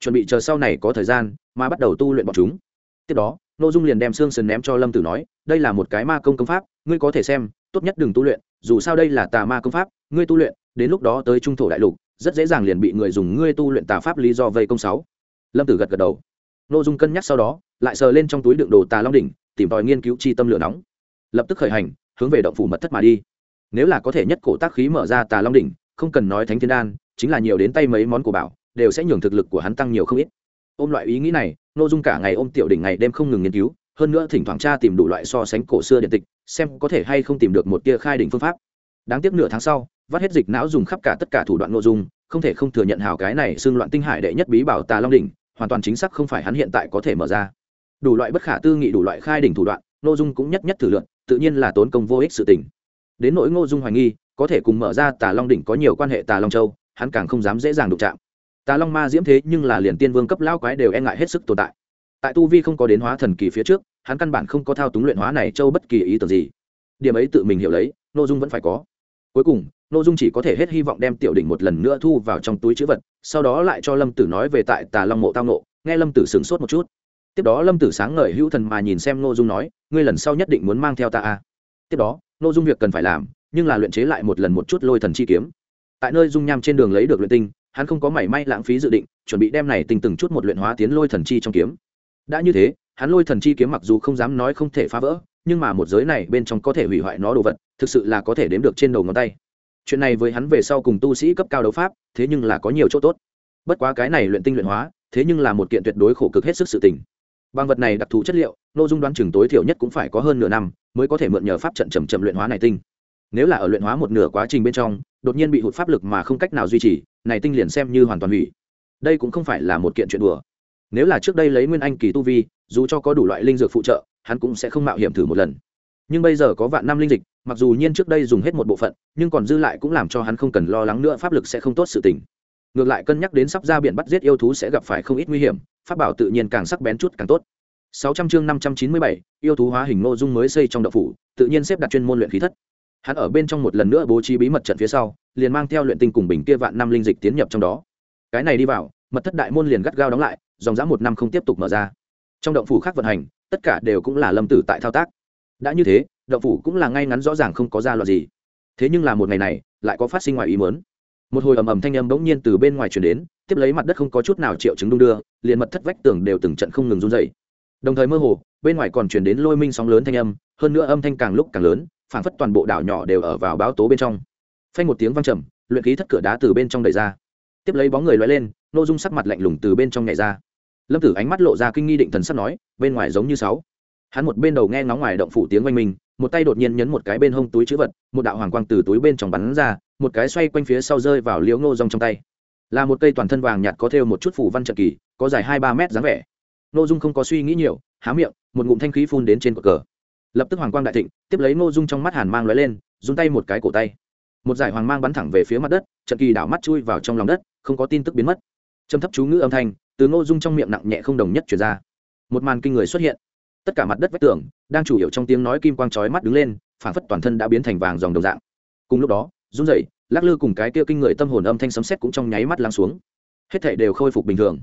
Chuẩn bị chờ sau này có thời gian, mà bắt đầu tu luyện bọn chúng. Tiếp đó nội dung liền đem xương sườn ném cho lâm tử nói, đây là một cái ma công công pháp, ngươi có thể xem tốt nhất đừng tu luyện, dù sao đây là tà ma công pháp, ngươi tu luyện, đến lúc đó tới trung thổ đại lục, rất dễ dàng liền bị người dùng ngươi tu luyện tà pháp lý do vây công sáu. Lâm tử gật gật đầu. Nội dung cân nhắc sau đó, lại sờ lên trong túi đựng đồ tà long đỉnh, tìm tòi nghiên cứu chi tâm lửa nóng. Lập tức khởi hành, hướng về động phủ mật thất mà đi. Nếu là có thể nhất cổ tác khí mở ra tà long đỉnh, không cần nói thánh thiên đan, chính là nhiều đến tay mấy món của bảo, đều sẽ nhường thực lực của hắn tăng nhiều không ít. Ôm loại ý nghĩ này nội dung cả ngày ôm tiểu đỉnh ngày đêm không ngừng nghiên cứu, hơn nữa thỉnh thoảng tra tìm đủ loại so sánh cổ xưa điện tịch xem có thể hay không tìm được một tia khai đỉnh phương pháp. Đáng tiếc nửa tháng sau, vắt hết dịch não dùng khắp cả tất cả thủ đoạn nội dung, không thể không thừa nhận hào cái này xương loạn tinh hải đệ nhất bí bảo tà long đỉnh, hoàn toàn chính xác không phải hắn hiện tại có thể mở ra. Đủ loại bất khả tư nghị, đủ loại khai đỉnh thủ đoạn, nội dung cũng nhất nhất thử luận tự nhiên là tốn công vô ích sự tình. Đến nỗi ngô dung hoài nghi, có thể cùng mở ra tà long đỉnh có nhiều quan hệ tà long châu, hắn càng không dám dễ dàng đụng chạm. Tà long ma diễm thế nhưng là liền tiên vương cấp lao quái đều e ngại hết sức tồn tại. Tại tu vi không có đến hóa thần kỳ phía trước hắn căn bản không có thao túng luyện hóa này châu bất kỳ ý tưởng gì. Điểm ấy tự mình hiểu lấy nội dung vẫn phải có. Cuối cùng nội dung chỉ có thể hết hy vọng đem tiểu đỉnh một lần nữa thu vào trong túi chữ vật, sau đó lại cho lâm tử nói về tại tà long mộ tao nộ nghe lâm tử sửng sốt một chút. Tiếp đó lâm tử sáng ngời hữu thần mà nhìn xem nội dung nói, ngươi lần sau nhất định muốn mang theo ta a tiếp đó nội dung việc cần phải làm, nhưng là luyện chế lại một lần một chút lôi thần chi kiếm. Tại nơi dung nham trên đường lấy được luyện tinh, hắn không có mảy may lãng phí dự định, chuẩn bị đem này tinh từng chút một luyện hóa tiến lôi thần chi trong kiếm. Đã như thế hắn lôi thần chi kiếm mặc dù không dám nói không thể phá vỡ, nhưng mà một giới này bên trong có thể hủy hoại nó đồ vật, thực sự là có thể đếm được trên đầu ngón tay. Chuyện này với hắn về sau cùng tu sĩ cấp cao đấu pháp, thế nhưng là có nhiều chỗ tốt. Bất quá cái này luyện tinh luyện hóa, thế nhưng là một kiện tuyệt đối khổ cực hết sức sự tình. Bằng vật này đặc thù chất liệu nội dung đoán chừng tối thiểu nhất cũng phải có hơn nửa năm mới có thể mượn nhờ pháp trận chầm chậm luyện hóa này tinh. Nếu là ở luyện hóa một nửa quá trình bên trong, đột nhiên bị hụt pháp lực mà không cách nào duy trì, này tinh liền xem như hoàn toàn hủy. Đây cũng không phải là một kiện chuyện đùa nếu là trước đây lấy nguyên anh kỳ tu vi dù cho có đủ loại linh dược phụ trợ hắn cũng sẽ không mạo hiểm thử một lần. Nhưng bây giờ có vạn năm linh dịch mặc dù nhiên trước đây dùng hết một bộ phận nhưng còn dư lại cũng làm cho hắn không cần lo lắng nữa pháp lực sẽ không tốt sự tình. Ngược lại cân nhắc đến sắp ra biển bắt giết yêu thú sẽ gặp phải không ít nguy hiểm pháp bảo tự nhiên càng sắc bén chút càng tốt. 600 chương 597, yêu thú hóa hình ngô dung mới xây trong đậu phủ tự nhiên xếp đặt chuyên môn luyện khí thất. Hắn ở bên trong một lần nữa bố trí bí mật trận phía sau liền mang theo luyện tinh cùng bình kia vạn năm linh dịch tiến nhập trong đó. Cái này đi vào mật thất đại môn liền gắt gao đóng lại, dòng dã một năm không tiếp tục mở ra. Trong động phủ khác vận hành, tất cả đều cũng là lâm tử tại thao tác. Đã như thế, động phủ cũng là ngay ngắn rõ ràng không có ra loạt gì. Thế nhưng là một ngày này, lại có phát sinh ngoài ý mớn một hồi ầm ầm thanh âm bỗng nhiên từ bên ngoài chuyển đến, tiếp lấy mặt đất không có chút nào triệu chứng đung đưa, liền mật thất vách tường đều từng trận không ngừng run dày đồng thời mơ hồ, bên ngoài còn chuyển đến lôi minh sóng lớn thanh âm, hơn nữa âm thanh càng lúc càng lớn, phảng phất toàn bộ đảo nhỏ đều ở vào báo tố bên trong. Phanh một tiếng văng trầm, luyện khí thất cửa đá từ bên trong đẩy ra tiếp lấy bóng người loay lên n ô dung sắc mặt lạnh lùng từ bên trong nhảy ra. Lâm tử ánh mắt lộ ra kinh nghi định thần sắp nói bên ngoài giống như sáu. Hắn một bên đầu nghe ngóng ngoài động phủ tiếng oanh mình, một tay đột nhiên nhấn một cái bên hông túi chữ vật một đạo hoàng quang từ túi bên trong bắn ra một cái xoay quanh phía sau rơi vào liễu ngô rong trong tay. Là một cây toàn thân vàng nhạt có thêu một chút phủ văn trận kỳ có dài hai ba mét dáng vẻ. Ngô dung không có suy nghĩ nhiều há miệng một ngụm thanh khí phun đến trên cột cờ. Lập tức hoàng quang đại thịnh tiếp lấy ngô dung trong mắt hàn mang lóe lên run tay một cái cổ tay. Một giải hoàng mang bắn thẳng về phía mặt đất trận kỳ đảo mắt chui vào trong lòng đất, không có tin tức biến mất. Trầm thấp chú ngữ âm thanh từ ngô dung trong miệng nặng nhẹ không đồng nhất chuyển ra. Một màn kinh người xuất hiện. Tất cả mặt đất vách tường đang chủ yếu trong tiếng nói kim quang chói mắt đứng lên, phản phất toàn thân đã biến thành vàng dòng đồng dạng. Cùng lúc đó, run rẩy, lắc lư cùng cái kia kinh người tâm hồn âm thanh sấm sét cũng trong nháy mắt lắng xuống. Hết thảy đều khôi phục bình thường.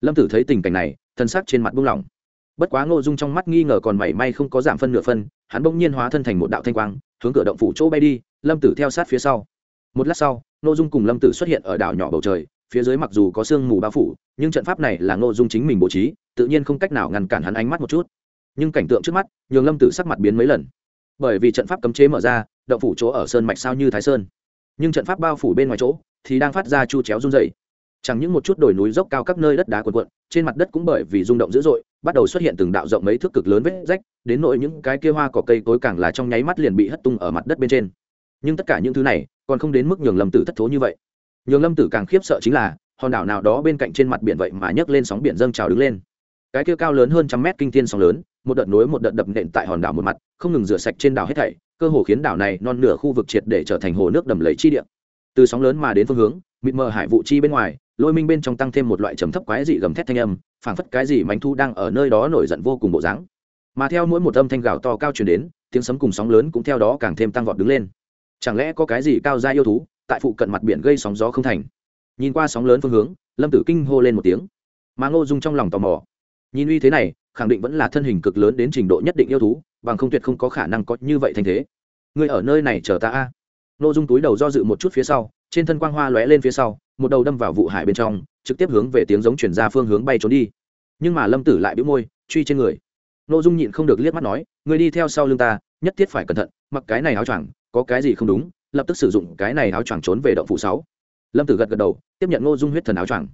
Lâm tử thấy tình cảnh này, thân xác trên mặt buông lỏng. Bất quá ngô dung trong mắt nghi ngờ còn mảy may không có giảm phân nửa phân, hắn bỗng nhiên hóa thân thành một đạo thanh quang, hướng cửa động phủ chỗ bay đi, lâm tử theo sát phía sau. Một lát sau ngô dung cùng lâm tử xuất hiện ở đảo nhỏ bầu trời phía dưới mặc dù có sương mù bao phủ nhưng trận pháp này là ngô dung chính mình bố trí tự nhiên không cách nào ngăn cản hắn ánh mắt một chút. Nhưng cảnh tượng trước mắt nhường lâm tử sắc mặt biến mấy lần. Bởi vì trận pháp cấm chế mở ra động phủ chỗ ở sơn mạch sao như thái sơn. Nhưng trận pháp bao phủ bên ngoài chỗ thì đang phát ra chu chéo run dày chẳng những một chút đồi núi dốc cao các nơi đất đá cuồn cuộn, trên mặt đất cũng bởi vì rung động dữ dội bắt đầu xuất hiện từng đạo rộng mấy thước cực lớn vết rách đến nỗi những cái kia hoa cỏ cây tối càng là trong nháy mắt liền bị hất tung ở mặt đất bên trên nhưng tất cả những thứ này còn không đến mức nhường lâm tử thất thố như vậy nhường lâm tử càng khiếp sợ chính là hòn đảo nào đó bên cạnh trên mặt biển vậy mà nhấc lên sóng biển dâng trào đứng lên cái kia cao lớn hơn trăm mét kinh thiên sóng lớn một đợt nối một đợt đập nện tại hòn đảo một mặt không ngừng rửa sạch trên đảo hết thảy cơ hồ khiến đảo này non nửa khu vực triệt để trở thành hồ nước đầm lầy chi địa từ sóng lớn mà đến phương hướng mịt mờ hải vụ chi bên ngoài lôi minh bên trong tăng thêm một loại trầm thấp quái dị gầm thét thanh âm phảng phất cái gì mánh thu đang ở nơi đó nổi giận vô cùng bộ dáng mà theo mỗi một âm thanh gào to cao truyền đến tiếng sấm cùng sóng lớn cũng theo đó càng thêm tăng vọt đứng lên chẳng lẽ có cái gì cao gia yêu thú tại phụ cận mặt biển gây sóng gió không thành? Nhìn qua sóng lớn phương hướng, lâm tử kinh hô lên một tiếng. Mà ngô dung trong lòng tò mò. Nhìn uy thế này, khẳng định vẫn là thân hình cực lớn đến trình độ nhất định yêu thú, bằng không tuyệt không có khả năng có như vậy thành thế. Người ở nơi này chờ ta a. Ngô dung túi đầu do dự một chút phía sau, trên thân quang hoa lóe lên phía sau, một đầu đâm vào vụ hải bên trong, trực tiếp hướng về tiếng giống chuyển ra phương hướng bay trốn đi. Nhưng mà lâm tử lại bĩu môi, truy trên người. Ngô dung nhịn không được liếc mắt nói người đi theo sau lưng ta, nhất thiết phải cẩn thận, mặc cái này áo choàng có cái gì không đúng, lập tức sử dụng cái này áo choàng trốn về động phủ sáu. Lâm tử gật gật đầu, tiếp nhận ngô dung huyết thần áo choàng.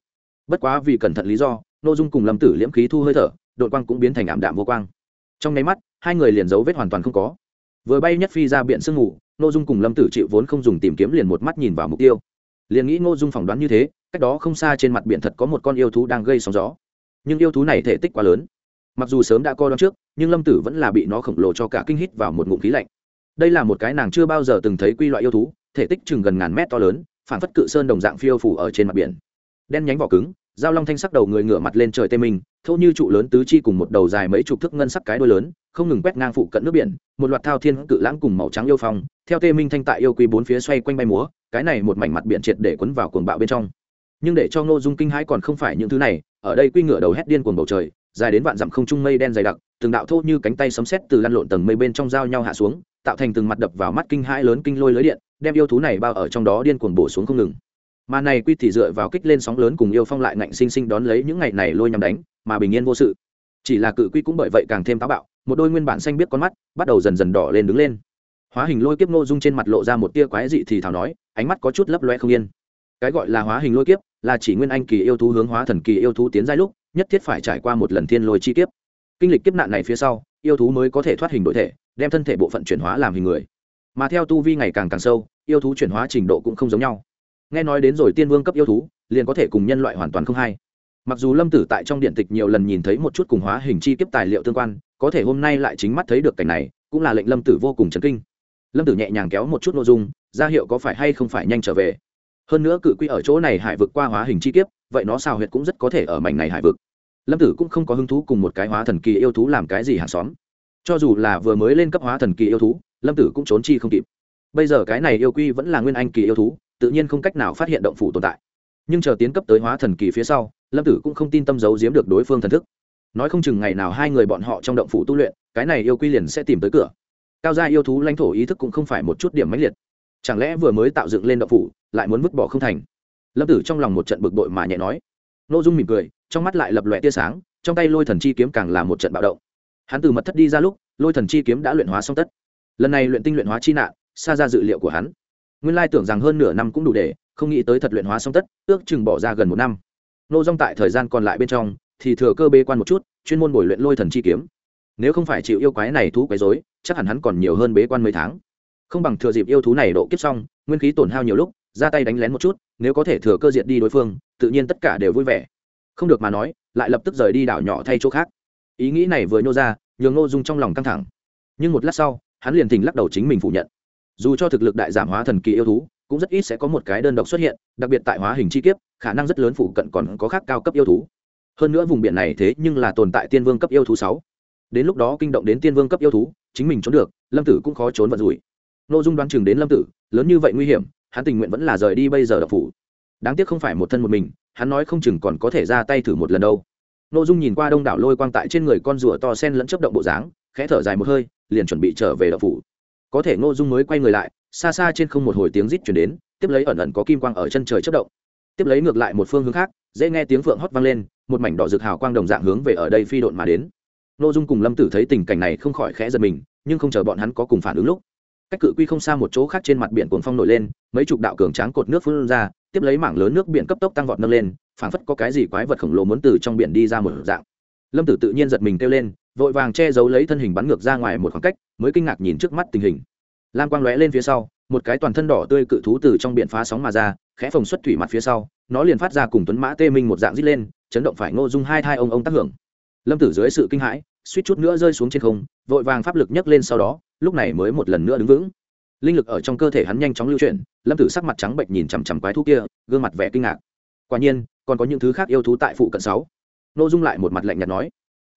Bất quá vì cẩn thận lý do, ngô dung cùng lâm tử liễm khí thu hơi thở đội quang cũng biến thành ảm đạm vô quang. Trong nháy mắt, hai người liền dấu vết hoàn toàn không có. Vừa bay nhất phi ra biển sương ngủ ngô dung cùng lâm tử chịu vốn không dùng tìm kiếm liền một mắt nhìn vào mục tiêu. Liền nghĩ ngô dung phỏng đoán như thế, cách đó không xa trên mặt biển thật có một con yêu thú đang gây sóng gió. Nhưng yêu thú này thể tích quá lớn. Mặc dù sớm đã coi đó trước, nhưng lâm tử vẫn là bị nó khổng lồ cho cả kinh hít vào một ngụm khí lạnh đây là một cái nàng chưa bao giờ từng thấy quy loại yêu thú, thể tích chừng gần ngàn mét to lớn phản phất cự sơn đồng dạng phiêu phủ ở trên mặt biển. Đen nhánh vỏ cứng dao long thanh sắc đầu người ngửa mặt lên trời tê minh thô như trụ lớn tứ chi cùng một đầu dài mấy chục thước ngân sắc cái đuôi lớn, không ngừng quét ngang phụ cận nước biển, một loạt thao thiên cự lãng cùng màu trắng yêu phong, theo tê minh thanh tại yêu quý bốn phía xoay quanh bay múa, cái này một mảnh mặt biển triệt để quấn vào cuồng bạo bên trong. Nhưng để cho ngô dung kinh hãi còn không phải những thứ này, ở đây quy ngựa đầu hét điên cuồng bầu trời, dài đến vạn dặm không trung mây đen dày đặc, từng đạo thô như cánh tay sấm sét từ lăn lộn tầng mây bên trong giao nhau hạ xuống tạo thành từng mặt đập vào mắt kinh hãi lớn kinh lôi lưới điện, đem yêu thú này bao ở trong đó điên cuồng bổ xuống không ngừng. Mà này quy thì dựa vào kích lên sóng lớn cùng yêu phong lại ngạnh sinh sinh đón lấy những ngày này lôi nhằm đánh, mà bình yên vô sự. Chỉ là cự quy cũng bởi vậy càng thêm táo bạo, một đôi nguyên bản xanh biết con mắt bắt đầu dần dần đỏ lên đứng lên. Hóa hình lôi kiếp ngô dung trên mặt lộ ra một tia quái dị thì thảo nói, ánh mắt có chút lấp loe không yên. Cái gọi là hóa hình lôi kiếp là chỉ nguyên anh kỳ yêu thú hướng hóa thần kỳ yêu thú tiến giai lúc, nhất thiết phải trải qua một lần thiên lôi chi kiếp. Kinh lịch kiếp nạn này phía sau, yêu thú mới có thể thoát hình đổi thể đem thân thể bộ phận chuyển hóa làm hình người. Mà theo tu vi ngày càng càng sâu, yêu thú chuyển hóa trình độ cũng không giống nhau. Nghe nói đến rồi tiên vương cấp yêu thú, liền có thể cùng nhân loại hoàn toàn không hay mặc dù lâm tử tại trong điện tịch nhiều lần nhìn thấy một chút cùng hóa hình chi kiếp tài liệu tương quan, có thể hôm nay lại chính mắt thấy được cảnh này, cũng là lệnh lâm tử vô cùng chấn kinh. Lâm tử nhẹ nhàng kéo một chút nội dung, ra hiệu có phải hay không phải nhanh trở về. Hơn nữa cự quy ở chỗ này hải vực qua hóa hình chi kiếp, vậy nó xào huyệt cũng rất có thể ở mảnh này hải vực. Lâm tử cũng không có hứng thú cùng một cái hóa thần kỳ yêu thú làm cái gì hàng xóm cho dù là vừa mới lên cấp hóa thần kỳ yêu thú, lâm tử cũng trốn chi không kịp. Bây giờ cái này yêu quy vẫn là nguyên anh kỳ yêu thú, tự nhiên không cách nào phát hiện động phủ tồn tại. Nhưng chờ tiến cấp tới hóa thần kỳ phía sau, lâm tử cũng không tin tâm giấu giếm được đối phương thần thức. Nói không chừng ngày nào hai người bọn họ trong động phủ tu luyện, cái này yêu quy liền sẽ tìm tới cửa. Cao gia yêu thú lãnh thổ ý thức cũng không phải một chút điểm mãnh liệt. Chẳng lẽ vừa mới tạo dựng lên động phủ, lại muốn vứt bỏ không thành? Lâm tử trong lòng một trận bực bội mà nhẹ nói. N ô dung mỉm cười, trong mắt lại lập lòe tia sáng, trong tay lôi thần chi kiếm càng là một trận bạo động hắn từ mật thất đi ra lúc, lôi thần chi kiếm đã luyện hóa xong tất. Lần này luyện tinh luyện hóa chi nạn, xa ra dự liệu của hắn. Nguyên lai tưởng rằng hơn nửa năm cũng đủ để, không nghĩ tới thật luyện hóa xong tất, ước chừng bỏ ra gần một năm. Nô dong tại thời gian còn lại bên trong, thì thừa cơ bê quan một chút, chuyên môn bồi luyện lôi thần chi kiếm. Nếu không phải chịu yêu quái này thú quấy dối chắc hẳn hắn còn nhiều hơn bế quan mấy tháng. Không bằng thừa dịp yêu thú này độ kiếp xong, nguyên khí tổn hao nhiều lúc, ra tay đánh lén một chút, nếu có thể thừa cơ diệt đi đối phương, tự nhiên tất cả đều vui vẻ. Không được mà nói, lại lập tức rời đi đảo nhỏ thay chỗ khác ý nghĩ này vừa nhô ra, nhường ngô dung trong lòng căng thẳng. Nhưng một lát sau, hắn liền thỉnh lắc đầu chính mình phủ nhận. Dù cho thực lực đại giảm hóa thần kỳ yêu thú, cũng rất ít sẽ có một cái đơn độc xuất hiện, đặc biệt tại hóa hình chi kiếp, khả năng rất lớn phụ cận còn có khác cao cấp yêu thú. Hơn nữa vùng biển này thế nhưng là tồn tại tiên vương cấp yêu thú sáu. Đến lúc đó kinh động đến tiên vương cấp yêu thú, chính mình trốn được, lâm tử cũng khó trốn vận rủi. N ô dung đoán chừng đến lâm tử, lớn như vậy nguy hiểm, hắn tình nguyện vẫn là rời đi bây giờ đập phủ. Đáng tiếc không phải một thân một mình, hắn nói không chừng còn có thể ra tay thử một lần đâu. Nô dung nhìn qua đông đảo lôi quang tại trên người con rùa to sen lẫn chấp động bộ dáng, khẽ thở dài một hơi, liền chuẩn bị trở về đạo phủ. Có thể Nô dung mới quay người lại, xa xa trên không một hồi tiếng rít chuyển đến, tiếp lấy ẩn ẩn có kim quang ở chân trời chấp động. Tiếp lấy ngược lại một phương hướng khác, dễ nghe tiếng phượng hót vang lên, một mảnh đỏ rực hào quang đồng dạng hướng về ở đây phi độn mà đến. Nô dung cùng lâm tử thấy tình cảnh này không khỏi khẽ giật mình, nhưng không chờ bọn hắn có cùng phản ứng lúc, cách cự quy không xa một chỗ khác trên mặt biển cuồng phong nổi lên, mấy chục đạo cường tráng cột nước phun ra, tiếp lấy mảng lớn nước biển cấp tốc tăng vọt nâng lên phảng phất có cái gì quái vật khổng lồ muốn từ trong biển đi ra một dạng. Lâm tử tự nhiên giật mình kêu lên, vội vàng che giấu lấy thân hình bắn ngược ra ngoài một khoảng cách, mới kinh ngạc nhìn trước mắt tình hình. Lam quang lóe lên phía sau, một cái toàn thân đỏ tươi cự thú từ trong biển phá sóng mà ra, khẽ phồng xuất thủy mặt phía sau, nó liền phát ra cùng tuấn mã tê minh một dạng rít lên, chấn động phải ngô dung hai thai ông ông tác hưởng. Lâm tử dưới sự kinh hãi, suýt chút nữa rơi xuống trên không, vội vàng pháp lực nhấc lên sau đó, lúc này mới một lần nữa đứng vững. Linh lực ở trong cơ thể hắn nhanh chóng lưu chuyển, lâm tử sắc mặt trắng bệnh nhìn chằm chằm quái thú kia, gương mặt vẻ kinh ngạc. Quả nhiên còn có những thứ khác yêu thú tại phụ cận sáu. N ô dung lại một mặt lạnh nhạt nói.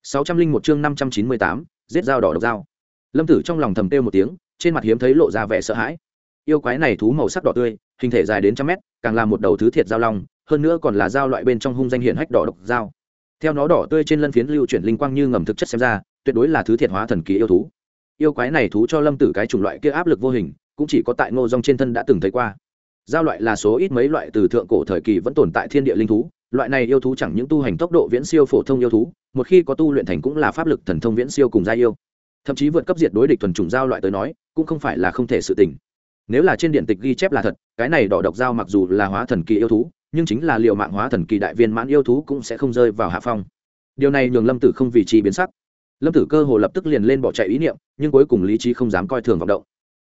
sáu trăm linh một chương năm trăm chín mươi tám, giết dao đỏ độc dao. Lâm tử trong lòng thầm têu một tiếng, trên mặt hiếm thấy lộ ra vẻ sợ hãi. Yêu quái này thú màu sắc đỏ tươi, hình thể dài đến trăm mét, càng là một đầu thứ thiệt dao long, hơn nữa còn là dao loại bên trong hung danh hiện hách đỏ độc dao. Theo nó đỏ tươi trên lân phiến lưu chuyển linh quang như ngầm thực chất xem ra, tuyệt đối là thứ thiệt hóa thần kỳ yêu thú. Yêu quái này thú cho lâm tử cái chủng loại kia áp lực vô hình, cũng chỉ có tại ngô rong trên thân đã từng thấy qua giao loại là số ít mấy loại từ thượng cổ thời kỳ vẫn tồn tại thiên địa linh thú, loại này yêu thú chẳng những tu hành tốc độ viễn siêu phổ thông yêu thú, một khi có tu luyện thành cũng là pháp lực thần thông viễn siêu cùng gia yêu. Thậm chí vượt cấp diệt đối địch thuần chủng giao loại tới nói, cũng không phải là không thể sự tình. Nếu là trên điện tịch ghi chép là thật, cái này đỏ độc giao mặc dù là hóa thần kỳ yêu thú, nhưng chính là liệu mạng hóa thần kỳ đại viên mãn yêu thú cũng sẽ không rơi vào hạ phong. Điều này nhường lâm tử không vì chi biến sắc. Lâm tử cơ hồ lập tức liền lên bỏ chạy ý niệm, nhưng cuối cùng lý trí không dám coi thường vọng động.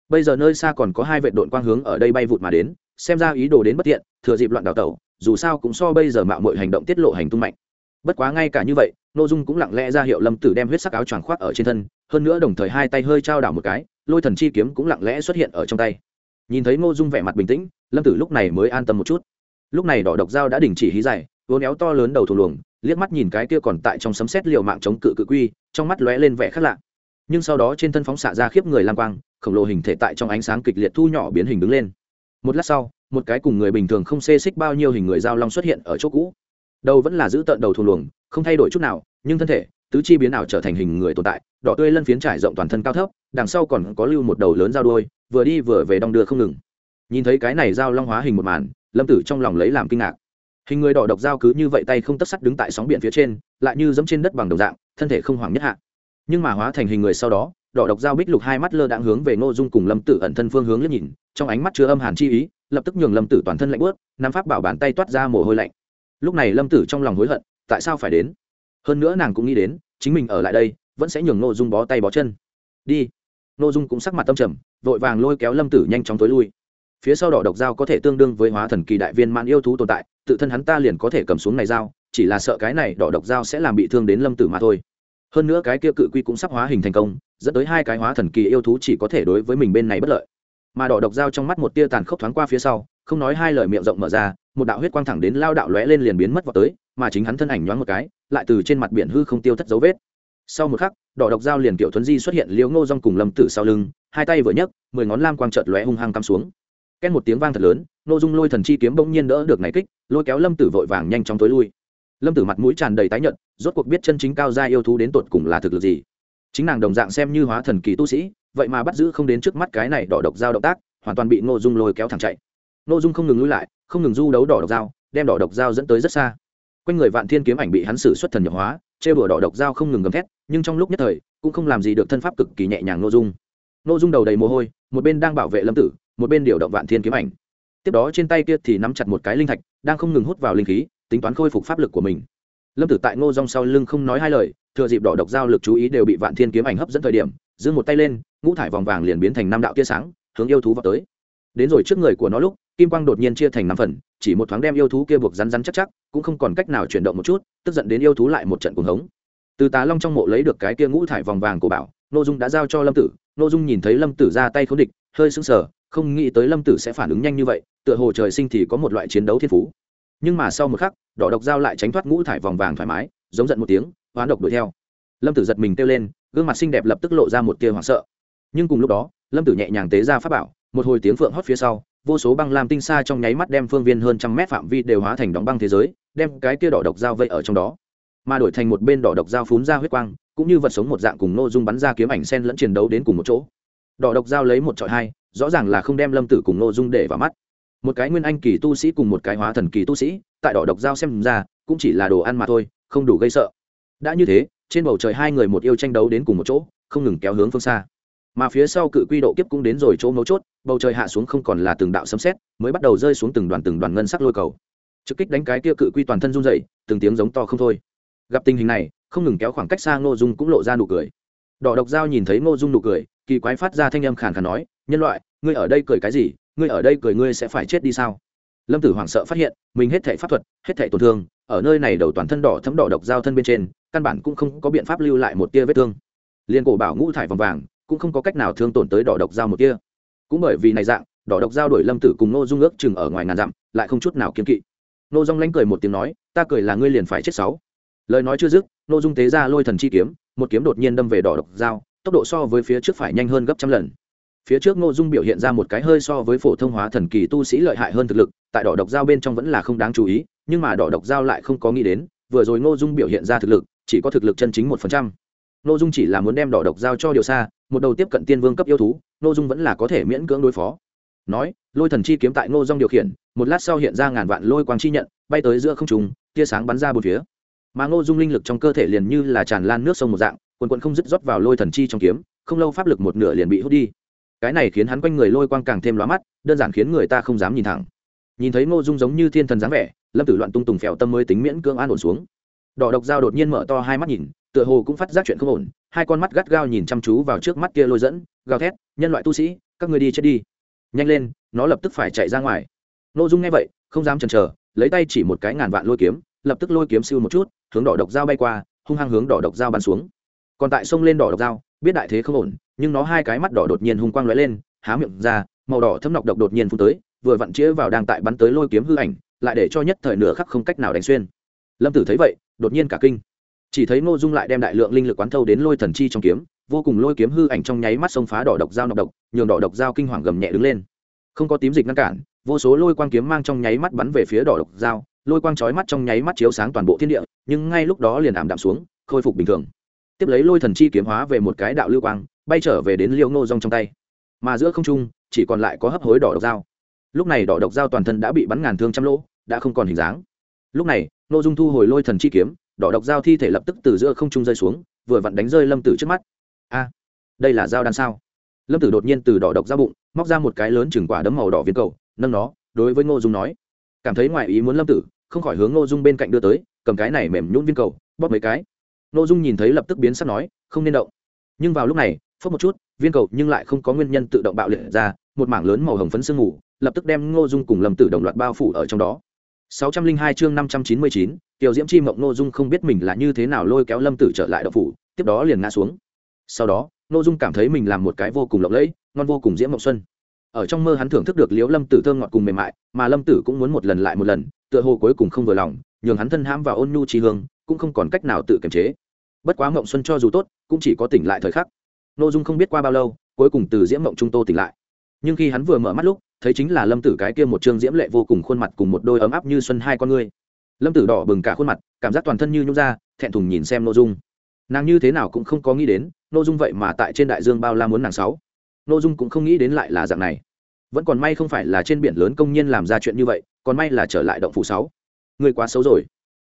Bây giờ nơi xa còn có hai vệ đội quang hướng ở đây bay vụt mà đến xem ra ý đồ đến bất tiện, thừa dịp loạn đào tẩu, dù sao cũng so bây giờ mạo mọi hành động tiết lộ hành tung mạnh. Bất quá ngay cả như vậy n ô dung cũng lặng lẽ ra hiệu lâm tử đem huyết sắc áo choàng khoác ở trên thân, hơn nữa đồng thời hai tay hơi trao đảo một cái, lôi thần chi kiếm cũng lặng lẽ xuất hiện ở trong tay. Nhìn thấy n ô dung vẻ mặt bình tĩnh, lâm tử lúc này mới an tâm một chút. Lúc này đỏ độc dao đã đình chỉ hí dài vốn éo to lớn đầu thủ luồng, liếc mắt nhìn cái kia còn tại trong sấm xét liều mạng chống cự cự quy, trong mắt lóe lên vẻ khác lạ. Nhưng sau đó trên thân phóng xạ ra khiếp người lang quang, khổng lồ hình thể tại trong ánh sáng kịch liệt thu nhỏ biến hình đứng lên một lát sau, một cái cùng người bình thường không xê xích bao nhiêu hình người giao long xuất hiện ở chỗ cũ. Đầu vẫn là giữ tận đầu thù luồng, không thay đổi chút nào, nhưng thân thể, tứ chi biến ảo trở thành hình người tồn tại, đỏ tươi lân phiến trải rộng toàn thân cao thấp, đằng sau còn có lưu một đầu lớn dao đôi vừa đi vừa về đong đưa không ngừng. Nhìn thấy cái này dao long hóa hình một màn, lâm tử trong lòng lấy làm kinh ngạc. Hình người đỏ độc dao cứ như vậy tay không tất sắt đứng tại sóng biển phía trên, lại như giẫm trên đất bằng đồng dạng, thân thể không hoảng nhất hạ. Nhưng mà hóa thành hình người sau đó, đỏ độc dao bích lục hai mắt lơ đạn hướng về ngô dung cùng lâm tử ẩn thân phương hướng liếc nhìn trong ánh mắt chứa âm hàn chi ý, lập tức nhường lâm tử toàn thân lạnh bớt nắm pháp bảo bàn tay toát ra mồ hôi lạnh. Lúc này lâm tử trong lòng hối hận, tại sao phải đến? Hơn nữa nàng cũng nghĩ đến, chính mình ở lại đây, vẫn sẽ nhường ngô dung bó tay bó chân. Đi. Ngô dung cũng sắc mặt tâm trầm, vội vàng lôi kéo lâm tử nhanh chóng tối lui. Phía sau đỏ độc dao có thể tương đương với hóa thần kỳ đại viên mãn yêu thú tồn tại, tự thân hắn ta liền có thể cầm xuống này dao, chỉ là sợ cái này đỏ độc dao sẽ làm bị thương đến lâm tử mà thôi. Hơn nữa cái kia cự quy cũng sắp hóa hình thành công, dẫn tới hai cái hóa thần kỳ yêu thú chỉ có thể đối với mình bên này bất lợi mà đỏ độc dao trong mắt một tia tàn khốc thoáng qua phía sau, không nói hai lời miệng rộng mở ra, một đạo huyết quang thẳng đến lao đạo lóe lên liền biến mất vào tới, mà chính hắn thân ảnh nhoáng một cái, lại từ trên mặt biển hư không tiêu thất dấu vết. Sau một khắc, đỏ độc dao liền kiểu thuấn di xuất hiện liễu ngô rong cùng lâm tử sau lưng, hai tay vừa nhấc, mười ngón lam quang trợt lóe hung hăng cắm xuống. Két một tiếng vang thật lớn nô dung lôi thần chi kiếm bỗng nhiên đỡ được này kích, lôi kéo lâm tử vội vàng nhanh chóng tối lui. Lâm tử mặt mũi tràn đầy tái nhợt, rốt cuộc biết chân chính cao gia yêu thú đến tột cùng là thực lực gì. Chính nàng đồng dạng xem như hóa thần kỳ tu sĩ vậy mà bắt giữ không đến trước mắt cái này đỏ độc dao động tác, hoàn toàn bị ngô dung lôi kéo thẳng chạy. Ngô dung không ngừng lui lại, không ngừng du đấu đỏ độc dao, đem đỏ độc dao dẫn tới rất xa. Quanh người vạn thiên kiếm ảnh bị hắn xử xuất thần nhập hóa chê bửa đỏ độc dao không ngừng gầm thét, nhưng trong lúc nhất thời, cũng không làm gì được thân pháp cực kỳ nhẹ nhàng ngô dung. Ngô dung đầu đầy mồ hôi, một bên đang bảo vệ lâm tử, một bên điều động vạn thiên kiếm ảnh. Tiếp đó trên tay kia thì nắm chặt một cái linh thạch, đang không ngừng hút vào linh khí, tính toán khôi phục pháp lực của mình. Lâm tử tại ngô rong sau lưng không nói hai lời, thừa dịp đỏ độc dao lực chú ý đều bị vạn thiên kiếm ảnh hấp dẫn thời điểm, giương một tay lên ngũ thải vòng vàng liền biến thành năm đạo tia sáng, hướng yêu thú vào tới. Đến rồi trước người của nó lúc, kim quang đột nhiên chia thành năm phần, chỉ một thoáng đem yêu thú kia buộc rắn rắn chắc chắc, cũng không còn cách nào chuyển động một chút, tức giận đến yêu thú lại một trận cuồng hống. Từ tá long trong mộ lấy được cái kia ngũ thải vòng vàng của bảo nội dung đã giao cho lâm tử. Nội dung nhìn thấy lâm tử ra tay khốn địch, hơi sững sờ, không nghĩ tới lâm tử sẽ phản ứng nhanh như vậy, tựa hồ trời sinh thì có một loại chiến đấu thiên phú. Nhưng mà sau một khắc, đỏ độc dao lại tránh thoát ngũ thải vòng vàng thoải mái, giống giận một tiếng, hoán độc đuổi theo. Lâm tử giật mình kêu lên, gương mặt xinh đẹp lập tức lộ ra một tia hoảng sợ nhưng cùng lúc đó, lâm tử nhẹ nhàng tế ra pháp bảo, một hồi tiếng phượng hót phía sau, vô số băng làm tinh xa trong nháy mắt đem phương viên hơn trăm mét phạm vi đều hóa thành đóng băng thế giới, đem cái kia đỏ độc dao vây ở trong đó. Mà đổi thành một bên đỏ độc dao phún ra huyết quang, cũng như vật sống một dạng cùng nô dung bắn ra kiếm ảnh sen lẫn chiến đấu đến cùng một chỗ. Đỏ độc dao lấy một trọi hai, rõ ràng là không đem lâm tử cùng nô dung để vào mắt. Một cái nguyên anh kỳ tu sĩ cùng một cái hóa thần kỳ tu sĩ, tại đỏ độc dao xem ra, cũng chỉ là đồ ăn mà thôi, không đủ gây sợ. Đã như thế, trên bầu trời hai người một yêu tranh đấu đến cùng một chỗ, không ngừng kéo hướng phương xa mà phía sau cự quy độ kiếp cũng đến rồi chỗ mấu chốt, bầu trời hạ xuống không còn là từng đạo sấm xét mới bắt đầu rơi xuống từng đoàn từng đoàn ngân sắc lôi cầu. Trực kích đánh cái kia cự quy toàn thân run dậy từng tiếng giống to không thôi. Gặp tình hình này, không ngừng kéo khoảng cách xa ngô dung cũng lộ ra nụ cười. Đỏ độc dao nhìn thấy ngô dung nụ cười, kỳ quái phát ra thanh âm khàn khàn nói, nhân loại, ngươi ở đây cười cái gì? Ngươi ở đây cười ngươi sẽ phải chết đi sao? Lâm tử hoảng sợ phát hiện, mình hết thể pháp thuật, hết thể tổn thương, ở nơi này đầu toàn thân đỏ thấm đỏ độc dao thân bên trên, căn bản cũng không có biện pháp lưu lại một tia vết thương. Liền cổ bảo ngũ thải vòng vàng cũng không có cách nào thương tổn tới đỏ độc dao một tia cũng bởi vì này dạng, đỏ độc dao đổi lâm tử cùng nô dung ước chừng ở ngoài ngàn dặm, lại không chút nào kiếm kỵ. Nô dung lánh cười một tiếng nói, ta cười là ngươi liền phải chết sáu. Lời nói chưa dứt nô dung tế ra lôi thần chi kiếm, một kiếm đột nhiên đâm về đỏ độc dao, tốc độ so với phía trước phải nhanh hơn gấp trăm lần. Phía trước ngô dung biểu hiện ra một cái hơi so với phổ thông hóa thần kỳ tu sĩ lợi hại hơn thực lực, tại đỏ độc dao bên trong vẫn là không đáng chú ý, nhưng mà đỏ độc dao lại không có nghĩ đến, vừa rồi ngô dung biểu hiện ra thực lực, chỉ có thực lực chân chính một phần trăm. Ngô dung chỉ là muốn đem đỏ độc dao cho điều xa một đầu tiếp cận tiên vương cấp yêu thú, ngô dung vẫn là có thể miễn cưỡng đối phó. Nói, lôi thần chi kiếm tại ngô dung điều khiển, một lát sau hiện ra ngàn vạn lôi quang chi nhận, bay tới giữa không trùng tia sáng bắn ra bốn phía. Mà ngô dung linh lực trong cơ thể liền như là tràn lan nước sông một dạng, quần quần không dứt rót vào lôi thần chi trong kiếm, không lâu pháp lực một nửa liền bị hút đi. Cái này khiến hắn quanh người lôi quang càng thêm lóa mắt, đơn giản khiến người ta không dám nhìn thẳng. Nhìn thấy ngô dung giống như thiên thần dáng vẻ, lâm tử loạn tung tùng phèo tâm mới tính miễn cưỡng an ổn xuống. Đỏ độc dao đột nhiên mở to hai mắt nhìn tựa hồ cũng phát giác chuyện không ổn, hai con mắt gắt gao nhìn chăm chú vào trước mắt kia lôi dẫn, gào thét, nhân loại tu sĩ, các người đi chết đi. Nhanh lên, nó lập tức phải chạy ra ngoài. Ngô dung nghe vậy, không dám chần chờ, lấy tay chỉ một cái ngàn vạn lôi kiếm, lập tức lôi kiếm siêu một chút, hướng đỏ độc dao bay qua, hung hăng hướng đỏ độc dao bắn xuống. Còn tại sông lên đỏ độc dao, biết đại thế không ổn, nhưng nó hai cái mắt đỏ đột nhiên hung quang lóe lên, há miệng ra, màu đỏ thấm nọc độc đột nhiên phun tới, vừa vặn chĩa vào đang tại bắn tới lôi kiếm hư ảnh, lại để cho nhất thời nửa khắc không cách nào đánh xuyên. Lâm tử thấy vậy, đột nhiên cả kinh chỉ thấy ngô dung lại đem đại lượng linh lực quán thâu đến lôi thần chi trong kiếm, vô cùng lôi kiếm hư ảnh trong nháy mắt xông phá đỏ độc dao nọc độc, nhường đỏ độc dao kinh hoàng gầm nhẹ đứng lên. Không có tím dịch ngăn cản, vô số lôi quang kiếm mang trong nháy mắt bắn về phía đỏ độc dao lôi quang chói mắt trong nháy mắt chiếu sáng toàn bộ thiên địa, nhưng ngay lúc đó liền ảm đạm xuống, khôi phục bình thường. Tiếp lấy lôi thần chi kiếm hóa về một cái đạo lưu quang, bay trở về đến liêu ngô rong trong tay. Mà giữa không trung, chỉ còn lại có hấp hối đỏ độc dao lúc này đỏ độc dao toàn thân đã bị bắn ngàn thương trăm lỗ, đã không còn hình dáng. Lúc này nội dung thu hồi lôi thần chi kiếm đỏ độc dao thi thể lập tức từ giữa không trung rơi xuống, vừa vặn đánh rơi lâm tử trước mắt. A, đây là dao đan sao? Lâm tử đột nhiên từ đỏ độc dao bụng, móc ra một cái lớn chừng quả đấm màu đỏ viên cầu, nâng nó, đối với ngô dung nói, cảm thấy ngoài ý muốn lâm tử, không khỏi hướng ngô dung bên cạnh đưa tới, cầm cái này mềm nhún viên cầu, bóp mấy cái. Ngô dung nhìn thấy lập tức biến sắc nói, không nên động. Nhưng vào lúc này phớt một chút, viên cầu nhưng lại không có nguyên nhân tự động bạo liệt ra, một mảng lớn màu hồng phấn sương mù, lập tức đem ngô dung cùng lâm tử đồng loạt bao phủ ở trong đó. 602 chương 599, tiểu diễm chi mộng ngô dung không biết mình là như thế nào lôi kéo lâm tử trở lại độc phủ tiếp đó liền ngã xuống. Sau đó ngô dung cảm thấy mình làm một cái vô cùng lộng lẫy ngon vô cùng diễm mộng xuân. Ở trong mơ hắn thưởng thức được liễu lâm tử thơm ngọt cùng mềm mại mà lâm tử cũng muốn một lần lại một lần tựa hồ cuối cùng không vừa lòng nhường hắn thân hãm vào ôn nhu chi hương cũng không còn cách nào tự kiềm chế. Bất quá mộng xuân cho dù tốt cũng chỉ có tỉnh lại thời khắc. Nô dung không biết qua bao lâu cuối cùng từ diễm mộng trung tô tỉnh lại. Nhưng khi hắn vừa mở mắt lúc thấy chính là lâm tử cái kia một chương diễm lệ vô cùng khuôn mặt cùng một đôi ấm áp như xuân hai con ngươi. Lâm tử đỏ bừng cả khuôn mặt, cảm giác toàn thân như nhung ra, thẹn thùng nhìn xem n ô dung. Nàng như thế nào cũng không có nghĩ đến n ô dung vậy mà tại trên đại dương bao la muốn nàng sáu. N ô dung cũng không nghĩ đến lại là dạng này. Vẫn còn may không phải là trên biển lớn công nhân làm ra chuyện như vậy, còn may là trở lại động phủ sáu. Người quá xấu rồi.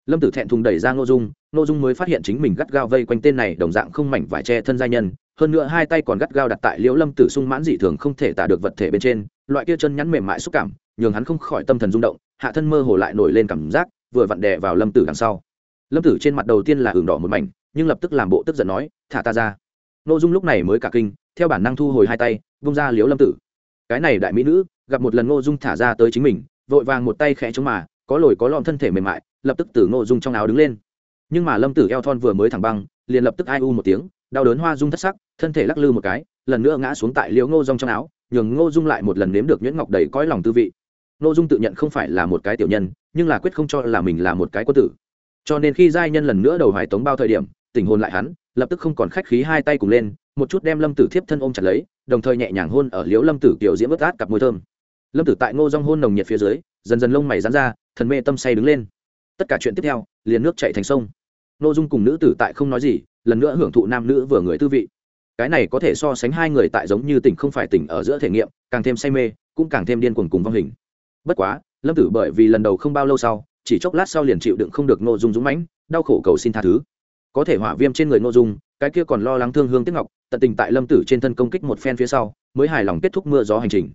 Lâm tử thẹn thùng đẩy ra n ô dung n ô dung mới phát hiện chính mình gắt gao vây quanh tên này đồng dạng không mảnh vải che thân gia nhân, hơn nữa hai tay còn gắt gao đặt tại liễu lâm tử sung mãn dị thường không thể tả được vật thể bên trên loại kia chân nhắn mềm mại xúc cảm, nhường hắn không khỏi tâm thần rung động, hạ thân mơ hồ lại nổi lên cảm giác, vừa vặn đè vào lâm tử đằng sau. Lâm tử trên mặt đầu tiên là hưởng đỏ một mảnh, nhưng lập tức làm bộ tức giận nói, thả ta ra. N ô dung lúc này mới cả kinh, theo bản năng thu hồi hai tay, vung ra liễu lâm tử. Cái này đại mỹ nữ, gặp một lần n ô dung thả ra tới chính mình, vội vàng một tay khẽ chống mà, có lồi có lọn thân thể mềm mại, lập tức từ n ô dung trong áo đứng lên. Nhưng mà lâm tử eo thon vừa mới thẳng băng, liền lập tức ai u một tiếng, đau đớn hoa dung thất sắc, thân thể lắc lư một cái lần nữa ngã xuống tại liễu ngô dung trong áo, nhường ngô dung lại một lần nếm được nhuyễn ngọc đầy cõi lòng tư vị. Ngô dung tự nhận không phải là một cái tiểu nhân, nhưng là quyết không cho là mình là một cái quân tử. Cho nên khi giai nhân lần nữa đầu hoài tống bao thời điểm, tình hôn lại hắn, lập tức không còn khách khí hai tay cùng lên, một chút đem lâm tử thiếp thân ôm chặt lấy, đồng thời nhẹ nhàng hôn ở liễu lâm tử kiểu diễm ướt át cặp môi thơm. Lâm tử tại ngô dung hôn nồng nhiệt phía dưới, dần dần lông mày dán ra, thần mê tâm say đứng lên. Tất cả chuyện tiếp theo, liền nước chạy thành sông. Ngô dung cùng nữ tử tại không nói gì, lần nữa hưởng thụ nam nữ vừa người tư vị cái này có thể so sánh hai người tại giống như tỉnh không phải tỉnh ở giữa thể nghiệm, càng thêm say mê, cũng càng thêm điên cuồng cùng vong hình. Bất quá, lâm tử bởi vì lần đầu không bao lâu sau, chỉ chốc lát sau liền chịu đựng không được nội dung dũng mãnh, đau khổ cầu xin tha thứ. Có thể hỏa viêm trên người nội dung, cái kia còn lo lắng thương hương tiếc ngọc, tận tình tại lâm tử trên thân công kích một phen phía sau, mới hài lòng kết thúc mưa gió hành trình.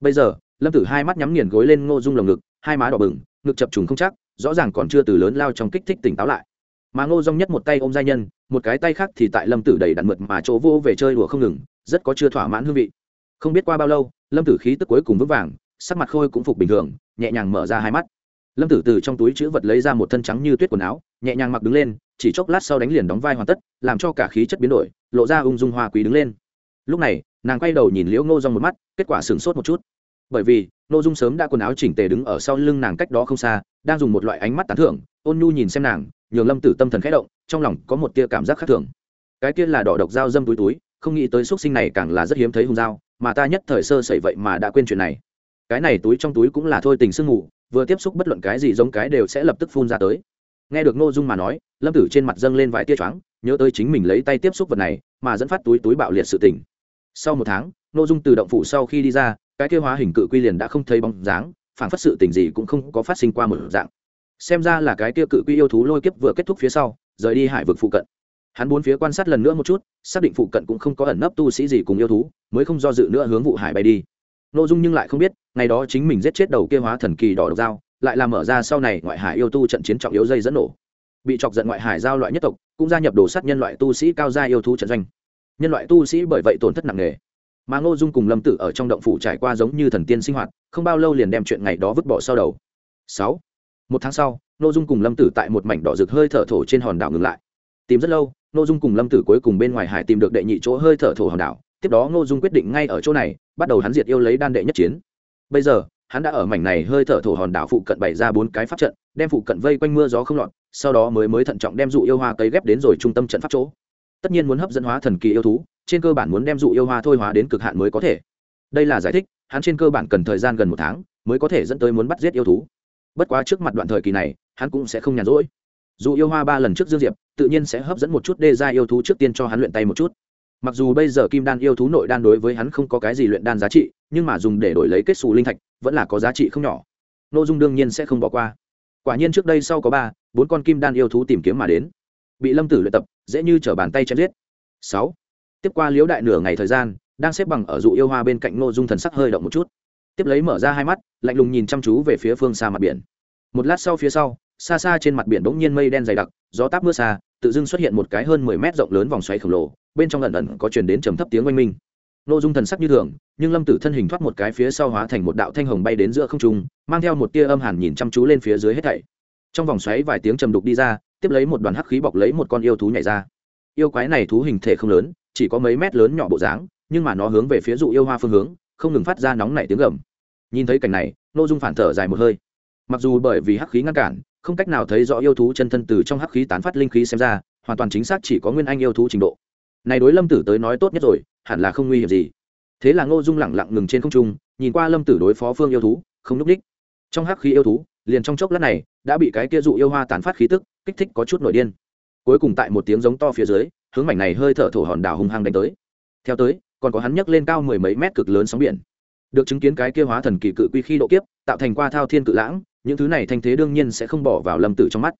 Bây giờ, lâm tử hai mắt nhắm nghiền gối lên ngô dung lồng ngực, hai má đỏ bừng, ngực chập trùng không chắc, rõ ràng còn chưa từ lớn lao trong kích thích tỉnh táo lại mà ngô dung nhất một tay ôm giai nhân, một cái tay khác thì tại lâm tử đầy đặn mượt mà chỗ vô về chơi đùa không ngừng, rất có chưa thỏa mãn hương vị. Không biết qua bao lâu, lâm tử khí tức cuối cùng vững vàng, sắc mặt khôi cũng phục bình thường, nhẹ nhàng mở ra hai mắt. Lâm tử từ trong túi chữ vật lấy ra một thân trắng như tuyết quần áo, nhẹ nhàng mặc đứng lên, chỉ chốc lát sau đánh liền đóng vai hoàn tất, làm cho cả khí chất biến đổi, lộ ra ung dung hoa quý đứng lên. Lúc này, nàng quay đầu nhìn liễu ngô dong một mắt, kết quả sửng sốt một chút. Bởi vì nội dung sớm đã quần áo chỉnh tề đứng ở sau lưng nàng cách đó không xa, đang dùng một loại ánh mắt tán thưởng, ôn nhu nhìn xem nàng nhường lâm tử tâm thần khẽ động, trong lòng có một tia cảm giác khác thường. Cái kia là đỏ độc dao dâm túi túi, không nghĩ tới x sinh này càng là rất hiếm thấy hung dao, mà ta nhất thời sơ sẩy vậy mà đã quên chuyện này. Cái này túi trong túi cũng là thôi tình sương ngủ, vừa tiếp xúc bất luận cái gì giống cái đều sẽ lập tức phun ra tới. Nghe được nội dung mà nói, lâm tử trên mặt dâng lên vài tia choáng, nhớ tới chính mình lấy tay tiếp xúc vật này, mà dẫn phát túi túi bạo liệt sự tỉnh sau một tháng nội dung từ động phủ sau khi đi ra, cái kia hóa hình cự quy liền đã không thấy bóng dáng phản phất sự tình gì cũng không có phát sinh qua một dạng xem ra là cái kia cự quy yêu thú lôi kiếp vừa kết thúc phía sau, rời đi hải vực phụ cận. Hắn bốn phía quan sát lần nữa một chút, xác định phụ cận cũng không có ẩn nấp tu sĩ gì cùng yêu thú, mới không do dự nữa hướng vụ hải bay đi. N ô dung nhưng lại không biết, ngày đó chính mình giết chết đầu kia hóa thần kỳ đỏ độc dao, lại làm mở ra sau này ngoại hải yêu tu trận chiến trọng yếu dây dẫn nổ. Bị chọc giận ngoại hải giao loại nhất tộc, cũng gia nhập đồ sát nhân loại tu sĩ cao gia yêu thú trận doanh. Nhân loại tu sĩ bởi vậy tổn thất nặng nề. Mà ngô dung cùng lâm tử ở trong động phủ trải qua giống như thần tiên sinh hoạt, không bao lâu liền đem chuyện ngày đó vứt bỏ sau đầu. Sáu một tháng sau ngô dung cùng lâm tử tại một mảnh đỏ rực hơi thở thổ trên hòn đảo ngừng lại. Tìm rất lâu ngô dung cùng lâm tử cuối cùng bên ngoài hải tìm được đệ nhị chỗ hơi thở thổ hòn đảo. Tiếp đó ngô dung quyết định ngay ở chỗ này, bắt đầu hắn diệt yêu lấy đan đệ nhất chiến. Bây giờ, hắn đã ở mảnh này hơi thở thổ hòn đảo phụ cận bày ra bốn cái pháp trận, đem phụ cận vây quanh mưa gió không lọt, sau đó mới mới thận trọng đem dụ yêu hoa cấy ghép đến rồi trung tâm trận pháp chỗ. Tất nhiên muốn hấp dẫn hóa thần kỳ yêu thú, trên cơ bản muốn đem dụ yêu hoa thôi hóa đến cực hạn mới có thể. Đây là giải thích, hắn trên cơ bản cần thời gian gần một tháng mới có thể dẫn tới muốn bắt giết yêu thú bất quá trước mặt đoạn thời kỳ này, hắn cũng sẽ không nhàn rỗi. Dù yêu hoa ba lần trước dương diệp, tự nhiên sẽ hấp dẫn một chút đê ra yêu thú trước tiên cho hắn luyện tay một chút. Mặc dù bây giờ kim đan yêu thú nội đan đối với hắn không có cái gì luyện đan giá trị, nhưng mà dùng để đổi lấy kết xù linh thạch, vẫn là có giá trị không nhỏ. N ô dung đương nhiên sẽ không bỏ qua. Quả nhiên trước đây sau có ba, bốn con kim đan yêu thú tìm kiếm mà đến. Bị lâm tử luyện tập, dễ như t r ở bàn tay chém giết. Sáu, tiếp qua liễu đại nửa ngày thời gian, đang xếp bằng ở dụ yêu hoa bên cạnh n ô dung thần sắc hơi động một chút tiếp lấy mở ra hai mắt, lạnh lùng nhìn chăm chú về phía phương xa mặt biển. Một lát sau phía sau, xa xa trên mặt biển bỗng nhiên mây đen dày đặc, gió táp mưa xa, tự dưng xuất hiện một cái hơn mười mét rộng lớn vòng xoáy khổng lồ, bên trong lần ẩn có chuyển đến trầm thấp tiếng oanh minh. N ô dung thần sắc như thường, nhưng lâm tử thân hình thoát một cái phía sau hóa thành một đạo thanh hồng bay đến giữa không trung, mang theo một tia âm hàn nhìn chăm chú lên phía dưới hết thảy. Trong vòng xoáy vài tiếng trầm đục đi ra, tiếp lấy một đoàn hắc khí bọc lấy một con yêu thú nhảy ra. Yêu quái này thú hình thể không lớn, chỉ có mấy mét lớn nhỏ bộ dáng, nhưng mà nó hướng về phía dụ yêu hoa phương hướng không ngừng phát ra nóng nảy tiếng gầm. Nhìn thấy cảnh này n ô dung phản thở dài một hơi. Mặc dù bởi vì hắc khí ngăn cản, không cách nào thấy rõ yêu thú chân thân từ trong hắc khí tán phát linh khí xem ra, hoàn toàn chính xác chỉ có nguyên anh yêu thú trình độ. Này đối lâm tử tới nói tốt nhất rồi, hẳn là không nguy hiểm gì. Thế là ngô dung lẳng lặng ngừng trên không trung, nhìn qua lâm tử đối phó phương yêu thú, không núp đích. Trong hắc khí yêu thú, liền trong chốc lát này, đã bị cái kia dụ yêu hoa tán phát khí tức, kích thích có chút nổi điên. Cuối cùng tại một tiếng giống to phía dưới, hướng mảnh này hơi thở thổ hòn đảo hung hăng đánh tới. Theo tới còn có hắn nhấc lên cao mười mấy mét cực lớn sóng biển. Được chứng kiến cái kia hóa thần kỳ cự quy khi độ kiếp, tạo thành qua thao thiên cự lãng, những thứ này thanh thế đương nhiên sẽ không bỏ vào lâm tử trong mắt.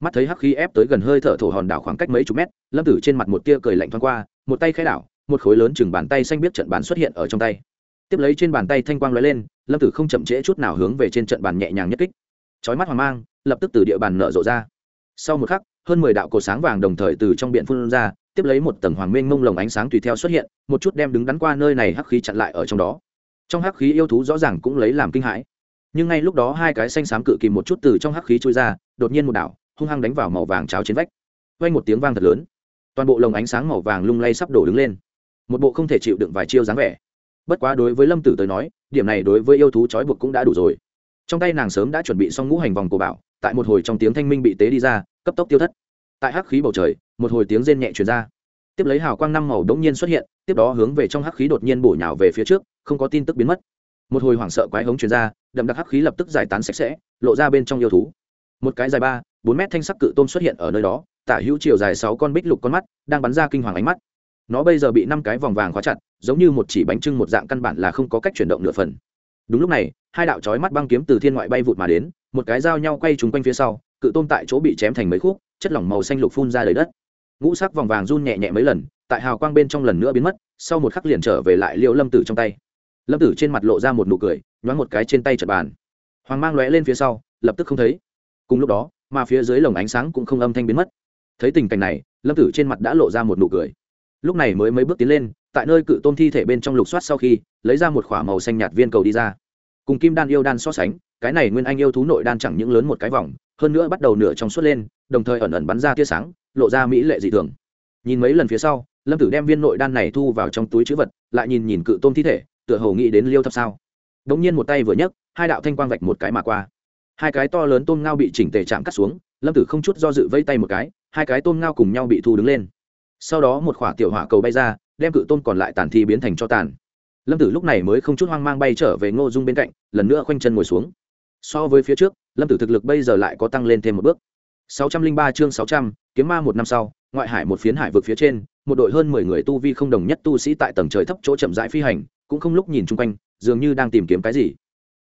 Mắt thấy hắc khí ép tới gần hơi thở thổ hòn đảo khoảng cách mấy chục mét, lâm tử trên mặt một tia cười lạnh thoáng qua, một tay khai đảo, một khối lớn chừng bàn tay xanh biết trận bàn xuất hiện ở trong tay. Tiếp lấy trên bàn tay thanh quang lóe lên, lâm tử không chậm trễ chút nào hướng về trên trận bàn nhẹ nhàng nhất kích. Chói mắt hoàng mang, lập tức từ địa bàn nở rộ ra. Sau một khắc hơn mười đạo cột sáng vàng đồng thời từ trong biển phun ra, tiếp lấy một tầng hoàng mênh mông lồng ánh sáng tùy theo xuất hiện, một chút đem đứng đắn qua nơi này hắc khí chặn lại ở trong đó. Trong hắc khí yêu thú rõ ràng cũng lấy làm kinh hãi. Nhưng ngay lúc đó hai cái xanh xám cự kìm một chút từ trong hắc khí trôi ra, đột nhiên một đảo, hung hăng đánh vào màu vàng cháo trên vách. Vang một tiếng vang thật lớn. Toàn bộ lồng ánh sáng màu vàng lung lay sắp đổ đứng lên. Một bộ không thể chịu đựng vài chiêu dáng vẻ. Bất quá đối với lâm tử tới nói, điểm này đối với yêu thú trói buộc cũng đã đủ rồi. Trong tay nàng sớm đã chuẩn bị xong ngũ hành vòng cổ bảo, tại một hồi trong tiếng thanh minh bị tế đi ra cấp tốc tiêu thất. Tại hắc khí bầu trời, một hồi tiếng rên nhẹ truyền ra. Tiếp lấy hào quang năm màu đống nhiên xuất hiện, tiếp đó hướng về trong hắc khí đột nhiên bổ nhào về phía trước, không có tin tức biến mất. Một hồi hoảng sợ quái hống truyền ra, đậm đặc hắc khí lập tức giải tán sạch sẽ, lộ ra bên trong yêu thú. Một cái dài ba, bốn mét thanh sắc cự tôm xuất hiện ở nơi đó, tả hữu chiều dài sáu con bích lục con mắt, đang bắn ra kinh hoàng ánh mắt. Nó bây giờ bị năm cái vòng vàng khóa chặt, giống như một chỉ bánh trưng một dạng căn bản là không có cách chuyển động nửa phần. Đúng lúc này, hai đạo chói mắt băng kiếm từ thiên ngoại bay vụt mà đến, một cái dao nhau quay trúng quanh phía sau cự tôm tại chỗ bị chém thành mấy khúc, chất lỏng màu xanh lục phun ra đầy đất. Ngũ sắc vòng vàng run nhẹ nhẹ mấy lần, tại hào quang bên trong lần nữa biến mất, sau một khắc liền trở về lại liễu lâm tử trong tay. Lâm tử trên mặt lộ ra một nụ cười, nhoáng một cái trên tay chật bàn. Hoàng mang lóe lên phía sau, lập tức không thấy. Cùng lúc đó, mà phía dưới lồng ánh sáng cũng không âm thanh biến mất. Thấy tình cảnh này, lâm tử trên mặt đã lộ ra một nụ cười. Lúc này mới mấy bước tiến lên, tại nơi cự tôm thi thể bên trong lục soát sau khi, lấy ra một k h ỏ a màu xanh nhạt viên cầu đi ra. Cùng kim đan yêu đan so sánh, cái này nguyên anh yêu thú nội đan chẳng những lớn một cái vòng hơn nữa bắt đầu nửa trong suốt lên, đồng thời ẩn ẩn bắn ra tia sáng, lộ ra mỹ lệ dị thường. Nhìn mấy lần phía sau, lâm tử đem viên nội đan này thu vào trong túi chữ vật, lại nhìn nhìn cự tôm thi thể, tựa hồ nghĩ đến liêu thập sao. Đ ỗ n g nhiên một tay vừa nhấc, hai đạo thanh quang vạch một cái mà qua. Hai cái to lớn tôm ngao bị chỉnh tề chạm cắt xuống, lâm tử không chút do dự vây tay một cái, hai cái tôm ngao cùng nhau bị thu đứng lên. Sau đó một khỏa tiểu hỏa cầu bay ra, đem cự tôm còn lại tàn thi biến thành cho tàn. Lâm tử lúc này mới không chút hoang mang bay trở về ngô dung bên cạnh, lần nữa khoanh chân ngồi xuống so với phía trước lâm tử thực lực bây giờ lại có tăng lên thêm một bước. 603 chương 600, kiếm ma một năm sau ngoại hải một phiến hải vực phía trên một đội hơn mười người tu vi không đồng nhất tu sĩ tại tầng trời thấp chỗ chậm rãi phi hành cũng không lúc nhìn chung quanh dường như đang tìm kiếm cái gì.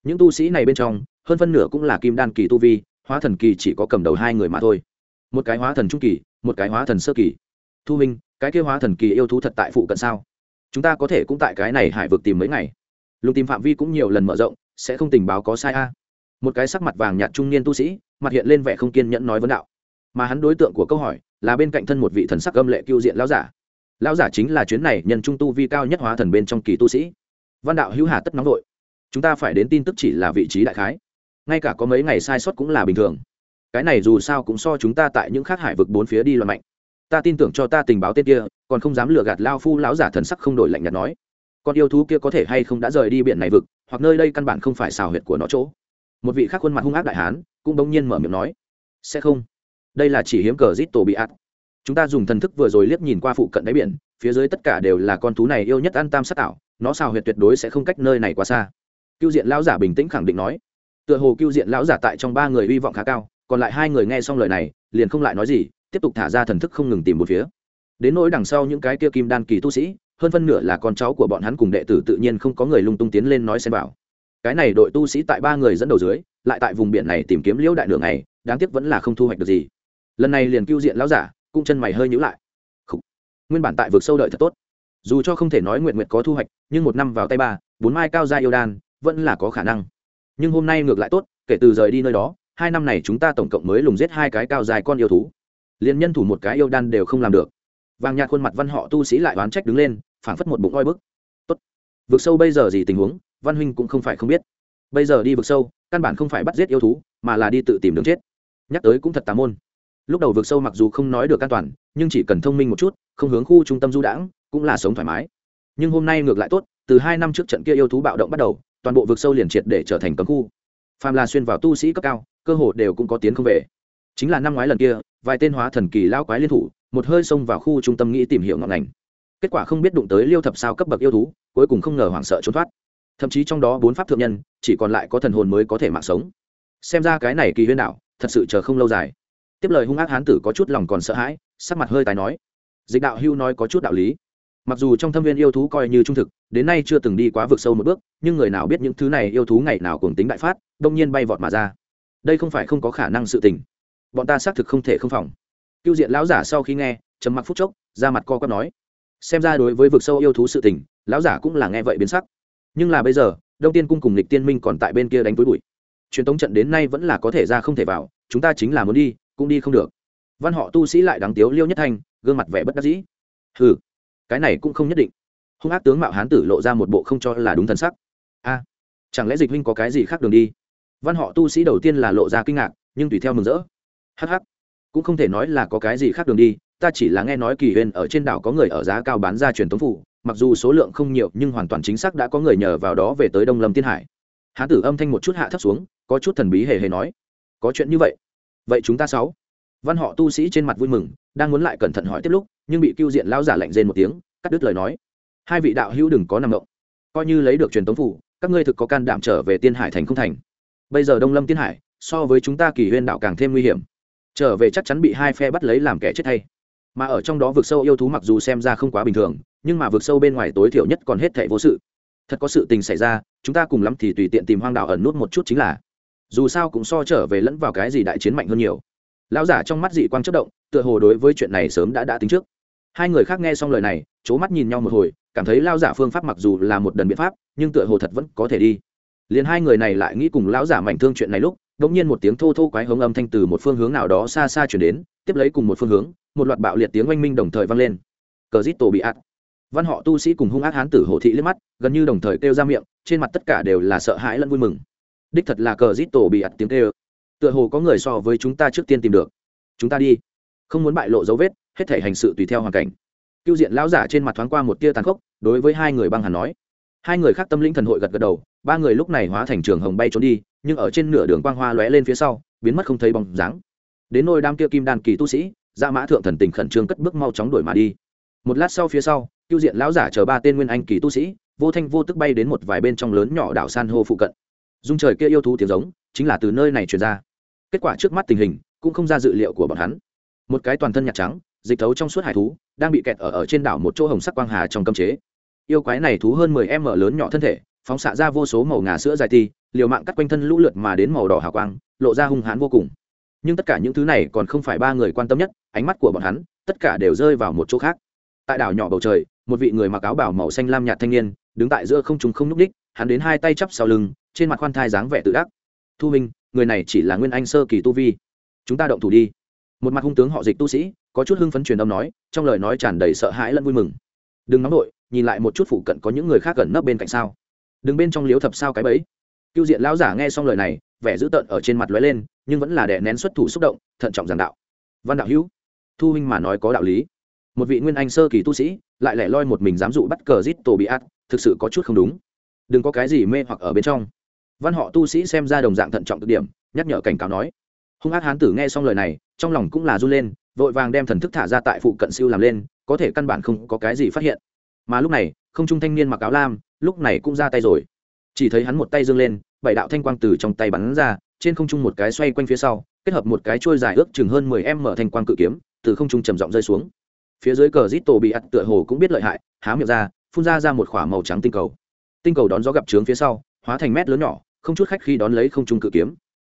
Những tu sĩ này bên trong hơn phân nửa cũng là kim đan kỳ tu vi hóa thần kỳ chỉ có cầm đầu hai người mà thôi. Một cái hóa thần trung kỳ một cái hóa thần sơ kỳ. Thu minh cái kia hóa thần kỳ yêu thú thật tại phụ cận sao? Chúng ta có thể cũng tại cái này hải vực tìm mấy ngày. Lùng tìm phạm vi cũng nhiều lần mở rộng sẽ không tình báo có sai a một cái sắc mặt vàng nhạt trung niên tu sĩ, mặt hiện lên vẻ không kiên nhẫn nói vấn đạo. Mà hắn đối tượng của câu hỏi là bên cạnh thân một vị thần sắc âm lệ cưu diện lão giả. Lão giả chính là chuyến này nhân trung tu vi cao nhất hóa thần bên trong kỳ tu sĩ. Văn đạo hữu hà tất nóng vội. Chúng ta phải đến tin tức chỉ là vị trí đại khái. Ngay cả có mấy ngày sai sót cũng là bình thường. Cái này dù sao cũng so chúng ta tại những khác hải vực bốn phía đi loạn mạnh. Ta tin tưởng cho ta tình báo tên kia, còn không dám lừa gạt lao phu lão giả thần sắc không đổi lạnh nhạt nói. Con yêu thú kia có thể hay không đã rời đi biển này vực, hoặc nơi đây căn bản không phải xào huyệt của nó chỗ một vị khác khuôn mặt hung ác đại hán cũng bỗng nhiên mở miệng nói, sẽ không. Đây là chỉ hiếm cờ rít tổ bị ạt. Chúng ta dùng thần thức vừa rồi liếc nhìn qua phụ cận đáy biển, phía dưới tất cả đều là con thú này yêu nhất ăn tam sát tạo nó xào huyệt tuyệt đối sẽ không cách nơi này quá xa. Cưu diện lão giả bình tĩnh khẳng định nói. Tựa hồ cưu diện lão giả tại trong ba người hy vọng khá cao, còn lại hai người nghe xong lời này, liền không lại nói gì, tiếp tục thả ra thần thức không ngừng tìm một phía. Đến nỗi đằng sau những cái kia kim đan kỳ tu sĩ, hơn phân nửa là con cháu của bọn hắn cùng đệ tử tự nhiên không có người lung tung tiến lên nói xem bảo cái này đội tu sĩ tại ba người dẫn đầu dưới, lại tại vùng biển này tìm kiếm liễu đại đường này đáng tiếc vẫn là không thu hoạch được gì. Lần này liền cưu diện lão giả cung chân mày hơi nhữ lại. Nguyên bản tại vực sâu đợi thật tốt. Dù cho không thể nói nguyện nguyện có thu hoạch, nhưng một năm vào tay ba, bốn mai cao ra yêu đan, vẫn là có khả năng. Nhưng hôm nay ngược lại tốt, kể từ rời đi nơi đó, hai năm này chúng ta tổng cộng mới lùng giết hai cái cao dài con yêu thú. Liền nhân thủ một cái yêu đan đều không làm được. Vàng nhạt khuôn mặt văn họ tu sĩ lại oán trách đứng lên, phảng phất một bụng oi bức. Tốt. Vực sâu bây giờ gì tình huống? Văn huynh cũng không phải không biết. Bây giờ đi vực sâu, căn bản không phải bắt giết yêu thú, mà là đi tự tìm đường chết. Nhắc tới cũng thật tà môn. Lúc đầu vực sâu mặc dù không nói được an toàn, nhưng chỉ cần thông minh một chút, không hướng khu trung tâm du đãng, cũng là sống thoải mái. Nhưng hôm nay ngược lại tốt, từ hai năm trước trận kia yêu thú bạo động bắt đầu, toàn bộ vực sâu liền triệt để trở thành cấm khu. Phàm là xuyên vào tu sĩ cấp cao, cơ hồ đều cũng có tiến không về. Chính là năm ngoái lần kia, vài tên hóa thần kỳ lao quái liên thủ, một hơi xông vào khu trung tâm nghĩ tìm hiểu ngọn ngành. Kết quả không biết đụng tới liêu thập sao cấp bậc yêu thú, cuối cùng không ngờ hoảng sợ trốn thoát thậm chí trong đó bốn pháp thượng nhân, chỉ còn lại có thần hồn mới có thể mạng sống. Xem ra cái này kỳ huyên đạo, thật sự chờ không lâu dài. Tiếp lời hung ác hán tử có chút lòng còn sợ hãi, sắc mặt hơi tài nói. Dịch đạo hưu nói có chút đạo lý. Mặc dù trong thâm viên yêu thú coi như trung thực, đến nay chưa từng đi quá vực sâu một bước, nhưng người nào biết những thứ này yêu thú ngày nào cùng tính đại phát, đông nhiên bay vọt mà ra. Đây không phải không có khả năng sự tình. Bọn ta xác thực không thể không phòng. Cưu diện lão giả sau khi nghe chấm mặc phút chốc, ra mặt co quắp nói. Xem ra đối với vực sâu yêu thú sự tình, lão giả cũng là nghe vậy biến sắc nhưng là bây giờ, đông tiên cung cùng lịch tiên minh còn tại bên kia đánh túi bụi. Truyền tống trận đến nay vẫn là có thể ra không thể vào, chúng ta chính là muốn đi, cũng đi không được. Văn họ tu sĩ lại đáng tiếu liêu nhất thanh, gương mặt vẻ bất đắc dĩ. Ừ cái này cũng không nhất định. Hung ác tướng mạo hán tử lộ ra một bộ không cho là đúng thần sắc. A, chẳng lẽ dịch huynh có cái gì khác đường đi? Văn họ tu sĩ đầu tiên là lộ ra kinh ngạc, nhưng tùy theo mừng rỡ. Hh cũng không thể nói là có cái gì khác đường đi ta chỉ là nghe nói kỳ huyên ở trên đảo có người ở giá cao bán ra truyền thống phủ, mặc dù số lượng không nhiều, nhưng hoàn toàn chính xác đã có người nhờ vào đó về tới đông lâm tiên hải. Hán tử âm thanh một chút hạ thấp xuống, có chút thần bí hề hề nói, có chuyện như vậy? Vậy chúng ta sáu? Văn họ tu sĩ trên mặt vui mừng, đang muốn lại cẩn thận hỏi tiếp lúc, nhưng bị cưu diện lao giả lạnh rên một tiếng, cắt đứt lời nói, hai vị đạo hữu đừng có nằm động. Coi như lấy được truyền tống phủ, các ngươi thực có can đảm trở về tiên hải thành không thành. Bây giờ đông lâm tiên hải, so với chúng ta kỳ huyên đạo càng thêm nguy hiểm. Trở về chắc chắn bị hai phe bắt lấy làm kẻ chết thay mà ở trong đó vực sâu yêu thú mặc dù xem ra không quá bình thường, nhưng mà vực sâu bên ngoài tối thiểu nhất còn hết thảy vô sự. Thật có sự tình xảy ra, chúng ta cùng lắm thì tùy tiện tìm hoang đảo ẩn nút một chút chính là. Dù sao cũng so trở về lẫn vào cái gì đại chiến mạnh hơn nhiều. Lão giả trong mắt dị quang chất động, tựa hồ đối với chuyện này sớm đã đã tính trước. Hai người khác nghe xong lời này c h ố mắt nhìn nhau một hồi, cảm thấy lao giả phương pháp mặc dù là một đần biện pháp, nhưng tựa hồ thật vẫn có thể đi. Liền hai người này lại nghĩ cùng lão giả mảnh thương chuyện này lúc đ ỗ n g nhiên một tiếng thô thô quái hống âm thanh từ một phương hướng nào đó xa xa chuyển đến, tiếp lấy cùng một phương hướng một loạt bạo liệt tiếng oanh minh đồng thời vang lên. Cờ rít tổ bị ạt. Văn họ tu sĩ cùng hung ác hán tử hồ thị liếc mắt gần như đồng thời kêu ra miệng trên mặt tất cả đều là sợ hãi lẫn vui mừng. Đích thật là cờ rít tổ bị ạt tiếng kêu, tựa hồ có người so với chúng ta trước tiên tìm được. Chúng ta đi. Không muốn bại lộ dấu vết hết thể hành sự tùy theo hoàn cảnh. Cưu diện lão giả trên mặt thoáng qua một tia tàn khốc đối với hai người băng hàn nói. Hai người khác tâm linh thần hội gật gật đầu ba người lúc này hóa thành trường hồng bay trốn đi nhưng ở trên nửa đường quang hoa lóe lên phía sau biến mất không thấy bóng dáng. Đến nôi đám kia kim đan kỳ tu sĩ dạ mã thượng thần tình khẩn trương cất bước mau chóng đuổi mà đi. Một lát sau phía sau tiêu diện lão giả chờ ba tên nguyên anh kỳ tu sĩ vô thanh vô tức bay đến một vài bên trong lớn nhỏ đảo san hô phụ cận. Dung trời kia yêu thú tiếng giống chính là từ nơi này truyền ra. Kết quả trước mắt tình hình cũng không ra dự liệu của bọn hắn. Một cái toàn thân nhạt trắng dịch thấu trong suốt hải thú đang bị kẹt ở, ở trên đảo một chỗ hồng sắc quang hà trong cấm chế. Yêu quái này thú hơn mười m lớn nhỏ thân thể phóng xạ ra vô số màu ngà sữa dài ti liều mạng cắt quanh thân lũ lượt mà đến màu đỏ hào quang lộ ra hung hãn vô cùng nhưng tất cả những thứ này còn không phải ba người quan tâm nhất, ánh mắt của bọn hắn, tất cả đều rơi vào một chỗ khác. Tại đảo nhỏ bầu trời, một vị người mặc áo bảo màu xanh lam nhạt thanh niên, đứng tại giữa không trùng không n ú c đích hắn đến hai tay chắp sau lưng, trên mặt khoan thai dáng vẻ tự đắc. Thu minh, người này chỉ là nguyên anh sơ kỳ tu vi. Chúng ta động thủ đi. Một mặt hung tướng họ dịch tu sĩ, có chút hưng phấn truyền âm nói, trong lời nói tràn đầy sợ hãi lẫn vui mừng. Đừng nóng đội nhìn lại một chút phụ cận có những người khác gần nấp bên cạnh sao. Đừng bên trong liếu thập sao cái bẫy. Cưu diện lão giả nghe xong lời này, vẻ dữ tợn ở trên mặt lóe lên nhưng vẫn là đè nén xuất thủ xúc động, thận trọng giảng đạo. Văn đạo hữu, thu huynh mà nói có đạo lý. Một vị nguyên anh sơ kỳ tu sĩ, lại lẻ loi một mình dám dụ bắt cờ rít tổ bị át thực sự có chút không đúng. Đừng có cái gì mê hoặc ở bên trong. Văn họ tu sĩ xem ra đồng dạng thận trọng cực điểm, nhắc nhở cảnh cáo nói. Hung ác hán tử nghe xong lời này, trong lòng cũng là run lên, vội vàng đem thần thức thả ra tại phụ cận siêu làm lên, có thể căn bản không có cái gì phát hiện. Mà lúc này, không trung thanh niên mặc áo lam, lúc này cũng ra tay rồi. Chỉ thấy hắn một tay dương lên, bảy đạo thanh quang từ trong tay bắn ra trên không trung một cái xoay quanh phía sau, kết hợp một cái trôi dài ước chừng hơn mười em mở thanh quang cự kiếm, từ không trung trầm giọng rơi xuống. Phía dưới cờ rít tổ bị ắt tựa hồ cũng biết lợi hại, há miệng ra, phun ra ra một k h ỏ a màu trắng tinh cầu. Tinh cầu đón gió gặp trướng phía sau, hóa thành mét lớn nhỏ, không chút khách khi đón lấy không trung cự kiếm.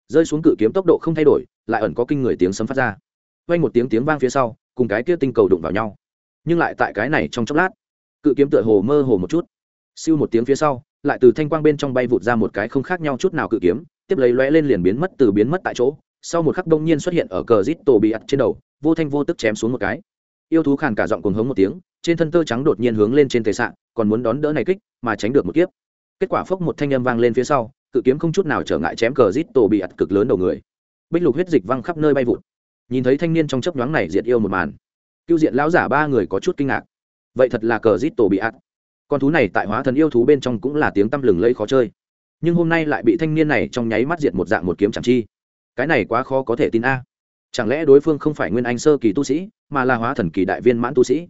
Rơi xuống cự kiếm tốc độ không thay đổi, lại ẩn có kinh người tiếng sấm phát ra. Vang một tiếng tiếng vang phía sau, cùng cái kia tinh cầu đụng vào nhau. Nhưng lại tại cái này trong chốc lát, cự kiếm tựa hồ mơ hồ một chút. Siêu một tiếng phía sau, lại từ thanh quang bên trong bay vụt ra một cái không khác nhau chút nào cự kiếm tiếp lấy lóe lên liền biến mất từ biến mất tại chỗ, sau một khắc đông nhiên xuất hiện ở cờ rít tổ bị ặt trên đầu, vô thanh vô tức chém xuống một cái. Yêu thú khàn cả giọng cuồng hống một tiếng, trên thân tơ trắng đột nhiên hướng lên trên tề sạn còn muốn đón đỡ này kích, mà tránh được một kiếp. Kết quả phốc một thanh âm vang lên phía sau, cự kiếm không chút nào trở ngại chém cờ rít tổ bị ặt cực lớn đầu người. Bích lục huyết dịch văng khắp nơi bay vụt. Nhìn thấy thanh niên trong chấp nhoáng này diệt yêu một màn, cưu diện lão giả ba người có chút kinh ngạc. Vậy thật là cờ rít tổ bị ặt con thú này tại hóa thần yêu thú bên trong cũng là tiếng tăm lừng lẫy khó chơi nhưng hôm nay lại bị thanh niên này trong nháy mắt diệt một dạng một kiếm chẳng chi. Cái này quá khó có thể tin a. Chẳng lẽ đối phương không phải nguyên anh sơ kỳ tu sĩ, mà là hóa thần kỳ đại viên mãn tu sĩ?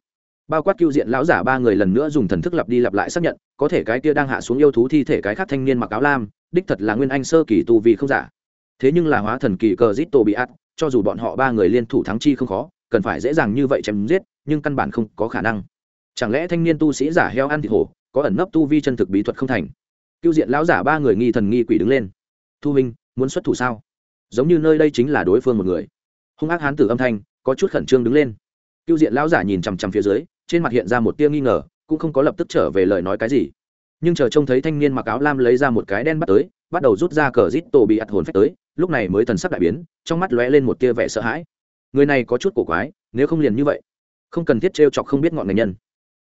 Bao quát cưu diện lão giả ba người lần nữa dùng thần thức lặp đi lặp lại xác nhận, có thể cái kia đang hạ xuống yêu thú thi thể cái khác thanh niên mặc áo lam, đích thật là nguyên anh sơ kỳ tu vì không giả. Thế nhưng là hóa thần kỳ cờ zit tô bị ắt cho dù bọn họ ba người liên thủ thắng chi không khó, cần phải dễ dàng như vậy chém giết, nhưng căn bản không có khả năng. Chẳng lẽ thanh niên tu sĩ giả heo ăn thịt hổ, có ẩn nấp tu vi chân thực bí thuật không thành? Cưu diện lão giả ba người nghi thần nghi quỷ đứng lên. Thu minh muốn xuất thủ sao? Giống như nơi đây chính là đối phương một người. Hung ác hán tử âm thanh, có chút khẩn trương đứng lên. Cưu diện lão giả nhìn chằm chằm phía dưới, trên mặt hiện ra một tia nghi ngờ, cũng không có lập tức trở về lời nói cái gì. Nhưng chờ trông thấy thanh niên mặc áo lam lấy ra một cái đen bắt tới, bắt đầu rút ra cờ rít tổ bị ạt hồn phách tới, lúc này mới thần sắc đại biến, trong mắt lóe lên một tia vẻ sợ hãi. Người này có chút cổ quái, nếu không liền như vậy, không cần thiết t chọc không biết ngọn ngành nhân.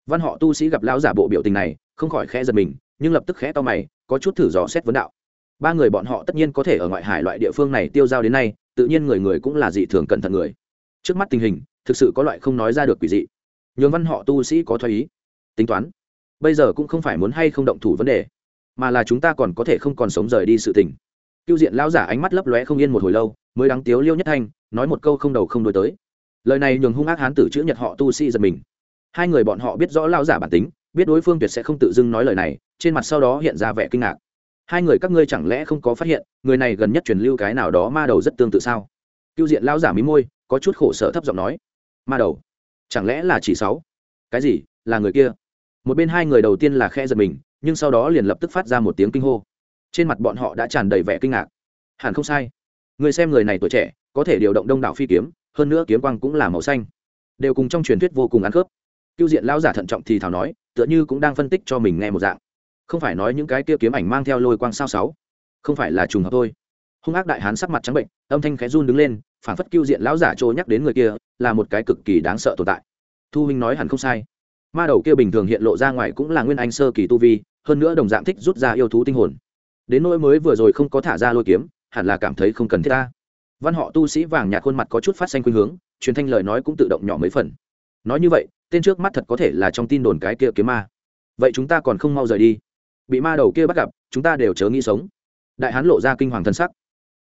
Văn họ tu sĩ gặp lão giả bộ biểu tình này, không khỏi khẽ giật mình nhưng lập tức khẽ to mày, có chút thử dò xét vấn đạo. Ba người bọn họ tất nhiên có thể ở ngoại hải loại địa phương này tiêu giao đến nay, tự nhiên người người cũng là dị thường cẩn thận người. Trước mắt tình hình, thực sự có loại không nói ra được quỷ dị. Nhường văn họ tu sĩ có thoái ý. Tính toán. Bây giờ cũng không phải muốn hay không động thủ vấn đề, mà là chúng ta còn có thể không còn sống rời đi sự tình. Cưu diện lão giả ánh mắt lấp lóe không yên một hồi lâu, mới đắng tiếu liêu nhất thanh, nói một câu không đầu không đôi tới. Lời này nhường hung ác hán tử chữ nhật họ tu sĩ giật mình. Hai người bọn họ biết rõ lão giả bản tính, biết đối phương tuyệt sẽ không tự dưng nói lời này trên mặt sau đó hiện ra vẻ kinh ngạc. Hai người các ngươi chẳng lẽ không có phát hiện, người này gần nhất truyền lưu cái nào đó ma đầu rất tương tự sao? Cưu diện lão giả mí môi, có chút khổ sở thấp giọng nói. Ma đầu? Chẳng lẽ là chỉ sáu? Cái gì? Là người kia? Một bên hai người đầu tiên là khe giật mình, nhưng sau đó liền lập tức phát ra một tiếng kinh hô. Trên mặt bọn họ đã tràn đầy vẻ kinh ngạc. Hẳn không sai. Người xem người này tuổi trẻ, có thể điều động đông đảo phi kiếm, hơn nữa kiếm quang cũng là màu xanh. Đều cùng trong truyền thuyết vô cùng ăn khớp. Cưu diện lão giả thận trọng thì thảo nói, tựa như cũng đang phân tích cho mình nghe một dạng không phải nói những cái kia kiếm ảnh mang theo lôi quang sao sáu? Không phải là trùng hợp thôi. Hung ác đại hán sắc mặt trắng bệnh, âm thanh khẽ run đứng lên, phản phất cưu diện lão giả trôi nhắc đến người kia, là một cái cực kỳ đáng sợ tồn tại. Thu huynh nói hẳn không sai. Ma đầu kia bình thường hiện lộ ra ngoài cũng là nguyên anh sơ kỳ tu vi, hơn nữa đồng dạng thích rút ra yêu thú tinh hồn. Đến nỗi mới vừa rồi không có thả ra lôi kiếm, hẳn là cảm thấy không cần thiết ta. Văn họ tu sĩ vàng nhạt khuôn mặt có chút phát xanh khuynh hướng, truyền thanh lời nói cũng tự động nhỏ mấy phần. Nói như vậy, tên trước mắt thật có thể là trong tin đồn cái kia kiếm ma. Vậy chúng ta còn không mau rời đi bị ma đầu kia bắt gặp, chúng ta đều chớ nghĩ sống. Đại hán lộ ra kinh hoàng thân sắc.